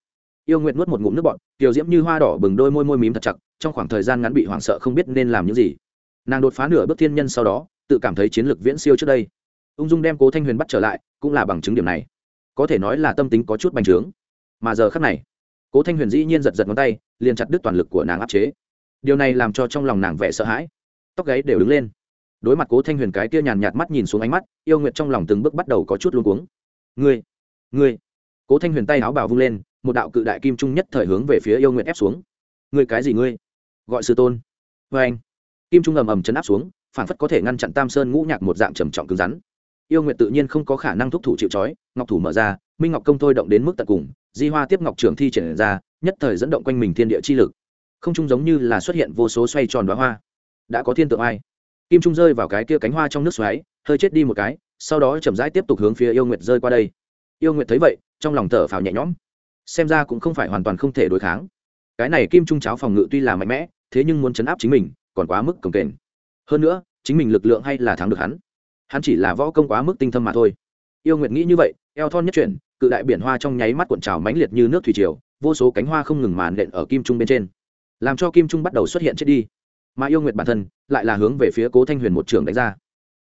A: Yêu nguyện nuốt một ngụm nước bọt, kiều diễm như hoa đỏ bừng đôi môi môi mím thật chặt, trong khoảng thời gian ngắn bị hoảng sợ không biết nên làm những gì. Nàng đột phá nửa bước thiên nhân sau đó, tự cảm thấy chiến lược viễn siêu trước đây. Ung dung đem cố thanh huyền bắt trở lại, cũng là bằng chứng điểm này. Có thể nói là tâm tính có chút bành trướng. Mà giờ khắc này, cố thanh huyền dĩ nhiên giật giật ngón tay, liền chặt đứt toàn lực của nàng áp chế điều này làm cho trong lòng nàng vẻ sợ hãi. Tóc gáy đều đứng lên. Đối mặt cố thanh huyền cái kia nhàn nhạt mắt nhìn xuống ánh mắt, yêu nguyệt trong lòng từng bước bắt đầu có chút luôn cuống. Ngươi ngươi. Cố thanh huyền tay áo bào vung lên, một đạo cự đại kim trung nhất thời hướng về phía yêu nguyệt ép xuống. Ngươi cái gì ngươi? Gọi sư tôn. Vê anh. Kim trung ầm ầm chấn áp xuống, phản phất có thể ngăn chặn tam sơn ngũ nhạc một dạng trầm trọng cứng rắn. Yêu nguyệt tự nhiên không có khả năng thúc thủ chịu trói, ngọc thủ mở ra, minh ngọc công thôi động đến mức tận cùng, di hoa tiếp ngọc trường thi triển ra, nhất thời dẫn động quanh mình thiên địa chi lực không Trung giống như là xuất hiện vô số xoay tròn đoá hoa. Đã có thiên tượng ai? Kim trung rơi vào cái kia cánh hoa trong nước xoáy, hơi chết đi một cái, sau đó chậm rãi tiếp tục hướng phía yêu nguyệt rơi qua đây. Yêu nguyệt thấy vậy, trong lòng thở phào nhẹ nhõm. Xem ra cũng không phải hoàn toàn không thể đối kháng. Cái này kim trung cháo phòng ngự tuy là mạnh mẽ, thế nhưng muốn chấn áp chính mình, còn quá mức cồng kềnh. Hơn nữa, chính mình lực lượng hay là thắng được hắn. Hắn chỉ là võ công quá mức tinh thâm mà thôi. Yêu nguyệt nghĩ như vậy, eo thon nhất chuyển, cự đại biển hoa trong nháy mắt cuộn trào mãnh liệt như nước thủy triều, vô số cánh hoa không ngừng màn đện ở kim trung bên trên làm cho kim trung bắt đầu xuất hiện chết đi mà yêu nguyệt bản thân lại là hướng về phía cố thanh huyền một trường đánh ra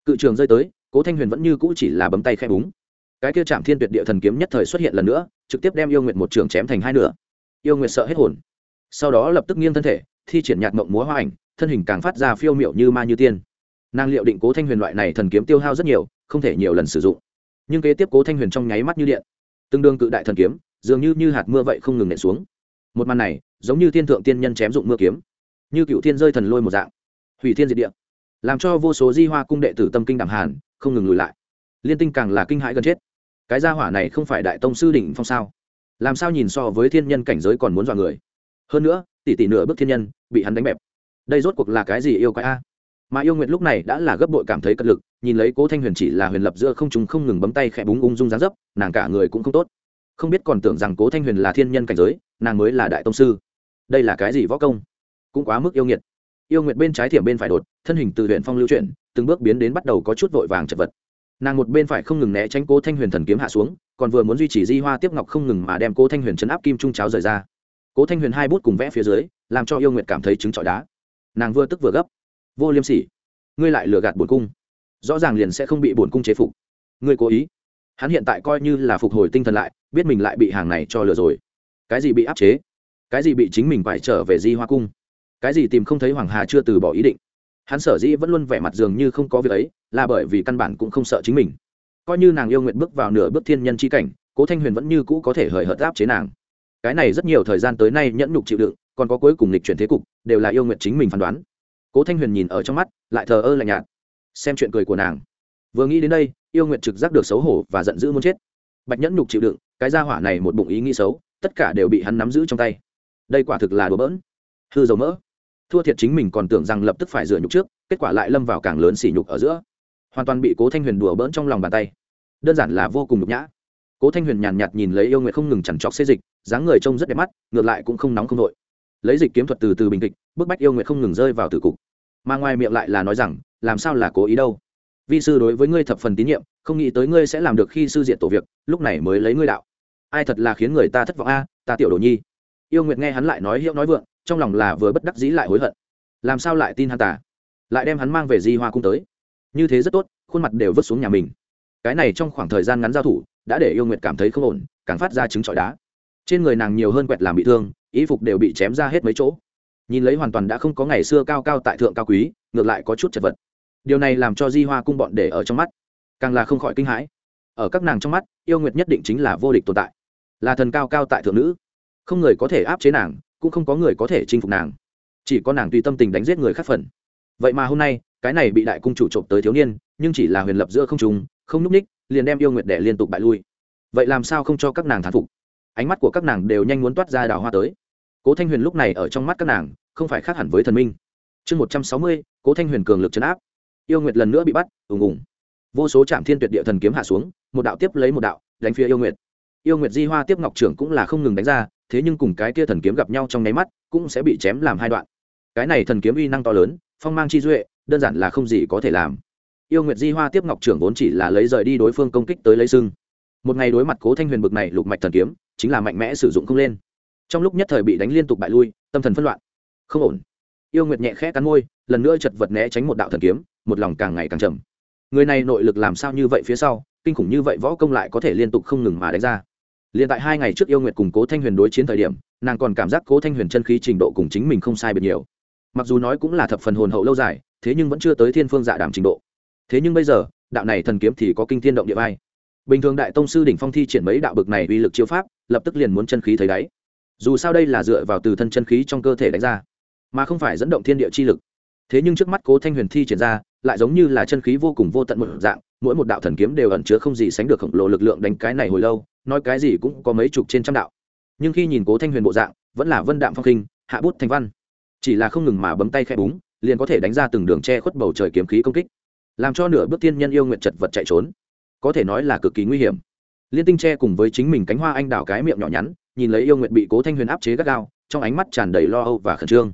A: cự trường rơi tới cố thanh huyền vẫn như cũ chỉ là bấm tay khẽ búng cái kia chạm thiên tuyệt địa thần kiếm nhất thời xuất hiện lần nữa trực tiếp đem yêu nguyệt một trường chém thành hai nửa yêu nguyệt sợ hết hồn sau đó lập tức nghiêng thân thể thi triển nhạc mộng múa hoa ảnh thân hình càng phát ra phiêu miệu như ma như tiên nàng liệu định cố thanh huyền loại này thần kiếm tiêu hao rất nhiều không thể nhiều lần sử dụng nhưng kế tiếp cố thanh huyền trong nháy mắt như điện tương đương cự đại thần kiếm dường như như hạt mưa vậy không ngừng nện xuống một màn này giống như thiên thượng tiên nhân chém dụng mưa kiếm như cựu thiên rơi thần lôi một dạng hủy thiên diệt địa làm cho vô số di hoa cung đệ tử tâm kinh đẳng hàn không ngừng lùi lại liên tinh càng là kinh hãi gần chết cái gia hỏa này không phải đại tông sư đỉnh phong sao làm sao nhìn so với thiên nhân cảnh giới còn muốn dọa người hơn nữa tỷ tỷ nửa bước thiên nhân bị hắn đánh bẹp đây rốt cuộc là cái gì yêu quái a? mà yêu nguyện lúc này đã là gấp bội cảm thấy cật lực nhìn lấy cố thanh huyền chỉ là huyền lập giữa không chúng không ngừng bấm tay khẽ búng ung dung dáng dấp nàng cả người cũng không tốt không biết còn tưởng rằng cố thanh huyền là thiên nhân cảnh giới nàng mới là đại tông sư. Đây là cái gì võ công? Cũng quá mức yêu nghiệt. Yêu nguyệt bên trái thiểm bên phải đột, thân hình từ huyện phong lưu chuyển, từng bước biến đến bắt đầu có chút vội vàng chật vật. Nàng một bên phải không ngừng né tránh cố thanh huyền thần kiếm hạ xuống, còn vừa muốn duy trì di hoa tiếp ngọc không ngừng mà đem cố thanh huyền chấn áp kim trung cháo rời ra. Cố thanh huyền hai bút cùng vẽ phía dưới, làm cho yêu nguyệt cảm thấy trứng trọi đá. Nàng vừa tức vừa gấp. Vô liêm sỉ. Ngươi lại lừa gạt bổn cung. Rõ ràng liền sẽ không bị bổn cung chế phục. Ngươi cố ý. Hắn hiện tại coi như là phục hồi tinh thần lại, biết mình lại bị hàng này cho lừa rồi cái gì bị áp chế? Cái gì bị chính mình phải trở về di hoa cung? Cái gì tìm không thấy hoàng hà chưa từ bỏ ý định? Hắn sở dĩ vẫn luôn vẻ mặt dường như không có việc ấy, là bởi vì căn bản cũng không sợ chính mình. Coi như nàng yêu nguyện bước vào nửa bước thiên nhân c h i cảnh, cố thanh huyền vẫn như cũ có thể hời hợt áp chế nàng. Cái này rất nhiều thời gian tới nay nhẫn nhục chịu đựng, còn có cuối cùng lịch chuyển thế cục, đều là yêu nguyện chính mình phán đoán. Cố thanh huyền nhìn ở trong mắt, lại thờ ơ lạnh nhạt. Xem chuyện cười của nàng. Vừa nghĩ đến đây, yêu nguyện trực giác được xấu hổ và giận dữ muốn chết. Bạch nhẫn nhục chịu đựng, cái gia hỏa này một bụng ý nghĩ xấu tất cả đều bị hắn nắm giữ trong tay. Đây quả thực là đùa bỡn. Hư dầu mỡ. Thua thiệt chính mình còn tưởng rằng lập tức phải rửa nhục trước, kết quả lại lâm vào càng lớn sỉ nhục ở giữa. Hoàn toàn bị cố thanh huyền đùa bỡn trong lòng bàn tay. Đơn giản là vô cùng nhục nhã. Cố thanh huyền nhàn nhạt nhìn lấy yêu nguyệt không ngừng chằn trọc xê dịch, dáng người trông rất đẹp mắt, ngược lại cũng không nóng không đội lấy dịch kiếm thuật từ từ bình kịch bức bách yêu nguyệt không ngừng rơi vào tử cục. Mà ngoài miệng lại là nói rằng, làm sao là cố ý đâu? Vi sư đối với ngươi thập phần tín nhiệm, không nghĩ tới ngươi sẽ làm được khi sư diện tổ việc, lúc này mới lấy ngươi đạo ai thật là khiến người ta thất vọng a, ta tiểu đồ nhi. Yêu nguyệt nghe hắn lại nói hiệu nói vượng, trong lòng là vừa bất đắc dĩ lại hối hận. Làm sao lại tin hắn ta? Lại đem hắn mang về di hoa cung tới. Như thế rất tốt, khuôn mặt đều vứt xuống nhà mình. Cái này trong khoảng thời gian ngắn giao thủ, đã để yêu nguyệt cảm thấy không ổn, càng phát ra chứng trọi đá. Trên người nàng nhiều hơn quẹt làm bị thương ý phục đều bị chém ra hết mấy chỗ. Nhìn lấy hoàn toàn đã không có ngày xưa cao cao tại thượng cao quý, ngược lại có chút chật vật. Điều này làm cho di hoa cung bọn để ở trong mắt, càng là không khỏi kinh hãi. Ở các nàng trong mắt, yêu nguyệt nhất định chính là vô địch tồn tại là thần cao cao tại thượng nữ. Không người có thể áp chế nàng, cũng không có người có thể chinh phục nàng. Chỉ có nàng tùy tâm tình đánh giết người khác phần. Vậy mà hôm nay, cái này bị đại cung chủ trộm tới thiếu niên, nhưng chỉ là huyền lập giữa không trùng không núp ních liền đem yêu nguyệt đẻ liên tục bại lui. Vậy làm sao không cho các nàng thán phục? Ánh mắt của các nàng đều nhanh muốn toát ra đào hoa tới. Cố thanh huyền lúc này ở trong mắt các nàng, không phải khác hẳn với thần minh. Chương một trăm sáu mươi, cố thanh huyền cường lực chấn áp. Yêu nguyệt lần nữa bị bắt, ùng ùng. Vô số trạm thiên tuyệt địa thần kiếm hạ xuống, một đạo tiếp lấy một đạo, đánh phía yêu nguyệt yêu nguyệt di hoa tiếp ngọc trưởng cũng là không ngừng đánh ra, thế nhưng cùng cái kia thần kiếm gặp nhau trong nháy mắt, cũng sẽ bị chém làm hai đoạn. Cái này thần kiếm uy năng to lớn, phong mang chi duệ, đơn giản là không gì có thể làm. Yêu nguyệt di hoa tiếp ngọc trưởng vốn chỉ là lấy rời đi đối phương công kích tới lấy sưng một ngày đối mặt cố thanh huyền bực này lục mạch thần kiếm, chính là mạnh mẽ sử dụng không lên. Trong lúc nhất thời bị đánh liên tục bại lui, tâm thần phân loạn. Không ổn. Yêu nguyệt nhẹ khẽ cắn môi, lần nữa chật vật né tránh một đạo thần kiếm, một lòng càng ngày càng trầm người này nội lực làm sao như vậy phía sau, kinh khủng như vậy võ công lại có thể liên tục không ngừng mà đánh ra liền tại hai ngày trước yêu nguyệt cùng cố thanh huyền đối chiến thời điểm, nàng còn cảm giác cố thanh huyền chân khí trình độ cùng chính mình không sai biệt nhiều. Mặc dù nói cũng là thập phần hồn hậu lâu dài, thế nhưng vẫn chưa tới thiên phương dạ đàm trình độ. Thế nhưng bây giờ, đạo này thần kiếm thì có kinh thiên động địa vai. Bình thường đại tông sư đỉnh phong thi triển mấy đạo bực này uy lực chiêu pháp, lập tức liền muốn chân khí thấy đáy. Dù sao đây là dựa vào từ thân chân khí trong cơ thể đánh ra, mà không phải dẫn động thiên địa chi lực. Thế nhưng trước mắt cố thanh huyền thi triển ra, lại giống như là chân khí vô cùng vô tận một dạng mỗi một đạo thần kiếm đều ẩn chứa không gì sánh được khổng lồ lực lượng đánh cái này hồi lâu, nói cái gì cũng có mấy chục trên trăm đạo. Nhưng khi nhìn cố thanh huyền bộ dạng, vẫn là vân đạm phong khinh hạ bút thanh văn. Chỉ là không ngừng mà bấm tay khẽ búng, liền có thể đánh ra từng đường che khuất bầu trời kiếm khí công kích. Làm cho nửa bước tiên nhân yêu nguyện chật vật chạy trốn. Có thể nói là cực kỳ nguy hiểm. Liên tinh tre cùng với chính mình cánh hoa anh đào cái miệng nhỏ nhắn, nhìn lấy yêu nguyện bị cố thanh huyền áp chế gắt gao, trong ánh mắt tràn đầy lo âu và khẩn trương.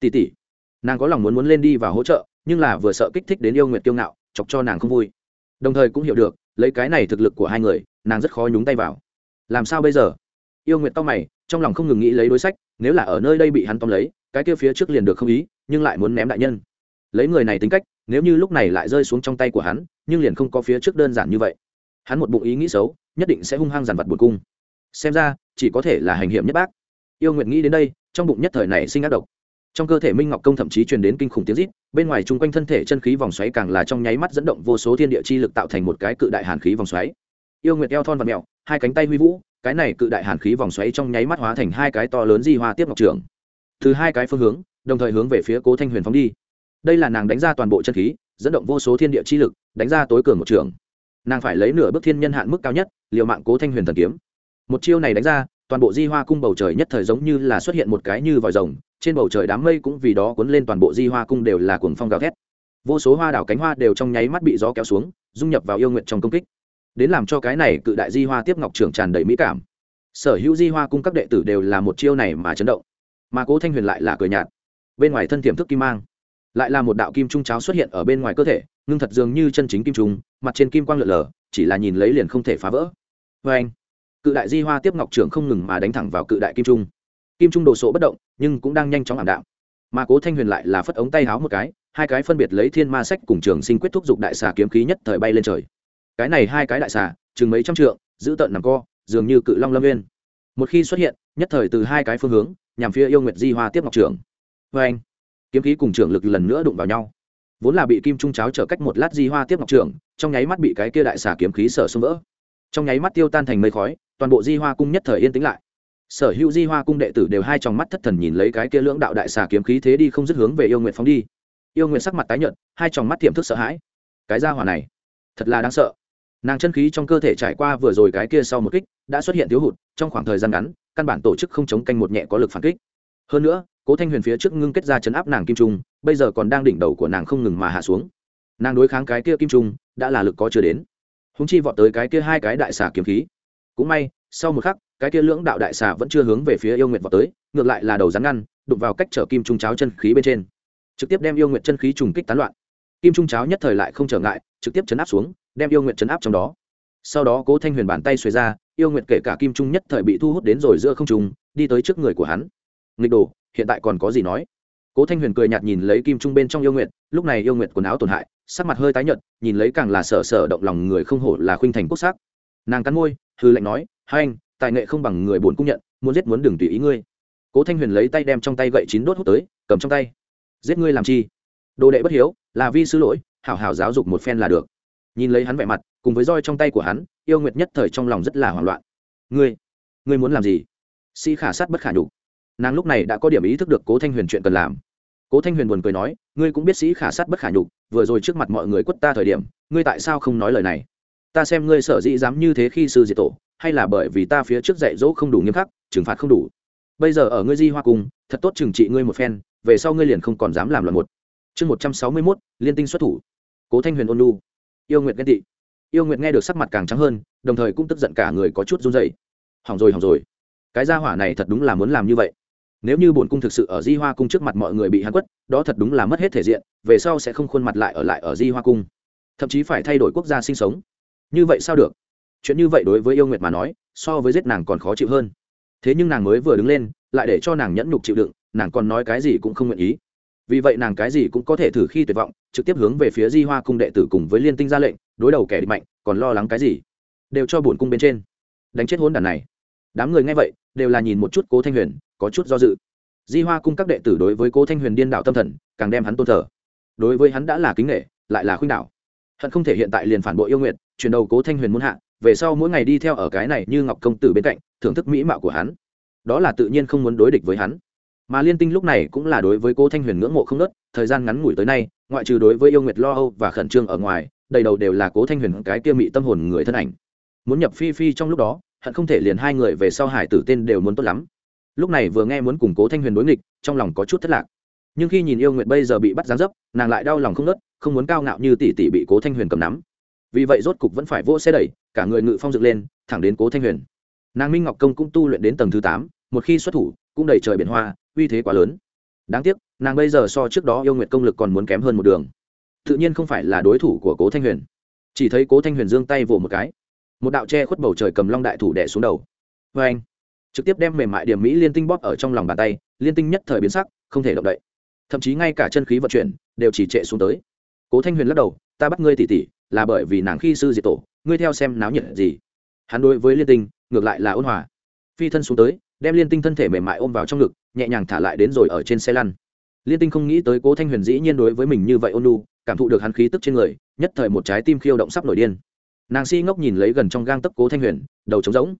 A: Tỉ tỉ nàng có lòng muốn muốn lên đi và hỗ trợ, nhưng là vừa sợ kích thích đến yêu nguyện kiêu ngạo, chọc cho nàng không vui đồng thời cũng hiểu được, lấy cái này thực lực của hai người, nàng rất khó nhúng tay vào. Làm sao bây giờ? Yêu nguyện to mày, trong lòng không ngừng nghĩ lấy đối sách, nếu là ở nơi đây bị hắn tóm lấy, cái kia phía trước liền được không ý, nhưng lại muốn ném đại nhân. Lấy người này tính cách, nếu như lúc này lại rơi xuống trong tay của hắn, nhưng liền không có phía trước đơn giản như vậy. Hắn một bụng ý nghĩ xấu, nhất định sẽ hung hăng dàn vật bột cung. Xem ra, chỉ có thể là hành hiểm nhất bác. Yêu nguyện nghĩ đến đây, trong bụng nhất thời này sinh ác độc trong cơ thể minh ngọc công thậm chí truyền đến kinh khủng tiếng rít, bên ngoài chung quanh thân thể chân khí vòng xoáy càng là trong nháy mắt dẫn động vô số thiên địa chi lực tạo thành một cái cự đại hàn khí vòng xoáy. Yêu nguyệt eo thon và mẹo, hai cánh tay huy vũ, cái này cự đại hàn khí vòng xoáy trong nháy mắt hóa thành hai cái to lớn di hoa tiếp ngọc trường. Từ hai cái phương hướng, đồng thời hướng về phía cố thanh huyền phóng đi. Đây là nàng đánh ra toàn bộ chân khí, dẫn động vô số thiên địa chi lực, đánh ra tối cường một trường. Nàng phải lấy nửa bước thiên nhân hạn mức cao nhất, liều mạng cố thanh huyền thần kiếm. Một chiêu này đánh ra, toàn bộ di hoa cung bầu trời nhất thời giống như là xuất hiện một cái như vòi rồng trên bầu trời đám mây cũng vì đó cuốn lên toàn bộ di hoa cung đều là cuồng phong gào thét. Vô số hoa đảo cánh hoa đều trong nháy mắt bị gió kéo xuống, dung nhập vào yêu nguyện trong công kích. Đến làm cho cái này cự đại di hoa tiếp ngọc trưởng tràn đầy mỹ cảm. Sở hữu di hoa cung các đệ tử đều là một chiêu này mà chấn động. Mà cố thanh huyền lại là cười nhạt. Bên ngoài thân tiềm thức kim mang, lại là một đạo kim trung cháo xuất hiện ở bên ngoài cơ thể, ngưng thật dường như chân chính kim trung, mặt trên kim quang lượn lờ, chỉ là nhìn lấy liền không thể phá vỡ. Vê anh cự đại di hoa tiếp ngọc trưởng không ngừng mà đánh thẳng vào cự đại kim trung kim trung đồ sộ bất động, nhưng cũng đang nhanh chóng ảm đạm. Mà cố thanh huyền lại là phất ống tay háo một cái, hai cái phân biệt lấy thiên ma sách cùng trường sinh quyết thúc giục đại xà kiếm khí nhất thời bay lên trời. Cái này hai cái đại xà, chừng mấy trăm trượng, giữ tận nằm co, dường như cự long lâm viên một khi xuất hiện, nhất thời từ hai cái phương hướng, nhằm phía yêu nguyệt di hoa tiếp ngọc trưởng. Vê anh, kiếm khí cùng trưởng lực lần nữa đụng vào nhau. Vốn là bị kim trung cháo trở cách một lát di hoa tiếp ngọc trưởng, trong nháy mắt bị cái kia đại xà kiếm khí sở xung vỡ. Trong nháy mắt tiêu tan thành mây khói, toàn bộ di hoa cung nhất thời yên tĩnh lại sở hữu di hoa cung đệ tử đều hai trong mắt thất thần nhìn lấy cái kia lưỡng đạo đại xà kiếm khí thế đi không dứt hướng về yêu nguyện phóng đi. Yêu nguyện sắc mặt tái nhợt, hai trong mắt tiềm thức sợ hãi. Cái gia hỏa này, thật là đáng sợ. Nàng chân khí trong cơ thể trải qua vừa rồi cái kia sau một kích, đã xuất hiện thiếu hụt, trong khoảng thời gian ngắn, căn bản tổ chức không chống canh một nhẹ có lực phản kích. Hơn nữa, cố thanh huyền phía trước ngưng kết ra chấn áp nàng kim trung, bây giờ còn đang đỉnh đầu của nàng không ngừng mà hạ xuống. Nàng đối kháng cái kia kim trung, đã là lực có chưa đến. Húng chi vọt tới cái kia hai cái đại xà kiếm khí. Cũng may sau một khắc, cái kia lưỡng đạo đại xà vẫn chưa hướng về phía yêu nguyệt vọt tới, ngược lại là đầu rắn ngăn, đụng vào cách chở kim trung cháo chân khí bên trên. Trực tiếp đem yêu nguyệt chân khí trùng kích tán loạn. Kim trung cháo nhất thời lại không trở ngại, trực tiếp chấn áp xuống, đem yêu nguyệt chấn áp trong đó. Sau đó cố thanh huyền bàn tay xuề ra, yêu nguyệt kể cả kim trung nhất thời bị thu hút đến rồi giữa không trung, đi tới trước người của hắn. Nghịch đồ, hiện tại còn có gì nói? Cố thanh huyền cười nhạt nhìn lấy kim trung bên trong yêu nguyệt, lúc này yêu nguyệt quần áo tổn hại, sắc mặt hơi tái nhợt, nhìn lấy càng là sợ sợ động lòng người không hổ là khuynh thành quốc sắc. Nàng cắn môi hư lệnh nói anh, tài nghệ không bằng người buồn cung nhận, muốn giết muốn đừng tùy ý ngươi. Cố thanh huyền lấy tay đem trong tay gậy chín đốt hút tới, cầm trong tay. Giết ngươi làm chi? Đồ đệ bất hiếu, là vi sư lỗi, hảo hảo giáo dục một phen là được. Nhìn lấy hắn vẻ mặt, cùng với roi trong tay của hắn, yêu nguyệt nhất thời trong lòng rất là hoảng loạn. Ngươi ngươi muốn làm gì? Sĩ khả sát bất khả nhục. Nàng lúc này đã có điểm ý thức được cố thanh huyền chuyện cần làm. Cố thanh huyền buồn cười nói, ngươi cũng biết sĩ khả sát bất khả nhục, vừa rồi trước mặt mọi người quất ta thời điểm, ngươi tại sao không nói lời này? Ta xem ngươi sở dĩ dám như thế khi sư diệt tổ, hay là bởi vì ta phía trước dạy dỗ không đủ nghiêm khắc, trừng phạt không đủ. Bây giờ ở ngươi di hoa cung, thật tốt trừng trị ngươi một phen, về sau ngươi liền không còn dám làm loạn một. Chương một trăm sáu mươi mốt, liên tinh xuất thủ. Cố thanh huyền ôn lu yêu nguyện ghen tị. Yêu nguyện nghe được sắc mặt càng trắng hơn, đồng thời cũng tức giận cả người có chút run dày hỏng rồi hỏng rồi. Cái gia hỏa này thật đúng là muốn làm như vậy. Nếu như bổn cung thực sự ở di hoa cung trước mặt mọi người bị hắn quất, đó thật đúng là mất hết thể diện, về sau sẽ không khuôn mặt lại ở lại ở di hoa cung. Thậm chí phải thay đổi quốc gia sinh sống như vậy sao được? Chuyện như vậy đối với yêu nguyệt mà nói, so với giết nàng còn khó chịu hơn. Thế nhưng nàng mới vừa đứng lên, lại để cho nàng nhẫn nhục chịu đựng, nàng còn nói cái gì cũng không nguyện ý. Vì vậy nàng cái gì cũng có thể thử khi tuyệt vọng, trực tiếp hướng về phía di hoa cung đệ tử cùng với liên tinh ra lệnh, đối đầu kẻ địch mạnh, còn lo lắng cái gì? Đều cho bổn cung bên trên. Đánh chết hôn đàn này. Đám người nghe vậy, đều là nhìn một chút cố thanh huyền, có chút do dự. Di hoa cung các đệ tử đối với cố thanh huyền điên đạo tâm thần, càng đem hắn tôn thờ. Đối với hắn đã là kính nghệ lại là khuynh đạo hận không thể hiện tại liền phản bội yêu nguyện chuyển đầu cố thanh huyền muốn hạ, về sau mỗi ngày đi theo ở cái này như ngọc công tử bên cạnh, thưởng thức mỹ mạo của hắn. Đó là tự nhiên không muốn đối địch với hắn. Mà liên tinh lúc này cũng là đối với cố thanh huyền ngưỡng mộ không nớt, thời gian ngắn ngủi tới nay, ngoại trừ đối với yêu nguyệt lo âu và khẩn trương ở ngoài, đầy đầu đều là cố thanh huyền cái kia mị tâm hồn người thân ảnh. Muốn nhập phi phi trong lúc đó, hận không thể liền hai người về sau hải tử tên đều muốn tốt lắm. Lúc này vừa nghe muốn củng cố thanh huyền đối nghịch, trong lòng có chút thất lạc. Nhưng khi nhìn yêu nguyệt bây giờ bị bắt gián dấp, nàng lại đau lòng không nớt, không muốn cao ngạo như tỷ tỷ bị cố thanh huyền cầm nắm vì vậy rốt cục vẫn phải vỗ xe đẩy, cả người ngự phong dựng lên, thẳng đến cố thanh huyền. Nàng minh ngọc công cũng tu luyện đến tầng thứ tám, một khi xuất thủ, cũng đầy trời biển hoa, uy thế quá lớn. Đáng tiếc, nàng bây giờ so trước đó yêu nguyện công lực còn muốn kém hơn một đường. Tự nhiên không phải là đối thủ của cố thanh huyền. Chỉ thấy cố thanh huyền giương tay vỗ một cái. Một đạo che khuất bầu trời cầm long đại thủ đẻ xuống đầu. Vê anh, trực tiếp đem mềm mại điểm mỹ liên tinh bóp ở trong lòng bàn tay, liên tinh nhất thời biến sắc, không thể động đậy. Thậm chí ngay cả chân khí vận chuyển, đều chỉ trệ xuống tới. Cố thanh huyền lắc đầu, ta bắt ngươi tỉ tỉ là bởi vì nàng khi sư diệt tổ, ngươi theo xem náo nhiệt gì. Hắn đối với liên tinh, ngược lại là ôn hòa. Phi thân xuống tới, đem liên tinh thân thể mềm mại ôm vào trong ngực, nhẹ nhàng thả lại đến rồi ở trên xe lăn. Liên tinh không nghĩ tới cố thanh huyền dĩ nhiên đối với mình như vậy ôn lu cảm thụ được hắn khí tức trên người, nhất thời một trái tim khiêu động sắp nổi điên. Nàng si ngốc nhìn lấy gần trong gang tấc cố thanh huyền, đầu trống rỗng.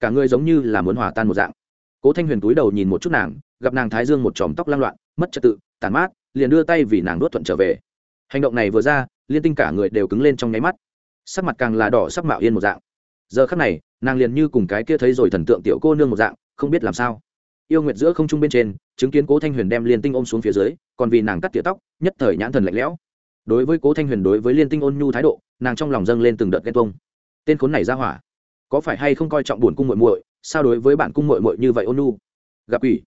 A: Cả người giống như là muốn hòa tan một dạng. Cố thanh huyền túi đầu nhìn một chút nàng, gặp nàng thái dương một chòm tóc lang loạn, mất trật tự tàn mát, liền đưa tay vì nàng đốt thuận trở về. Hành động này vừa ra liên tinh cả người đều cứng lên trong nháy mắt. Sắc mặt càng là đỏ sắc mạo yên một dạng. Giờ khắc này, nàng liền như cùng cái kia thấy rồi thần tượng tiểu cô nương một dạng, không biết làm sao. Yêu nguyệt giữa không trung bên trên, chứng kiến cố thanh huyền đem liên tinh ôm xuống phía dưới, còn vì nàng cắt tỉa tóc, nhất thời nhãn thần lạnh lẽo. Đối với cố thanh huyền đối với liên tinh ôn nhu thái độ, nàng trong lòng dâng lên từng đợt ghen tuông. Tên khốn này ra hỏa, có phải hay không coi trọng buồn cung muội muội, sao đối với bản cung muội muội như vậy ôn nhu? Gặp ủy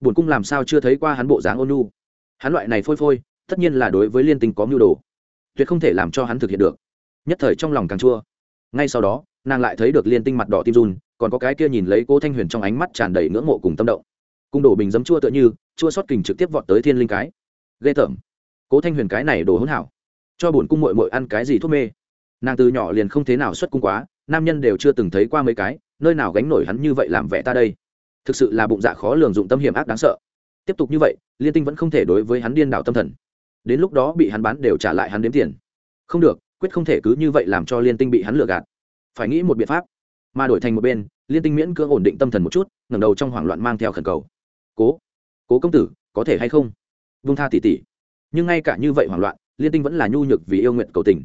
A: buồn cung làm sao chưa thấy qua hắn bộ dáng ôn nhu? Hắn loại này phôi phôi, tất nhiên là đối với liên tinh có mưu đồ tuyệt không thể làm cho hắn thực hiện được. Nhất thời trong lòng càng chua. Ngay sau đó, nàng lại thấy được liên tinh mặt đỏ tim run, còn có cái kia nhìn lấy cố thanh huyền trong ánh mắt tràn đầy ngưỡng mộ cùng tâm động. Cung đổ bình dấm chua tựa như, chua xót kình trực tiếp vọt tới thiên linh cái. Ghê tởm. Cố thanh huyền cái này đồ hỗn hảo. Cho bổn cung mội mội ăn cái gì thuốc mê. Nàng từ nhỏ liền không thế nào xuất cung quá, nam nhân đều chưa từng thấy qua mấy cái, nơi nào gánh nổi hắn như vậy làm vẻ ta đây. Thực sự là bụng dạ khó lường dụng tâm hiểm ác đáng sợ. Tiếp tục như vậy, liên tinh vẫn không thể đối với hắn điên đảo tâm thần đến lúc đó bị hắn bán đều trả lại hắn đếm tiền. Không được, quyết không thể cứ như vậy làm cho liên tinh bị hắn lừa gạt. Phải nghĩ một biện pháp. Mà đổi thành một bên, liên tinh miễn cưỡng ổn định tâm thần một chút, ngẩng đầu trong hoảng loạn mang theo khẩn cầu. Cố cố công tử, có thể hay không? Vung tha tỉ tỉ. Nhưng ngay cả như vậy hoảng loạn, liên tinh vẫn là nhu nhược vì yêu nguyện cầu tình.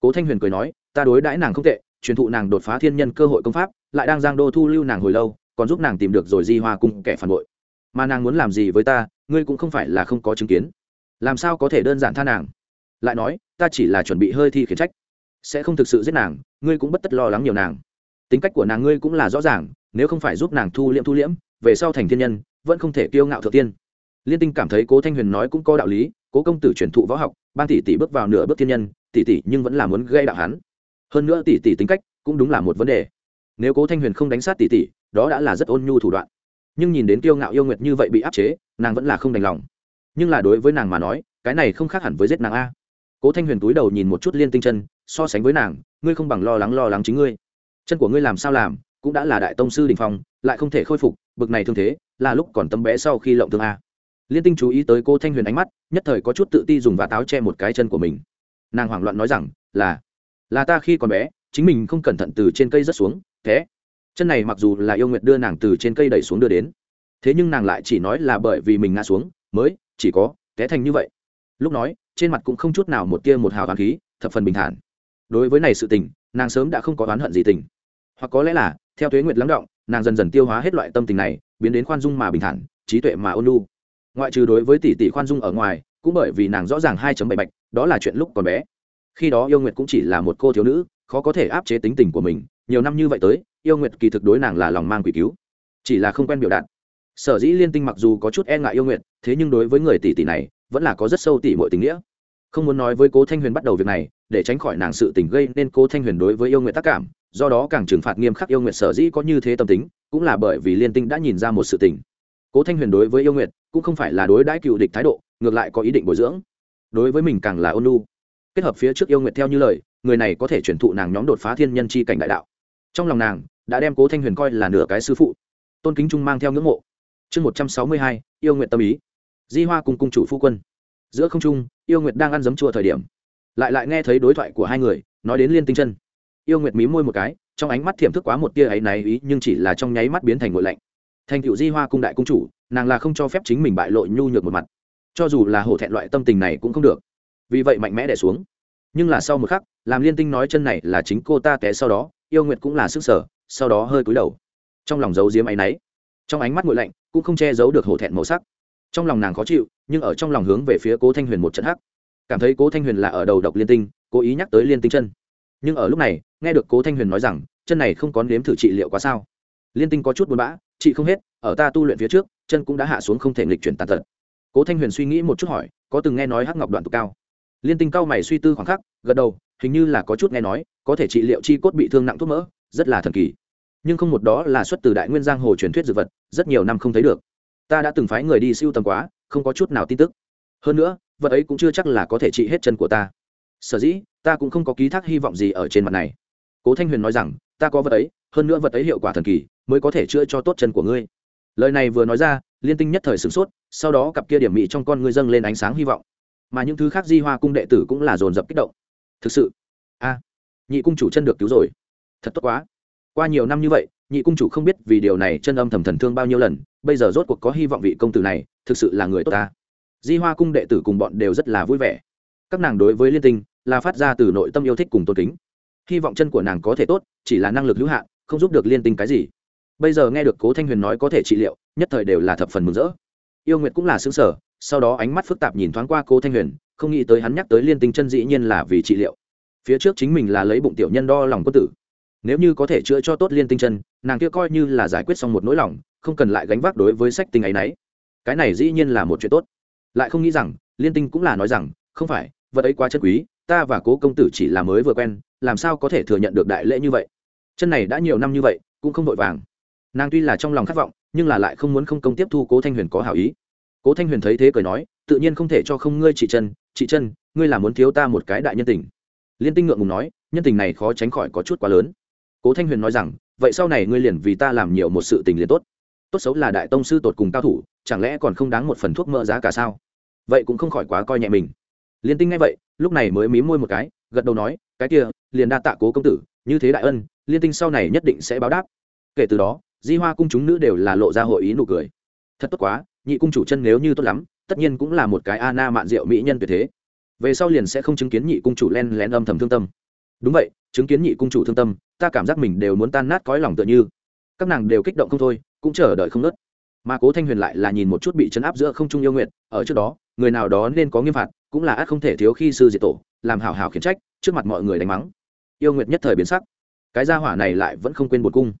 A: Cố thanh huyền cười nói, ta đối đãi nàng không tệ, truyền thụ nàng đột phá thiên nhân cơ hội công pháp, lại đang giang đô thu lưu nàng hồi lâu, còn giúp nàng tìm được rồi di hoa cung kẻ phản bội. Mà nàng muốn làm gì với ta, ngươi cũng không phải là không có chứng kiến làm sao có thể đơn giản tha nàng? Lại nói, ta chỉ là chuẩn bị hơi thi khiển trách. Sẽ không thực sự giết nàng, ngươi cũng bất tất lo lắng nhiều nàng. Tính cách của nàng ngươi cũng là rõ ràng, nếu không phải giúp nàng thu liễm thu liễm, về sau thành thiên nhân, vẫn không thể kiêu ngạo thượng tiên. Liên tinh cảm thấy cố thanh huyền nói cũng có đạo lý, cố công tử truyền thụ võ học, ban tỷ tỷ bước vào nửa bước thiên nhân, tỷ tỷ nhưng vẫn là muốn gây đạo hắn. Hơn nữa tỷ tỷ tính cách cũng đúng là một vấn đề. Nếu cố thanh huyền không đánh sát tỷ tỷ, đó đã là rất ôn nhu thủ đoạn. Nhưng nhìn đến kiêu ngạo yêu nguyệt như vậy bị áp chế, nàng vẫn là không đành lòng nhưng là đối với nàng mà nói, cái này không khác hẳn với giết nàng a. Cố thanh huyền túi đầu nhìn một chút liên tinh chân, so sánh với nàng, ngươi không bằng lo lắng lo lắng chính ngươi. Chân của ngươi làm sao làm, cũng đã là đại tông sư đình phong, lại không thể khôi phục, bực này thương thế, là lúc còn tâm bé sau khi lộng thương a. Liên tinh chú ý tới cô thanh huyền ánh mắt, nhất thời có chút tự ti dùng và táo che một cái chân của mình. Nàng hoảng loạn nói rằng, là là ta khi còn bé, chính mình không cẩn thận từ trên cây rớt xuống, thế. Chân này mặc dù là yêu nguyệt đưa nàng từ trên cây đẩy xuống đưa đến, thế nhưng nàng lại chỉ nói là bởi vì mình ngã xuống, mới chỉ có, té thành như vậy. Lúc nói, trên mặt cũng không chút nào một tia một hào hoàng khí, thập phần bình thản. Đối với này sự tình, nàng sớm đã không có oán hận gì tình. Hoặc có lẽ là, theo thuế nguyệt lắng động, nàng dần dần tiêu hóa hết loại tâm tình này, biến đến khoan dung mà bình thản, trí tuệ mà ôn lu ngoại trừ đối với tỷ tỷ khoan dung ở ngoài, cũng bởi vì nàng rõ ràng hai bảy bạch, đó là chuyện lúc còn bé. Khi đó yêu nguyệt cũng chỉ là một cô thiếu nữ, khó có thể áp chế tính tình của mình, nhiều năm như vậy tới, yêu nguyệt kỳ thực đối nàng là lòng mang quỷ cứu. Chỉ là không quen biểu đạt sở dĩ liên tinh mặc dù có chút e ngại yêu nguyệt, thế nhưng đối với người tỷ tỷ này, vẫn là có rất sâu tỷ mọi tình nghĩa. Không muốn nói với cố thanh huyền bắt đầu việc này, để tránh khỏi nàng sự tình gây nên cố thanh huyền đối với yêu nguyệt tác cảm, do đó càng trừng phạt nghiêm khắc yêu nguyệt sở dĩ có như thế tâm tính, cũng là bởi vì liên tinh đã nhìn ra một sự tình. Cố thanh huyền đối với yêu nguyệt, cũng không phải là đối đãi cựu địch thái độ, ngược lại có ý định bồi dưỡng. Đối với mình càng là ôn lu kết hợp phía trước yêu nguyệt theo như lời, người này có thể chuyển thụ nàng nhóm đột phá thiên nhân chi cảnh đại đạo. Trong lòng nàng, đã đem cố thanh huyền coi là nửa cái sư phụ. Tôn kính trung mang theo ngưỡng mộ chương một trăm sáu mươi hai, yêu nguyện tâm ý. Di hoa cùng cung chủ phu quân. Giữa không trung, yêu nguyệt đang ăn giấm chua thời điểm. Lại lại nghe thấy đối thoại của hai người, nói đến liên tinh chân. Yêu nguyệt mí môi một cái, trong ánh mắt thiểm thức quá một tia ấy náy ý, nhưng chỉ là trong nháy mắt biến thành ngội lạnh. Thành cựu di hoa cung đại cung chủ, nàng là không cho phép chính mình bại lộ nhu nhược một mặt. Cho dù là hổ thẹn loại tâm tình này cũng không được. Vì vậy mạnh mẽ đẻ xuống. Nhưng là sau một khắc, làm liên tinh nói chân này là chính cô ta té sau đó, yêu nguyệt cũng là sức sở, sau đó hơi cúi đầu. Trong lòng giấu diếm áy náy trong ánh mắt nguội lạnh, cũng không che giấu được hổ thẹn màu sắc. Trong lòng nàng khó chịu, nhưng ở trong lòng hướng về phía cố thanh huyền một trận hắc. Cảm thấy cố thanh huyền là ở đầu độc liên tinh, cố ý nhắc tới liên tinh chân. Nhưng ở lúc này, nghe được cố thanh huyền nói rằng, chân này không có nếm thử trị liệu quá sao. Liên tinh có chút buồn bã chị không hết, ở ta tu luyện phía trước, chân cũng đã hạ xuống không thể nghịch chuyển tàn tật. Cố thanh huyền suy nghĩ một chút hỏi, có từng nghe nói hắc ngọc đoạn tục cao? Liên tinh cao mày suy tư khoảng khắc, gật đầu, hình như là có chút nghe nói, có thể trị liệu chi cốt bị thương nặng thuốc mỡ, rất là thần kỳ nhưng không một đó là xuất từ đại nguyên giang hồ truyền thuyết dược vật, rất nhiều năm không thấy được. Ta đã từng phái người đi siêu tầm quá, không có chút nào tin tức. Hơn nữa, vật ấy cũng chưa chắc là có thể trị hết chân của ta. Sở dĩ, ta cũng không có ký thác hy vọng gì ở trên mặt này. Cố thanh huyền nói rằng, ta có vật ấy, hơn nữa vật ấy hiệu quả thần kỳ, mới có thể chữa cho tốt chân của ngươi. Lời này vừa nói ra, liên tinh nhất thời sửng sốt, sau đó cặp kia điểm mị trong con ngươi dâng lên ánh sáng hy vọng. Mà những thứ khác di hoa cung đệ tử cũng là dồn dập kích động. Thực sự, a, nhị cung chủ chân được cứu rồi. Thật tốt quá qua nhiều năm như vậy, nhị cung chủ không biết vì điều này chân âm thầm thần thương bao nhiêu lần, bây giờ rốt cuộc có hy vọng vị công tử này thực sự là người tốt ta. Di hoa cung đệ tử cùng bọn đều rất là vui vẻ. Các nàng đối với liên tinh là phát ra từ nội tâm yêu thích cùng tôn kính. Hy vọng chân của nàng có thể tốt, chỉ là năng lực hữu hạn, không giúp được liên tinh cái gì. Bây giờ nghe được cố thanh huyền nói có thể trị liệu, nhất thời đều là thập phần mừng rỡ. Yêu nguyệt cũng là xứng sở sau đó ánh mắt phức tạp nhìn thoáng qua cố thanh huyền, không nghĩ tới hắn nhắc tới liên tinh chân dĩ nhiên là vì trị liệu. Phía trước chính mình là lấy bụng tiểu nhân đo lòng quân tử nếu như có thể chữa cho tốt liên tinh chân, nàng kia coi như là giải quyết xong một nỗi lòng, không cần lại gánh vác đối với sách tinh ấy nấy. Cái này dĩ nhiên là một chuyện tốt. Lại không nghĩ rằng, liên tinh cũng là nói rằng, không phải, vật ấy quá chân quý, ta và cố công tử chỉ là mới vừa quen, làm sao có thể thừa nhận được đại lễ như vậy? Chân này đã nhiều năm như vậy, cũng không vội vàng. Nàng tuy là trong lòng khát vọng, nhưng là lại không muốn không công tiếp thu cố thanh huyền có hảo ý. Cố thanh huyền thấy thế cười nói, tự nhiên không thể cho không ngươi chị chân chị chân, ngươi là muốn thiếu ta một cái đại nhân tình. Liên tinh ngượng ngùng nói, nhân tình này khó tránh khỏi có chút quá lớn cố thanh huyền nói rằng, vậy sau này ngươi liền vì ta làm nhiều một sự tình liền tốt. Tốt xấu là đại tông sư tột cùng cao thủ, chẳng lẽ còn không đáng một phần thuốc mỡ giá cả sao? Vậy cũng không khỏi quá coi nhẹ mình. Liên tinh ngay vậy, lúc này mới mí môi một cái, gật đầu nói, cái kia, liền đa tạ cố công tử, như thế đại ân, liên tinh sau này nhất định sẽ báo đáp. Kể từ đó, di hoa cung chúng nữ đều là lộ ra hội ý nụ cười. Thật tốt quá, nhị cung chủ chân nếu như tốt lắm, tất nhiên cũng là một cái a na mạn diệu mỹ nhân tuyệt thế. Về sau liền sẽ không chứng kiến nhị cung chủ len lén âm thầm thương tâm. Đúng vậy chứng kiến nhị cung chủ thương tâm, ta cảm giác mình đều muốn tan nát cõi lòng tựa như. Các nàng đều kích động không thôi, cũng chờ đợi không nớt. Mà cố thanh huyền lại là nhìn một chút bị chấn áp giữa không trung yêu nguyện, ở trước đó, người nào đó nên có nghiêm phạt, cũng là ác không thể thiếu khi sư diệt tổ, làm hảo hảo khiển trách, trước mặt mọi người đánh mắng. Yêu nguyệt nhất thời biến sắc. Cái gia hỏa này lại vẫn không quên bột cung.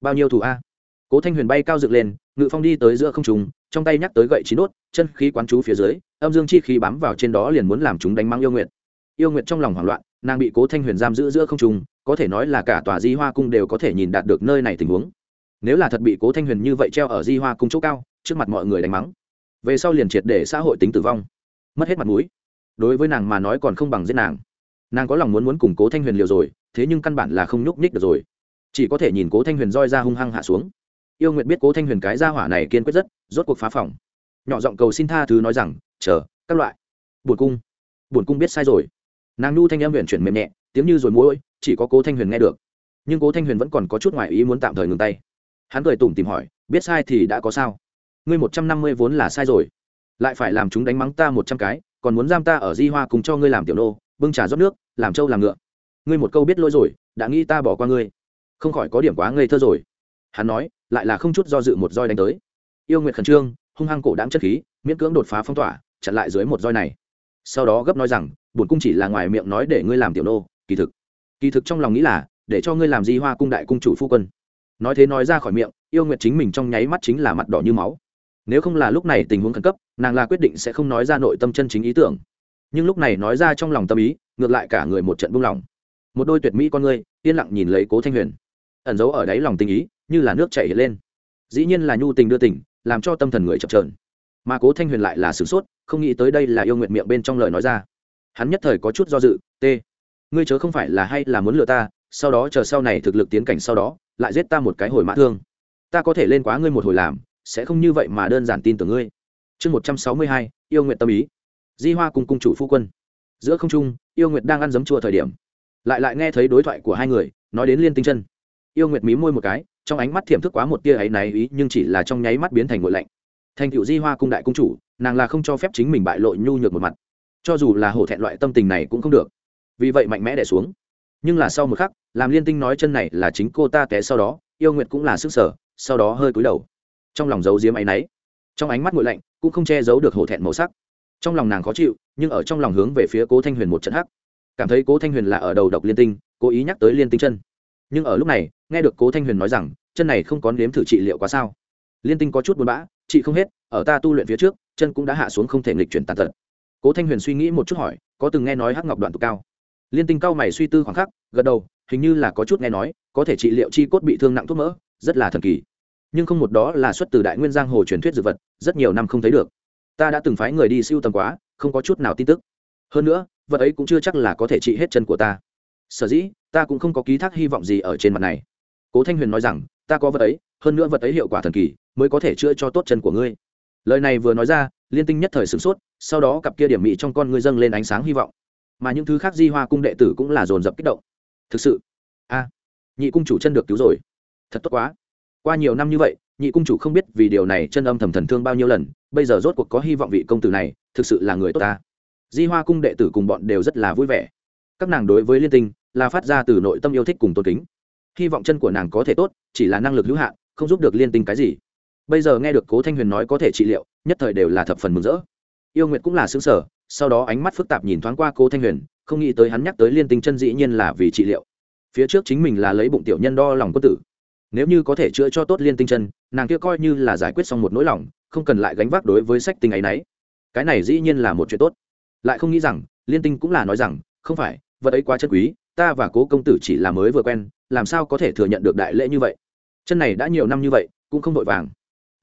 A: Bao nhiêu thủ a? Cố thanh huyền bay cao dựng lên, ngự phong đi tới giữa không trùng trong tay nhắc tới gậy chín đốt, chân khí quán chú phía dưới, âm dương chi khí bám vào trên đó liền muốn làm chúng đánh mắng yêu nguyệt yêu nguyệt trong lòng hoảng loạn nàng bị cố thanh huyền giam giữ giữa không trung, có thể nói là cả tòa di hoa cung đều có thể nhìn đạt được nơi này tình huống. Nếu là thật bị cố thanh huyền như vậy treo ở di hoa cung chỗ cao trước mặt mọi người đánh mắng về sau liền triệt để xã hội tính tử vong mất hết mặt mũi. Đối với nàng mà nói còn không bằng giết nàng. Nàng có lòng muốn muốn củng cố thanh huyền liều rồi thế nhưng căn bản là không nhúc nhích được rồi. Chỉ có thể nhìn cố thanh huyền roi ra hung hăng hạ xuống. Yêu nguyệt biết cố thanh huyền cái ra hỏa này kiên quyết rất rốt cuộc phá phòng. Nhỏ giọng cầu xin tha thứ nói rằng chờ các loại. Buồn cung. Buồn cung biết sai rồi nàng nhu thanh em huyền chuyển mềm nhẹ, tiếng như rồi mũi chỉ có cố thanh huyền nghe được. Nhưng cố thanh huyền vẫn còn có chút ngoại ý muốn tạm thời ngừng tay. Hắn cười tủm tìm hỏi, biết sai thì đã có sao? Ngươi một trăm năm mươi vốn là sai rồi. Lại phải làm chúng đánh mắng ta một trăm cái, còn muốn giam ta ở di hoa cùng cho ngươi làm tiểu nô, bưng trà rót nước, làm trâu làm ngựa. Ngươi một câu biết lỗi rồi, đã nghĩ ta bỏ qua ngươi. Không khỏi có điểm quá ngây thơ rồi. Hắn nói, lại là không chút do dự một roi đánh tới. Yêu nguyệt khẩn trương, hung hăng cổ đáng chất khí, miễn cưỡng đột phá phong tỏa, chặn lại dưới một roi này. Sau đó gấp nói rằng bổn cung chỉ là ngoài miệng nói để ngươi làm tiểu nô, kỳ thực. Kỳ thực trong lòng nghĩ là, để cho ngươi làm di hoa cung đại cung chủ phu quân. Nói thế nói ra khỏi miệng, yêu nguyệt chính mình trong nháy mắt chính là mặt đỏ như máu. Nếu không là lúc này tình huống khẩn cấp, nàng là quyết định sẽ không nói ra nội tâm chân chính ý tưởng. Nhưng lúc này nói ra trong lòng tâm ý, ngược lại cả người một trận buông lỏng. Một đôi tuyệt mỹ con ngươi, yên lặng nhìn lấy cố thanh huyền. Ẩn giấu ở đáy lòng tình ý, như là nước chảy lên. Dĩ nhiên là nhu tình đưa tình, làm cho tâm thần người chập trờn mà cố thanh huyền lại là sửng sốt, không nghĩ tới đây là yêu nguyện miệng bên trong lời nói ra hắn nhất thời có chút do dự, t, ngươi chớ không phải là hay là muốn lừa ta, sau đó chờ sau này thực lực tiến cảnh sau đó, lại giết ta một cái hồi mã thương. Ta có thể lên quá ngươi một hồi làm, sẽ không như vậy mà đơn giản tin tưởng ngươi. Chương một trăm sáu mươi hai, yêu nguyện tâm ý. Di hoa cùng cung chủ phu quân. Giữa không trung, yêu nguyệt đang ăn giấm chua thời điểm. Lại lại nghe thấy đối thoại của hai người, nói đến liên tinh chân. Yêu nguyệt mí môi một cái, trong ánh mắt thiểm thức quá một tia ấy náy ý, nhưng chỉ là trong nháy mắt biến thành ngội lạnh. Thành cựu di hoa cung đại cung chủ, nàng là không cho phép chính mình bại lộ nhu nhược một mặt cho dù là hổ thẹn loại tâm tình này cũng không được. Vì vậy mạnh mẽ đẻ xuống. Nhưng là sau một khắc, làm liên tinh nói chân này là chính cô ta té sau đó, yêu nguyệt cũng là sức sở, sau đó hơi cúi đầu. Trong lòng giấu diếm áy náy. Trong ánh mắt nguội lạnh, cũng không che giấu được hổ thẹn màu sắc. Trong lòng nàng khó chịu, nhưng ở trong lòng hướng về phía cố thanh huyền một trận hắc. Cảm thấy cố thanh huyền là ở đầu độc liên tinh, cố ý nhắc tới liên tinh chân. Nhưng ở lúc này, nghe được cố thanh huyền nói rằng, chân này không có nếm thử trị liệu quá sao. Liên tinh có chút buồn bã chị không hết, ở ta tu luyện phía trước, chân cũng đã hạ xuống không thể nghịch chuyển tàn tật cố thanh huyền suy nghĩ một chút hỏi, có từng nghe nói hắc ngọc đoạn tụ cao? Liên tinh cao mày suy tư khoảng khắc, gật đầu, hình như là có chút nghe nói, có thể trị liệu chi cốt bị thương nặng thuốc mỡ, rất là thần kỳ. Nhưng không một đó là xuất từ đại nguyên giang hồ truyền thuyết dược vật, rất nhiều năm không thấy được. Ta đã từng phái người đi siêu tầm quá, không có chút nào tin tức. Hơn nữa, vật ấy cũng chưa chắc là có thể trị hết chân của ta. Sở dĩ, ta cũng không có ký thác hy vọng gì ở trên mặt này. Cố thanh huyền nói rằng, ta có vật ấy, hơn nữa vật ấy hiệu quả thần kỳ, mới có thể chữa cho tốt chân của ngươi lời này vừa nói ra, liên tinh nhất thời sửng sốt, sau đó cặp kia điểm mị trong con ngươi dâng lên ánh sáng hy vọng. Mà những thứ khác di hoa cung đệ tử cũng là dồn dập kích động. Thực sự, a, nhị cung chủ chân được cứu rồi. Thật tốt quá. Qua nhiều năm như vậy, nhị cung chủ không biết vì điều này chân âm thầm thần thương bao nhiêu lần, bây giờ rốt cuộc có hy vọng vị công tử này thực sự là người tốt ta. Di hoa cung đệ tử cùng bọn đều rất là vui vẻ. Các nàng đối với liên tinh là phát ra từ nội tâm yêu thích cùng tôn kính. Hy vọng chân của nàng có thể tốt, chỉ là năng lực hữu hạn, không giúp được liên tinh cái gì bây giờ nghe được cố thanh huyền nói có thể trị liệu, nhất thời đều là thập phần mừng rỡ. Yêu nguyệt cũng là xứng sở sau đó ánh mắt phức tạp nhìn thoáng qua cố thanh huyền, không nghĩ tới hắn nhắc tới liên tinh chân dĩ nhiên là vì trị liệu. Phía trước chính mình là lấy bụng tiểu nhân đo lòng quân tử. Nếu như có thể chữa cho tốt liên tinh chân, nàng kia coi như là giải quyết xong một nỗi lòng, không cần lại gánh vác đối với sách tinh ấy nấy. Cái này dĩ nhiên là một chuyện tốt. Lại không nghĩ rằng, liên tinh cũng là nói rằng, không phải, vật ấy quá chân quý, ta và cố công tử chỉ là mới vừa quen, làm sao có thể thừa nhận được đại lễ như vậy? Chân này đã nhiều năm như vậy, cũng không vội vàng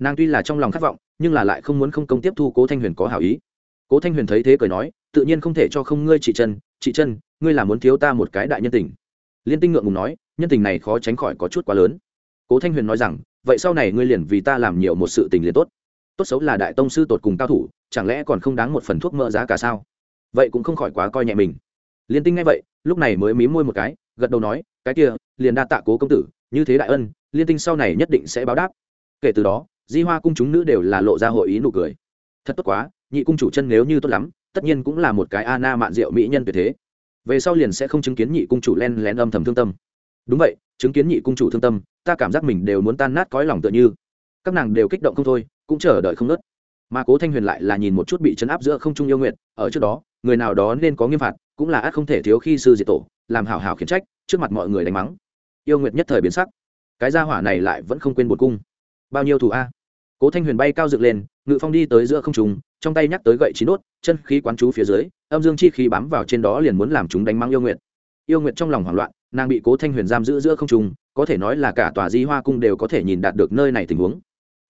A: nàng tuy là trong lòng khát vọng, nhưng là lại không muốn không công tiếp thu cố thanh huyền có hảo ý. Cố thanh huyền thấy thế cười nói, tự nhiên không thể cho không ngươi chị chân chị chân, ngươi là muốn thiếu ta một cái đại nhân tình. Liên tinh ngượng ngùng nói, nhân tình này khó tránh khỏi có chút quá lớn. Cố thanh huyền nói rằng, vậy sau này ngươi liền vì ta làm nhiều một sự tình liền tốt. Tốt xấu là đại tông sư tột cùng cao thủ, chẳng lẽ còn không đáng một phần thuốc mỡ giá cả sao? Vậy cũng không khỏi quá coi nhẹ mình. Liên tinh ngay vậy, lúc này mới mí môi một cái, gật đầu nói, cái kia, liền đa tạ cố công tử, như thế đại ân, liên tinh sau này nhất định sẽ báo đáp. Kể từ đó di hoa cung chúng nữ đều là lộ ra hội ý nụ cười. Thật tốt quá, nhị cung chủ chân nếu như tốt lắm, tất nhiên cũng là một cái a na mạn diệu mỹ nhân tuyệt thế. Về sau liền sẽ không chứng kiến nhị cung chủ len lén âm thầm thương tâm. Đúng vậy, chứng kiến nhị cung chủ thương tâm, ta cảm giác mình đều muốn tan nát cõi lòng tựa như. Các nàng đều kích động không thôi, cũng chờ đợi không nớt. Mà cố thanh huyền lại là nhìn một chút bị chấn áp giữa không trung yêu nguyện, ở trước đó, người nào đó nên có nghiêm phạt, cũng là ắt không thể thiếu khi sư diệt tổ, làm hảo hảo khiển trách, trước mặt mọi người đánh mắng. Yêu nguyệt nhất thời biến sắc. Cái gia hỏa này lại vẫn không quên bột cung. Bao nhiêu thù a? Cố thanh huyền bay cao dựng lên, ngự phong đi tới giữa không trùng trong tay nhắc tới gậy chín đốt, chân khí quán chú phía dưới, âm dương chi khí bám vào trên đó liền muốn làm chúng đánh mắng yêu nguyệt. Yêu nguyệt trong lòng hoảng loạn, nàng bị cố thanh huyền giam giữ giữa không trùng có thể nói là cả tòa di hoa cung đều có thể nhìn đạt được nơi này tình huống.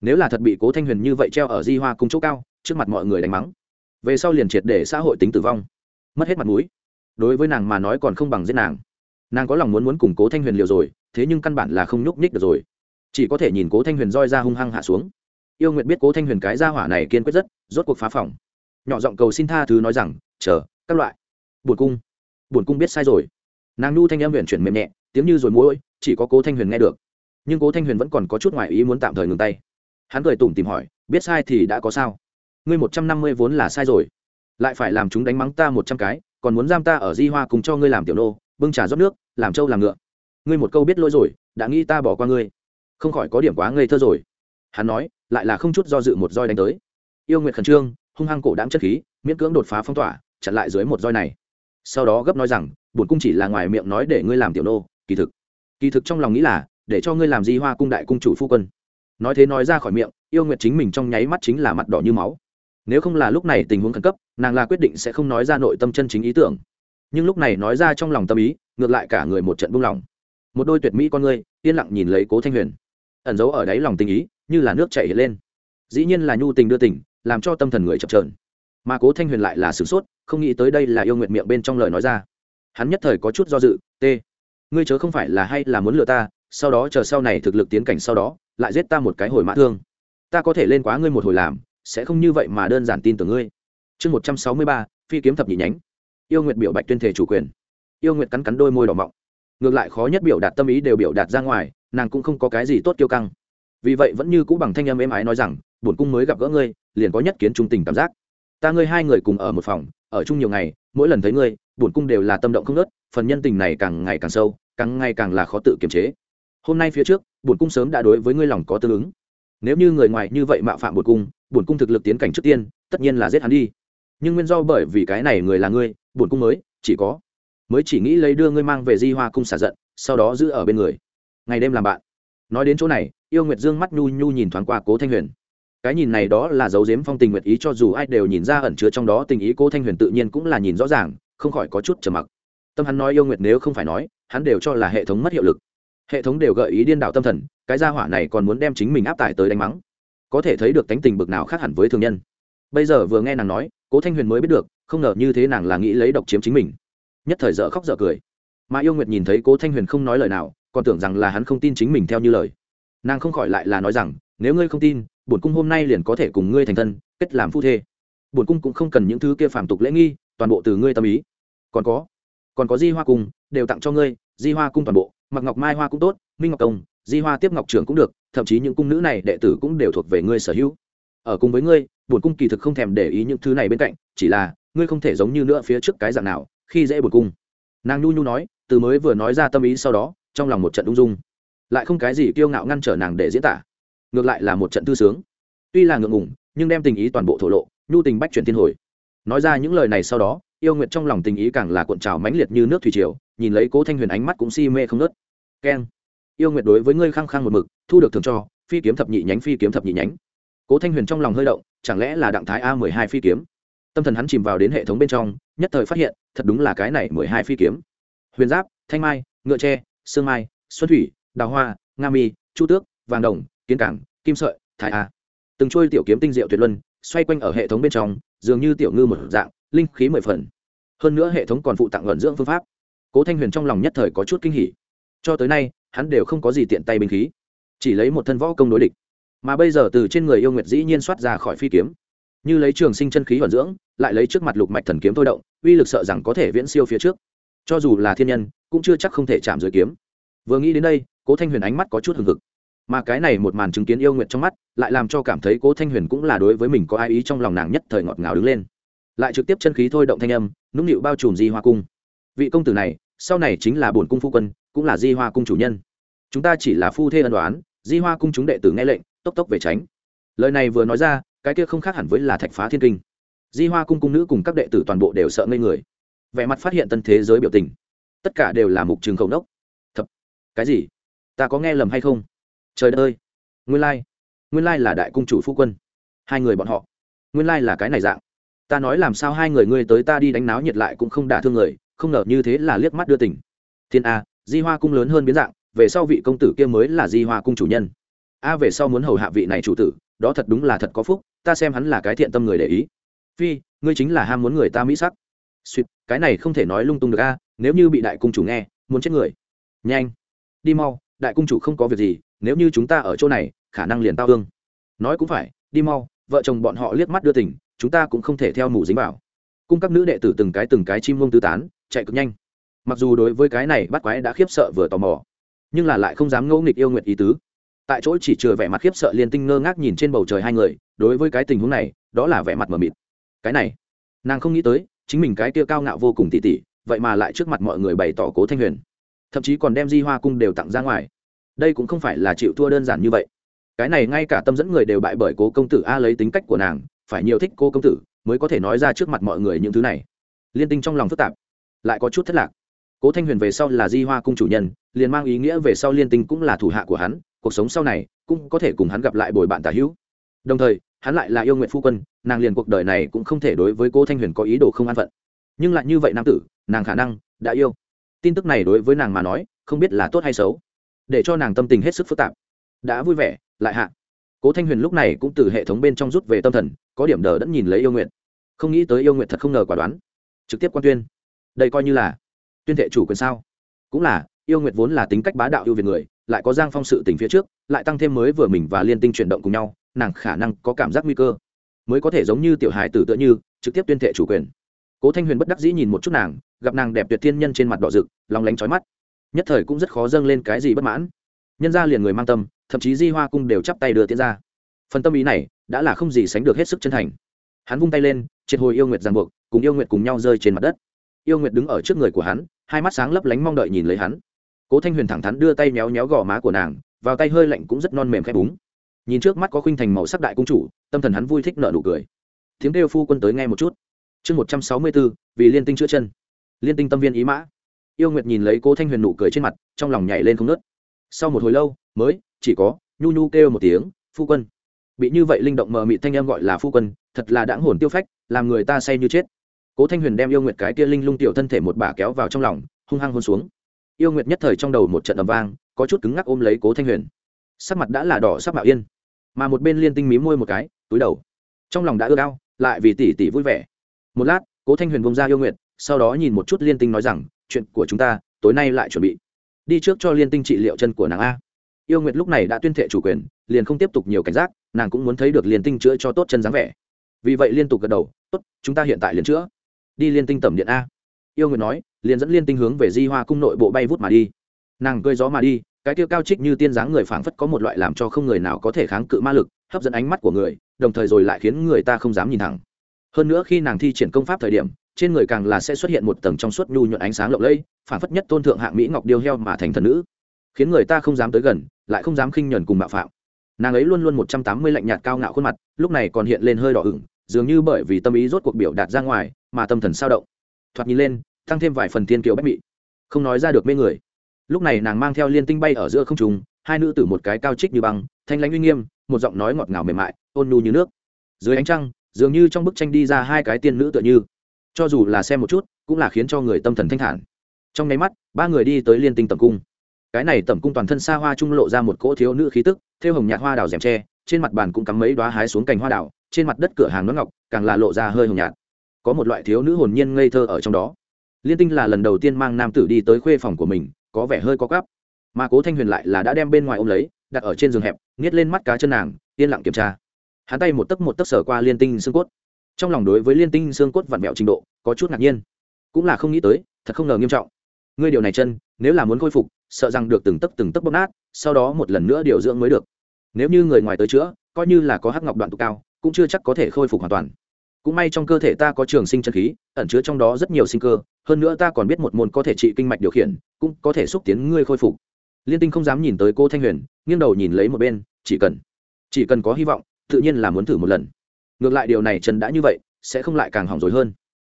A: Nếu là thật bị cố thanh huyền như vậy treo ở di hoa cung chỗ cao, trước mặt mọi người đánh mắng, về sau liền triệt để xã hội tính tử vong, mất hết mặt mũi. Đối với nàng mà nói còn không bằng giết nàng. Nàng có lòng muốn muốn củng cố thanh huyền liều rồi, thế nhưng căn bản là không nhúc nhích được rồi. Chỉ có thể nhìn cố thanh huyền roi ra hung hăng hạ xuống yêu nguyện biết cố thanh huyền cái gia hỏa này kiên quyết rất, rốt cuộc phá phòng. Nhỏ giọng cầu xin tha thứ nói rằng, chờ, các loại. Buồn cung. Buồn cung biết sai rồi. Nàng nu thanh em huyền chuyển mềm nhẹ, tiếng như rồi mũi chỉ có cố thanh huyền nghe được. Nhưng cố thanh huyền vẫn còn có chút ngoại ý muốn tạm thời ngừng tay. Hắn cười tủm tìm hỏi, biết sai thì đã có sao? Ngươi một trăm năm mươi vốn là sai rồi. Lại phải làm chúng đánh mắng ta một trăm cái, còn muốn giam ta ở di hoa cùng cho ngươi làm tiểu nô, bưng trà rót nước, làm trâu làm ngựa. Ngươi một câu biết lỗi rồi, đã nghĩ ta bỏ qua ngươi. Không khỏi có điểm quá ngây thơ rồi. Hắn nói lại là không chút do dự một roi đánh tới. Yêu nguyệt khẩn trương, hung hăng cổ đáng chất khí, miễn cưỡng đột phá phong tỏa, chặn lại dưới một roi này. Sau đó gấp nói rằng, bổn cung chỉ là ngoài miệng nói để ngươi làm tiểu nô, kỳ thực. Kỳ thực trong lòng nghĩ là, để cho ngươi làm di hoa cung đại cung chủ phu quân. Nói thế nói ra khỏi miệng, yêu nguyệt chính mình trong nháy mắt chính là mặt đỏ như máu. Nếu không là lúc này tình huống khẩn cấp, nàng là quyết định sẽ không nói ra nội tâm chân chính ý tưởng. Nhưng lúc này nói ra trong lòng tâm ý, ngược lại cả người một trận buông lỏng một đôi tuyệt mỹ con ngươi, yên lặng nhìn lấy cố thanh huyền. Ẩn giấu ở đáy lòng tình ý như là nước chảy lên. Dĩ nhiên là nhu tình đưa tình, làm cho tâm thần người chập trờn mà cố thanh huyền lại là sửng sốt, không nghĩ tới đây là yêu nguyện miệng bên trong lời nói ra. Hắn nhất thời có chút do dự, t, ngươi chớ không phải là hay là muốn lừa ta, sau đó chờ sau này thực lực tiến cảnh sau đó, lại giết ta một cái hồi mã thương. Ta có thể lên quá ngươi một hồi làm, sẽ không như vậy mà đơn giản tin tưởng ngươi. Chương một trăm sáu mươi ba, phi kiếm thập nhị nhánh. Yêu nguyệt biểu bạch tuyên thể chủ quyền. Yêu nguyệt cắn cắn đôi môi đỏ mọng. Ngược lại khó nhất biểu đạt tâm ý đều biểu đạt ra ngoài, nàng cũng không có cái gì tốt kiêu căng vì vậy vẫn như cũ bằng thanh âm êm ái nói rằng, bổn cung mới gặp gỡ ngươi, liền có nhất kiến trung tình cảm giác. Ta ngươi hai người cùng ở một phòng, ở chung nhiều ngày, mỗi lần thấy ngươi, bổn cung đều là tâm động không nớt phần nhân tình này càng ngày càng sâu, càng ngày càng là khó tự kiềm chế. Hôm nay phía trước, bổn cung sớm đã đối với ngươi lòng có tương ứng. Nếu như người ngoài như vậy mạo phạm bổn cung bổn cung thực lực tiến cảnh trước tiên, tất nhiên là giết hắn đi. Nhưng nguyên do bởi vì cái này người là ngươi, bổn cung mới, chỉ có, mới chỉ nghĩ lấy đưa ngươi mang về di hoa cung xả giận, sau đó giữ ở bên người. Ngày đêm làm bạn nói đến chỗ này, yêu nguyệt dương mắt nhu nhu nhìn thoáng qua cố thanh huyền. Cái nhìn này đó là dấu dếm phong tình nguyệt ý cho dù ai đều nhìn ra ẩn chứa trong đó tình ý, cố thanh huyền tự nhiên cũng là nhìn rõ ràng, không khỏi có chút trầm mặc. Tâm hắn nói yêu nguyệt nếu không phải nói, hắn đều cho là hệ thống mất hiệu lực. Hệ thống đều gợi ý điên đảo tâm thần, cái gia hỏa này còn muốn đem chính mình áp tải tới đánh mắng. Có thể thấy được tánh tình bực nào khác hẳn với thường nhân. Bây giờ vừa nghe nàng nói, cố thanh huyền mới biết được, không ngờ như thế nàng là nghĩ lấy độc chiếm chính mình. Nhất thời dở khóc dở cười. Mà yêu nguyệt nhìn thấy cố thanh huyền không nói lời nào còn tưởng rằng là hắn không tin chính mình theo như lời. Nàng không khỏi lại là nói rằng, nếu ngươi không tin, bổn cung hôm nay liền có thể cùng ngươi thành thân, kết làm phu thê. Bổn cung cũng không cần những thứ kia phàm tục lễ nghi, toàn bộ từ ngươi tâm ý. Còn có còn có di hoa cung, đều tặng cho ngươi, di hoa cung toàn bộ mặc ngọc mai hoa cũng tốt, minh ngọc công, di hoa tiếp ngọc trưởng cũng được, thậm chí những cung nữ này đệ tử cũng đều thuộc về ngươi sở hữu. Ở cùng với ngươi, bổn cung kỳ thực không thèm để ý những thứ này bên cạnh, chỉ là, ngươi không thể giống như nữa phía trước cái dạng nào, khi dễ bổn cung. Nàng nhu nhu nói, từ mới vừa nói ra tâm ý sau đó trong lòng một trận ung dung. Lại không cái gì kiêu ngạo ngăn trở nàng để diễn tả. Ngược lại là một trận thư sướng. Tuy là ngượng ngùng, nhưng đem tình ý toàn bộ thổ lộ, nhu tình bách chuyển thiên hồi. Nói ra những lời này sau đó, yêu nguyện trong lòng tình ý càng là cuộn trào mãnh liệt như nước thủy triều, nhìn lấy cố thanh huyền ánh mắt cũng si mê không nớt keng. Yêu nguyện đối với ngươi khăng khăng một mực, thu được thường cho, phi kiếm thập nhị nhánh, phi kiếm thập nhị nhánh. Cố thanh huyền trong lòng hơi động, chẳng lẽ là đặng thái a mười hai phi kiếm? Tâm thần hắn chìm vào đến hệ thống bên trong, nhất thời phát hiện, thật đúng là cái này mười hai phi kiếm. Huyền giáp, thanh mai, ngựa tre sương mai, xuân thủy, đào hoa, nga mi, chu tước, vàng đồng, kiến cảng, kim sợi, thái a. Từng trôi tiểu kiếm tinh diệu tuyệt luân, xoay quanh ở hệ thống bên trong, dường như tiểu ngư một dạng, linh khí mười phần. Hơn nữa hệ thống còn phụ tặng luận dưỡng phương pháp. Cố thanh huyền trong lòng nhất thời có chút kinh hỉ. Cho tới nay, hắn đều không có gì tiện tay binh khí. Chỉ lấy một thân võ công đối địch. Mà bây giờ từ trên người yêu nguyệt dĩ nhiên soát ra khỏi phi kiếm. Như lấy trường sinh chân khí vận dưỡng, lại lấy trước mặt lục mạch thần kiếm thôi động, uy lực sợ rằng có thể viễn siêu phía trước cho dù là thiên nhân, cũng chưa chắc không thể chạm dưới kiếm. Vừa nghĩ đến đây, cố thanh huyền ánh mắt có chút hừng hực. Mà cái này một màn chứng kiến yêu nguyện trong mắt, lại làm cho cảm thấy cố thanh huyền cũng là đối với mình có ai ý trong lòng nàng nhất thời ngọt ngào đứng lên. Lại trực tiếp chân khí thôi động thanh âm, nũng nịu bao trùm di hoa cung. Vị công tử này, sau này chính là bổn cung phu quân, cũng là di hoa cung chủ nhân. Chúng ta chỉ là phu thê ân đoán di hoa cung chúng đệ tử nghe lệnh, tốc tốc về tránh. Lời này vừa nói ra, cái kia không khác hẳn với là thạch phá thiên kinh. Di hoa cung cung nữ cùng các đệ tử toàn bộ đều sợ ngây người vẻ mặt phát hiện tân thế giới biểu tình. Tất cả đều là mục trường khẩu nốc. Thật cái gì? Ta có nghe lầm hay không? Trời đất ơi! Nguyên lai nguyên lai là đại cung chủ phu quân. Hai người bọn họ. Nguyên lai là cái này dạng. Ta nói làm sao hai người ngươi tới ta đi đánh náo nhiệt lại cũng không đả thương người, không ngờ như thế là liếc mắt đưa tỉnh thiên a, di hoa cung lớn hơn biến dạng, về sau vị công tử kia mới là di hoa cung chủ nhân. A, về sau muốn hầu hạ vị này chủ tử, đó thật đúng là thật có phúc, ta xem hắn là cái thiện tâm người để ý. Phi, ngươi chính là ham muốn người ta mỹ sắc suýt cái này không thể nói lung tung được a, nếu như bị đại cung chủ nghe, muốn chết người. Nhanh, đi mau, đại cung chủ không có việc gì, nếu như chúng ta ở chỗ này, khả năng liền tao hương nói cũng phải, đi mau, vợ chồng bọn họ liếc mắt đưa tỉnh chúng ta cũng không thể theo mù dính vào. Cung các nữ đệ tử từng cái từng cái chim mông tứ tán, chạy cực nhanh. Mặc dù đối với cái này bắt quái đã khiếp sợ vừa tò mò, nhưng là lại không dám ngẫu nghịch yêu nguyện ý tứ. Tại chỗ chỉ chừa vẻ mặt khiếp sợ liên tinh ngơ ngác nhìn trên bầu trời hai người, đối với cái tình huống này, đó là vẻ mặt mờ mịt. Cái này, nàng không nghĩ tới chính mình cái kia cao ngạo vô cùng tỉ tỉ, vậy mà lại trước mặt mọi người bày tỏ cố thanh huyền. Thậm chí còn đem di hoa cung đều tặng ra ngoài. Đây cũng không phải là chịu thua đơn giản như vậy. Cái này ngay cả tâm dẫn người đều bại bởi cố công tử a lấy tính cách của nàng, phải nhiều thích cô công tử mới có thể nói ra trước mặt mọi người những thứ này. Liên tinh trong lòng phức tạp, lại có chút thất lạc. Cố thanh huyền về sau là di hoa cung chủ nhân, liền mang ý nghĩa về sau liên tinh cũng là thủ hạ của hắn, cuộc sống sau này cũng có thể cùng hắn gặp lại bồi bạn tả hữu. Đồng thời hắn lại là yêu nguyện phu quân, nàng liền cuộc đời này cũng không thể đối với cô thanh huyền có ý đồ không an phận. Nhưng lại như vậy nam tử, nàng khả năng đã yêu. Tin tức này đối với nàng mà nói, không biết là tốt hay xấu. Để cho nàng tâm tình hết sức phức tạp. Đã vui vẻ, lại hạ. Cố thanh huyền lúc này cũng từ hệ thống bên trong rút về tâm thần, có điểm đờ đẫn nhìn lấy yêu nguyện. Không nghĩ tới yêu nguyện thật không ngờ quả đoán. Trực tiếp quan tuyên. Đây coi như là tuyên thệ chủ quyền sao? Cũng là, yêu nguyện vốn là tính cách bá đạo yêu việt người, lại có giang phong sự tình phía trước, lại tăng thêm mới vừa mình và liên tinh chuyển động cùng nhau nàng khả năng có cảm giác nguy cơ. Mới có thể giống như tiểu hài tử tựa như, trực tiếp tuyên thệ chủ quyền. Cố thanh huyền bất đắc dĩ nhìn một chút nàng, gặp nàng đẹp tuyệt thiên nhân trên mặt đỏ rực, lòng lánh trói mắt. Nhất thời cũng rất khó dâng lên cái gì bất mãn. Nhân ra liền người mang tâm, thậm chí di hoa cung đều chắp tay đưa tiến ra. Phần tâm ý này, đã là không gì sánh được hết sức chân thành. Hắn vung tay lên, triệt hồi yêu nguyệt giàn buộc, cùng yêu nguyệt cùng nhau rơi trên mặt đất. Yêu nguyệt đứng ở trước người của hắn, hai mắt sáng lấp lánh mong đợi nhìn lấy hắn. Cố thanh huyền thẳng thắn đưa tay méo méo gò má của nàng, vào tay hơi lạnh cũng rất non mềm khẽ búng nhìn trước mắt có khuynh thành màu sắc đại cung chủ, tâm thần hắn vui thích nợ nụ cười. Tiếng kêu phu quân tới nghe một chút. Chương một trăm sáu mươi bốn, vì liên tinh chữa chân. Liên tinh tâm viên ý mã. Yêu nguyệt nhìn lấy cố thanh huyền nụ cười trên mặt, trong lòng nhảy lên không nớt sau một hồi lâu, mới, chỉ có, nhu nhu kêu một tiếng, phu quân. Bị như vậy linh động mờ mị thanh em gọi là phu quân, thật là đãng hồn tiêu phách, làm người ta say như chết. Cố thanh huyền đem yêu nguyệt cái kia linh lung tiểu thân thể một bà kéo vào trong lòng, hung hăng hôn xuống. Yêu nguyệt nhất thời trong đầu một trận ầm vang, có chút cứng ngắc ôm lấy cố thanh huyền sắc mặt đã là đỏ sắc mạo yên. Mà một bên liên tinh mí môi một cái, túi đầu. Trong lòng đã ưa cao lại vì tỷ tỷ vui vẻ. Một lát, cố thanh huyền bông ra yêu nguyệt, sau đó nhìn một chút liên tinh nói rằng, chuyện của chúng ta, tối nay lại chuẩn bị. Đi trước cho liên tinh trị liệu chân của nàng a. Yêu nguyệt lúc này đã tuyên thệ chủ quyền, liền không tiếp tục nhiều cảnh giác, nàng cũng muốn thấy được liên tinh chữa cho tốt chân dáng vẻ. Vì vậy liên tục gật đầu, tốt, chúng ta hiện tại liền chữa. Đi liên tinh tẩm điện a. Yêu nguyệt nói, liền dẫn liên tinh hướng về di hoa cung nội bộ bay vút mà đi. Nàng cơi gió mà đi cái tiêu cao trích như tiên dáng người phảng phất có một loại làm cho không người nào có thể kháng cự ma lực, hấp dẫn ánh mắt của người, đồng thời rồi lại khiến người ta không dám nhìn thẳng. Hơn nữa khi nàng thi triển công pháp thời điểm, trên người càng là sẽ xuất hiện một tầng trong suốt nhu nhuận ánh sáng lộng lẫy, phảng phất nhất tôn thượng hạng mỹ ngọc điêu heo mà thành thần nữ. Khiến người ta không dám tới gần, lại không dám khinh nhẫn cùng mạo phạm. Nàng ấy luôn luôn một trăm tám mươi lạnh nhạt cao ngạo khuôn mặt, lúc này còn hiện lên hơi đỏ ửng, dường như bởi vì tâm ý rốt cuộc biểu đạt ra ngoài, mà tâm thần sao động. Thoạt nhìn lên, tăng thêm vài phần tiên kiều bách mị. Không nói ra được mê người lúc này nàng mang theo liên tinh bay ở giữa không trùng hai nữ tử một cái cao trích như băng, thanh lãnh uy nghiêm, một giọng nói ngọt ngào mềm mại, ôn nhu như nước. Dưới ánh trăng, dường như trong bức tranh đi ra hai cái tiên nữ tựa như. Cho dù là xem một chút, cũng là khiến cho người tâm thần thanh thản. Trong nháy mắt, ba người đi tới liên tinh tầm cung. Cái này tầm cung toàn thân xa hoa trung lộ ra một cỗ thiếu nữ khí tức, theo hồng nhạt hoa đào rèm tre, trên mặt bàn cũng cắm mấy đoá hái xuống cành hoa đào, trên mặt đất cửa hàng nón ngọc, càng là lộ ra hơi hồng nhạt. Có một loại thiếu nữ hồn nhiên ngây thơ ở trong đó. Liên tinh là lần đầu tiên mang nam tử đi tới khuê phòng của mình có vẻ hơi có gắp mà cố thanh huyền lại là đã đem bên ngoài ôm lấy, đặt ở trên giường hẹp, nghiết lên mắt cá chân nàng, yên lặng kiểm tra. Hắn tay một tấc một tấc sở qua liên tinh xương cốt. Trong lòng đối với liên tinh xương cốt vặn vẹo trình độ, có chút ngạc nhiên. Cũng là không nghĩ tới, thật không ngờ nghiêm trọng. Ngươi điều này chân, nếu là muốn khôi phục, sợ rằng được từng tấc từng tấc bóp nát, sau đó một lần nữa điều dưỡng mới được. Nếu như người ngoài tới chữa, coi như là có hắc ngọc đoạn tụ cao, cũng chưa chắc có thể khôi phục hoàn toàn cũng may trong cơ thể ta có trường sinh chân khí, ẩn chứa trong đó rất nhiều sinh cơ, hơn nữa ta còn biết một môn có thể trị kinh mạch điều khiển, cũng có thể xúc tiến ngươi khôi phục. Liên tinh không dám nhìn tới cô thanh huyền, nghiêng đầu nhìn lấy một bên, chỉ cần chỉ cần có hy vọng, tự nhiên là muốn thử một lần. Ngược lại điều này trần đã như vậy, sẽ không lại càng hỏng rồi hơn.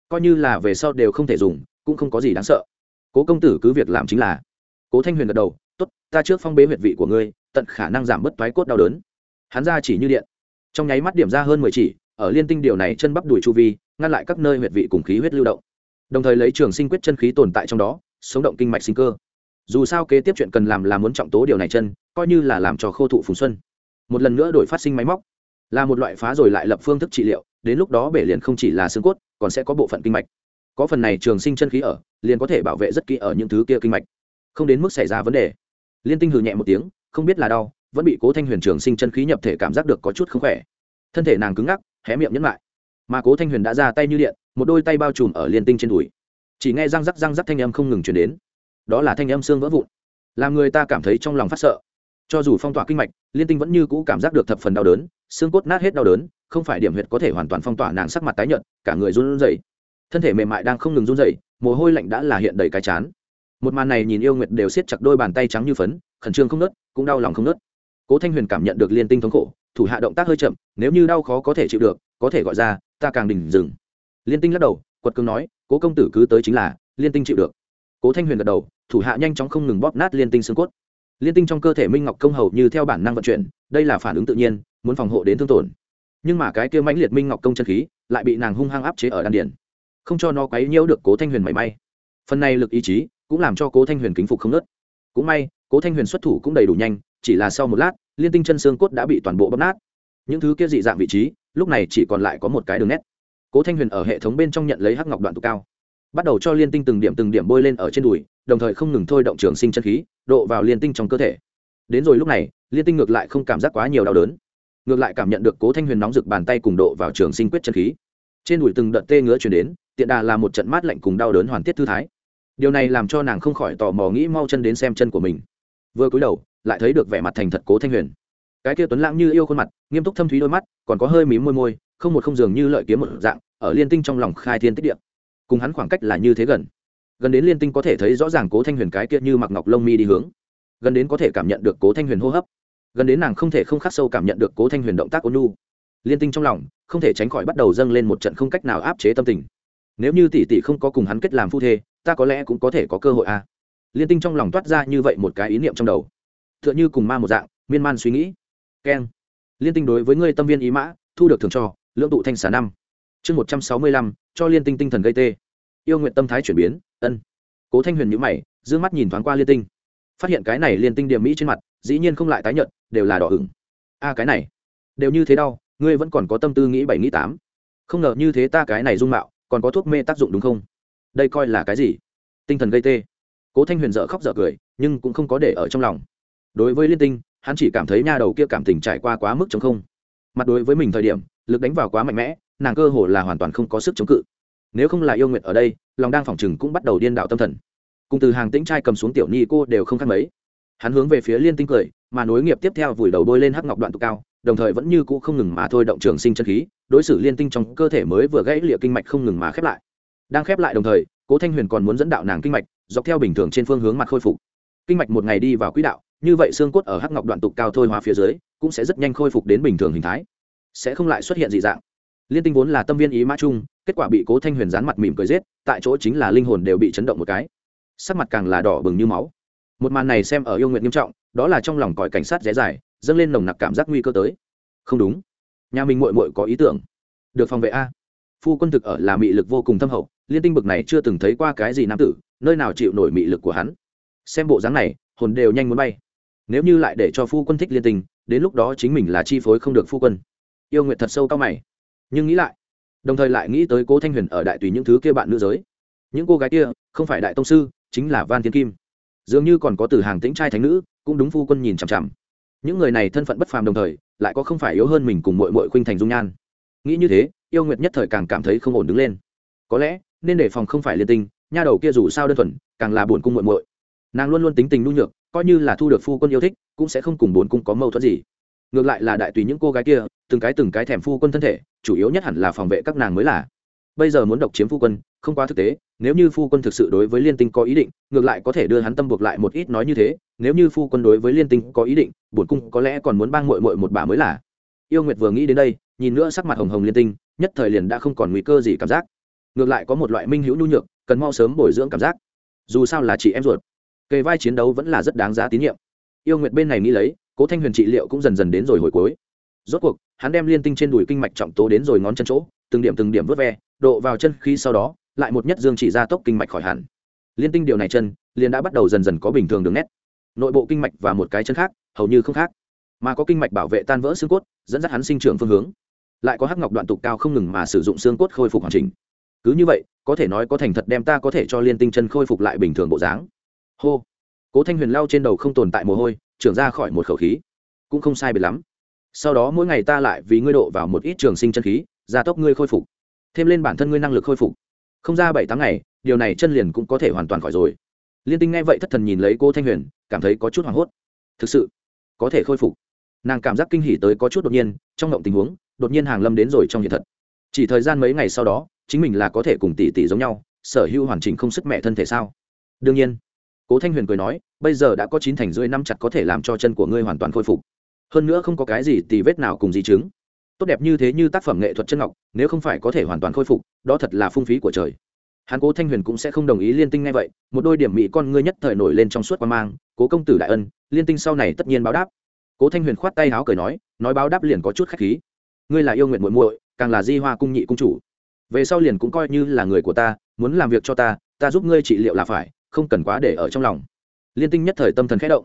A: Coi như là về sau đều không thể dùng, cũng không có gì đáng sợ. Cố công tử cứ việc làm chính là. Cố thanh huyền gật đầu t ố t ta trước phong bế huyệt vị của ngươi, tận khả năng giảm bớt thoái cốt đau đớn. Hắn ra chỉ như điện. Trong nháy mắt điểm ra hơn mười chỉ ở liên tinh điều này chân bắp đùi chu vi, ngăn lại các nơi huyệt vị cùng khí huyết lưu động. Đồng thời lấy trường sinh quyết chân khí tồn tại trong đó, sống động kinh mạch sinh cơ. Dù sao kế tiếp chuyện cần làm là muốn trọng tố điều này chân, coi như là làm cho khô thụ phùng xuân. Một lần nữa đổi phát sinh máy móc. Là một loại phá rồi lại lập phương thức trị liệu, đến lúc đó bể liền không chỉ là xương cốt, còn sẽ có bộ phận kinh mạch. Có phần này trường sinh chân khí ở, liền có thể bảo vệ rất kỹ ở những thứ kia kinh mạch. Không đến mức xảy ra vấn đề. Liên tinh hừ nhẹ một tiếng, không biết là đau, vẫn bị cố thanh huyền trường sinh chân khí nhập thể cảm giác được có chút không khỏe. Thân thể nàng cứng ngắc hé miệng nhẫn lại. Mà cố thanh huyền đã ra tay như điện, một đôi tay bao trùm ở liên tinh trên đùi. Chỉ nghe răng rắc răng rắc thanh âm không ngừng chuyển đến. Đó là thanh âm xương vỡ vụn. Làm người ta cảm thấy trong lòng phát sợ. Cho dù phong tỏa kinh mạch, liên tinh vẫn như cũ cảm giác được thập phần đau đớn, xương cốt nát hết đau đớn, không phải điểm huyệt có thể hoàn toàn phong tỏa nàng sắc mặt tái nhợt, cả người run rẩy. Thân thể mềm mại đang không ngừng run rẩy, mồ hôi lạnh đã là hiện đầy cái chán. Một màn này nhìn yêu nguyệt đều siết chặt đôi bàn tay trắng như phấn, khẩn trương không nớt, cũng đau lòng không nớt cố thanh huyền cảm nhận được liên tinh thống khổ, thủ hạ động tác hơi chậm, nếu như đau khó có thể chịu được, có thể gọi ra, ta càng đình dừng. Liên tinh lắc đầu, quật cường nói, cố công tử cứ tới chính là, liên tinh chịu được. Cố thanh huyền gật đầu, thủ hạ nhanh chóng không ngừng bóp nát liên tinh xương cốt. Liên tinh trong cơ thể minh ngọc công hầu như theo bản năng vận chuyển, đây là phản ứng tự nhiên, muốn phòng hộ đến thương tổn. Nhưng mà cái kia mãnh liệt minh ngọc công chân khí, lại bị nàng hung hăng áp chế ở đan điển không cho nó quấy nhiễu được cố thanh huyền mảy may. Phần này lực ý chí, cũng làm cho cố thanh huyền kính phục không nớt cũng may, cố thanh huyền xuất thủ cũng đầy đủ nhanh chỉ là sau một lát, liên tinh chân xương cốt đã bị toàn bộ bóp nát. Những thứ kia dị dạng vị trí, lúc này chỉ còn lại có một cái đường nét. Cố thanh huyền ở hệ thống bên trong nhận lấy hắc ngọc đoạn tụ cao. Bắt đầu cho liên tinh từng điểm từng điểm bôi lên ở trên đùi, đồng thời không ngừng thôi động trường sinh chân khí, độ vào liên tinh trong cơ thể. Đến rồi lúc này, liên tinh ngược lại không cảm giác quá nhiều đau đớn. Ngược lại cảm nhận được cố thanh huyền nóng rực bàn tay cùng độ vào trường sinh quyết chân khí. Trên đùi từng đợt tê ngứa chuyển đến, tiện đà là một trận mát lạnh cùng đau đớn hoàn tiết thư thái. Điều này làm cho nàng không khỏi tò mò nghĩ mau chân đến xem chân của mình. Vừa cúi đầu lại thấy được vẻ mặt thành thật cố thanh huyền cái kia tuấn lãng như yêu khuôn mặt nghiêm túc thâm thúy đôi mắt còn có hơi mím môi môi không một không dường như lợi kiếm một dạng ở liên tinh trong lòng khai thiên tích điện cùng hắn khoảng cách là như thế gần gần đến liên tinh có thể thấy rõ ràng cố thanh huyền cái kia như mặc ngọc lông mi đi hướng gần đến có thể cảm nhận được cố thanh huyền hô hấp gần đến nàng không thể không khắc sâu cảm nhận được cố thanh huyền động tác ôn nu liên tinh trong lòng không thể tránh khỏi bắt đầu dâng lên một trận không cách nào áp chế tâm tình nếu như tỷ tỷ không có cùng hắn kết làm phu thê ta có lẽ cũng có thể có cơ hội à. liên tinh trong lòng toát ra như vậy một cái ý niệm trong đầu t h ư ợ n h ư cùng ma một dạng, miên man suy nghĩ. Keng. Liên tinh đối với ngươi tâm viên ý mã, thu được thường cho, lưỡng tụ thanh xả năm. Chương một trăm sáu mươi lăm, cho liên tinh tinh thần gây tê. Yêu nguyện tâm thái chuyển biến, ân. Cố thanh huyền nhữ mày d ư ơ n g mắt nhìn thoáng qua liên tinh. Phát hiện cái này liên tinh điểm mỹ trên mặt, dĩ nhiên không lại tái nhận đều là đỏ hửng. a, cái này, đều như thế đau, ngươi vẫn còn có tâm tư nghĩ bảy, nghĩ tám. Không ngờ như thế ta cái này dung mạo, còn có thuốc mê tác dụng đúng không? Đây coi là cái gì? Tinh thần gây tê. Cố thanh huyền dợ khóc dợ cười, nhưng cũng không có để ở trong lòng đối với liên tinh, hắn chỉ cảm thấy nha đầu kia cảm tình trải qua quá mức chống không. Mặt đối với mình thời điểm, lực đánh vào quá mạnh mẽ, nàng cơ hồ là hoàn toàn không có sức chống cự. Nếu không là yêu nguyện ở đây, lòng đang phỏng chừng cũng bắt đầu điên đạo tâm thần. Cùng từ hàng tĩnh trai cầm xuống tiểu ni cô đều không khác mấy. Hắn hướng về phía liên tinh cười, mà nối nghiệp tiếp theo vùi đầu bôi lên hắc ngọc đoạn tụ cao, đồng thời vẫn như cũ không ngừng mà thôi động trường sinh chân khí, đối xử liên tinh trong cơ thể mới vừa gãy lịa kinh mạch không ngừng mà khép lại. Đang khép lại đồng thời, cố thanh huyền còn muốn dẫn đạo nàng kinh mạch, dọc theo bình thường trên phương hướng mặt khôi phục. Kinh mạch một ngày đi vào quỹ đạo như vậy xương cốt ở hắc ngọc đoạn tục cao thôi hóa phía dưới, cũng sẽ rất nhanh khôi phục đến bình thường hình thái, sẽ không lại xuất hiện dị dạng. Liên tinh vốn là tâm viên ý mã chung, kết quả bị cố thanh huyền dán mặt mỉm cười giết, tại chỗ chính là linh hồn đều bị chấn động một cái. Sắc mặt càng là đỏ bừng như máu. Một màn này xem ở yêu nguyện nghiêm trọng, đó là trong lòng còi cảnh sát dễ dài dâng lên nồng nặc cảm giác nguy cơ tới. Không đúng. Nhà mình muội muội có ý tưởng. Được phòng vệ a. Phu quân thực ở là mị lực vô cùng thâm hậu, liên tinh bực này chưa từng thấy qua cái gì nam tử, nơi nào chịu nổi mị lực của hắn. Xem bộ dáng này, hồn đều nhanh muốn bay nếu như lại để cho phu quân thích liên tình, đến lúc đó chính mình là chi phối không được phu quân. Yêu Nguyệt thật sâu cao mày. Nhưng nghĩ lại đồng thời lại nghĩ tới cố thanh huyền ở đại tùy những thứ kia bạn nữ giới. Những cô gái kia không phải đại tông sư chính là van thiên kim. Dường như còn có từ hàng tĩnh trai thánh nữ cũng đúng phu quân nhìn chằm chằm. Những người này thân phận bất phàm đồng thời lại có không phải yếu hơn mình cùng mội mội khuynh thành dung nhan. Nghĩ như thế yêu nguyệt nhất thời càng cảm thấy không ổn đứng lên. Có lẽ nên đề phòng không phải liên tinh nha đầu kia dù sao đơn thuần càng là buồn cung muội muội. Nàng luôn luôn tính tình nhu nhược coi như là thu được phu quân yêu thích, cũng sẽ không cùng bốn cung có mâu thuẫn gì. Ngược lại là đại tùy những cô gái kia, từng cái từng cái thèm phu quân thân thể, chủ yếu nhất hẳn là phòng vệ các nàng mới là. Bây giờ muốn độc chiếm phu quân, không quá thực tế, nếu như phu quân thực sự đối với liên tinh có ý định, ngược lại có thể đưa hắn tâm buộc lại một ít nói như thế, nếu như phu quân đối với liên tinh có ý định, bổn cung có lẽ còn muốn bang mội mội một bà mới là. Yêu nguyệt vừa nghĩ đến đây, nhìn nữa sắc mặt hồng hồng liên tinh, nhất thời liền đã không còn nguy cơ gì cảm giác. Ngược lại có một loại minh hữu nhu nhược, cần mau sớm bồi dưỡng cảm giác. Dù sao là chị em ruột kề vai chiến đấu vẫn là rất đáng giá tín nhiệm. Yêu nguyệt bên này nghĩ lấy, cố thanh huyền trị liệu cũng dần dần đến rồi hồi cuối. Rốt cuộc, hắn đem liên tinh trên đùi kinh mạch trọng tố đến rồi ngón chân chỗ, từng điểm từng điểm vớt ve, độ vào chân khi sau đó, lại một nhất dương chỉ ra tốc kinh mạch khỏi hẳn. Liên tinh điều này chân, liền đã bắt đầu dần dần có bình thường đường nét. Nội bộ kinh mạch và một cái chân khác, hầu như không khác. Mà có kinh mạch bảo vệ tan vỡ xương cốt, dẫn dắt hắn sinh trưởng phương hướng. Lại có hắc ngọc đoạn tục cao không ngừng mà sử dụng xương cốt khôi phục hoàn chỉnh. Cứ như vậy, có thể nói có thành thật đem ta có thể cho liên tinh chân khôi phục lại bình thường bộ dáng hô. Cố thanh huyền lao trên đầu không tồn tại mồ hôi, trưởng ra khỏi một khẩu khí. Cũng không sai biệt lắm. Sau đó mỗi ngày ta lại vì ngươi độ vào một ít trường sinh chân khí, gia tốc ngươi khôi phục. Thêm lên bản thân ngươi năng lực khôi phục. Không ra bảy tháng ngày, điều này chân liền cũng có thể hoàn toàn khỏi rồi. Liên tinh nghe vậy thất thần nhìn lấy cô thanh huyền, cảm thấy có chút hoảng hốt. Thực sự, có thể khôi phục. Nàng cảm giác kinh hỉ tới có chút đột nhiên, trong ngộng tình huống, đột nhiên hàng lâm đến rồi trong hiện thật. Chỉ thời gian mấy ngày sau đó, chính mình là có thể cùng tỷ tỷ giống nhau, sở hữu hoàn chỉnh không sức mẹ thân thể sao? Đương nhiên cố thanh huyền cười nói, bây giờ đã có chín thành rưỡi năm chặt có thể làm cho chân của ngươi hoàn toàn khôi phục. Hơn nữa không có cái gì tì vết nào cùng di chứng. Tốt đẹp như thế như tác phẩm nghệ thuật chân ngọc, nếu không phải có thể hoàn toàn khôi phục, đó thật là phung phí của trời. Hắn cố thanh huyền cũng sẽ không đồng ý liên tinh ngay vậy, một đôi điểm mỹ con ngươi nhất thời nổi lên trong suốt quan mang, cố công tử đại ân, liên tinh sau này tất nhiên báo đáp. Cố thanh huyền khoát tay háo cười nói nói báo đáp liền có chút khách khí. Ngươi là yêu nguyện muội muội, càng là di hoa cung nhị cung chủ. Về sau liền cũng coi như là người của ta, muốn làm việc cho ta ta giúp ngươi trị liệu là phải không cần quá để ở trong lòng. Liên tinh nhất thời tâm thần khẽ động.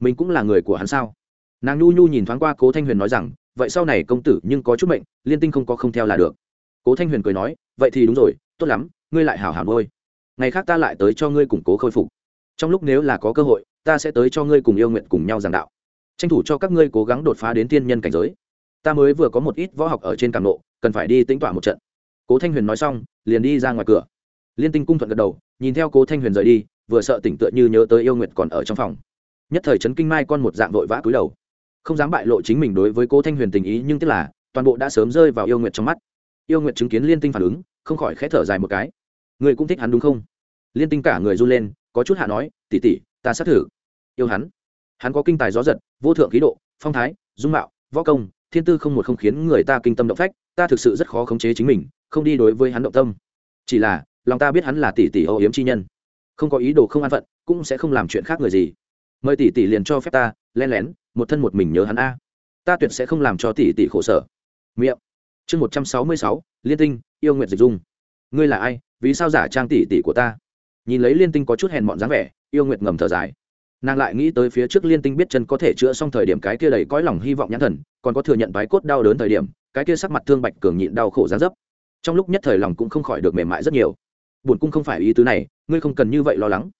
A: Mình cũng là người của hắn sao? Nàng nhu nhu nhìn thoáng qua cố thanh huyền nói rằng, vậy sau này công tử nhưng có chút mệnh, liên tinh không có không theo là được. Cố thanh huyền cười nói, vậy thì đúng rồi, tốt lắm, ngươi lại hảo hảo ngôi ngày khác ta lại tới cho ngươi củng cố khôi phục. Trong lúc nếu là có cơ hội, ta sẽ tới cho ngươi cùng yêu nguyện cùng nhau giảng đạo. Tranh thủ cho các ngươi cố gắng đột phá đến tiên nhân cảnh giới. Ta mới vừa có một ít võ học ở trên càng nộ cần phải đi tính tỏa một trận. Cố thanh huyền nói xong, liền đi ra ngoài cửa. Liên tinh cung thuận gật đầu, nhìn theo cố thanh huyền rời đi vừa sợ tỉnh tựa như nhớ tới yêu nguyệt còn ở trong phòng. Nhất thời trấn kinh mai con một dạng vội vã cúi đầu. Không dám bại lộ chính mình đối với cố thanh huyền tình ý, nhưng tiếc là, toàn bộ đã sớm rơi vào yêu nguyệt trong mắt. Yêu nguyệt chứng kiến liên tinh phản ứng, không khỏi khẽ thở dài một cái. Người cũng thích hắn đúng không? Liên tinh cả người run lên, có chút hạ nói tỉ tỉ ta xác thử yêu hắn. Hắn có kinh tài gió giật, vô thượng khí độ, phong thái, dung mạo, võ công, thiên tư không một không khiến người ta kinh tâm động phách, ta thực sự rất khó khống chế chính mình, không đi đối với hắn động tâm. Chỉ là, lòng ta biết hắn là tỷ tỷ âu yếm chi nhân không có ý đồ không an phận, cũng sẽ không làm chuyện khác người gì. Mời tỷ tỷ liền cho phép ta len lén, một thân một mình nhớ hắn a. Ta tuyệt sẽ không làm cho tỷ tỷ khổ sở. Miệng. Chương một trăm sáu mươi sáu, liên tinh, yêu nguyện dịch dung. Ngươi là ai, vì sao giả trang tỷ tỷ của ta? Nhìn lấy liên tinh có chút hèn mọn dáng vẻ, yêu nguyện ngầm thở dài. Nàng lại nghĩ tới phía trước liên tinh biết chân có thể chữa xong thời điểm cái kia đầy cõi lòng hy vọng nhãn thần, còn có thừa nhận vái cốt đau đớn thời điểm, cái kia sắc mặt thương bạch cường nhịn đau khổ giá dấp. Trong lúc nhất thời lòng cũng không khỏi được mềm mại rất nhiều buồn cung không phải ý tứ này, ngươi không cần như vậy lo lắng.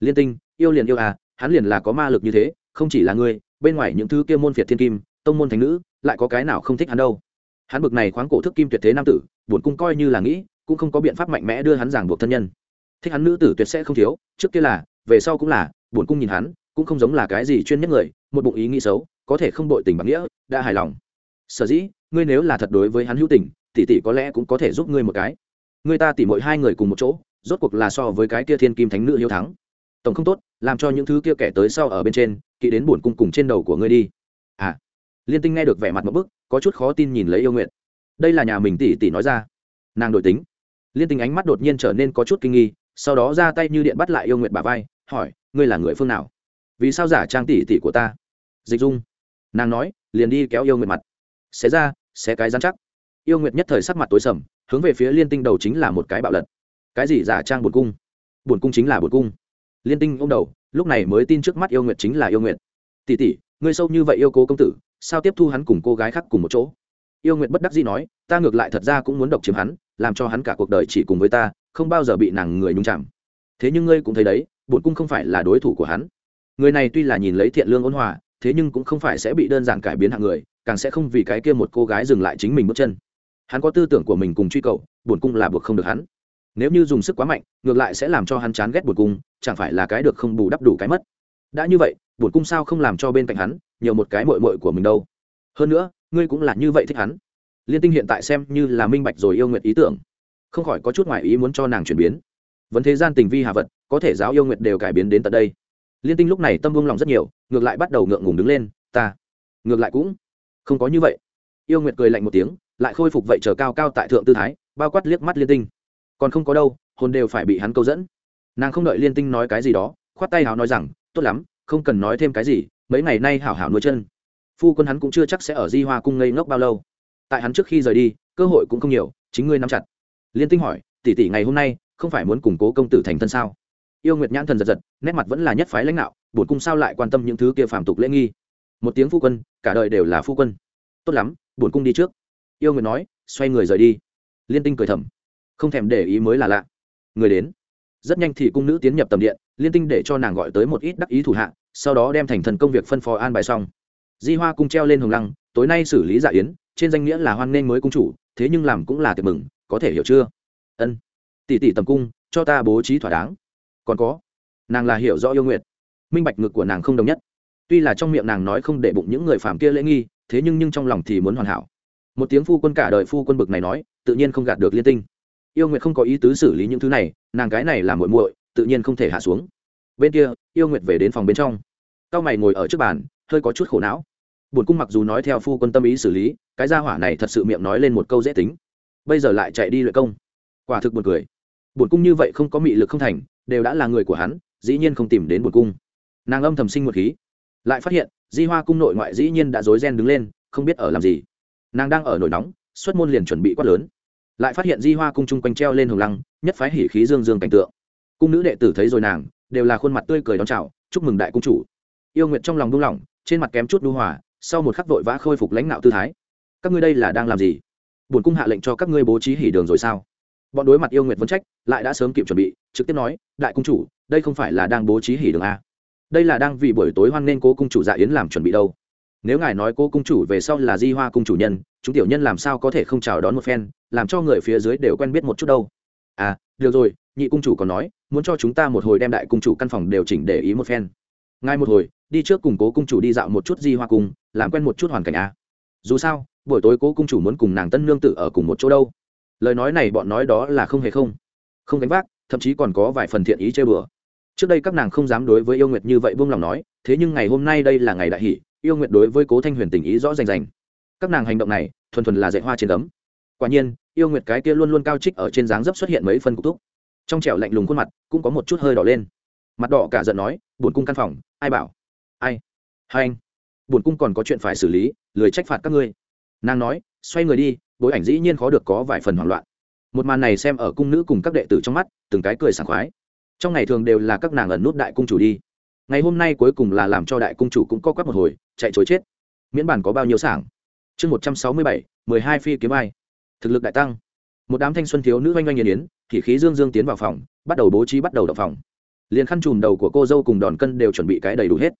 A: Liên tinh, yêu liền yêu à hắn liền là có ma lực như thế, không chỉ là ngươi, bên ngoài những thứ kia môn phiệt thiên kim, tông môn thánh nữ, lại có cái nào không thích hắn đâu. Hắn bực này khoáng cổ thức kim tuyệt thế nam tử, buồn cung coi như là nghĩ, cũng không có biện pháp mạnh mẽ đưa hắn giảng buộc thân nhân. Thích hắn nữ tử tuyệt sẽ không thiếu, trước kia là, về sau cũng là, buồn cung nhìn hắn, cũng không giống là cái gì chuyên nhất người, một bụng ý nghĩ xấu, có thể không đội tình bằng nghĩa, đã hài lòng. Sở dĩ, ngươi nếu là thật đối với hắn hữu tình, tỷ tỷ có lẽ cũng có thể giúp ngươi một cái người ta tỉ mỗi hai người cùng một chỗ, rốt cuộc là so với cái kia thiên kim thánh nữ hiếu thắng. Tổng không tốt, làm cho những thứ kia kẻ tới sau ở bên trên, kỵ đến buồn cung cùng trên đầu của ngươi đi. À liên tinh nghe được vẻ mặt một bức, có chút khó tin nhìn lấy yêu nguyện đây là nhà mình tỷ tỷ nói ra. Nàng đổi tính. Liên tinh ánh mắt đột nhiên trở nên có chút kinh nghi, sau đó ra tay như điện bắt lại yêu nguyện bà vai, hỏi, ngươi là người phương nào? Vì sao giả trang tỷ tỷ của ta? Dịch dung. Nàng nói, liền đi kéo yêu nguyện mặt. Xé ra, xé cái dán chắc. Yêu nguyệt nhất thời sắc mặt tối sầm hướng về phía liên tinh đầu chính là một cái bạo lật. Cái gì giả trang bột cung? Bột cung chính là bột cung. Liên tinh ô m đầu, lúc này mới tin trước mắt yêu nguyệt chính là yêu nguyệt. Tỷ tỷ, ngươi sâu như vậy yêu cố công tử, sao tiếp thu hắn cùng cô gái khác cùng một chỗ? Yêu nguyệt bất đắc dĩ nói, ta ngược lại thật ra cũng muốn độc chiếm hắn, làm cho hắn cả cuộc đời chỉ cùng với ta, không bao giờ bị nàng người nhung chạm. Thế nhưng ngươi cũng thấy đấy bột cung không phải là đối thủ của hắn. Người này tuy là nhìn lấy thiện lương ôn hòa, thế nhưng cũng không phải sẽ bị đơn giản cải biến hạng người, càng sẽ không vì cái kia một cô gái dừng lại chính mình bước chân hắn có tư tưởng của mình cùng truy cầu bổn cung là buộc không được hắn. Nếu như dùng sức quá mạnh, ngược lại sẽ làm cho hắn chán ghét bổn cung, chẳng phải là cái được không bù đắp đủ cái mất. Đã như vậy bổn cung sao không làm cho bên cạnh hắn nhiều một cái mội mội của mình đâu? Hơn nữa, ngươi cũng là như vậy thích hắn. Liên tinh hiện tại xem như là minh bạch rồi yêu nguyện ý tưởng. Không khỏi có chút ngoại ý muốn cho nàng chuyển biến. Vấn thế gian tình vi hạ vật, có thể giáo yêu nguyệt đều cải biến đến tận đây. Liên tinh lúc này tâm vương lòng rất nhiều, ngược lại bắt đầu ngượng ngùng đứng lên, ta, ngược lại cũng không có như vậy. Yêu nguyệt cười lạnh một tiếng lại khôi phục vậy chờ cao cao tại thượng tư thái, bao quát liếc mắt liên tinh. Còn không có đâu, hồn đều phải bị hắn câu dẫn. Nàng không đợi liên tinh nói cái gì đó, khoát tay hào nói rằng, tốt lắm, không cần nói thêm cái gì, mấy ngày nay hảo hảo nuôi chân. Phu quân hắn cũng chưa chắc sẽ ở di hoa cung ngây ngốc bao lâu. Tại hắn trước khi rời đi, cơ hội cũng không nhiều, chính ngươi nắm chặt. Liên tinh hỏi, tỷ tỷ ngày hôm nay không phải muốn củng cố công tử thành thân sao? Yêu nguyệt nhãn thần giật giật, nét mặt vẫn là nhất phái lãnh đạo, bổn cung sao lại quan tâm những thứ kia phàm tục lễ nghi. Một tiếng phu quân, cả đời đều là phu quân. Tốt lắm, bổn cung đi trước yêu nguyệt nói, xoay người rời đi. Liên tinh cười thầm. Không thèm để ý mới là lạ. Người đến. Rất nhanh thì cung nữ tiến nhập tầm điện, liên tinh để cho nàng gọi tới một ít đắc ý thủ hạ, sau đó đem thành thần công việc phân phó an bài xong. Di hoa cung treo lên hồng lăng, tối nay xử lý dạ yến, trên danh nghĩa là hoan nghênh mới cung chủ, thế nhưng làm cũng là tiệc mừng, có thể hiểu chưa? Ân. Tỷ tỷ tầm cung, cho ta bố trí thỏa đáng. Còn có. Nàng là hiểu rõ yêu nguyện minh bạch ngực của nàng không đồng nhất. Tuy là trong miệng nàng nói không để bụng những người phàm kia lễ nghi, thế nhưng nhưng trong lòng thì muốn hoàn hảo một tiếng phu quân cả đời phu quân bực này nói, tự nhiên không gạt được liên tinh. Yêu nguyệt không có ý tứ xử lý những thứ này, nàng cái này là muội muội, tự nhiên không thể hạ xuống. Bên kia, yêu nguyệt về đến phòng bên trong. Cao mày ngồi ở trước bàn, hơi có chút khổ não. Buồn cung mặc dù nói theo phu quân tâm ý xử lý, cái gia hỏa này thật sự miệng nói lên một câu dễ tính. Bây giờ lại chạy đi luyện công. Quả thực buồn cười. Buồn cung như vậy không có mị lực không thành, đều đã là người của hắn, dĩ nhiên không tìm đến buồn cung. Nàng âm thầm sinh một khí. Lại phát hiện, di hoa cung nội ngoại dĩ nhiên đã dối ren đứng lên, không biết ở làm gì nàng đang ở nổi nóng, xuất môn liền chuẩn bị quát lớn. Lại phát hiện di hoa cung chung quanh treo lên hồng lăng, nhất phái hỉ khí dương dương cảnh tượng. Cung nữ đệ tử thấy rồi nàng, đều là khuôn mặt tươi cười đón chào, chúc mừng đại cung chủ. Yêu nguyệt trong lòng buông lỏng, trên mặt kém chút đu hòa, sau một khắc vội vã khôi phục lãnh đạo tư thái. Các ngươi đây là đang làm gì? Bổn cung hạ lệnh cho các ngươi bố trí hỉ đường rồi sao? Bọn đối mặt yêu nguyệt vấn trách, lại đã sớm kịp chuẩn bị, trực tiếp nói, đại cung chủ, đây không phải là đang bố trí hỉ đường a? Đây là đang vì buổi tối hoan nên cố cung chủ dạ yến làm chuẩn bị đâu nếu ngài nói cô cung chủ về sau là di hoa cung chủ nhân, chúng tiểu nhân làm sao có thể không chào đón một phen, làm cho người phía dưới đều quen biết một chút đâu. À được rồi, nhị cung chủ còn nói, muốn cho chúng ta một hồi đem đại cung chủ căn phòng đều chỉnh để ý một phen. Ngay một hồi, đi trước cùng cố cung chủ đi dạo một chút di hoa cung, làm quen một chút hoàn cảnh à? dù sao, buổi tối cố cung chủ muốn cùng nàng tân nương tự ở cùng một chỗ đâu. Lời nói này bọn nói đó là không hề không. Không gánh vác, thậm chí còn có vài phần thiện ý chơi bừa. Trước đây các nàng không dám đối với yêu nguyệt như vậy buông lòng nói, thế nhưng ngày hôm nay đây là ngày đại hỷ yêu nguyệt đối với cố thanh huyền tình ý rõ rành rành. Các nàng hành động này, thuần thuần là dạy hoa trên tấm quả nhiên, yêu nguyệt cái kia luôn luôn cao trích ở trên dáng dấp xuất hiện mấy phân cục túc trong trẻo lạnh lùng khuôn mặt, cũng có một chút hơi đỏ lên. Mặt đỏ cả giận nói, buồn cung căn phòng, ai bảo? Ai? Hai anh. Buồn cung còn có chuyện phải xử lý, lười trách phạt các ngươi. Nàng nói, xoay người đi, bối ảnh dĩ nhiên khó được có vài phần hoảng loạn. Một màn này xem ở cung nữ cùng các đệ tử trong mắt, từng cái cười sảng khoái. Trong ngày thường đều là các nàng ẩn nút đại cung chủ đi ngày hôm nay cuối cùng là làm cho đại cung chủ cũng co quắp một hồi, chạy chối chết. Miễn bản có bao nhiêu sảng? Chương một trăm sáu mươi bảy, mười hai phi kiếm ai. Thực lực đại tăng. Một đám thanh xuân thiếu nữ oanh oanh nghiền yến thì khí dương dương tiến vào phòng, bắt đầu bố trí bắt đầu đập phòng. Liền khăn chùm đầu của cô dâu cùng đòn cân đều chuẩn bị cái đầy đủ hết.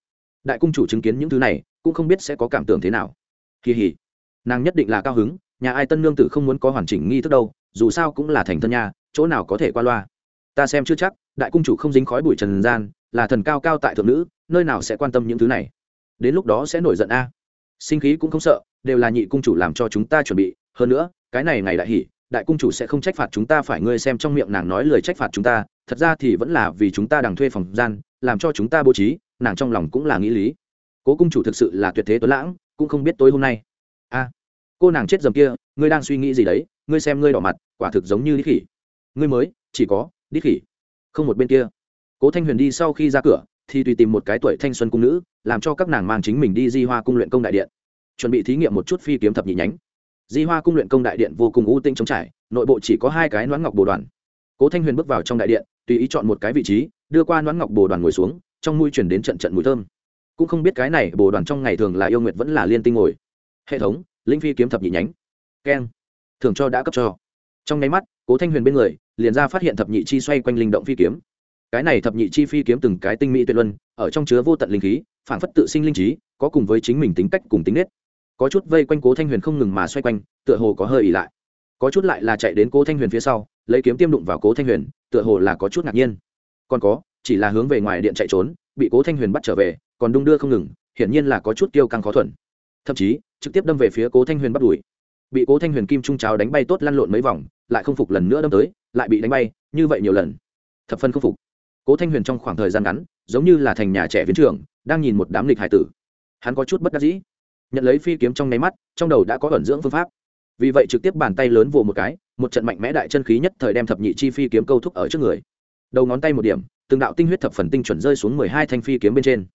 A: Đại cung chủ chứng kiến những thứ này, cũng không biết sẽ có cảm tưởng thế nào. Kỳ hỉ nàng nhất định là cao hứng, nhà ai tân nương tử không muốn có hoàn chỉnh nghi thức đâu, dù sao cũng là thành thân nhà chỗ nào có thể qua loa. Ta xem chưa chắc, đại cung chủ không dính khói bụi trần gian là thần cao cao tại thượng nữ, nơi nào sẽ quan tâm những thứ này? Đến lúc đó sẽ nổi giận a. Sinh khí cũng không sợ, đều là nhị cung chủ làm cho chúng ta chuẩn bị. Hơn nữa, cái này ngày đại hỷ, đại cung chủ sẽ không trách phạt chúng ta, phải ngươi xem trong miệng nàng nói lời trách phạt chúng ta. Thật ra thì vẫn là vì chúng ta đằng thuê phòng gian, làm cho chúng ta bố trí, nàng trong lòng cũng là nghĩ lý. Cố cung chủ thực sự là tuyệt thế tuấn lãng, cũng không biết tối hôm nay. A, cô nàng chết dầm kia, ngươi đang suy nghĩ gì đấy? Ngươi xem ngươi đỏ mặt, quả thực giống như đi khỉ. Ngươi mới, chỉ có đi khỉ, không một bên kia cố thanh huyền đi sau khi ra cửa, thì tùy tìm một cái tuổi thanh xuân cung nữ, làm cho các nàng mang chính mình đi di hoa cung luyện công đại điện. Chuẩn bị thí nghiệm một chút phi kiếm thập nhị nhánh. Di hoa cung luyện công đại điện vô cùng ưu tinh chống trải, nội bộ chỉ có hai cái nón ngọc bồ đoàn. Cố thanh huyền bước vào trong đại điện, tùy ý chọn một cái vị trí, đưa qua nón ngọc bồ đoàn ngồi xuống, trong mui chuyển đến trận trận mùi thơm. Cũng không biết cái này bồ đoàn trong ngày thường là yêu nguyệt vẫn là liên tinh ngồi. Hệ thống, linh phi kiếm thập nhị nhánh. Keng. Thường cho đã cấp cho. Trong nháy mắt, cố thanh huyền bên người, liền ra phát hiện thập nhị chi xoay quanh linh động phi kiếm cái này thập nhị chi phi kiếm từng cái tinh mỹ tuyệt luân, ở trong chứa vô tận linh khí, phản phất tự sinh linh trí, có cùng với chính mình tính cách cùng tính nết. Có chút vây quanh cố thanh huyền không ngừng mà xoay quanh, tựa hồ có hơi ỉ lại. Có chút lại là chạy đến cố thanh huyền phía sau, lấy kiếm tiêm đụng vào cố thanh huyền, tựa hồ là có chút ngạc nhiên. Còn có, chỉ là hướng về ngoài điện chạy trốn, bị cố thanh huyền bắt trở về, còn đung đưa không ngừng, hiển nhiên là có chút tiêu căng khó thuận thậm chí, trực tiếp đâm về phía cố thanh huyền bắt đuổi bị cố thanh huyền kim trung cháo đánh bay tốt lăn lộn mấy vòng, lại không phục lần nữa đâm tới, lại bị đánh bay, như vậy nhiều lần. Thập phân không phục cố thanh huyền trong khoảng thời gian ngắn, giống như là thành nhà trẻ viên trưởng, đang nhìn một đám lịch hải tử. Hắn có chút bất đắc dĩ. Nhận lấy phi kiếm trong nháy mắt, trong đầu đã có ẩn dưỡng phương pháp. Vì vậy trực tiếp bàn tay lớn vồ một cái, một trận mạnh mẽ đại chân khí nhất thời đem thập nhị chi phi kiếm câu thúc ở trước người. Đầu ngón tay một điểm, từng đạo tinh huyết thập phần tinh chuẩn rơi xuống mười hai thanh phi kiếm bên trên.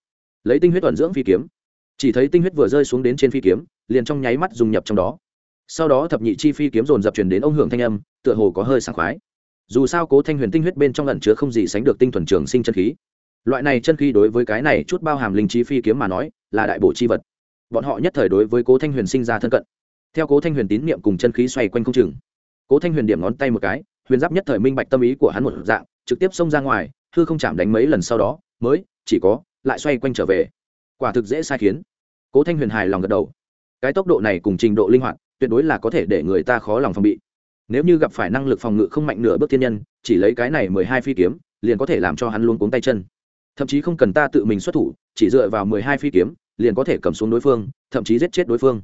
A: Lấy tinh huyết ẩn dưỡng phi kiếm. Chỉ thấy tinh huyết vừa rơi xuống đến trên phi kiếm, liền trong nháy mắt dùng nhập trong đó. Sau đó thập nhị chi phi kiếm dồn dập truyền đến ông hưởng thanh âm, tựa hồ có hơi sảng khoái dù sao cố thanh huyền tinh huyết bên trong lần chứa không gì sánh được tinh thuần trường sinh chân khí. Loại này chân khí đối với cái này chút bao hàm linh trí phi kiếm mà nói, là đại bổ chi vật. Bọn họ nhất thời đối với cố thanh huyền sinh ra thân cận. Theo cố thanh huyền tín niệm cùng chân khí xoay quanh không chừng, cố thanh huyền điểm ngón tay một cái, huyền giáp nhất thời minh bạch tâm ý của hắn một dạng, trực tiếp xông ra ngoài thư không chạm đánh mấy lần sau đó, mới, chỉ có, lại xoay quanh trở về. Quả thực dễ sai khiến. Cố thanh huyền hài lòng gật đầu. Cái tốc độ này cùng trình độ linh hoạt, tuyệt đối là có thể để người ta khó lòng phòng bị nếu như gặp phải năng lực phòng ngự không mạnh nửa bước thiên nhân, chỉ lấy cái này mười hai phi kiếm, liền có thể làm cho hắn luôn cuống tay chân. Thậm chí không cần ta tự mình xuất thủ, chỉ dựa vào mười hai phi kiếm, liền có thể cầm xuống đối phương, thậm chí giết chết đối phương.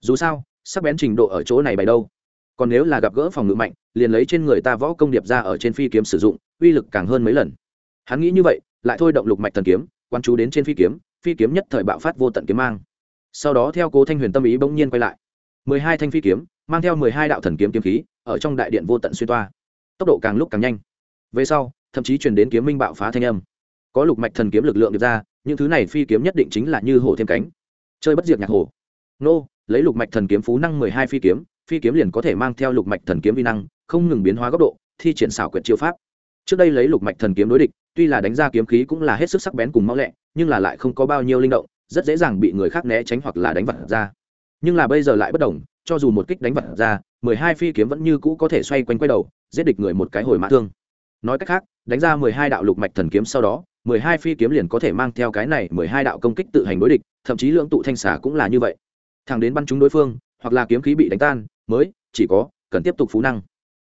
A: Dù sao, sắc bén trình độ ở chỗ này bày đâu. Còn nếu là gặp gỡ phòng ngự mạnh, liền lấy trên người ta võ công điệp ra ở trên phi kiếm sử dụng, uy lực càng hơn mấy lần. Hắn nghĩ như vậy, lại thôi động lục mạch thần kiếm, quan chú đến trên phi kiếm phi kiếm nhất thời bạo phát vô tận kiếm mang. Sau đó theo cố thanh huyền tâm ý bỗng nhiên quay lại. mười hai thanh phi kiếm mang theo mười hai đạo thần kiếm kiếm khí, ở trong đại điện vô tận xuyên toa. Tốc độ càng lúc càng nhanh. Về sau, thậm chí truyền đến kiếm minh bạo phá thanh âm. Có lục mạch thần kiếm lực lượng được ra, những thứ này phi kiếm nhất định chính là như hổ thêm cánh. Chơi bất diệt nhạc hổ. Nô, lấy lục mạch thần kiếm phú năng mười hai phi kiếm phi kiếm liền có thể mang theo lục mạch thần kiếm vi năng, không ngừng biến hóa góc độ, thi triển xảo quyệt chiêu pháp. Trước đây lấy lục mạch thần kiếm đối địch, tuy là đánh ra kiếm khí cũng là hết sức sắc bén cùng mau lẹ, nhưng là lại không có bao nhiêu linh động, rất dễ dàng bị người khác né tránh hoặc là đánh vật ra. Nhưng là bây giờ lại bất đồng cho dù một kích đánh vật ra, mười hai phi kiếm vẫn như cũ có thể xoay quanh quay đầu, giết địch người một cái hồi mã thương. Nói cách khác, đánh ra mười hai đạo lục mạch thần kiếm sau đó, mười hai phi kiếm liền có thể mang theo cái này mười hai đạo công kích tự hành đối địch, thậm chí lượng tụ thanh xả cũng là như vậy. Thẳng đến bắn trúng đối phương, hoặc là kiếm khí bị đánh tan, mới, chỉ có, cần tiếp tục phú năng.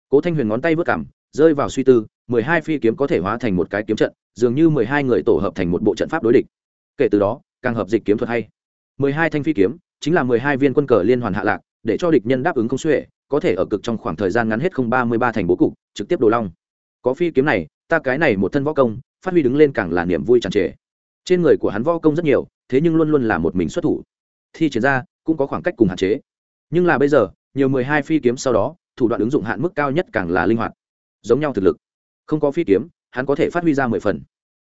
A: Cố thanh huyền ngón tay vớt cảm, rơi vào suy tư, mười hai phi kiếm có thể hóa thành một cái kiếm trận, dường như mười hai người tổ hợp thành một bộ trận pháp đối địch. Kể từ đó, càng hợp dịch kiếm thuật hay. mười hai thanh phi kiếm, chính là mười hai viên quân cờ liên hoàn hạ lạc để cho địch nhân đáp ứng không xuể, có thể ở cực trong khoảng thời gian ngắn hết không ba mươi ba thành bố cục, trực tiếp đồ long. Có phi kiếm này, ta cái này một thân võ công, phát huy đứng lên càng là niềm vui tràn trề. Trên người của hắn võ công rất nhiều, thế nhưng luôn luôn là một mình xuất thủ. Thi triển ra, cũng có khoảng cách cùng hạn chế. Nhưng là bây giờ, nhiều mười hai phi kiếm sau đó, thủ đoạn ứng dụng hạn mức cao nhất càng là linh hoạt. Giống nhau thực lực. Không có phi kiếm, hắn có thể phát huy ra mười phần.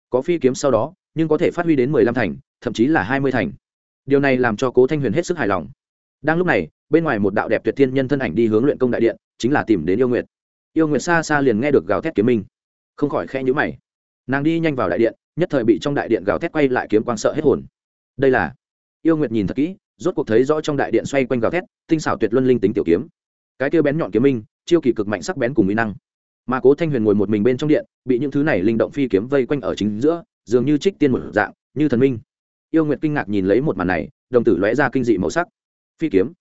A: Có phi kiếm sau đó, nhưng có thể phát huy đến mười lăm thành, thậm chí là hai mươi thành. Điều này làm cho cố thanh huyền hết sức hài lòng đang lúc này, bên ngoài một đạo đẹp tuyệt thiên nhân thân ảnh đi hướng luyện công đại điện, chính là tìm đến yêu nguyệt. Yêu nguyệt xa xa liền nghe được gào thét kiếm minh. Không khỏi khe nhữ mày. Nàng đi nhanh vào đại điện, nhất thời bị trong đại điện gào thét quay lại kiếm quang sợ hết hồn. Đây là yêu nguyệt nhìn thật kỹ, rốt cuộc thấy rõ trong đại điện xoay quanh gào thét, tinh xảo tuyệt luân linh tính tiểu kiếm. Cái kia bén nhọn kiếm minh, chiêu kỳ cực mạnh sắc bén cùng mỹ năng. Mà cố thanh huyền ngồi một mình bên trong điện, bị những thứ này linh động phi kiếm vây quanh ở chính giữa, dường như trích tiên một dạng, như thần minh. Yêu nguyệt kinh ngạc nhìn lấy một màn này, đồng tử lóe ra kinh dị màu sắc phi kiếm.